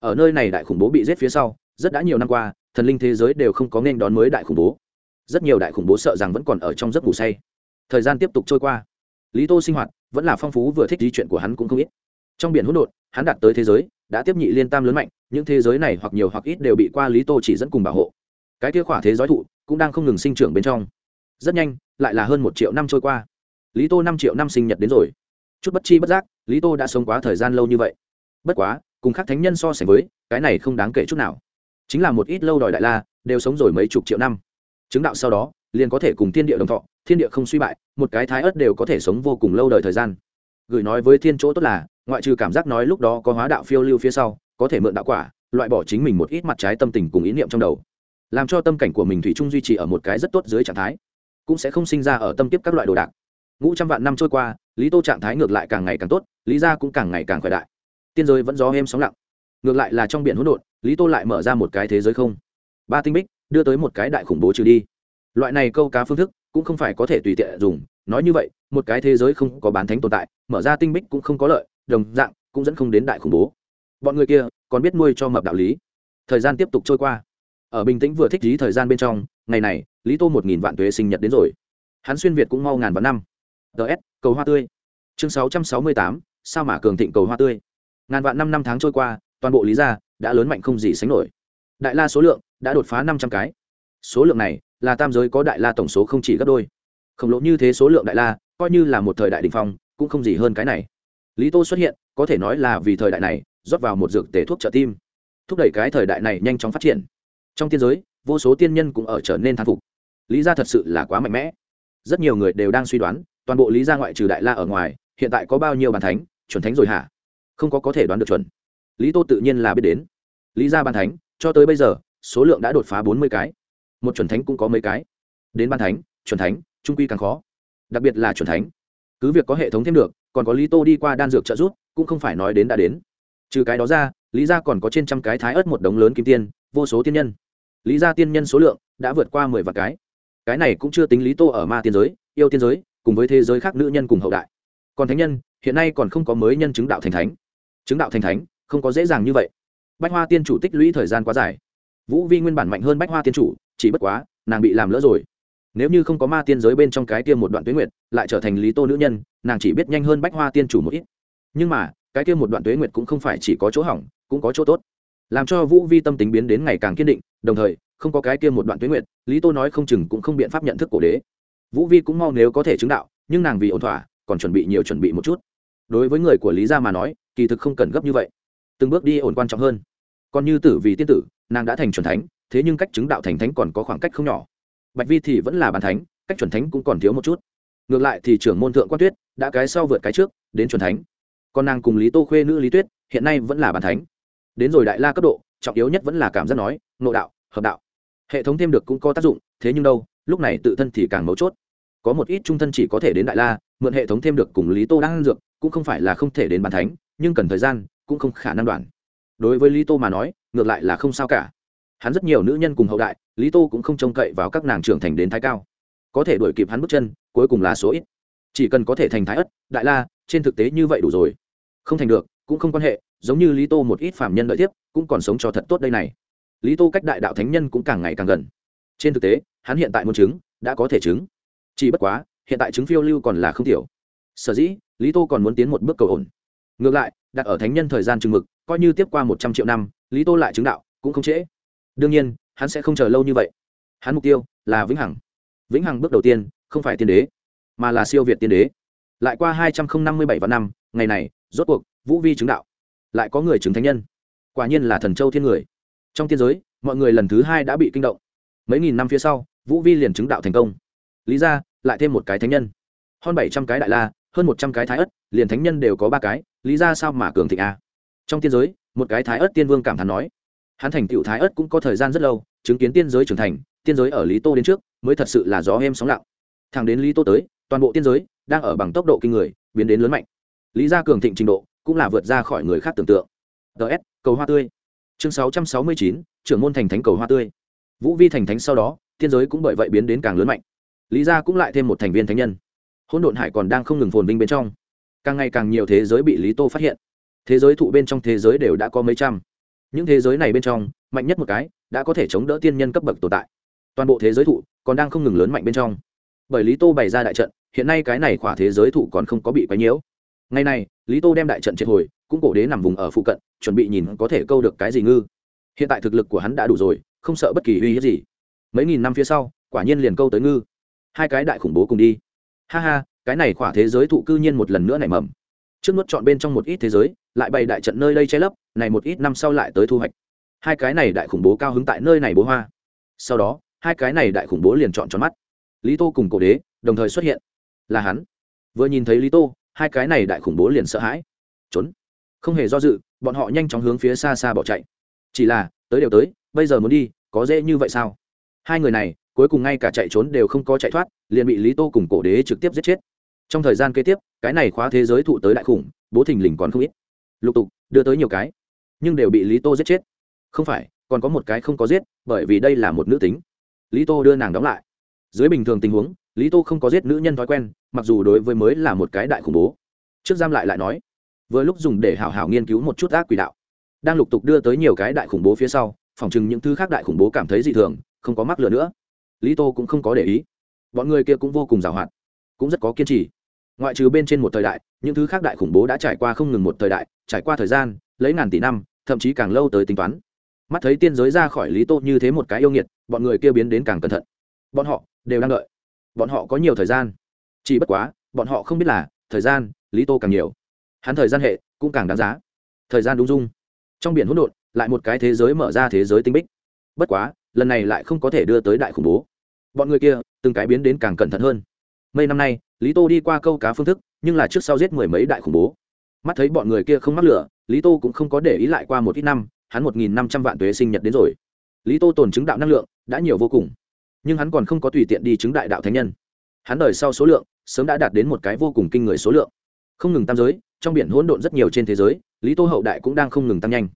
Ở nơi này đại khủng bố bị giết phía sau, rất đã nhiều năm qua, thần linh thế giới đều không có nên đón mới đại khủng bố rất nhiều đại khủng bố sợ rằng vẫn còn ở trong giấc ngủ say. Thời gian tiếp tục trôi qua. Lý tô sinh hoạt vẫn là phong phú vừa thích di chuyện của hắn cũng không ít. Trong biển hỗn độn, hắn đạt tới thế giới, đã tiếp nhị liên tam lớn mạnh, những thế giới này hoặc nhiều hoặc ít đều bị qua lý tô chỉ dẫn cùng bảo hộ. Cái kia khỏa thế giới thụ cũng đang không ngừng sinh trưởng bên trong. Rất nhanh, lại là hơn một triệu năm trôi qua. Lý tô năm triệu năm sinh nhật đến rồi. Chút bất chi bất giác, lý tô đã sống quá thời gian lâu như vậy. Bất quá, cùng các thánh nhân so sánh với, cái này không đáng kể chút nào. Chính là một ít lâu đòi đại la, đều sống rồi mấy chục triệu năm chứng đạo sau đó, liền có thể cùng thiên địa đồng thọ, thiên địa không suy bại, một cái thái ớt đều có thể sống vô cùng lâu đời thời gian. Gửi nói với thiên chỗ tốt là, ngoại trừ cảm giác nói lúc đó có hóa đạo phiêu lưu phía sau, có thể mượn đạo quả, loại bỏ chính mình một ít mặt trái tâm tình cùng ý niệm trong đầu. Làm cho tâm cảnh của mình thủy chung duy trì ở một cái rất tốt dưới trạng thái, cũng sẽ không sinh ra ở tâm tiếp các loại đồ đạc. Ngũ trăm vạn năm trôi qua, lý tô trạng thái ngược lại càng ngày càng tốt, lý gia cũng càng ngày càng khỏe đại. Tiên giới vẫn gió êm sóng lặng. Ngược lại là trong biển hỗn độn, lý tô lại mở ra một cái thế giới không. Ba tinh bích đưa tới một cái đại khủng bố trừ đi. Loại này câu cá phương thức cũng không phải có thể tùy tiện dùng, nói như vậy, một cái thế giới không có bán thánh tồn tại, mở ra tinh bích cũng không có lợi, đồng dạng cũng dẫn không đến đại khủng bố. Bọn người kia còn biết nuôi cho mập đạo lý. Thời gian tiếp tục trôi qua. Ở bình tĩnh vừa thích lý thời gian bên trong, ngày này, lý tô một nghìn vạn tuế sinh nhật đến rồi. Hắn xuyên việt cũng mau ngàn vạn năm. Ts cầu hoa tươi. Chương sáu trăm sáu mươi tám, sao mà cường thịnh cầu hoa tươi. Ngàn vạn năm năm tháng trôi qua, toàn bộ lý gia đã lớn mạnh không gì sánh nổi đại la số lượng đã đột phá năm trăm cái. Số lượng này là tam giới có đại la tổng số không chỉ gấp đôi. Khổng lồ như thế số lượng đại la, coi như là một thời đại đình phong, cũng không gì hơn cái này. Lý tô xuất hiện, có thể nói là vì thời đại này, rót vào một dược tể thuốc trợ tim. Thúc đẩy cái thời đại này nhanh chóng phát triển. Trong tiên giới, vô số tiên nhân cũng ở trở nên thán phục. Lý gia thật sự là quá mạnh mẽ. Rất nhiều người đều đang suy đoán, toàn bộ lý gia ngoại trừ đại la ở ngoài, hiện tại có bao nhiêu bàn thánh, chuẩn thánh rồi hả? Không có có thể đoán được chuẩn. Lý tô tự nhiên là biết đến. Lý gia bàn thánh cho tới bây giờ, số lượng đã đột phá bốn mươi cái. Một chuẩn thánh cũng có mấy cái. Đến ban thánh, chuẩn thánh, trung quy càng khó. Đặc biệt là chuẩn thánh. Cứ việc có hệ thống thêm được, còn có lý tô đi qua đan dược trợ giúp, cũng không phải nói đến đã đến. Trừ cái đó ra, lý gia còn có trên trăm cái thái ớt một đống lớn kim tiên, vô số tiên nhân. Lý gia tiên nhân số lượng đã vượt qua mười vạn cái. Cái này cũng chưa tính lý tô ở ma tiên giới, yêu tiên giới, cùng với thế giới khác nữ nhân cùng hậu đại. Còn thánh nhân, hiện nay còn không có mới nhân chứng đạo thành thánh. Chứng đạo thành thánh, không có dễ dàng như vậy bách hoa tiên chủ tích lũy thời gian quá dài. Vũ vi nguyên bản mạnh hơn bách hoa tiên chủ, chỉ bất quá, nàng bị làm lỡ rồi. Nếu như không có ma tiên giới bên trong cái kia một đoạn tuế nguyệt, lại trở thành lý tô nữ nhân, nàng chỉ biết nhanh hơn bách hoa tiên chủ một ít. Nhưng mà, cái kia một đoạn tuế nguyệt cũng không phải chỉ có chỗ hỏng, cũng có chỗ tốt. Làm cho vũ vi tâm tính biến đến ngày càng kiên định, đồng thời, không có cái kia một đoạn tuế nguyệt, lý tô nói không chừng cũng không biện pháp nhận thức cổ đế. Vũ vi cũng mau nếu có thể chứng đạo, nhưng nàng vì ổn thỏa, còn chuẩn bị nhiều chuẩn bị một chút. Đối với người của lý gia mà nói, kỳ thực không cần gấp như vậy từng bước đi ổn quan trọng hơn. Còn như tử vì tiên tử, nàng đã thành chuẩn thánh, thế nhưng cách chứng đạo thành thánh còn có khoảng cách không nhỏ. Bạch vi thì vẫn là bàn thánh, cách chuẩn thánh cũng còn thiếu một chút. Ngược lại thì trưởng môn thượng quan tuyết đã cái sau vượt cái trước, đến chuẩn thánh. Còn nàng cùng lý tô khuê nữ lý tuyết, hiện nay vẫn là bàn thánh. Đến rồi đại la cấp độ, trọng yếu nhất vẫn là cảm giác nói, nội đạo, hợp đạo. Hệ thống thêm được cũng có tác dụng, thế nhưng đâu, lúc này tự thân thì càng mấu chốt. Có một ít trung thân chỉ có thể đến đại la, mượn hệ thống thêm được cùng lý tô đang ăn dược, cũng không phải là không thể đến bàn thánh, nhưng cần thời gian cũng không khả năng đoạn đối với lý tô mà nói, ngược lại là không sao cả. Hắn rất nhiều nữ nhân cùng hậu đại, lý tô cũng không trông cậy vào các nàng trưởng thành đến thái cao. Có thể đuổi kịp hắn bước chân, cuối cùng là số ít. Chỉ cần có thể thành thái ất, đại la, trên thực tế như vậy đủ rồi. Không thành được, cũng không quan hệ, giống như lý tô một ít phạm nhân đợi tiếp cũng còn sống cho thật tốt đây này. Lý tô cách đại đạo thánh nhân cũng càng ngày càng gần. Trên thực tế, hắn hiện tại muốn chứng, đã có thể chứng. Chỉ bất quá, hiện tại chứng phiêu lưu còn là không tiểu. Sở dĩ, lý tô còn muốn tiến một bước cầu ổn ngược lại, đặt ở thánh nhân thời gian chừng mực, coi như tiếp qua một trăm triệu năm, lý tô lại chứng đạo, cũng không trễ. Đương nhiên, hắn sẽ không chờ lâu như vậy. Hắn mục tiêu là vĩnh hằng. Vĩnh hằng bước đầu tiên, không phải tiên đế, mà là siêu việt tiên đế. Lại qua hai trăm năm mươi bảy vạn năm, ngày này, rốt cuộc, vũ vi chứng đạo. Lại có người chứng thánh nhân. Quả nhiên là thần châu thiên người. Trong tiên giới, mọi người lần thứ hai đã bị kinh động. Mấy nghìn năm phía sau, vũ vi liền chứng đạo thành công. Lý ra, lại thêm một cái thánh nhân. Hơn bảy trăm cái đại la, hơn một trăm cái thái ất, liền thánh nhân đều có ba cái lý ra sao mà cường thịnh a? Trong tiên giới, một cái thái ất tiên vương cảm thán nói, hắn thành tựu thái ất cũng có thời gian rất lâu, chứng kiến tiên giới trưởng thành, tiên giới ở lý tô đến trước, mới thật sự là gió êm sóng lặng. Thẳng đến lý tô tới, toàn bộ tiên giới đang ở bằng tốc độ kinh người, biến đến lớn mạnh. Lý gia cường thịnh trình độ cũng là vượt ra khỏi người khác tưởng tượng. Ts cầu hoa tươi. Chương sáu trăm sáu mươi chín, trưởng môn thành thánh cầu hoa tươi. Vũ vi thành thánh sau đó, tiên giới cũng bởi vậy biến đến càng lớn mạnh. Lý gia cũng lại thêm một thành viên thánh nhân. Hỗn độn hải còn đang không ngừng phồn vinh bên trong càng ngày càng nhiều thế giới bị lý tô phát hiện. Thế giới thụ bên trong thế giới đều đã có mấy trăm. Những thế giới này bên trong, mạnh nhất một cái đã có thể chống đỡ tiên nhân cấp bậc tồn tại. Toàn bộ thế giới thụ còn đang không ngừng lớn mạnh bên trong. Bởi lý tô bày ra đại trận, hiện nay cái này khỏa thế giới thụ còn không có bị quấy nhiễu. Ngày nay, lý tô đem đại trận triệt hồi, cũng cổ đế nằm vùng ở phụ cận, chuẩn bị nhìn có thể câu được cái gì ngư. Hiện tại thực lực của hắn đã đủ rồi, không sợ bất kỳ uy hiếp gì. Mấy nghìn năm phía sau, quả nhiên liền câu tới ngư. Hai cái đại khủng bố cùng đi. Ha ha cái này khỏa thế giới thụ cư nhiên một lần nữa nảy mầm. Trước nuốt chọn bên trong một ít thế giới, lại bày đại trận nơi đây che lấp, này một ít năm sau lại tới thu hoạch. Hai cái này đại khủng bố cao hứng tại nơi này bố hoa. Sau đó, hai cái này đại khủng bố liền chọn tròn mắt. Lý tô cùng cổ đế, đồng thời xuất hiện. Là hắn. Vừa nhìn thấy lý tô, hai cái này đại khủng bố liền sợ hãi. Trốn. Không hề do dự, bọn họ nhanh chóng hướng phía xa xa bỏ chạy. Chỉ là, tới đều tới, bây giờ muốn đi, có dễ như vậy sao? Hai người này, cuối cùng ngay cả chạy trốn đều không có chạy thoát, liền bị lý tô cùng cổ đế trực tiếp giết chết trong thời gian kế tiếp, cái này khóa thế giới thụ tới đại khủng, bố thình lình còn không ít. Lục tục, đưa tới nhiều cái, nhưng đều bị lý tô giết chết. Không phải, còn có một cái không có giết, bởi vì đây là một nữ tính. Lý tô đưa nàng đóng lại. Dưới bình thường tình huống, lý tô không có giết nữ nhân thói quen, mặc dù đối với mới là một cái đại khủng bố. Trước giam lại lại nói, vừa lúc dùng để hảo hảo nghiên cứu một chút ác quỷ đạo. Đang lục tục đưa tới nhiều cái đại khủng bố phía sau, phòng chừng những thứ khác đại khủng bố cảm thấy dị thường, không có mắc lửa nữa. Lý tô cũng không có để ý. Bọn người kia cũng vô cùng giàu hạn cũng rất có kiên trì ngoại trừ bên trên một thời đại, những thứ khác đại khủng bố đã trải qua không ngừng một thời đại, trải qua thời gian, lấy ngàn tỷ năm, thậm chí càng lâu tới tính toán. Mắt thấy tiên giới ra khỏi lý tô như thế một cái yêu nghiệt, bọn người kia biến đến càng cẩn thận. Bọn họ đều đang đợi. Bọn họ có nhiều thời gian. Chỉ bất quá, bọn họ không biết là thời gian, lý tô càng nhiều. Hắn thời gian hệ cũng càng đáng giá. Thời gian đúng dung. Trong biển hỗn độn, lại một cái thế giới mở ra thế giới tinh bích. Bất quá, lần này lại không có thể đưa tới đại khủng bố. Bọn người kia từng cái biến đến càng cẩn thận hơn mấy năm nay, lý tô đi qua câu cá phương thức, nhưng là trước sau giết mười mấy đại khủng bố. Mắt thấy bọn người kia không mắc lửa, lý tô cũng không có để ý lại qua một ít năm, hắn một nghìn năm trăm vạn tuế sinh nhật đến rồi. Lý tô tồn chứng đạo năng lượng, đã nhiều vô cùng. Nhưng hắn còn không có tùy tiện đi chứng đại đạo thánh nhân. Hắn đời sau số lượng, sớm đã đạt đến một cái vô cùng kinh người số lượng. Không ngừng tam giới, trong biển hỗn độn rất nhiều trên thế giới, lý tô hậu đại cũng đang không ngừng tăng nhanh.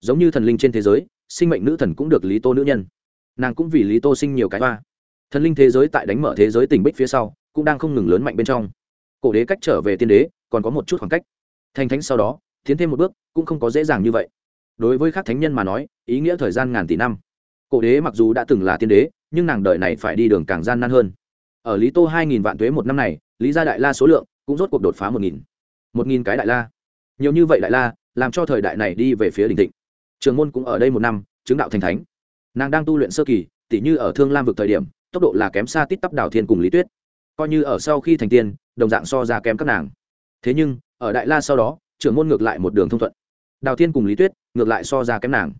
Giống như thần linh trên thế giới, sinh mệnh nữ thần cũng được lý tô nữ nhân. Nàng cũng vì lý tô sinh nhiều cái hoa. Thần linh thế giới tại đánh mở thế giới tỉnh bích phía sau cũng đang không ngừng lớn mạnh bên trong. Cổ đế cách trở về tiên đế, còn có một chút khoảng cách. Thành thánh sau đó, tiến thêm một bước, cũng không có dễ dàng như vậy. Đối với các thánh nhân mà nói, ý nghĩa thời gian ngàn tỷ năm. Cổ đế mặc dù đã từng là tiên đế, nhưng nàng đợi này phải đi đường càng gian nan hơn. Ở lý tô hai nghìn vạn tuế một năm này, lý gia đại la số lượng cũng rốt cuộc đột phá một nghìn. Một nghìn cái đại la. Nhiều như vậy đại la, làm cho thời đại này đi về phía đỉnh thịnh. Trường môn cũng ở đây một năm, chứng đạo thành thánh. Nàng đang tu luyện sơ kỳ, tỉ như ở thương lam vực thời điểm, tốc độ là kém xa tít tắp đảo thiên cùng lý tuyết coi như ở sau khi thành tiên, đồng dạng so ra kém các nàng. Thế nhưng, ở đại la sau đó, trưởng môn ngược lại một đường thông thuận. Đào thiên cùng lý tuyết ngược lại so ra kém nàng.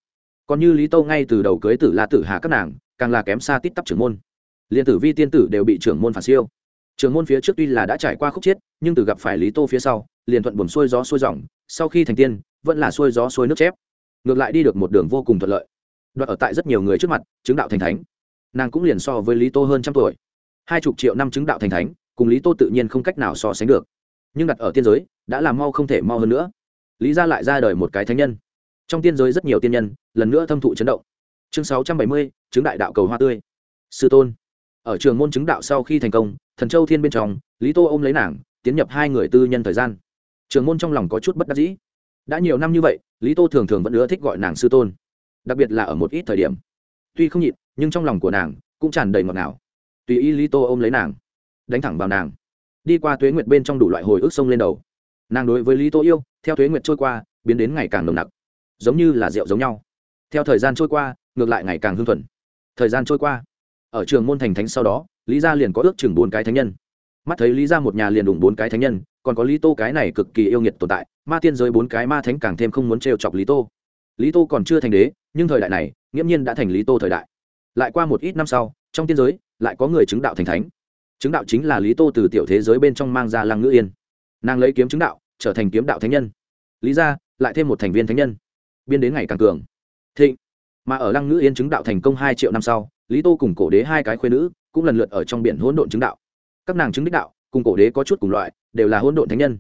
Còn như lý tâu ngay từ đầu cưới tử la tử hà các nàng, càng là kém xa tít tắp trưởng môn. Liền tử vi tiên tử đều bị trưởng môn phản siêu. Trưởng môn phía trước tuy là đã trải qua khúc chiết nhưng từ gặp phải lý tô phía sau, liền thuận buồn xuôi gió xuôi dòng, sau khi thành tiên, vẫn là xuôi gió xuôi nước chép. Ngược lại đi được một đường vô cùng thuận lợi. Đoạt ở tại rất nhiều người trước mặt, chứng đạo thành thánh. Nàng cũng liền so với lý tô hơn trăm tuổi hai chục triệu năm chứng đạo thành thánh, cùng lý tô tự nhiên không cách nào so sánh được. Nhưng đặt ở tiên giới, đã làm mau không thể mau hơn nữa. Lý ra lại ra đời một cái thánh nhân. Trong tiên giới rất nhiều tiên nhân, lần nữa thâm thụ chấn động. Chương sáu trăm bảy mươi, chứng đại đạo cầu hoa tươi. Sư tôn. Ở trường môn chứng đạo sau khi thành công, thần châu thiên bên trong, lý tô ôm lấy nàng, tiến nhập hai người tư nhân thời gian. Trường môn trong lòng có chút bất đắc dĩ. Đã nhiều năm như vậy, lý tô thường thường vẫn ưa thích gọi nàng sư tôn. Đặc biệt là ở một ít thời điểm. Tuy không nhịn, nhưng trong lòng của nàng cũng tràn đầy ngọt ngào tùy ý lý tô ôm lấy nàng, đánh thẳng vào nàng. Đi qua tuế nguyệt bên trong đủ loại hồi ức sông lên đầu. Nàng đối với lý tô yêu, theo tuế nguyệt trôi qua, biến đến ngày càng nồng nặc, giống như là rượu giống nhau. Theo thời gian trôi qua, ngược lại ngày càng hưng thuần. Thời gian trôi qua, ở trường môn thành thánh sau đó, lý gia liền có ước chừng bốn cái thánh nhân. Mắt thấy lý gia một nhà liền đủng bốn cái thánh nhân, còn có lý tô cái này cực kỳ yêu nghiệt tồn tại, ma tiên giới bốn cái ma thánh càng thêm không muốn trêu chọc lý tô lý tô còn chưa thành đế, nhưng thời đại này, nghiễm nhiên đã thành lý tô thời đại. Lại qua một ít năm sau trong tiên giới, lại có người chứng đạo thành thánh. Chứng đạo chính là lý tô từ tiểu thế giới bên trong mang ra lăng ngữ yên. Nàng lấy kiếm chứng đạo, trở thành kiếm đạo thánh nhân. Lý ra, lại thêm một thành viên thánh nhân. Biên đến ngày càng cường. Thịnh. Mà ở lăng ngữ yên chứng đạo thành công hai triệu năm sau, lý tô cùng cổ đế hai cái khuyên nữ cũng lần lượt ở trong biển hỗn độn chứng đạo. Các nàng chứng đích đạo, cùng cổ đế có chút cùng loại, đều là hỗn độn thánh nhân.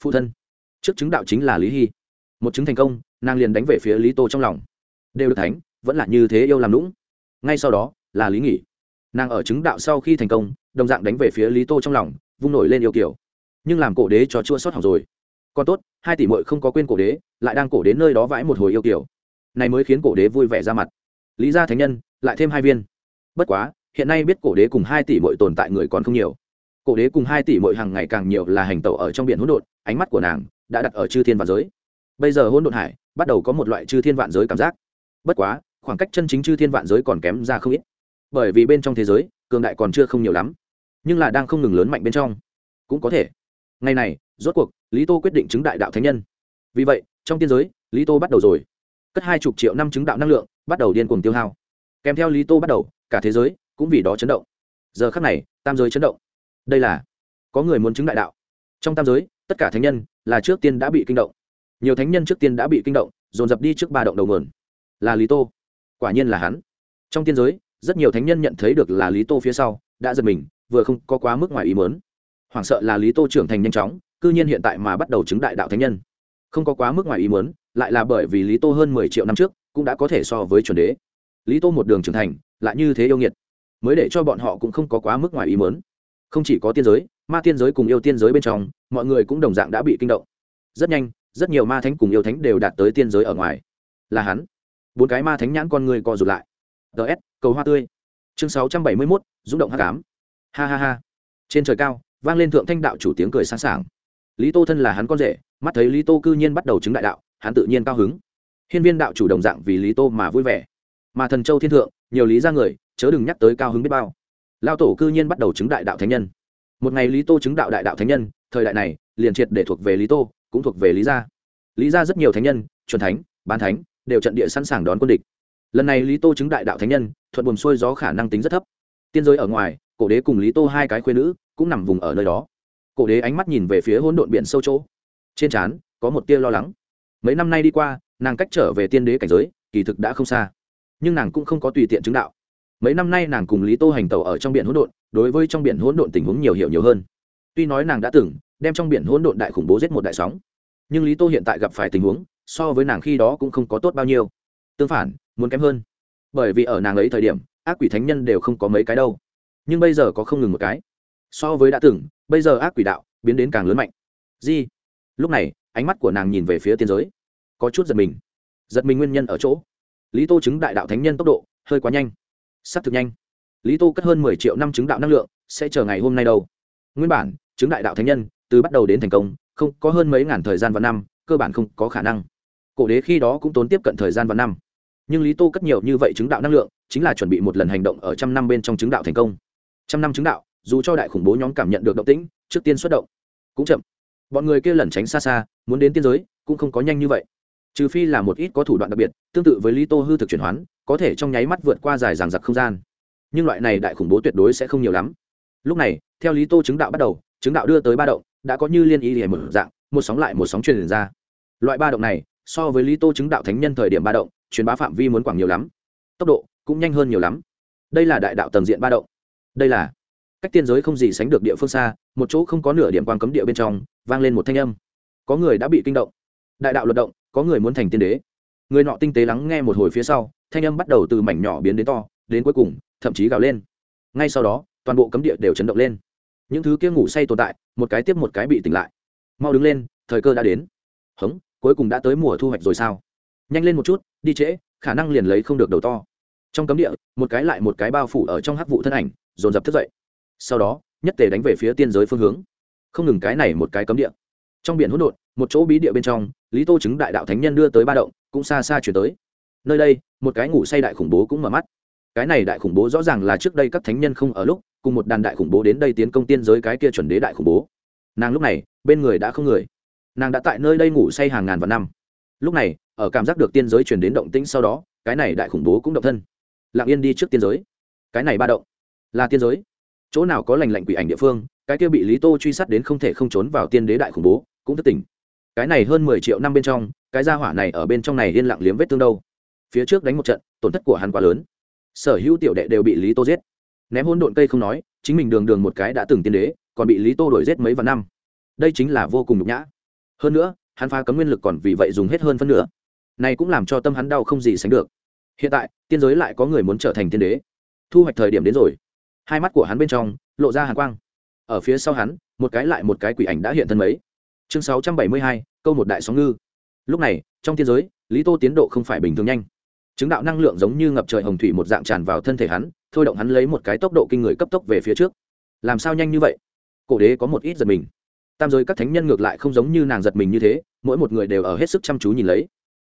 Phụ thân. Trước chứng đạo chính là lý hy. Một chứng thành công, nàng liền đánh về phía lý tô trong lòng. Đều được thánh, vẫn là như thế yêu làm lũng ngay sau đó, là lý nghỉ nàng ở chứng đạo sau khi thành công, đồng dạng đánh về phía lý tô trong lòng, vung nổi lên yêu kiểu nhưng làm cổ đế cho chua sót hỏng rồi. Còn tốt, hai tỷ mội không có quên cổ đế, lại đang cổ đến nơi đó vãi một hồi yêu kiểu này mới khiến cổ đế vui vẻ ra mặt. Lý gia thánh nhân, lại thêm hai viên. Bất quá, hiện nay biết cổ đế cùng hai tỷ mội tồn tại người còn không nhiều. Cổ đế cùng hai tỷ mội hàng ngày càng nhiều là hành tẩu ở trong biển hỗn độn, ánh mắt của nàng đã đặt ở chư thiên vạn giới. Bây giờ hỗn độn hải bắt đầu có một loại chư thiên vạn giới cảm giác. Bất quá, khoảng cách chân chính chư thiên vạn giới còn kém ra không ít bởi vì bên trong thế giới, cường đại còn chưa không nhiều lắm, nhưng là đang không ngừng lớn mạnh bên trong. Cũng có thể. Ngày này, rốt cuộc, lý tô quyết định chứng đại đạo thánh nhân. Vì vậy, trong tiên giới, lý tô bắt đầu rồi. Cất hai chục triệu năm chứng đạo năng lượng, bắt đầu điên cuồng tiêu hao. Kèm theo lý tô bắt đầu, cả thế giới cũng vì đó chấn động. Giờ khắc này, tam giới chấn động. Đây là, có người muốn chứng đại đạo. Trong tam giới, tất cả thánh nhân là trước tiên đã bị kinh động. Nhiều thánh nhân trước tiên đã bị kinh động, dồn dập đi trước ba động đầu nguồn. Là lý tô. Quả nhiên là hắn. Trong tiên giới rất nhiều thánh nhân nhận thấy được là lý tô phía sau, đã giật mình, vừa không có quá mức ngoài ý mớn hoảng sợ là lý tô trưởng thành nhanh chóng, cư nhiên hiện tại mà bắt đầu chứng đại đạo thánh nhân. Không có quá mức ngoài ý mớn lại là bởi vì lý tô hơn mười triệu năm trước, cũng đã có thể so với chuẩn đế. Lý tô một đường trưởng thành, lại như thế yêu nghiệt, mới để cho bọn họ cũng không có quá mức ngoài ý mớn không chỉ có tiên giới, ma tiên giới cùng yêu tiên giới bên trong, mọi người cũng đồng dạng đã bị kinh động. Rất nhanh, rất nhiều ma thánh cùng yêu thánh đều đạt tới tiên giới ở ngoài. Là hắn. Bốn cái ma thánh nhãn con người co rụt lại ts cầu hoa tươi. Chương sáu trăm bảy mươi mốt, rung động h tám ha ha ha. Trên trời cao, vang lên thượng thanh đạo chủ tiếng cười sẵn sàng lý tô thân là hắn con rể, mắt thấy lý tô cư nhiên bắt đầu chứng đại đạo, hắn tự nhiên cao hứng. Hiên viên đạo chủ đồng dạng vì lý tô mà vui vẻ. Mà thần châu thiên thượng, nhiều lý ra người, chớ đừng nhắc tới cao hứng biết bao. Lao tổ cư nhiên bắt đầu chứng đại đạo thánh nhân. Một ngày lý tô chứng đạo đại đạo thánh nhân, thời đại này, liền triệt để thuộc về lý tô, cũng thuộc về lý gia. Lý gia rất nhiều thánh nhân, chuẩn thánh, bán thánh, đều trận địa sẵn sàng đón quân địch lần này lý tô chứng đại đạo thánh nhân, thuận buồm xuôi gió khả năng tính rất thấp. Tiên giới ở ngoài, cổ đế cùng lý tô hai cái khuyên nữ cũng nằm vùng ở nơi đó. Cổ đế ánh mắt nhìn về phía hỗn độn biển sâu chỗ. Trên trán, có một tia lo lắng. Mấy năm nay đi qua, nàng cách trở về tiên đế cảnh giới, kỳ thực đã không xa. Nhưng nàng cũng không có tùy tiện chứng đạo. Mấy năm nay nàng cùng lý tô hành tàu ở trong biển hỗn độn, đối với trong biển hỗn độn tình huống nhiều hiểu nhiều hơn. Tuy nói nàng đã từng đem trong biển hỗn độn đại khủng bố giết một đại sóng, nhưng lý tô hiện tại gặp phải tình huống, so với nàng khi đó cũng không có tốt bao nhiêu. Tương phản muốn kém hơn. Bởi vì ở nàng ấy thời điểm, ác quỷ thánh nhân đều không có mấy cái đâu. Nhưng bây giờ có không ngừng một cái. So với đã từng, bây giờ ác quỷ đạo biến đến càng lớn mạnh. Di lúc này, ánh mắt của nàng nhìn về phía tiên giới. Có chút giật mình. Giật mình nguyên nhân ở chỗ. Lý tô chứng đại đạo thánh nhân tốc độ hơi quá nhanh. S ắ c thực nhanh. Lý tô cất hơn mười triệu năm chứng đạo năng lượng, sẽ chờ ngày hôm nay đâu. Nguyên bản, chứng đại đạo thánh nhân từ bắt đầu đến thành công, không, có hơn mấy ngàn thời gian và năm, cơ bản không có khả năng. Cổ đế khi đó cũng tốn tiếp cận thời gian và năm nhưng lý tô cất nhiều như vậy chứng đạo năng lượng, chính là chuẩn bị một lần hành động ở trăm năm bên trong chứng đạo thành công. Trăm năm chứng đạo, dù cho đại khủng bố nhóm cảm nhận được động tĩnh, trước tiên xuất động, cũng chậm. Bọn người kia lẩn tránh xa xa, muốn đến tiên giới, cũng không có nhanh như vậy. Trừ phi là một ít có thủ đoạn đặc biệt, tương tự với lý tô hư thực chuyển hoán, có thể trong nháy mắt vượt qua dài ràng giặc không gian. Nhưng loại này đại khủng bố tuyệt đối sẽ không nhiều lắm. Lúc này, theo lý tô chứng đạo bắt đầu, chứng đạo đưa tới ba động, đã có như liên ý hề mở dạng, một sóng lại một sóng truyền ra. Loại ba động này, so với lý tô chứng đạo thánh nhân thời điểm ba động truyền bá phạm vi muốn quảng nhiều lắm, tốc độ cũng nhanh hơn nhiều lắm. Đây là đại đạo tầng diện ba động. Đây là cách tiên giới không gì sánh được địa phương xa, một chỗ không có nửa điểm quang cấm địa bên trong, vang lên một thanh âm. Có người đã bị kinh động. Đại đạo luật động, có người muốn thành tiên đế. Người nọ tinh tế lắng nghe một hồi phía sau, thanh âm bắt đầu từ mảnh nhỏ biến đến to, đến cuối cùng, thậm chí gào lên. Ngay sau đó, toàn bộ cấm địa đều chấn động lên. Những thứ kia ngủ say tồn tại, một cái tiếp một cái bị tỉnh lại. Mau đứng lên, thời cơ đã đến. Hống, cuối cùng đã tới mùa thu hoạch rồi sao? Nhanh lên một chút, đi trễ, khả năng liền lấy không được đầu to. Trong cấm địa, một cái lại một cái bao phủ ở trong hắc vụ thân ảnh, dồn dập thức dậy. Sau đó, nhất tề đánh về phía tiên giới phương hướng. Không ngừng cái này một cái cấm địa. Trong biển hỗn độn, một chỗ bí địa bên trong, lý tô chứng đại đạo thánh nhân đưa tới ba động, cũng xa xa chuyển tới. Nơi đây, một cái ngủ say đại khủng bố cũng mở mắt. Cái này đại khủng bố rõ ràng là trước đây các thánh nhân không ở lúc, cùng một đàn đại khủng bố đến đây tiến công tiên giới cái kia chuẩn đế đại khủng bố. Nàng lúc này, bên người đã không người. Nàng đã tại nơi đây ngủ say hàng ngàn vạn năm. Lúc này ở cảm giác được tiên giới chuyển đến động tĩnh sau đó, cái này đại khủng bố cũng động thân. Lặng yên đi trước tiên giới. Cái này ba động, là tiên giới. Chỗ nào có lành lạnh quỷ ảnh địa phương, cái kia bị lý tô truy sát đến không thể không trốn vào tiên đế đại khủng bố, cũng thất tỉnh cái này hơn mười triệu năm bên trong, cái gia hỏa này ở bên trong này yên lặng liếm vết thương đâu. Phía trước đánh một trận, tổn thất của hắn quá lớn. Sở hữu tiểu đệ đều bị lý tô giết. Ném hôn độn cây không nói, chính mình đường đường một cái đã từng tiên đế, còn bị lý tô đuổi giết mấy vạn năm. Đây chính là vô cùng nhục nhã. Hơn nữa, hắn phá cấm nguyên lực còn vì vậy dùng hết hơn phân nửa này cũng làm cho tâm hắn đau không gì sánh được. Hiện tại, tiên giới lại có người muốn trở thành tiên đế. Thu hoạch thời điểm đến rồi. Hai mắt của hắn bên trong lộ ra hàn quang. Ở phía sau hắn, một cái lại một cái quỷ ảnh đã hiện thân mấy. Chương sáu trăm bảy mươi hai, câu một đại sóng ngư. Lúc này, trong tiên giới, lý tô tiến độ không phải bình thường nhanh. Chứng đạo năng lượng giống như ngập trời hồng thủy một dạng tràn vào thân thể hắn, thôi động hắn lấy một cái tốc độ kinh người cấp tốc về phía trước. Làm sao nhanh như vậy? Cổ đế có một ít giật mình. Tam giới các thánh nhân ngược lại không giống như nàng giật mình như thế, mỗi một người đều ở hết sức chăm chú nhìn lấy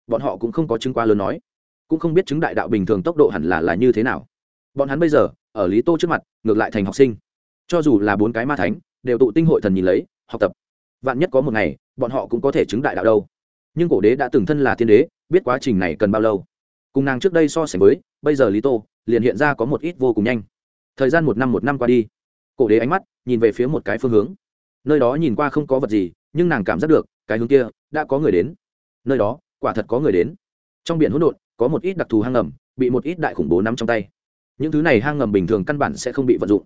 bọn họ cũng không có chứng qua lớn nói, cũng không biết chứng đại đạo bình thường tốc độ hẳn là là như thế nào. Bọn hắn bây giờ, ở lý tô trước mặt, ngược lại thành học sinh. Cho dù là bốn cái ma thánh, đều tụ tinh hội thần nhìn lấy, học tập. Vạn nhất có một ngày, bọn họ cũng có thể chứng đại đạo đâu. Nhưng cổ đế đã từng thân là thiên đế, biết quá trình này cần bao lâu. Cùng nàng trước đây so sánh với, bây giờ lý tô, liền hiện ra có một ít vô cùng nhanh. Thời gian một năm một năm qua đi. Cổ đế ánh mắt, nhìn về phía một cái phương hướng. Nơi đó nhìn qua không có vật gì, nhưng nàng cảm giác được, cái hướng kia, đã có người đến. Nơi đó quả thật có người đến. Trong biển hỗn độn, có một ít đặc thù hang ngầm, bị một ít đại khủng bố nắm trong tay. Những thứ này hang ngầm bình thường căn bản sẽ không bị vận dụng.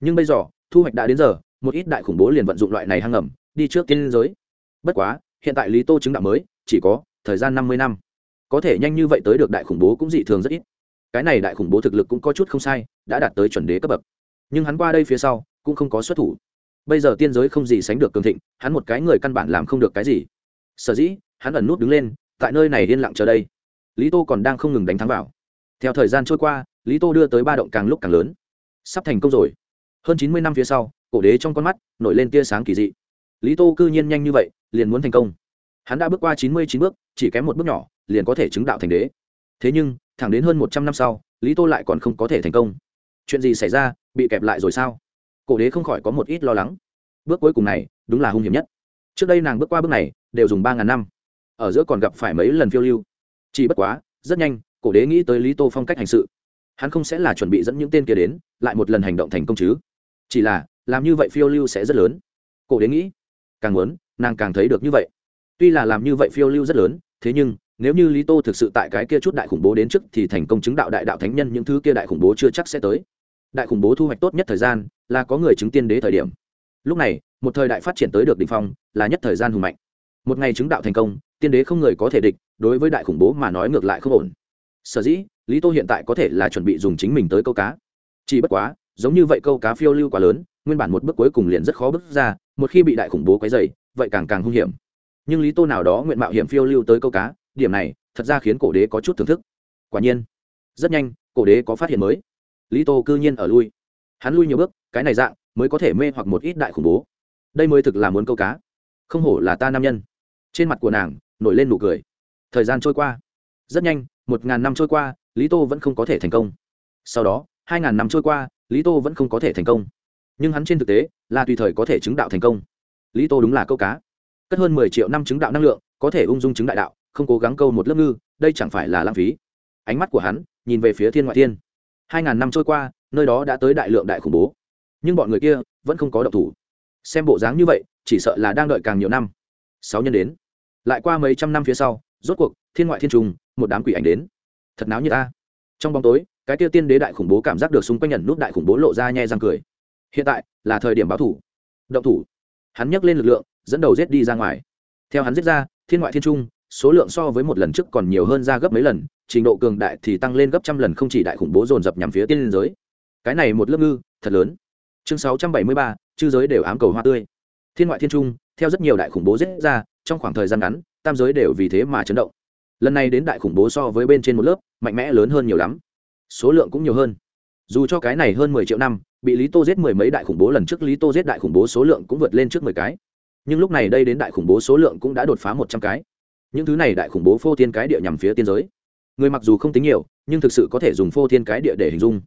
Nhưng bây giờ, thu hoạch đã đến giờ, một ít đại khủng bố liền vận dụng loại này hang ngầm, đi trước tiên giới. Bất quá, hiện tại lý tô chứng đạo mới, chỉ có thời gian năm mươi năm. Có thể nhanh như vậy tới được đại khủng bố cũng dị thường rất ít. Cái này đại khủng bố thực lực cũng có chút không sai, đã đạt tới chuẩn đế cấp bậc. Nhưng hắn qua đây phía sau, cũng không có xuất thủ. Bây giờ tiên giới không gì sánh được cường thịnh, hắn một cái người căn bản làm không được cái gì. Sở dĩ, hắn ẩn nút đứng lên tại nơi này yên lặng chờ đây. Lý tô còn đang không ngừng đánh thắng vào. Theo thời gian trôi qua, lý tô đưa tới ba động càng lúc càng lớn. Sắp thành công rồi. Hơn chín mươi năm phía sau, cổ đế trong con mắt nổi lên tia sáng kỳ dị. Lý tô cư nhiên nhanh như vậy, liền muốn thành công. Hắn đã bước qua chín mươi chín bước, chỉ kém một bước nhỏ, liền có thể chứng đạo thành đế. Thế nhưng, thẳng đến hơn một trăm năm sau, lý tô lại còn không có thể thành công. Chuyện gì xảy ra, bị kẹp lại rồi sao? Cổ đế không khỏi có một ít lo lắng. Bước cuối cùng này, đúng là hung hiểm nhất. Trước đây nàng bước qua bước này, đều dùng ba ngàn năm ở giữa còn gặp phải mấy lần phiêu lưu. Chỉ bất quá, rất nhanh, cổ đế nghĩ tới lý tô phong cách hành sự. Hắn không sẽ là chuẩn bị dẫn những tên kia đến, lại một lần hành động thành công chứ. Chỉ là, làm như vậy phiêu lưu sẽ rất lớn. Cổ đế nghĩ, càng muốn, nàng càng thấy được như vậy. Tuy là làm như vậy phiêu lưu rất lớn, thế nhưng, nếu như lý tô thực sự tại cái kia chút đại khủng bố đến trước thì thành công chứng đạo đại đạo thánh nhân những thứ kia đại khủng bố chưa chắc sẽ tới. Đại khủng bố thu hoạch tốt nhất thời gian là có người chứng tiên đế thời điểm. Lúc này, một thời đại phát triển tới được đ ỉ n h phong là nhất thời gian hùng mạnh. Một ngày chứng đạo thành công tiên đế không người có thể địch, đối với đại khủng bố mà nói ngược lại không ổn. Sở dĩ, lý tô hiện tại có thể là chuẩn bị dùng chính mình tới câu cá. Chỉ bất quá, giống như vậy câu cá phiêu lưu quá lớn, nguyên bản một bước cuối cùng liền rất khó bước ra, một khi bị đại khủng bố quấy dày vậy càng càng hung hiểm. Nhưng lý tô nào đó nguyện mạo hiểm phiêu lưu tới câu cá, điểm này, thật ra khiến cổ đế có chút thưởng thức. Quả nhiên, rất nhanh, cổ đế có phát hiện mới. Lý tô cư nhiên ở lui. Hắn lui nhiều bước, cái này dạng, mới có thể mê hoặc một ít đại khủng bố. Đây mới thực là muốn câu cá. Không hổ là ta nam nhân. Trên mặt của nàng nổi lên nụ cười. Thời gian trôi qua. Rất nhanh, một ngàn năm trôi qua, lý tô vẫn không có thể thành công. Sau đó, hai ngàn năm trôi qua, lý tô vẫn không có thể thành công. Nhưng hắn trên thực tế, là tùy thời có thể chứng đạo thành công. Lý tô đúng là câu cá. Cất hơn mười triệu năm chứng đạo năng lượng, có thể ung dung chứng đại đạo, không cố gắng câu một lớp ngư, đây chẳng phải là lãng phí. Ánh mắt của hắn nhìn về phía thiên ngoại thiên. Hai ngàn năm trôi qua, nơi đó đã tới đại lượng đại khủng bố. Nhưng bọn người kia vẫn không có động thủ. Xem bộ dáng như vậy, chỉ sợ là đang đợi càng nhiều năm. Sáu nhân đến lại qua mấy trăm năm phía sau, rốt cuộc, thiên ngoại thiên trùng, một đám quỷ ảnh đến. Thật náo như ta. Trong bóng tối, cái tiêu tiên đế đại khủng bố cảm giác được xung quanh nhận nút đại khủng bố lộ ra nhe răng cười. Hiện tại, là thời điểm báo thủ. Động thủ. Hắn nhấc lên lực lượng, dẫn đầu giết đi ra ngoài. Theo hắn giết ra, thiên ngoại thiên trung số lượng so với một lần trước còn nhiều hơn ra gấp mấy lần, trình độ cường đại thì tăng lên gấp trăm lần không chỉ đại khủng bố dồn dập nhằm phía tiên liên giới. Cái này một lớp ngư, thật lớn. Chương sáu trăm bảy mươi ba, chư giới đều ám cầu hoa tươi. Thiên ngoại thiên trung theo rất nhiều đại khủng bố giết ra trong khoảng thời gian ngắn, tam giới đều vì thế mà chấn động. Lần này đến đại khủng bố so với bên trên một lớp, mạnh mẽ lớn hơn nhiều lắm. Số lượng cũng nhiều hơn. Dù cho cái này hơn mười triệu năm, bị lý tô giết mười mấy đại khủng bố lần trước lý tô giết đại khủng bố số lượng cũng vượt lên trước mười cái. Nhưng lúc này đây đến đại khủng bố số lượng cũng đã đột phá một trăm cái. Những thứ này đại khủng bố phô thiên cái địa nhằm phía tiên giới. Người mặc dù không tính nhiều, nhưng thực sự có thể dùng phô thiên cái địa để hình dung.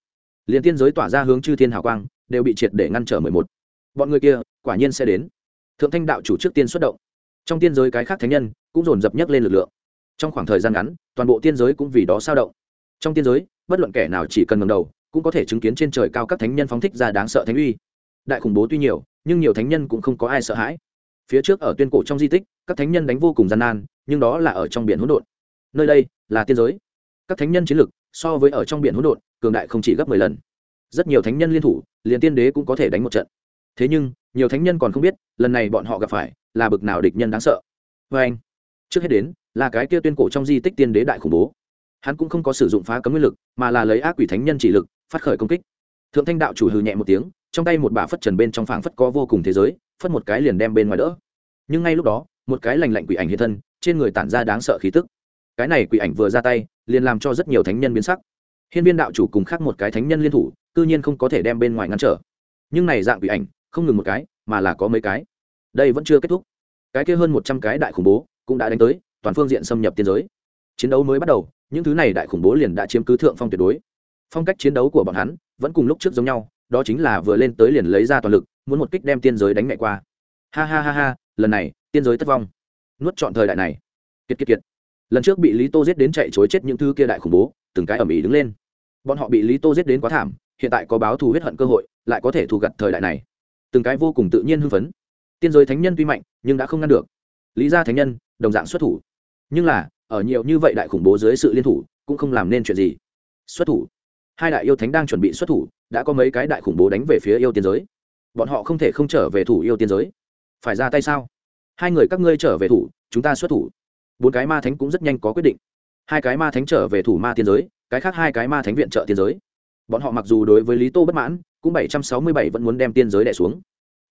Liền tiên giới tỏa ra hướng chư thiên hào quang, đều bị triệt để ngăn trở mười một. Bọn người kia, quả nhiên sẽ đến. Thượng thanh đạo chủ trước tiên xuất động trong tiên giới cái khác thánh nhân cũng dồn dập nhấc lên lực lượng. Trong khoảng thời gian ngắn, toàn bộ tiên giới cũng vì đó sao động. Trong tiên giới, bất luận kẻ nào chỉ cần ngầm đầu, cũng có thể chứng kiến trên trời cao các thánh nhân phóng thích ra đáng sợ thánh uy. Đại khủng bố tuy nhiều, nhưng nhiều thánh nhân cũng không có ai sợ hãi. Phía trước ở tuyên cổ trong di tích, các thánh nhân đánh vô cùng gian nan, nhưng đó là ở trong biển hỗn độn. Nơi đây là tiên giới. Các thánh nhân chiến lực so với ở trong biển hỗn độn, cường đại không chỉ gấp mười lần. Rất nhiều thánh nhân liên thủ, liền tiên đế cũng có thể đánh một trận thế nhưng, nhiều thánh nhân còn không biết, lần này bọn họ gặp phải, là bực nào địch nhân đáng sợ. Vê anh, trước hết đến, là cái kia tuyên cổ trong di tích tiên đế đại khủng bố. Hắn cũng không có sử dụng phá cấm nguyên lực, mà là lấy ác quỷ thánh nhân chỉ lực, phát khởi công kích. Thượng thanh đạo chủ hừ nhẹ một tiếng, trong tay một bả phất trần bên trong phảng phất có vô cùng thế giới, phất một cái liền đem bên ngoài đỡ. Nhưng ngay lúc đó, một cái lành lạnh quỷ ảnh hiện thân, trên người tản ra đáng sợ khí tức. Cái này quỷ ảnh vừa ra tay, liền làm cho rất nhiều thánh nhân biến sắc. Hiên viên đạo chủ cùng khác một cái thánh nhân liên thủ tự nhiên không có thể đem bên ngoài ngăn trở. Nhưng này dạng quỷ ảnh không ngừng một cái, mà là có mấy cái. Đây vẫn chưa kết thúc. Cái kia hơn một trăm cái đại khủng bố cũng đã đánh tới, toàn phương diện xâm nhập tiên giới. Chiến đấu mới bắt đầu, những thứ này đại khủng bố liền đã chiếm cứ thượng phong tuyệt đối. Phong cách chiến đấu của bọn hắn vẫn cùng lúc trước giống nhau, đó chính là vừa lên tới liền lấy ra toàn lực, muốn một kích đem tiên giới đánh mẹ qua. Ha ha ha ha, lần này, tiên giới thất vong. Nuốt chọn thời đại này. Kiệt kiệt kiệt. Lần trước bị lý tô giết đến chạy chối chết những thứ kia đại khủng bố, từng cái ầm ĩ đứng lên. Bọn họ bị lý tô giết đến quá thảm, hiện tại có báo thù huyết hận cơ hội, lại có thể thù gặt thời đại này từng cái vô cùng tự nhiên hưng phấn. Tiên giới thánh nhân tuy mạnh, nhưng đã không ngăn được. Lý gia thánh nhân, đồng dạng xuất thủ. Nhưng là, ở nhiều như vậy đại khủng bố dưới sự liên thủ, cũng không làm nên chuyện gì. Xuất thủ. Hai đại yêu thánh đang chuẩn bị xuất thủ, đã có mấy cái đại khủng bố đánh về phía yêu tiên giới. Bọn họ không thể không trở về thủ yêu tiên giới. Phải ra tay sao? Hai người các ngươi trở về thủ, chúng ta xuất thủ. Bốn cái ma thánh cũng rất nhanh có quyết định. Hai cái ma thánh trở về thủ ma tiên giới, cái khác hai cái ma thánh viện trợ tiên giới bọn họ mặc dù đối với lý tô bất mãn, cũng bảy trăm sáu mươi bảy vẫn muốn đem tiên giới đẻ xuống.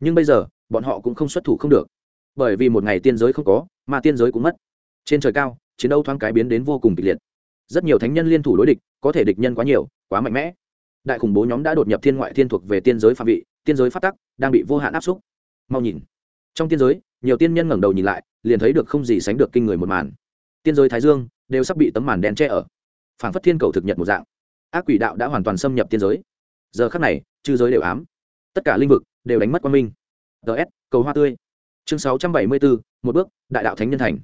Nhưng bây giờ, bọn họ cũng không xuất thủ không được. Bởi vì một ngày tiên giới không có, mà tiên giới cũng mất. Trên trời cao, chiến đấu thoáng cái biến đến vô cùng kịch liệt. Rất nhiều thánh nhân liên thủ đối địch, có thể địch nhân quá nhiều, quá mạnh mẽ. Đại khủng bố nhóm đã đột nhập thiên ngoại thiên thuộc về tiên giới phạm vị, tiên giới phát tắc, đang bị vô hạn áp xúc. Mau nhìn. Trong tiên giới, nhiều tiên nhân ngẩng đầu nhìn lại, liền thấy được không gì sánh được kinh người một màn. Tiên giới thái dương đều sắp bị tấm màn đen che ở. Phảng phất thiên cầu thực nhật một dạng ác quỷ đạo đã hoàn toàn xâm nhập tiên giới. Giờ khắc này, chư giới đều ám. Tất cả linh vực đều đánh mất quan minh. Ts cầu hoa tươi. Chương sáu trăm bảy mươi bốn một bước, đại đạo thánh nhân thành.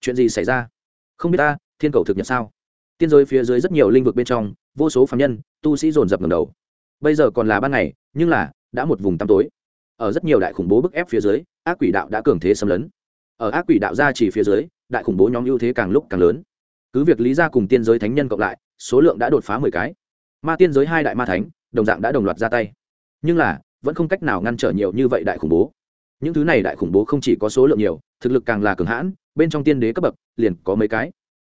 Chuyện gì xảy ra? Không biết ta, thiên cầu thực nhật sao? Tiên giới phía dưới rất nhiều lĩnh vực bên trong, vô số phạm nhân, tu sĩ dồn dập ngầm đầu. Bây giờ còn là ban ngày, nhưng là, đã một vùng tăm tối. Ở rất nhiều đại khủng bố bức ép phía dưới, ác quỷ đạo đã cường thế xâm lấn. Ở ác quỷ đạo ra chỉ phía dưới, đại khủng bố nhóm ưu thế càng lúc càng lớn. Cứ việc lý ra cùng tiên giới thánh nhân cộng lại số lượng đã đột phá mười cái. Ma tiên giới hai đại ma thánh, đồng dạng đã đồng loạt ra tay. Nhưng là, vẫn không cách nào ngăn trở nhiều như vậy đại khủng bố. Những thứ này đại khủng bố không chỉ có số lượng nhiều, thực lực càng là cường hãn, bên trong tiên đế cấp bậc liền có mấy cái.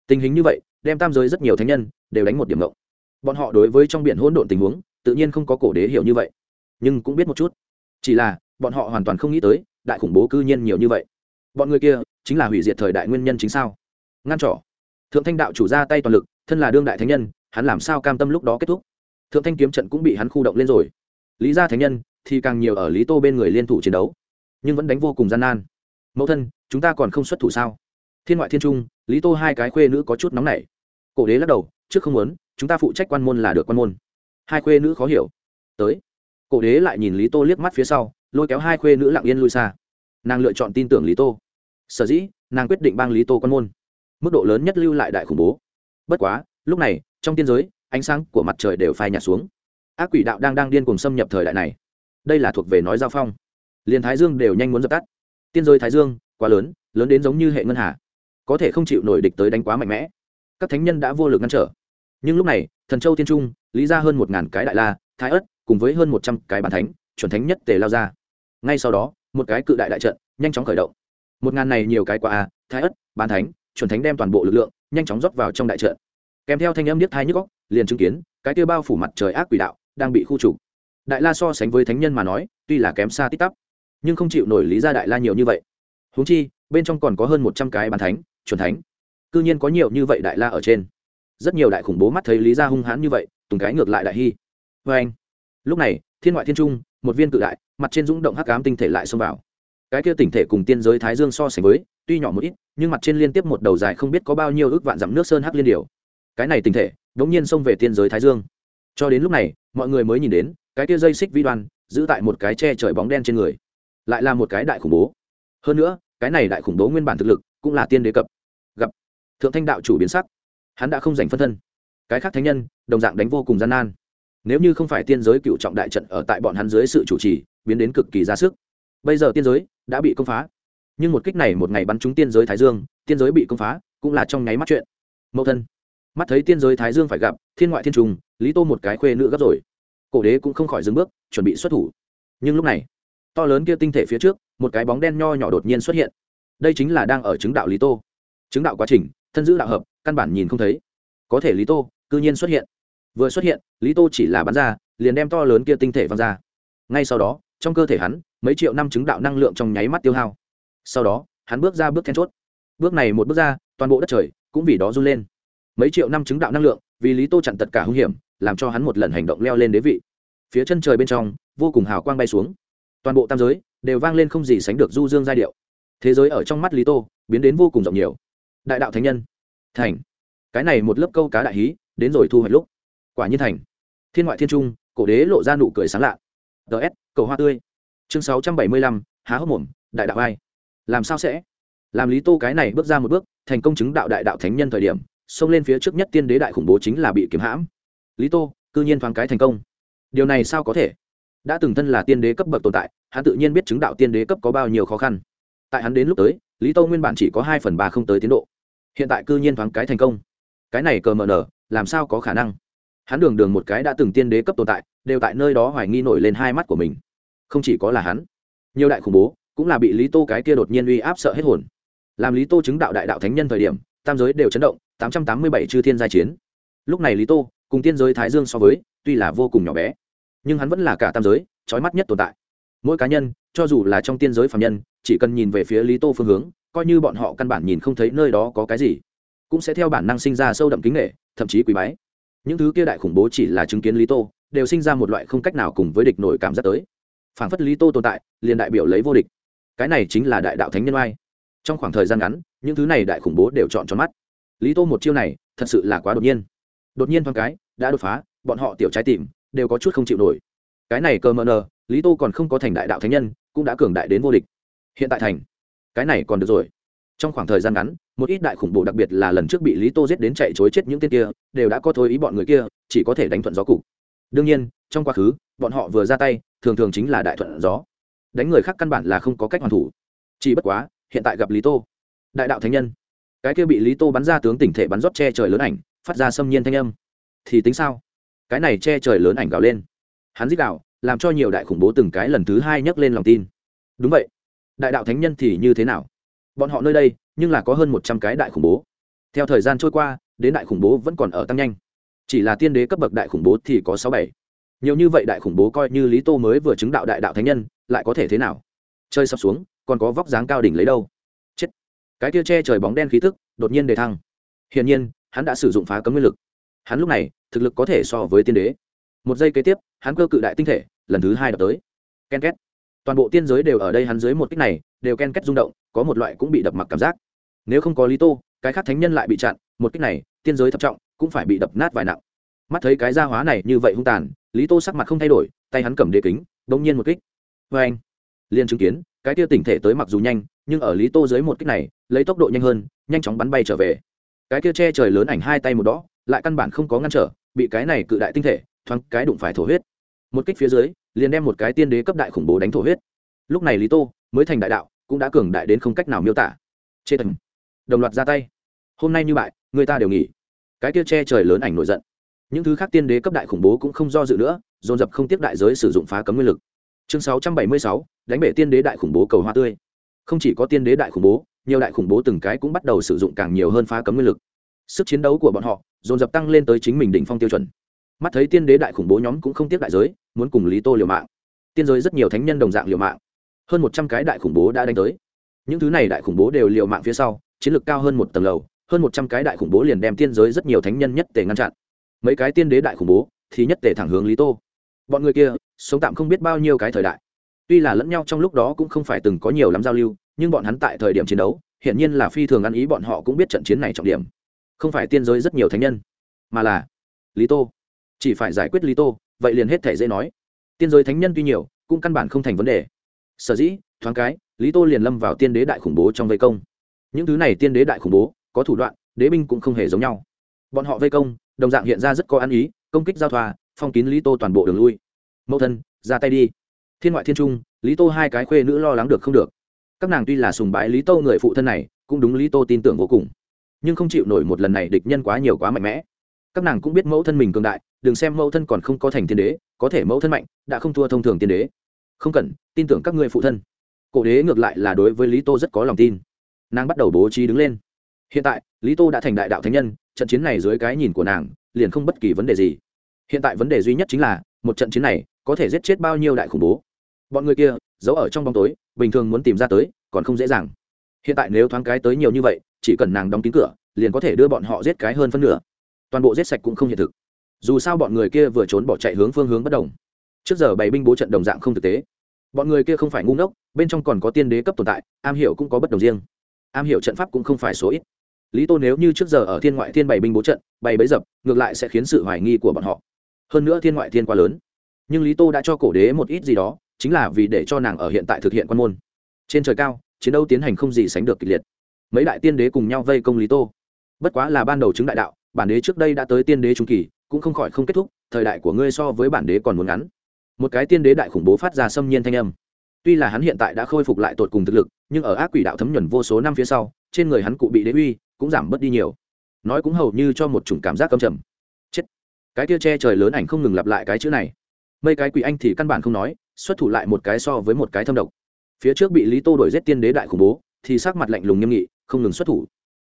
Tình hình như vậy, đem tam giới rất nhiều thánh nhân đều đánh một điểm ngộng. Bọn họ đối với trong biển hỗn độn tình huống, tự nhiên không có cổ đế hiểu như vậy. Nhưng cũng biết một chút. Chỉ là, bọn họ hoàn toàn không nghĩ tới, đại khủng bố cư nhiên nhiều như vậy. Bọn người kia chính là hủy diệt thời đại nguyên nhân chính sao? Ngăn trỏ thượng thanh đạo chủ ra tay toàn lực thân là đương đại thánh nhân, hắn làm sao cam tâm lúc đó kết thúc? Thượng thanh kiếm trận cũng bị hắn khu động lên rồi. Lý gia thánh nhân thì càng nhiều ở lý tô bên người liên thủ chiến đấu, nhưng vẫn đánh vô cùng gian nan. Mẫu thân, chúng ta còn không xuất thủ sao? Thiên ngoại thiên trung, lý tô hai cái khuê nữ có chút nóng nảy. Cổ đế lắc đầu, trước không muốn, chúng ta phụ trách quan môn là được quan môn. Hai khuê nữ khó hiểu. Tới. Cổ đế lại nhìn lý tô liếc mắt phía sau, lôi kéo hai khuê nữ lặng yên lui xa. Nàng lựa chọn tin tưởng lý tô. Sở dĩ, nàng quyết định bang lý tô quan môn. Mức độ lớn nhất lưu lại đại khủng bố bất quá, lúc này, trong tiên giới, ánh sáng của mặt trời đều phai nhạt xuống. Ác quỷ đạo đang đang điên cùng xâm nhập thời đại này. Đây là thuộc về nói giao phong. Liền thái dương đều nhanh muốn dập tắt. Tiên giới thái dương, quá lớn lớn đến giống như hệ ngân hà. Có thể không chịu nổi địch tới đánh quá mạnh mẽ. Các thánh nhân đã vô lực ngăn trở. Nhưng lúc này, thần châu tiên trung, lý ra hơn một ngàn cái đại la, thái ất cùng với hơn một trăm cái bàn thánh, chuẩn thánh nhất tề lao ra. Ngay sau đó, một cái cự đại đại trận, nhanh chóng khởi động. Một ngàn này nhiều cái qua a, thái ất bàn thánh, chuẩn thánh đem toàn bộ lực lượng nhanh chóng rót vào trong đại trận. Kèm theo thanh âm điếc thai nhức góc liền chứng kiến, cái kia bao phủ mặt trời ác quỷ đạo, đang bị khu trục. Đại la so sánh với thánh nhân mà nói, tuy là kém xa tít tắp, nhưng không chịu nổi lý ra đại la nhiều như vậy. Huống chi, bên trong còn có hơn một trăm cái bàn thánh, chuẩn thánh. Cư nhiên có nhiều như vậy đại la ở trên. Rất nhiều đại khủng bố mắt thấy lý gia hung hãn như vậy từng cái ngược lại đại hy vê anh, lúc này, thiên ngoại thiên trung, một viên cự đại, mặt trên dũng động hắc ám tinh thể lại xông vào. Cái kia tỉnh thể cùng tiên giới thái dương so sánh với tuy nhỏ một ít, nhưng mặt trên liên tiếp một đầu dài không biết có bao nhiêu ước vạn dặm nước sơn hắc liên điều cái này tình thể, đống nhiên xông về tiên giới thái dương. Cho đến lúc này, mọi người mới nhìn đến, cái kia dây xích vi đoan giữ tại một cái che trời bóng đen trên người. Lại là một cái đại khủng bố. Hơn nữa, cái này đại khủng bố nguyên bản thực lực, cũng là tiên đế cập gặp, thượng thanh đạo chủ biến sắc. Hắn đã không giành phân thân. Cái khác thánh nhân, đồng dạng đánh vô cùng gian nan. Nếu như không phải tiên giới cựu trọng đại trận ở tại bọn hắn dưới sự chủ trì, biến đến cực kỳ ra sức. Bây giờ tiên giới, đã bị công phá nhưng một kích này một ngày bắn trúng tiên giới thái dương, tiên giới bị công phá, cũng là trong nháy mắt chuyện. Mẫu thân. Mắt thấy tiên giới thái dương phải gặp, thiên ngoại thiên trùng, lý tô một cái khuê nữ gấp rồi. Cổ đế cũng không khỏi dừng bước, chuẩn bị xuất thủ. Nhưng lúc này, to lớn kia tinh thể phía trước, một cái bóng đen nho nhỏ đột nhiên xuất hiện. Đây chính là đang ở chứng đạo lý tô. Chứng đạo quá trình, thân giữ đạo hợp, căn bản nhìn không thấy. Có thể lý tô, cư nhiên xuất hiện. Vừa xuất hiện, lý tô chỉ là bắn ra, liền đem to lớn kia tinh thể văng ra. Ngay sau đó, trong cơ thể hắn, mấy triệu năm chứng đạo năng lượng trong nháy mắt tiêu hao sau đó, hắn bước ra bước then chốt. Bước này một bước ra, toàn bộ đất trời cũng vì đó run lên. Mấy triệu năm chứng đạo năng lượng, vì lý tô chặn tất cả hung hiểm, làm cho hắn một lần hành động leo lên đế vị. Phía chân trời bên trong, vô cùng hào quang bay xuống. Toàn bộ tam giới đều vang lên không gì sánh được du dương giai điệu. Thế giới ở trong mắt lý tô biến đến vô cùng rộng nhiều. Đại đạo thánh nhân. Thành. Cái này một lớp câu cá đại hí, đến rồi thu hoạch lúc. Quả nhiên thành. Thiên ngoại thiên trung, cổ đế lộ ra nụ cười sáng lạ. Ts cầu hoa tươi. Chương sáu trăm bảy mươi lăm, há hốc mồm, đại đạo ai? Làm sao sẽ? Làm lý tô cái này bước ra một bước, thành công chứng đạo đại đạo thánh nhân thời điểm, xông lên phía trước nhất tiên đế đại khủng bố chính là bị kiếm hãm. Lý tô, cư nhiên thoáng cái thành công. Điều này sao có thể? Đã từng thân là tiên đế cấp bậc tồn tại, hắn tự nhiên biết chứng đạo tiên đế cấp có bao nhiêu khó khăn. Tại hắn đến lúc tới, lý tô nguyên bản chỉ có hai phần ba không tới tiến độ. Hiện tại cư nhiên thoáng cái thành công. Cái này cờ mờ nở, làm sao có khả năng? Hắn đường đường một cái đã từng tiên đế cấp tồn tại, đều tại nơi đó hoài nghi nổi lên hai mắt của mình. Không chỉ có là hắn, nhiều đại khủng bố cũng là bị lý tô cái kia đột nhiên uy áp sợ hết hồn. Làm lý tô chứng đạo đại đạo thánh nhân thời điểm, tam giới đều chấn động, tám trăm tám mươi bảy chư thiên giai chiến. Lúc này lý tô, cùng tiên giới thái dương so với, tuy là vô cùng nhỏ bé, nhưng hắn vẫn là cả tam giới, trói mắt nhất tồn tại. Mỗi cá nhân, cho dù là trong tiên giới phạm nhân, chỉ cần nhìn về phía lý tô phương hướng, coi như bọn họ căn bản nhìn không thấy nơi đó có cái gì, cũng sẽ theo bản năng sinh ra sâu đậm kính nghệ thậm chí quý bái. Những thứ kia đại khủng bố chỉ là chứng kiến lý tô, đều sinh ra một loại không cách nào cùng với địch nổi cảm giác tới. Phản phất lý tô tồn tại, liền đại biểu lấy vô địch cái này chính là đại đạo thánh nhân oai. Trong khoảng thời gian ngắn, những thứ này đại khủng bố đều chọn tròn mắt. Lý tô một chiêu này, thật sự là quá đột nhiên. Đột nhiên thoáng cái, đã đột phá, bọn họ tiểu trái tim đều có chút không chịu nổi. Cái này cơ mờ nờ, lý tô còn không có thành đại đạo thánh nhân, cũng đã cường đại đến vô địch. Hiện tại thành, cái này còn được rồi. Trong khoảng thời gian ngắn, một ít đại khủng bố đặc biệt là lần trước bị lý tô giết đến chạy chối chết những tên kia, đều đã có thôi ý bọn người kia, chỉ có thể đánh thuận gió cục. Đương nhiên, trong quá khứ, bọn họ vừa ra tay, thường thường chính là đại thuận gió đánh người khác căn bản là không có cách hoàn thủ. Chỉ bất quá, hiện tại gặp lý tô. Đại đạo thánh nhân. Cái kia bị lý tô bắn ra tướng tỉnh thể bắn rót che trời lớn ảnh, phát ra xâm nhiên thanh âm. Thì tính sao? Cái này che trời lớn ảnh gào lên. Hắn dích đạo, làm cho nhiều đại khủng bố từng cái lần thứ hai nhấc lên lòng tin. Đúng vậy. Đại đạo thánh nhân thì như thế nào? Bọn họ nơi đây, nhưng là có hơn một trăm cái đại khủng bố. Theo thời gian trôi qua, đến đại khủng bố vẫn còn ở tăng nhanh. Chỉ là tiên đế cấp bậc đại khủng bố thì có sáu bảy nhiều như vậy đại khủng bố coi như lý tô mới vừa chứng đạo đại đạo thánh nhân, lại có thể thế nào? Chơi sập xuống, còn có vóc dáng cao đỉnh lấy đâu? Chết. Cái kia che trời bóng đen khí tức, đột nhiên đề thăng. Hiển nhiên, hắn đã sử dụng phá cấm nguyên lực. Hắn lúc này, thực lực có thể so với tiên đế. Một giây kế tiếp, hắn cơ cự đại tinh thể, lần thứ hai đập tới. Ken két. Toàn bộ tiên giới đều ở đây hắn dưới một kích này, đều ken két rung động, có một loại cũng bị đập mặc cảm giác. Nếu không có lý tô, cái khác thánh nhân lại bị chặn, một kích này, tiên giới thập trọng, cũng phải bị đập nát vài nặng mắt thấy cái gia hóa này như vậy hung tàn, lý tô sắc mặt không thay đổi, tay hắn cầm đế kính đ ỗ n g nhiên một kích. Vê anh, liền chứng kiến, cái tia tỉnh thể tới mặc dù nhanh, nhưng ở lý tô dưới một kích này, lấy tốc độ nhanh hơn, nhanh chóng bắn bay trở về. Cái kia che trời lớn ảnh hai tay một đó lại căn bản không có ngăn trở, bị cái này cự đại tinh thể, thoáng cái đụng phải thổ huyết. Một kích phía dưới, liền đem một cái tiên đế cấp đại khủng bố đánh thổ huyết. Lúc này lý tô mới thành đại đạo, cũng đã cường đại đến không cách nào miêu tả. Chê tầng đồng loạt ra tay. Hôm nay như bại, người ta đều nghỉ. Cái kia che trời lớn ảnh nổi giận những thứ khác tiên đế cấp đại khủng bố cũng không do dự nữa, dồn dập không tiếp đại giới sử dụng phá cấm nguyên lực. Chương sáu trăm bảy mươi sáu, đánh bể tiên đế đại khủng bố cầu hoa tươi. Không chỉ có tiên đế đại khủng bố, nhiều đại khủng bố từng cái cũng bắt đầu sử dụng càng nhiều hơn phá cấm nguyên lực. Sức chiến đấu của bọn họ dồn dập tăng lên tới chính mình đỉnh phong tiêu chuẩn. Mắt thấy tiên đế đại khủng bố nhóm cũng không tiếp đại giới, muốn cùng lý tô liều mạng. Tiên giới rất nhiều thánh nhân đồng dạng liều mạng. Hơn một trăm cái đại khủng bố đã đánh tới. Những thứ này đại khủng bố đều liều mạng phía sau, chiến lược cao hơn một tầng lầu, hơn một trăm cái đại khủng bố liền đem tiên giới rất nhiều thánh nhân nhất tề ngăn chặn mấy cái tiên đế đại khủng bố, thì nhất tề thẳng hướng lý tô. Bọn người kia, sống tạm không biết bao nhiêu cái thời đại. Tuy là lẫn nhau trong lúc đó cũng không phải từng có nhiều lắm giao lưu, nhưng bọn hắn tại thời điểm chiến đấu hiện nhiên là phi thường ăn ý bọn họ cũng biết trận chiến này trọng điểm. Không phải tiên giới rất nhiều thánh nhân, mà là lý tô. Chỉ phải giải quyết lý tô, vậy liền hết thể dễ nói. Tiên giới thánh nhân tuy nhiều, cũng căn bản không thành vấn đề. Sở dĩ, thoáng cái, lý tô liền lâm vào tiên đế đại khủng bố trong vây công. Những thứ này tiên đế đại khủng bố, có thủ đoạn, đế binh cũng không hề giống nhau bọn họ vây công, đồng dạng hiện ra rất có ăn ý, công kích giao thoa, phong kín lý tô toàn bộ đường lui. Mẫu thân, ra tay đi. Thiên ngoại thiên trung, lý tô hai cái khuê nữ lo lắng được không được. Các nàng tuy là sùng bái lý tô người phụ thân này, cũng đúng lý tô tin tưởng vô cùng. Nhưng không chịu nổi một lần này địch nhân quá nhiều quá mạnh mẽ. Các nàng cũng biết mẫu thân mình cường đại, đừng xem mẫu thân còn không có thành tiên đế, có thể mẫu thân mạnh, đã không thua thông thường tiên đế. Không cần, tin tưởng các người phụ thân. Cổ đế ngược lại là đối với lý tô rất có lòng tin. Nàng bắt đầu bố trí đứng lên. Hiện tại, lý tô đã thành đại đạo thánh nhân trận chiến này dưới cái nhìn của nàng, liền không bất kỳ vấn đề gì. Hiện tại vấn đề duy nhất chính là, một trận chiến này có thể giết chết bao nhiêu đại khủng bố. Bọn người kia, giấu ở trong bóng tối, bình thường muốn tìm ra tới, còn không dễ dàng. Hiện tại nếu thoáng cái tới nhiều như vậy, chỉ cần nàng đóng kín cửa, liền có thể đưa bọn họ giết cái hơn phân nửa. Toàn bộ giết sạch cũng không hiện thực. Dù sao bọn người kia vừa trốn bỏ chạy hướng phương hướng bất đồng. Trước giờ bày binh bố trận đồng dạng không thực tế. Bọn người kia không phải ngu ngốc, bên trong còn có tiên đế cấp tồn tại, am hiểu cũng có bất đồng riêng. Am hiểu trận pháp cũng không phải số ít lý tô nếu như trước giờ ở thiên ngoại thiên bày binh bố trận, bày bấy dập, ngược lại sẽ khiến sự hoài nghi của bọn họ. Hơn nữa thiên ngoại thiên quá lớn. Nhưng lý tô đã cho cổ đế một ít gì đó, chính là vì để cho nàng ở hiện tại thực hiện quan môn. Trên trời cao, chiến đấu tiến hành không gì sánh được kịch liệt. Mấy đại tiên đế cùng nhau vây công lý tô. Bất quá là ban đầu chứng đại đạo, bản đế trước đây đã tới tiên đế trung kỳ, cũng không khỏi không kết thúc, thời đại của ngươi so với bản đế còn muốn ngắn. Một cái tiên đế đại khủng bố phát ra xâm nhiên thanh âm. Tuy là hắn hiện tại đã khôi phục lại tột cùng thực lực, nhưng ở ác quỷ đạo thấm nhuần vô số năm phía sau, trên người hắn cụ bị đế uy cũng giảm bớt đi nhiều. Nói cũng hầu như cho một chủng cảm giác âm trầm. Chết. Cái tia che trời lớn ảnh không ngừng lặp lại cái chữ này. Mấy cái quỷ anh thì căn bản không nói, xuất thủ lại một cái so với một cái thâm độc. Phía trước bị lý tô đổi giết tiên đế đại khủng bố, thì sắc mặt lạnh lùng nghiêm nghị, không ngừng xuất thủ.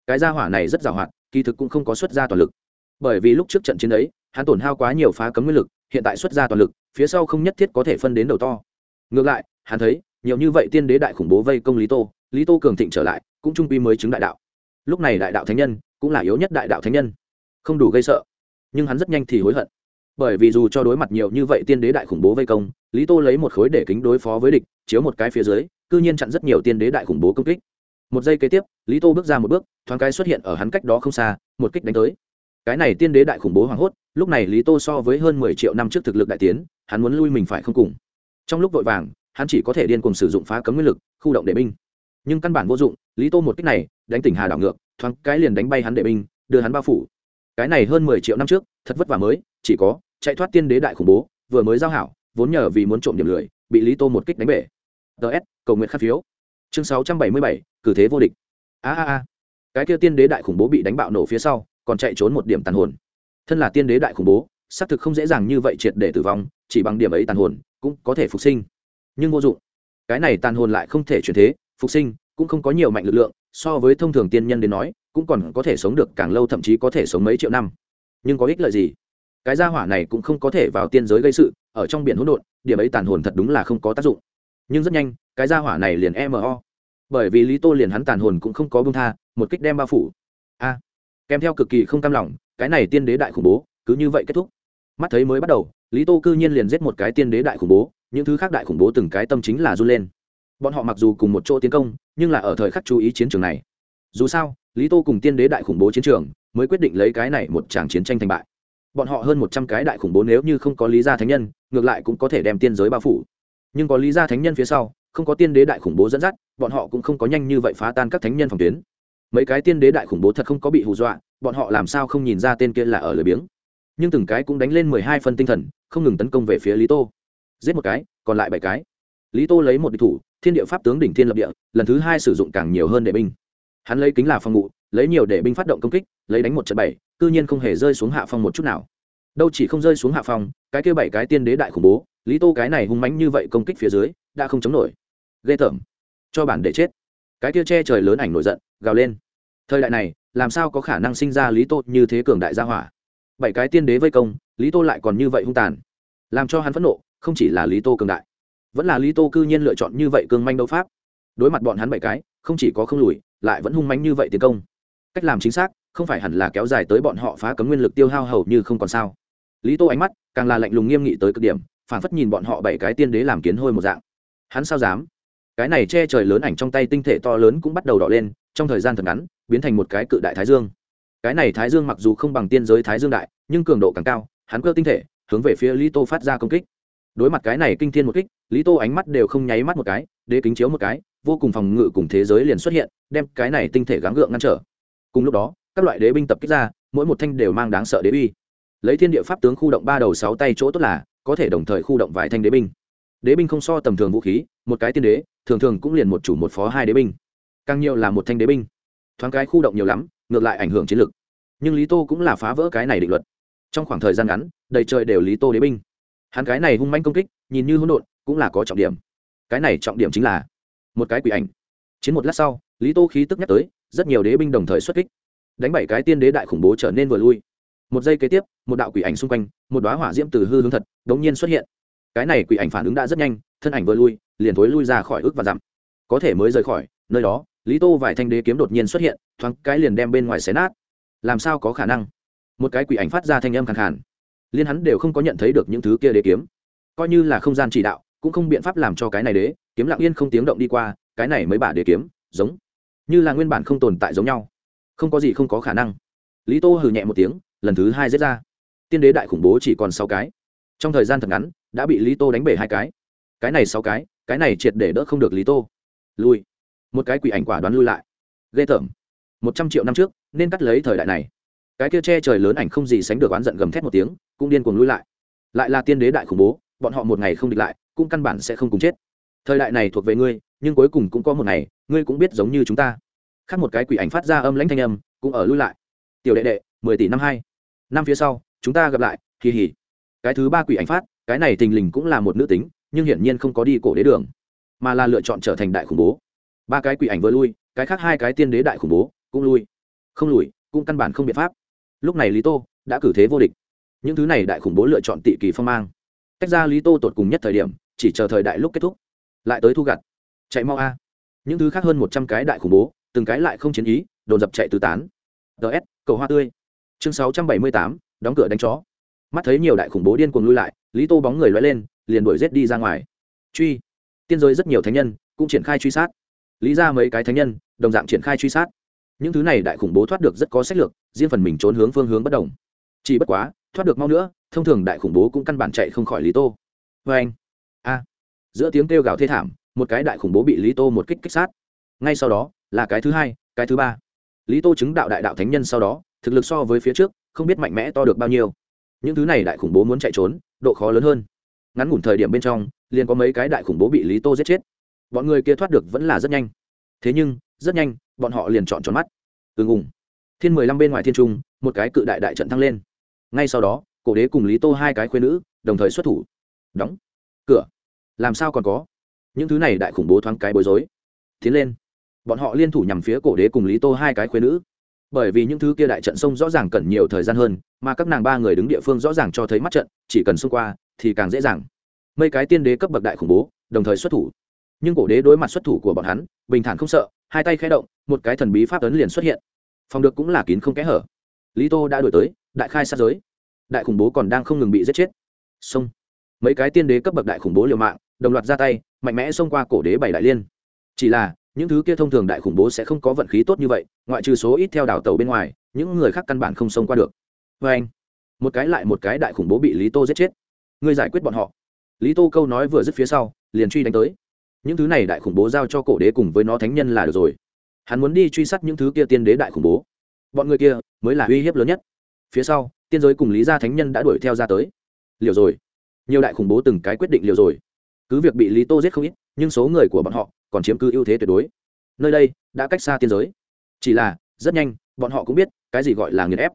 Cái gia hỏa này rất giàu hoạt, kỳ thực cũng không có xuất ra toàn lực. Bởi vì lúc trước trận chiến ấy, hắn tổn hao quá nhiều phá cấm nguyên lực, hiện tại xuất ra toàn lực, phía sau không nhất thiết có thể phân đến đầu to. Ngược lại, hắn thấy, nhiều như vậy tiên đế đại khủng bố vây công lý tô lý tô cường thịnh trở lại, cũng trung quy mới chứng đại đạo lúc này đại đạo thánh nhân cũng là yếu nhất đại đạo thánh nhân. Không đủ gây sợ, nhưng hắn rất nhanh thì hối hận. Bởi vì dù cho đối mặt nhiều như vậy tiên đế đại khủng bố vây công, lý tô lấy một khối để kính đối phó với địch, chiếu một cái phía dưới, cư nhiên chặn rất nhiều tiên đế đại khủng bố công kích. Một giây kế tiếp, lý tô bước ra một bước, thoáng cái xuất hiện ở hắn cách đó không xa, một kích đánh tới. Cái này tiên đế đại khủng bố hoảng hốt, lúc này lý tô so với hơn mười triệu năm trước thực lực đại tiến, hắn muốn lui mình phải không cùng. Trong lúc vội vàng, hắn chỉ có thể điên cùng sử dụng phá cấm nguyên lực, khu động đệ binh. Nhưng căn bản vô dụng lý tô một cách này, đánh tỉnh hà đảo ngược, thoáng cái liền đánh bay hắn đệ binh, đưa hắn bao phủ. Cái này hơn mười triệu năm trước, thật vất vả mới, chỉ có chạy thoát tiên đế đại khủng bố, vừa mới giao hảo, vốn nhờ vì muốn trộm điểm lười, bị lý tô một kích đánh bể. Ts cầu nguyện khắc phiếu. Chương sáu trăm bảy mươi bảy, cử thế vô địch. A a a. Cái kia tiên đế đại khủng bố bị đánh bạo nổ phía sau, còn chạy trốn một điểm tàn hồn. Thân là tiên đế đại khủng bố, xác thực không dễ dàng như vậy triệt để tử vong, chỉ bằng điểm ấy tàn hồn, cũng có thể phục sinh. Nhưng vô dụng. Cái này tàn hồn lại không thể chuyển thế, phục sinh cũng không có nhiều mạnh lực lượng, so với thông thường tiên nhân đến nói, cũng còn có thể sống được càng lâu thậm chí có thể sống mấy triệu năm. Nhưng có ích lợi gì? Cái gia hỏa này cũng không có thể vào tiên giới gây sự, ở trong biển hỗn độn, điểm ấy tàn hồn thật đúng là không có tác dụng. Nhưng rất nhanh, cái gia hỏa này liền mo bởi vì lý tô liền hắn tàn hồn cũng không có bưng tha, một kích đem bao phủ. A, kèm theo cực kỳ không cam lòng, cái này tiên đế đại khủng bố, cứ như vậy kết thúc. Mắt thấy mới bắt đầu, lý tô cư nhiên liền giết một cái tiên đế đại khủng bố, những thứ khác đại khủng bố từng cái tâm chính là run lên bọn họ mặc dù cùng một chỗ tiến công, nhưng là ở thời khắc chú ý chiến trường này. Dù sao, lý tô cùng tiên đế đại khủng bố chiến trường mới quyết định lấy cái này một tràng chiến tranh thành bại. Bọn họ hơn một trăm cái đại khủng bố nếu như không có lý gia thánh nhân, ngược lại cũng có thể đem tiên giới bao phủ. Nhưng có lý gia thánh nhân phía sau, không có tiên đế đại khủng bố dẫn dắt, bọn họ cũng không có nhanh như vậy phá tan các thánh nhân phòng tuyến. Mấy cái tiên đế đại khủng bố thật không có bị hù dọa, bọn họ làm sao không nhìn ra tên kia là ở lười biếng. Nhưng từng cái cũng đánh lên mười hai phân tinh thần, không ngừng tấn công về phía lý tô. Giết một cái, còn lại bảy cái. Lý tô lấy một địch thủ thiên địa pháp tướng đỉnh thiên lập địa, lần thứ hai sử dụng càng nhiều hơn đệ binh. Hắn lấy kính là phòng ngụ, lấy nhiều đệ binh phát động công kích, lấy đánh một trận bảy, cư nhiên không hề rơi xuống hạ phong một chút nào. Đâu chỉ không rơi xuống hạ phong, cái kia bảy cái tiên đế đại khủng bố, lý tô cái này hung mãnh như vậy công kích phía dưới, đã không chống nổi. Ghê tởm. Cho bản để chết. Cái kia che trời lớn ảnh nổi giận, gào lên. Thời đại này, làm sao có khả năng sinh ra lý tô như thế cường đại gia hỏa? Bảy cái tiên đế vây công, lý tô lại còn như vậy hung tàn. Làm cho hắn phẫn nộ, không chỉ là lý tô cường đại vẫn là lý tô cư nhiên lựa chọn như vậy cương manh đấu pháp. Đối mặt bọn hắn bảy cái, không chỉ có không lùi, lại vẫn hung manh như vậy tiến công. Cách làm chính xác, không phải hẳn là kéo dài tới bọn họ phá cấm nguyên lực tiêu hao hầu như không còn sao. Lý tô ánh mắt càng là lạnh lùng nghiêm nghị tới cực điểm, phản phất nhìn bọn họ bảy cái tiên đế làm kiến hôi một dạng. Hắn sao dám? Cái này che trời lớn ảnh trong tay tinh thể to lớn cũng bắt đầu đỏ lên, trong thời gian thật ngắn, biến thành một cái cự đại thái dương. Cái này thái dương mặc dù không bằng tiên giới thái dương đại, nhưng cường độ càng cao, hắn cơ tinh thể, hướng về phía lý tô phát ra công kích đối mặt cái này kinh thiên một kích, lý tô ánh mắt đều không nháy mắt một cái, đế kính chiếu một cái, vô cùng phòng ngự cùng thế giới liền xuất hiện, đem cái này tinh thể gắng gượng ngăn trở. Cùng lúc đó, các loại đế binh tập kích ra, mỗi một thanh đều mang đáng sợ đế uy. Lấy thiên địa pháp tướng khu động ba đầu sáu tay chỗ tốt là, có thể đồng thời khu động vài thanh đế binh. Đế binh không so tầm thường vũ khí, một cái tiên đế, thường thường cũng liền một chủ một phó hai đế binh. Càng nhiều là một thanh đế binh. Thoáng cái khu động nhiều lắm, ngược lại ảnh hưởng chiến lược nhưng lý tô cũng là phá vỡ cái này định luật. Trong khoảng thời gian ngắn, đầy trời đều lý tô đế binh hắn cái này hung manh công kích, nhìn như hỗn độn, cũng là có trọng điểm. Cái này trọng điểm chính là một cái quỷ ảnh. Chiến một lát sau, lý tô khí tức nhắc tới, rất nhiều đế binh đồng thời xuất kích. Đánh bảy cái tiên đế đại khủng bố trở nên vừa lui. Một giây kế tiếp, một đạo quỷ ảnh xung quanh, một đoá hỏa diễm từ hư hướng thật, đống nhiên xuất hiện. Cái này quỷ ảnh phản ứng đã rất nhanh, thân ảnh vừa lui, liền thối lui ra khỏi ước và dặm. Có thể mới rời khỏi, nơi đó, lý tô vài thanh đế kiếm đột nhiên xuất hiện, thoáng cái liền đem bên ngoài xé nát. Làm sao có khả năng? Một cái quỷ ảnh phát ra thanh âm khẳng khàn liên hắn đều không có nhận thấy được những thứ kia đế kiếm. Coi như là không gian chỉ đạo, cũng không biện pháp làm cho cái này đế, kiếm lặng yên không tiếng động đi qua, cái này mới bả đế kiếm, giống như là nguyên bản không tồn tại giống nhau. Không có gì không có khả năng. Lý tô hừ nhẹ một tiếng, lần thứ hai giết ra. Tiên đế đại khủng bố chỉ còn sáu cái. Trong thời gian thật ngắn, đã bị lý tô đánh bể hai cái. Cái này sáu cái cái này triệt để đỡ không được lý tô. Lui. Một cái quỷ ảnh quả đoán lui lại. Ghê tởm. Một trăm triệu năm trước, nên cắt lấy thời đại này. Cái kia che trời lớn ảnh không gì sánh được oán giận gầm thét một tiếng cũng điên cuồng lui lại. Lại là tiên đế đại khủng bố, bọn họ một ngày không địch lại, cũng căn bản sẽ không cùng chết. Thời đại này thuộc về ngươi, nhưng cuối cùng cũng có một ngày, ngươi cũng biết giống như chúng ta. Khác một cái quỷ ảnh phát ra âm lãnh thanh âm, cũng ở lui lại. Tiểu đệ đệ, mười tỷ năm hai. Năm phía sau, chúng ta gặp lại kỳ hỉ cái thứ ba quỷ ảnh phát, cái này tình lình cũng là một nữ tính, nhưng hiển nhiên không có đi cổ đế đường, mà là lựa chọn trở thành đại khủng bố. Ba cái quỷ ảnh vừa lui, cái khác hai cái tiên đế đại khủng bố cũng lui. Không lùi, cũng căn bản không biện pháp. Lúc này lý tô đã cử thế vô địch những thứ này đại khủng bố lựa chọn tị kỳ phong mang. Tách ra lý tô tột cùng nhất thời điểm, chỉ chờ thời đại lúc kết thúc. Lại tới thu gặt. Chạy mau a. Những thứ khác hơn một trăm cái đại khủng bố, từng cái lại không chiến ý đồn dập chạy tứ tán. Ts cầu hoa tươi. Chương sáu trăm bảy mươi tám, đóng cửa đánh chó. Mắt thấy nhiều đại khủng bố điên cuồng lui lại, lý tô bóng người loay lên, liền đuổi rết đi ra ngoài. Truy. Tiên giới rất nhiều thánh nhân cũng triển khai truy sát. Lý ra mấy cái thánh nhân, đồng dạng triển khai truy sát. Những thứ này đại khủng bố thoát được rất có sách lược, riêng phần mình trốn hướng phương hướng bất đồng. Chỉ bất quá thoát được mau nữa, thông thường đại khủng bố cũng căn bản chạy không khỏi lý tô. Vê anh, a, giữa tiếng kêu gào thê thảm, một cái đại khủng bố bị lý tô một kích kích sát. Ngay sau đó, là cái thứ hai, cái thứ ba. Lý tô chứng đạo đại đạo thánh nhân sau đó, thực lực so với phía trước, không biết mạnh mẽ to được bao nhiêu. Những thứ này đại khủng bố muốn chạy trốn, độ khó lớn hơn. Ngắn ngủn thời điểm bên trong, liền có mấy cái đại khủng bố bị lý tô giết chết. Bọn người kia thoát được vẫn là rất nhanh. Thế nhưng, rất nhanh, bọn họ liền chọn tròn mắt. Ưng ủng thiên mười lăm bên ngoài thiên trung, một cái cự đại đại trận thăng lên ngay sau đó, cổ đế cùng lý tô hai cái khuyên nữ đồng thời xuất thủ. Đóng cửa. Làm sao còn có? Những thứ này đại khủng bố thoáng cái bối rối. Tiến lên. Bọn họ liên thủ nhằm phía cổ đế cùng lý tô hai cái khuyên nữ. Bởi vì những thứ kia đại trận sông rõ ràng cần nhiều thời gian hơn, mà các nàng ba người đứng địa phương rõ ràng cho thấy mắt trận, chỉ cần xông qua thì càng dễ dàng. Mấy cái tiên đế cấp bậc đại khủng bố đồng thời xuất thủ. Nhưng cổ đế đối mặt xuất thủ của bọn hắn, bình thản không sợ, hai tay khẽ động, một cái thần bí pháp ấn liền xuất hiện. Phòng được cũng là kín không kẽ hở. Lý tô đã đổi tới đại khai sát giới. Đại khủng bố còn đang không ngừng bị giết chết. Xông mấy cái tiên đế cấp bậc đại khủng bố liều mạng, đồng loạt ra tay, mạnh mẽ xông qua cổ đế bảy đại liên. Chỉ là, những thứ kia thông thường đại khủng bố sẽ không có vận khí tốt như vậy, ngoại trừ số ít theo đảo tàu bên ngoài, những người khác căn bản không xông qua được. Vê anh, một cái lại một cái đại khủng bố bị lý tô giết chết. Ngươi giải quyết bọn họ. Lý tô câu nói vừa dứt phía sau, liền truy đánh tới. Những thứ này đại khủng bố giao cho cổ đế cùng với nó thánh nhân là được rồi. Hắn muốn đi truy sát những thứ kia tiên đế đại khủng bố. Bọn người kia mới là uy hiếp lớn nhất phía sau, tiên giới cùng lý gia thánh nhân đã đuổi theo ra tới. Liều rồi. Nhiều đại khủng bố từng cái quyết định liều rồi. Cứ việc bị lý tô giết không ít, nhưng số người của bọn họ còn chiếm cứ ưu thế tuyệt đối. Nơi đây đã cách xa tiên giới. Chỉ là, rất nhanh, bọn họ cũng biết cái gì gọi là nghiền ép.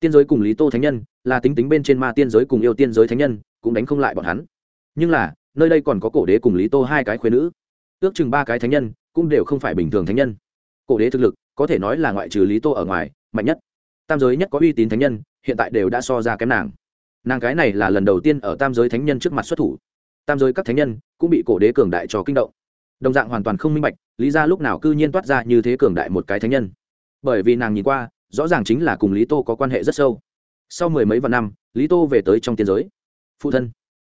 Tiên giới cùng lý tô thánh nhân là tính tính bên trên ma tiên giới cùng yêu tiên giới thánh nhân, cũng đánh không lại bọn hắn. Nhưng là, nơi đây còn có cổ đế cùng lý tô hai cái khuyên nữ. Ước chừng ba cái thánh nhân cũng đều không phải bình thường thánh nhân. Cổ đế thực lực có thể nói là ngoại trừ lý tô ở ngoài, mạnh nhất tam giới nhất có uy tín thánh nhân, hiện tại đều đã so ra kém nàng. Nàng cái này là lần đầu tiên ở tam giới thánh nhân trước mặt xuất thủ. Tam giới các thánh nhân cũng bị cổ đế cường đại cho kinh động. Đồng dạng hoàn toàn không minh bạch, lý ra lúc nào cư nhiên toát ra như thế cường đại một cái thánh nhân. Bởi vì nàng nhìn qua, rõ ràng chính là cùng lý tô có quan hệ rất sâu. Sau mười mấy vạn năm, lý tô về tới trong tiên giới. Phụ thân.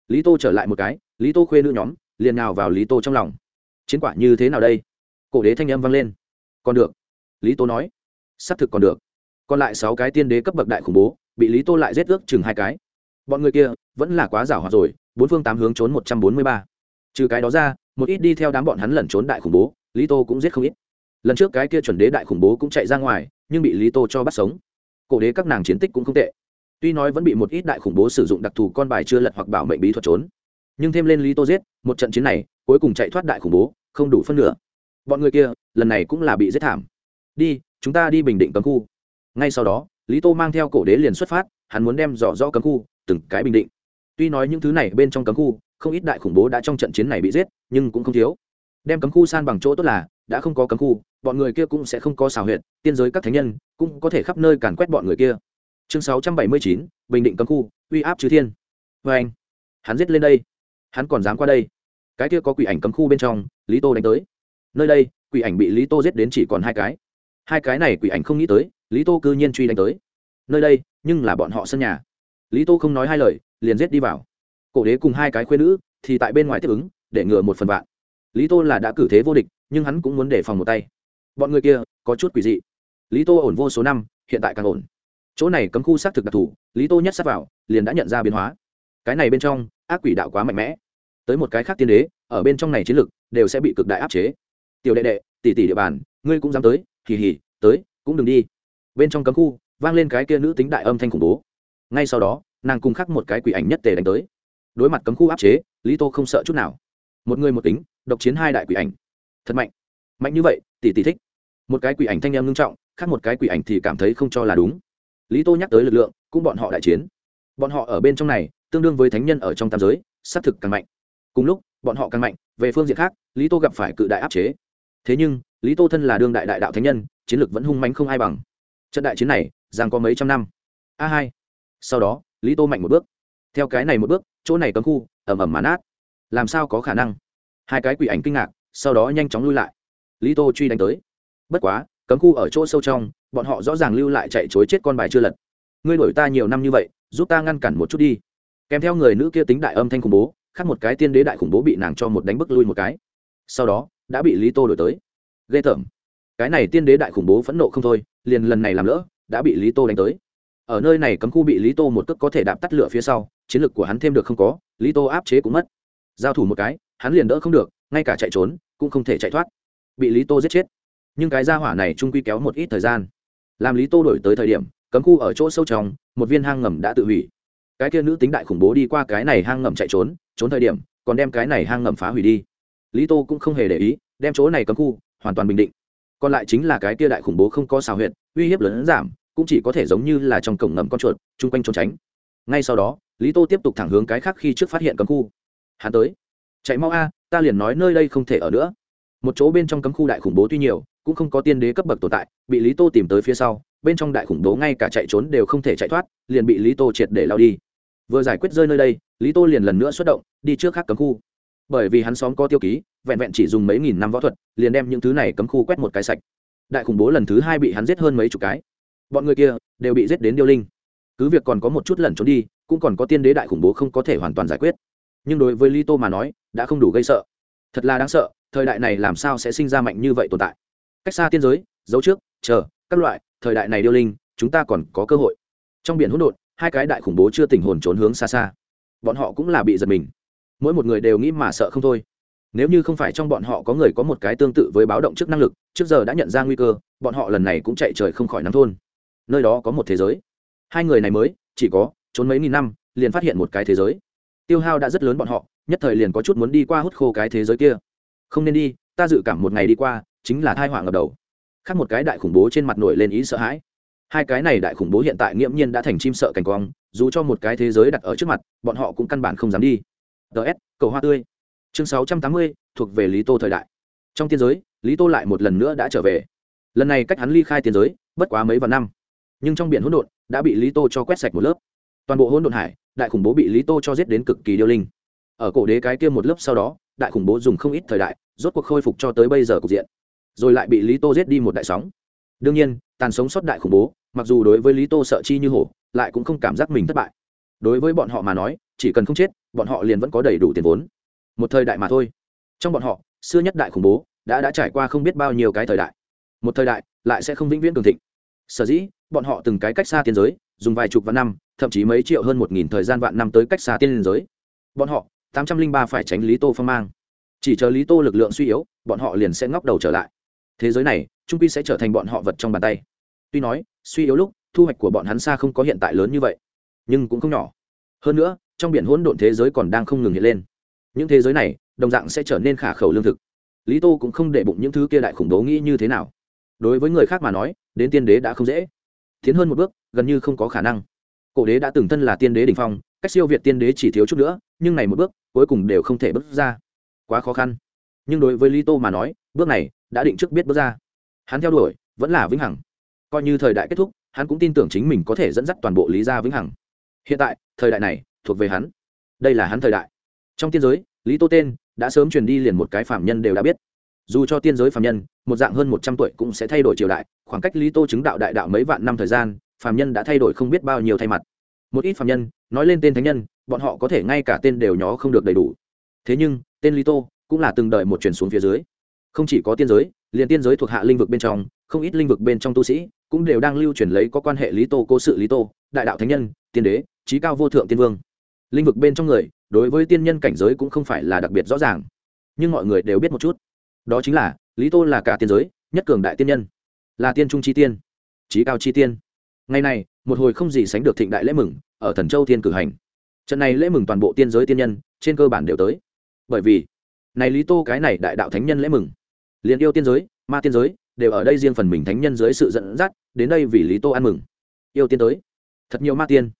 Lý tô trở lại một cái, lý tô khuê nữ nhóm, liền nào vào lý tô trong lòng. Chiến quả như thế nào đây? Cổ đế thanh âm vang lên. Còn được. Lý tô nói. Xác thực còn được còn lại sáu cái tiên đế cấp bậc đại khủng bố, bị lý tô lại giết ước chừng hai cái. Bọn người kia vẫn là quá giảo hòa rồi, bốn phương tám hướng trốn một trăm bốn mươi ba. Trừ cái đó ra, một ít đi theo đám bọn hắn lẩn trốn đại khủng bố, lý tô cũng giết không ít. Lần trước cái kia chuẩn đế đại khủng bố cũng chạy ra ngoài, nhưng bị lý tô cho bắt sống. Cổ đế các nàng chiến tích cũng không tệ. Tuy nói vẫn bị một ít đại khủng bố sử dụng đặc thù con bài chưa lật hoặc bảo mệnh bí thuật trốn, nhưng thêm lên lý tô giết, một trận chiến này, cuối cùng chạy thoát đại khủng bố, không đủ phân nửa. Bọn người kia lần này cũng là bị giết thảm. Đi, chúng ta đi bình định cấm khu ngay sau đó, lý tô mang theo cổ đế liền xuất phát, hắn muốn đem dò rõ cấm khu, từng cái bình định. Tuy nói những thứ này bên trong cấm khu, không ít đại khủng bố đã trong trận chiến này bị giết, nhưng cũng không thiếu. Đem cấm khu san bằng chỗ tốt là, đã không có cấm khu, bọn người kia cũng sẽ không có xào huyệt, tiên giới các thánh nhân cũng có thể khắp nơi càn quét bọn người kia. Chương sáu trăm bảy mươi chín, bình định cấm khu, uy áp chư thiên. Vê anh, hắn giết lên đây. Hắn còn dám qua đây. Cái kia có quỷ ảnh cấm khu bên trong, lý tô đánh tới. Nơi đây, quỷ ảnh bị lý tô giết đến chỉ còn hai cái hai cái này quỷ ảnh không nghĩ tới, lý tô cư nhiên truy đánh tới. Nơi đây, nhưng là bọn họ sân nhà. Lý tô không nói hai lời, liền giết đi vào. Cổ đế cùng hai cái khuyên nữ thì tại bên ngoài tiếp ứng, để ngừa một phần vạn. Lý tô là đã cử thế vô địch, nhưng hắn cũng muốn đề phòng một tay. Bọn người kia, có chút quỷ dị. Lý tô ổn vô số năm, hiện tại càng ổn. Chỗ này cấm khu xác thực đặc thù, lý tô nhất sát vào, liền đã nhận ra biến hóa. Cái này bên trong, ác quỷ đạo quá mạnh mẽ. Tới một cái khác tiên đế, ở bên trong này chiến lực, đều sẽ bị cực đại áp chế. Tiểu đệ đệ, tỷ tỷ địa bàn, ngươi cũng dám tới hì hì, tới, cũng đừng đi. Bên trong cấm khu, vang lên cái kia nữ tính đại âm thanh khủng bố. Ngay sau đó, nàng cùng khắc một cái quỷ ảnh nhất tề đánh tới. Đối mặt cấm khu áp chế, lý tô không sợ chút nào. Một người một tính, độc chiến hai đại quỷ ảnh. Thật mạnh. Mạnh như vậy, tỷ tỷ thích. Một cái quỷ ảnh thanh em ngưng trọng khác một cái quỷ ảnh thì cảm thấy không cho là đúng. Lý tô nhắc tới lực lượng, cũng bọn họ đại chiến. Bọn họ ở bên trong này, tương đương với thánh nhân ở trong tam giới xác thực càng mạnh. Cùng lúc, bọn họ càng mạnh, về phương diện khác, lý tô gặp phải cự đại áp chế. Thế nhưng lý tô thân là đương đại đại đạo thánh nhân, chiến lược vẫn hung mánh không ai bằng. Trận đại chiến này, giang có mấy trăm năm. A hai. Sau đó, lý tô mạnh một bước. Theo cái này một bước, chỗ này cấm khu ẩm ẩm mán át làm sao có khả năng? Hai cái quỷ ảnh kinh ngạc, sau đó nhanh chóng lui lại. Lý tô truy đánh tới. Bất quá, cấm khu ở chỗ sâu trong, bọn họ rõ ràng lưu lại chạy chối chết con bài chưa lật. Ngươi đổi ta nhiều năm như vậy, giúp ta ngăn cản một chút đi. Kèm theo người nữ kia tính đại âm thanh khủng bố, khác một cái tiên đế đại khủng bố bị nàng cho một đánh bức lui một cái. Sau đó, đã bị lý tô đổi tới ghê tởm. Cái này tiên đế đại khủng bố phẫn nộ không thôi, liền lần này làm lỡ, đã bị lý tô đánh tới. Ở nơi này cấm khu bị lý tô một cước có thể đạp tắt lửa phía sau, chiến lược của hắn thêm được không có, lý tô áp chế cũng mất. Giao thủ một cái, hắn liền đỡ không được, ngay cả chạy trốn, cũng không thể chạy thoát. Bị lý tô giết chết. Nhưng cái gia hỏa này trung quy kéo một ít thời gian. Làm lý tô đổi tới thời điểm, cấm khu ở chỗ sâu trong, một viên hang ngầm đã tự hủy. Cái kia nữ tính đại khủng bố đi qua cái này hang ngầm chạy trốn trốn thời điểm, còn đem cái này hang ngầm phá hủy đi. Lý tô cũng không hề để ý, đem chỗ này cấm khu hoàn toàn bình định. Còn lại chính là cái kia đại khủng bố không có xào huyện uy hiếp lớn giảm, cũng chỉ có thể giống như là trong cổng ngầm con chuột, chung quanh trốn tránh. Ngay sau đó, lý tô tiếp tục thẳng hướng cái khác khi trước phát hiện cấm khu. Hắn tới. Chạy mau a, ta liền nói nơi đây không thể ở nữa. Một chỗ bên trong cấm khu đại khủng bố tuy nhiều, cũng không có tiên đế cấp bậc tồn tại, bị lý tô tìm tới phía sau, bên trong đại khủng bố ngay cả chạy trốn đều không thể chạy thoát, liền bị lý tô triệt để lao đi. Vừa giải quyết rơi nơi đây, lý tô liền lần nữa xuất động, đi trước khác cấm khu bởi vì hắn xóm có tiêu ký, vẹn vẹn chỉ dùng mấy nghìn năm võ thuật, liền đem những thứ này cấm khu quét một cái sạch. Đại khủng bố lần thứ hai bị hắn giết hơn mấy chục cái. Bọn người kia đều bị giết đến điêu linh. Cứ việc còn có một chút lần trốn đi, cũng còn có tiên đế đại khủng bố không có thể hoàn toàn giải quyết. Nhưng đối với lý tô mà nói, đã không đủ gây sợ. Thật là đáng sợ, thời đại này làm sao sẽ sinh ra mạnh như vậy tồn tại? Cách xa tiên giới giấu trước, chờ, các loại, thời đại này điêu linh, chúng ta còn có cơ hội. Trong biển hỗn độn, hai cái đại khủng bố chưa tỉnh hồn trốn hướng xa xa. Bọn họ cũng là bị giật mình mỗi một người đều nghĩ mà sợ không thôi. Nếu như không phải trong bọn họ có người có một cái tương tự với báo động trước năng lực, trước giờ đã nhận ra nguy cơ, bọn họ lần này cũng chạy trời không khỏi nắng thôn. Nơi đó có một thế giới. Hai người này mới, chỉ có, trốn mấy nghìn năm, liền phát hiện một cái thế giới. Tiêu hao đã rất lớn bọn họ, nhất thời liền có chút muốn đi qua hút khô cái thế giới kia. Không nên đi, ta dự cảm một ngày đi qua, chính là thai họa ngập đầu. Khác một cái đại khủng bố trên mặt nổi lên ý sợ hãi. Hai cái này đại khủng bố hiện tại nghiễm nhiên đã thành chim sợ cảnh quang, dù cho một cái thế giới đặt ở trước mặt, bọn họ cũng căn bản không dám đi ts cầu hoa tươi. Chương sáu trăm tám mươi, thuộc về lý tô thời đại. Trong tiên giới, lý tô lại một lần nữa đã trở về. Lần này cách hắn ly khai tiên giới, bất quá mấy vạn năm. Nhưng trong biển hỗn độn đã bị lý tô cho quét sạch một lớp. Toàn bộ hỗn độn hải, đại khủng bố bị lý tô cho giết đến cực kỳ điêu linh. Ở cổ đế cái kia một lớp sau đó, đại khủng bố dùng không ít thời đại, rốt cuộc khôi phục cho tới bây giờ cục diện. Rồi lại bị lý tô giết đi một đại sóng. Đương nhiên, tàn sống sót đại khủng bố, mặc dù đối với lý tô sợ chi như hổ, lại cũng không cảm giác mình thất bại. Đối với bọn họ mà nói chỉ cần không chết, bọn họ liền vẫn có đầy đủ tiền vốn. Một thời đại mà thôi. Trong bọn họ, xưa nhất đại khủng bố đã đã trải qua không biết bao nhiêu cái thời đại. Một thời đại lại sẽ không vĩnh viễn cường thịnh. Sở dĩ, bọn họ từng cái cách xa tiên giới, dùng vài chục vạn năm, thậm chí mấy triệu hơn một nghìn thời gian vạn năm tới cách xa tiên giới. Bọn họ, tám trăm linh ba phải tránh lý tô phong mang. Chỉ chờ lý tô lực lượng suy yếu, bọn họ liền sẽ ngóc đầu trở lại. Thế giới này, trung pi sẽ trở thành bọn họ vật trong bàn tay. Tuy nói, suy yếu lúc, thu hoạch của bọn hắn xa không có hiện tại lớn như vậy, nhưng cũng không nhỏ. Hơn nữa trong biển hỗn độn thế giới còn đang không ngừng hiện lên. Những thế giới này, đồng dạng sẽ trở nên khả khẩu lương thực. Lý tô cũng không để bụng những thứ kia đại khủng bố nghĩ như thế nào. Đối với người khác mà nói, đến tiên đế đã không dễ. Tiến hơn một bước, gần như không có khả năng. Cổ đế đã từng thân là tiên đế đ ỉ n h phong, cách siêu việt tiên đế chỉ thiếu chút nữa, nhưng này một bước, cuối cùng đều không thể bước ra. Quá khó khăn. Nhưng đối với lý tô mà nói, bước này đã định trước biết bước ra. Hắn theo đuổi, vẫn là vĩnh hằng. Coi như thời đại kết thúc, hắn cũng tin tưởng chính mình có thể dẫn dắt toàn bộ lý gia vĩnh hằng. Hiện tại, thời đại này thuộc về hắn. Đây là hắn thời đại. Trong tiên giới, lý tô tên đã sớm truyền đi liền một cái phạm nhân đều đã biết. Dù cho tiên giới phạm nhân, một dạng hơn một trăm tuổi cũng sẽ thay đổi triều đại, khoảng cách lý tô chứng đạo đại đạo mấy vạn năm thời gian phạm nhân đã thay đổi không biết bao nhiêu thay mặt. Một ít phạm nhân, nói lên tên thánh nhân, bọn họ có thể ngay cả tên đều nhó không được đầy đủ. Thế nhưng, tên lý tô cũng là từng đợi một truyền xuống phía dưới. Không chỉ có tiên giới, liền tiên giới thuộc hạ linh vực bên trong, không ít linh vực bên trong tu sĩ cũng đều đang lưu truyền lấy có quan hệ lý tô cố sự lý tô, đại đạo thánh nhân, tiên đế trí cao vô thượng tiên vương linh vực bên trong người, đối với tiên nhân cảnh giới cũng không phải là đặc biệt rõ ràng. Nhưng mọi người đều biết một chút. Đó chính là, lý tô là cả tiên giới, nhất cường đại tiên nhân. Là tiên trung chi tiên trí cao chi tiên. Ngày này, một hồi không gì sánh được thịnh đại lễ mừng, ở thần châu thiên cử hành. Trận này lễ mừng toàn bộ tiên giới tiên nhân, trên cơ bản đều tới. Bởi vì, này lý tô cái này đại đạo thánh nhân lễ mừng. Liền yêu tiên giới, ma tiên giới, đều ở đây riêng phần mình thánh nhân dưới sự dẫn dắt, đến đây vì lý tô ăn mừng. Yêu tiên tới. Thật nhiều ma tiên.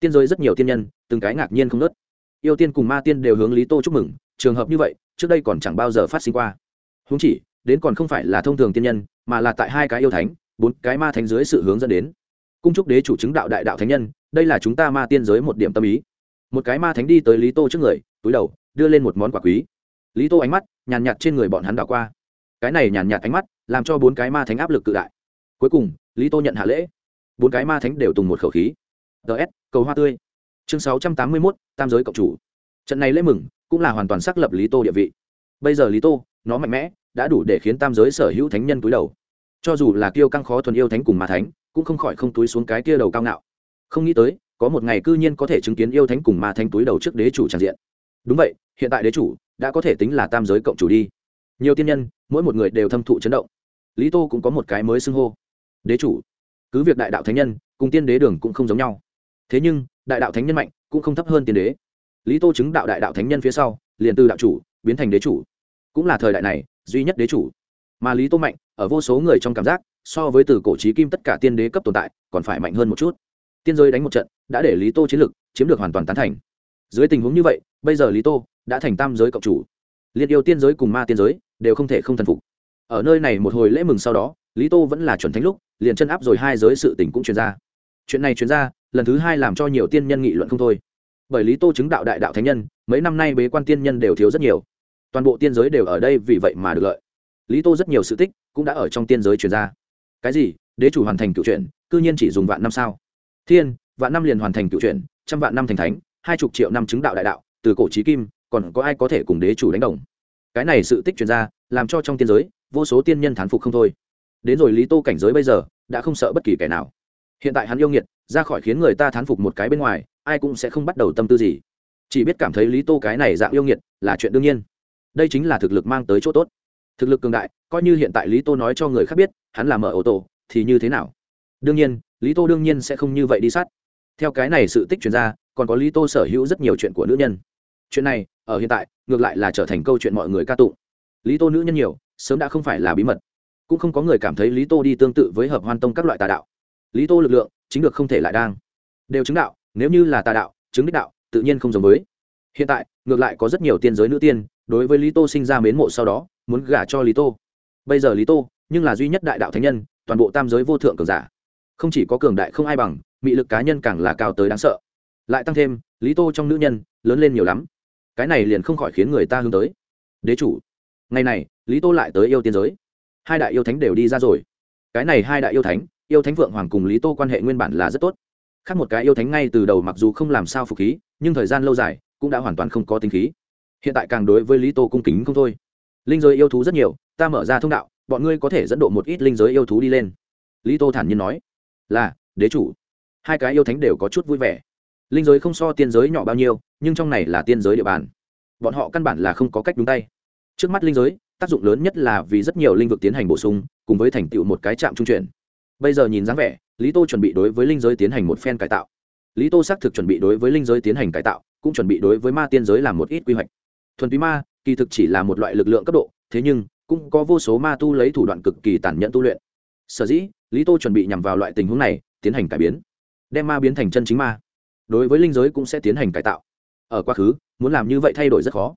Tiên giới rất nhiều tiên nhân từng cái ngạc nhiên không nớt. Yêu tiên cùng ma tiên đều hướng lý tô chúc mừng, trường hợp như vậy, trước đây còn chẳng bao giờ phát sinh qua. Húng chỉ, đến còn không phải là thông thường tiên nhân, mà là tại hai cái yêu thánh, bốn cái ma thánh dưới sự hướng dẫn đến. Cung trúc đế chủ chứng đạo đại đạo thánh nhân, đây là chúng ta ma tiên giới một điểm tâm ý. Một cái ma thánh đi tới lý tô trước người, túi đầu, đưa lên một món quà quý. Lý tô ánh mắt, nhàn nhạt trên người bọn hắn đảo qua. Cái này nhàn nhạt ánh mắt, làm cho bốn cái ma thánh áp lực cự đại. Cuối cùng, lý tô nhận hạ lễ. Bốn cái ma thánh đều tùng một khẩu khí. Ts cầu hoa tươi chương sáu trăm tám mươi mốt, tam giới cộng chủ. Trận này lễ mừng cũng là hoàn toàn xác lập lý tô địa vị. Bây giờ lý tô, nó mạnh mẽ, đã đủ để khiến tam giới sở hữu thánh nhân túi đầu. Cho dù là kiêu căng khó thuần yêu thánh cùng ma thánh, cũng không khỏi không túi xuống cái kia đầu cao ngạo. Không nghĩ tới, có một ngày cư nhiên có thể chứng kiến yêu thánh cùng ma thánh túi đầu trước đế chủ tràn diện. Đúng vậy, hiện tại đế chủ đã có thể tính là tam giới cộng chủ đi. Nhiều tiên nhân, mỗi một người đều thâm thụ chấn động. Lý tô cũng có một cái mới xưng hô. Đế chủ, cứ việc đại đạo thánh nhân, cùng tiên đế đường cũng không giống nhau thế nhưng, đại đạo thánh nhân mạnh cũng không thấp hơn tiên đế. Lý tô chứng đạo đại đạo thánh nhân phía sau, liền từ đạo chủ biến thành đế chủ. Cũng là thời đại này, duy nhất đế chủ. Mà lý tô mạnh, ở vô số người trong cảm giác, so với từ cổ trí kim tất cả tiên đế cấp tồn tại, còn phải mạnh hơn một chút. Tiên giới đánh một trận, đã để lý tô chiến lực chiếm được hoàn toàn tán thành. Dưới tình huống như vậy, bây giờ lý tô đã thành tam giới cộng chủ. Liệt yêu tiên giới cùng ma tiên giới đều không thể không thần phục. Ở nơi này một hồi lễ mừng sau đó, lý tô vẫn là chuẩn thánh lúc, liền chân áp rồi hai giới sự tình cũng truyền ra chuyện này truyền ra, lần thứ hai làm cho nhiều tiên nhân nghị luận không thôi. Bởi lý tô chứng đạo đại đạo thánh nhân, mấy năm nay bế quan tiên nhân đều thiếu rất nhiều. Toàn bộ tiên giới đều ở đây vì vậy mà được lợi. Lý tô rất nhiều sự tích cũng đã ở trong tiên giới truyền ra. Cái gì? Đế chủ hoàn thành cựu chuyện cư nhiên chỉ dùng vạn năm sao? Thiên, vạn năm liền hoàn thành cựu chuyện trăm vạn năm thành thánh, hai chục triệu năm chứng đạo đại đạo, từ cổ trí kim, còn có ai có thể cùng đế chủ đánh đồng? Cái này sự tích truyền ra, làm cho trong tiên giới, vô số tiên nhân thán phục không thôi. Đến rồi lý tô cảnh giới bây giờ, đã không sợ bất kỳ kẻ nào hiện tại hắn yêu nghiệt, ra khỏi khiến người ta thán phục một cái bên ngoài, ai cũng sẽ không bắt đầu tâm tư gì. Chỉ biết cảm thấy lý tô cái này dạng yêu nghiệt là chuyện đương nhiên. Đây chính là thực lực mang tới chỗ tốt. Thực lực cường đại, coi như hiện tại lý tô nói cho người khác biết, hắn là mở ô tô thì như thế nào? Đương nhiên, lý tô đương nhiên sẽ không như vậy đi sát. Theo cái này sự tích chuyển ra, còn có lý tô sở hữu rất nhiều chuyện của nữ nhân. Chuyện này, ở hiện tại, ngược lại là trở thành câu chuyện mọi người ca tụng. Lý tô nữ nhân nhiều, sớm đã không phải là bí mật. Cũng không có người cảm thấy lý tô đi tương tự với hợp hoan tông các loại tà đạo lý tô lực lượng chính được không thể lại đang. Đều chứng đạo, nếu như là tà đạo, chứng đích đạo, tự nhiên không giống với. Hiện tại, ngược lại có rất nhiều tiên giới nữ tiên, đối với lý tô sinh ra mến mộ sau đó, muốn gả cho lý tô. Bây giờ lý tô, nhưng là duy nhất đại đạo thánh nhân, toàn bộ tam giới vô thượng cường giả. Không chỉ có cường đại không ai bằng, mị lực cá nhân càng là cao tới đáng sợ. Lại tăng thêm, lý tô trong nữ nhân, lớn lên nhiều lắm. Cái này liền không khỏi khiến người ta hướng tới. Đế chủ, ngày này, lý tô lại tới yêu tiên giới. Hai đại yêu thánh đều đi ra rồi. Cái này hai đại yêu thánh yêu thánh vượng hoàng cùng lý tô quan hệ nguyên bản là rất tốt. Khác một cái yêu thánh ngay từ đầu mặc dù không làm sao phục khí, nhưng thời gian lâu dài cũng đã hoàn toàn không có tính khí. Hiện tại càng đối với lý tô cung kính không thôi. Linh giới yêu thú rất nhiều, ta mở ra thông đạo, bọn ngươi có thể dẫn độ một ít linh giới yêu thú đi lên. Lý tô thản nhiên nói, là, đế chủ. Hai cái yêu thánh đều có chút vui vẻ. Linh giới không so tiên giới nhỏ bao nhiêu, nhưng trong này là tiên giới địa bàn. Bọn họ căn bản là không có cách đúng tay. Trước mắt linh giới, tác dụng lớn nhất là vì rất nhiều linh vực tiến hành bổ sung, cùng với thành tựu một cái trạm trung chuyển bây giờ nhìn dáng vẻ, lý tô chuẩn bị đối với linh giới tiến hành một phen cải tạo. Lý tô xác thực chuẩn bị đối với linh giới tiến hành cải tạo, cũng chuẩn bị đối với ma tiên giới làm một ít quy hoạch. Thuần túy ma, kỳ thực chỉ là một loại lực lượng cấp độ, thế nhưng, cũng có vô số ma tu lấy thủ đoạn cực kỳ tàn nhẫn tu luyện. Sở dĩ, lý tô chuẩn bị nhằm vào loại tình huống này, tiến hành cải biến. Đem ma biến thành chân chính ma. Đối với linh giới cũng sẽ tiến hành cải tạo. Ở quá khứ, muốn làm như vậy thay đổi rất khó.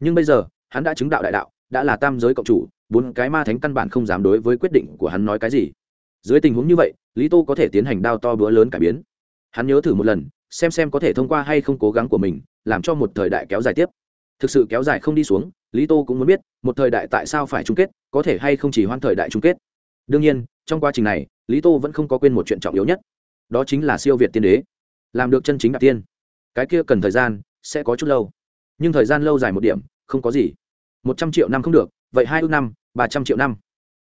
Nhưng bây giờ, hắn đã chứng đạo đại đạo, đã là tam giới cộng chủ, bốn cái ma thánh căn bản không dám đối với quyết định của hắn nói cái gì dưới tình huống như vậy, lý tô có thể tiến hành đao to bữa lớn cải biến. Hắn nhớ thử một lần, xem xem có thể thông qua hay không cố gắng của mình, làm cho một thời đại kéo dài tiếp. Thực sự kéo dài không đi xuống, lý tô cũng muốn biết, một thời đại tại sao phải chung kết, có thể hay không chỉ hoãn thời đại chung kết. Đương nhiên, trong quá trình này, lý tô vẫn không có quên một chuyện trọng yếu nhất. Đó chính là siêu việt tiên đế. Làm được chân chính đạt tiên. Cái kia cần thời gian, sẽ có chút lâu. Nhưng thời gian lâu dài một điểm, không có gì. Một trăm triệu năm không được, vậy hai ước năm, ba trăm triệu năm.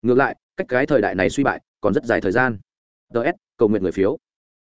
Ngược lại, cách cái thời đại này suy bại còn rất dài thời gian. Ts cầu nguyện người phiếu.